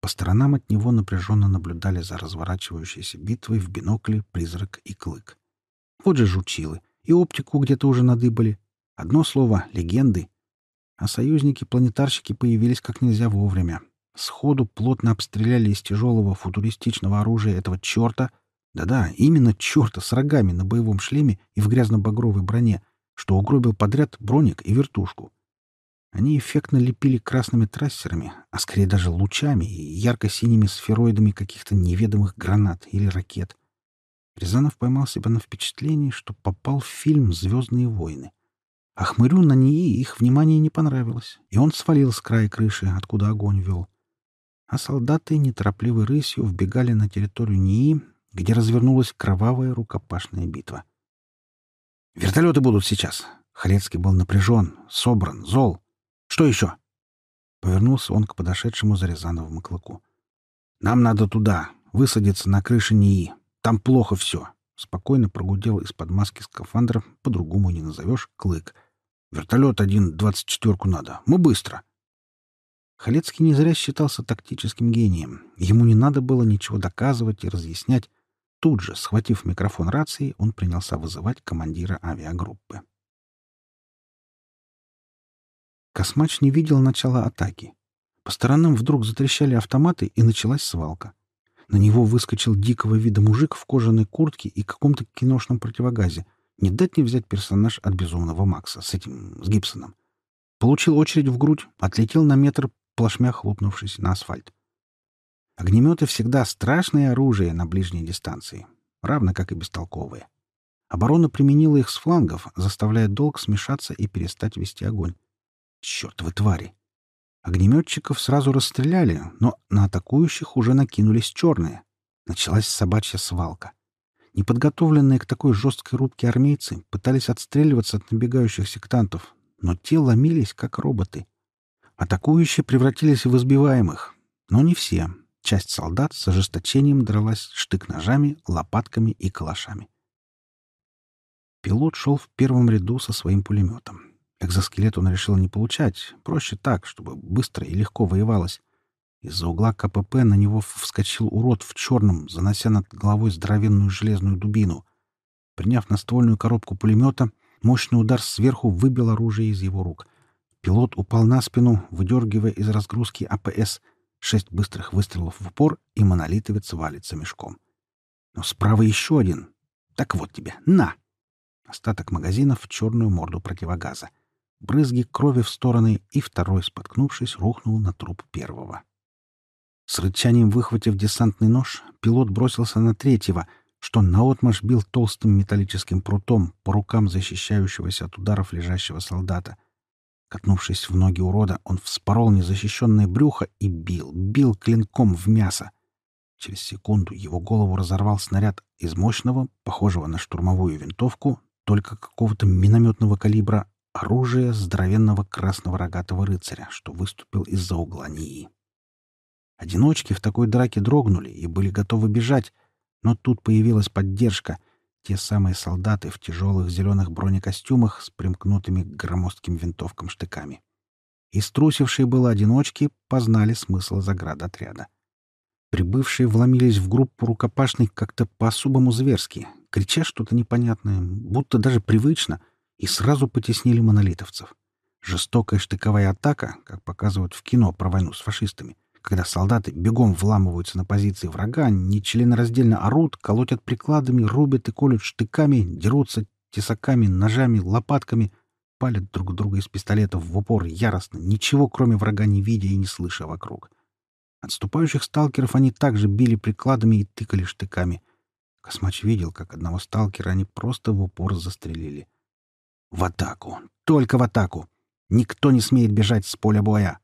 По сторонам от него напряженно наблюдали за разворачивающейся битвой в бинокле призрак и клык. Вот же жучилы, и оптику где-то уже надыбали. Одно слово — легенды. А союзники-планетарщики появились как нельзя вовремя. Сходу плотно обстреляли из тяжелого футуристичного оружия этого черта, да-да, именно черта с рогами на боевом шлеме и в грязно-багровой броне, что угробил подряд броник и вертушку. Они эффектно лепили красными трассерами, а скорее даже лучами и ярко-синими сфероидами каких-то неведомых гранат или ракет. Рязанов поймал себя на впечатлении, что попал в фильм «Звездные войны». А хмырю на НИИ их внимание не понравилось, и он свалил с края крыши, откуда огонь вел а солдаты неторопливой рысью вбегали на территорию НИИ, где развернулась кровавая рукопашная битва. «Вертолеты будут сейчас!» Халецкий был напряжен, собран, зол. «Что еще?» Повернулся он к подошедшему за Рязановым клыку. «Нам надо туда, высадиться на крыше НИИ. Там плохо все!» Спокойно прогудел из-под маски скафандра, по-другому не назовешь, клык. «Вертолет один двадцать четверку надо. Мы быстро!» Халецкий не зря считался тактическим гением. Ему не надо было ничего доказывать и разъяснять. Тут же, схватив микрофон рации, он принялся вызывать командира авиагруппы. Космач не видел начала атаки. По сторонам вдруг затрещали автоматы, и началась свалка. На него выскочил дикого вида мужик в кожаной куртке и каком-то киношном противогазе. Не дать не взять персонаж от безумного Макса с этим, с Гибсоном. Получил очередь в грудь, отлетел на метр, плашмя хлопнувшись на асфальт. Огнеметы всегда страшное оружие на ближней дистанции, равно как и бестолковые. Оборона применила их с флангов, заставляя долг смешаться и перестать вести огонь. Чёртовы твари! Огнеметчиков сразу расстреляли, но на атакующих уже накинулись черные. Началась собачья свалка. Неподготовленные к такой жесткой рубке армейцы пытались отстреливаться от набегающих сектантов, но те ломились, как роботы. Атакующие превратились в избиваемых, но не все. Часть солдат с ожесточением дралась штык-ножами, лопатками и калашами. Пилот шел в первом ряду со своим пулеметом. Экзоскелет он решил не получать, проще так, чтобы быстро и легко воевалось. Из-за угла КПП на него вскочил урод в черном, занося над головой здоровенную железную дубину. Приняв наствольную коробку пулемета, Мощный удар сверху выбил оружие из его рук. Пилот упал на спину, выдергивая из разгрузки АПС. Шесть быстрых выстрелов в упор, и монолитовец валится мешком. Но справа еще один. Так вот тебе, на! Остаток магазинов в черную морду противогаза. Брызги крови в стороны, и второй, споткнувшись, рухнул на труп первого. С рычанием выхватив десантный нож, пилот бросился на третьего — что наотмашь бил толстым металлическим прутом по рукам защищающегося от ударов лежащего солдата. Катнувшись в ноги урода, он вспорол незащищенное брюхо и бил, бил клинком в мясо. Через секунду его голову разорвал снаряд из мощного, похожего на штурмовую винтовку, только какого-то минометного калибра, оружия здоровенного красного рогатого рыцаря, что выступил из-за угла НИИ. Одиночки в такой драке дрогнули и были готовы бежать, но тут появилась поддержка. Те самые солдаты в тяжелых зеленых бронекостюмах с примкнутыми к громоздким винтовкам штыками. И струсившие было одиночки познали смысл заградотряда. Прибывшие вломились в группу рукопашных как-то по-особому зверски, крича что-то непонятное, будто даже привычно, и сразу потеснили монолитовцев. Жестокая штыковая атака, как показывают в кино про войну с фашистами, когда солдаты бегом вламываются на позиции врага, нечленораздельно орут, колотят прикладами, рубят и колют штыками, дерутся тесаками, ножами, лопатками, палят друг друга из пистолетов в упор яростно, ничего кроме врага не видя и не слыша вокруг. Отступающих сталкеров они также били прикладами и тыкали штыками. Космач видел, как одного сталкера они просто в упор застрелили. В атаку! Только в атаку! Никто не смеет бежать с поля боя!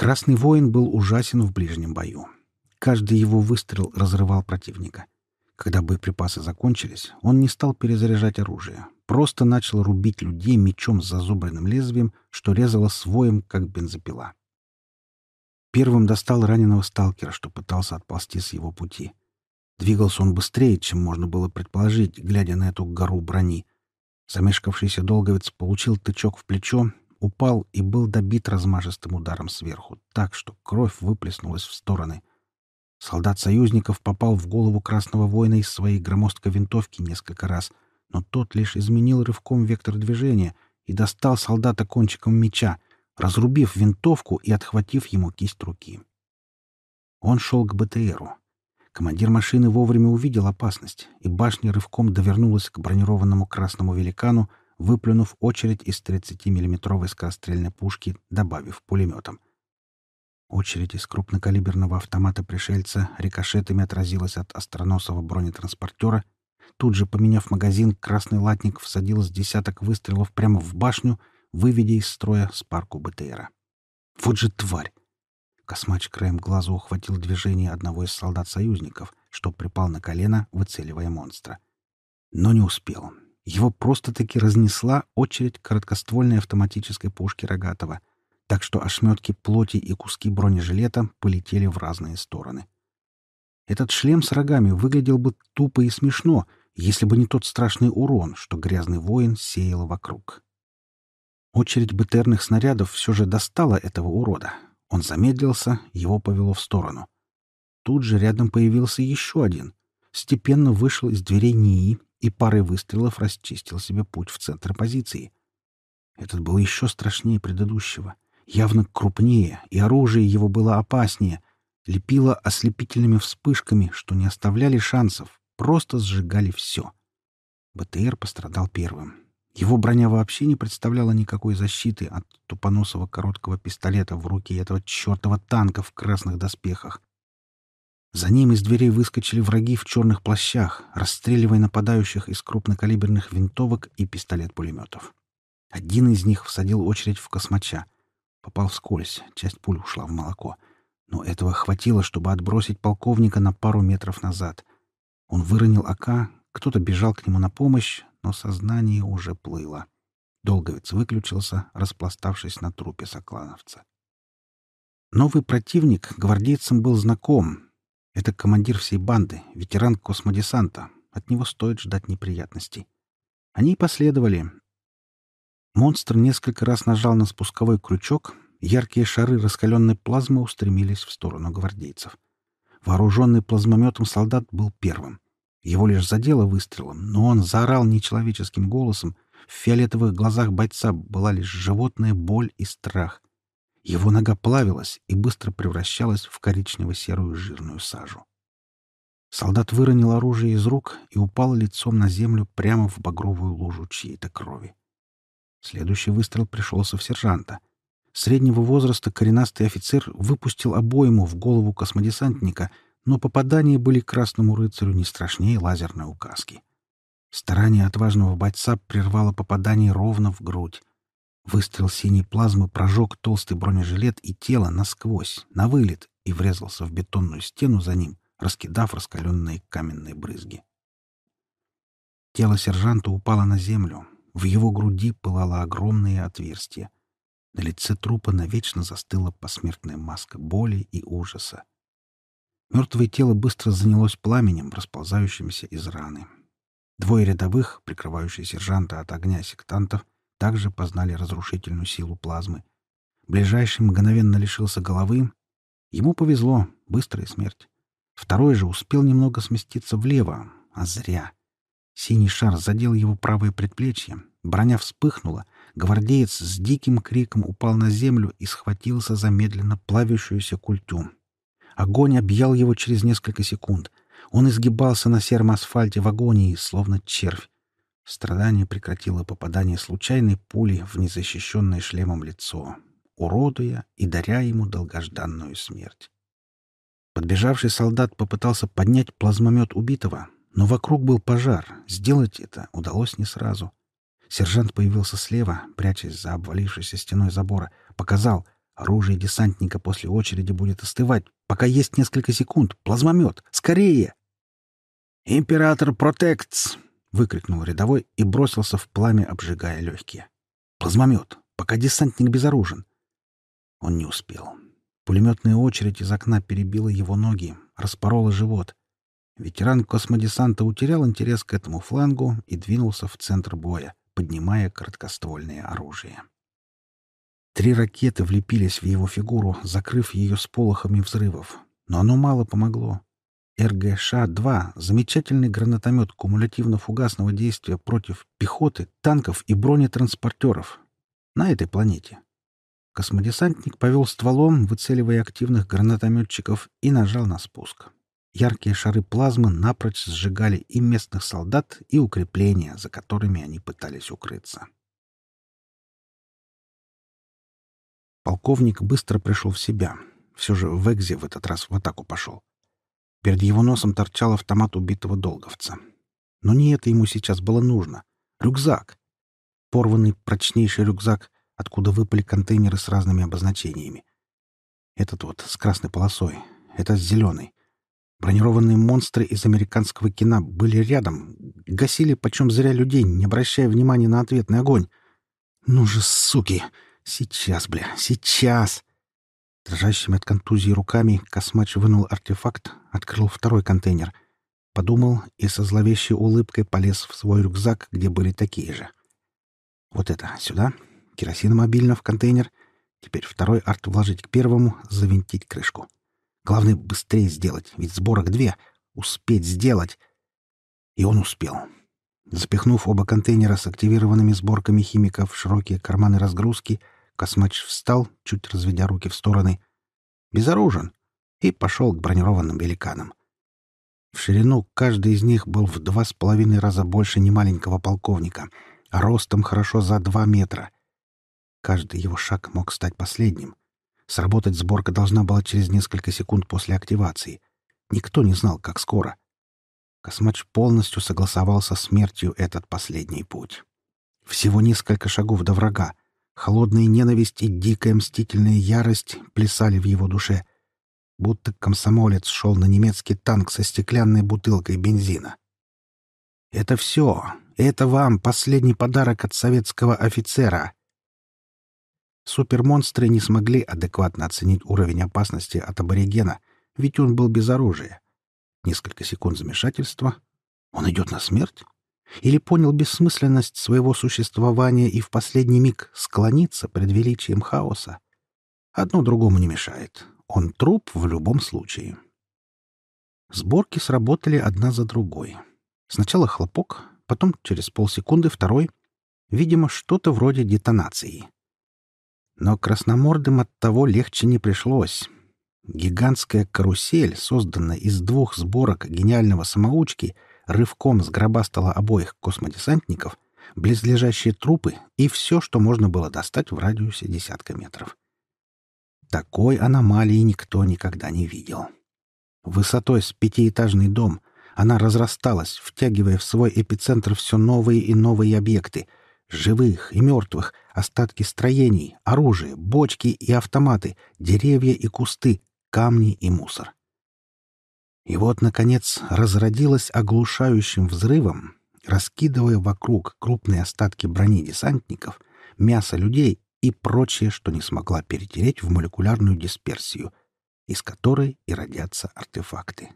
Красный воин был ужасен в ближнем бою. Каждый его выстрел разрывал противника. Когда боеприпасы закончились, он не стал перезаряжать оружие, просто начал рубить людей мечом с зазубренным лезвием, что резало своим, как бензопила. Первым достал раненого сталкера, что пытался отползти с его пути. Двигался он быстрее, чем можно было предположить, глядя на эту гору брони. Замешкавшийся долговец получил тычок в плечо упал и был добит размашистым ударом сверху, так что кровь выплеснулась в стороны. Солдат союзников попал в голову красного воина из своей громоздкой винтовки несколько раз, но тот лишь изменил рывком вектор движения и достал солдата кончиком меча, разрубив винтовку и отхватив ему кисть руки. Он шел к БТРу. Командир машины вовремя увидел опасность, и башня рывком довернулась к бронированному красному великану, выплюнув очередь из 30-миллиметровой скорострельной пушки, добавив пулеметом. Очередь из крупнокалиберного автомата пришельца рикошетами отразилась от остроносого бронетранспортера. Тут же, поменяв магазин, красный латник всадил с десяток выстрелов прямо в башню, выведя из строя спарку БТРа. Вот же тварь! Космач краем глаза ухватил движение одного из солдат-союзников, что припал на колено, выцеливая монстра. Но не успел. Его просто-таки разнесла очередь короткоствольной автоматической пушки Рогатова, так что ошметки плоти и куски бронежилета полетели в разные стороны. Этот шлем с рогами выглядел бы тупо и смешно, если бы не тот страшный урон, что грязный воин сеял вокруг. Очередь БТРных снарядов все же достала этого урода. Он замедлился, его повело в сторону. Тут же рядом появился еще один. Степенно вышел из дверей НИИ и парой выстрелов расчистил себе путь в центр позиции. Этот был еще страшнее предыдущего, явно крупнее, и оружие его было опаснее, лепило ослепительными вспышками, что не оставляли шансов, просто сжигали все. БТР пострадал первым. Его броня вообще не представляла никакой защиты от тупоносого короткого пистолета в руке этого чертова танка в красных доспехах. За ним из дверей выскочили враги в черных плащах, расстреливая нападающих из крупнокалиберных винтовок и пистолет-пулеметов. Один из них всадил очередь в космача. Попал вскользь, часть пуль ушла в молоко. Но этого хватило, чтобы отбросить полковника на пару метров назад. Он выронил АК, кто-то бежал к нему на помощь, но сознание уже плыло. Долговец выключился, распластавшись на трупе соклановца. Новый противник гвардейцам был знаком, это командир всей банды, ветеран космодесанта. От него стоит ждать неприятностей. Они последовали. Монстр несколько раз нажал на спусковой крючок, яркие шары раскаленной плазмы устремились в сторону гвардейцев. Вооруженный плазмометом солдат был первым. Его лишь задело выстрелом, но он заорал нечеловеческим голосом, В фиолетовых глазах бойца была лишь животная боль и страх. Его нога плавилась и быстро превращалась в коричнево-серую жирную сажу. Солдат выронил оружие из рук и упал лицом на землю прямо в багровую лужу чьей-то крови. Следующий выстрел пришелся в сержанта. Среднего возраста коренастый офицер выпустил обойму в голову космодесантника, но попадания были красному рыцарю не страшнее лазерной указки. Старание отважного бойца прервало попадание ровно в грудь. Выстрел синей плазмы прожег толстый бронежилет и тело насквозь, на вылет, и врезался в бетонную стену за ним, раскидав раскаленные каменные брызги. Тело сержанта упало на землю. В его груди пылало огромное отверстие. На лице трупа навечно застыла посмертная маска боли и ужаса. Мертвое тело быстро занялось пламенем, расползающимся из раны. Двое рядовых, прикрывающие сержанта от огня сектантов, также познали разрушительную силу плазмы. Ближайший мгновенно лишился головы. Ему повезло, быстрая смерть. Второй же успел немного сместиться влево, а зря. Синий шар задел его правое предплечье, броня вспыхнула, гвардеец с диким криком упал на землю и схватился за медленно плавящуюся культю. Огонь объял его через несколько секунд. Он изгибался на сером асфальте в агонии, словно червь. Страдание прекратило попадание случайной пули в незащищенное шлемом лицо, уродуя и даря ему долгожданную смерть. Подбежавший солдат попытался поднять плазмомет убитого, но вокруг был пожар. Сделать это удалось не сразу. Сержант появился слева, прячась за обвалившейся стеной забора. Показал, оружие десантника после очереди будет остывать. Пока есть несколько секунд. Плазмомет! Скорее! «Император Протектс!» — выкрикнул рядовой и бросился в пламя, обжигая легкие. «Плазмомет! Пока десантник безоружен!» Он не успел. Пулеметная очередь из окна перебила его ноги, распорола живот. Ветеран космодесанта утерял интерес к этому флангу и двинулся в центр боя, поднимая короткоствольное оружие. Три ракеты влепились в его фигуру, закрыв ее сполохами взрывов. Но оно мало помогло. РГШ-2 — замечательный гранатомет кумулятивно-фугасного действия против пехоты, танков и бронетранспортеров на этой планете. Космодесантник повел стволом, выцеливая активных гранатометчиков, и нажал на спуск. Яркие шары плазмы напрочь сжигали и местных солдат, и укрепления, за которыми они пытались укрыться. Полковник быстро пришел в себя. Все же в Экзе в этот раз в атаку пошел. Перед его носом торчал автомат убитого долговца. Но не это ему сейчас было нужно. Рюкзак. Порванный прочнейший рюкзак — откуда выпали контейнеры с разными обозначениями. Этот вот с красной полосой, это с зеленой. Бронированные монстры из американского кино были рядом, гасили почем зря людей, не обращая внимания на ответный огонь. «Ну же, суки! Сейчас, бля, сейчас!» Дрожащими от контузии руками Космач вынул артефакт, открыл второй контейнер. Подумал и со зловещей улыбкой полез в свой рюкзак, где были такие же. «Вот это сюда, керосин мобильно в контейнер. Теперь второй арт вложить к первому, завинтить крышку. Главное, быстрее сделать, ведь сборок две. Успеть сделать. И он успел. Запихнув оба контейнера с активированными сборками химиков в широкие карманы разгрузки, Космач встал, чуть разведя руки в стороны. Безоружен. И пошел к бронированным великанам. В ширину каждый из них был в два с половиной раза больше немаленького полковника, а ростом хорошо за два метра — Каждый его шаг мог стать последним. Сработать сборка должна была через несколько секунд после активации. Никто не знал, как скоро. Космач полностью согласовал со смертью этот последний путь. Всего несколько шагов до врага. Холодная ненависть и дикая мстительная ярость плясали в его душе, будто комсомолец шел на немецкий танк со стеклянной бутылкой бензина. «Это все. Это вам последний подарок от советского офицера», Супермонстры не смогли адекватно оценить уровень опасности от аборигена, ведь он был без оружия. Несколько секунд замешательства. Он идет на смерть? Или понял бессмысленность своего существования и в последний миг склонится пред величием хаоса? Одно другому не мешает. Он труп в любом случае. Сборки сработали одна за другой. Сначала хлопок, потом через полсекунды второй. Видимо, что-то вроде детонации. Но красномордым от того легче не пришлось. Гигантская карусель, созданная из двух сборок гениального самоучки, рывком сгробастала обоих космодесантников, близлежащие трупы и все, что можно было достать в радиусе десятка метров. Такой аномалии никто никогда не видел. Высотой с пятиэтажный дом она разрасталась, втягивая в свой эпицентр все новые и новые объекты — живых и мертвых, остатки строений, оружие, бочки и автоматы, деревья и кусты, камни и мусор. И вот, наконец, разродилась оглушающим взрывом, раскидывая вокруг крупные остатки брони десантников, мясо людей и прочее, что не смогла перетереть в молекулярную дисперсию, из которой и родятся артефакты.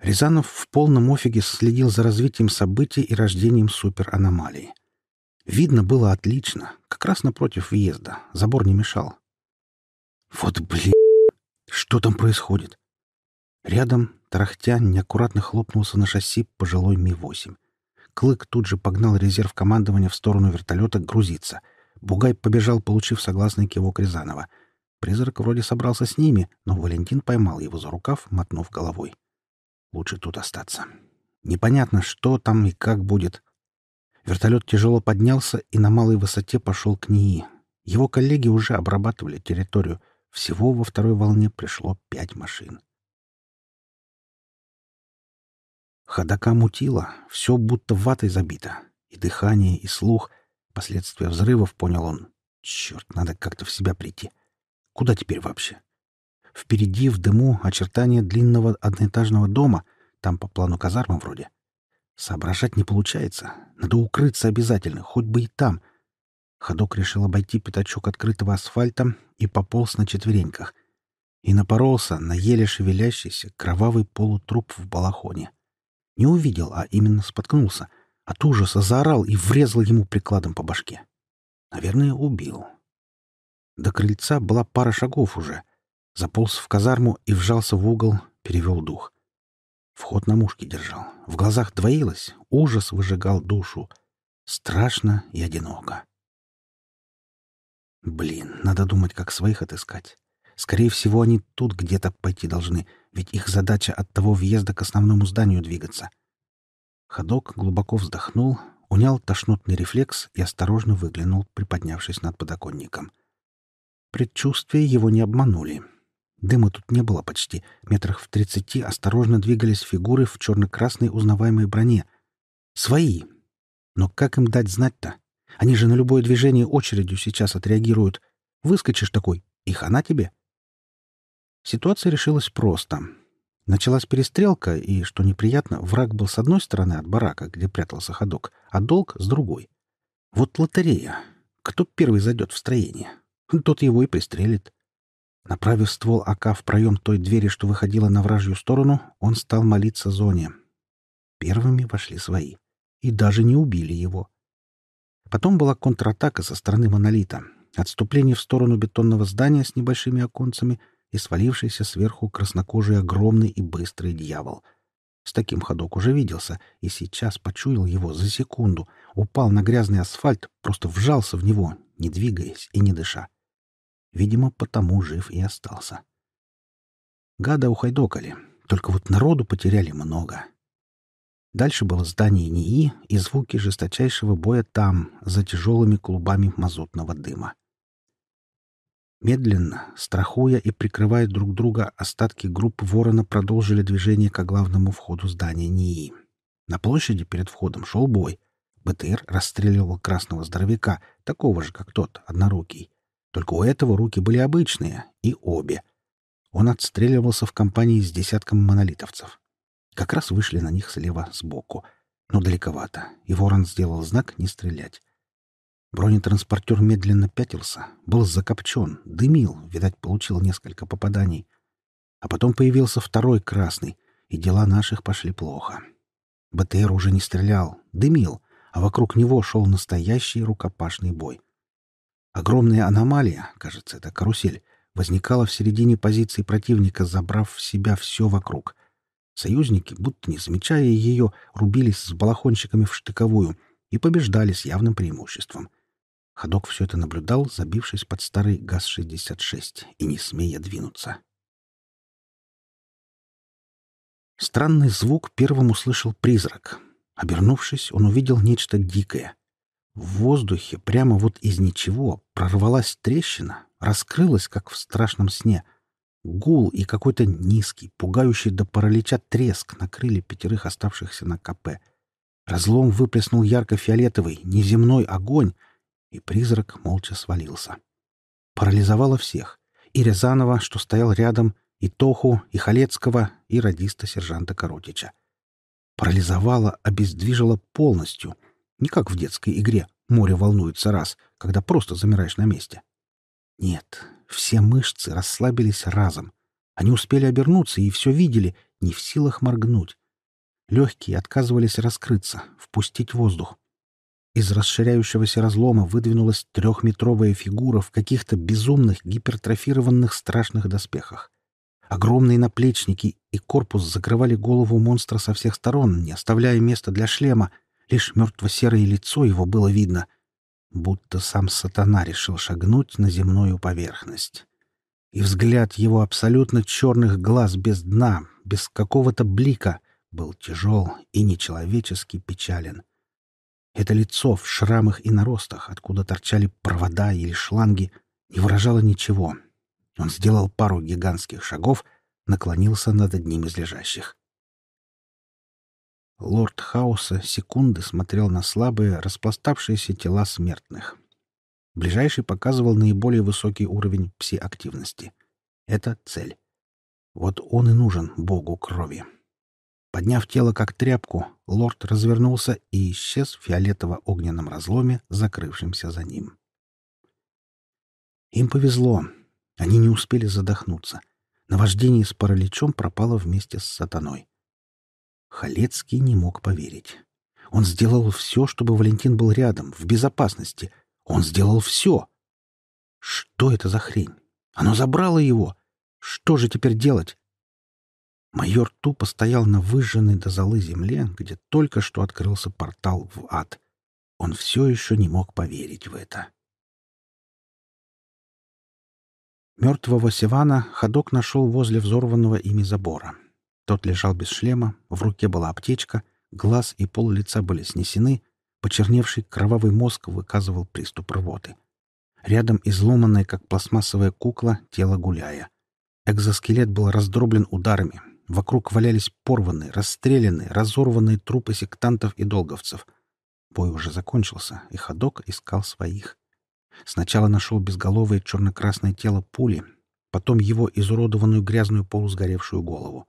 Рязанов в полном офиге следил за развитием событий и рождением супераномалии. Видно было отлично, как раз напротив въезда. Забор не мешал. Вот блин, что там происходит? Рядом, тарахтя, неаккуратно хлопнулся на шасси пожилой Ми-8. Клык тут же погнал резерв командования в сторону вертолета грузиться. Бугай побежал, получив согласный кивок Рязанова. Призрак вроде собрался с ними, но Валентин поймал его за рукав, мотнув головой. Лучше тут остаться. Непонятно, что там и как будет. Вертолет тяжело поднялся и на малой высоте пошел к НИИ. Его коллеги уже обрабатывали территорию. Всего во второй волне пришло пять машин. Ходока мутило, все будто ватой забито. И дыхание, и слух. Последствия взрывов, понял он. Черт, надо как-то в себя прийти. Куда теперь вообще? Впереди в дыму очертания длинного одноэтажного дома, там по плану казарма вроде. Соображать не получается. Надо укрыться обязательно, хоть бы и там. Ходок решил обойти пятачок открытого асфальта и пополз на четвереньках. И напоролся на еле шевелящийся кровавый полутруп в балахоне. Не увидел, а именно споткнулся. От ужаса заорал и врезал ему прикладом по башке. Наверное, убил. До крыльца была пара шагов уже — Заполз в казарму и вжался в угол, перевел дух. Вход на мушке держал. В глазах двоилось, ужас выжигал душу. Страшно и одиноко. Блин, надо думать, как своих отыскать. Скорее всего, они тут где-то пойти должны, ведь их задача от того въезда к основному зданию двигаться. Ходок глубоко вздохнул, унял тошнотный рефлекс и осторожно выглянул, приподнявшись над подоконником. Предчувствия его не обманули. Дыма тут не было почти. Метрах в тридцати осторожно двигались фигуры в черно-красной узнаваемой броне. Свои. Но как им дать знать-то? Они же на любое движение очередью сейчас отреагируют. Выскочишь такой, и хана тебе. Ситуация решилась просто. Началась перестрелка, и, что неприятно, враг был с одной стороны от барака, где прятался ходок, а долг — с другой. Вот лотерея. Кто первый зайдет в строение? Тот его и пристрелит. Направив ствол АК в проем той двери, что выходила на вражью сторону, он стал молиться зоне. Первыми вошли свои. И даже не убили его. Потом была контратака со стороны монолита, отступление в сторону бетонного здания с небольшими оконцами и свалившийся сверху краснокожий огромный и быстрый дьявол. С таким ходок уже виделся, и сейчас почуял его за секунду, упал на грязный асфальт, просто вжался в него, не двигаясь и не дыша. Видимо, потому жив и остался. Гада ухайдокали, только вот народу потеряли много. Дальше было здание НИИ и звуки жесточайшего боя там, за тяжелыми клубами мазутного дыма. Медленно, страхуя и прикрывая друг друга, остатки группы «Ворона» продолжили движение к главному входу здания НИИ. На площади перед входом шел бой. БТР расстреливал красного здоровяка, такого же, как тот, однорукий. Только у этого руки были обычные, и обе. Он отстреливался в компании с десятком монолитовцев. Как раз вышли на них слева сбоку. Но далековато, и ворон сделал знак «не стрелять». Бронетранспортер медленно пятился, был закопчен, дымил, видать, получил несколько попаданий. А потом появился второй красный, и дела наших пошли плохо. БТР уже не стрелял, дымил, а вокруг него шел настоящий рукопашный бой. Огромная аномалия, кажется, это карусель, возникала в середине позиции противника, забрав в себя все вокруг. Союзники, будто не замечая ее, рубились с балахонщиками в штыковую и побеждали с явным преимуществом. Ходок все это наблюдал, забившись под старый ГАЗ-66 и не смея двинуться. Странный звук первым услышал призрак. Обернувшись, он увидел нечто дикое. В воздухе прямо вот из ничего прорвалась трещина, раскрылась, как в страшном сне. Гул и какой-то низкий, пугающий до паралича треск накрыли пятерых оставшихся на КП. Разлом выплеснул ярко-фиолетовый, неземной огонь, и призрак молча свалился. Парализовало всех. И Рязанова, что стоял рядом, и Тоху, и Халецкого, и радиста сержанта Коротича. Парализовало, обездвижило полностью. Не как в детской игре «Море волнуется раз», когда просто замираешь на месте. Нет, все мышцы расслабились разом. Они успели обернуться и все видели, не в силах моргнуть. Легкие отказывались раскрыться, впустить воздух. Из расширяющегося разлома выдвинулась трехметровая фигура в каких-то безумных гипертрофированных страшных доспехах. Огромные наплечники и корпус закрывали голову монстра со всех сторон, не оставляя места для шлема. Лишь мертво-серое лицо его было видно. Будто сам сатана решил шагнуть на земную поверхность. И взгляд его абсолютно черных глаз без дна, без какого-то блика, был тяжел и нечеловечески печален. Это лицо в шрамах и наростах, откуда торчали провода или шланги, не выражало ничего. Он сделал пару гигантских шагов, наклонился над одним из лежащих. Лорд Хаоса секунды смотрел на слабые, распластавшиеся тела смертных. Ближайший показывал наиболее высокий уровень пси-активности. Это цель. Вот он и нужен богу крови. Подняв тело как тряпку, лорд развернулся и исчез в фиолетово-огненном разломе, закрывшемся за ним. Им повезло. Они не успели задохнуться. Наваждение с параличом пропало вместе с сатаной. Халецкий не мог поверить. Он сделал все, чтобы Валентин был рядом, в безопасности. Он сделал все. Что это за хрень? Оно забрало его. Что же теперь делать? Майор тупо стоял на выжженной до золы земле, где только что открылся портал в ад. Он все еще не мог поверить в это. Мертвого Сивана ходок нашел возле взорванного ими забора. Тот лежал без шлема, в руке была аптечка, глаз и пол лица были снесены, почерневший кровавый мозг выказывал приступ рвоты. Рядом изломанная, как пластмассовая кукла, тело гуляя. Экзоскелет был раздроблен ударами, Вокруг валялись порванные, расстрелянные, разорванные трупы сектантов и долговцев. Бой уже закончился, и ходок искал своих. Сначала нашел безголовое черно-красное тело пули, потом его изуродованную грязную полусгоревшую голову.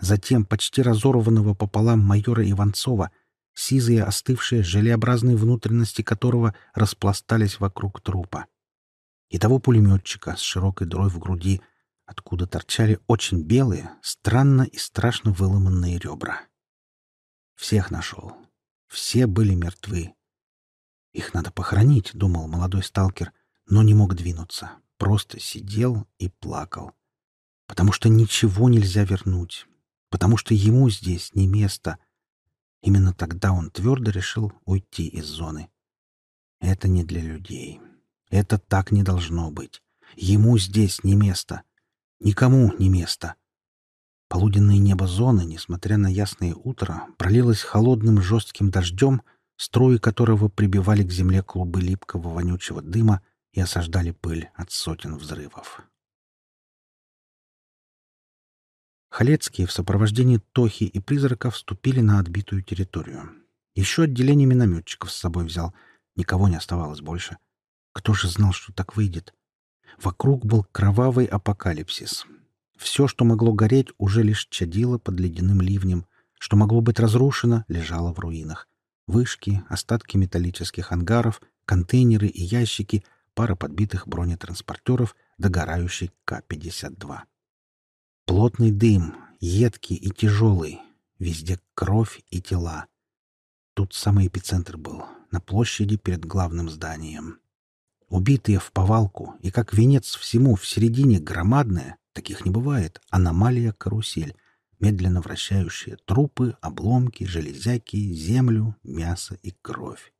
Затем почти разорванного пополам майора Иванцова, сизые остывшие желеобразные внутренности которого распластались вокруг трупа. И того пулеметчика с широкой дырой в груди — откуда торчали очень белые, странно и страшно выломанные ребра. Всех нашел. Все были мертвы. Их надо похоронить, думал молодой сталкер, но не мог двинуться. Просто сидел и плакал. Потому что ничего нельзя вернуть. Потому что ему здесь не место. Именно тогда он твердо решил уйти из зоны. Это не для людей. Это так не должно быть. Ему здесь не место. Никому не место. Полуденное небо зоны, несмотря на ясное утро, пролилось холодным жестким дождем, струи которого прибивали к земле клубы липкого вонючего дыма и осаждали пыль от сотен взрывов. Халецкие в сопровождении Тохи и призрака вступили на отбитую территорию. Еще отделение минометчиков с собой взял. Никого не оставалось больше. Кто же знал, что так выйдет? Вокруг был кровавый апокалипсис. Все, что могло гореть, уже лишь чадило под ледяным ливнем. Что могло быть разрушено, лежало в руинах. Вышки, остатки металлических ангаров, контейнеры и ящики, пара подбитых бронетранспортеров, догорающий К-52. Плотный дым, едкий и тяжелый. Везде кровь и тела. Тут самый эпицентр был, на площади перед главным зданием. Убитые в повалку, и как венец всему в середине громадная, таких не бывает, аномалия-карусель, медленно вращающие трупы, обломки, железяки, землю, мясо и кровь.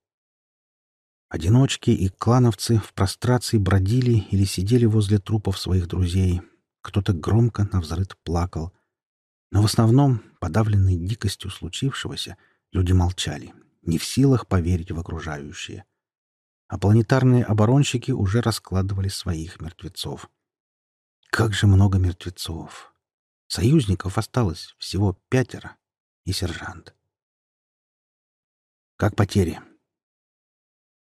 Одиночки и клановцы в прострации бродили или сидели возле трупов своих друзей. Кто-то громко навзрыд плакал. Но в основном, подавленные дикостью случившегося, люди молчали, не в силах поверить в окружающее. А планетарные оборонщики уже раскладывали своих мертвецов. Как же много мертвецов! Союзников осталось всего пятеро и сержант. Как потери?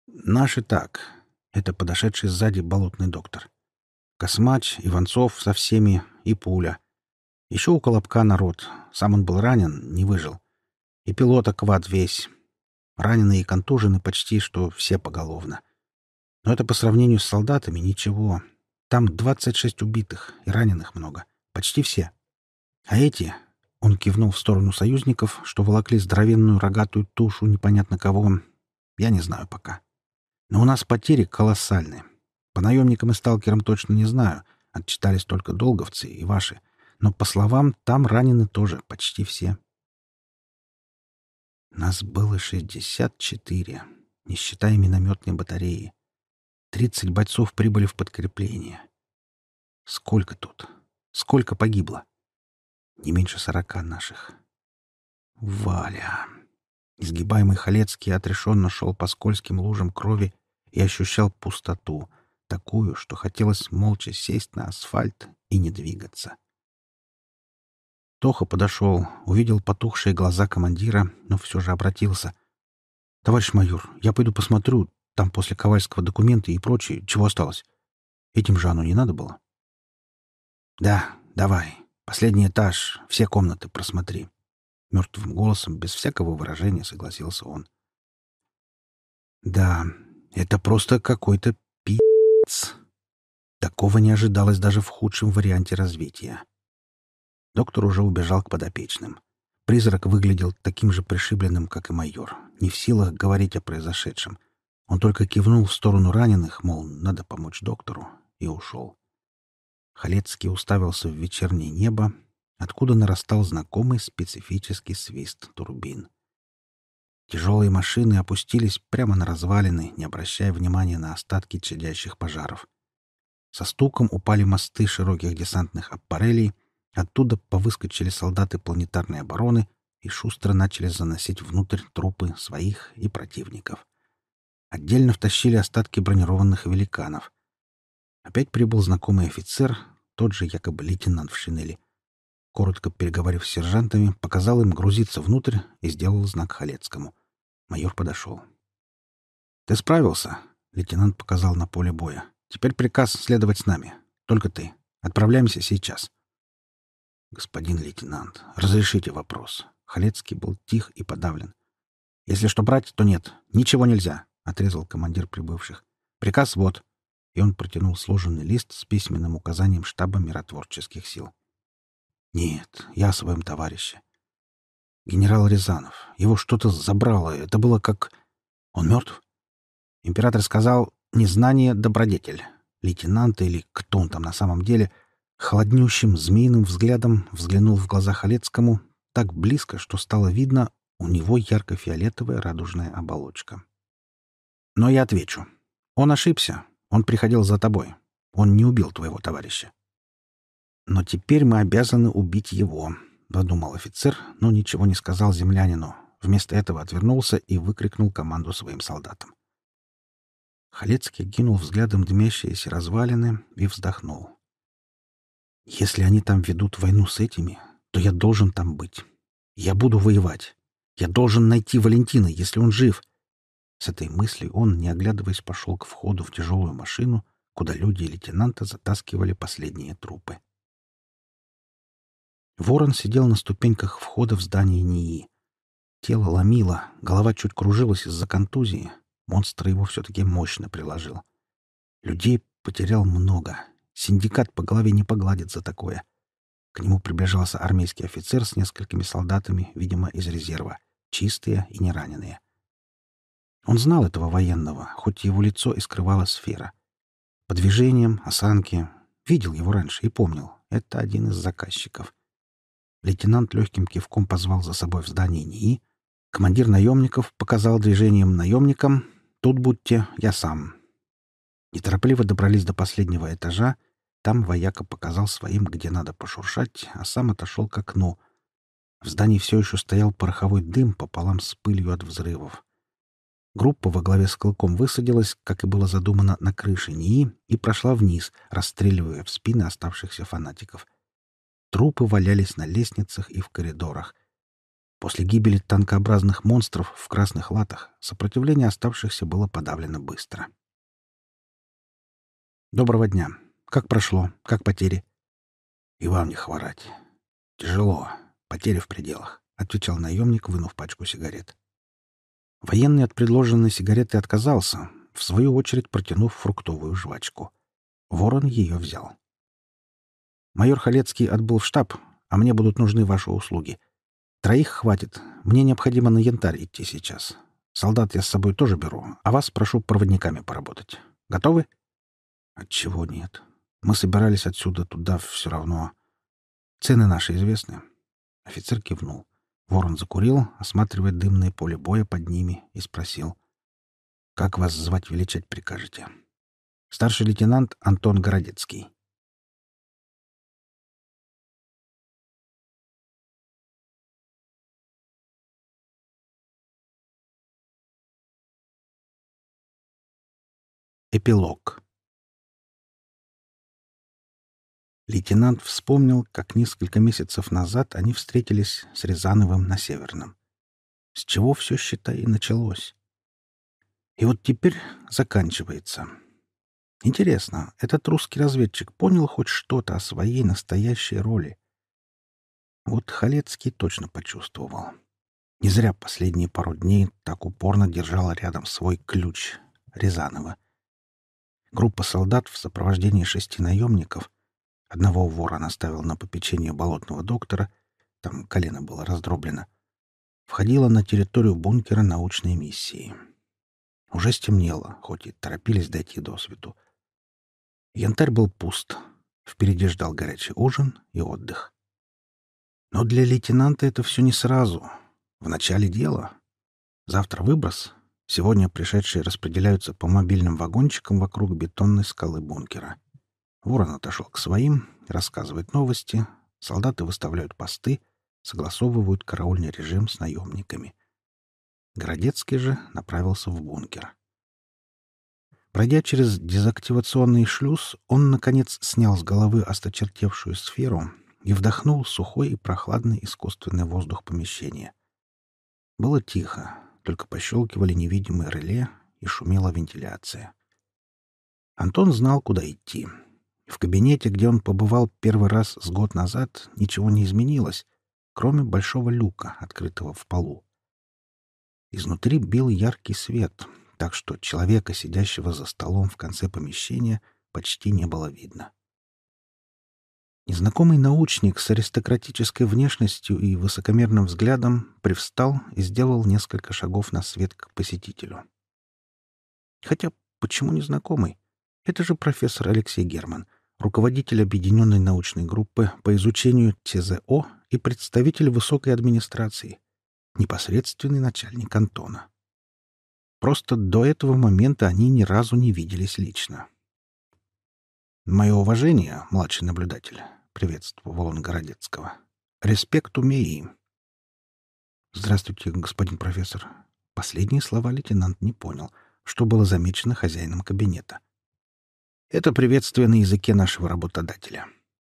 Наши так. Это подошедший сзади болотный доктор. Космач, Иванцов со всеми и пуля. Еще у Колобка народ. Сам он был ранен, не выжил. И пилота квад весь. Раненые и контужены почти что все поголовно. Но это по сравнению с солдатами ничего. Там 26 убитых и раненых много. Почти все. А эти... Он кивнул в сторону союзников, что волокли здоровенную рогатую тушу непонятно кого. Я не знаю пока. Но у нас потери колоссальные. По наемникам и сталкерам точно не знаю. Отчитались только долговцы и ваши. Но, по словам, там ранены тоже почти все. Нас было 64, не считая минометной батареи. 30 бойцов прибыли в подкрепление. Сколько тут? Сколько погибло? Не меньше сорока наших. Валя. Изгибаемый Халецкий отрешенно шел по скользким лужам крови и ощущал пустоту, такую, что хотелось молча сесть на асфальт и не двигаться. Тоха подошел, увидел потухшие глаза командира, но все же обратился. «Товарищ майор, я пойду посмотрю, там после Ковальского документы и прочее, чего осталось. Этим же оно не надо было?» «Да, давай. Последний этаж, все комнаты просмотри». Мертвым голосом, без всякого выражения, согласился он. «Да, это просто какой-то пи***ц. Такого не ожидалось даже в худшем варианте развития. Доктор уже убежал к подопечным. Призрак выглядел таким же пришибленным, как и майор, не в силах говорить о произошедшем. Он только кивнул в сторону раненых, мол, надо помочь доктору, и ушел. Халецкий уставился в вечернее небо, откуда нарастал знакомый специфический свист турбин. Тяжелые машины опустились прямо на развалины, не обращая внимания на остатки чадящих пожаров. Со стуком упали мосты широких десантных аппарелей, оттуда повыскочили солдаты планетарной обороны и шустро начали заносить внутрь трупы своих и противников. Отдельно втащили остатки бронированных великанов. Опять прибыл знакомый офицер, тот же якобы лейтенант в шинели. Коротко переговорив с сержантами, показал им грузиться внутрь и сделал знак Халецкому. Майор подошел. «Ты справился?» — лейтенант показал на поле боя. «Теперь приказ следовать с нами. Только ты. Отправляемся сейчас». «Господин лейтенант, разрешите вопрос». Халецкий был тих и подавлен. «Если что брать, то нет. Ничего нельзя», — отрезал командир прибывших. «Приказ вот». И он протянул сложенный лист с письменным указанием штаба миротворческих сил. Нет, я о своем товарище. Генерал Рязанов. Его что-то забрало. Это было как... Он мертв? Император сказал «незнание — добродетель». Лейтенант или кто он там на самом деле холоднющим змеиным взглядом взглянул в глаза Халецкому так близко, что стало видно, у него ярко-фиолетовая радужная оболочка. Но я отвечу. Он ошибся. Он приходил за тобой. Он не убил твоего товарища. Но теперь мы обязаны убить его, — додумал офицер, но ничего не сказал землянину. Вместо этого отвернулся и выкрикнул команду своим солдатам. Халецкий кинул взглядом дымящиеся развалины и вздохнул. «Если они там ведут войну с этими, то я должен там быть. Я буду воевать. Я должен найти Валентина, если он жив». С этой мыслью он, не оглядываясь, пошел к входу в тяжелую машину, куда люди лейтенанта затаскивали последние трупы. Ворон сидел на ступеньках входа в здание НИИ. Тело ломило, голова чуть кружилась из-за контузии. Монстр его все-таки мощно приложил. Людей потерял много. Синдикат по голове не погладит за такое. К нему приближался армейский офицер с несколькими солдатами, видимо, из резерва, чистые и не раненые. Он знал этого военного, хоть его лицо и скрывала сфера. По движениям, осанке, видел его раньше и помнил. Это один из заказчиков. Лейтенант легким кивком позвал за собой в здание НИИ. Командир наемников показал движением наемникам «Тут будьте, я сам». Неторопливо добрались до последнего этажа. Там вояка показал своим, где надо пошуршать, а сам отошел к окну. В здании все еще стоял пороховой дым пополам с пылью от взрывов. Группа во главе с Клыком высадилась, как и было задумано, на крыше НИИ и прошла вниз, расстреливая в спины оставшихся фанатиков. Трупы валялись на лестницах и в коридорах. После гибели танкообразных монстров в красных латах сопротивление оставшихся было подавлено быстро. «Доброго дня. Как прошло? Как потери?» «И вам не хворать. Тяжело. Потери в пределах», — отвечал наемник, вынув пачку сигарет. Военный от предложенной сигареты отказался, в свою очередь протянув фруктовую жвачку. Ворон ее взял. «Майор Халецкий отбыл в штаб, а мне будут нужны ваши услуги. Троих хватит. Мне необходимо на янтарь идти сейчас. Солдат я с собой тоже беру, а вас прошу проводниками поработать. Готовы?» «Отчего нет? Мы собирались отсюда туда все равно. Цены наши известны». Офицер кивнул. Ворон закурил, осматривая дымное поле боя под ними, и спросил. «Как вас звать величать прикажете?» «Старший лейтенант Антон Городецкий». Эпилог Лейтенант вспомнил, как несколько месяцев назад они встретились с Рязановым на Северном. С чего все, считай, и началось. И вот теперь заканчивается. Интересно, этот русский разведчик понял хоть что-то о своей настоящей роли? Вот Халецкий точно почувствовал. Не зря последние пару дней так упорно держал рядом свой ключ Рязанова. Группа солдат в сопровождении шести наемников — Одного вора наставил на попечение болотного доктора, там колено было раздроблено. Входила на территорию бункера научной миссии. Уже стемнело, хоть и торопились дойти до свету. Янтарь был пуст. Впереди ждал горячий ужин и отдых. Но для лейтенанта это все не сразу. В начале дела. Завтра выброс. Сегодня пришедшие распределяются по мобильным вагончикам вокруг бетонной скалы бункера. Ворон отошел к своим, рассказывает новости, солдаты выставляют посты, согласовывают караульный режим с наемниками. Городецкий же направился в бункер. Пройдя через дезактивационный шлюз, он, наконец, снял с головы осточертевшую сферу и вдохнул сухой и прохладный искусственный воздух помещения. Было тихо, только пощелкивали невидимые реле и шумела вентиляция. Антон знал, куда идти — в кабинете, где он побывал первый раз с год назад, ничего не изменилось, кроме большого люка, открытого в полу. Изнутри бил яркий свет, так что человека, сидящего за столом в конце помещения, почти не было видно. Незнакомый научник с аристократической внешностью и высокомерным взглядом привстал и сделал несколько шагов на свет к посетителю. Хотя почему незнакомый? Это же профессор Алексей Герман, руководитель объединенной научной группы по изучению ТЗО и представитель высокой администрации, непосредственный начальник Антона. Просто до этого момента они ни разу не виделись лично. «Мое уважение, младший наблюдатель», — приветствовал он Городецкого. «Респект умеи». «Здравствуйте, господин профессор». Последние слова лейтенант не понял, что было замечено хозяином кабинета. Это приветствие на языке нашего работодателя.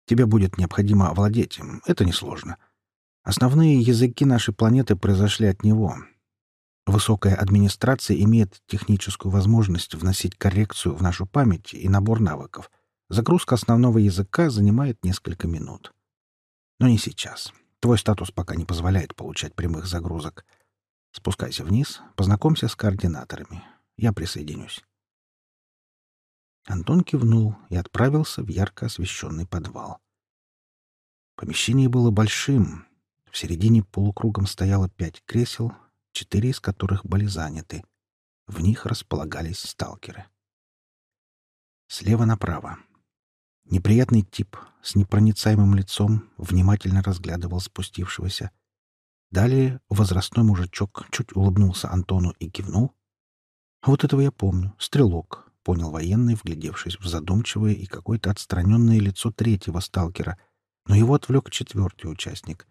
Тебе будет необходимо овладеть им. Это несложно. Основные языки нашей планеты произошли от него. Высокая администрация имеет техническую возможность вносить коррекцию в нашу память и набор навыков. Загрузка основного языка занимает несколько минут. Но не сейчас. Твой статус пока не позволяет получать прямых загрузок. Спускайся вниз, познакомься с координаторами. Я присоединюсь. Антон кивнул и отправился в ярко освещенный подвал. Помещение было большим. В середине полукругом стояло пять кресел, четыре из которых были заняты. В них располагались сталкеры. Слева направо. Неприятный тип с непроницаемым лицом внимательно разглядывал спустившегося. Далее возрастной мужичок чуть улыбнулся Антону и кивнул. А вот этого я помню. Стрелок, — понял военный, вглядевшись в задумчивое и какое-то отстраненное лицо третьего сталкера. Но его отвлек четвертый участник.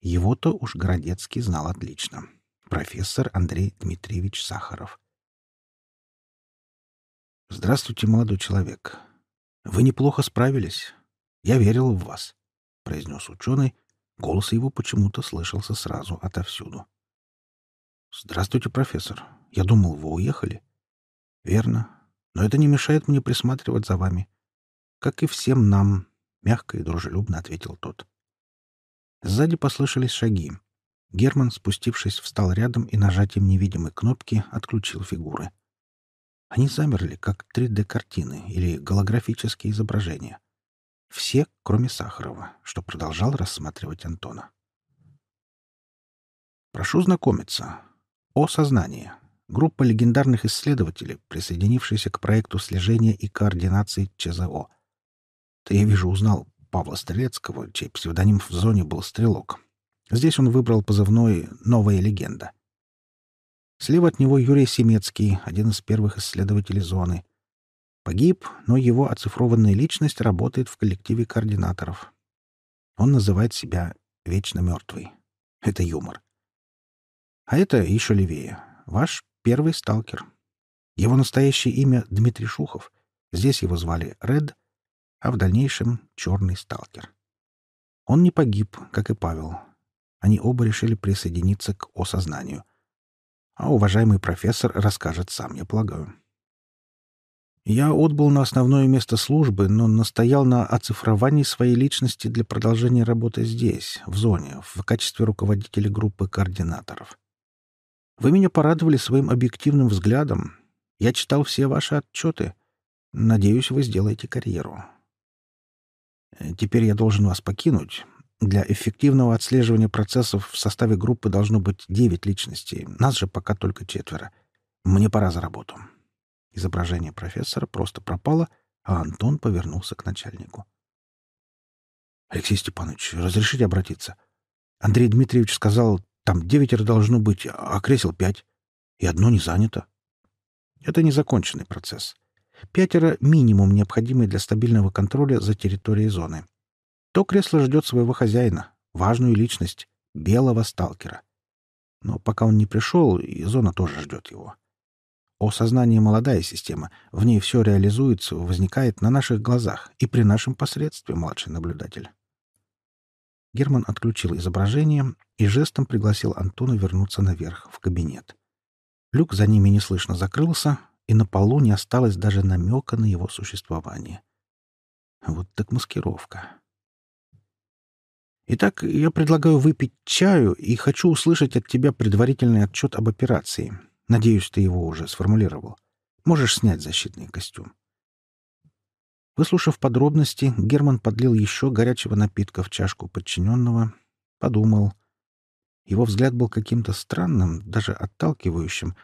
Его-то уж Городецкий знал отлично. Профессор Андрей Дмитриевич Сахаров. «Здравствуйте, молодой человек. Вы неплохо справились. Я верил в вас», — произнес ученый. Голос его почему-то слышался сразу отовсюду. «Здравствуйте, профессор. Я думал, вы уехали». «Верно. Но это не мешает мне присматривать за вами. Как и всем нам», — мягко и дружелюбно ответил тот. Сзади послышались шаги. Герман, спустившись, встал рядом и нажатием невидимой кнопки отключил фигуры. Они замерли, как 3D-картины или голографические изображения. Все, кроме Сахарова, что продолжал рассматривать Антона. «Прошу знакомиться. О сознании. Группа легендарных исследователей, присоединившаяся к проекту слежения и координации ЧЗО. Ты, я вижу, узнал Павла Стрелецкого, чей псевдоним в зоне был «Стрелок». Здесь он выбрал позывной «Новая легенда». Слева от него Юрий Семецкий, один из первых исследователей зоны. Погиб, но его оцифрованная личность работает в коллективе координаторов. Он называет себя «вечно мертвый». Это юмор. А это еще левее. Ваш первый сталкер. Его настоящее имя Дмитрий Шухов. Здесь его звали Ред, а в дальнейшем — Черный сталкер. Он не погиб, как и Павел, они оба решили присоединиться к осознанию. А уважаемый профессор расскажет сам, я полагаю. Я отбыл на основное место службы, но настоял на оцифровании своей личности для продолжения работы здесь, в зоне, в качестве руководителя группы координаторов. Вы меня порадовали своим объективным взглядом. Я читал все ваши отчеты. Надеюсь, вы сделаете карьеру. Теперь я должен вас покинуть, для эффективного отслеживания процессов в составе группы должно быть девять личностей. Нас же пока только четверо. Мне пора за работу. Изображение профессора просто пропало, а Антон повернулся к начальнику. Алексей Степанович, разрешите обратиться? Андрей Дмитриевич сказал, там девятеро должно быть, а кресел пять. И одно не занято. Это незаконченный процесс. Пятеро — минимум, необходимый для стабильного контроля за территорией зоны то кресло ждет своего хозяина, важную личность, белого сталкера. Но пока он не пришел, и зона тоже ждет его. О сознании молодая система, в ней все реализуется, возникает на наших глазах и при нашем посредстве, младший наблюдатель. Герман отключил изображение и жестом пригласил Антона вернуться наверх, в кабинет. Люк за ними неслышно закрылся, и на полу не осталось даже намека на его существование. Вот так маскировка. Итак, я предлагаю выпить чаю и хочу услышать от тебя предварительный отчет об операции. Надеюсь, ты его уже сформулировал. Можешь снять защитный костюм. Выслушав подробности, Герман подлил еще горячего напитка в чашку подчиненного, подумал. Его взгляд был каким-то странным, даже отталкивающим,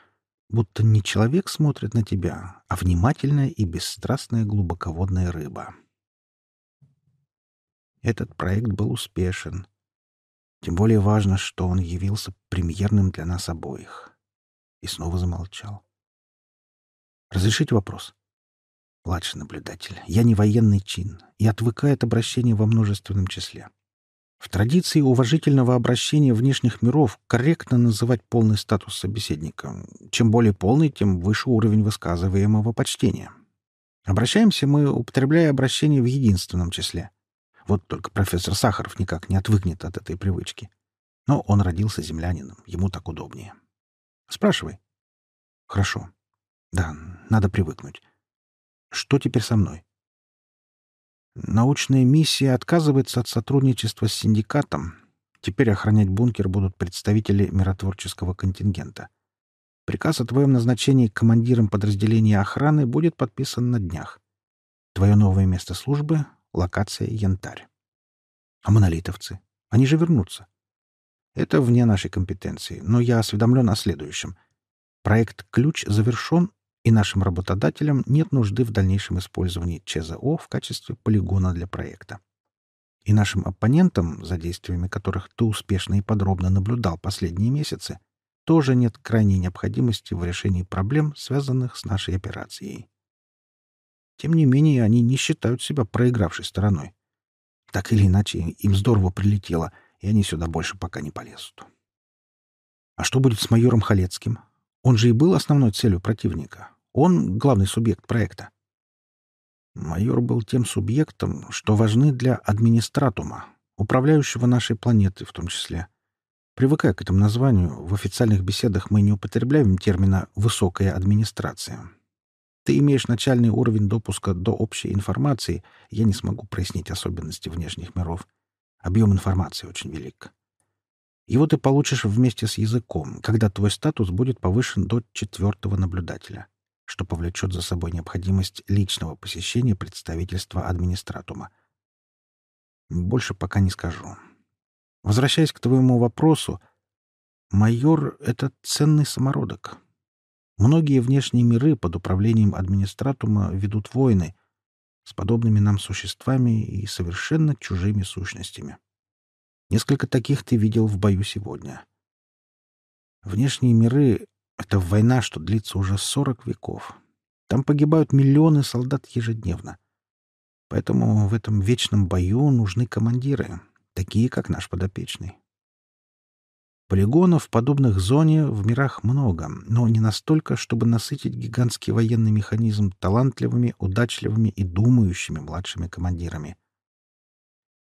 будто не человек смотрит на тебя, а внимательная и бесстрастная глубоководная рыба. Этот проект был успешен. Тем более важно, что он явился премьерным для нас обоих. И снова замолчал. «Разрешите вопрос?» «Младший наблюдатель, я не военный чин и отвыкаю от обращения во множественном числе. В традиции уважительного обращения внешних миров корректно называть полный статус собеседника. Чем более полный, тем выше уровень высказываемого почтения. Обращаемся мы, употребляя обращение в единственном числе. Вот только профессор Сахаров никак не отвыкнет от этой привычки. Но он родился землянином, ему так удобнее. Спрашивай. Хорошо. Да, надо привыкнуть. Что теперь со мной? Научная миссия отказывается от сотрудничества с синдикатом. Теперь охранять бункер будут представители миротворческого контингента. Приказ о твоем назначении командиром подразделения охраны будет подписан на днях. Твое новое место службы Локация Янтарь. А монолитовцы? Они же вернутся. Это вне нашей компетенции, но я осведомлен о следующем. Проект «Ключ» завершен, и нашим работодателям нет нужды в дальнейшем использовании ЧЗО в качестве полигона для проекта. И нашим оппонентам, за действиями которых ты успешно и подробно наблюдал последние месяцы, тоже нет крайней необходимости в решении проблем, связанных с нашей операцией. Тем не менее, они не считают себя проигравшей стороной. Так или иначе, им здорово прилетело, и они сюда больше пока не полезут. А что будет с майором Халецким? Он же и был основной целью противника. Он — главный субъект проекта. Майор был тем субъектом, что важны для администратума, управляющего нашей планетой в том числе. Привыкая к этому названию, в официальных беседах мы не употребляем термина «высокая администрация». Ты имеешь начальный уровень допуска до общей информации, я не смогу прояснить особенности внешних миров. Объем информации очень велик. Его ты получишь вместе с языком, когда твой статус будет повышен до четвертого наблюдателя, что повлечет за собой необходимость личного посещения представительства администратума. Больше пока не скажу. Возвращаясь к твоему вопросу, майор — это ценный самородок. Многие внешние миры под управлением администратума ведут войны с подобными нам существами и совершенно чужими сущностями. Несколько таких ты видел в бою сегодня. Внешние миры — это война, что длится уже сорок веков. Там погибают миллионы солдат ежедневно. Поэтому в этом вечном бою нужны командиры, такие, как наш подопечный. Полигонов, подобных зоне, в мирах много, но не настолько, чтобы насытить гигантский военный механизм талантливыми, удачливыми и думающими младшими командирами —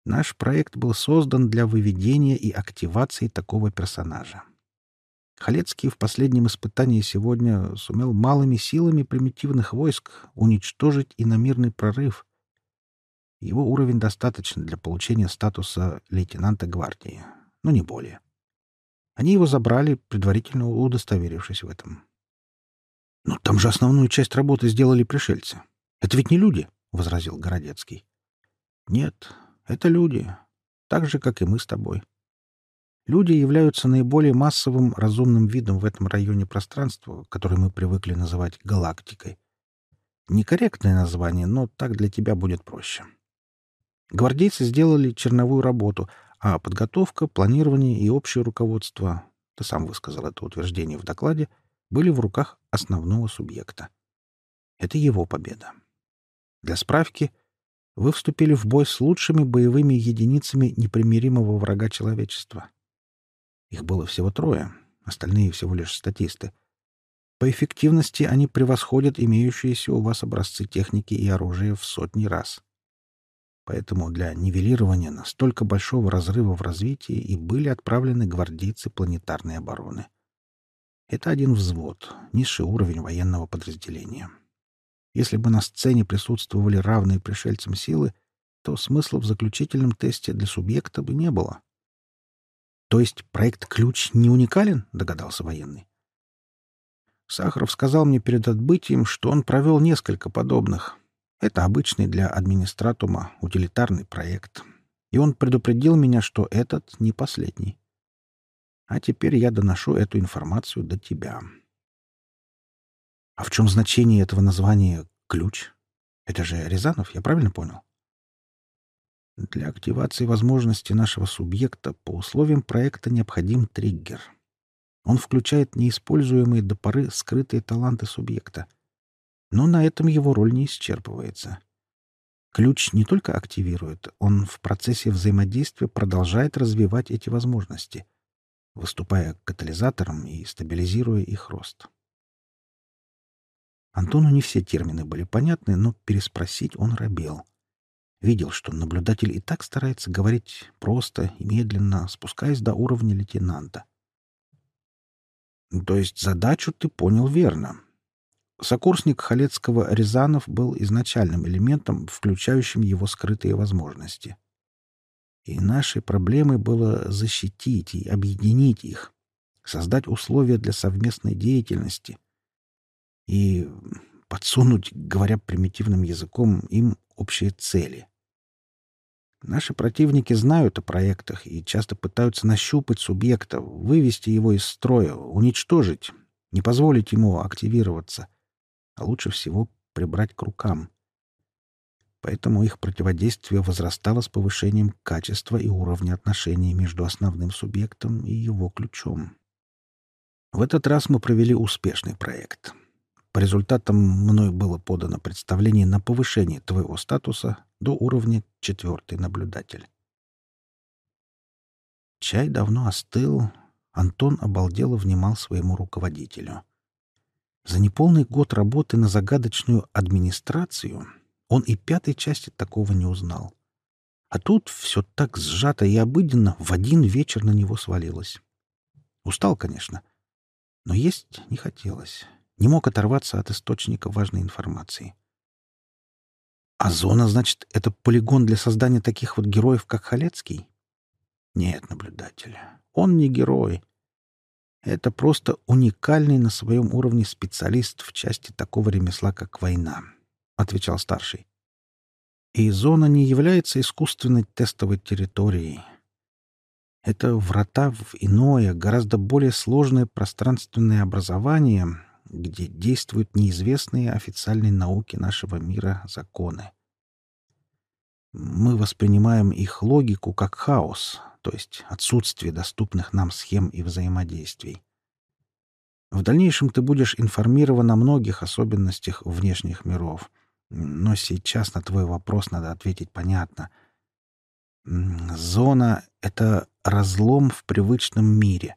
Наш проект был создан для выведения и активации такого персонажа. Халецкий в последнем испытании сегодня сумел малыми силами примитивных войск уничтожить иномирный прорыв. Его уровень достаточно для получения статуса лейтенанта гвардии, но не более. Они его забрали, предварительно удостоверившись в этом. «Но там же основную часть работы сделали пришельцы. Это ведь не люди», — возразил Городецкий. «Нет, это люди, так же, как и мы с тобой. Люди являются наиболее массовым разумным видом в этом районе пространства, который мы привыкли называть галактикой. Некорректное название, но так для тебя будет проще. Гвардейцы сделали черновую работу, а подготовка, планирование и общее руководство, ты сам высказал это утверждение в докладе, были в руках основного субъекта. Это его победа. Для справки — вы вступили в бой с лучшими боевыми единицами непримиримого врага человечества. Их было всего трое, остальные всего лишь статисты. По эффективности они превосходят имеющиеся у вас образцы техники и оружия в сотни раз. Поэтому для нивелирования настолько большого разрыва в развитии и были отправлены гвардейцы планетарной обороны. Это один взвод, низший уровень военного подразделения. Если бы на сцене присутствовали равные пришельцам силы, то смысла в заключительном тесте для субъекта бы не было. То есть проект «Ключ» не уникален, догадался военный. Сахаров сказал мне перед отбытием, что он провел несколько подобных. Это обычный для администратума утилитарный проект. И он предупредил меня, что этот не последний. А теперь я доношу эту информацию до тебя. А в чем значение этого названия «ключ»? Это же Рязанов, я правильно понял? Для активации возможности нашего субъекта по условиям проекта необходим триггер. Он включает неиспользуемые до поры скрытые таланты субъекта. Но на этом его роль не исчерпывается. Ключ не только активирует, он в процессе взаимодействия продолжает развивать эти возможности, выступая катализатором и стабилизируя их рост. Антону не все термины были понятны, но переспросить он робел. Видел, что наблюдатель и так старается говорить просто и медленно, спускаясь до уровня лейтенанта. То есть задачу ты понял верно. Сокурсник Халецкого Рязанов был изначальным элементом, включающим его скрытые возможности. И нашей проблемой было защитить и объединить их, создать условия для совместной деятельности — и подсунуть, говоря примитивным языком, им общие цели. Наши противники знают о проектах и часто пытаются нащупать субъекта, вывести его из строя, уничтожить, не позволить ему активироваться. А лучше всего прибрать к рукам. Поэтому их противодействие возрастало с повышением качества и уровня отношений между основным субъектом и его ключом. В этот раз мы провели успешный проект. По результатам мной было подано представление на повышение твоего статуса до уровня четвертый наблюдатель. Чай давно остыл. Антон обалдело внимал своему руководителю. За неполный год работы на загадочную администрацию он и пятой части такого не узнал. А тут все так сжато и обыденно в один вечер на него свалилось. Устал, конечно, но есть не хотелось. Не мог оторваться от источника важной информации. А зона, значит, это полигон для создания таких вот героев, как Халецкий? Нет, наблюдатель, он не герой. Это просто уникальный на своем уровне специалист в части такого ремесла, как война, — отвечал старший. И зона не является искусственной тестовой территорией. Это врата в иное, гораздо более сложное пространственное образование, где действуют неизвестные официальной науке нашего мира законы. Мы воспринимаем их логику как хаос, то есть отсутствие доступных нам схем и взаимодействий. В дальнейшем ты будешь информирован о многих особенностях внешних миров, но сейчас на твой вопрос надо ответить понятно. Зона — это разлом в привычном мире,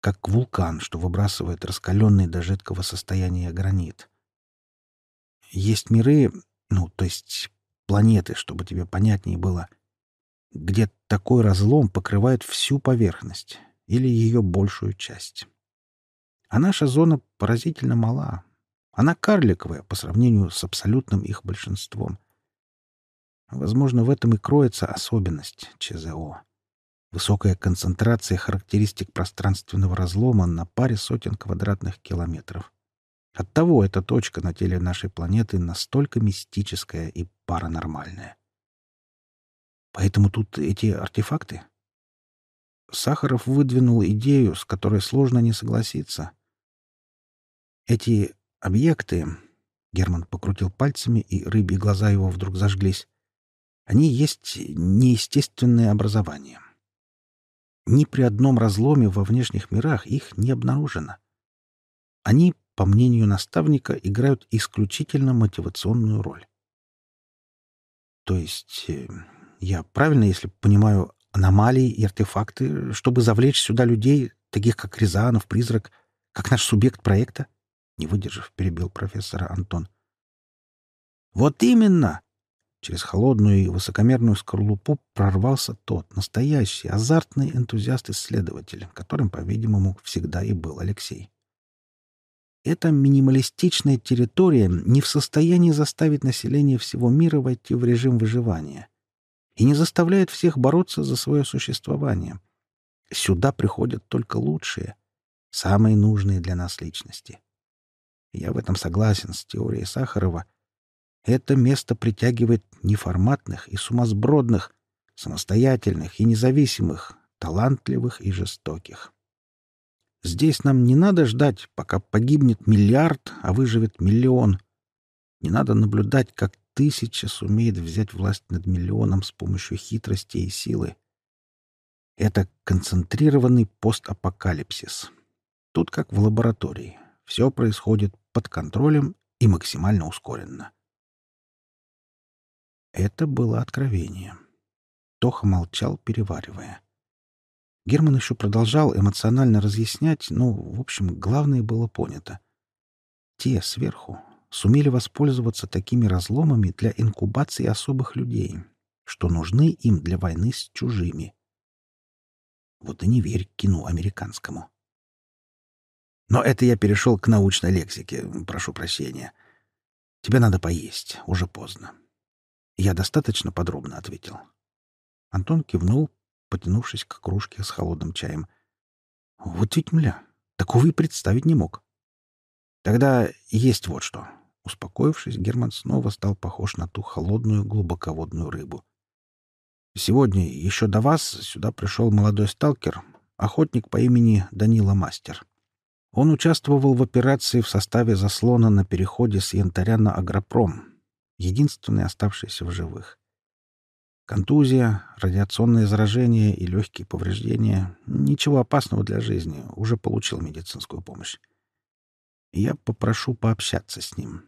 как вулкан, что выбрасывает раскаленный до жидкого состояния гранит. Есть миры, ну, то есть планеты, чтобы тебе понятнее было, где такой разлом покрывает всю поверхность или ее большую часть. А наша зона поразительно мала. Она карликовая по сравнению с абсолютным их большинством. Возможно, в этом и кроется особенность ЧЗО. Высокая концентрация характеристик пространственного разлома на паре сотен квадратных километров. Оттого эта точка на теле нашей планеты настолько мистическая и паранормальная. Поэтому тут эти артефакты? Сахаров выдвинул идею, с которой сложно не согласиться. Эти объекты... Герман покрутил пальцами, и рыбьи глаза его вдруг зажглись. Они есть неестественное образование. Ни при одном разломе во внешних мирах их не обнаружено. Они, по мнению наставника, играют исключительно мотивационную роль. То есть э, я правильно, если понимаю, аномалии и артефакты, чтобы завлечь сюда людей, таких как Рязанов, Призрак, как наш субъект проекта? Не выдержав, перебил профессора Антон. Вот именно! Через холодную и высокомерную скорлупу прорвался тот, настоящий, азартный энтузиаст-исследователь, которым, по-видимому, всегда и был Алексей. Эта минималистичная территория не в состоянии заставить население всего мира войти в режим выживания и не заставляет всех бороться за свое существование. Сюда приходят только лучшие, самые нужные для нас личности. Я в этом согласен с теорией Сахарова. Это место притягивает неформатных и сумасбродных, самостоятельных и независимых, талантливых и жестоких. Здесь нам не надо ждать, пока погибнет миллиард, а выживет миллион. Не надо наблюдать, как тысяча сумеет взять власть над миллионом с помощью хитрости и силы. Это концентрированный постапокалипсис. Тут как в лаборатории. Все происходит под контролем и максимально ускоренно. Это было откровение. Тоха молчал, переваривая. Герман еще продолжал эмоционально разъяснять, но, в общем, главное было понято. Те сверху, сумели воспользоваться такими разломами для инкубации особых людей, что нужны им для войны с чужими. Вот и не верь кино американскому. Но это я перешел к научной лексике, прошу прощения. Тебе надо поесть, уже поздно. Я достаточно подробно ответил. Антон кивнул, потянувшись к кружке с холодным чаем. Вот ведь, мля, такого и представить не мог. Тогда есть вот что. Успокоившись, Герман снова стал похож на ту холодную глубоководную рыбу. Сегодня, еще до вас, сюда пришел молодой сталкер, охотник по имени Данила Мастер. Он участвовал в операции в составе заслона на переходе с Янтаря на Агропром, единственный оставшийся в живых. Контузия, радиационное заражение и легкие повреждения — ничего опасного для жизни, уже получил медицинскую помощь. Я попрошу пообщаться с ним.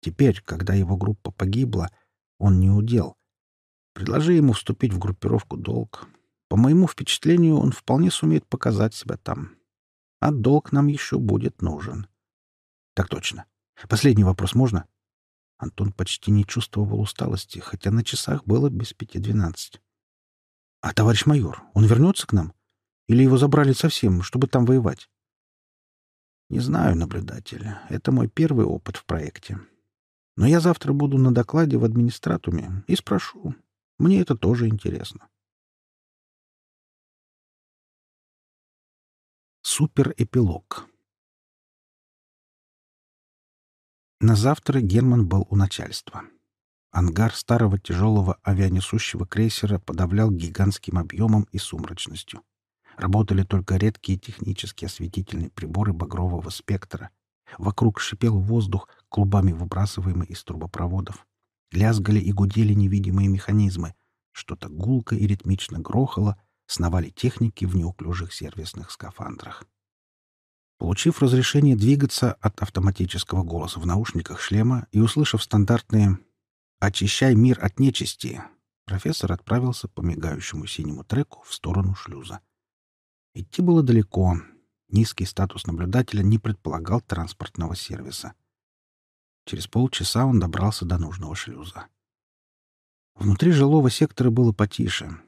Теперь, когда его группа погибла, он не удел. Предложи ему вступить в группировку «Долг». По моему впечатлению, он вполне сумеет показать себя там. А долг нам еще будет нужен. Так точно. Последний вопрос можно? Антон почти не чувствовал усталости, хотя на часах было без пяти двенадцать. А товарищ майор, он вернется к нам? Или его забрали совсем, чтобы там воевать? Не знаю, наблюдатель. Это мой первый опыт в проекте. Но я завтра буду на докладе в администратуме и спрошу. Мне это тоже интересно. Суперэпилог. На завтра Герман был у начальства. Ангар старого тяжелого авианесущего крейсера подавлял гигантским объемом и сумрачностью. Работали только редкие технические осветительные приборы багрового спектра. Вокруг шипел воздух, клубами выбрасываемый из трубопроводов. Лязгали и гудели невидимые механизмы. Что-то гулко и ритмично грохало, сновали техники в неуклюжих сервисных скафандрах. Получив разрешение двигаться от автоматического голоса в наушниках шлема и услышав стандартные «Очищай мир от нечисти», профессор отправился по мигающему синему треку в сторону шлюза. Идти было далеко. Низкий статус наблюдателя не предполагал транспортного сервиса. Через полчаса он добрался до нужного шлюза. Внутри жилого сектора было потише.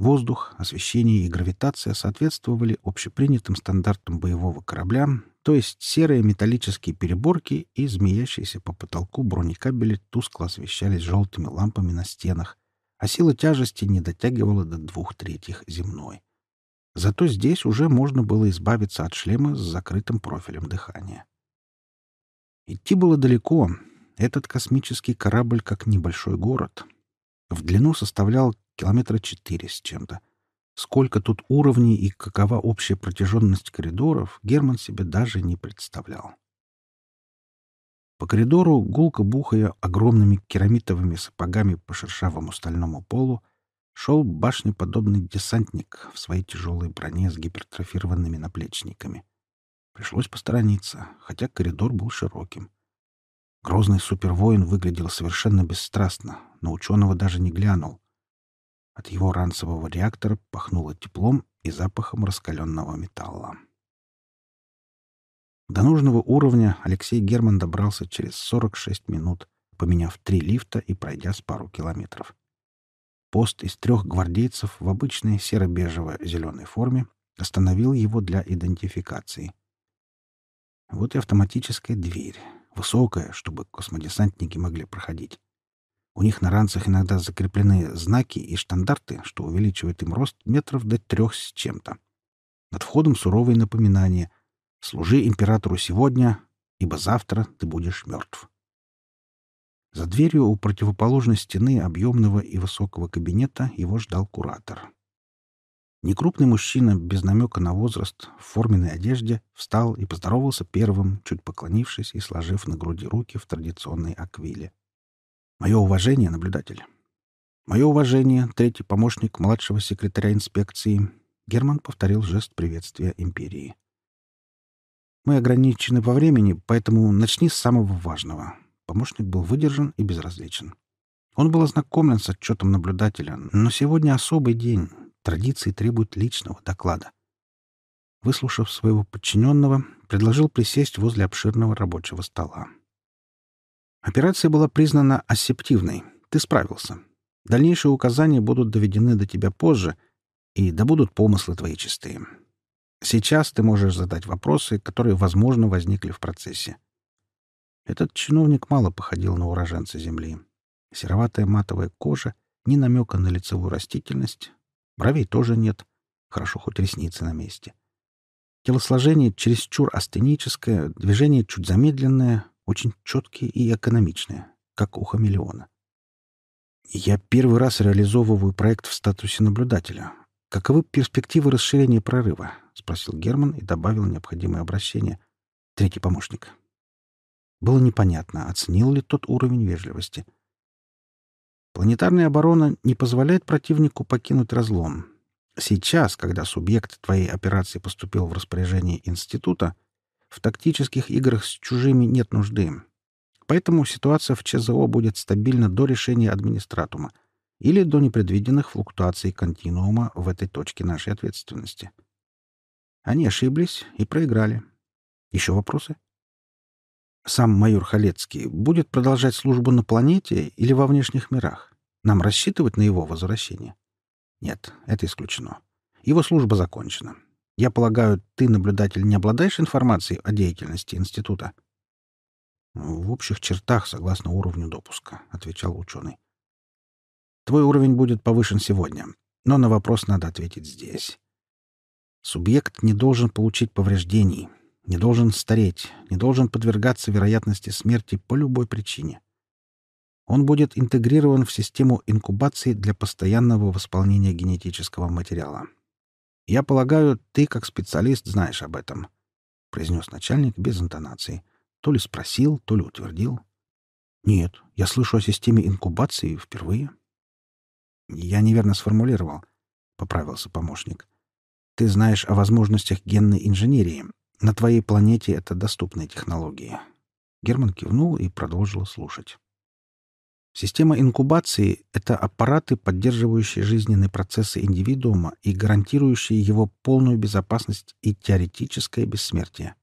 Воздух, освещение и гравитация соответствовали общепринятым стандартам боевого корабля, то есть серые металлические переборки и змеящиеся по потолку бронекабели тускло освещались желтыми лампами на стенах, а сила тяжести не дотягивала до двух третьих земной. Зато здесь уже можно было избавиться от шлема с закрытым профилем дыхания. Идти было далеко. Этот космический корабль как небольшой город. В длину составлял километра четыре с чем-то. Сколько тут уровней и какова общая протяженность коридоров, Герман себе даже не представлял. По коридору, гулко бухая огромными керамитовыми сапогами по шершавому стальному полу, шел башнеподобный десантник в своей тяжелой броне с гипертрофированными наплечниками. Пришлось посторониться, хотя коридор был широким. Грозный супервоин выглядел совершенно бесстрастно, но ученого даже не глянул. От его ранцевого реактора пахнуло теплом и запахом раскаленного металла. До нужного уровня Алексей Герман добрался через 46 минут, поменяв три лифта и пройдя с пару километров. Пост из трех гвардейцев в обычной серо-бежево-зеленой форме остановил его для идентификации. Вот и автоматическая дверь, высокая, чтобы космодесантники могли проходить. У них на ранцах иногда закреплены знаки и штандарты, что увеличивает им рост метров до трех с чем-то. Над входом суровые напоминания «Служи императору сегодня, ибо завтра ты будешь мертв». За дверью у противоположной стены объемного и высокого кабинета его ждал куратор. Некрупный мужчина, без намека на возраст, в форменной одежде, встал и поздоровался первым, чуть поклонившись и сложив на груди руки в традиционной аквиле. Мое уважение, наблюдатель. Мое уважение, третий помощник младшего секретаря инспекции. Герман повторил жест приветствия империи. Мы ограничены по времени, поэтому начни с самого важного. Помощник был выдержан и безразличен. Он был ознакомлен с отчетом наблюдателя, но сегодня особый день. Традиции требуют личного доклада. Выслушав своего подчиненного, предложил присесть возле обширного рабочего стола. Операция была признана асептивной. Ты справился. Дальнейшие указания будут доведены до тебя позже, и да будут помыслы твои чистые. Сейчас ты можешь задать вопросы, которые, возможно, возникли в процессе. Этот чиновник мало походил на уроженца Земли. Сероватая матовая кожа, ни намека на лицевую растительность. Бровей тоже нет. Хорошо, хоть ресницы на месте. Телосложение чересчур астеническое, движение чуть замедленное, очень четкие и экономичные, как у хамелеона. Я первый раз реализовываю проект в статусе наблюдателя. «Каковы перспективы расширения прорыва?» — спросил Герман и добавил необходимое обращение. Третий помощник. Было непонятно, оценил ли тот уровень вежливости. Планетарная оборона не позволяет противнику покинуть разлом. Сейчас, когда субъект твоей операции поступил в распоряжение института, в тактических играх с чужими нет нужды. Поэтому ситуация в ЧЗО будет стабильна до решения администратума или до непредвиденных флуктуаций континуума в этой точке нашей ответственности. Они ошиблись и проиграли. Еще вопросы? Сам майор Халецкий будет продолжать службу на планете или во внешних мирах? Нам рассчитывать на его возвращение? Нет, это исключено. Его служба закончена. Я полагаю, ты, наблюдатель, не обладаешь информацией о деятельности института? В общих чертах, согласно уровню допуска, отвечал ученый. Твой уровень будет повышен сегодня, но на вопрос надо ответить здесь. Субъект не должен получить повреждений, не должен стареть, не должен подвергаться вероятности смерти по любой причине. Он будет интегрирован в систему инкубации для постоянного восполнения генетического материала. Я полагаю, ты, как специалист, знаешь об этом, — произнес начальник без интонации. То ли спросил, то ли утвердил. Нет, я слышу о системе инкубации впервые. Я неверно сформулировал, — поправился помощник. Ты знаешь о возможностях генной инженерии, на твоей планете это доступные технологии. Герман кивнул и продолжил слушать. Система инкубации — это аппараты, поддерживающие жизненные процессы индивидуума и гарантирующие его полную безопасность и теоретическое бессмертие.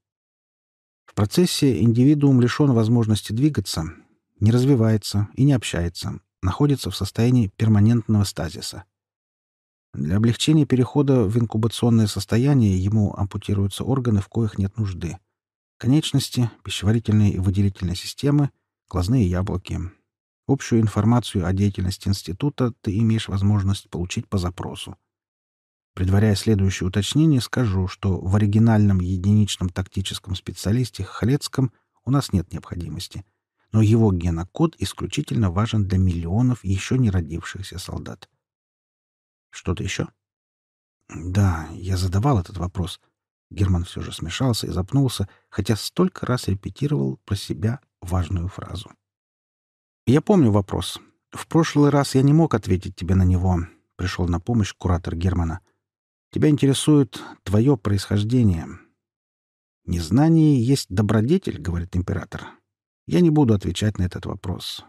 В процессе индивидуум лишен возможности двигаться, не развивается и не общается, находится в состоянии перманентного стазиса — для облегчения перехода в инкубационное состояние ему ампутируются органы, в коих нет нужды. Конечности, пищеварительные и выделительные системы, глазные яблоки. Общую информацию о деятельности института ты имеешь возможность получить по запросу. Предваряя следующее уточнение, скажу, что в оригинальном единичном тактическом специалисте Халецком у нас нет необходимости, но его генокод исключительно важен для миллионов еще не родившихся солдат. Что-то еще? Да, я задавал этот вопрос. Герман все же смешался и запнулся, хотя столько раз репетировал про себя важную фразу. Я помню вопрос. В прошлый раз я не мог ответить тебе на него. Пришел на помощь куратор Германа. Тебя интересует твое происхождение. Незнание есть добродетель, говорит император. Я не буду отвечать на этот вопрос.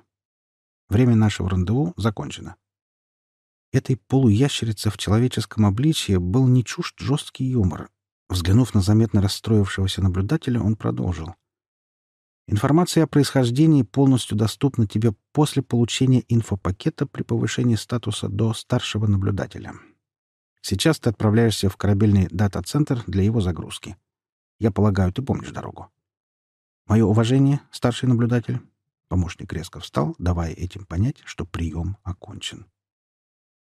Время нашего рандеву закончено. Этой полуящерице в человеческом обличье был не чужд жесткий юмор. Взглянув на заметно расстроившегося наблюдателя, он продолжил. Информация о происхождении полностью доступна тебе после получения инфопакета при повышении статуса до старшего наблюдателя. Сейчас ты отправляешься в корабельный дата-центр для его загрузки. Я полагаю, ты помнишь дорогу. Мое уважение, старший наблюдатель. Помощник резко встал, давая этим понять, что прием окончен.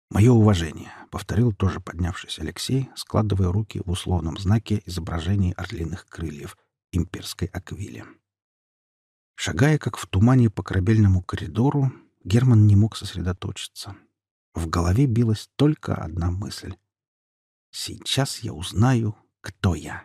«Мое уважение», — повторил тоже поднявшись Алексей, складывая руки в условном знаке изображения орлиных крыльев имперской аквили. Шагая, как в тумане по корабельному коридору, Герман не мог сосредоточиться. В голове билась только одна мысль. «Сейчас я узнаю, кто я».